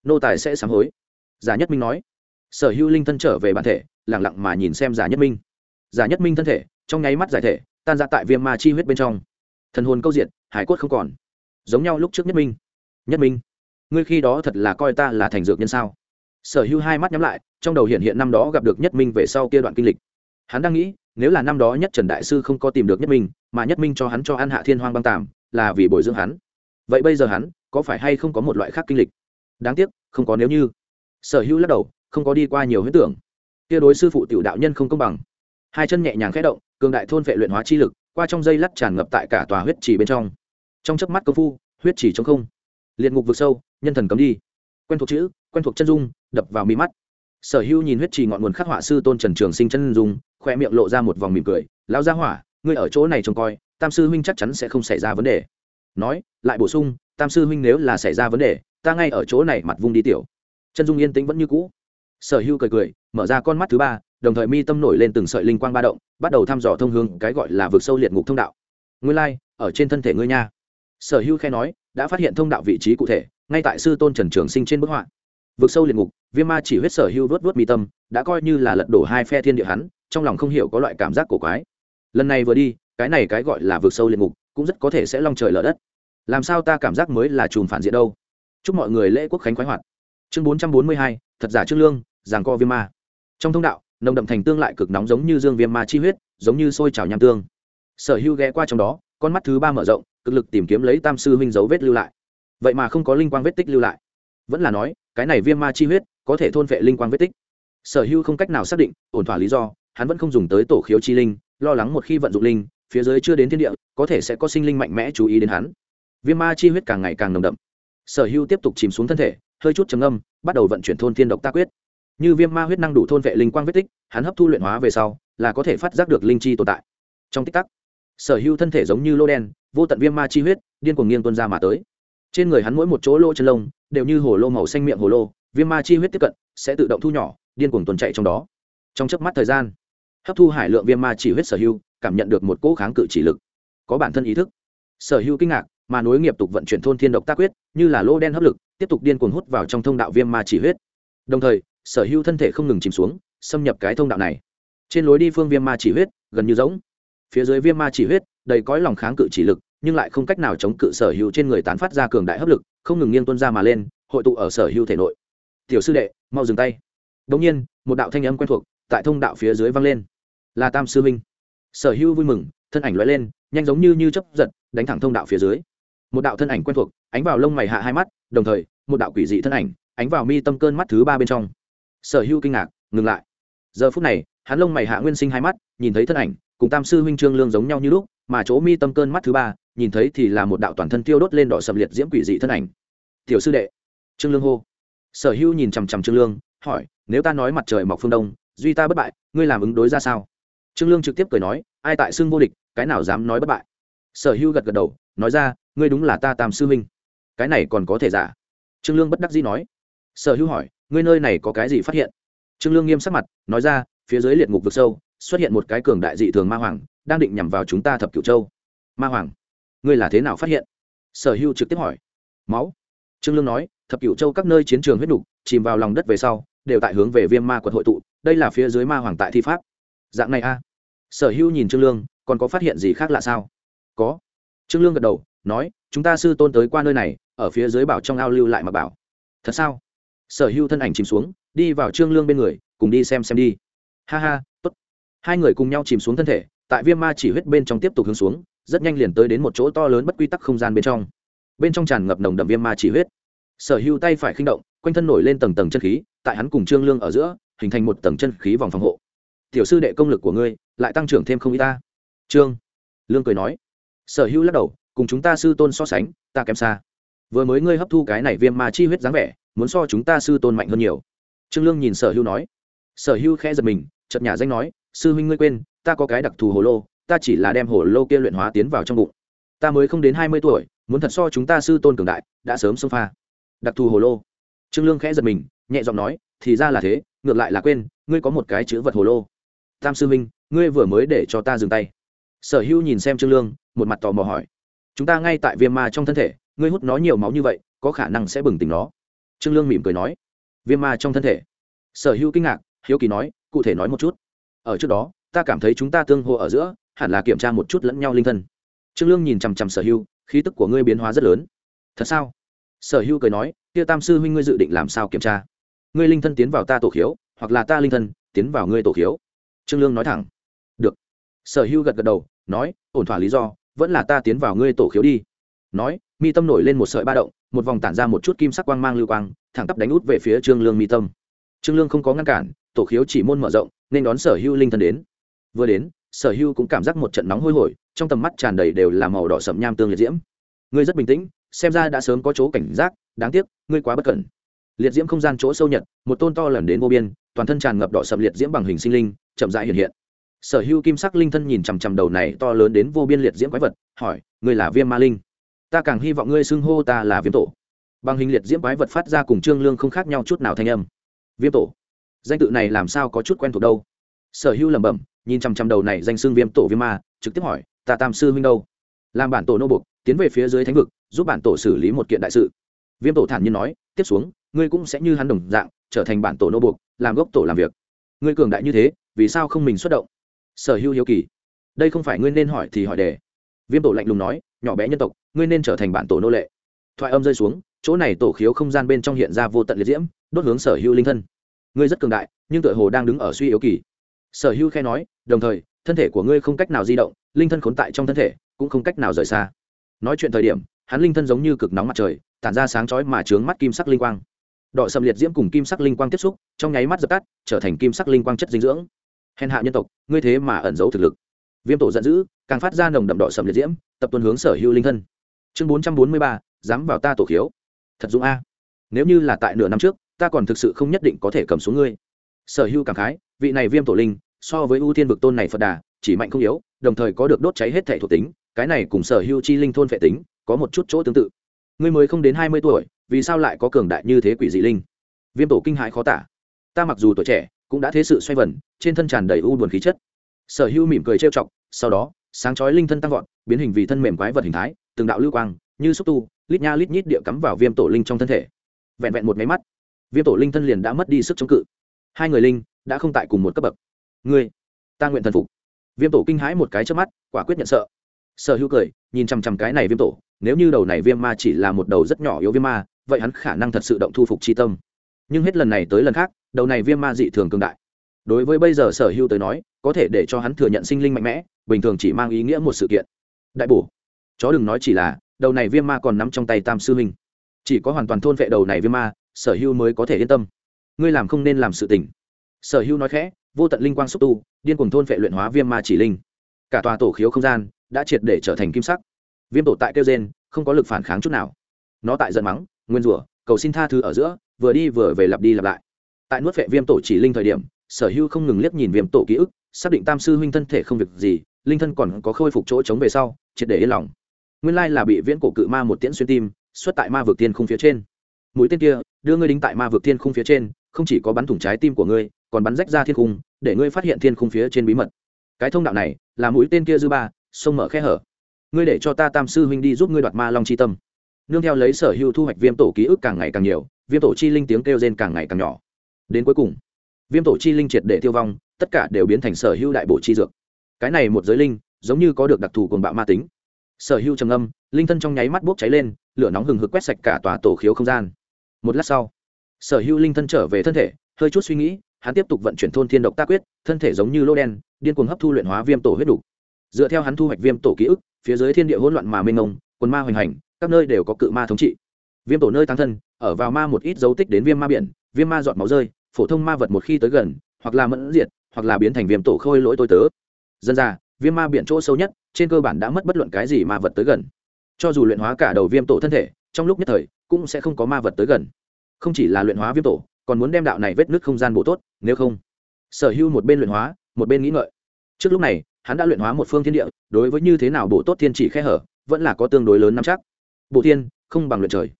nô tài sẽ sám hối. Giả nhất minh nói. Sở hưu linh thân trở về bản thể lẳng lặng mà nhìn xem giả nhất minh. Giả nhất minh thân thể, trong nháy mắt giải thể, tan ra tại viêm ma chi huyết bên trong. Thần hồn câu diện hải cốt không còn. Giống nhau lúc trước nhất minh. Nhất minh, ngươi khi đó thật là coi ta là thành dược nhân sao? Sở hữu hai mắt nhắm lại, trong đầu hiện hiện năm đó gặp được nhất minh về sau kia đoạn kinh lịch. Hắn đang nghĩ, nếu là năm đó nhất trần đại sư không có tìm được nhất minh, mà nhất minh cho hắn cho ăn hạ thiên hoang băng tàm, là vì bồi dưỡng hắn. Vậy bây giờ hắn, có phải hay không có một loại khác kinh lịch? Đáng tiếc, không có nếu như. Sở hữu lắc đầu, không có đi qua nhiều huyết tưởng. Kia đối sư phụ tiểu đạo nhân không công bằng. Hai chân nhẹ nhàng khẽ động, cường đại thôn vệ luyện hóa chi lực, qua trong dây lắt tràn ngập tại cả tòa huyết trì bên trong. Trong chớp mắt công phu, huyết trì trong không. Liệt ngục vực sâu, nhân thần cấm đi. Quen thuộc chữ, quen thuộc chân dung, đập vào mi mắt. Sở hữu nhìn huyết trì ngọn nguồn khắc họa sư tôn trần trường sinh chân dung khoe miệng lộ ra một vòng mỉm cười. Lao ra hỏa, ngươi ở chỗ này trông coi, tam sư huynh chắc chắn sẽ không xảy ra vấn đề. Nói, lại bổ sung, tam sư huynh nếu là xảy ra vấn đề ta ngay ở chỗ này mặt vung đi tiểu. Chân dung yên tĩnh vẫn như cũ. Sở hưu cười cười mở ra con mắt thứ ba đồng thời mi tâm nổi lên từng sợi linh quang ba động bắt đầu thăm dò thông hướng cái gọi là vực sâu liệt ngục thông đạo. Ngươi lai、like, ở trên thân thể ngươi nha. Sở hưu khe nói đã phát hiện thông đạo vị trí cụ thể ngay tại sư tôn trần trường sinh trên bức họa. Vực sâu liệt ngục viêm ma chỉ huyết sở hưu vớt vớt mi tâm đã coi như là lật đổ hai phe thiên địa hắn trong lòng không hiểu có loại cảm giác cổ quái. Lần này vừa đi cái này cái gọi là vực sâu liệt ngục cũng rất có thể sẽ long trời lở đất. Làm sao ta cảm giác mới là chùm phản diện đâu? Chúc mọi người lễ quốc khánh khoái hoạt. Chương bốn trăm bốn mươi hai, thật giả trương lương giảng co viêm ma. Trong thông đạo, nồng đậm thành tương lại cực nóng giống như dương viêm ma chi huyết, giống như sôi trào nham tương. Sở hưu ghé qua trong đó, con mắt thứ ba mở rộng, cực lực tìm kiếm lấy tam sư huynh dấu vết lưu lại. Vậy mà không có linh quang vết tích lưu lại. Vẫn là nói, cái này viêm ma chi huyết có thể thôn vệ linh quang vết tích. Sở hưu không cách nào xác định, ổn thỏa lý do, hắn vẫn không dùng tới tổ khiếu chi linh, lo lắng một khi vận dụng linh, phía dưới chưa đến thiên địa, có thể sẽ có sinh linh mạnh mẽ chú ý đến hắn. Viêm ma chi huyết càng ngày càng nồng đậm sở hưu tiếp tục chìm xuống thân thể, hơi chút trầm âm bắt đầu vận chuyển thôn thiên độc ta quyết. Như viêm ma huyết năng đủ thôn vệ linh quang vết tích, hắn hấp thu luyện hóa về sau, là có thể phát giác được linh chi tồn tại. Trong tích tắc, sở hữu thân thể giống như lô đen, vô tận viêm ma chi huyết, điên cuồng nghiêng tuân ra mà tới. Trên người hắn mỗi một chỗ lỗ chân lông, đều như hồ lô màu xanh miệng hồ lô, viêm ma chi huyết tiếp cận, sẽ tự động thu nhỏ, điên cuồng tuần chạy trong đó. Trong chớp mắt thời gian, hấp thu hải lượng viêm ma chỉ huyết sở hữu, cảm nhận được một cỗ kháng cự chỉ lực. Có bản thân ý thức. Sở hữu kinh ngạc mà nối nghiệp tục vận chuyển thôn thiên độc tác quyết, như là lô đen hấp lực, tiếp tục điên cuồng hút vào trong thông đạo viêm ma chỉ huyết. Đồng thời, sở hữu thân thể không ngừng chìm xuống, xâm nhập cái thông đạo này. Trên lối đi phương viêm ma chỉ huyết, gần như giống phía dưới viêm ma chỉ huyết, đầy cõi lòng kháng cự chỉ lực, nhưng lại không cách nào chống cự sở hữu trên người tán phát ra cường đại hấp lực, không ngừng nghiêng tuân ra mà lên, hội tụ ở sở hữu thể nội. Tiểu sư đệ, mau dừng tay. Đống nhiên, một đạo thanh âm quen thuộc tại thông đạo phía dưới vang lên. Là tam sư minh sở hữu vui mừng, thân ảnh lóe lên, nhanh giống như như chấp giật, đánh thẳng thông đạo phía dưới một đạo thân ảnh quen thuộc, ánh vào lông mày hạ hai mắt, đồng thời, một đạo quỷ dị thân ảnh, ánh vào mi tâm cơn mắt thứ ba bên trong. Sở hữu kinh ngạc, ngừng lại. Giờ phút này, hắn lông mày hạ nguyên sinh hai mắt, nhìn thấy thân ảnh, cùng tam sư huynh trương lương giống nhau như lúc, mà chỗ mi tâm cơn mắt thứ ba, nhìn thấy thì là một đạo toàn thân tiêu đốt lên đỏ sầm liệt diễm quỷ dị thân ảnh. Tiểu sư đệ. Trương lương hô. Sở hữu nhìn chằm chằm trương lương, hỏi, nếu ta nói mặt trời mọc phương đông, duy ta bất bại, ngươi làm ứng đối ra sao? Trương lương trực tiếp cười nói, ai tại xưng vô địch, cái nào dám nói bất bại? Sở hữu gật gật đầu, nói ra ngươi đúng là ta tam sư huynh. Cái này còn có thể giả? Trương lương bất đắc dĩ nói. Sở hữu hỏi, ngươi nơi này có cái gì phát hiện? Trương lương nghiêm sắc mặt, nói ra, phía dưới liệt ngục vực sâu, xuất hiện một cái cường đại dị thường ma hoàng, đang định nhằm vào chúng ta thập cửu châu. Ma hoàng, ngươi là thế nào phát hiện? Sở hưu trực tiếp hỏi. Máu. Trương lương nói, thập cửu châu các nơi chiến trường huyết đục chìm vào lòng đất về sau, đều tại hướng về viêm ma quật hội tụ, đây là phía dưới ma hoàng tại thi pháp. Dạng này a. Sở hưu nhìn trương lương, còn có phát hiện gì khác lạ sao? Có. Trương lương gật đầu nói, chúng ta sư tôn tới qua nơi này, ở phía dưới bảo trong ao lưu lại mà bảo. Thật sao? Sở hưu thân ảnh chìm xuống, đi vào trương lương bên người, cùng đi xem xem đi. Ha ha, tốt. Hai người cùng nhau chìm xuống thân thể, tại viêm ma chỉ huyết bên trong tiếp tục hướng xuống, rất nhanh liền tới đến một chỗ to lớn bất quy tắc không gian bên trong. Bên trong tràn ngập nồng đậm viêm ma chỉ huyết. Sở hưu tay phải khinh động, quanh thân nổi lên tầng tầng chân khí, tại hắn cùng trương lương ở giữa, hình thành một tầng chân khí vòng phòng hộ. Tiểu sư đệ công lực của ngươi lại tăng trưởng thêm không ít ta. Trương lương cười nói. Sở hữu lắc đầu cùng chúng ta sư tôn so sánh ta kém xa. Vừa mới ngươi hấp thu cái này viêm ma chi huyết dáng vẻ muốn so chúng ta sư tôn mạnh hơn nhiều. Trương lương nhìn sở hưu nói. Sở hưu khẽ giật mình chợt nhà danh nói sư huynh ngươi quên ta có cái đặc thù hồ lô ta chỉ là đem hồ lô kia luyện hóa tiến vào trong bụng. Ta mới không đến hai mươi tuổi muốn thật so chúng ta sư tôn cường đại đã sớm xông pha. Đặc thù hồ lô. Trương lương khẽ giật mình nhẹ giọng nói thì ra là thế ngược lại là quên ngươi có một cái chữ vật hồ lô. Tam sư huynh, ngươi vừa mới để cho ta dừng tay. Sở hưu nhìn xem trương lương một mặt tò mò hỏi chúng ta ngay tại viêm ma trong thân thể, ngươi hút nó nhiều máu như vậy, có khả năng sẽ bừng tỉnh nó. Trương lương mỉm cười nói. Viêm ma trong thân thể. Sở hữu kinh ngạc, hiếu kỳ nói, cụ thể nói một chút. Ở trước đó, ta cảm thấy chúng ta tương hô ở giữa, hẳn là kiểm tra một chút lẫn nhau linh thân. Trương lương nhìn chằm chằm sở hữu, khí tức của ngươi biến hóa rất lớn. Thật sao? Sở hữu cười nói, kia tam sư huynh ngươi dự định làm sao kiểm tra? Ngươi linh thân tiến vào ta tổ khiếu, hoặc là ta linh thân tiến vào ngươi tổ khiếu? Trương lương nói thẳng. Được. Sở hữu gật gật đầu, nói, ổn thỏa lý do vẫn là ta tiến vào ngươi tổ khiếu đi. Nói, mi tâm nổi lên một sợi ba động, một vòng tản ra một chút kim sắc quang mang lưu quang, thẳng tắp đánh út về phía trương lương mi tâm. Trương lương không có ngăn cản, tổ khiếu chỉ môn mở rộng, nên đón sở hữu linh thân đến. Vừa đến, sở hữu cũng cảm giác một trận nóng hôi hổi, trong tầm mắt tràn đầy đều là màu đỏ sậm nham tương liệt diễm. Ngươi rất bình tĩnh, xem ra đã sớm có chỗ cảnh giác, đáng tiếc, ngươi quá bất cẩn. Liệt diễm không gian chỗ sâu nhật, một tôn to lần đến vô biên, toàn thân tràn ngập đỏ sậm liệt diễm bằng hình sinh linh, chậm rãi hiện hiện sở hữu kim sắc linh thân nhìn chằm chằm đầu này to lớn đến vô biên liệt diễm quái vật, hỏi, ngươi là viêm ma linh? Ta càng hy vọng ngươi xưng hô ta là viêm tổ. Bằng hình liệt diễm quái vật phát ra cùng trương lương không khác nhau chút nào thanh âm. Viêm tổ, danh tự này làm sao có chút quen thuộc đâu? Sở hữu lẩm bẩm, nhìn chằm chằm đầu này danh xưng viêm tổ viêm ma, trực tiếp hỏi, ta tam sư huynh đâu? Làm bản tổ nô bục tiến về phía dưới thánh vực, giúp bản tổ xử lý một kiện đại sự. Viêm tổ thản nhiên nói, tiếp xuống, ngươi cũng sẽ như hắn đồng dạng, trở thành bản tổ nô buộc, làm gốc tổ làm việc. Ngươi cường đại như thế, vì sao không mình xuất động? Sở hữu hiếu kỳ. Đây không phải ngươi nên hỏi thì hỏi đề. Viêm tổ lạnh lùng nói, nhỏ bé nhân tộc, ngươi nên trở thành bản tổ nô lệ. Thoại âm rơi xuống, chỗ này tổ khiếu không gian bên trong hiện ra vô tận liệt diễm, đốt hướng sở hữu linh thân. Ngươi rất cường đại, nhưng tựa hồ đang đứng ở suy yếu kỳ. Sở hữu khe nói, đồng thời, thân thể của ngươi không cách nào di động, linh thân khốn tại trong thân thể, cũng không cách nào rời xa. Nói chuyện thời điểm, hắn linh thân giống như cực nóng mặt trời, tản ra sáng chói mà trướng mắt kim sắc linh quang. Đọ sầm liệt diễm cùng kim sắc linh quang tiếp xúc, trong nháy mắt dập tắt, trở thành kim sắc linh quang chất dinh dưỡng hèn hạ nhân tộc, ngươi thế mà ẩn giấu thực lực. Viêm tổ giận dữ, càng phát ra nồng đậm đỏ sầm liệt diễm, tập tuần hướng sở hữu linh thân. Chương bốn trăm bốn mươi ba, dám vào ta tổ khiếu. Thật dũng a. Nếu như là tại nửa năm trước, ta còn thực sự không nhất định có thể cầm xuống ngươi. Sở hữu cảm khái, vị này viêm tổ linh, so với ưu thiên vực tôn này phật đà, chỉ mạnh không yếu, đồng thời có được đốt cháy hết thể thuộc tính, cái này cùng sở hữu chi linh thôn vệ tính, có một chút chỗ tương tự. Ngươi mới không đến hai mươi tuổi, vì sao lại có cường đại như thế quỷ dị linh? Viêm tổ kinh hãi khó tả. Ta mặc dù tuổi trẻ cũng đã thế sự xoay vần, trên thân tràn đầy u buồn khí chất. Sở hữu mỉm cười trêu chọc, sau đó, sáng chói linh thân tăng vọt, biến hình vì thân mềm quái vật hình thái, từng đạo lưu quang, như xúc tu, lít nha lít nhít địa cắm vào viêm tổ linh trong thân thể. Vẹn vẹn một máy mắt, viêm tổ linh thân liền đã mất đi sức chống cự. Hai người linh đã không tại cùng một cấp bậc. Ngươi, ta nguyện thần phục. Viêm tổ kinh hãi một cái trước mắt, quả quyết nhận sợ. Sở hữu cười, nhìn chằm chằm cái này viêm tổ, nếu như đầu này viêm ma chỉ là một đầu rất nhỏ yếu viêm ma, vậy hắn khả năng thật sự động thu phục c tâm. Nhưng hết lần này tới lần khác đầu này viêm ma dị thường cường đại. Đối với bây giờ sở hữu tới nói, có thể để cho hắn thừa nhận sinh linh mạnh mẽ, bình thường chỉ mang ý nghĩa một sự kiện. Đại bổ. Chó đừng nói chỉ là, đầu này viêm ma còn nắm trong tay tam sư huynh. Chỉ có hoàn toàn thôn vệ đầu này viêm ma, sở hữu mới có thể yên tâm. Ngươi làm không nên làm sự tình. Sở hữu nói khẽ, vô tận linh quang xúc tu, điên cùng thôn vệ luyện hóa viêm ma chỉ linh. Cả tòa tổ khiếu không gian đã triệt để trở thành kim sắc. Viêm tổ tại kêu gen không có lực phản kháng chút nào. Nó tại giận mắng, nguyên rủa, cầu xin tha thứ ở giữa, vừa đi vừa về lặp đi lặp lại tại nuốt vệ viêm tổ chỉ linh thời điểm, sở hữu không ngừng liếc nhìn viêm tổ ký ức, xác định tam sư huynh thân thể không việc gì, linh thân còn có khôi phục chỗ chống về sau, triệt để yên lòng. Nguyên lai là bị viễn cổ cự ma một tiễn xuyên tim, xuất tại ma vực tiên khung phía trên. Mũi tên kia, đưa ngươi đính tại ma vực tiên khung phía trên, không chỉ có bắn thủng trái tim của ngươi, còn bắn rách ra thiên khung, để ngươi phát hiện thiên khung phía trên bí mật. Cái thông đạo này, là mũi tên kia dư ba, sông mở khe hở. Ngươi để cho ta tam sư huynh đi giúp ngươi đoạt ma long c h i tâm. Nương theo lấy sở hữu thu hoạch viêm tổ ký ức càng ngày càng nhiều, viêm tổ chi linh tiếng kêu rên càng ngày càng nhỏ đến cuối cùng, viêm tổ chi linh triệt để tiêu vong, tất cả đều biến thành sở hữu đại bộ chi dược. Cái này một giới linh, giống như có được đặc thù cồn bạo ma tính. Sở hữu trầm âm linh thân trong nháy mắt bốc cháy lên, lửa nóng hừng hực quét sạch cả tòa tổ khiếu không gian. Một lát sau, sở hữu linh thân trở về thân thể, hơi chút suy nghĩ, hắn tiếp tục vận chuyển thôn thiên độc tác quyết, thân thể giống như lô đen, điên cuồng hấp thu luyện hóa viêm tổ huyết đủ. dựa theo hắn thu hoạch viêm tổ ký ức, phía dưới thiên địa hỗn loạn mà mênh mông, quần ma hoành hành, các nơi đều có cự ma thống trị. Viêm tổ nơi tăng thân, ở vào ma một ít dấu tích đến viêm ma biển, viêm ma dọn máu rơi phổ thông ma vật một khi tới gần, hoặc là mẫn diệt, hoặc là biến thành viêm tổ khôi lỗi tôi tớ. Dân ra viêm ma biển chỗ sâu nhất, trên cơ bản đã mất bất luận cái gì ma vật tới gần. Cho dù luyện hóa cả đầu viêm tổ thân thể, trong lúc nhất thời, cũng sẽ không có ma vật tới gần. Không chỉ là luyện hóa viêm tổ, còn muốn đem đạo này vết nước không gian bổ tốt, nếu không. Sở hữu một bên luyện hóa, một bên nghĩ ngợi. Trước lúc này, hắn đã luyện hóa một phương thiên địa, đối với như thế nào bổ tốt thiên chỉ khe hở, vẫn là có tương đối lớn nắm chắc. Bộ thiên, không bằng luyện trời.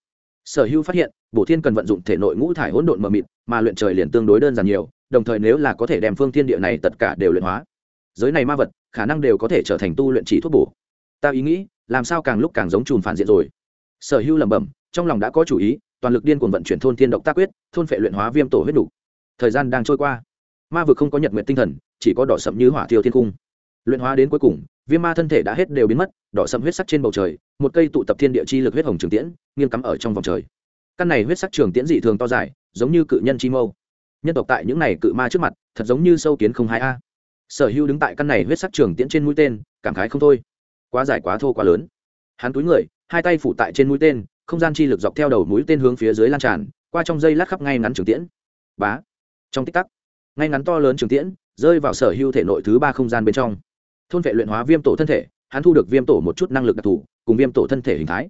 Sở hữu phát hiện bộ thiên cần vận dụng thể nội ngũ thải hỗn độn mờ mịt mà luyện trời liền tương đối đơn giản nhiều, đồng thời nếu là có thể đem phương thiên địa này tất cả đều luyện hóa, giới này ma vật, khả năng đều có thể trở thành tu luyện chỉ thuốc bổ. Ta ý nghĩ, làm sao càng lúc càng giống chùm phản diện rồi. Sở hữu lẩm bẩm, trong lòng đã có chủ ý, toàn lực điên cuồng vận chuyển thôn thiên độc tác quyết, thôn phệ luyện hóa viêm tổ huyết đủ. Thời gian đang trôi qua. Ma vực không có nhật nguyện tinh thần, chỉ có đỏ sậm như hỏa thiêu thiên cung. Luyện hóa đến cuối cùng, viêm ma thân thể đã hết đều biến mất, đỏ sậm huyết sắc trên bầu trời, một cây tụ tập thiên địa chi lực huyết hồng trường tiễn, nghiêng cắm ở trong vòng trời. Căn này huyết sắc trường tiễn dị thường to dài giống như cự nhân chi mâu. Nhân tộc tại những này cự ma trước mặt, thật giống như sâu kiến không hai a. Sở hữu đứng tại căn này huyết sắc trường tiễn trên mũi tên, cảm khái không thôi. Quá dài quá thô quá lớn. Hắn túi người, hai tay phủ tại trên mũi tên, không gian chi lực dọc theo đầu mũi tên hướng phía dưới lan tràn, qua trong dây lát khắp ngay ngắn trường tiễn. Bá. Trong tích tắc, ngay ngắn to lớn trường tiễn, rơi vào sở hữu thể nội thứ ba không gian bên trong. Thôn vệ luyện hóa viêm tổ thân thể, hắn thu được viêm tổ một chút năng lực đặc thù, cùng viêm tổ thân thể hình thái.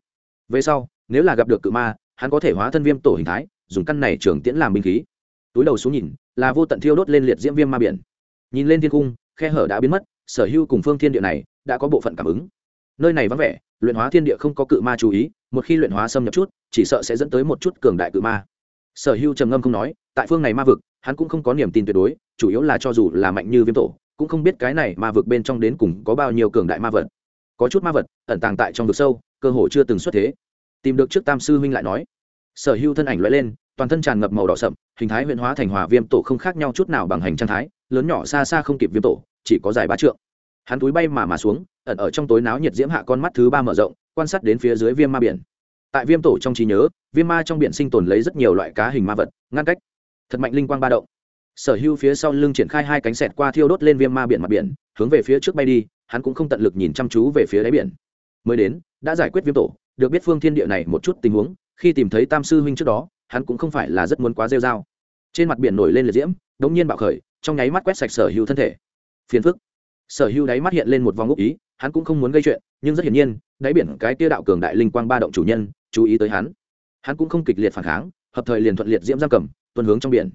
Về sau, nếu là gặp được cự ma, hắn có thể hóa thân viêm tổ hình thái dùng căn này trường tiễn làm binh khí. Túi đầu xuống nhìn, là vô tận thiêu đốt lên liệt diễm viêm ma biển. Nhìn lên thiên cung, khe hở đã biến mất, sở hữu cùng phương thiên địa này đã có bộ phận cảm ứng. Nơi này vắng vẻ, luyện hóa thiên địa không có cự ma chú ý, một khi luyện hóa xâm nhập chút, chỉ sợ sẽ dẫn tới một chút cường đại cự ma. Sở hữu trầm ngâm không nói, tại phương này ma vực, hắn cũng không có niềm tin tuyệt đối, chủ yếu là cho dù là mạnh như viêm tổ, cũng không biết cái này ma vực bên trong đến cùng có bao nhiêu cường đại ma vật. Có chút ma vật, ẩn tàng tại trong vực sâu, cơ hồ chưa từng xuất thế. Tìm được trước tam sư huynh lại nói sở hữu thân ảnh loại lên, toàn thân tràn ngập màu đỏ sậm, hình thái huyện hóa thành hòa viêm tổ không khác nhau chút nào bằng hành trang thái, lớn nhỏ xa xa không kịp viêm tổ, chỉ có dài ba trượng. Hắn túi bay mà mà xuống, ẩn ở trong tối náo nhiệt diễm hạ con mắt thứ ba mở rộng, quan sát đến phía dưới viêm ma biển. Tại viêm tổ trong trí nhớ, viêm ma trong biển sinh tồn lấy rất nhiều loại cá hình ma vật, ngăn cách. Thật mạnh linh quang ba động. Sở hưu phía sau lưng triển khai hai cánh sẹt qua thiêu đốt lên viêm ma biển mặt biển, hướng về phía trước bay đi, hắn cũng không tận lực nhìn chăm chú về phía đáy biển. Mới đến, đã giải quyết viêm tổ, được biết phương thiên địa này một chút tình huống khi tìm thấy tam sư huynh trước đó, hắn cũng không phải là rất muốn quá rêu dao trên mặt biển nổi lên liệt diễm, đống nhiên bạo khởi, trong nháy mắt quét sạch sở hữu thân thể. Phiền phức. Sở hữu đáy mắt hiện lên một vòng ngốc ý, hắn cũng không muốn gây chuyện, nhưng rất hiển nhiên, đáy biển cái tia đạo cường đại linh quang ba động chủ nhân, chú ý tới hắn. Hắn cũng không kịch liệt phản kháng, hợp thời liền thuận liệt diễm giam cầm tuần hướng trong biển.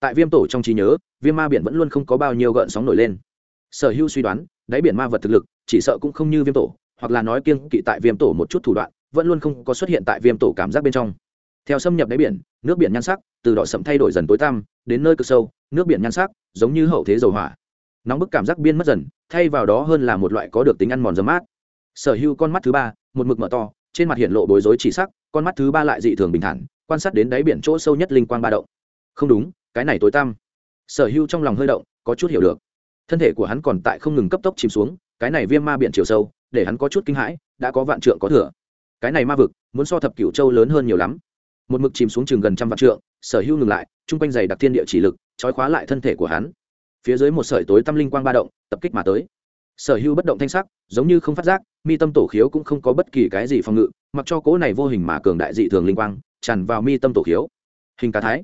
Tại viêm tổ trong trí nhớ, viêm ma biển vẫn luôn không có bao nhiêu gợn sóng nổi lên. Sở hữu suy đoán, đáy biển ma vật thực lực, chỉ sợ cũng không như viêm tổ, hoặc là nói kiêng kỵ tại viêm tổ một chút thủ đoạn vẫn luôn không có xuất hiện tại viêm tổ cảm giác bên trong. Theo xâm nhập đáy biển, nước biển nhan sắc từ đỏ sậm thay đổi dần tối tăm, đến nơi cực sâu, nước biển nhan sắc giống như hậu thế dầu hỏa. Nóng bức cảm giác biên mất dần, thay vào đó hơn là một loại có được tính ăn mòn dấm mát. Sở hữu con mắt thứ ba, một mực mở to, trên mặt hiện lộ bối rối chỉ sắc, con mắt thứ ba lại dị thường bình thản, quan sát đến đáy biển chỗ sâu nhất linh quang ba động. Không đúng, cái này tối tăm. Sở hữu trong lòng hơi động, có chút hiểu được. Thân thể của hắn còn tại không ngừng cấp tốc chìm xuống, cái này viêm ma biển chiều sâu, để hắn có chút kinh hãi, đã có vạn trượng có thừa cái này ma vực muốn so thập cửu châu lớn hơn nhiều lắm. Một mực chìm xuống chừng gần trăm vạn trượng, sở hữu ngừng lại, chung quanh giày đặc thiên địa chỉ lực, trói khóa lại thân thể của hắn. Phía dưới một sợi tối tâm linh quang ba động, tập kích mà tới. Sở hữu bất động thanh sắc, giống như không phát giác, mi tâm tổ khiếu cũng không có bất kỳ cái gì phòng ngự, mặc cho cỗ này vô hình mà cường đại dị thường linh quang, tràn vào mi tâm tổ khiếu. Hình cá thái.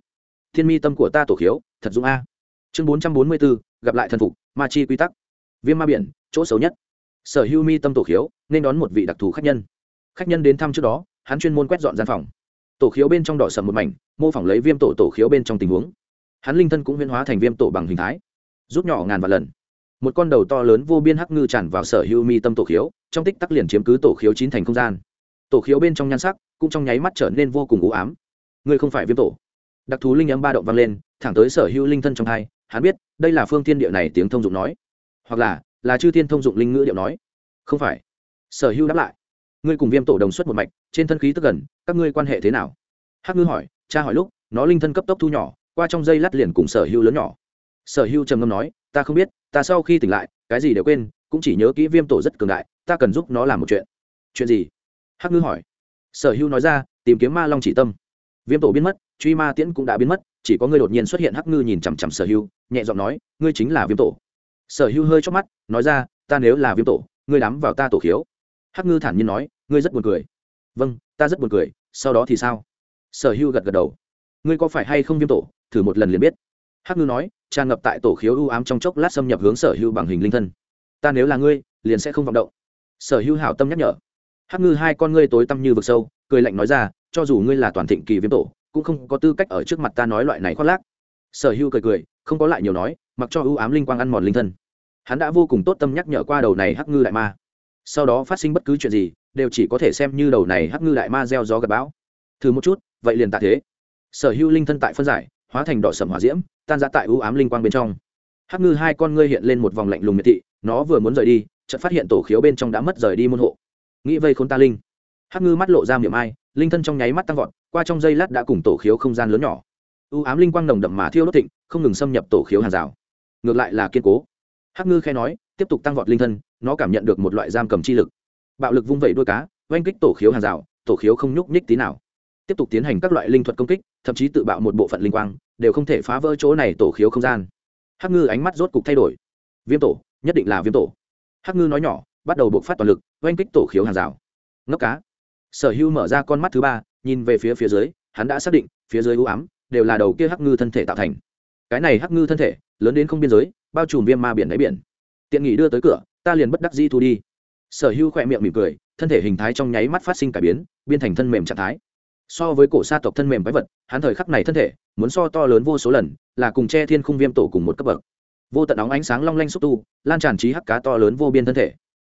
Thiên mi tâm của ta tổ khiếu, thật dũng a. Chương bốn trăm bốn mươi bốn gặp lại thần phục, ma chi quy tắc. Viêm ma biển, chỗ xấu nhất. Sở hữu mi tâm tổ khiếu, nên đón một vị đặc thù khách nhân khách nhân đến thăm trước đó, hắn chuyên môn quét dọn gian phòng. Tổ khiếu bên trong đỏ sầm một mảnh, mô phỏng lấy viêm tổ tổ khiếu bên trong tình huống. Hắn linh thân cũng huyên hóa thành viêm tổ bằng hình thái, rút nhỏ ngàn vạn lần. Một con đầu to lớn vô biên hắc ngư tràn vào sở hữu mi tâm tổ khiếu, trong tích tắc liền chiếm cứ tổ khiếu chín thành không gian. Tổ khiếu bên trong nhan sắc cũng trong nháy mắt trở nên vô cùng u ám. Ngươi không phải viêm tổ. Đặc thú linh âm ba động vang lên, thẳng tới sở hữu linh thân trong hai, hắn biết, đây là phương thiên địa này tiếng thông dụng nói. Hoặc là là chư thiên thông dụng linh ngữ điệu nói. Không phải. Sở hưu đáp lại ngươi cùng viêm tổ đồng xuất một mạch, trên thân khí tức gần, các ngươi quan hệ thế nào? Hắc ngư hỏi, cha hỏi lúc, nó linh thân cấp tốc thu nhỏ, qua trong dây lát liền cùng sở hưu lớn nhỏ. Sở hưu trầm ngâm nói, ta không biết, ta sau khi tỉnh lại, cái gì đều quên, cũng chỉ nhớ kỹ viêm tổ rất cường đại, ta cần giúp nó làm một chuyện. Chuyện gì? Hắc ngư hỏi. Sở hưu nói ra, tìm kiếm ma long chỉ tâm. Viêm tổ biến mất, truy ma tiễn cũng đã biến mất, chỉ có ngươi đột nhiên xuất hiện hắc ngư nhìn chằm chằm sở hưu nhẹ giọng nói, ngươi chính là viêm tổ. Sở hưu hơi chóc mắt, nói ra, ta nếu là viêm tổ, ngươi đắm vào ta tổ khiếu hắc ngư thản nhiên nói, ngươi rất buồn cười. Vâng ta rất buồn cười, sau đó thì sao? Sở hưu gật gật đầu. Ngươi có phải hay không viêm tổ? Thử một lần liền biết. Hắc ngư nói, tràn ngập tại tổ khiếu ưu ám trong chốc lát xâm nhập hướng sở hưu bằng hình linh thân. Ta nếu là ngươi, liền sẽ không vọng động. Sở hưu hảo tâm nhắc nhở. Hắc ngư hai con ngươi tối tăm như vực sâu, cười lạnh nói ra, cho dù ngươi là toàn thịnh kỳ viêm tổ, cũng không có tư cách ở trước mặt ta nói loại này khoác lác. Sở hưu cười cười, không có lại nhiều nói, mặc cho ưu ám linh quang ăn mòn linh thân. Hắn đã vô cùng tốt tâm nhắc nhở qua đầu này hắc ngư đại ma sau đó phát sinh bất cứ chuyện gì, đều chỉ có thể xem như đầu này hắc ngư đại ma gieo gió gặp bão. Thử một chút, vậy liền tạ thế. Sở hữu linh thân tại phân giải, hóa thành đỏ sầm hỏa diễm, tan ra tại ưu ám linh quang bên trong. Hắc ngư hai con ngươi hiện lên một vòng lạnh lùng miệt thị, nó vừa muốn rời đi, chợt phát hiện tổ khiếu bên trong đã mất rời đi môn hộ. Nghĩ vây khốn ta linh. Hắc ngư mắt lộ ra miệng ai, linh thân trong nháy mắt tăng vọt, qua trong giây lát đã cùng tổ khiếu không gian lớn nhỏ. Ưu ám linh quang nồng đậm mà thiêu đốt thịnh, không ngừng xâm nhập tổ khiếu hàng rào. Ngược lại là kiên cố. Hắc ngư khe nói tiếp tục tăng vọt linh thân, nó cảm nhận được một loại giam cầm chi lực. Bạo lực vung vẩy đuôi cá, oanh kích tổ khiếu hàng rào, tổ khiếu không nhúc nhích tí nào. Tiếp tục tiến hành các loại linh thuật công kích, thậm chí tự bạo một bộ phận linh quang, đều không thể phá vỡ chỗ này tổ khiếu không gian. Hắc ngư ánh mắt rốt cục thay đổi. Viêm tổ, nhất định là viêm tổ. Hắc ngư nói nhỏ, bắt đầu buộc phát toàn lực, oanh kích tổ khiếu hàng rào. Ngốc cá. Sở hưu mở ra con mắt thứ ba, nhìn về phía phía dưới, hắn đã xác định, phía dưới ưu ám, đều là đầu kia hắc ngư thân thể tạo thành. Cái này hắc ngư thân thể, lớn đến không biên giới, bao trùm viêm ma biển đáy biển tiện nghỉ đưa tới cửa, ta liền bất đắc di thu đi. Sở hưu khỏe miệng mỉm cười, thân thể hình thái trong nháy mắt phát sinh cải biến biên thành thân mềm trạng thái. So với cổ sa tộc thân mềm quái vật, hắn thời khắc này thân thể muốn so to lớn vô số lần, là cùng che thiên khung viêm tổ cùng một cấp bậc. Vô tận óng ánh sáng long lanh xúc tu, lan tràn trí hắc cá to lớn vô biên thân thể.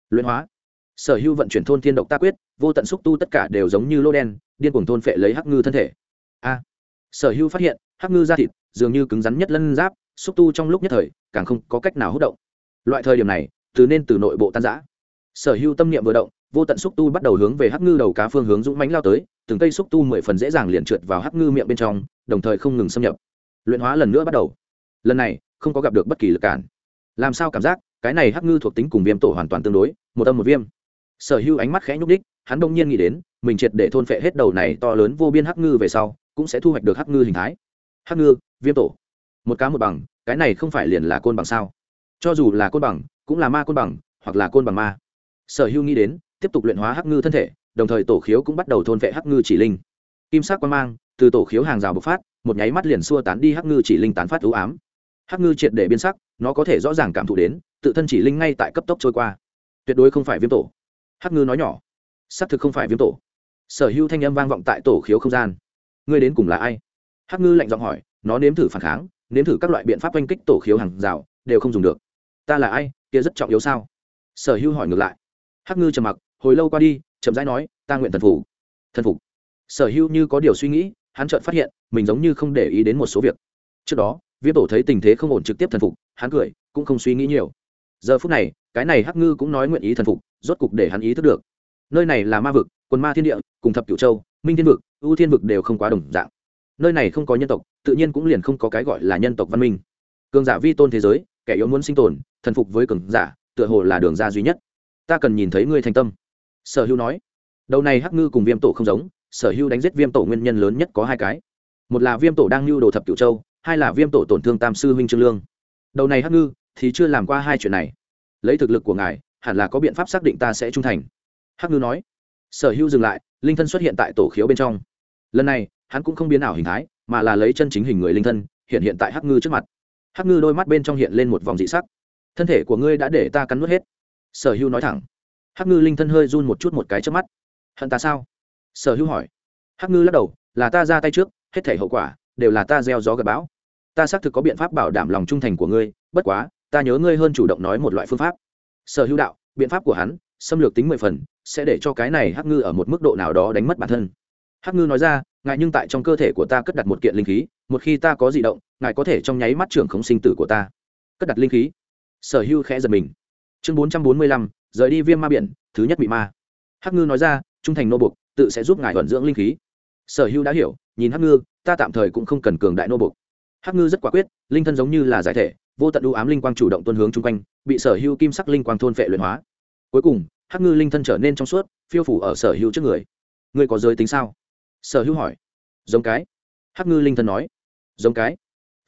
Luyện hóa. Sở hưu vận chuyển thôn thiên độc ta quyết, vô tận xúc tu tất cả đều giống như lô đen, điên cuồng thôn phệ lấy hắc ngư thân thể. A. Sở hưu phát hiện, hắc ngư da thịt dường như cứng rắn nhất lân giáp, xúc tu trong lúc nhất thời, càng không có cách nào hút động loại thời điểm này, từ nên từ nội bộ tan giã sở hữu tâm niệm vừa động, vô tận xúc tu bắt đầu hướng về hắc ngư đầu cá phương hướng dũng mánh lao tới, từng cây xúc tu mười phần dễ dàng liền trượt vào hắc ngư miệng bên trong, đồng thời không ngừng xâm nhập. Luyện hóa lần nữa bắt đầu. Lần này, không có gặp được bất kỳ lực cản. Làm sao cảm giác, cái này hắc ngư thuộc tính cùng viêm tổ hoàn toàn tương đối, một âm một viêm. Sở hữu ánh mắt khẽ nhúc đích hắn đông nhiên nghĩ đến, mình triệt để thôn phệ hết đầu này to lớn vô biên hắc ngư về sau, cũng sẽ thu hoạch được hắc ngư hình thái. Hắc ngư, viêm tổ. Một cá một bằng, cái này không phải liền là côn bằng sao? Cho dù là côn bằng, cũng là ma côn bằng, hoặc là côn bằng ma. Sở hữu nghĩ đến, tiếp tục luyện hóa hắc ngư thân thể, đồng thời tổ khiếu cũng bắt đầu thôn vệ hắc ngư chỉ linh. Kim sắc quan mang, từ tổ khiếu hàng rào bộc phát, một nháy mắt liền xua tán đi hắc ngư chỉ linh tán phát ưu ám. Hắc ngư triệt để biên sắc, nó có thể rõ ràng cảm thụ đến, tự thân chỉ linh ngay tại cấp tốc trôi qua. Tuyệt đối không phải viêm tổ. Hắc ngư nói nhỏ, xác thực không phải viêm tổ. Sở hữu thanh âm vang vọng tại tổ khiếu không gian. Ngươi đến cùng là ai? Hắc ngư lạnh giọng hỏi, nó nếm thử phản kháng, nếm thử các loại biện pháp oanh kích tổ khiếu hàng rào, đều không dùng được ta là ai, kia rất trọng yếu sao? Sở hữu hỏi ngược lại. Hắc ngư trầm mặc, hồi lâu qua đi, chậm rãi nói, ta nguyện thần phủ thần phục. Sở hữu như có điều suy nghĩ, hắn chợt phát hiện, mình giống như không để ý đến một số việc. Trước đó, viêm tổ thấy tình thế không ổn trực tiếp thần phục, hắn cười, cũng không suy nghĩ nhiều. Giờ phút này, cái này hắc ngư cũng nói nguyện ý thần phục, rốt cục để hắn ý thức được. Nơi này là ma vực, quần ma thiên địa, cùng thập cửu châu, minh thiên vực ưu thiên vực đều không quá đồng dạng. Nơi này không có nhân tộc, tự nhiên cũng liền không có cái gọi là nhân tộc văn minh. Cường giả vi tôn thế giới, kẻ yếu muốn sinh tồn thần phục với cường giả, tựa hồ là đường ra duy nhất. Ta cần nhìn thấy ngươi thành tâm. Sở hữu nói. Đầu này hắc ngư cùng viêm tổ không giống, sở hữu đánh giết viêm tổ nguyên nhân lớn nhất có hai cái. Một là viêm tổ đang lưu đồ thập cửu châu, hai là viêm tổ tổn thương tam sư huynh trương lương. Đầu này hắc ngư thì chưa làm qua hai chuyện này. Lấy thực lực của ngài, hẳn là có biện pháp xác định ta sẽ trung thành. Hắc ngư nói. Sở hữu dừng lại, linh thân xuất hiện tại tổ khiếu bên trong. Lần này, hắn cũng không biến ảo hình thái, mà là lấy chân chính hình người linh thân, hiện hiện tại hắc ngư trước mặt. Hắc ngư đôi mắt bên trong hiện lên một vòng dị sắc thân thể của ngươi đã để ta cắn nuốt hết. Sở hữu nói thẳng. Hắc ngư linh thân hơi run một chút một cái trước mắt. Hận ta sao? Sở hữu hỏi. Hắc ngư lắc đầu, là ta ra tay trước, hết thể hậu quả đều là ta gieo gió gặp bão. Ta xác thực có biện pháp bảo đảm lòng trung thành của ngươi, bất quá, ta nhớ ngươi hơn chủ động nói một loại phương pháp. Sở hữu đạo, biện pháp của hắn, xâm lược tính mười phần, sẽ để cho cái này hắc ngư ở một mức độ nào đó đánh mất bản thân. Hắc ngư nói ra, ngài nhưng tại trong cơ thể của ta cất đặt một kiện linh khí, một khi ta có di động, ngài có thể trong nháy mắt trưởng khống sinh tử của ta. Cất đặt linh khí sở hưu khẽ giật mình. Chương bốn trăm bốn mươi lăm, rời đi viêm ma biển, thứ nhất bị ma. Hắc ngư nói ra, trung thành nô bục tự sẽ giúp ngài vận dưỡng linh khí. Sở hưu đã hiểu, nhìn hắc ngư, ta tạm thời cũng không cần cường đại nô bục hắc ngư rất quả quyết, linh thân giống như là giải thể, vô tận ưu ám linh quang chủ động tuân hướng chung quanh, bị sở hưu kim sắc linh quang thôn vệ luyện hóa. Cuối cùng, hắc ngư linh thân trở nên trong suốt, phiêu phủ ở sở hưu trước người. Ngươi có giới tính sao? Sở hưu hỏi. Giống cái. Hắc ngư linh thân nói. Giống cái.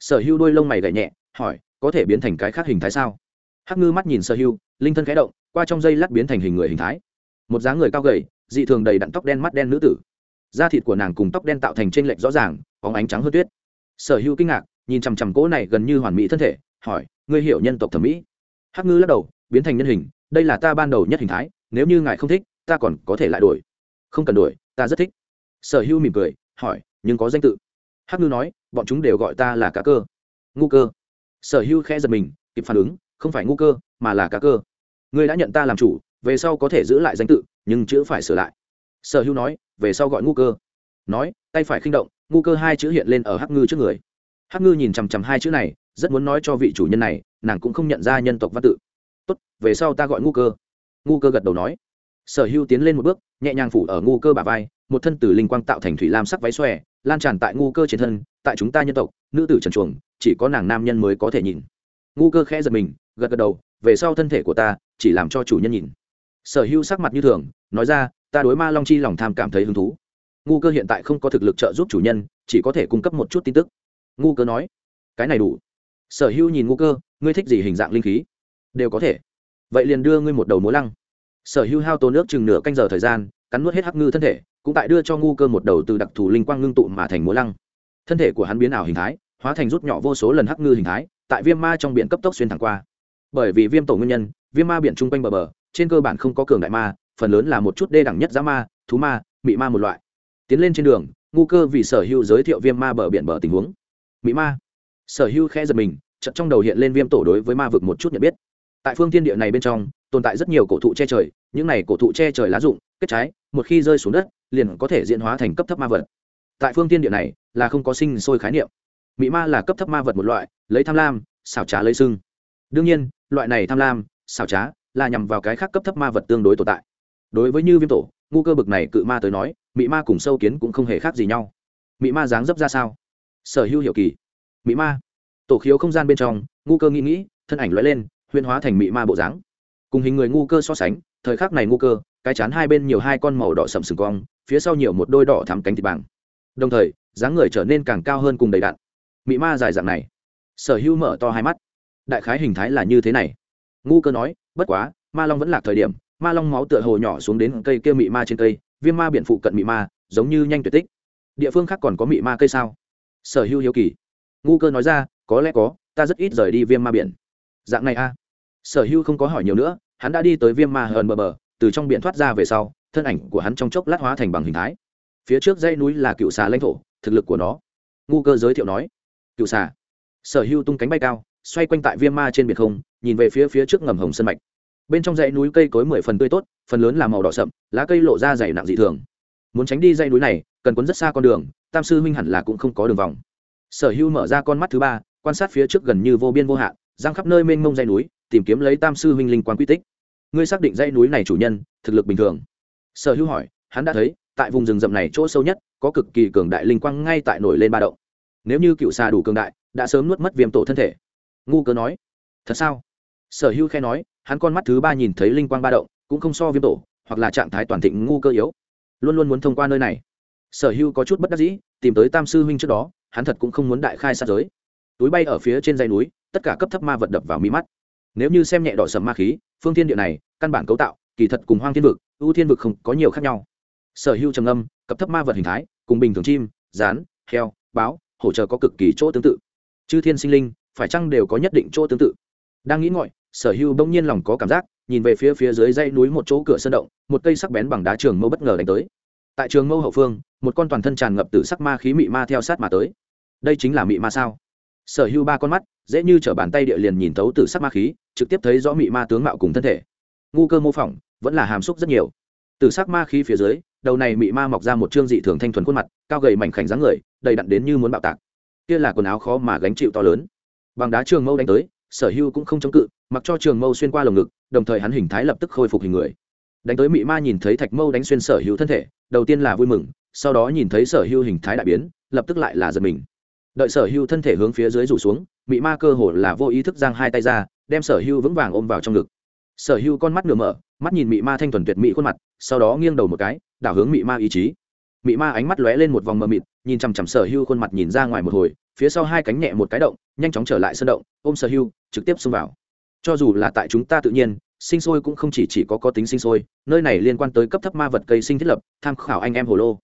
Sở hưu đôi lông mày gậy nhẹ, hỏi có thể biến thành cái khác hình thái sao? Hắc ngư mắt nhìn sơ hưu, linh thân khẽ động, qua trong dây lát biến thành hình người hình thái. Một dáng người cao gầy, dị thường đầy đặn tóc đen mắt đen nữ tử. Da thịt của nàng cùng tóc đen tạo thành t r ê n lệch rõ ràng, bóng ánh trắng hơn tuyết. Sở hữu kinh ngạc, nhìn chằm chằm cỗ này gần như hoàn mỹ thân thể, hỏi, ngươi hiểu nhân tộc thẩm mỹ? Hắc ngư lắc đầu, biến thành nhân hình, đây là ta ban đầu nhất hình thái, nếu như ngài không thích, ta còn có thể lại đổi. Không cần đổi, ta rất thích. Sở hữu mỉm cười, hỏi, nhưng có danh tự? Hắc ngư nói, bọn chúng đều gọi ta là cá cơ. Ngu cơ sở hữu khẽ giật mình, kịp phản ứng, không phải ngu cơ, mà là cá cơ. Ngươi đã nhận ta làm chủ, về sau có thể giữ lại danh tự, nhưng chữ phải sửa lại. Sở hữu nói, về sau gọi ngu cơ. Nói, tay phải khinh động, ngu cơ hai chữ hiện lên ở hắc ngư trước người. Hắc ngư nhìn chằm chằm hai chữ này, rất muốn nói cho vị chủ nhân này, nàng cũng không nhận ra nhân tộc văn tự. Tốt, về sau ta gọi ngu cơ. Ngu cơ gật đầu nói. Sở hữu tiến lên một bước, nhẹ nhàng phủ ở ngu cơ bà vai, một thân từ linh quang tạo thành thủy lam sắc váy xòe, lan tràn tại ngu cơ trên thân tại chúng ta nhân tộc, nữ tử trần chuồng, chỉ có nàng nam nhân mới có thể nhìn. Ngu cơ khẽ giật mình, gật gật đầu, về sau thân thể của ta, chỉ làm cho chủ nhân nhìn. Sở hữu sắc mặt như thường, nói ra, ta đối ma long chi lòng tham cảm thấy hứng thú. Ngu cơ hiện tại không có thực lực trợ giúp chủ nhân, chỉ có thể cung cấp một chút tin tức. Ngu cơ nói, cái này đủ. Sở hữu nhìn ngu cơ, ngươi thích gì hình dạng linh khí? Đều có thể. Vậy liền đưa ngươi một đầu múa lăng. Sở hữu hao tố nước chừng nửa canh giờ thời gian, cắn nuốt hết hắc ngư thân thể, cũng tại đưa cho ngu cơ một đầu từ đặc thù linh quang ngưng tụ mà thành múa lăng thân thể của hắn biến ảo hình thái, hóa thành rút nhỏ vô số lần hắc ngư hình thái, tại viêm ma trong biển cấp tốc xuyên thẳng qua. Bởi vì viêm tổ nguyên nhân, viêm ma biển chung quanh bờ bờ, trên cơ bản không có cường đại ma, phần lớn là một chút đê đẳng nhất giá ma, thú ma, mị ma một loại. Tiến lên trên đường, ngu cơ vì sở hữu giới thiệu viêm ma bờ biển bờ tình huống. Mỹ ma. Sở hữu khẽ giật mình, chợt trong đầu hiện lên viêm tổ đối với ma vực một chút nhận biết. Tại phương thiên địa này bên trong, tồn tại rất nhiều cổ thụ che trời, những này cổ thụ che trời lá rụng, kết trái, một khi rơi xuống đất, liền có thể diễn hóa thành cấp thấp ma vật. Tại phương thiên địa này là không có sinh sôi khái niệm. Mị ma là cấp thấp ma vật một loại, lấy tham lam, xảo trá lấy sưng. Đương nhiên, loại này tham lam, xảo trá là nhằm vào cái khác cấp thấp ma vật tương đối tồn tại. Đối với như viêm tổ, ngu cơ bực này cự ma tới nói, mị ma cùng sâu kiến cũng không hề khác gì nhau. Mị ma dáng dấp ra sao? Sở hữu hiểu kỳ. Mị ma. Tổ khiếu không gian bên trong, ngu cơ nghĩ nghĩ, thân ảnh lóe lên huyên hóa thành mị ma bộ dáng. Cùng hình người ngu cơ so sánh, thời khắc này ngu cơ, cái chán hai bên nhiều hai con màu đỏ sậm sừng cong, phía sau nhiều một đôi đỏ thắm cánh thịt bảng đồng thời dáng người trở nên càng cao hơn cùng đầy đặn. Mị ma dài dạng này, sở hữu mở to hai mắt. Đại khái hình thái là như thế này. Ngu cơ nói, bất quá, ma long vẫn là thời điểm, ma long máu tựa hồ nhỏ xuống đến cây kia mị ma trên cây, viêm ma biển phụ cận mị ma, giống như nhanh tuyệt tích. Địa phương khác còn có mị ma cây sao? Sở hữu hiếu kỳ. Ngu cơ nói ra, có lẽ có, ta rất ít rời đi viêm ma biển. Dạng này a. Sở hữu không có hỏi nhiều nữa, hắn đã đi tới viêm ma hờn bờ bờ, từ trong biển thoát ra về sau, thân ảnh của hắn trong chốc lát hóa thành bằng hình thái. Phía trước dãy núi là cựu xà lãnh thổ thực lực của nó. Ngu cơ giới thiệu nói, cựu xà. Sở hữu tung cánh bay cao, xoay quanh tại viêm ma trên biển không, nhìn về phía phía trước ngầm hồng sân mạch. Bên trong dãy núi cây cối mười phần tươi tốt, phần lớn là màu đỏ sậm, lá cây lộ ra dày nặng dị thường. Muốn tránh đi dãy núi này, cần quấn rất xa con đường, tam sư huynh hẳn là cũng không có đường vòng. Sở hữu mở ra con mắt thứ ba, quan sát phía trước gần như vô biên vô hạn giang khắp nơi mênh mông dãy núi, tìm kiếm lấy tam sư huynh linh quan quy tích. Ngươi xác định dãy núi này chủ nhân, thực lực bình thường? Sở hữu hỏi, hắn đã thấy tại vùng rừng rậm này chỗ sâu nhất, có cực kỳ cường đại linh quang ngay tại nổi lên ba động. Nếu như cựu xà đủ cường đại, đã sớm nuốt mất viêm tổ thân thể. Ngu cớ nói, thật sao? Sở hữu khe nói, hắn con mắt thứ ba nhìn thấy linh quang ba động, cũng không so viêm tổ, hoặc là trạng thái toàn thịnh ngu cơ yếu. Luôn luôn muốn thông qua nơi này. Sở hữu có chút bất đắc dĩ, tìm tới tam sư huynh trước đó, hắn thật cũng không muốn đại khai sát giới. Túi bay ở phía trên dây núi, tất cả cấp thấp ma vật đập vào mí mắt. Nếu như xem nhẹ đỏ sầm ma khí, phương thiên địa này, căn bản cấu tạo, kỳ thật cùng hoang thiên vực, ưu thiên vực không có nhiều khác nhau sở hữu trầm âm cấp thấp ma vật hình thái, cùng bình thường chim, rán, heo, báo hỗ trợ có cực kỳ chỗ tương tự. Chư thiên sinh linh, phải chăng đều có nhất định chỗ tương tự? Đang nghĩ ngợi, sở hữu bỗng nhiên lòng có cảm giác, nhìn về phía phía dưới dãy núi một chỗ cửa sơn động, một cây sắc bén bằng đá trường mâu bất ngờ đánh tới. Tại trường mâu hậu phương, một con toàn thân tràn ngập từ sắc ma khí mị ma theo sát mà tới. Đây chính là mị ma sao? Sở hữu ba con mắt, dễ như t bàn tay địa liền nhìn thấu từ sắc ma khí, trực tiếp thấy rõ mị ma tướng mạo cùng thân thể. Ngu cơ mô phỏng, vẫn là hàm xúc rất nhiều. Từ sắc ma khí phía dưới đầu này mị ma mọc ra một trương dị thường thanh thuần khuôn mặt, cao gầy mảnh khảnh dáng người, đầy đặn đến như muốn bạo tạc. Kia là quần áo khó mà gánh chịu to lớn. Bằng đá trường mâu đánh tới, sở hưu cũng không chống cự, mặc cho trường mâu xuyên qua lồng ngực, đồng thời hắn hình thái lập tức khôi phục hình người. Đánh tới mị ma nhìn thấy thạch mâu đánh xuyên sở hữu thân thể, đầu tiên là vui mừng, sau đó nhìn thấy sở hữu hình thái đại biến, lập tức lại là giật mình. Đợi sở hữu thân thể hướng phía dưới rủ xuống, mị ma cơ hồ là vô ý thức giang hai tay ra, đem sở hữu vững vàng ôm vào trong ngực. Sở hữu con mắt nửa mở, mắt nhìn mị ma thanh thuần tuyệt mỹ khuôn mặt, sau đó nghiêng đầu một cái đảo hướng mị ma ý chí. Mị ma ánh mắt lóe lên một vòng mờ mịt, nhìn chằm chằm sở hưu khuôn mặt nhìn ra ngoài một hồi, phía sau hai cánh nhẹ một cái động, nhanh chóng trở lại sân động, ôm sở hưu trực tiếp xông vào. Cho dù là tại chúng ta tự nhiên, sinh sôi cũng không chỉ chỉ có có tính sinh sôi, nơi này liên quan tới cấp thấp ma vật cây sinh thiết lập, tham khảo anh em hồ lô.